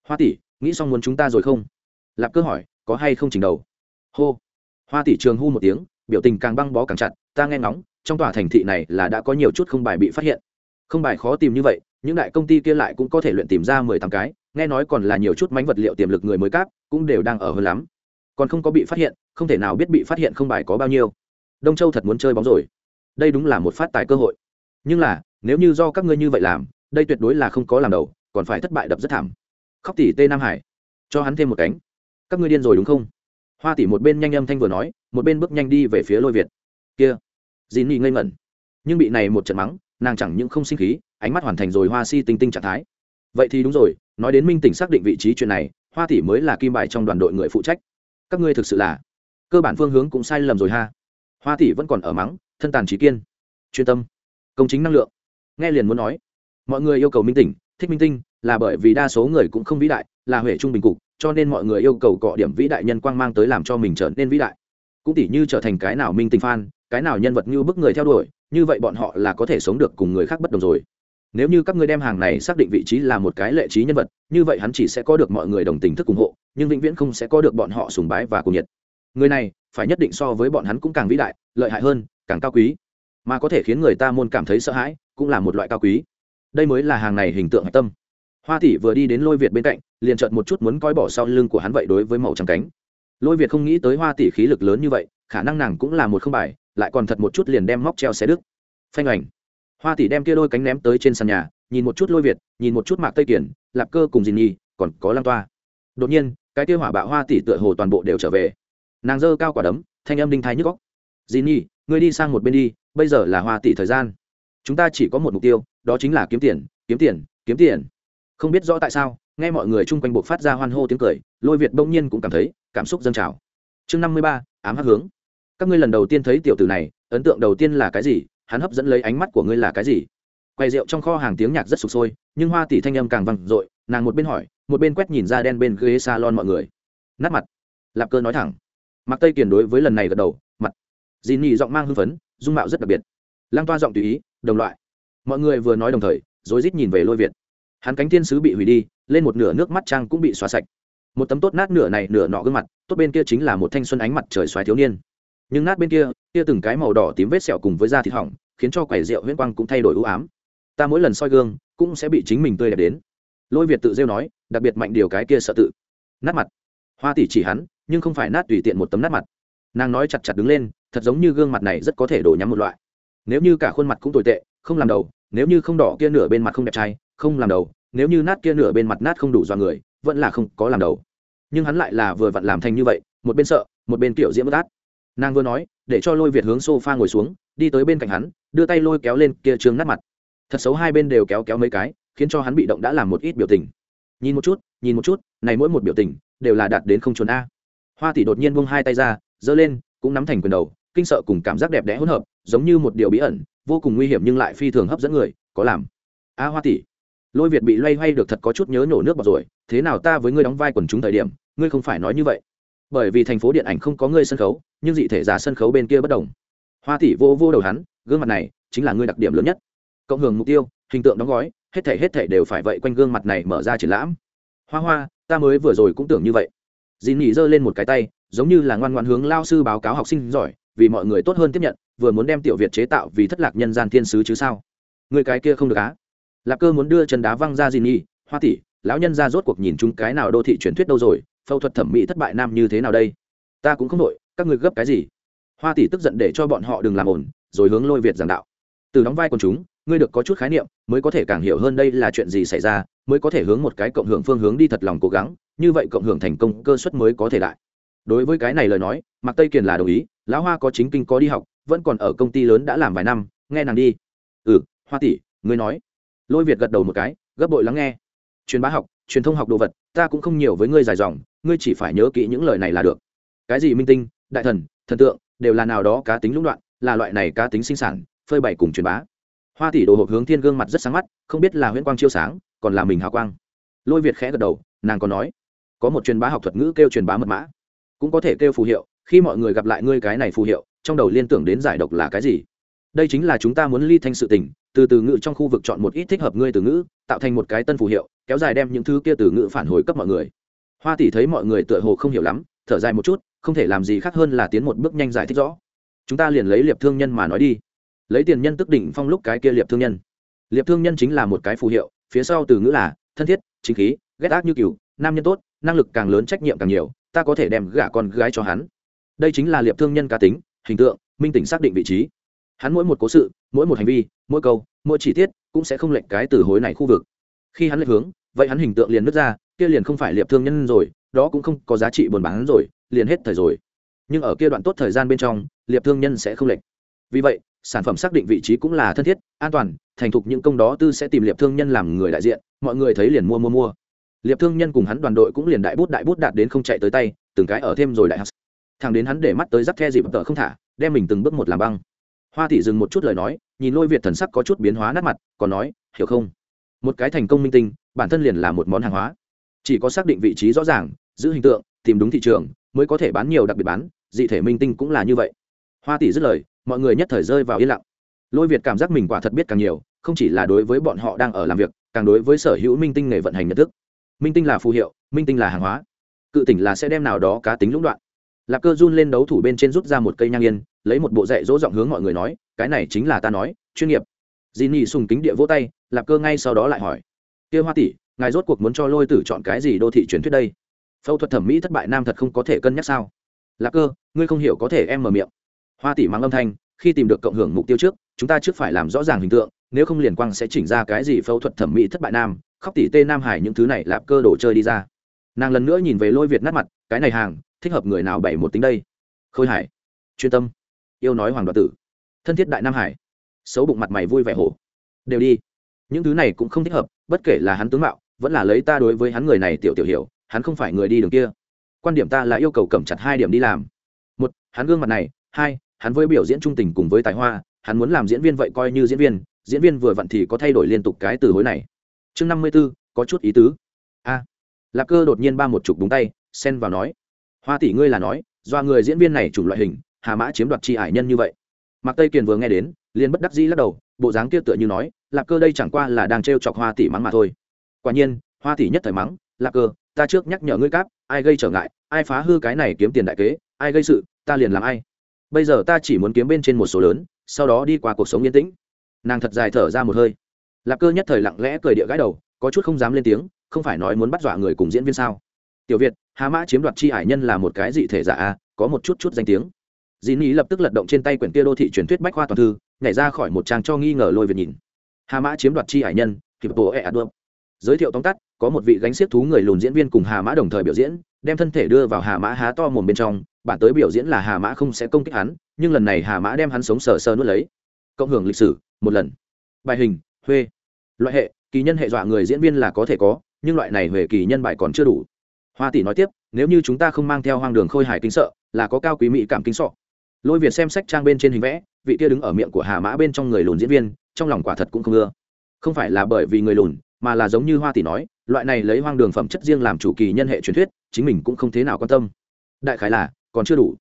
A: Hoa tỷ, nghĩ xong muốn chúng ta rồi không? Lạp cơ hỏi, có hay không trình đầu? Hô. Hoa tỷ trường hu một tiếng biểu tình càng băng bó càng chặt, ta nghe ngóng, trong tòa thành thị này là đã có nhiều chút không bài bị phát hiện. Không bài khó tìm như vậy, những đại công ty kia lại cũng có thể luyện tìm ra mười tám cái, nghe nói còn là nhiều chút mánh vật liệu tiềm lực người mới cáp, cũng đều đang ở hơn lắm. Còn không có bị phát hiện, không thể nào biết bị phát hiện không bài có bao nhiêu. Đông châu thật muốn chơi bóng rồi. Đây đúng là một phát tài cơ hội. Nhưng là, nếu như do các ngươi như vậy làm, đây tuyệt đối là không có làm đầu, còn phải thất bại đập rất thảm. Khóc tỷ tê nam hải, cho hắn thêm một cánh. Các ngươi điên rồi đúng không? Hoa tỷ một bên nhanh âm thanh vừa nói, một bên bước nhanh đi về phía lôi việt. Kia dì Nhi ngây ngẩn. Nhưng bị này một trận mắng, nàng chẳng những không sinh khí, ánh mắt hoàn thành rồi hoa si tinh tinh trạng thái. Vậy thì đúng rồi, nói đến minh tỉnh xác định vị trí chuyện này, hoa tỷ mới là kim bài trong đoàn đội người phụ trách. Các ngươi thực sự là, cơ bản phương hướng cũng sai lầm rồi ha. Hoa tỷ vẫn còn ở mắng, thân tàn trí kiên. Chuyên tâm, công chính năng lượng. Nghe liền muốn nói, mọi người yêu cầu minh tỉnh, thích minh tinh, là bởi vì đa số người cũng không vĩ đại, là huệ trung bình cục cho nên mọi người yêu cầu cọ điểm vĩ đại nhân quang mang tới làm cho mình trở nên vĩ đại. Cũng tỉ như trở thành cái nào minh tinh fan, cái nào nhân vật như bức người theo đuổi, như vậy bọn họ là có thể sống được cùng người khác bất đồng rồi. Nếu như các ngươi đem hàng này xác định vị trí là một cái lệ trí nhân vật, như vậy hắn chỉ sẽ có được mọi người đồng tình thức ủng hộ, nhưng vĩnh viễn không sẽ có được bọn họ sùng bái và cùng nhiệt. Người này, phải nhất định so với bọn hắn cũng càng vĩ đại, lợi hại hơn, càng cao quý. Mà có thể khiến người ta môn cảm thấy sợ hãi, cũng là một loại cao quý. Đây mới là hàng này hình tượng hạch tâm hoa tỷ vừa đi đến lôi việt bên cạnh, liền chợt một chút muốn coi bỏ sau lưng của hắn vậy đối với màu trắng cánh. Lôi việt không nghĩ tới hoa tỷ khí lực lớn như vậy, khả năng nàng cũng là một không bài, lại còn thật một chút liền đem móc treo xe đức phanh ảnh. Hoa tỷ đem kia đôi cánh ném tới trên sàn nhà, nhìn một chút lôi việt, nhìn một chút mạc tây kiển, lạp cơ cùng dì nhi, còn có lăng toa. Đột nhiên, cái kia hỏa bạo hoa tỷ tựa hồ toàn bộ đều trở về. Nàng giơ cao quả đấm, thanh âm đinh thái nhức góc dì nhi, ngươi đi sang một bên đi, bây giờ là hoa tỷ thời gian. Chúng ta chỉ có một mục tiêu, đó chính là kiếm tiền kiếm tiền kiếm tiền không biết rõ tại sao, nghe mọi người chung quanh buộc phát ra hoan hô tiếng cười, lôi việt bỗng nhiên cũng cảm thấy cảm xúc dâng trào. Chương năm mươi ba, ám hắc hướng. Các ngươi lần đầu tiên thấy tiểu tử này, ấn tượng đầu tiên là cái gì? Hắn hấp dẫn lấy ánh mắt của ngươi là cái gì? Quay rượu trong kho hàng tiếng nhạc rất sụp sôi, nhưng hoa tỷ thanh âm càng vang i nàng một bên hỏi, một bên quét nhìn ra đen bên ghế salon mọi người. Nát mặt. Lạp cơ nói thẳng. Mặc tây kiền đối với lần này gật đầu, mặt. Dì nhị giọng mang hưng phấn, dung mạo rất đặc biệt. Lang toa giọng tùy ý, đồng loại. Mọi người vừa nói đồng thời, rối rít nhìn về lôi việt hắn cánh thiên sứ bị hủy đi, lên một nửa nước mắt trang cũng bị xóa sạch. Một tấm tốt nát nửa này nửa nọ gương mặt, tốt bên kia chính là một thanh xuân ánh mặt trời xoáy thiếu niên. Nhưng nát bên kia kia từng cái màu đỏ tím vết sẹo cùng với da thịt hỏng, khiến cho quẻ rượu huyễn quang cũng thay đổi ưu ám. Ta mỗi lần soi gương, cũng sẽ bị chính mình tươi đẹp đến. Lôi việt tự rêu nói, đặc biệt mạnh điều cái kia sợ tự. Nát mặt. Hoa tỷ chỉ hắn, nhưng không phải nát tùy tiện một tấm nát mặt. Nàng nói chặt chặt đứng lên, thật giống như gương mặt này rất có thể đổ nhắm một loại. Nếu như cả khuôn mặt cũng tồi tệ, không làm đầu, nếu như không đỏ kia nửa bên mặt không đẹp trai không làm đầu, nếu như nát kia nửa bên mặt nát không đủ do người, vẫn là không có làm đầu. Nhưng hắn lại là vừa vặn làm thành như vậy, một bên sợ, một bên kiểu diễm bất át. Nàng vừa nói, để cho lôi việt hướng s o f a ngồi xuống, đi tới bên cạnh hắn, đưa tay lôi kéo lên kia trường nát mặt. Thật xấu hai bên đều kéo kéo mấy cái, khiến cho hắn bị động đã làm một ít biểu tình. Nhìn một chút, nhìn một chút, này mỗi một biểu tình, đều là đạt đến không chuẩn a. Hoa tỷ đột nhiên buông hai tay ra, giơ lên, cũng nắm thành quyền đầu, kinh sợ cùng cảm giác đẹp đẽ hỗn hợp, giống như một điều bí ẩn, vô cùng nguy hiểm nhưng lại phi thường hấp dẫn người, có làm. A hoa tỷ lôi việt bị loay hoay được thật có chút nhớ nổ nước bọt rồi, thế nào ta với ngươi đóng vai quần chúng thời điểm, ngươi không phải nói như vậy. Bởi vì thành phố điện ảnh không có ngươi sân khấu, nhưng dị thể giả sân khấu bên kia bất đồng. Hoa tỷ vô vô đầu hắn, gương mặt này chính là ngươi đặc điểm lớn nhất. Cộng hưởng mục tiêu, hình tượng đóng gói, hết thể hết thể đều phải vậy quanh gương mặt này mở ra triển lãm. Hoa hoa, ta mới vừa rồi cũng tưởng như vậy. Dì nhị giơ lên một cái tay, giống như là ngoan ngoan hướng lao sư báo cáo học sinh giỏi, vì mọi người tốt hơn tiếp nhận, vừa muốn đem tiểu việt chế tạo vì thất lạc nhân gian thiên sứ chứ sao? Người cái kia không được á lạp cơ muốn đưa chân đá văng ra gì nhi, hoa tỷ lão nhân ra rốt cuộc nhìn chúng cái nào đô thị truyền thuyết đâu rồi? Phẫu thuật thẩm mỹ thất bại nam như thế nào đây? Ta cũng không đội các người gấp cái gì? Hoa tỷ tức giận để cho bọn họ đừng làm ổn rồi hướng lôi việt giảng đạo. Từ đóng vai quần chúng ngươi được có chút khái niệm mới có thể càng hiểu hơn đây là chuyện gì xảy ra mới có thể hướng một cái cộng hưởng phương hướng đi thật lòng cố gắng như vậy cộng hưởng thành công cơ suất mới có thể đại đối với cái này lời nói mạc tây kiền là đồng ý lão hoa có chính kinh có đi học vẫn còn ở công ty lớn đã làm vài năm nghe nàng đi. Ừ hoa tỷ ngươi nói lôi việt gật đầu một cái, gấp bội lắng nghe. Truyền bá học, truyền thông học đồ vật, ta cũng không nhiều với ngươi dài dòng, ngươi chỉ phải nhớ kỹ những lời này là được. Cái gì minh tinh, đại thần thần tượng, đều là nào đó cá tính lũng đoạn, là loại này cá tính sinh sản, phơi bày cùng truyền bá. Hoa tỷ đồ hộp hướng thiên gương mặt rất sáng mắt, không biết là huyễn quang chiêu sáng, còn là mình hào quang. Lôi việt khẽ gật đầu, nàng còn nói, có một truyền bá học thuật ngữ kêu truyền bá mật mã, cũng có thể kêu phù hiệu, khi mọi người gặp lại ngươi cái này phù hiệu, trong đầu liên tưởng đến giải độc là cái gì? Đây chính là chúng ta muốn ly thanh sự tình từ từ ngữ trong khu vực chọn một ít thích hợp ngươi từ ngữ, tạo thành một cái tân phù hiệu, kéo dài đem những thứ kia từ ngữ phản hồi cấp mọi người. Hoa tỷ thấy mọi người tựa hồ không hiểu lắm, thở dài một chút, không thể làm gì khác hơn là tiến một bước nhanh giải thích rõ. Chúng ta liền lấy liệp thương nhân mà nói đi. Lấy tiền nhân tức đỉnh phong lúc cái kia liệp thương nhân. Liệp thương nhân chính là một cái phù hiệu, phía sau từ ngữ là thân thiết, chính khí, ghét ác như cừu, nam nhân tốt, năng lực càng lớn trách nhiệm càng nhiều, ta có thể đem gả con gái cho hắn. Đây chính là liệp thương nhân cá tính, hình tượng, minh tỉnh xác định vị trí hắn mỗi một cố sự, mỗi một hành vi, mỗi câu, mỗi chi tiết cũng sẽ không lệnh cái từ hối này khu vực. Khi hắn lệch hướng, vậy hắn hình tượng liền nứt ra, kia liền không phải liệp thương nhân rồi, đó cũng không có giá trị buồn bán rồi, liền hết thời rồi. Nhưng ở kia đoạn tốt thời gian bên trong, liệp thương nhân sẽ không lệch. Vì vậy, sản phẩm xác định vị trí cũng là thân thiết, an toàn, thành thục những công đó tư sẽ tìm liệp thương nhân làm người đại diện, mọi người thấy liền mua mua mua. Liệp thương nhân cùng hắn đoàn đội cũng liền đại bút đại bút đạt đến không chạy tới tay, từng cái ở thêm rồi đại học thằng đến hắn để mắt tới giáp the dịp tợ không thả, đem mình từng bước một làm băng hoa thị dừng một chút lời nói, nhìn lôi việt thần sắc có chút biến hóa nát mặt, còn nói, hiểu không? Một cái thành công minh tinh, bản thân liền là một món hàng hóa. Chỉ có xác định vị trí rõ ràng, giữ hình tượng, tìm đúng thị trường, mới có thể bán nhiều đặc biệt bán, dị thể minh tinh cũng là như vậy. Hoa tỷ dứt lời, mọi người nhất thời rơi vào yên lặng. Lôi việt cảm giác mình quả thật biết càng nhiều, không chỉ là đối với bọn họ đang ở làm việc, càng đối với sở hữu minh tinh nghề vận hành nhận thức. Minh tinh là phù hiệu, minh tinh là hàng hóa. Cự tỉnh là sẽ đem nào đó cá tính lũng đoạn. Lạp cơ run lên đấu thủ bên trên rút ra một cây nhang yên lấy một bộ dạy dỗ giọng hướng mọi người nói, cái này chính là ta nói, chuyên nghiệp. Dì Nhi sùng kính địa vỗ tay, lạp cơ ngay sau đó lại hỏi, kia hoa tỷ, ngài rốt cuộc muốn cho lôi tử chọn cái gì đô thị truyền thuyết đây? Phẫu thuật thẩm mỹ thất bại nam thật không có thể cân nhắc sao? Lạp cơ, ngươi không hiểu có thể em mở miệng. Hoa tỷ mang âm thanh, khi tìm được cộng hưởng mục tiêu trước, chúng ta trước phải làm rõ ràng hình tượng, nếu không liền quang sẽ chỉnh ra cái gì phẫu thuật thẩm mỹ thất bại nam, khóc tỷ tê nam hải những thứ này lạp cơ đồ chơi đi ra. Nàng lần nữa nhìn về lôi việt nát mặt, cái này hàng, thích hợp người nào bảy một tính đây? Khôi hải, chuyên tâm yêu nói hoàng đoạt tử thân thiết đại nam hải xấu bụng mặt mày vui vẻ hổ. Đều đi. Những thứ này cũng không thích hợp bất kể là hắn tướng mạo vẫn là lấy ta đối với hắn người này tiểu tiểu hiểu hắn không phải người đi đường kia. Quan điểm ta là yêu cầu cầm chặt hai điểm đi làm. Một hắn gương mặt này. Hai hắn với biểu diễn trung tình cùng với tài hoa hắn muốn làm diễn viên vậy coi như diễn viên diễn viên vừa vặn thì có thay đổi liên tục cái từ hối này. Chương năm mươi b ố có chút ý tứ. A. À, cơ đột nhiên ba một chục đúng tay xen vào nói. Hoa tỷ ngươi là nói do người diễn viên này chủng loại hình hà mã chiếm đoạt chi ải nhân như vậy. Mạc tây kiền vừa nghe đến, liền bất đắc dĩ lắc đầu, bộ dáng kia tựa như nói lạp cơ đây chẳng qua là đang t chọc hoa tỷ mắng mà thôi. Quả nhiên, hoa tỷ nhất thời mắng, lạc cơ, ta trước nhắc nhở ngươi cáp, ai gây trở ngại, ai phá hư cái này kiếm tiền đại kế, ai gây sự, ta liền làm ai. Bây giờ ta chỉ muốn kiếm bên trên một số lớn, sau đó đi qua cuộc sống yên tĩnh. Nàng thật dài thở ra một hơi. Lạc cơ nhất thời lặng lẽ cười địa gãi đầu, có chút không dám lên tiếng, không phải nói muốn bắt dọa người cùng diễn viên sao? Tiểu việt, hà mã chiếm đoạt chi hải nhân là một cái dị thể giả a có một chút chút danh tiếng dĩ ý lập tức lật động trên tay quyển kia đô thị truyền thuyết bách khoa toàn thư, nhảy ra khỏi một trang cho nghi ngờ lôi việt nhìn. Hà mã chiếm đoạt chi hải nhân kịp bộ e adua giới thiệu tóm tắt, có một vị gánh xiếc thú người lùn diễn viên cùng hà mã đồng thời biểu diễn, đem thân thể đưa vào hà mã há to mồm bên trong, bản tới biểu diễn là hà mã không sẽ công kích hắn, nhưng lần này hà mã đem hắn sống sờ sờ nuốt lấy. Cộng hưởng lịch sử, một lần. Bài hình, huê. Loại hệ, kỳ nhân hệ dọa người diễn viên là có thể có, nhưng loại này về kỳ nhân bài còn chưa đủ. Hoa tỷ nói tiếp, nếu như chúng ta không mang theo hoang đường khôi hài kinh sợ, là có cao quý mỹ cảm kinh sọ lôi việt xem sách trang bên trên hình vẽ, vị kia đứng ở miệng của hà mã bên trong người lùn diễn viên, trong lòng quả thật cũng không ưa. Không phải là bởi vì người lùn, mà là giống như hoa tỷ nói, loại này lấy hoang đường phẩm chất riêng làm chủ kỳ nhân hệ truyền thuyết, chính mình cũng không thế nào quan tâm. Đại khái là, còn chưa đủ.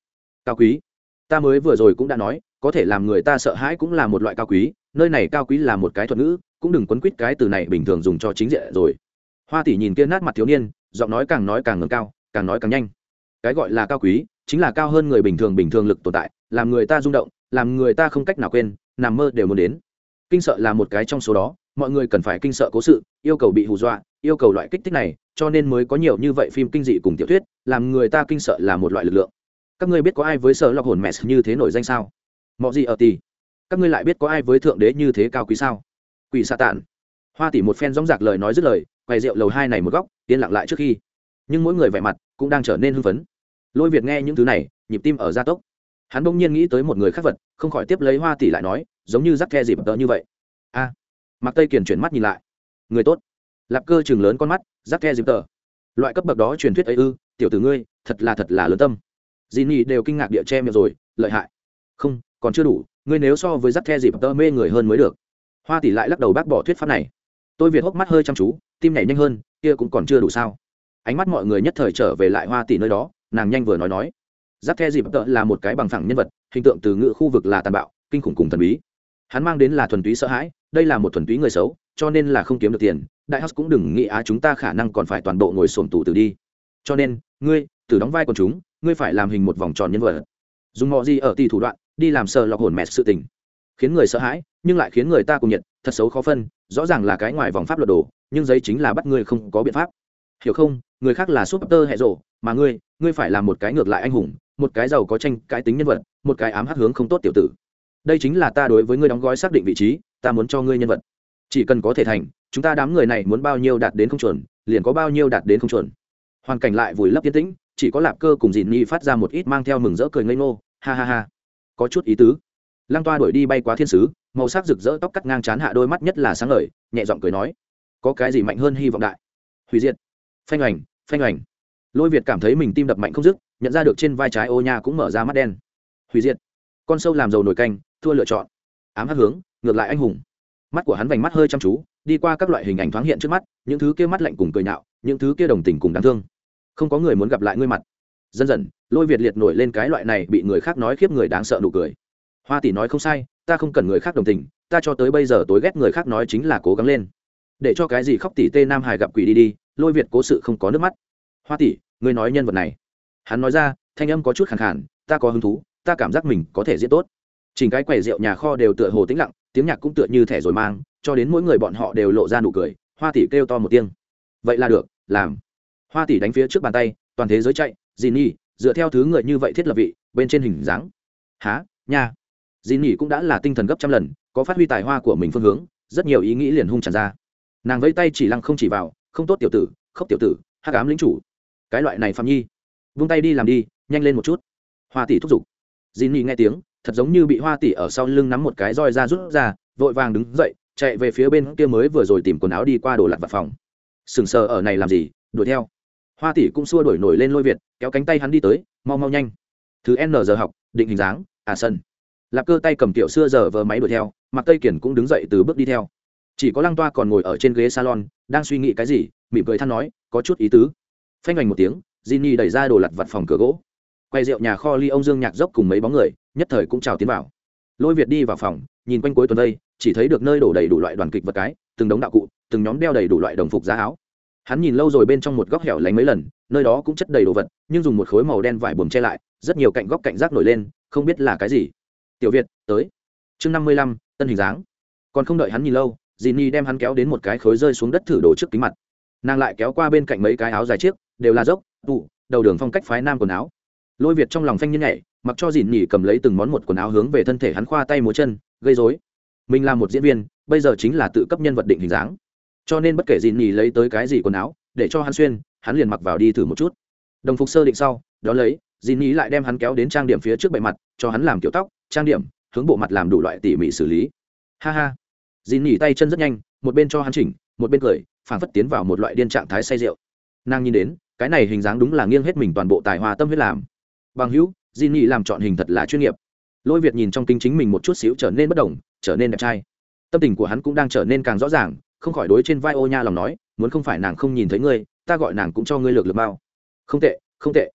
A: Cao quý. Ta mới vừa rồi cũng đã nói, có thể làm người ta sợ hãi cũng là một loại cao quý, nơi này cao quý là một cái thuật ngữ, cũng đừng quấn quýt cái từ này bình thường dùng cho chính diện rồi. Hoa tỷ nhìn kia nát mặt thiếu niên, giọng nói càng nói càng ngẩng cao, càng nói càng nhanh cái gọi là cao quý, chính là cao hơn người bình thường bình thường lực tồn tại, làm người ta rung động, làm người ta không cách nào quên, nằm mơ đều muốn đến. Kinh sợ là một cái trong số đó, mọi người cần phải kinh sợ cố sự, yêu cầu bị hù dọa, yêu cầu loại kích thích này, cho nên mới có nhiều như vậy phim kinh dị cùng tiểu thuyết, làm người ta kinh sợ là một loại lực lượng. Các ngươi biết có ai với sợ lọc hồn mẹ như thế nổi danh sao? Mọi gì ở tỷ các ngươi lại biết có ai với thượng đế như thế cao quý sao? Quỷ xạ tản. Hoa tỷ một phen dóng dạc lời nói dứt lời quay rượu lầu hai này một góc, yên lặng lại trước khi. Nhưng mỗi người vẻ mặt cũng đang trở nên hưng phấn lôi việt nghe những thứ này nhịp tim ở gia tốc. Hắn bỗng nhiên nghĩ tới một người khác vật không khỏi tiếp lấy hoa tỷ lại nói giống như rắc the dịp tợ như vậy. A. À, mặc tây kiền chuyển mắt nhìn lại. Người tốt. Lạp cơ chừng lớn con mắt rắc the dịp tợ loại cấp bậc đó truyền thuyết ấy ư tiểu tử ngươi thật là thật là lớn tâm. Dì nhì đều kinh ngạc địa che miệng rồi lợi hại. Không còn chưa đủ ngươi nếu so với rắc the dịp tơ mê người hơn mới được. Hoa tỷ lại lắc đầu bác bỏ thuyết pháp này. Tôi việt hốc mắt hơi chăm chú tim nhảy nhanh hơn kia cũng còn chưa đủ sao. Ánh mắt mọi người nhất thời trở về lại hoa tỷ nơi đó nàng nhanh vừa nói nói. Giáp the dịp tợ là một cái bằng phẳng nhân vật, hình tượng từ ngữ khu vực là tàn bạo, kinh khủng cùng thần bí. Hắn mang đến là thuần túy sợ hãi, đây là một thuần túy người xấu, cho nên là không kiếm được tiền. Đại Hắc cũng đừng nghĩ, á, chúng ta khả năng còn phải toàn bộ ngồi sổm tù từ đi. Cho nên, ngươi từ đóng vai của chúng, ngươi phải làm hình một vòng tròn nhân vật. Dùng mọi gì ở tỷ thủ đoạn, đi làm sợ lọc hồn mẹ sự tình. Khiến người sợ hãi, nhưng lại khiến người ta cùng nhiệt, thật xấu khó phân, rõ ràng là cái ngoài vòng pháp luật đồ, nhưng giấy chính là bắt ngươi không có biện pháp. Hiểu không? Người khác là súp tơ hệ rộ mà ngươi ngươi phải làm một cái ngược lại anh hùng, một cái giàu có tranh, cái tính nhân vật, một cái ám hắc hướng không tốt tiểu tử. Đây chính là ta đối với ngươi đóng gói xác định vị trí, ta muốn cho ngươi nhân vật. Chỉ cần có thể thành, chúng ta đám người này muốn bao nhiêu đạt đến không chuẩn, liền có bao nhiêu đạt đến không chuẩn. Hoàn cảnh lại vùi lấp yên tĩnh, chỉ có lạp cơ cùng dìn nhi phát ra một ít mang theo mừng rỡ cười ngây ngô, ha ha ha. Có chút ý tứ. Lăng toa đuổi đi bay quá thiên sứ, màu sắc rực rỡ tóc cắt ngang chán hạ đôi mắt nhất là sáng ngời, nhẹ giọng cười nói, có cái gì mạnh hơn hy vọng đại? Hủy diệt. Phanh ảnh phanh ảnh lôi việt cảm thấy mình tim đập mạnh không dứt, nhận ra được trên vai trái ô nha cũng mở ra mắt đen. Hủy diệt. Con sâu làm dầu nổi canh, thua lựa chọn. Ám hắc hướng, ngược lại anh hùng. Mắt của hắn vành mắt hơi chăm chú, đi qua các loại hình ảnh thoáng hiện trước mắt, những thứ kia mắt lạnh cùng cười nhạo, những thứ kia đồng tình cùng đáng thương. Không có người muốn gặp lại ngươi mặt. Dần dần, lôi việt liệt nổi lên cái loại này bị người khác nói khiếp người đáng sợ nụ cười. Hoa tỷ nói không sai, ta không cần người khác đồng tình, ta cho tới bây giờ tối ghét người khác nói chính là cố gắng lên. Để cho cái gì khóc tỷ tê nam hải gặp quỷ đi đi, lôi việt cố sự không có nước mắt hoa tỷ, ngươi nói nhân vật này. Hắn nói ra, thanh âm có chút khẳng khản ta có hứng thú, ta cảm giác mình có thể diễn tốt. Chỉnh cái quầy rượu nhà kho đều tựa hồ tĩnh lặng, tiếng nhạc cũng tựa như thẻ rồi mang, cho đến mỗi người bọn họ đều lộ ra nụ cười, hoa tỷ kêu to một tiếng. Vậy là được, làm. Hoa tỷ đánh phía trước bàn tay, toàn thế giới chạy dì nhi dựa theo thứ người như vậy thiết lập vị, bên trên hình dáng. Há nha. Dì nhi cũng đã là tinh thần gấp trăm lần, có phát huy tài hoa của mình phương hướng, rất nhiều ý nghĩ liền hung tràn ra. Nàng vẫy tay chỉ lăng không chỉ vào, không tốt tiểu tử, khóc tiểu tử, hắc ám lính chủ cái loại này phạm nhi. Vung tay đi làm đi, nhanh lên một chút. Hoa tỷ thúc giục. Dì nhi nghe tiếng, thật giống như bị hoa tỷ ở sau lưng nắm một cái roi ra rút ra, vội vàng đứng dậy, chạy về phía bên kia mới vừa rồi tìm quần áo đi qua đồ lặt vào phòng. Sừng sờ ở này làm gì, đuổi theo. Hoa tỷ cũng xua đổi nổi lên lôi việt, kéo cánh tay hắn đi tới, mau mau nhanh. Thứ n giờ học, định hình dáng à sân. Lạp cơ tay cầm tiểu xưa giờ vờ máy đuổi theo mặc tây kiển cũng đứng dậy từ bước đi theo. Chỉ có lăng toa còn ngồi ở trên ghế salon, đang suy nghĩ cái gì, mỉm cười than nói, có chút ý tứ phanh hoành một tiếng Jinny đẩy ra đồ lặt vặt phòng cửa gỗ. Quay rượu nhà kho ly ông dương nhạc dốc cùng mấy bóng người, nhất thời cũng chào tiến vào. Lôi việt đi vào phòng, nhìn quanh cuối tuần đây, chỉ thấy được nơi đổ đầy đủ loại đoàn kịch vật cái, từng đống đạo cụ, từng nhóm đeo đầy đủ loại đồng phục giá áo. Hắn nhìn lâu rồi bên trong một góc hẻo lánh mấy lần, nơi đó cũng chất đầy đồ vật, nhưng dùng một khối màu đen vải buồm che lại, rất nhiều cạnh góc cạnh rác nổi lên, không biết là cái gì. Tiểu việt, tới. Chương năm mươi lăm, tân hình dáng. Còn không đợi hắn nhìn lâu dì ni đem hắn kéo đến một cái khối rơi xuống đất thử đồ trước kính mặt. Nàng lại kéo qua bên cạnh mấy cái áo dài chiếc đều là dốc tụ đầu đường phong cách phái nam quần áo. Lôi việt trong lòng phanh nhân nhảy, mặc cho dìn nhỉ cầm lấy từng món một quần áo hướng về thân thể hắn khoa tay múa chân, gây dối mình là một diễn viên, bây giờ chính là tự cấp nhân vật định hình dáng. Cho nên bất kể dìn nhỉ lấy tới cái gì quần áo, để cho hắn xuyên, hắn liền mặc vào đi thử một chút. Đồng phục sơ định sau, đó lấy, dìn nhỉ lại đem hắn kéo đến trang điểm phía trước bề mặt, cho hắn làm kiểu tóc, trang điểm, hướng bộ mặt làm đủ loại tỉ mỉ xử lý. Ha ha. Dìn nhỉ tay chân rất nhanh, một bên cho hắn chỉnh, một bên cười, phảng phất tiến vào một loại điên trạng thái say rượu. Nàng nhìn đến cái này hình dáng đúng là nghiêng hết mình toàn bộ tài hoa tâm huyết làm. Bằng hữu, di nhị làm chọn hình thật là chuyên nghiệp. Lôi việt nhìn trong kinh chính mình một chút xíu trở nên bất đồng, trở nên đẹp trai. Tâm tình của hắn cũng đang trở nên càng rõ ràng, không khỏi đối trên vai ô nha lòng nói, muốn không phải nàng không nhìn thấy ngươi, ta gọi nàng cũng cho ngươi lược lược bao. Không tệ không tệ.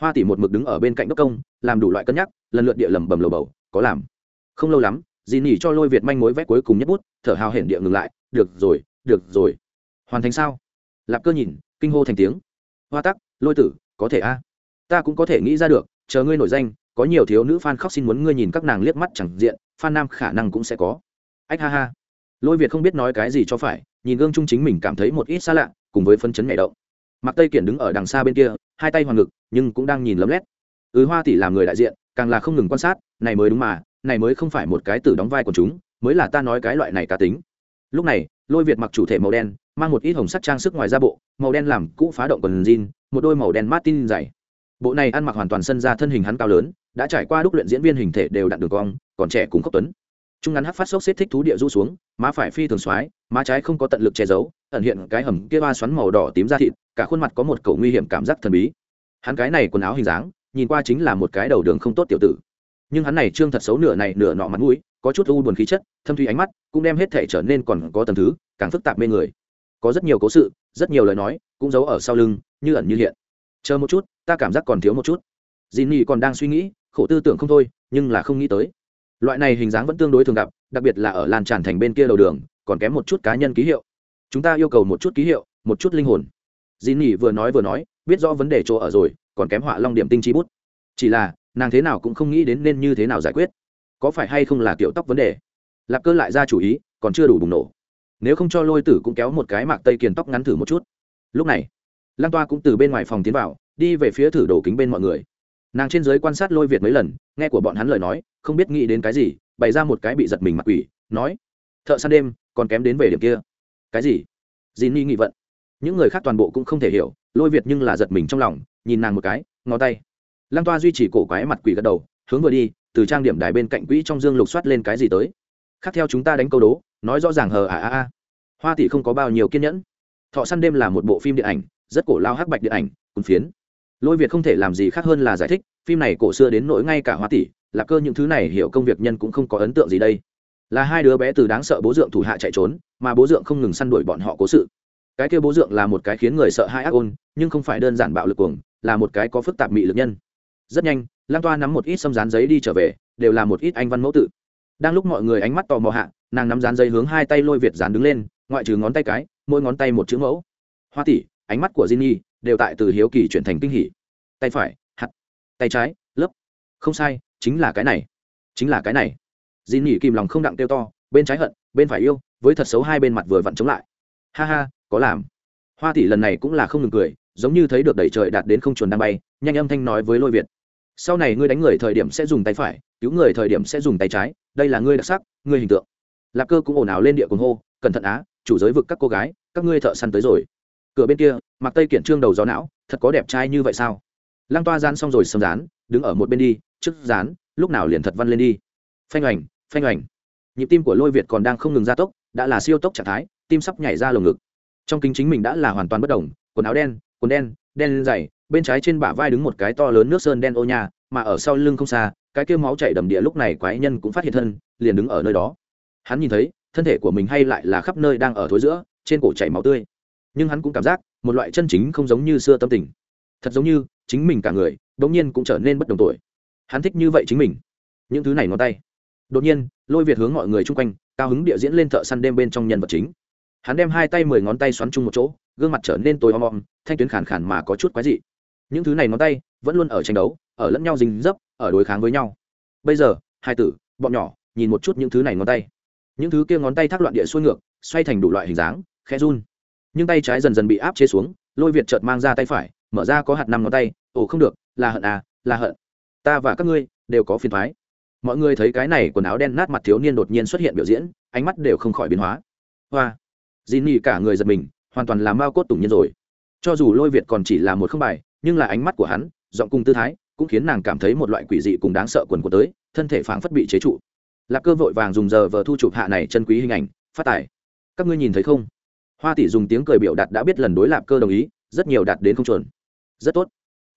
A: Hoa tỷ một mực đứng ở bên cạnh đốc công, làm đủ loại cân nhắc, lần lượt địa lầm bầm lầu bầu, có làm. Không lâu lắm dì nỉ cho lôi việt manh mối vét cuối cùng nhất bút, thở hào hển địa ngừng lại, được rồi được rồi. Hoàn thành sao? Lạp cơ nhìn, kinh hô thành tiếng hoa tắc, lôi tử, có thể a? Ta cũng có thể nghĩ ra được, chờ ngươi nổi danh, có nhiều thiếu nữ fan khóc xin muốn ngươi nhìn các nàng liếc mắt chẳng diện, fan nam khả năng cũng sẽ có. Ách ha ha. Lôi việt không biết nói cái gì cho phải, nhìn gương trung chính mình cảm thấy một ít xa lạ, cùng với phân chấn nhảy động. Mặc tây kiển đứng ở đằng xa bên kia, hai tay hoàng ngực, nhưng cũng đang nhìn lấm lét. Ứ hoa tỷ làm người đại diện, càng là không ngừng quan sát, này mới đúng mà, này mới không phải một cái tử đóng vai của chúng, mới là ta nói cái loại này cá tính. Lúc này, lôi việt mặc chủ thể màu đen, mang một ít hồng sắc trang sức ngoài da bộ màu đen làm cũ phá động quần jean, một đôi màu đen martin dày. Bộ này ăn mặc hoàn toàn sân ra thân hình hắn cao lớn, đã trải qua đúc luyện diễn viên hình thể đều đặn đường cong, còn trẻ cùng khốc tuấn. Trung ngắn hát phát sốc xếp thích thú địa du xuống, má phải phi thường xoái má trái không có tận lực che giấu, ẩn hiện cái hầm kia ba xoắn màu đỏ tím da thịt, cả khuôn mặt có một cầu nguy hiểm cảm giác thần bí. Hắn cái này quần áo hình dáng, nhìn qua chính là một cái đầu đường không tốt tiểu tử. Nhưng hắn này trương thật xấu nửa này nửa nọ mặt mũi, có chút u buồn khí chất, thâm thủy ánh mắt, cũng đem hết thể trở nên còn có tầm thứ, càng phức tạp mê người có rất nhiều cố sự, rất nhiều lời nói, cũng giấu ở sau lưng, như ẩn như hiện. Chờ một chút, ta cảm giác còn thiếu một chút. Dì nhi còn đang suy nghĩ, khổ tư tưởng không thôi, nhưng là không nghĩ tới. Loại này hình dáng vẫn tương đối thường gặp, đặc biệt là ở lan tràn thành bên kia đầu đường, còn kém một chút cá nhân ký hiệu. Chúng ta yêu cầu một chút ký hiệu, một chút linh hồn. Dì nhi vừa nói vừa nói, biết rõ vấn đề chỗ ở rồi, còn kém họa long điểm tinh chi bút. Chỉ là, nàng thế nào cũng không nghĩ đến nên như thế nào giải quyết. Có phải hay không là kiểu tóc vấn đề? Lạp cơ lại ra chủ ý, còn chưa đủ bùng nổ nếu không cho lôi tử cũng kéo một cái mạc tây kiền tóc ngắn thử một chút. Lúc này, lăng toa cũng từ bên ngoài phòng tiến vào, đi về phía thử đồ kính bên mọi người. Nàng trên giới quan sát lôi việt mấy lần, nghe của bọn hắn lời nói, không biết nghĩ đến cái gì, bày ra một cái bị giật mình mặc quỷ, nói, thợ săn đêm, còn kém đến về điểm kia. Cái gì? Dì ni nghị vận. Những người khác toàn bộ cũng không thể hiểu, lôi việt nhưng là giật mình trong lòng, nhìn nàng một cái, ngó tay. Lăng toa duy trì cổ quái mặt quỷ gật đầu, hướng vừa đi, từ trang điểm đài bên cạnh quỹ trong dương lục soát lên cái gì tới khác theo chúng ta đánh câu đố, nói rõ ràng hờ à à à. Hoa tỷ không có bao nhiêu kiên nhẫn. Thọ săn đêm là một bộ phim điện ảnh, rất cổ lao hắc bạch điện ảnh cùng phiến. Lôi việt không thể làm gì khác hơn là giải thích, phim này cổ xưa đến nỗi ngay cả hoa tỷ, là cơ những thứ này hiểu công việc nhân cũng không có ấn tượng gì đây. Là hai đứa bé từ đáng sợ bố dượng thủ hạ chạy trốn, mà bố dượng không ngừng săn đuổi bọn họ cố sự. Cái kia bố dượng là một cái khiến người sợ hai ác ôn, nhưng không phải đơn giản bạo lực cuồng, là một cái có phức tạp mị lực nhân. Rất nhanh lan toa nắm một ít xâm dán giấy đi trở về, đều là một ít anh văn mẫu tự đang lúc mọi người ánh mắt tò mò hạ, nàng nắm dán dây hướng hai tay lôi việt dán đứng lên, ngoại trừ ngón tay cái, mỗi ngón tay một chữ mẫu. Hoa tỷ, ánh mắt của Jinny đều tại từ hiếu kỳ chuyển thành kinh hỉ. Tay phải hạt tay trái, lớp. Không sai, chính là cái này. Chính là cái này. Jinny kìm lòng không đặng tiêu to, bên trái hận, bên phải yêu, với thật xấu hai bên mặt vừa vặn chống lại. Ha ha, có làm. Hoa tỷ lần này cũng là không ngừng cười, giống như thấy được đẩy trời đạt đến không chuồn đang bay, nhanh âm thanh nói với lôi việt. Sau này ngươi đánh người thời điểm sẽ dùng tay phải cứu người thời điểm sẽ dùng tay trái, đây là ngươi đặc sắc, ngươi hình tượng. Lạp cơ cũng ồn ào lên địa cuồng hô, cẩn thận á, chủ giới vực các cô gái, các ngươi thợ săn tới rồi. Cửa bên kia, mặc tây kiện trương đầu gió não, thật có đẹp trai như vậy sao? Lăng toa gian xong rồi sầm rán đứng ở một bên đi, trước rán lúc nào liền thật văn lên đi. Phanh oành phanh oành. Nhịp tim của lôi việt còn đang không ngừng gia tốc, đã là siêu tốc trạng thái, tim sắp nhảy ra lồng ngực. Trong kính chính mình đã là hoàn toàn bất đồng quần áo đen, quần đen đen dày bên trái trên bả vai đứng một cái to lớn nước sơn đen ô nhà mà ở sau lưng không xa, cái kêu máu chảy đầm địa lúc này quái nhân cũng phát hiện thân, liền đứng ở nơi đó. Hắn nhìn thấy, thân thể của mình hay lại là khắp nơi đang ở thối giữa, trên cổ chảy máu tươi. Nhưng hắn cũng cảm giác, một loại chân chính không giống như xưa tâm tình. Thật giống như, chính mình cả người đ ỗ n g nhiên cũng trở nên bất đồng tuổi. Hắn thích như vậy chính mình. Những thứ này ngón tay. Đột nhiên, lôi việt hướng mọi người chung quanh, cao hứng địa diễn lên thợ săn đêm bên trong nhân vật chính. Hắn đem hai tay mười ngón tay xoắn chung một chỗ, gương mặt trở nên tối om om, thanh tuyến khàn khàn mà có chút quái dị. Những thứ này ngón tay vẫn luôn ở tranh đấu ở lẫn nhau dính dấp, ở đối kháng với nhau. Bây giờ, hai tử, bọn nhỏ, nhìn một chút những thứ này ngón tay. Những thứ kia ngón tay thác loạn địa xuôi ngược, xoay thành đủ loại hình dáng, khẽ run. Nhưng tay trái dần dần bị áp chế xuống, lôi việt chợt mang ra tay phải, mở ra có hạt năm ngón tay. Ồ, không được, là hận à là hận. Ta và các ngươi đều có phiền thoái mọi người thấy cái này quần áo đen nát mặt thiếu niên đột nhiên xuất hiện biểu diễn, ánh mắt đều không khỏi biến hóa. Hoa. Dì nỉ cả người giật mình, hoàn toàn là mao cốt tủng nhiên rồi. Cho dù lôi việt còn chỉ là một không bài, nhưng là ánh mắt của hắn, giọng cùng tư thái cũng khiến nàng cảm thấy một loại quỷ dị cùng đáng sợ quần của tới, thân thể phảng phất bị chế trụ. Lạc cơ vội vàng dùng giờ vờ thu chụp hạ này chân quý hình ảnh, phát tải. Các ngươi nhìn thấy không? Hoa tỷ dùng tiếng cười biểu đạt đã biết lần đối lạp cơ đồng ý, rất nhiều đạt đến không chuẩn. Rất tốt.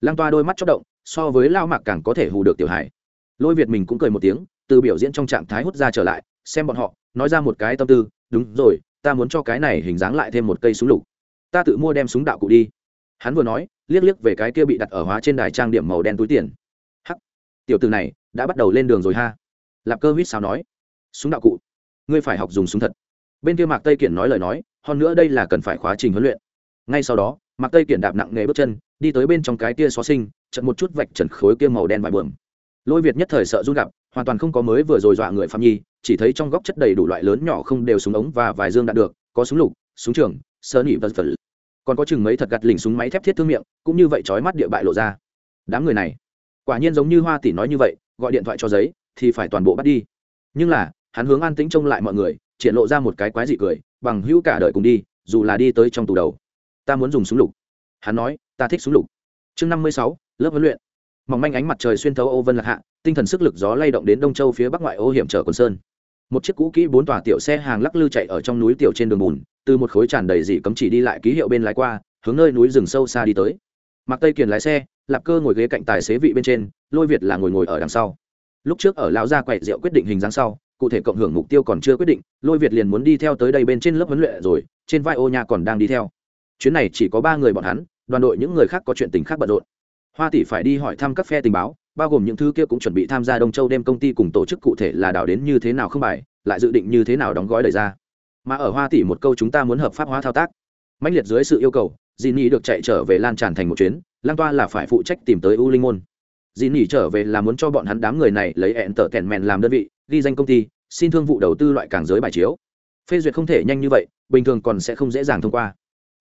A: Lang toa đôi mắt chất động, so với lao mạc càng có thể hù được tiểu hải lôi việt mình cũng cười một tiếng, từ biểu diễn trong trạng thái hút ra trở lại, xem bọn họ, nói ra một cái tâm tư, đúng rồi, ta muốn cho cái này hình dáng lại thêm một cây súng lục. Ta tự mua đem súng đạo cụ đi. Hắn vừa nói liếc liếc về cái kia bị đặt ở hóa trên đài trang điểm màu đen túi tiền. Hắc, tiểu từ này đã bắt đầu lên đường rồi ha. Lạp cơ huýt sao nói. Súng đạo cụ, ngươi phải học dùng súng thật. Bên kia mạc tây kiển nói lời nói, hơn nữa đây là cần phải khóa trình huấn luyện. Ngay sau đó, mạc tây kiển đạp nặng nghề bước chân, đi tới bên trong cái kia xó sinh chật một chút vạch trần khối kia màu đen vải bường lôi việt nhất thời sợ run gặp hoàn toàn không có mới vừa rồi dọa người phạm nhi, chỉ thấy trong góc chất đầy đủ loại lớn nhỏ không đều súng ống và vài dương đạn được, có súng lục, súng trường sơ nỉ vật vật còn có chừng mấy thật gặt lình súng máy thép thiết thương miệng, cũng như vậy trói mắt địa bại lộ ra. Đám người này, quả nhiên giống như hoa tỷ nói như vậy, gọi điện thoại cho giấy, thì phải toàn bộ bắt đi. Nhưng là, hắn hướng an tĩnh trông lại mọi người, triển lộ ra một cái quái dị cười, bằng hữu cả đời cùng đi, dù là đi tới trong tù đầu. Ta muốn dùng súng lục. Hắn nói, ta thích súng lục. Chương năm mươi sáu, lớp huấn luyện. Mỏng manh ánh mặt trời xuyên thấu ô vân lạc hạ, tinh thần sức lực gió lay động đến đông châu phía bắc ngoại ô hiểm trở quần sơn một chiếc cũ kỹ bốn tòa tiểu xe hàng lắc lư chạy ở trong núi tiểu trên đường bùn, từ một khối tràn đầy dị cấm chỉ đi lại ký hiệu bên lái qua, hướng nơi núi rừng sâu xa đi tới. Mặc tây kiền lái xe, lạp cơ ngồi ghế cạnh tài xế vị bên trên, lôi việt là ngồi ngồi ở đằng sau. Lúc trước ở lão gia quậy rượu quyết định hình dáng sau, cụ thể cộng hưởng mục tiêu còn chưa quyết định, lôi việt liền muốn đi theo tới đây bên trên lớp huấn luyện rồi, trên vai ô nha còn đang đi theo. Chuyến này chỉ có ba người bọn hắn, đoàn đội những người khác có chuyện tình khác bận rộn. Hoa tỷ phải đi hỏi thăm các phe tình báo bao gồm những thứ kia cũng chuẩn bị tham gia đông châu đem công ty cùng tổ chức cụ thể là đào đến như thế nào không bài, lại dự định như thế nào đóng gói lời ra. Mà ở hoa tỷ một câu chúng ta muốn hợp pháp hóa thao tác. Mãnh liệt dưới sự yêu cầu dì nỉ được chạy trở về lan tràn thành một chuyến lan toa là phải phụ trách tìm tới u linh môn. Dì nỉ trở về là muốn cho bọn hắn đám người này lấy hẹn tở tèn mèn làm đơn vị, ghi danh công ty, xin thương vụ đầu tư loại càng giới bài chiếu. Phê duyệt không thể nhanh như vậy, bình thường còn sẽ không dễ dàng thông qua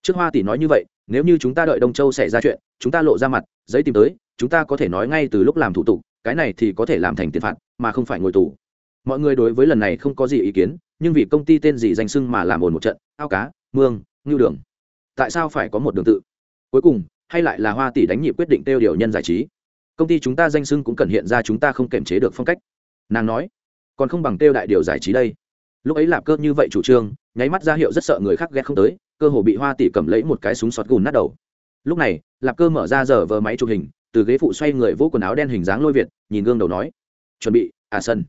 A: trước hoa tỷ nói như vậy, nếu như chúng ta đợi đông châu xảy ra chuyện, chúng ta lộ ra mặt, giấy tìm tới, chúng ta có thể nói ngay từ lúc làm thủ tục, cái này thì có thể làm thành tiền phạt, mà không phải ngồi tù. Mọi người đối với lần này không có gì ý kiến, nhưng vì công ty tên gì danh sưng mà làm ồn một trận, ao cá, mương, ngưu đường. Tại sao phải có một đường tự? Cuối cùng, hay lại là hoa tỷ đánh nhịp quyết định tiêu điều nhân giải trí? Công ty chúng ta danh sưng cũng cần hiện ra chúng ta không kiểm chế được phong cách. Nàng nói, còn không bằng tiêu đại điều giải trí đây. Lúc ấy lạp cơ như vậy chủ trương, nháy mắt ra hiệu rất sợ người khác ghét không tới cơ hồ bị hoa tỷ cầm lấy một cái súng sọt gùn nát đầu. Lúc này, lạp cơ mở ra giờ vờ máy chụp hình, từ ghế phụ xoay người vỗ quần áo đen hình dáng lôi việt, nhìn gương đầu nói, chuẩn bị à sân.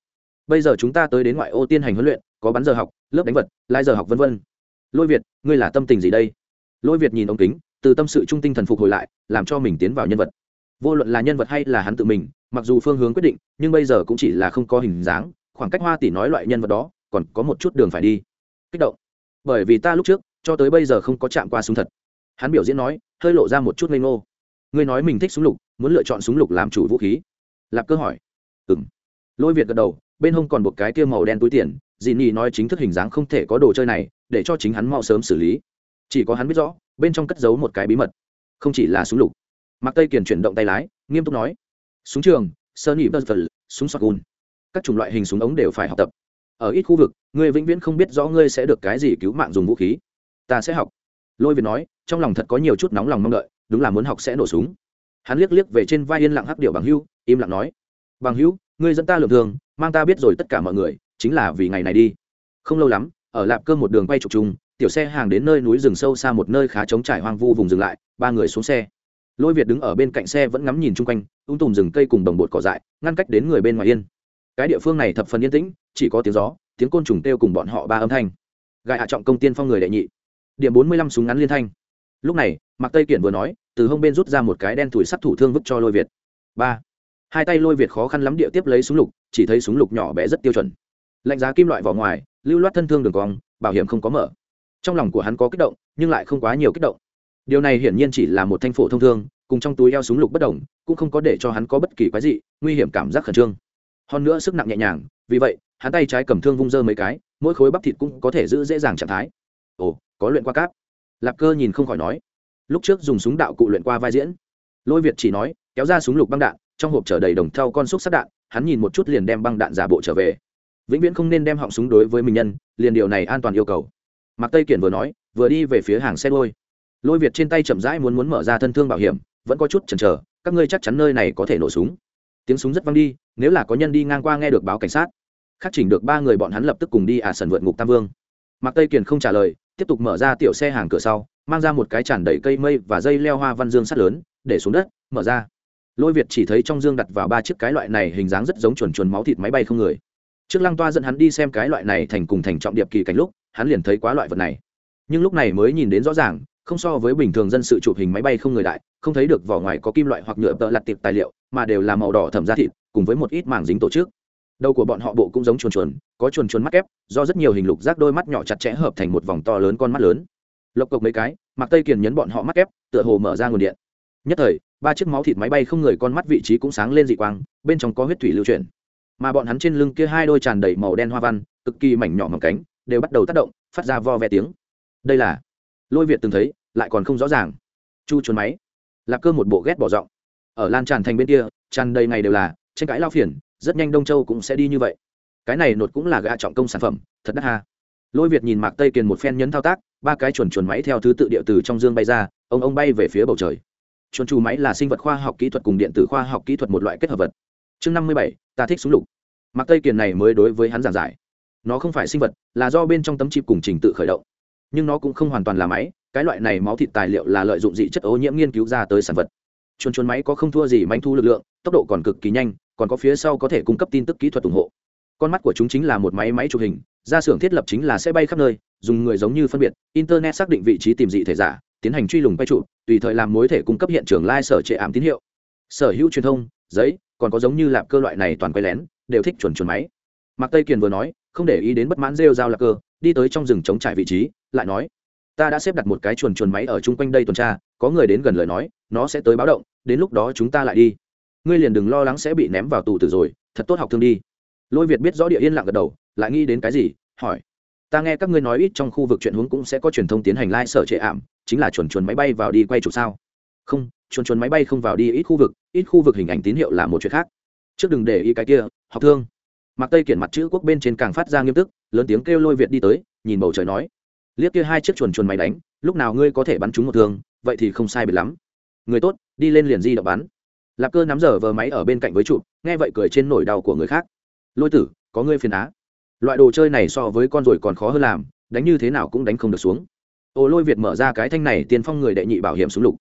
A: Bây giờ chúng ta tới đến ngoại ô tiên hành huấn luyện, có bắn giờ học, lớp đánh vật lai giờ học vân vân. Lôi việt, ngươi là tâm tình gì đây? Lôi việt nhìn ống kính, từ tâm sự trung tinh thần phục hồi lại, làm cho mình tiến vào nhân vật. Vô luận là nhân vật hay là hắn tự mình, mặc dù phương hướng quyết định, nhưng bây giờ cũng chỉ là không có hình dáng, khoảng cách hoa tỷ nói loại nhân vật đó, còn có một chút đường phải đi. Kích động. Bởi vì ta lúc trước cho tới bây giờ không có chạm qua súng thật. Hắn biểu diễn nói, hơi lộ ra một chút ngây ngô. Ngươi nói mình thích súng lục, muốn lựa chọn súng lục làm chủ vũ khí. Lạp cơ hỏi. Ừng lôi việt gật đầu, bên hông còn một cái kia màu đen túi tiền. Dì nỉ nói chính thức hình dáng không thể có đồ chơi này, để cho chính hắn mau sớm xử lý. Chỉ có hắn biết rõ, bên trong cất giấu một cái bí mật. Không chỉ là súng lục. Mặc tây kiền chuyển động tay lái, nghiêm túc nói. Súng trường sơn nhị bơ phật súng sọt gùn. Các chủng loại hình súng ống đều phải học tập. Ở ít khu vực, ngươi vĩnh viễn không biết rõ ngươi sẽ được cái gì cứu mạng dùng vũ khí ta sẽ học. Lôi việt nói trong lòng thật có nhiều chút nóng lòng mong đợi đúng là muốn học sẽ nổ súng. Hắn liếc liếc về trên vai yên lặng hắc điệu bằng hưu im lặng nói bằng hưu, ngươi dẫn ta lượm thường mang ta biết rồi tất cả mọi người chính là vì ngày này đi. Không lâu lắm ở lạp cơ một đường quay trục trùng tiểu xe hàng đến nơi núi rừng sâu xa một nơi khá trống trải hoang vu vùng dừng lại ba người xuống xe. Lôi việt đứng ở bên cạnh xe vẫn ngắm nhìn chung quanh ung tùm rừng cây cùng đồng bột cỏ dại ngăn cách đến người bên ngoài yên. Cái địa phương này thập phần yên tĩnh chỉ có tiếng gió tiếng côn trùng kêu cùng bọn họ ba âm thanh. Gại hạ trọng công tiên phong người đệ nhị điểm bốn mươi lăm súng ngắn liên thanh. Lúc này, mạc tây kiển vừa nói, từ hông bên rút ra một cái đen thủi sắt thủ thương vứt cho lôi việt. Ba. Hai tay lôi việt khó khăn lắm địa tiếp lấy súng lục, chỉ thấy súng lục nhỏ bé rất tiêu chuẩn. Lạnh giá kim loại vỏ ngoài, lưu loát thân thương đường cong, bảo hiểm không có mở. Trong lòng của hắn có kích động, nhưng lại không quá nhiều kích động. Điều này hiển nhiên chỉ là một thanh phổ thông thương, cùng trong túi eo súng lục bất đồng, cũng không có để cho hắn có bất kỳ quái gì nguy hiểm cảm giác khẩn trương. Hơn nữa sức nặng nhẹ nhàng, vì vậy, hắn tay trái cầm thương vung dơ mấy cái, mỗi khối bắp thịt cũng có thể giữ dễ dàng trạng thái. Ồ có luyện qua cáp. Lạp cơ nhìn không khỏi nói. Lúc trước dùng súng đạo cụ luyện qua vai diễn. Lôi việt chỉ nói, kéo ra súng lục băng đạn, trong hộp chở đầy đồng thau con xúc sát đạn, hắn nhìn một chút liền đem băng đạn giả bộ trở về. Vĩnh viễn không nên đem họng súng đối với mình nhân, liền điều này an toàn yêu cầu. Mạc tây kiển vừa nói, vừa đi về phía hàng xe đôi lôi việt trên tay chậm rãi muốn muốn mở ra thân thương bảo hiểm, vẫn có chút chần chờ, các ngươi chắc chắn nơi này có thể nổ súng. Tiếng súng rất vang đi, nếu là có nhân đi ngang qua nghe được báo cảnh sát. Khắc chỉnh được ba người bọn hắn lập tức cùng đi ả à sần vượt ngục tam vương. Mạc tây Kiển không trả lời tiếp tục mở ra tiểu xe hàng cửa sau, mang ra một cái tràn đầy cây mây và dây leo hoa văn dương sắt lớn, để xuống đất, mở ra. Lôi việt chỉ thấy trong dương đặt vào ba chiếc cái loại này hình dáng rất giống chuồn chuồn máu thịt máy bay không người. Trước lăng toa dẫn hắn đi xem cái loại này thành cùng thành trọng điệp kỳ cảnh lúc, hắn liền thấy quá loại vật này. Nhưng lúc này mới nhìn đến rõ ràng, không so với bình thường dân sự chụp hình máy bay không người đại, không thấy được vỏ ngoài có kim loại hoặc nhựa tợ lặt tiệp tài liệu, mà đều là màu đỏ thẩm da thịt, cùng với một ít màng dính tổ chức đầu của bọn họ bộ cũng giống chuồn chuồn, có chuồn chuồn mắt kép, do rất nhiều hình lục rác đôi mắt nhỏ chặt chẽ hợp thành một vòng to lớn con mắt lớn. Lộc cộc mấy cái mặc tây kiền nhấn bọn họ mắt kép, tựa hồ mở ra nguồn điện. Nhất thời, ba chiếc máu thịt máy bay không người con mắt vị trí cũng sáng lên dị quang, bên trong có huyết thủy lưu chuyển. Mà bọn hắn trên lưng kia hai đôi tràn đầy màu đen hoa văn, cực kỳ mảnh nhỏ mỏng cánh, đều bắt đầu tác động, phát ra vo ve tiếng. Đây là lôi việt từng thấy, lại còn không rõ ràng. Chu chuồn máy là cơ một bộ ghét bỏ giọng. Ở lan tràn thành bên kia, tràn đầy ngày đều là tranh cãi lao phiền rất nhanh đông châu cũng sẽ đi như vậy. Cái này nột cũng là gã trọng công sản phẩm, thật đắt ha. Lôi việt nhìn mạc tây kiền một phen nhấn thao tác, ba cái chuồn chuồn máy theo thứ tự địa từ trong dương bay ra, ông ông bay về phía bầu trời. Chuồn chu máy là sinh vật khoa học kỹ thuật cùng điện tử khoa học kỹ thuật một loại kết hợp vật. Chương năm mươi bảy, ta thích súng lục. Mạc tây kiền này mới đối với hắn giảng giải. Nó không phải sinh vật, là do bên trong tấm chip cùng trình tự khởi động. Nhưng nó cũng không hoàn toàn là máy, cái loại này máu thịt tài liệu là lợi dụng dị chất ô nhiễm nghiên cứu ra tới sản vật. Chuồn chuồn máy có không thua gì manh thu lực lượng, tốc độ còn cực kỳ nhanh còn có phía sau có thể cung cấp tin tức kỹ thuật ủng hộ. Con mắt của chúng chính là một máy máy chụp hình, ra xưởng thiết lập chính là sẽ bay khắp nơi, dùng người giống như phân biệt, internet xác định vị trí tìm dị thể giả, tiến hành truy lùng bay trụ tùy thời làm mối thể cung cấp hiện trường lai、like、sở trệ ảm tín hiệu. Sở hữu truyền thông, giấy, còn có giống như lạp cơ loại này toàn quay lén, đều thích chuẩn chuẩn máy. Mạc tây kiền vừa nói, không để ý đến bất mãn rêu dao lạp cơ, đi tới trong rừng chống trải vị trí, lại nói, ta đã xếp đặt một cái chuồn chuồn máy ở chung quanh đây tuần tra, có người đến gần lời nói, nó sẽ tới báo động, đến lúc đó chúng ta lại đi ngươi liền đừng lo lắng sẽ bị ném vào tù tử rồi, thật tốt học thương đi. Lôi việt biết rõ địa yên lặng gật đầu, lại nghĩ đến cái gì, hỏi. Ta nghe các ngươi nói ít trong khu vực chuyện hướng cũng sẽ có truyền thông tiến hành lai、like、sở trệ ảm, chính là chuồn chuồn máy bay vào đi quay chụp sao? Không, chuồn chuồn máy bay không vào đi ít khu vực, ít khu vực hình ảnh tín hiệu là một chuyện khác. Trước đừng để ý cái kia, học thương. Mặc tây kiển mặt chữ quốc bên trên càng phát ra nghiêm túc, lớn tiếng kêu lôi việt đi tới, nhìn bầu trời nói. Liếc kia hai chiếc chuồn chuồn máy đánh, lúc nào ngươi có thể bắn trúng một thương, vậy thì không sai biệt lắm. Người tốt, đi lên liền di động bắn lạp cơ nắm giờ vờ máy ở bên cạnh với trụ nghe vậy cười trên nổi đau của người khác. Lôi tử, có ngươi phiền á. Loại đồ chơi này so với con rồi còn khó hơn làm, đánh như thế nào cũng đánh không được xuống. Ô lôi việt mở ra cái thanh này, tiên phong người đệ nhị bảo hiểm súng lục.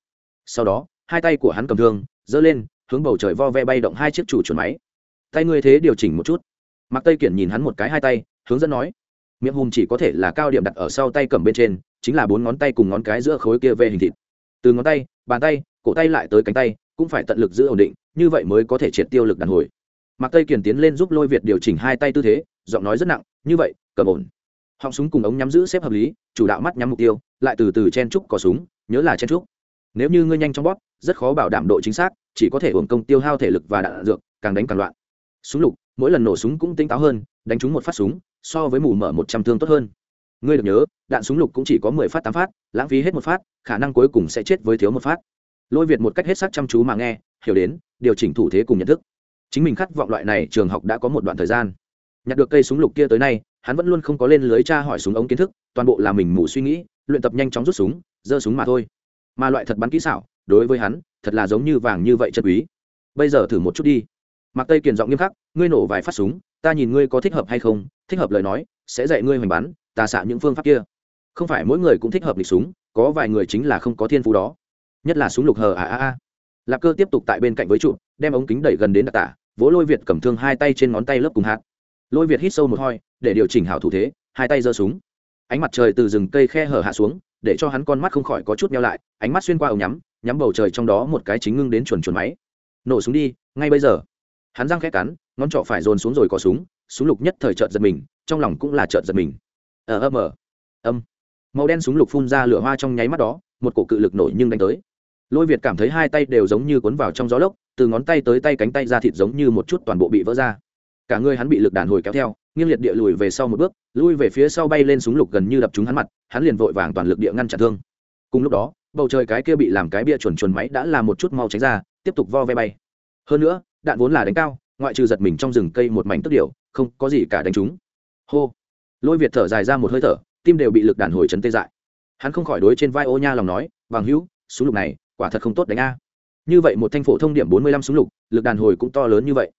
A: Sau đó, hai tay của hắn cầm thương, giơ lên, hướng bầu trời vo ve bay động hai chiếc chủ chuẩn máy. Tay ngươi thế điều chỉnh một chút. Mặc tây kiển nhìn hắn một cái hai tay, hướng dẫn nói. Miệng hùm chỉ có thể là cao điểm đặt ở sau tay cầm bên trên, chính là bốn ngón tay cùng ngón cái giữa khối kia về hình thịt. Từ ngón tay, bàn tay, cổ tay lại tới cánh tay cũng phải tận lực giữ ổn định, như vậy mới có thể triệt tiêu lực đàn hồi. Mạc tây kiền tiến lên giúp lôi việt điều chỉnh hai tay tư thế, giọng nói rất nặng, như vậy, cầm ổn. Họng súng cùng ống nhắm giữ xếp hợp lý, chủ đạo mắt nhắm mục tiêu, lại từ từ chen trúc cò súng, nhớ là chen trúc. Nếu như ngươi nhanh trong bóp, rất khó bảo đảm độ chính xác, chỉ có thể hưởng công tiêu hao thể lực và đạn dược, càng đánh càng loạn. Súng lục, mỗi lần nổ súng cũng tinh táo hơn, đánh trúng một phát súng, so với mù mở một trăm thương tốt hơn. Ngươi được nhớ, đạn súng lục cũng chỉ có mười phát tám phát, lãng phí hết một phát, khả năng cuối cùng sẽ chết với thiếu một phát lôi việt một cách hết sắc chăm chú mà nghe, hiểu đến, điều chỉnh thủ thế cùng nhận thức. Chính mình khát vọng loại này trường học đã có một đoạn thời gian. Nhặt được cây súng lục kia tới nay, hắn vẫn luôn không có lên lưới tra hỏi súng ống kiến thức, toàn bộ là mình mù suy nghĩ, luyện tập nhanh chóng rút súng, giơ súng mà thôi. Mà loại thật bắn kỹ xảo, đối với hắn, thật là giống như vàng như vậy chân quý. Bây giờ thử một chút đi. Mặc tây kiền giọng nghiêm khắc, ngươi nổ vài phát súng, ta nhìn ngươi có thích hợp hay không, thích hợp lời nói, sẽ dạy ngươi hoành bắn tà xạ những phương pháp kia. Không phải mỗi người cũng thích hợp lịch súng, có vài người chính là không có thiên phú đó nhất là súng lục hờ a a a. Lạp cơ tiếp tục tại bên cạnh với trụ, đem ống kính đẩy gần đến đặc tả, vỗ lôi việt cầm thương hai tay trên ngón tay lớp cùng hạt. Lôi việt hít sâu một hoi để điều chỉnh hảo thủ thế, hai tay giơ súng. Ánh mặt trời từ rừng cây khe hở hạ xuống, để cho hắn con mắt không khỏi có chút nhau lại, ánh mắt xuyên qua ống nhắm nhắm bầu trời trong đó một cái chính ngưng đến chuồn chuồn máy. Nổ súng đi, ngay bây giờ. Hắn răng khẽ cắn, ngón trọ phải dồn xuống rồi có súng súng lục nhất thời trợt giật mình, trong lòng cũng là trợt giật mình. Ở âm ở âm. Màu đen súng lục phun ra lửa hoa trong nháy mắt đó, một cổ cự lực nổi nhưng đánh tới lôi việt cảm thấy hai tay đều giống như cuốn vào trong gió lốc, từ ngón tay tới tay cánh tay ra thịt giống như một chút toàn bộ bị vỡ ra. Cả người hắn bị lực đàn hồi kéo theo, nghiêng liệt địa lùi về sau một bước, lui về phía sau bay lên súng lục gần như đập trúng hắn mặt, hắn liền vội vàng toàn lực địa ngăn chặn thương. Cùng lúc đó, bầu trời cái kia bị làm cái bia chuồn chuồn máy đã làm một chút mau tránh ra, tiếp tục vo ve bay. Hơn nữa, đạn vốn là đánh cao, ngoại trừ giật mình trong rừng cây một mảnh tức điệu không có gì cả đánh trúng. Hô. Lôi việt thở dài ra một hơi thở, tim đều bị lực đàn hồi chấn tê dại. Hắn không khỏi đối trên vai ô nha lòng nói vàng hữu, súng lục này quả thật không tốt đánh a. Như vậy một thanh phổ thông điểm bốn mươi lăm súng lục, lực đàn hồi cũng to lớn như vậy.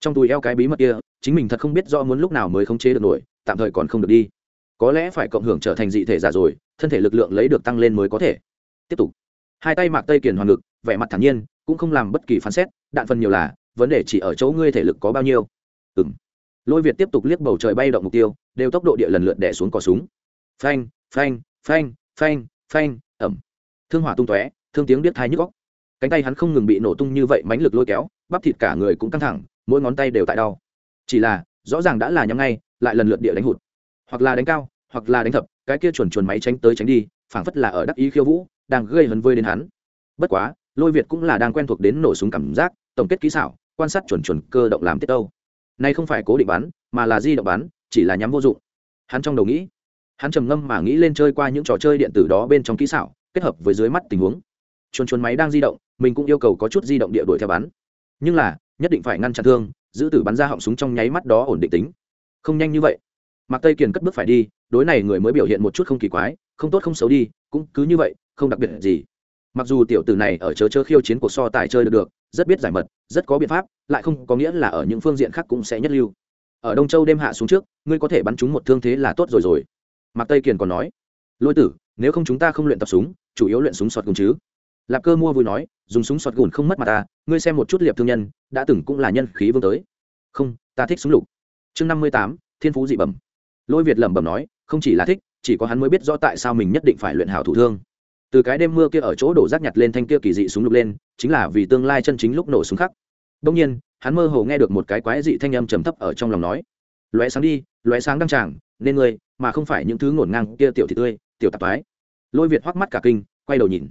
A: Trong túi eo cái bí mật kia, chính mình thật không biết do muốn lúc nào mới khống chế được nổi, tạm thời còn không được đi. Có lẽ phải cộng hưởng trở thành dị thể giả rồi, thân thể lực lượng lấy được tăng lên mới có thể. Tiếp tục. Hai tay mạc tây kiền hoàn ngực, vẻ mặt thản nhiên, cũng không làm bất kỳ phán xét, đạn phần nhiều là, vấn đề chỉ ở chỗ ngươi thể lực có bao nhiêu. Ừ m lôi việt tiếp tục liếc bầu trời bay động mục tiêu, đều tốc độ địa lần lượt đẻ xuống cò súng. Phanh phanh phanh phanh phanh ẩm thương hỏa tung tóe thương tiếng biết thai nhức góc. Cánh tay hắn không ngừng bị nổ tung như vậy mánh lực lôi kéo, bắp thịt cả người cũng căng thẳng, mỗi ngón tay đều tại đau. Chỉ là, rõ ràng đã là nhắm ngay, lại lần lượt địa đánh hụt. Hoặc là đánh cao, hoặc là đánh thập, cái kia chuẩn chuẩn máy tránh tới tránh đi, phảng phất là ở đắc ý khiêu vũ, đang gây hấn vơi đến hắn. Bất quá, lôi việt cũng là đang quen thuộc đến nổ súng cảm giác, tổng kết kỹ xảo, quan sát chuẩn chuẩn cơ động làm tiết đâu nay không phải cố định bắn, mà là di động bắn, chỉ là nhắm vô dụng. Hắn trong đầu nghĩ, hắn trầm ngâm mà nghĩ lên chơi qua những trò chơi điện tử đó bên trong kỹ xảo, kết hợp với dưới mắt tình huống chuồn chuồn máy đang di động, mình cũng yêu cầu có chút di động địa đuổi theo bắn. Nhưng là, nhất định phải ngăn chặn thương, giữ tử bắn ra họng súng trong nháy mắt đó ổn định tính. Không nhanh như vậy. Mạc tây kiền cất bước phải đi, đối này người mới biểu hiện một chút không kỳ quái, không tốt không xấu đi, cũng cứ như vậy, không đặc biệt gì. Mặc dù tiểu tử này ở chớ chớ khiêu chiến cuộc so tài chơi được được, rất biết giải mật, rất có biện pháp, lại không có nghĩa là ở những phương diện khác cũng sẽ nhất lưu. Ở đông châu đêm hạ xuống trước, ngươi có thể bắn chúng một thương thế là tốt rồi rồi. Mạc tây kiền còn nói, lôi tử, nếu không chúng ta không luyện tập súng, chủ yếu luyện súng sọt cùng chứ lạp cơ mua vui nói, dùng súng sọt gùn không mất mặt ta, ngươi xem một chút liệp thương nhân, đã từng cũng là nhân khí vương tới. Không, ta thích súng lục. Chương năm mươi tám, thiên phú dị bẩm. Lôi việt lẩm bẩm nói, không chỉ là thích, chỉ có hắn mới biết rõ tại sao mình nhất định phải luyện hảo thủ thương. Từ cái đêm mưa kia ở chỗ đổ rác nhặt lên thanh kia kỳ dị súng lục lên, chính là vì tương lai chân chính lúc nổ súng khắc. Đông nhiên, hắn mơ hồ nghe được một cái quái dị thanh âm trầm thấp ở trong lòng nói, lóe sáng đi, lóe sáng đăng tràng, nên ngươi, mà không phải những thứ ngổn ngang kia tiểu thị tươi, tiểu tạp ái lôi việt hoắc mắt cả kinh, quay đầu nhìn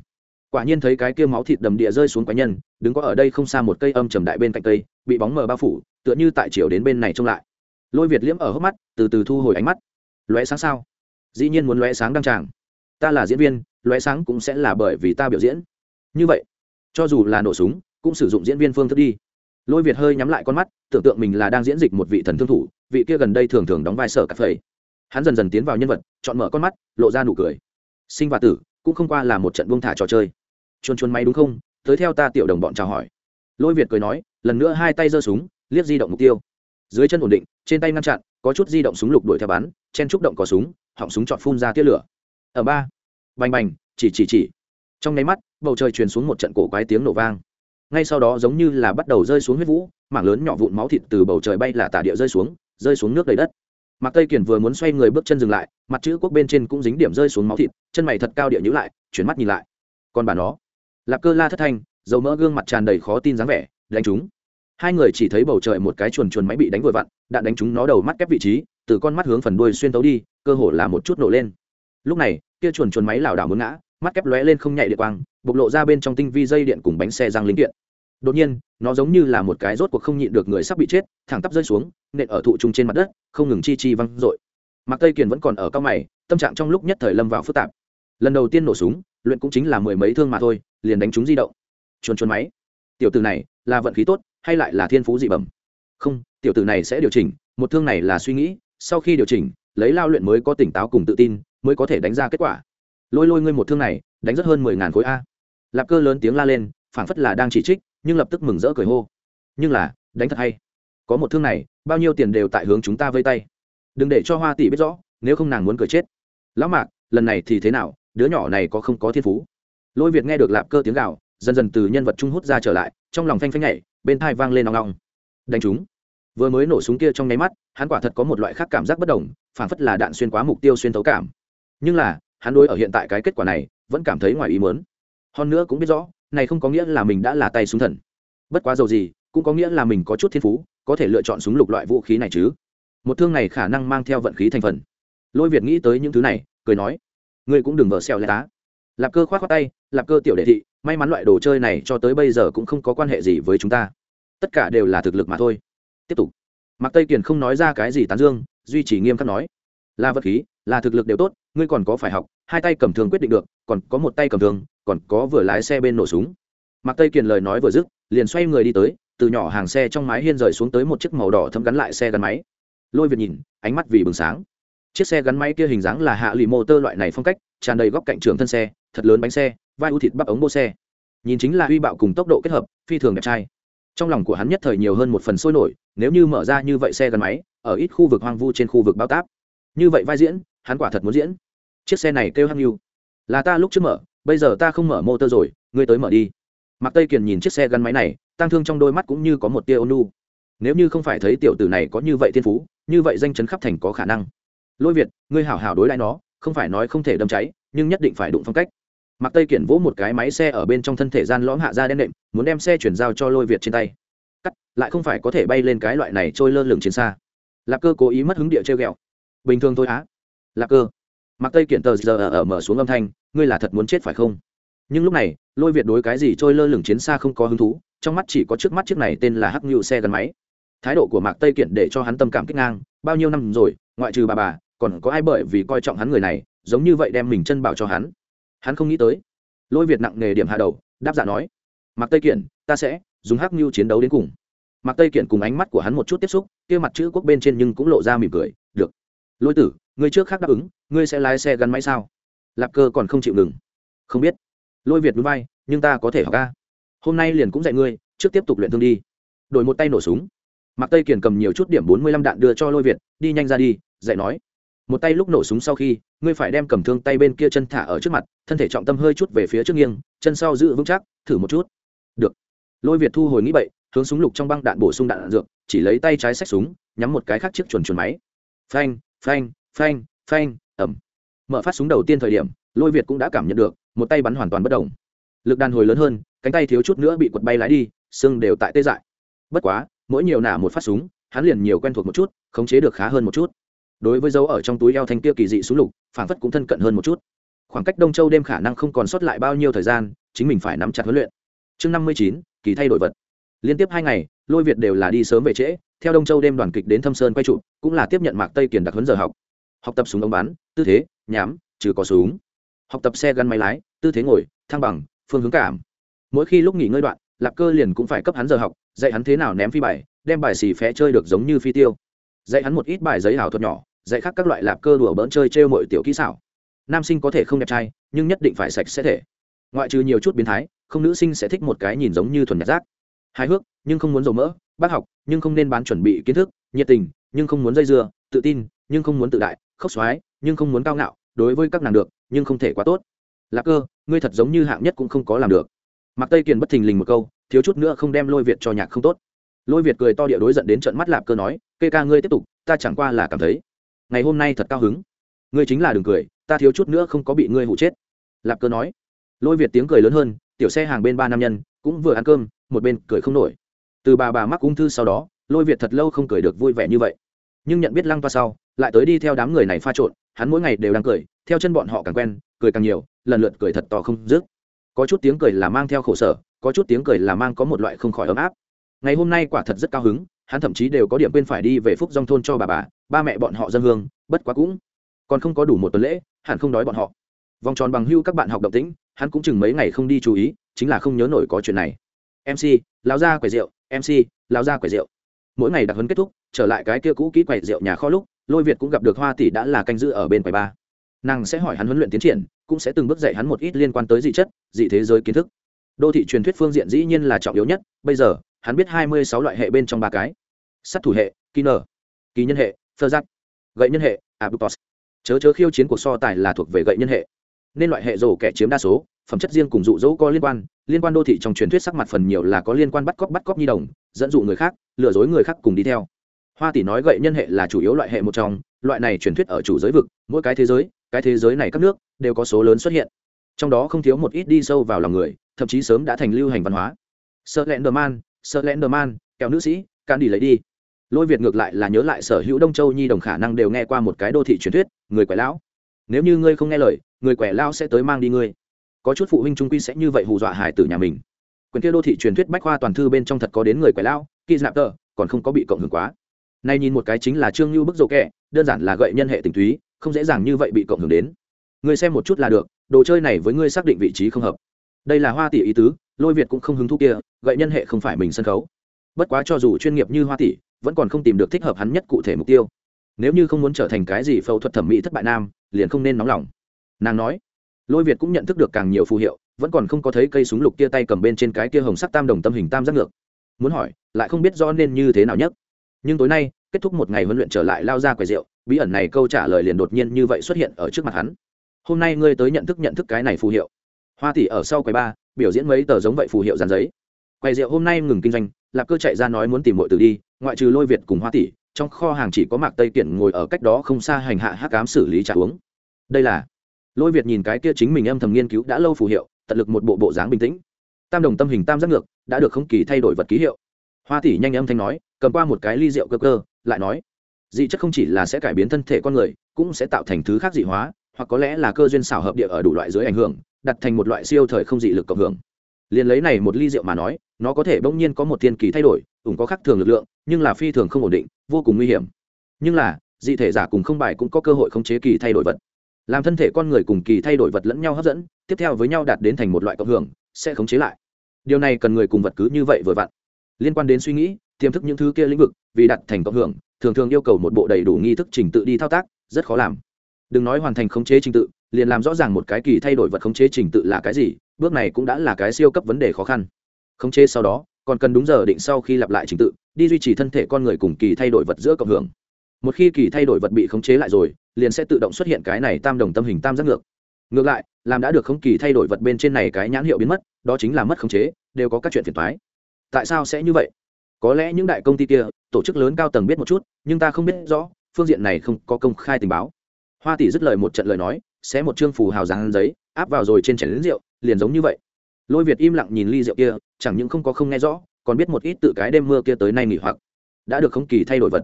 A: quả nhiên thấy cái kia máu thịt đầm địa rơi xuống quái nhân, đứng có ở đây không xa một cây âm trầm đại bên cạnh cây, bị bóng mờ bao phủ, tựa như tại chiều đến bên này trông lại. Lôi việt liễm ở hốc mắt, từ từ thu hồi ánh mắt. Lóe sáng sao? Dĩ nhiên muốn lóe sáng đăng tràng. Ta là diễn viên, lóe sáng cũng sẽ là bởi vì ta biểu diễn. Như vậy, cho dù là nổ súng, cũng sử dụng diễn viên phương thức đi. Lôi việt hơi nhắm lại con mắt, tưởng tượng mình là đang diễn dịch một vị thần thương thủ, vị kia gần đây thường thường đóng vai sở cà phê. Hắn dần dần tiến vào nhân vật, chọn mở con mắt, lộ ra nụ cười. Sinh và tử, cũng không qua là một trận buông thả trò chơi chuồn chuồn máy đúng không? Tới theo ta tiểu đồng bọn chào hỏi. Lôi việt cười nói, lần nữa hai tay giơ súng, liếc di động mục tiêu. Dưới chân ổn định, trên tay ngăn chặn, có chút di động súng lục đuổi theo bắn, chen trúc động có súng, họng súng chọn phun ra tia lửa. Ở ba. Bành bành, chỉ chỉ chỉ. Trong nháy mắt, bầu trời truyền xuống một trận cổ quái tiếng nổ vang. Ngay sau đó giống như là bắt đầu rơi xuống huyết vũ, mảng lớn nhỏ vụn máu thịt từ bầu trời bay là tả địa rơi xuống rơi xuống nước đầy đất. Mạc tây kiển vừa muốn xoay người bước chân dừng lại, mặt chữ quốc bên trên cũng dính điểm rơi xuống máu thịt, chân mày thật cao địa nhữ lại, chuyển mắt nhìn lại. Còn bà nó lạp cơ la thất thanh, dầu mỡ gương mặt tràn đầy khó tin dáng vẻ, đánh chúng. Hai người chỉ thấy bầu trời một cái chuồn chuồn máy bị đánh vội vặn đạn đánh chúng nó đầu mắt kép vị trí, từ con mắt hướng phần đuôi xuyên tấu đi, cơ hồ là một chút nổ lên. Lúc này, kia chuồn chuồn máy lảo đảo muốn ngã, mắt kép lóe lên không nhạy điện quang, bộc lộ ra bên trong tinh vi dây điện cùng bánh xe răng linh kiện. Đột nhiên, nó giống như là một cái rốt cuộc không nhịn được người sắp bị chết, thẳng tắp rơi xuống, nện ở thụ trùng trên mặt đất, không ngừng chi chi văng dội. Mặc tây kiền vẫn còn ở cao mày, tâm trạng trong lúc nhất thời lâm vào phức tạp. Lần đầu tiên nổ súng luyện cũng chính là mười mấy thương mà thôi, liền đánh chúng di động. Chuồn chuồn máy. Tiểu tử này, là vận khí tốt, hay lại là thiên phú dị bẩm? Không, tiểu tử này sẽ điều chỉnh, một thương này là suy nghĩ, sau khi điều chỉnh, lấy lao luyện mới có tỉnh táo cùng tự tin, mới có thể đánh ra kết quả. Lôi lôi ngươi một thương này, đánh rất hơn mười ngàn khối a. Lạp cơ lớn tiếng la lên, phảng phất là đang chỉ trích, nhưng lập tức mừng rỡ cười hô. Nhưng là, đánh thật hay. Có một thương này, bao nhiêu tiền đều tại hướng chúng ta vây tay. Đừng để cho hoa tỷ biết rõ, nếu không nàng muốn cười chết. Lão mạc, lần này thì thế nào? Đứa nhỏ này có không có thiên phú. Lôi việt nghe được lạp cơ tiếng gạo dần dần từ nhân vật trung hút ra trở lại, trong lòng phanh phanh nhảy, bên thai vang lên nong nong đánh chúng. Vừa mới nổ súng kia trong nháy mắt, hắn quả thật có một loại khác cảm giác bất đồng phản phất là đạn xuyên quá mục tiêu xuyên thấu cảm. Nhưng là, hắn đối ở hiện tại cái kết quả này, vẫn cảm thấy ngoài ý mớn hơn nữa cũng biết rõ, này không có nghĩa là mình đã là tay súng thần. Bất quá dầu gì, cũng có nghĩa là mình có chút thiên phú, có thể lựa chọn súng lục loại vũ khí này chứ. Một thương này khả năng mang theo vận khí thành phần. Lôi việt nghĩ tới những thứ này, cười nói ngươi cũng đừng vờ xèo lẽ tá. Lạp cơ khoát khoát tay lạp cơ tiểu đệ thị may mắn loại đồ chơi này cho tới bây giờ cũng không có quan hệ gì với chúng ta. Tất cả đều là thực lực mà thôi. Tiếp tục. Mạc tây kiền không nói ra cái gì tán dương duy trì nghiêm khắc nói là vật khí là thực lực đều tốt ngươi còn có phải học hai tay cầm thường quyết định được còn có một tay cầm thường, còn có vừa lái xe bên nổ súng. Mạc tây kiền lời nói vừa dứt liền xoay người đi tới từ nhỏ hàng xe trong mái hiên rời xuống tới một chiếc màu đỏ thấm gắn lại xe gắn máy. Lôi việt nhìn ánh mắt vì bừng sáng chiếc xe gắn máy kia hình dáng là hạ lì mô tơ loại này phong cách, tràn đầy góc cạnh trường thân xe, thật lớn bánh xe, vai ưu thịt bắp ống bô xe. Nhìn chính là uy bạo cùng tốc độ kết hợp, phi thường đẹp trai. Trong lòng của hắn nhất thời nhiều hơn một phần sôi nổi, nếu như mở ra như vậy xe gắn máy, ở ít khu vực hoang vu trên khu vực bao táp. Như vậy vai diễn, hắn quả thật muốn diễn. Chiếc xe này kêu hăng yêu là ta lúc trước mở, bây giờ ta không mở mô tơ rồi, ngươi tới mở đi. Mặc tây kiền nhìn chiếc xe gắn máy này tăng thương trong đôi mắt cũng như có một tia ônu nếu như không phải thấy tiểu tử này có như vậy thiên phú, như vậy danh chấn khắp thành có khả năng lôi việt, ngươi hảo hảo đối lại nó, không phải nói không thể đâm cháy, nhưng nhất định phải đụng phong cách. Mặc tây kiển vỗ một cái máy xe ở bên trong thân thể gian lõm hạ ra đen đệm, muốn đem xe chuyển giao cho lôi việt trên tay. Cắt, lại không phải có thể bay lên cái loại này trôi lơ lửng trên xa. Lạc cơ cố ý mất hứng địa treo ghẹo. Bình thường thôi á. Lạc cơ. Mặc tây kiển tờ giờ ở ở mở xuống âm thanh, ngươi là thật muốn chết phải không? Nhưng lúc này, lôi việt đối cái gì trôi lơ lửng chiến xa không có hứng thú, trong mắt chỉ có trước mắt chiếc này tên là hắc nhự xe gắn máy. Thái độ của mạc tây kiển để cho hắn tâm cảm kích ngang, bao nhiêu năm rồi, ngoại trừ bà bà còn có ai bởi vì coi trọng hắn người này, giống như vậy đem mình chân bảo cho hắn? Hắn không nghĩ tới. Lôi việt nặng nghề điểm hạ đầu, đáp giả nói mặc tây kiển ta sẽ dùng hắc mưu chiến đấu đến cùng. Mặc tây kiển cùng ánh mắt của hắn một chút tiếp xúc, kia mặt chữ quốc bên trên nhưng cũng lộ ra mỉm cười, được. Lôi tử, ngươi trước khác đáp ứng, ngươi sẽ lái xe gắn máy sao? Lạp cơ còn không chịu ngừng. Không biết. Lôi việt núi bay nhưng ta có thể học ca hôm nay liền cũng dạy ngươi, trước tiếp tục luyện thương đi. Đổi một tay nổ súng. Mạc tây kiển cầm nhiều chút điểm bốn mươi lăm đạn đưa cho lôi việt, đi nhanh ra đi, dạy nói một tay lúc nổ súng sau khi ngươi phải đem cầm thương tay bên kia chân thả ở trước mặt thân thể trọng tâm hơi chút về phía trước nghiêng chân sau giữ vững chắc thử một chút. Được. Lôi việt thu hồi nghĩ bậy hướng súng lục trong băng đạn bổ sung đạn, đạn dược chỉ lấy tay trái xách súng nhắm một cái khác chiếc chuồn chuồn máy. Phanh phanh phanh phanh ẩm mở phát súng đầu tiên thời điểm lôi việt cũng đã cảm nhận được một tay bắn hoàn toàn bất đồng lực đàn hồi lớn hơn cánh tay thiếu chút nữa bị quật bay lái đi xương đều tại tê dại. Bất quá mỗi nhiều nả một phát súng hắn liền nhiều quen thuộc một chút khống chế được khá hơn một chút đối với dấu ở trong túi eo thanh kia kỳ dị súng lục phản phất cũng thân cận hơn một chút. Khoảng cách đông châu đêm khả năng không còn sót lại bao nhiêu thời gian, chính mình phải nắm chặt huấn luyện. Chương năm mươi chín, kỳ thay đổi vật. Liên tiếp hai ngày, lôi việt đều là đi sớm về trễ, theo đông châu đêm đoàn kịch đến thâm sơn quay trụ, cũng là tiếp nhận mạc tây kiển đặc huấn giờ học. Học tập súng ống bắn, tư thế, nhám, trừ có súng. Học tập xe gắn máy lái, tư thế ngồi, thăng bằng, phương hướng cảm. Mỗi khi lúc nghỉ ngơi đoạn lạp cơ liền cũng phải cấp hắn giờ học, dạy hắn thế nào ném phi bài, đem bài xì phé chơi được giống như phi tiêu dạy hắn một ít bài giấy ảo thuật nhỏ, dạy khác các loại lạp cơ đùa bỡn chơi trêu mọi tiểu kỹ xảo. Nam sinh có thể không đẹp trai, nhưng nhất định phải sạch sẽ thể. Ngoại trừ nhiều chút biến thái, không nữ sinh sẽ thích một cái nhìn giống như thuần nhặt rác hài hước, nhưng không muốn dầu mỡ, bác học, nhưng không nên bán chuẩn bị kiến thức, nhiệt tình, nhưng không muốn dây dưa, tự tin, nhưng không muốn tự đại khốc xoái, nhưng không muốn cao ngạo, đối với các nàng được, nhưng không thể quá tốt. Lạc cơ, ngươi thật giống như hạng nhất cũng không có làm được. Mặc tây kiền bất thình lình một câu, thiếu chút nữa không đem lôi việt cho nhạc không tốt lôi việt cười to địa đối dẫn đến trận mắt lạp cơ nói, kê ca ngươi tiếp tục, ta chẳng qua là cảm thấy, ngày hôm nay thật cao hứng. Ngươi chính là đừng cười, ta thiếu chút nữa không có bị ngươi hụ chết. Lạp cơ nói. Lôi việt tiếng cười lớn hơn, tiểu xe hàng bên ba nam nhân cũng vừa ăn cơm, một bên cười không nổi. Từ bà bà mắc ung thư sau đó, lôi việt thật lâu không cười được vui vẻ như vậy. Nhưng nhận biết lăng toa sau, lại tới đi theo đám người này pha trộn, hắn mỗi ngày đều đang cười, theo chân bọn họ càng quen, cười càng nhiều, lần lượt cười thật to không dứt. Có chút tiếng cười là mang theo khổ sở, có chút tiếng cười là mang có một loại không khỏi ấm áp ngày hôm nay quả thật rất cao hứng, hắn thậm chí đều có điểm quên phải đi về phúc dòng thôn cho bà bà, ba mẹ bọn họ dân hương, bất quá cũng còn không có đủ một tuần lễ, hẳn không đói bọn họ. Vòng tròn bằng hưu các bạn học động tĩnh, hắn cũng chừng mấy ngày không đi chú ý, chính là không nhớ nổi có chuyện này. Mc lao ra quầy rượu mc lao ra quầy rượu. Mỗi ngày đặc huấn kết thúc, trở lại cái kia cũ kỹ quầy rượu nhà kho lúc, lôi việt cũng gặp được hoa tỷ đã là canh giữ ở bên quầy ba. Nàng sẽ hỏi hắn huấn luyện tiến triển, cũng sẽ từng bước dạy hắn một ít liên quan tới dị chất, dị thế giới kiến thức. Đô thị truyền thuyết phương diện dĩ nhiên là trọng yếu nhất, bây giờ hắn biết hai mươi sáu loại hệ bên trong ba cái. Sắt thủ hệ kỳ nở kỳ nhân hệ, phơ giác, gậy nhân hệ abutos chớ chớ khiêu chiến cuộc so tài là thuộc về gậy nhân hệ. Nên loại hệ rổ kẻ chiếm đa số, phẩm chất riêng cùng dụ dỗ có liên quan. Liên quan đô thị trong truyền thuyết sắc mặt phần nhiều là có liên quan bắt cóc bắt cóc nhi đồng, dẫn dụ người khác, lừa dối người khác cùng đi theo. Hoa tỷ nói gậy nhân hệ là chủ yếu loại hệ một trong. Loại này truyền thuyết ở chủ giới vực, mỗi cái thế giới, cái thế giới này các nước đều có số lớn xuất hiện. Trong đó không thiếu một ít đi sâu vào lòng người, thậm chí sớm đã thành lưu hành văn hóa. Sợ lẹn đờ man sợ lẹn đờ man kẹo nữ sĩ can đi lấy đi. Lôi việt ngược lại là nhớ lại sở hữu đông châu nhi đồng khả năng đều nghe qua một cái đô thị truyền thuyết, người quẻ lão. Nếu như ngươi không nghe lời, người quẻ lao sẽ tới mang đi ngươi. Có chút phụ huynh trung quy sẽ như vậy hù dọa hải tử nhà mình. Quyền kia đô thị truyền thuyết bách khoa toàn thư bên trong thật có đến người quẻ lao kỳ dạp tờ còn không có bị cộng hưởng quá. Nay nhìn một cái chính là trương như bức dầu kẹ đơn giản là gậy nhân hệ tình túy, không dễ dàng như vậy bị cộng hưởng đến. Ngươi xem một chút là được, đồ chơi này với ngươi xác định vị trí không hợp. Đây là hoa tỷ ý tứ lôi việt cũng không hứng thú kia, gậy nhân hệ không phải mình sân khấu. Bất quá cho dù chuyên nghiệp như hoa tỷ, vẫn còn không tìm được thích hợp hắn nhất cụ thể mục tiêu. Nếu như không muốn trở thành cái gì phẫu thuật thẩm mỹ thất bại nam, liền không nên nóng lòng. Nàng nói, lôi việt cũng nhận thức được càng nhiều phù hiệu, vẫn còn không có thấy cây súng lục kia tay cầm bên trên cái kia hồng sắc tam đồng tâm hình tam giác ngược. Muốn hỏi, lại không biết rõ nên như thế nào nhất. Nhưng tối nay, kết thúc một ngày huấn luyện trở lại lao ra quầy rượu, bí ẩn này câu trả lời liền đột nhiên như vậy xuất hiện ở trước mặt hắn. Hôm nay ngươi tới nhận thức nhận thức cái này phù hiệu. Hoa tỷ ở sau quầy ba biểu diễn mấy tờ giống vậy phù hiệu dàn giấy. Quầy rượu hôm nay ngừng kinh doanh lạp cơ chạy ra nói muốn tìm mọi từ đi, ngoại trừ lôi việt cùng hoa tỷ, trong kho hàng chỉ có mạc tây kiển ngồi ở cách đó không xa hành hạ hắc cám xử lý trà uống. Đây là lôi việt nhìn cái kia chính mình âm thầm nghiên cứu đã lâu phù hiệu, tận lực một bộ bộ dáng bình tĩnh. Tam đồng tâm hình tam giác ngược, đã được không kỳ thay đổi vật ký hiệu. Hoa tỷ nhanh âm thanh nói, cầm qua một cái ly rượu cơ cơ, lại nói, dị chất không chỉ là sẽ cải biến thân thể con người, cũng sẽ tạo thành thứ khác dị hóa, hoặc có lẽ là cơ duyên xảo hợp địa ở đủ loại dưới ảnh hưởng đặt thành một loại siêu thời không dị lực cộng hưởng. Liền lấy này một ly rượu mà nói, nó có thể bỗng nhiên có một thiên kỳ thay đổi, ủng có khắc thường lực lượng, nhưng là phi thường không ổn định, vô cùng nguy hiểm. Nhưng là, dị thể giả cùng không bài cũng có cơ hội khống chế kỳ thay đổi vật. Làm thân thể con người cùng kỳ thay đổi vật lẫn nhau hấp dẫn, tiếp theo với nhau đạt đến thành một loại cộng hưởng, sẽ khống chế lại. Điều này cần người cùng vật cứ như vậy vừa vặn. Liên quan đến suy nghĩ, tiềm thức những thứ kia lĩnh vực, vì đặt thành cộng hưởng, thường thường yêu cầu một bộ đầy đủ nghi thức trình tự đi thao tác, rất khó làm đừng nói hoàn thành khống chế trình tự, liền làm rõ ràng một cái kỳ thay đổi vật khống chế trình tự là cái gì, bước này cũng đã là cái siêu cấp vấn đề khó khăn. Khống chế sau đó, còn cần đúng giờ định sau khi lặp lại trình tự, đi duy trì thân thể con người cùng kỳ thay đổi vật giữa cộng hưởng. Một khi kỳ thay đổi vật bị khống chế lại rồi, liền sẽ tự động xuất hiện cái này tam đồng tâm hình tam giác ngược. Ngược lại, làm đã được không kỳ thay đổi vật bên trên này cái nhãn hiệu biến mất, đó chính là mất khống chế, đều có các chuyện phiền thoái tại sao sẽ như vậy? Có lẽ những đại công ty kia, tổ chức lớn cao tầng biết một chút, nhưng ta không biết rõ, phương diện này không có công khai tình báo hoa tỷ dứt lời một trận lời nói, xé một chương phù hào dáng giấy, áp vào rồi trên chén lính rượu, liền giống như vậy. Lôi việt im lặng nhìn ly rượu kia, chẳng những không có không nghe rõ, còn biết một ít tự cái đêm mưa kia tới nay nghỉ hoặc. Đã được không kỳ thay đổi vật.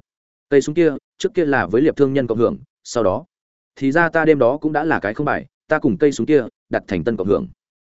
A: Cây súng kia, trước kia là với liệp thương nhân cộng hưởng, sau đó thì ra ta đêm đó cũng đã là cái không bài, ta cùng cây súng kia, đặt thành tân cộng hưởng.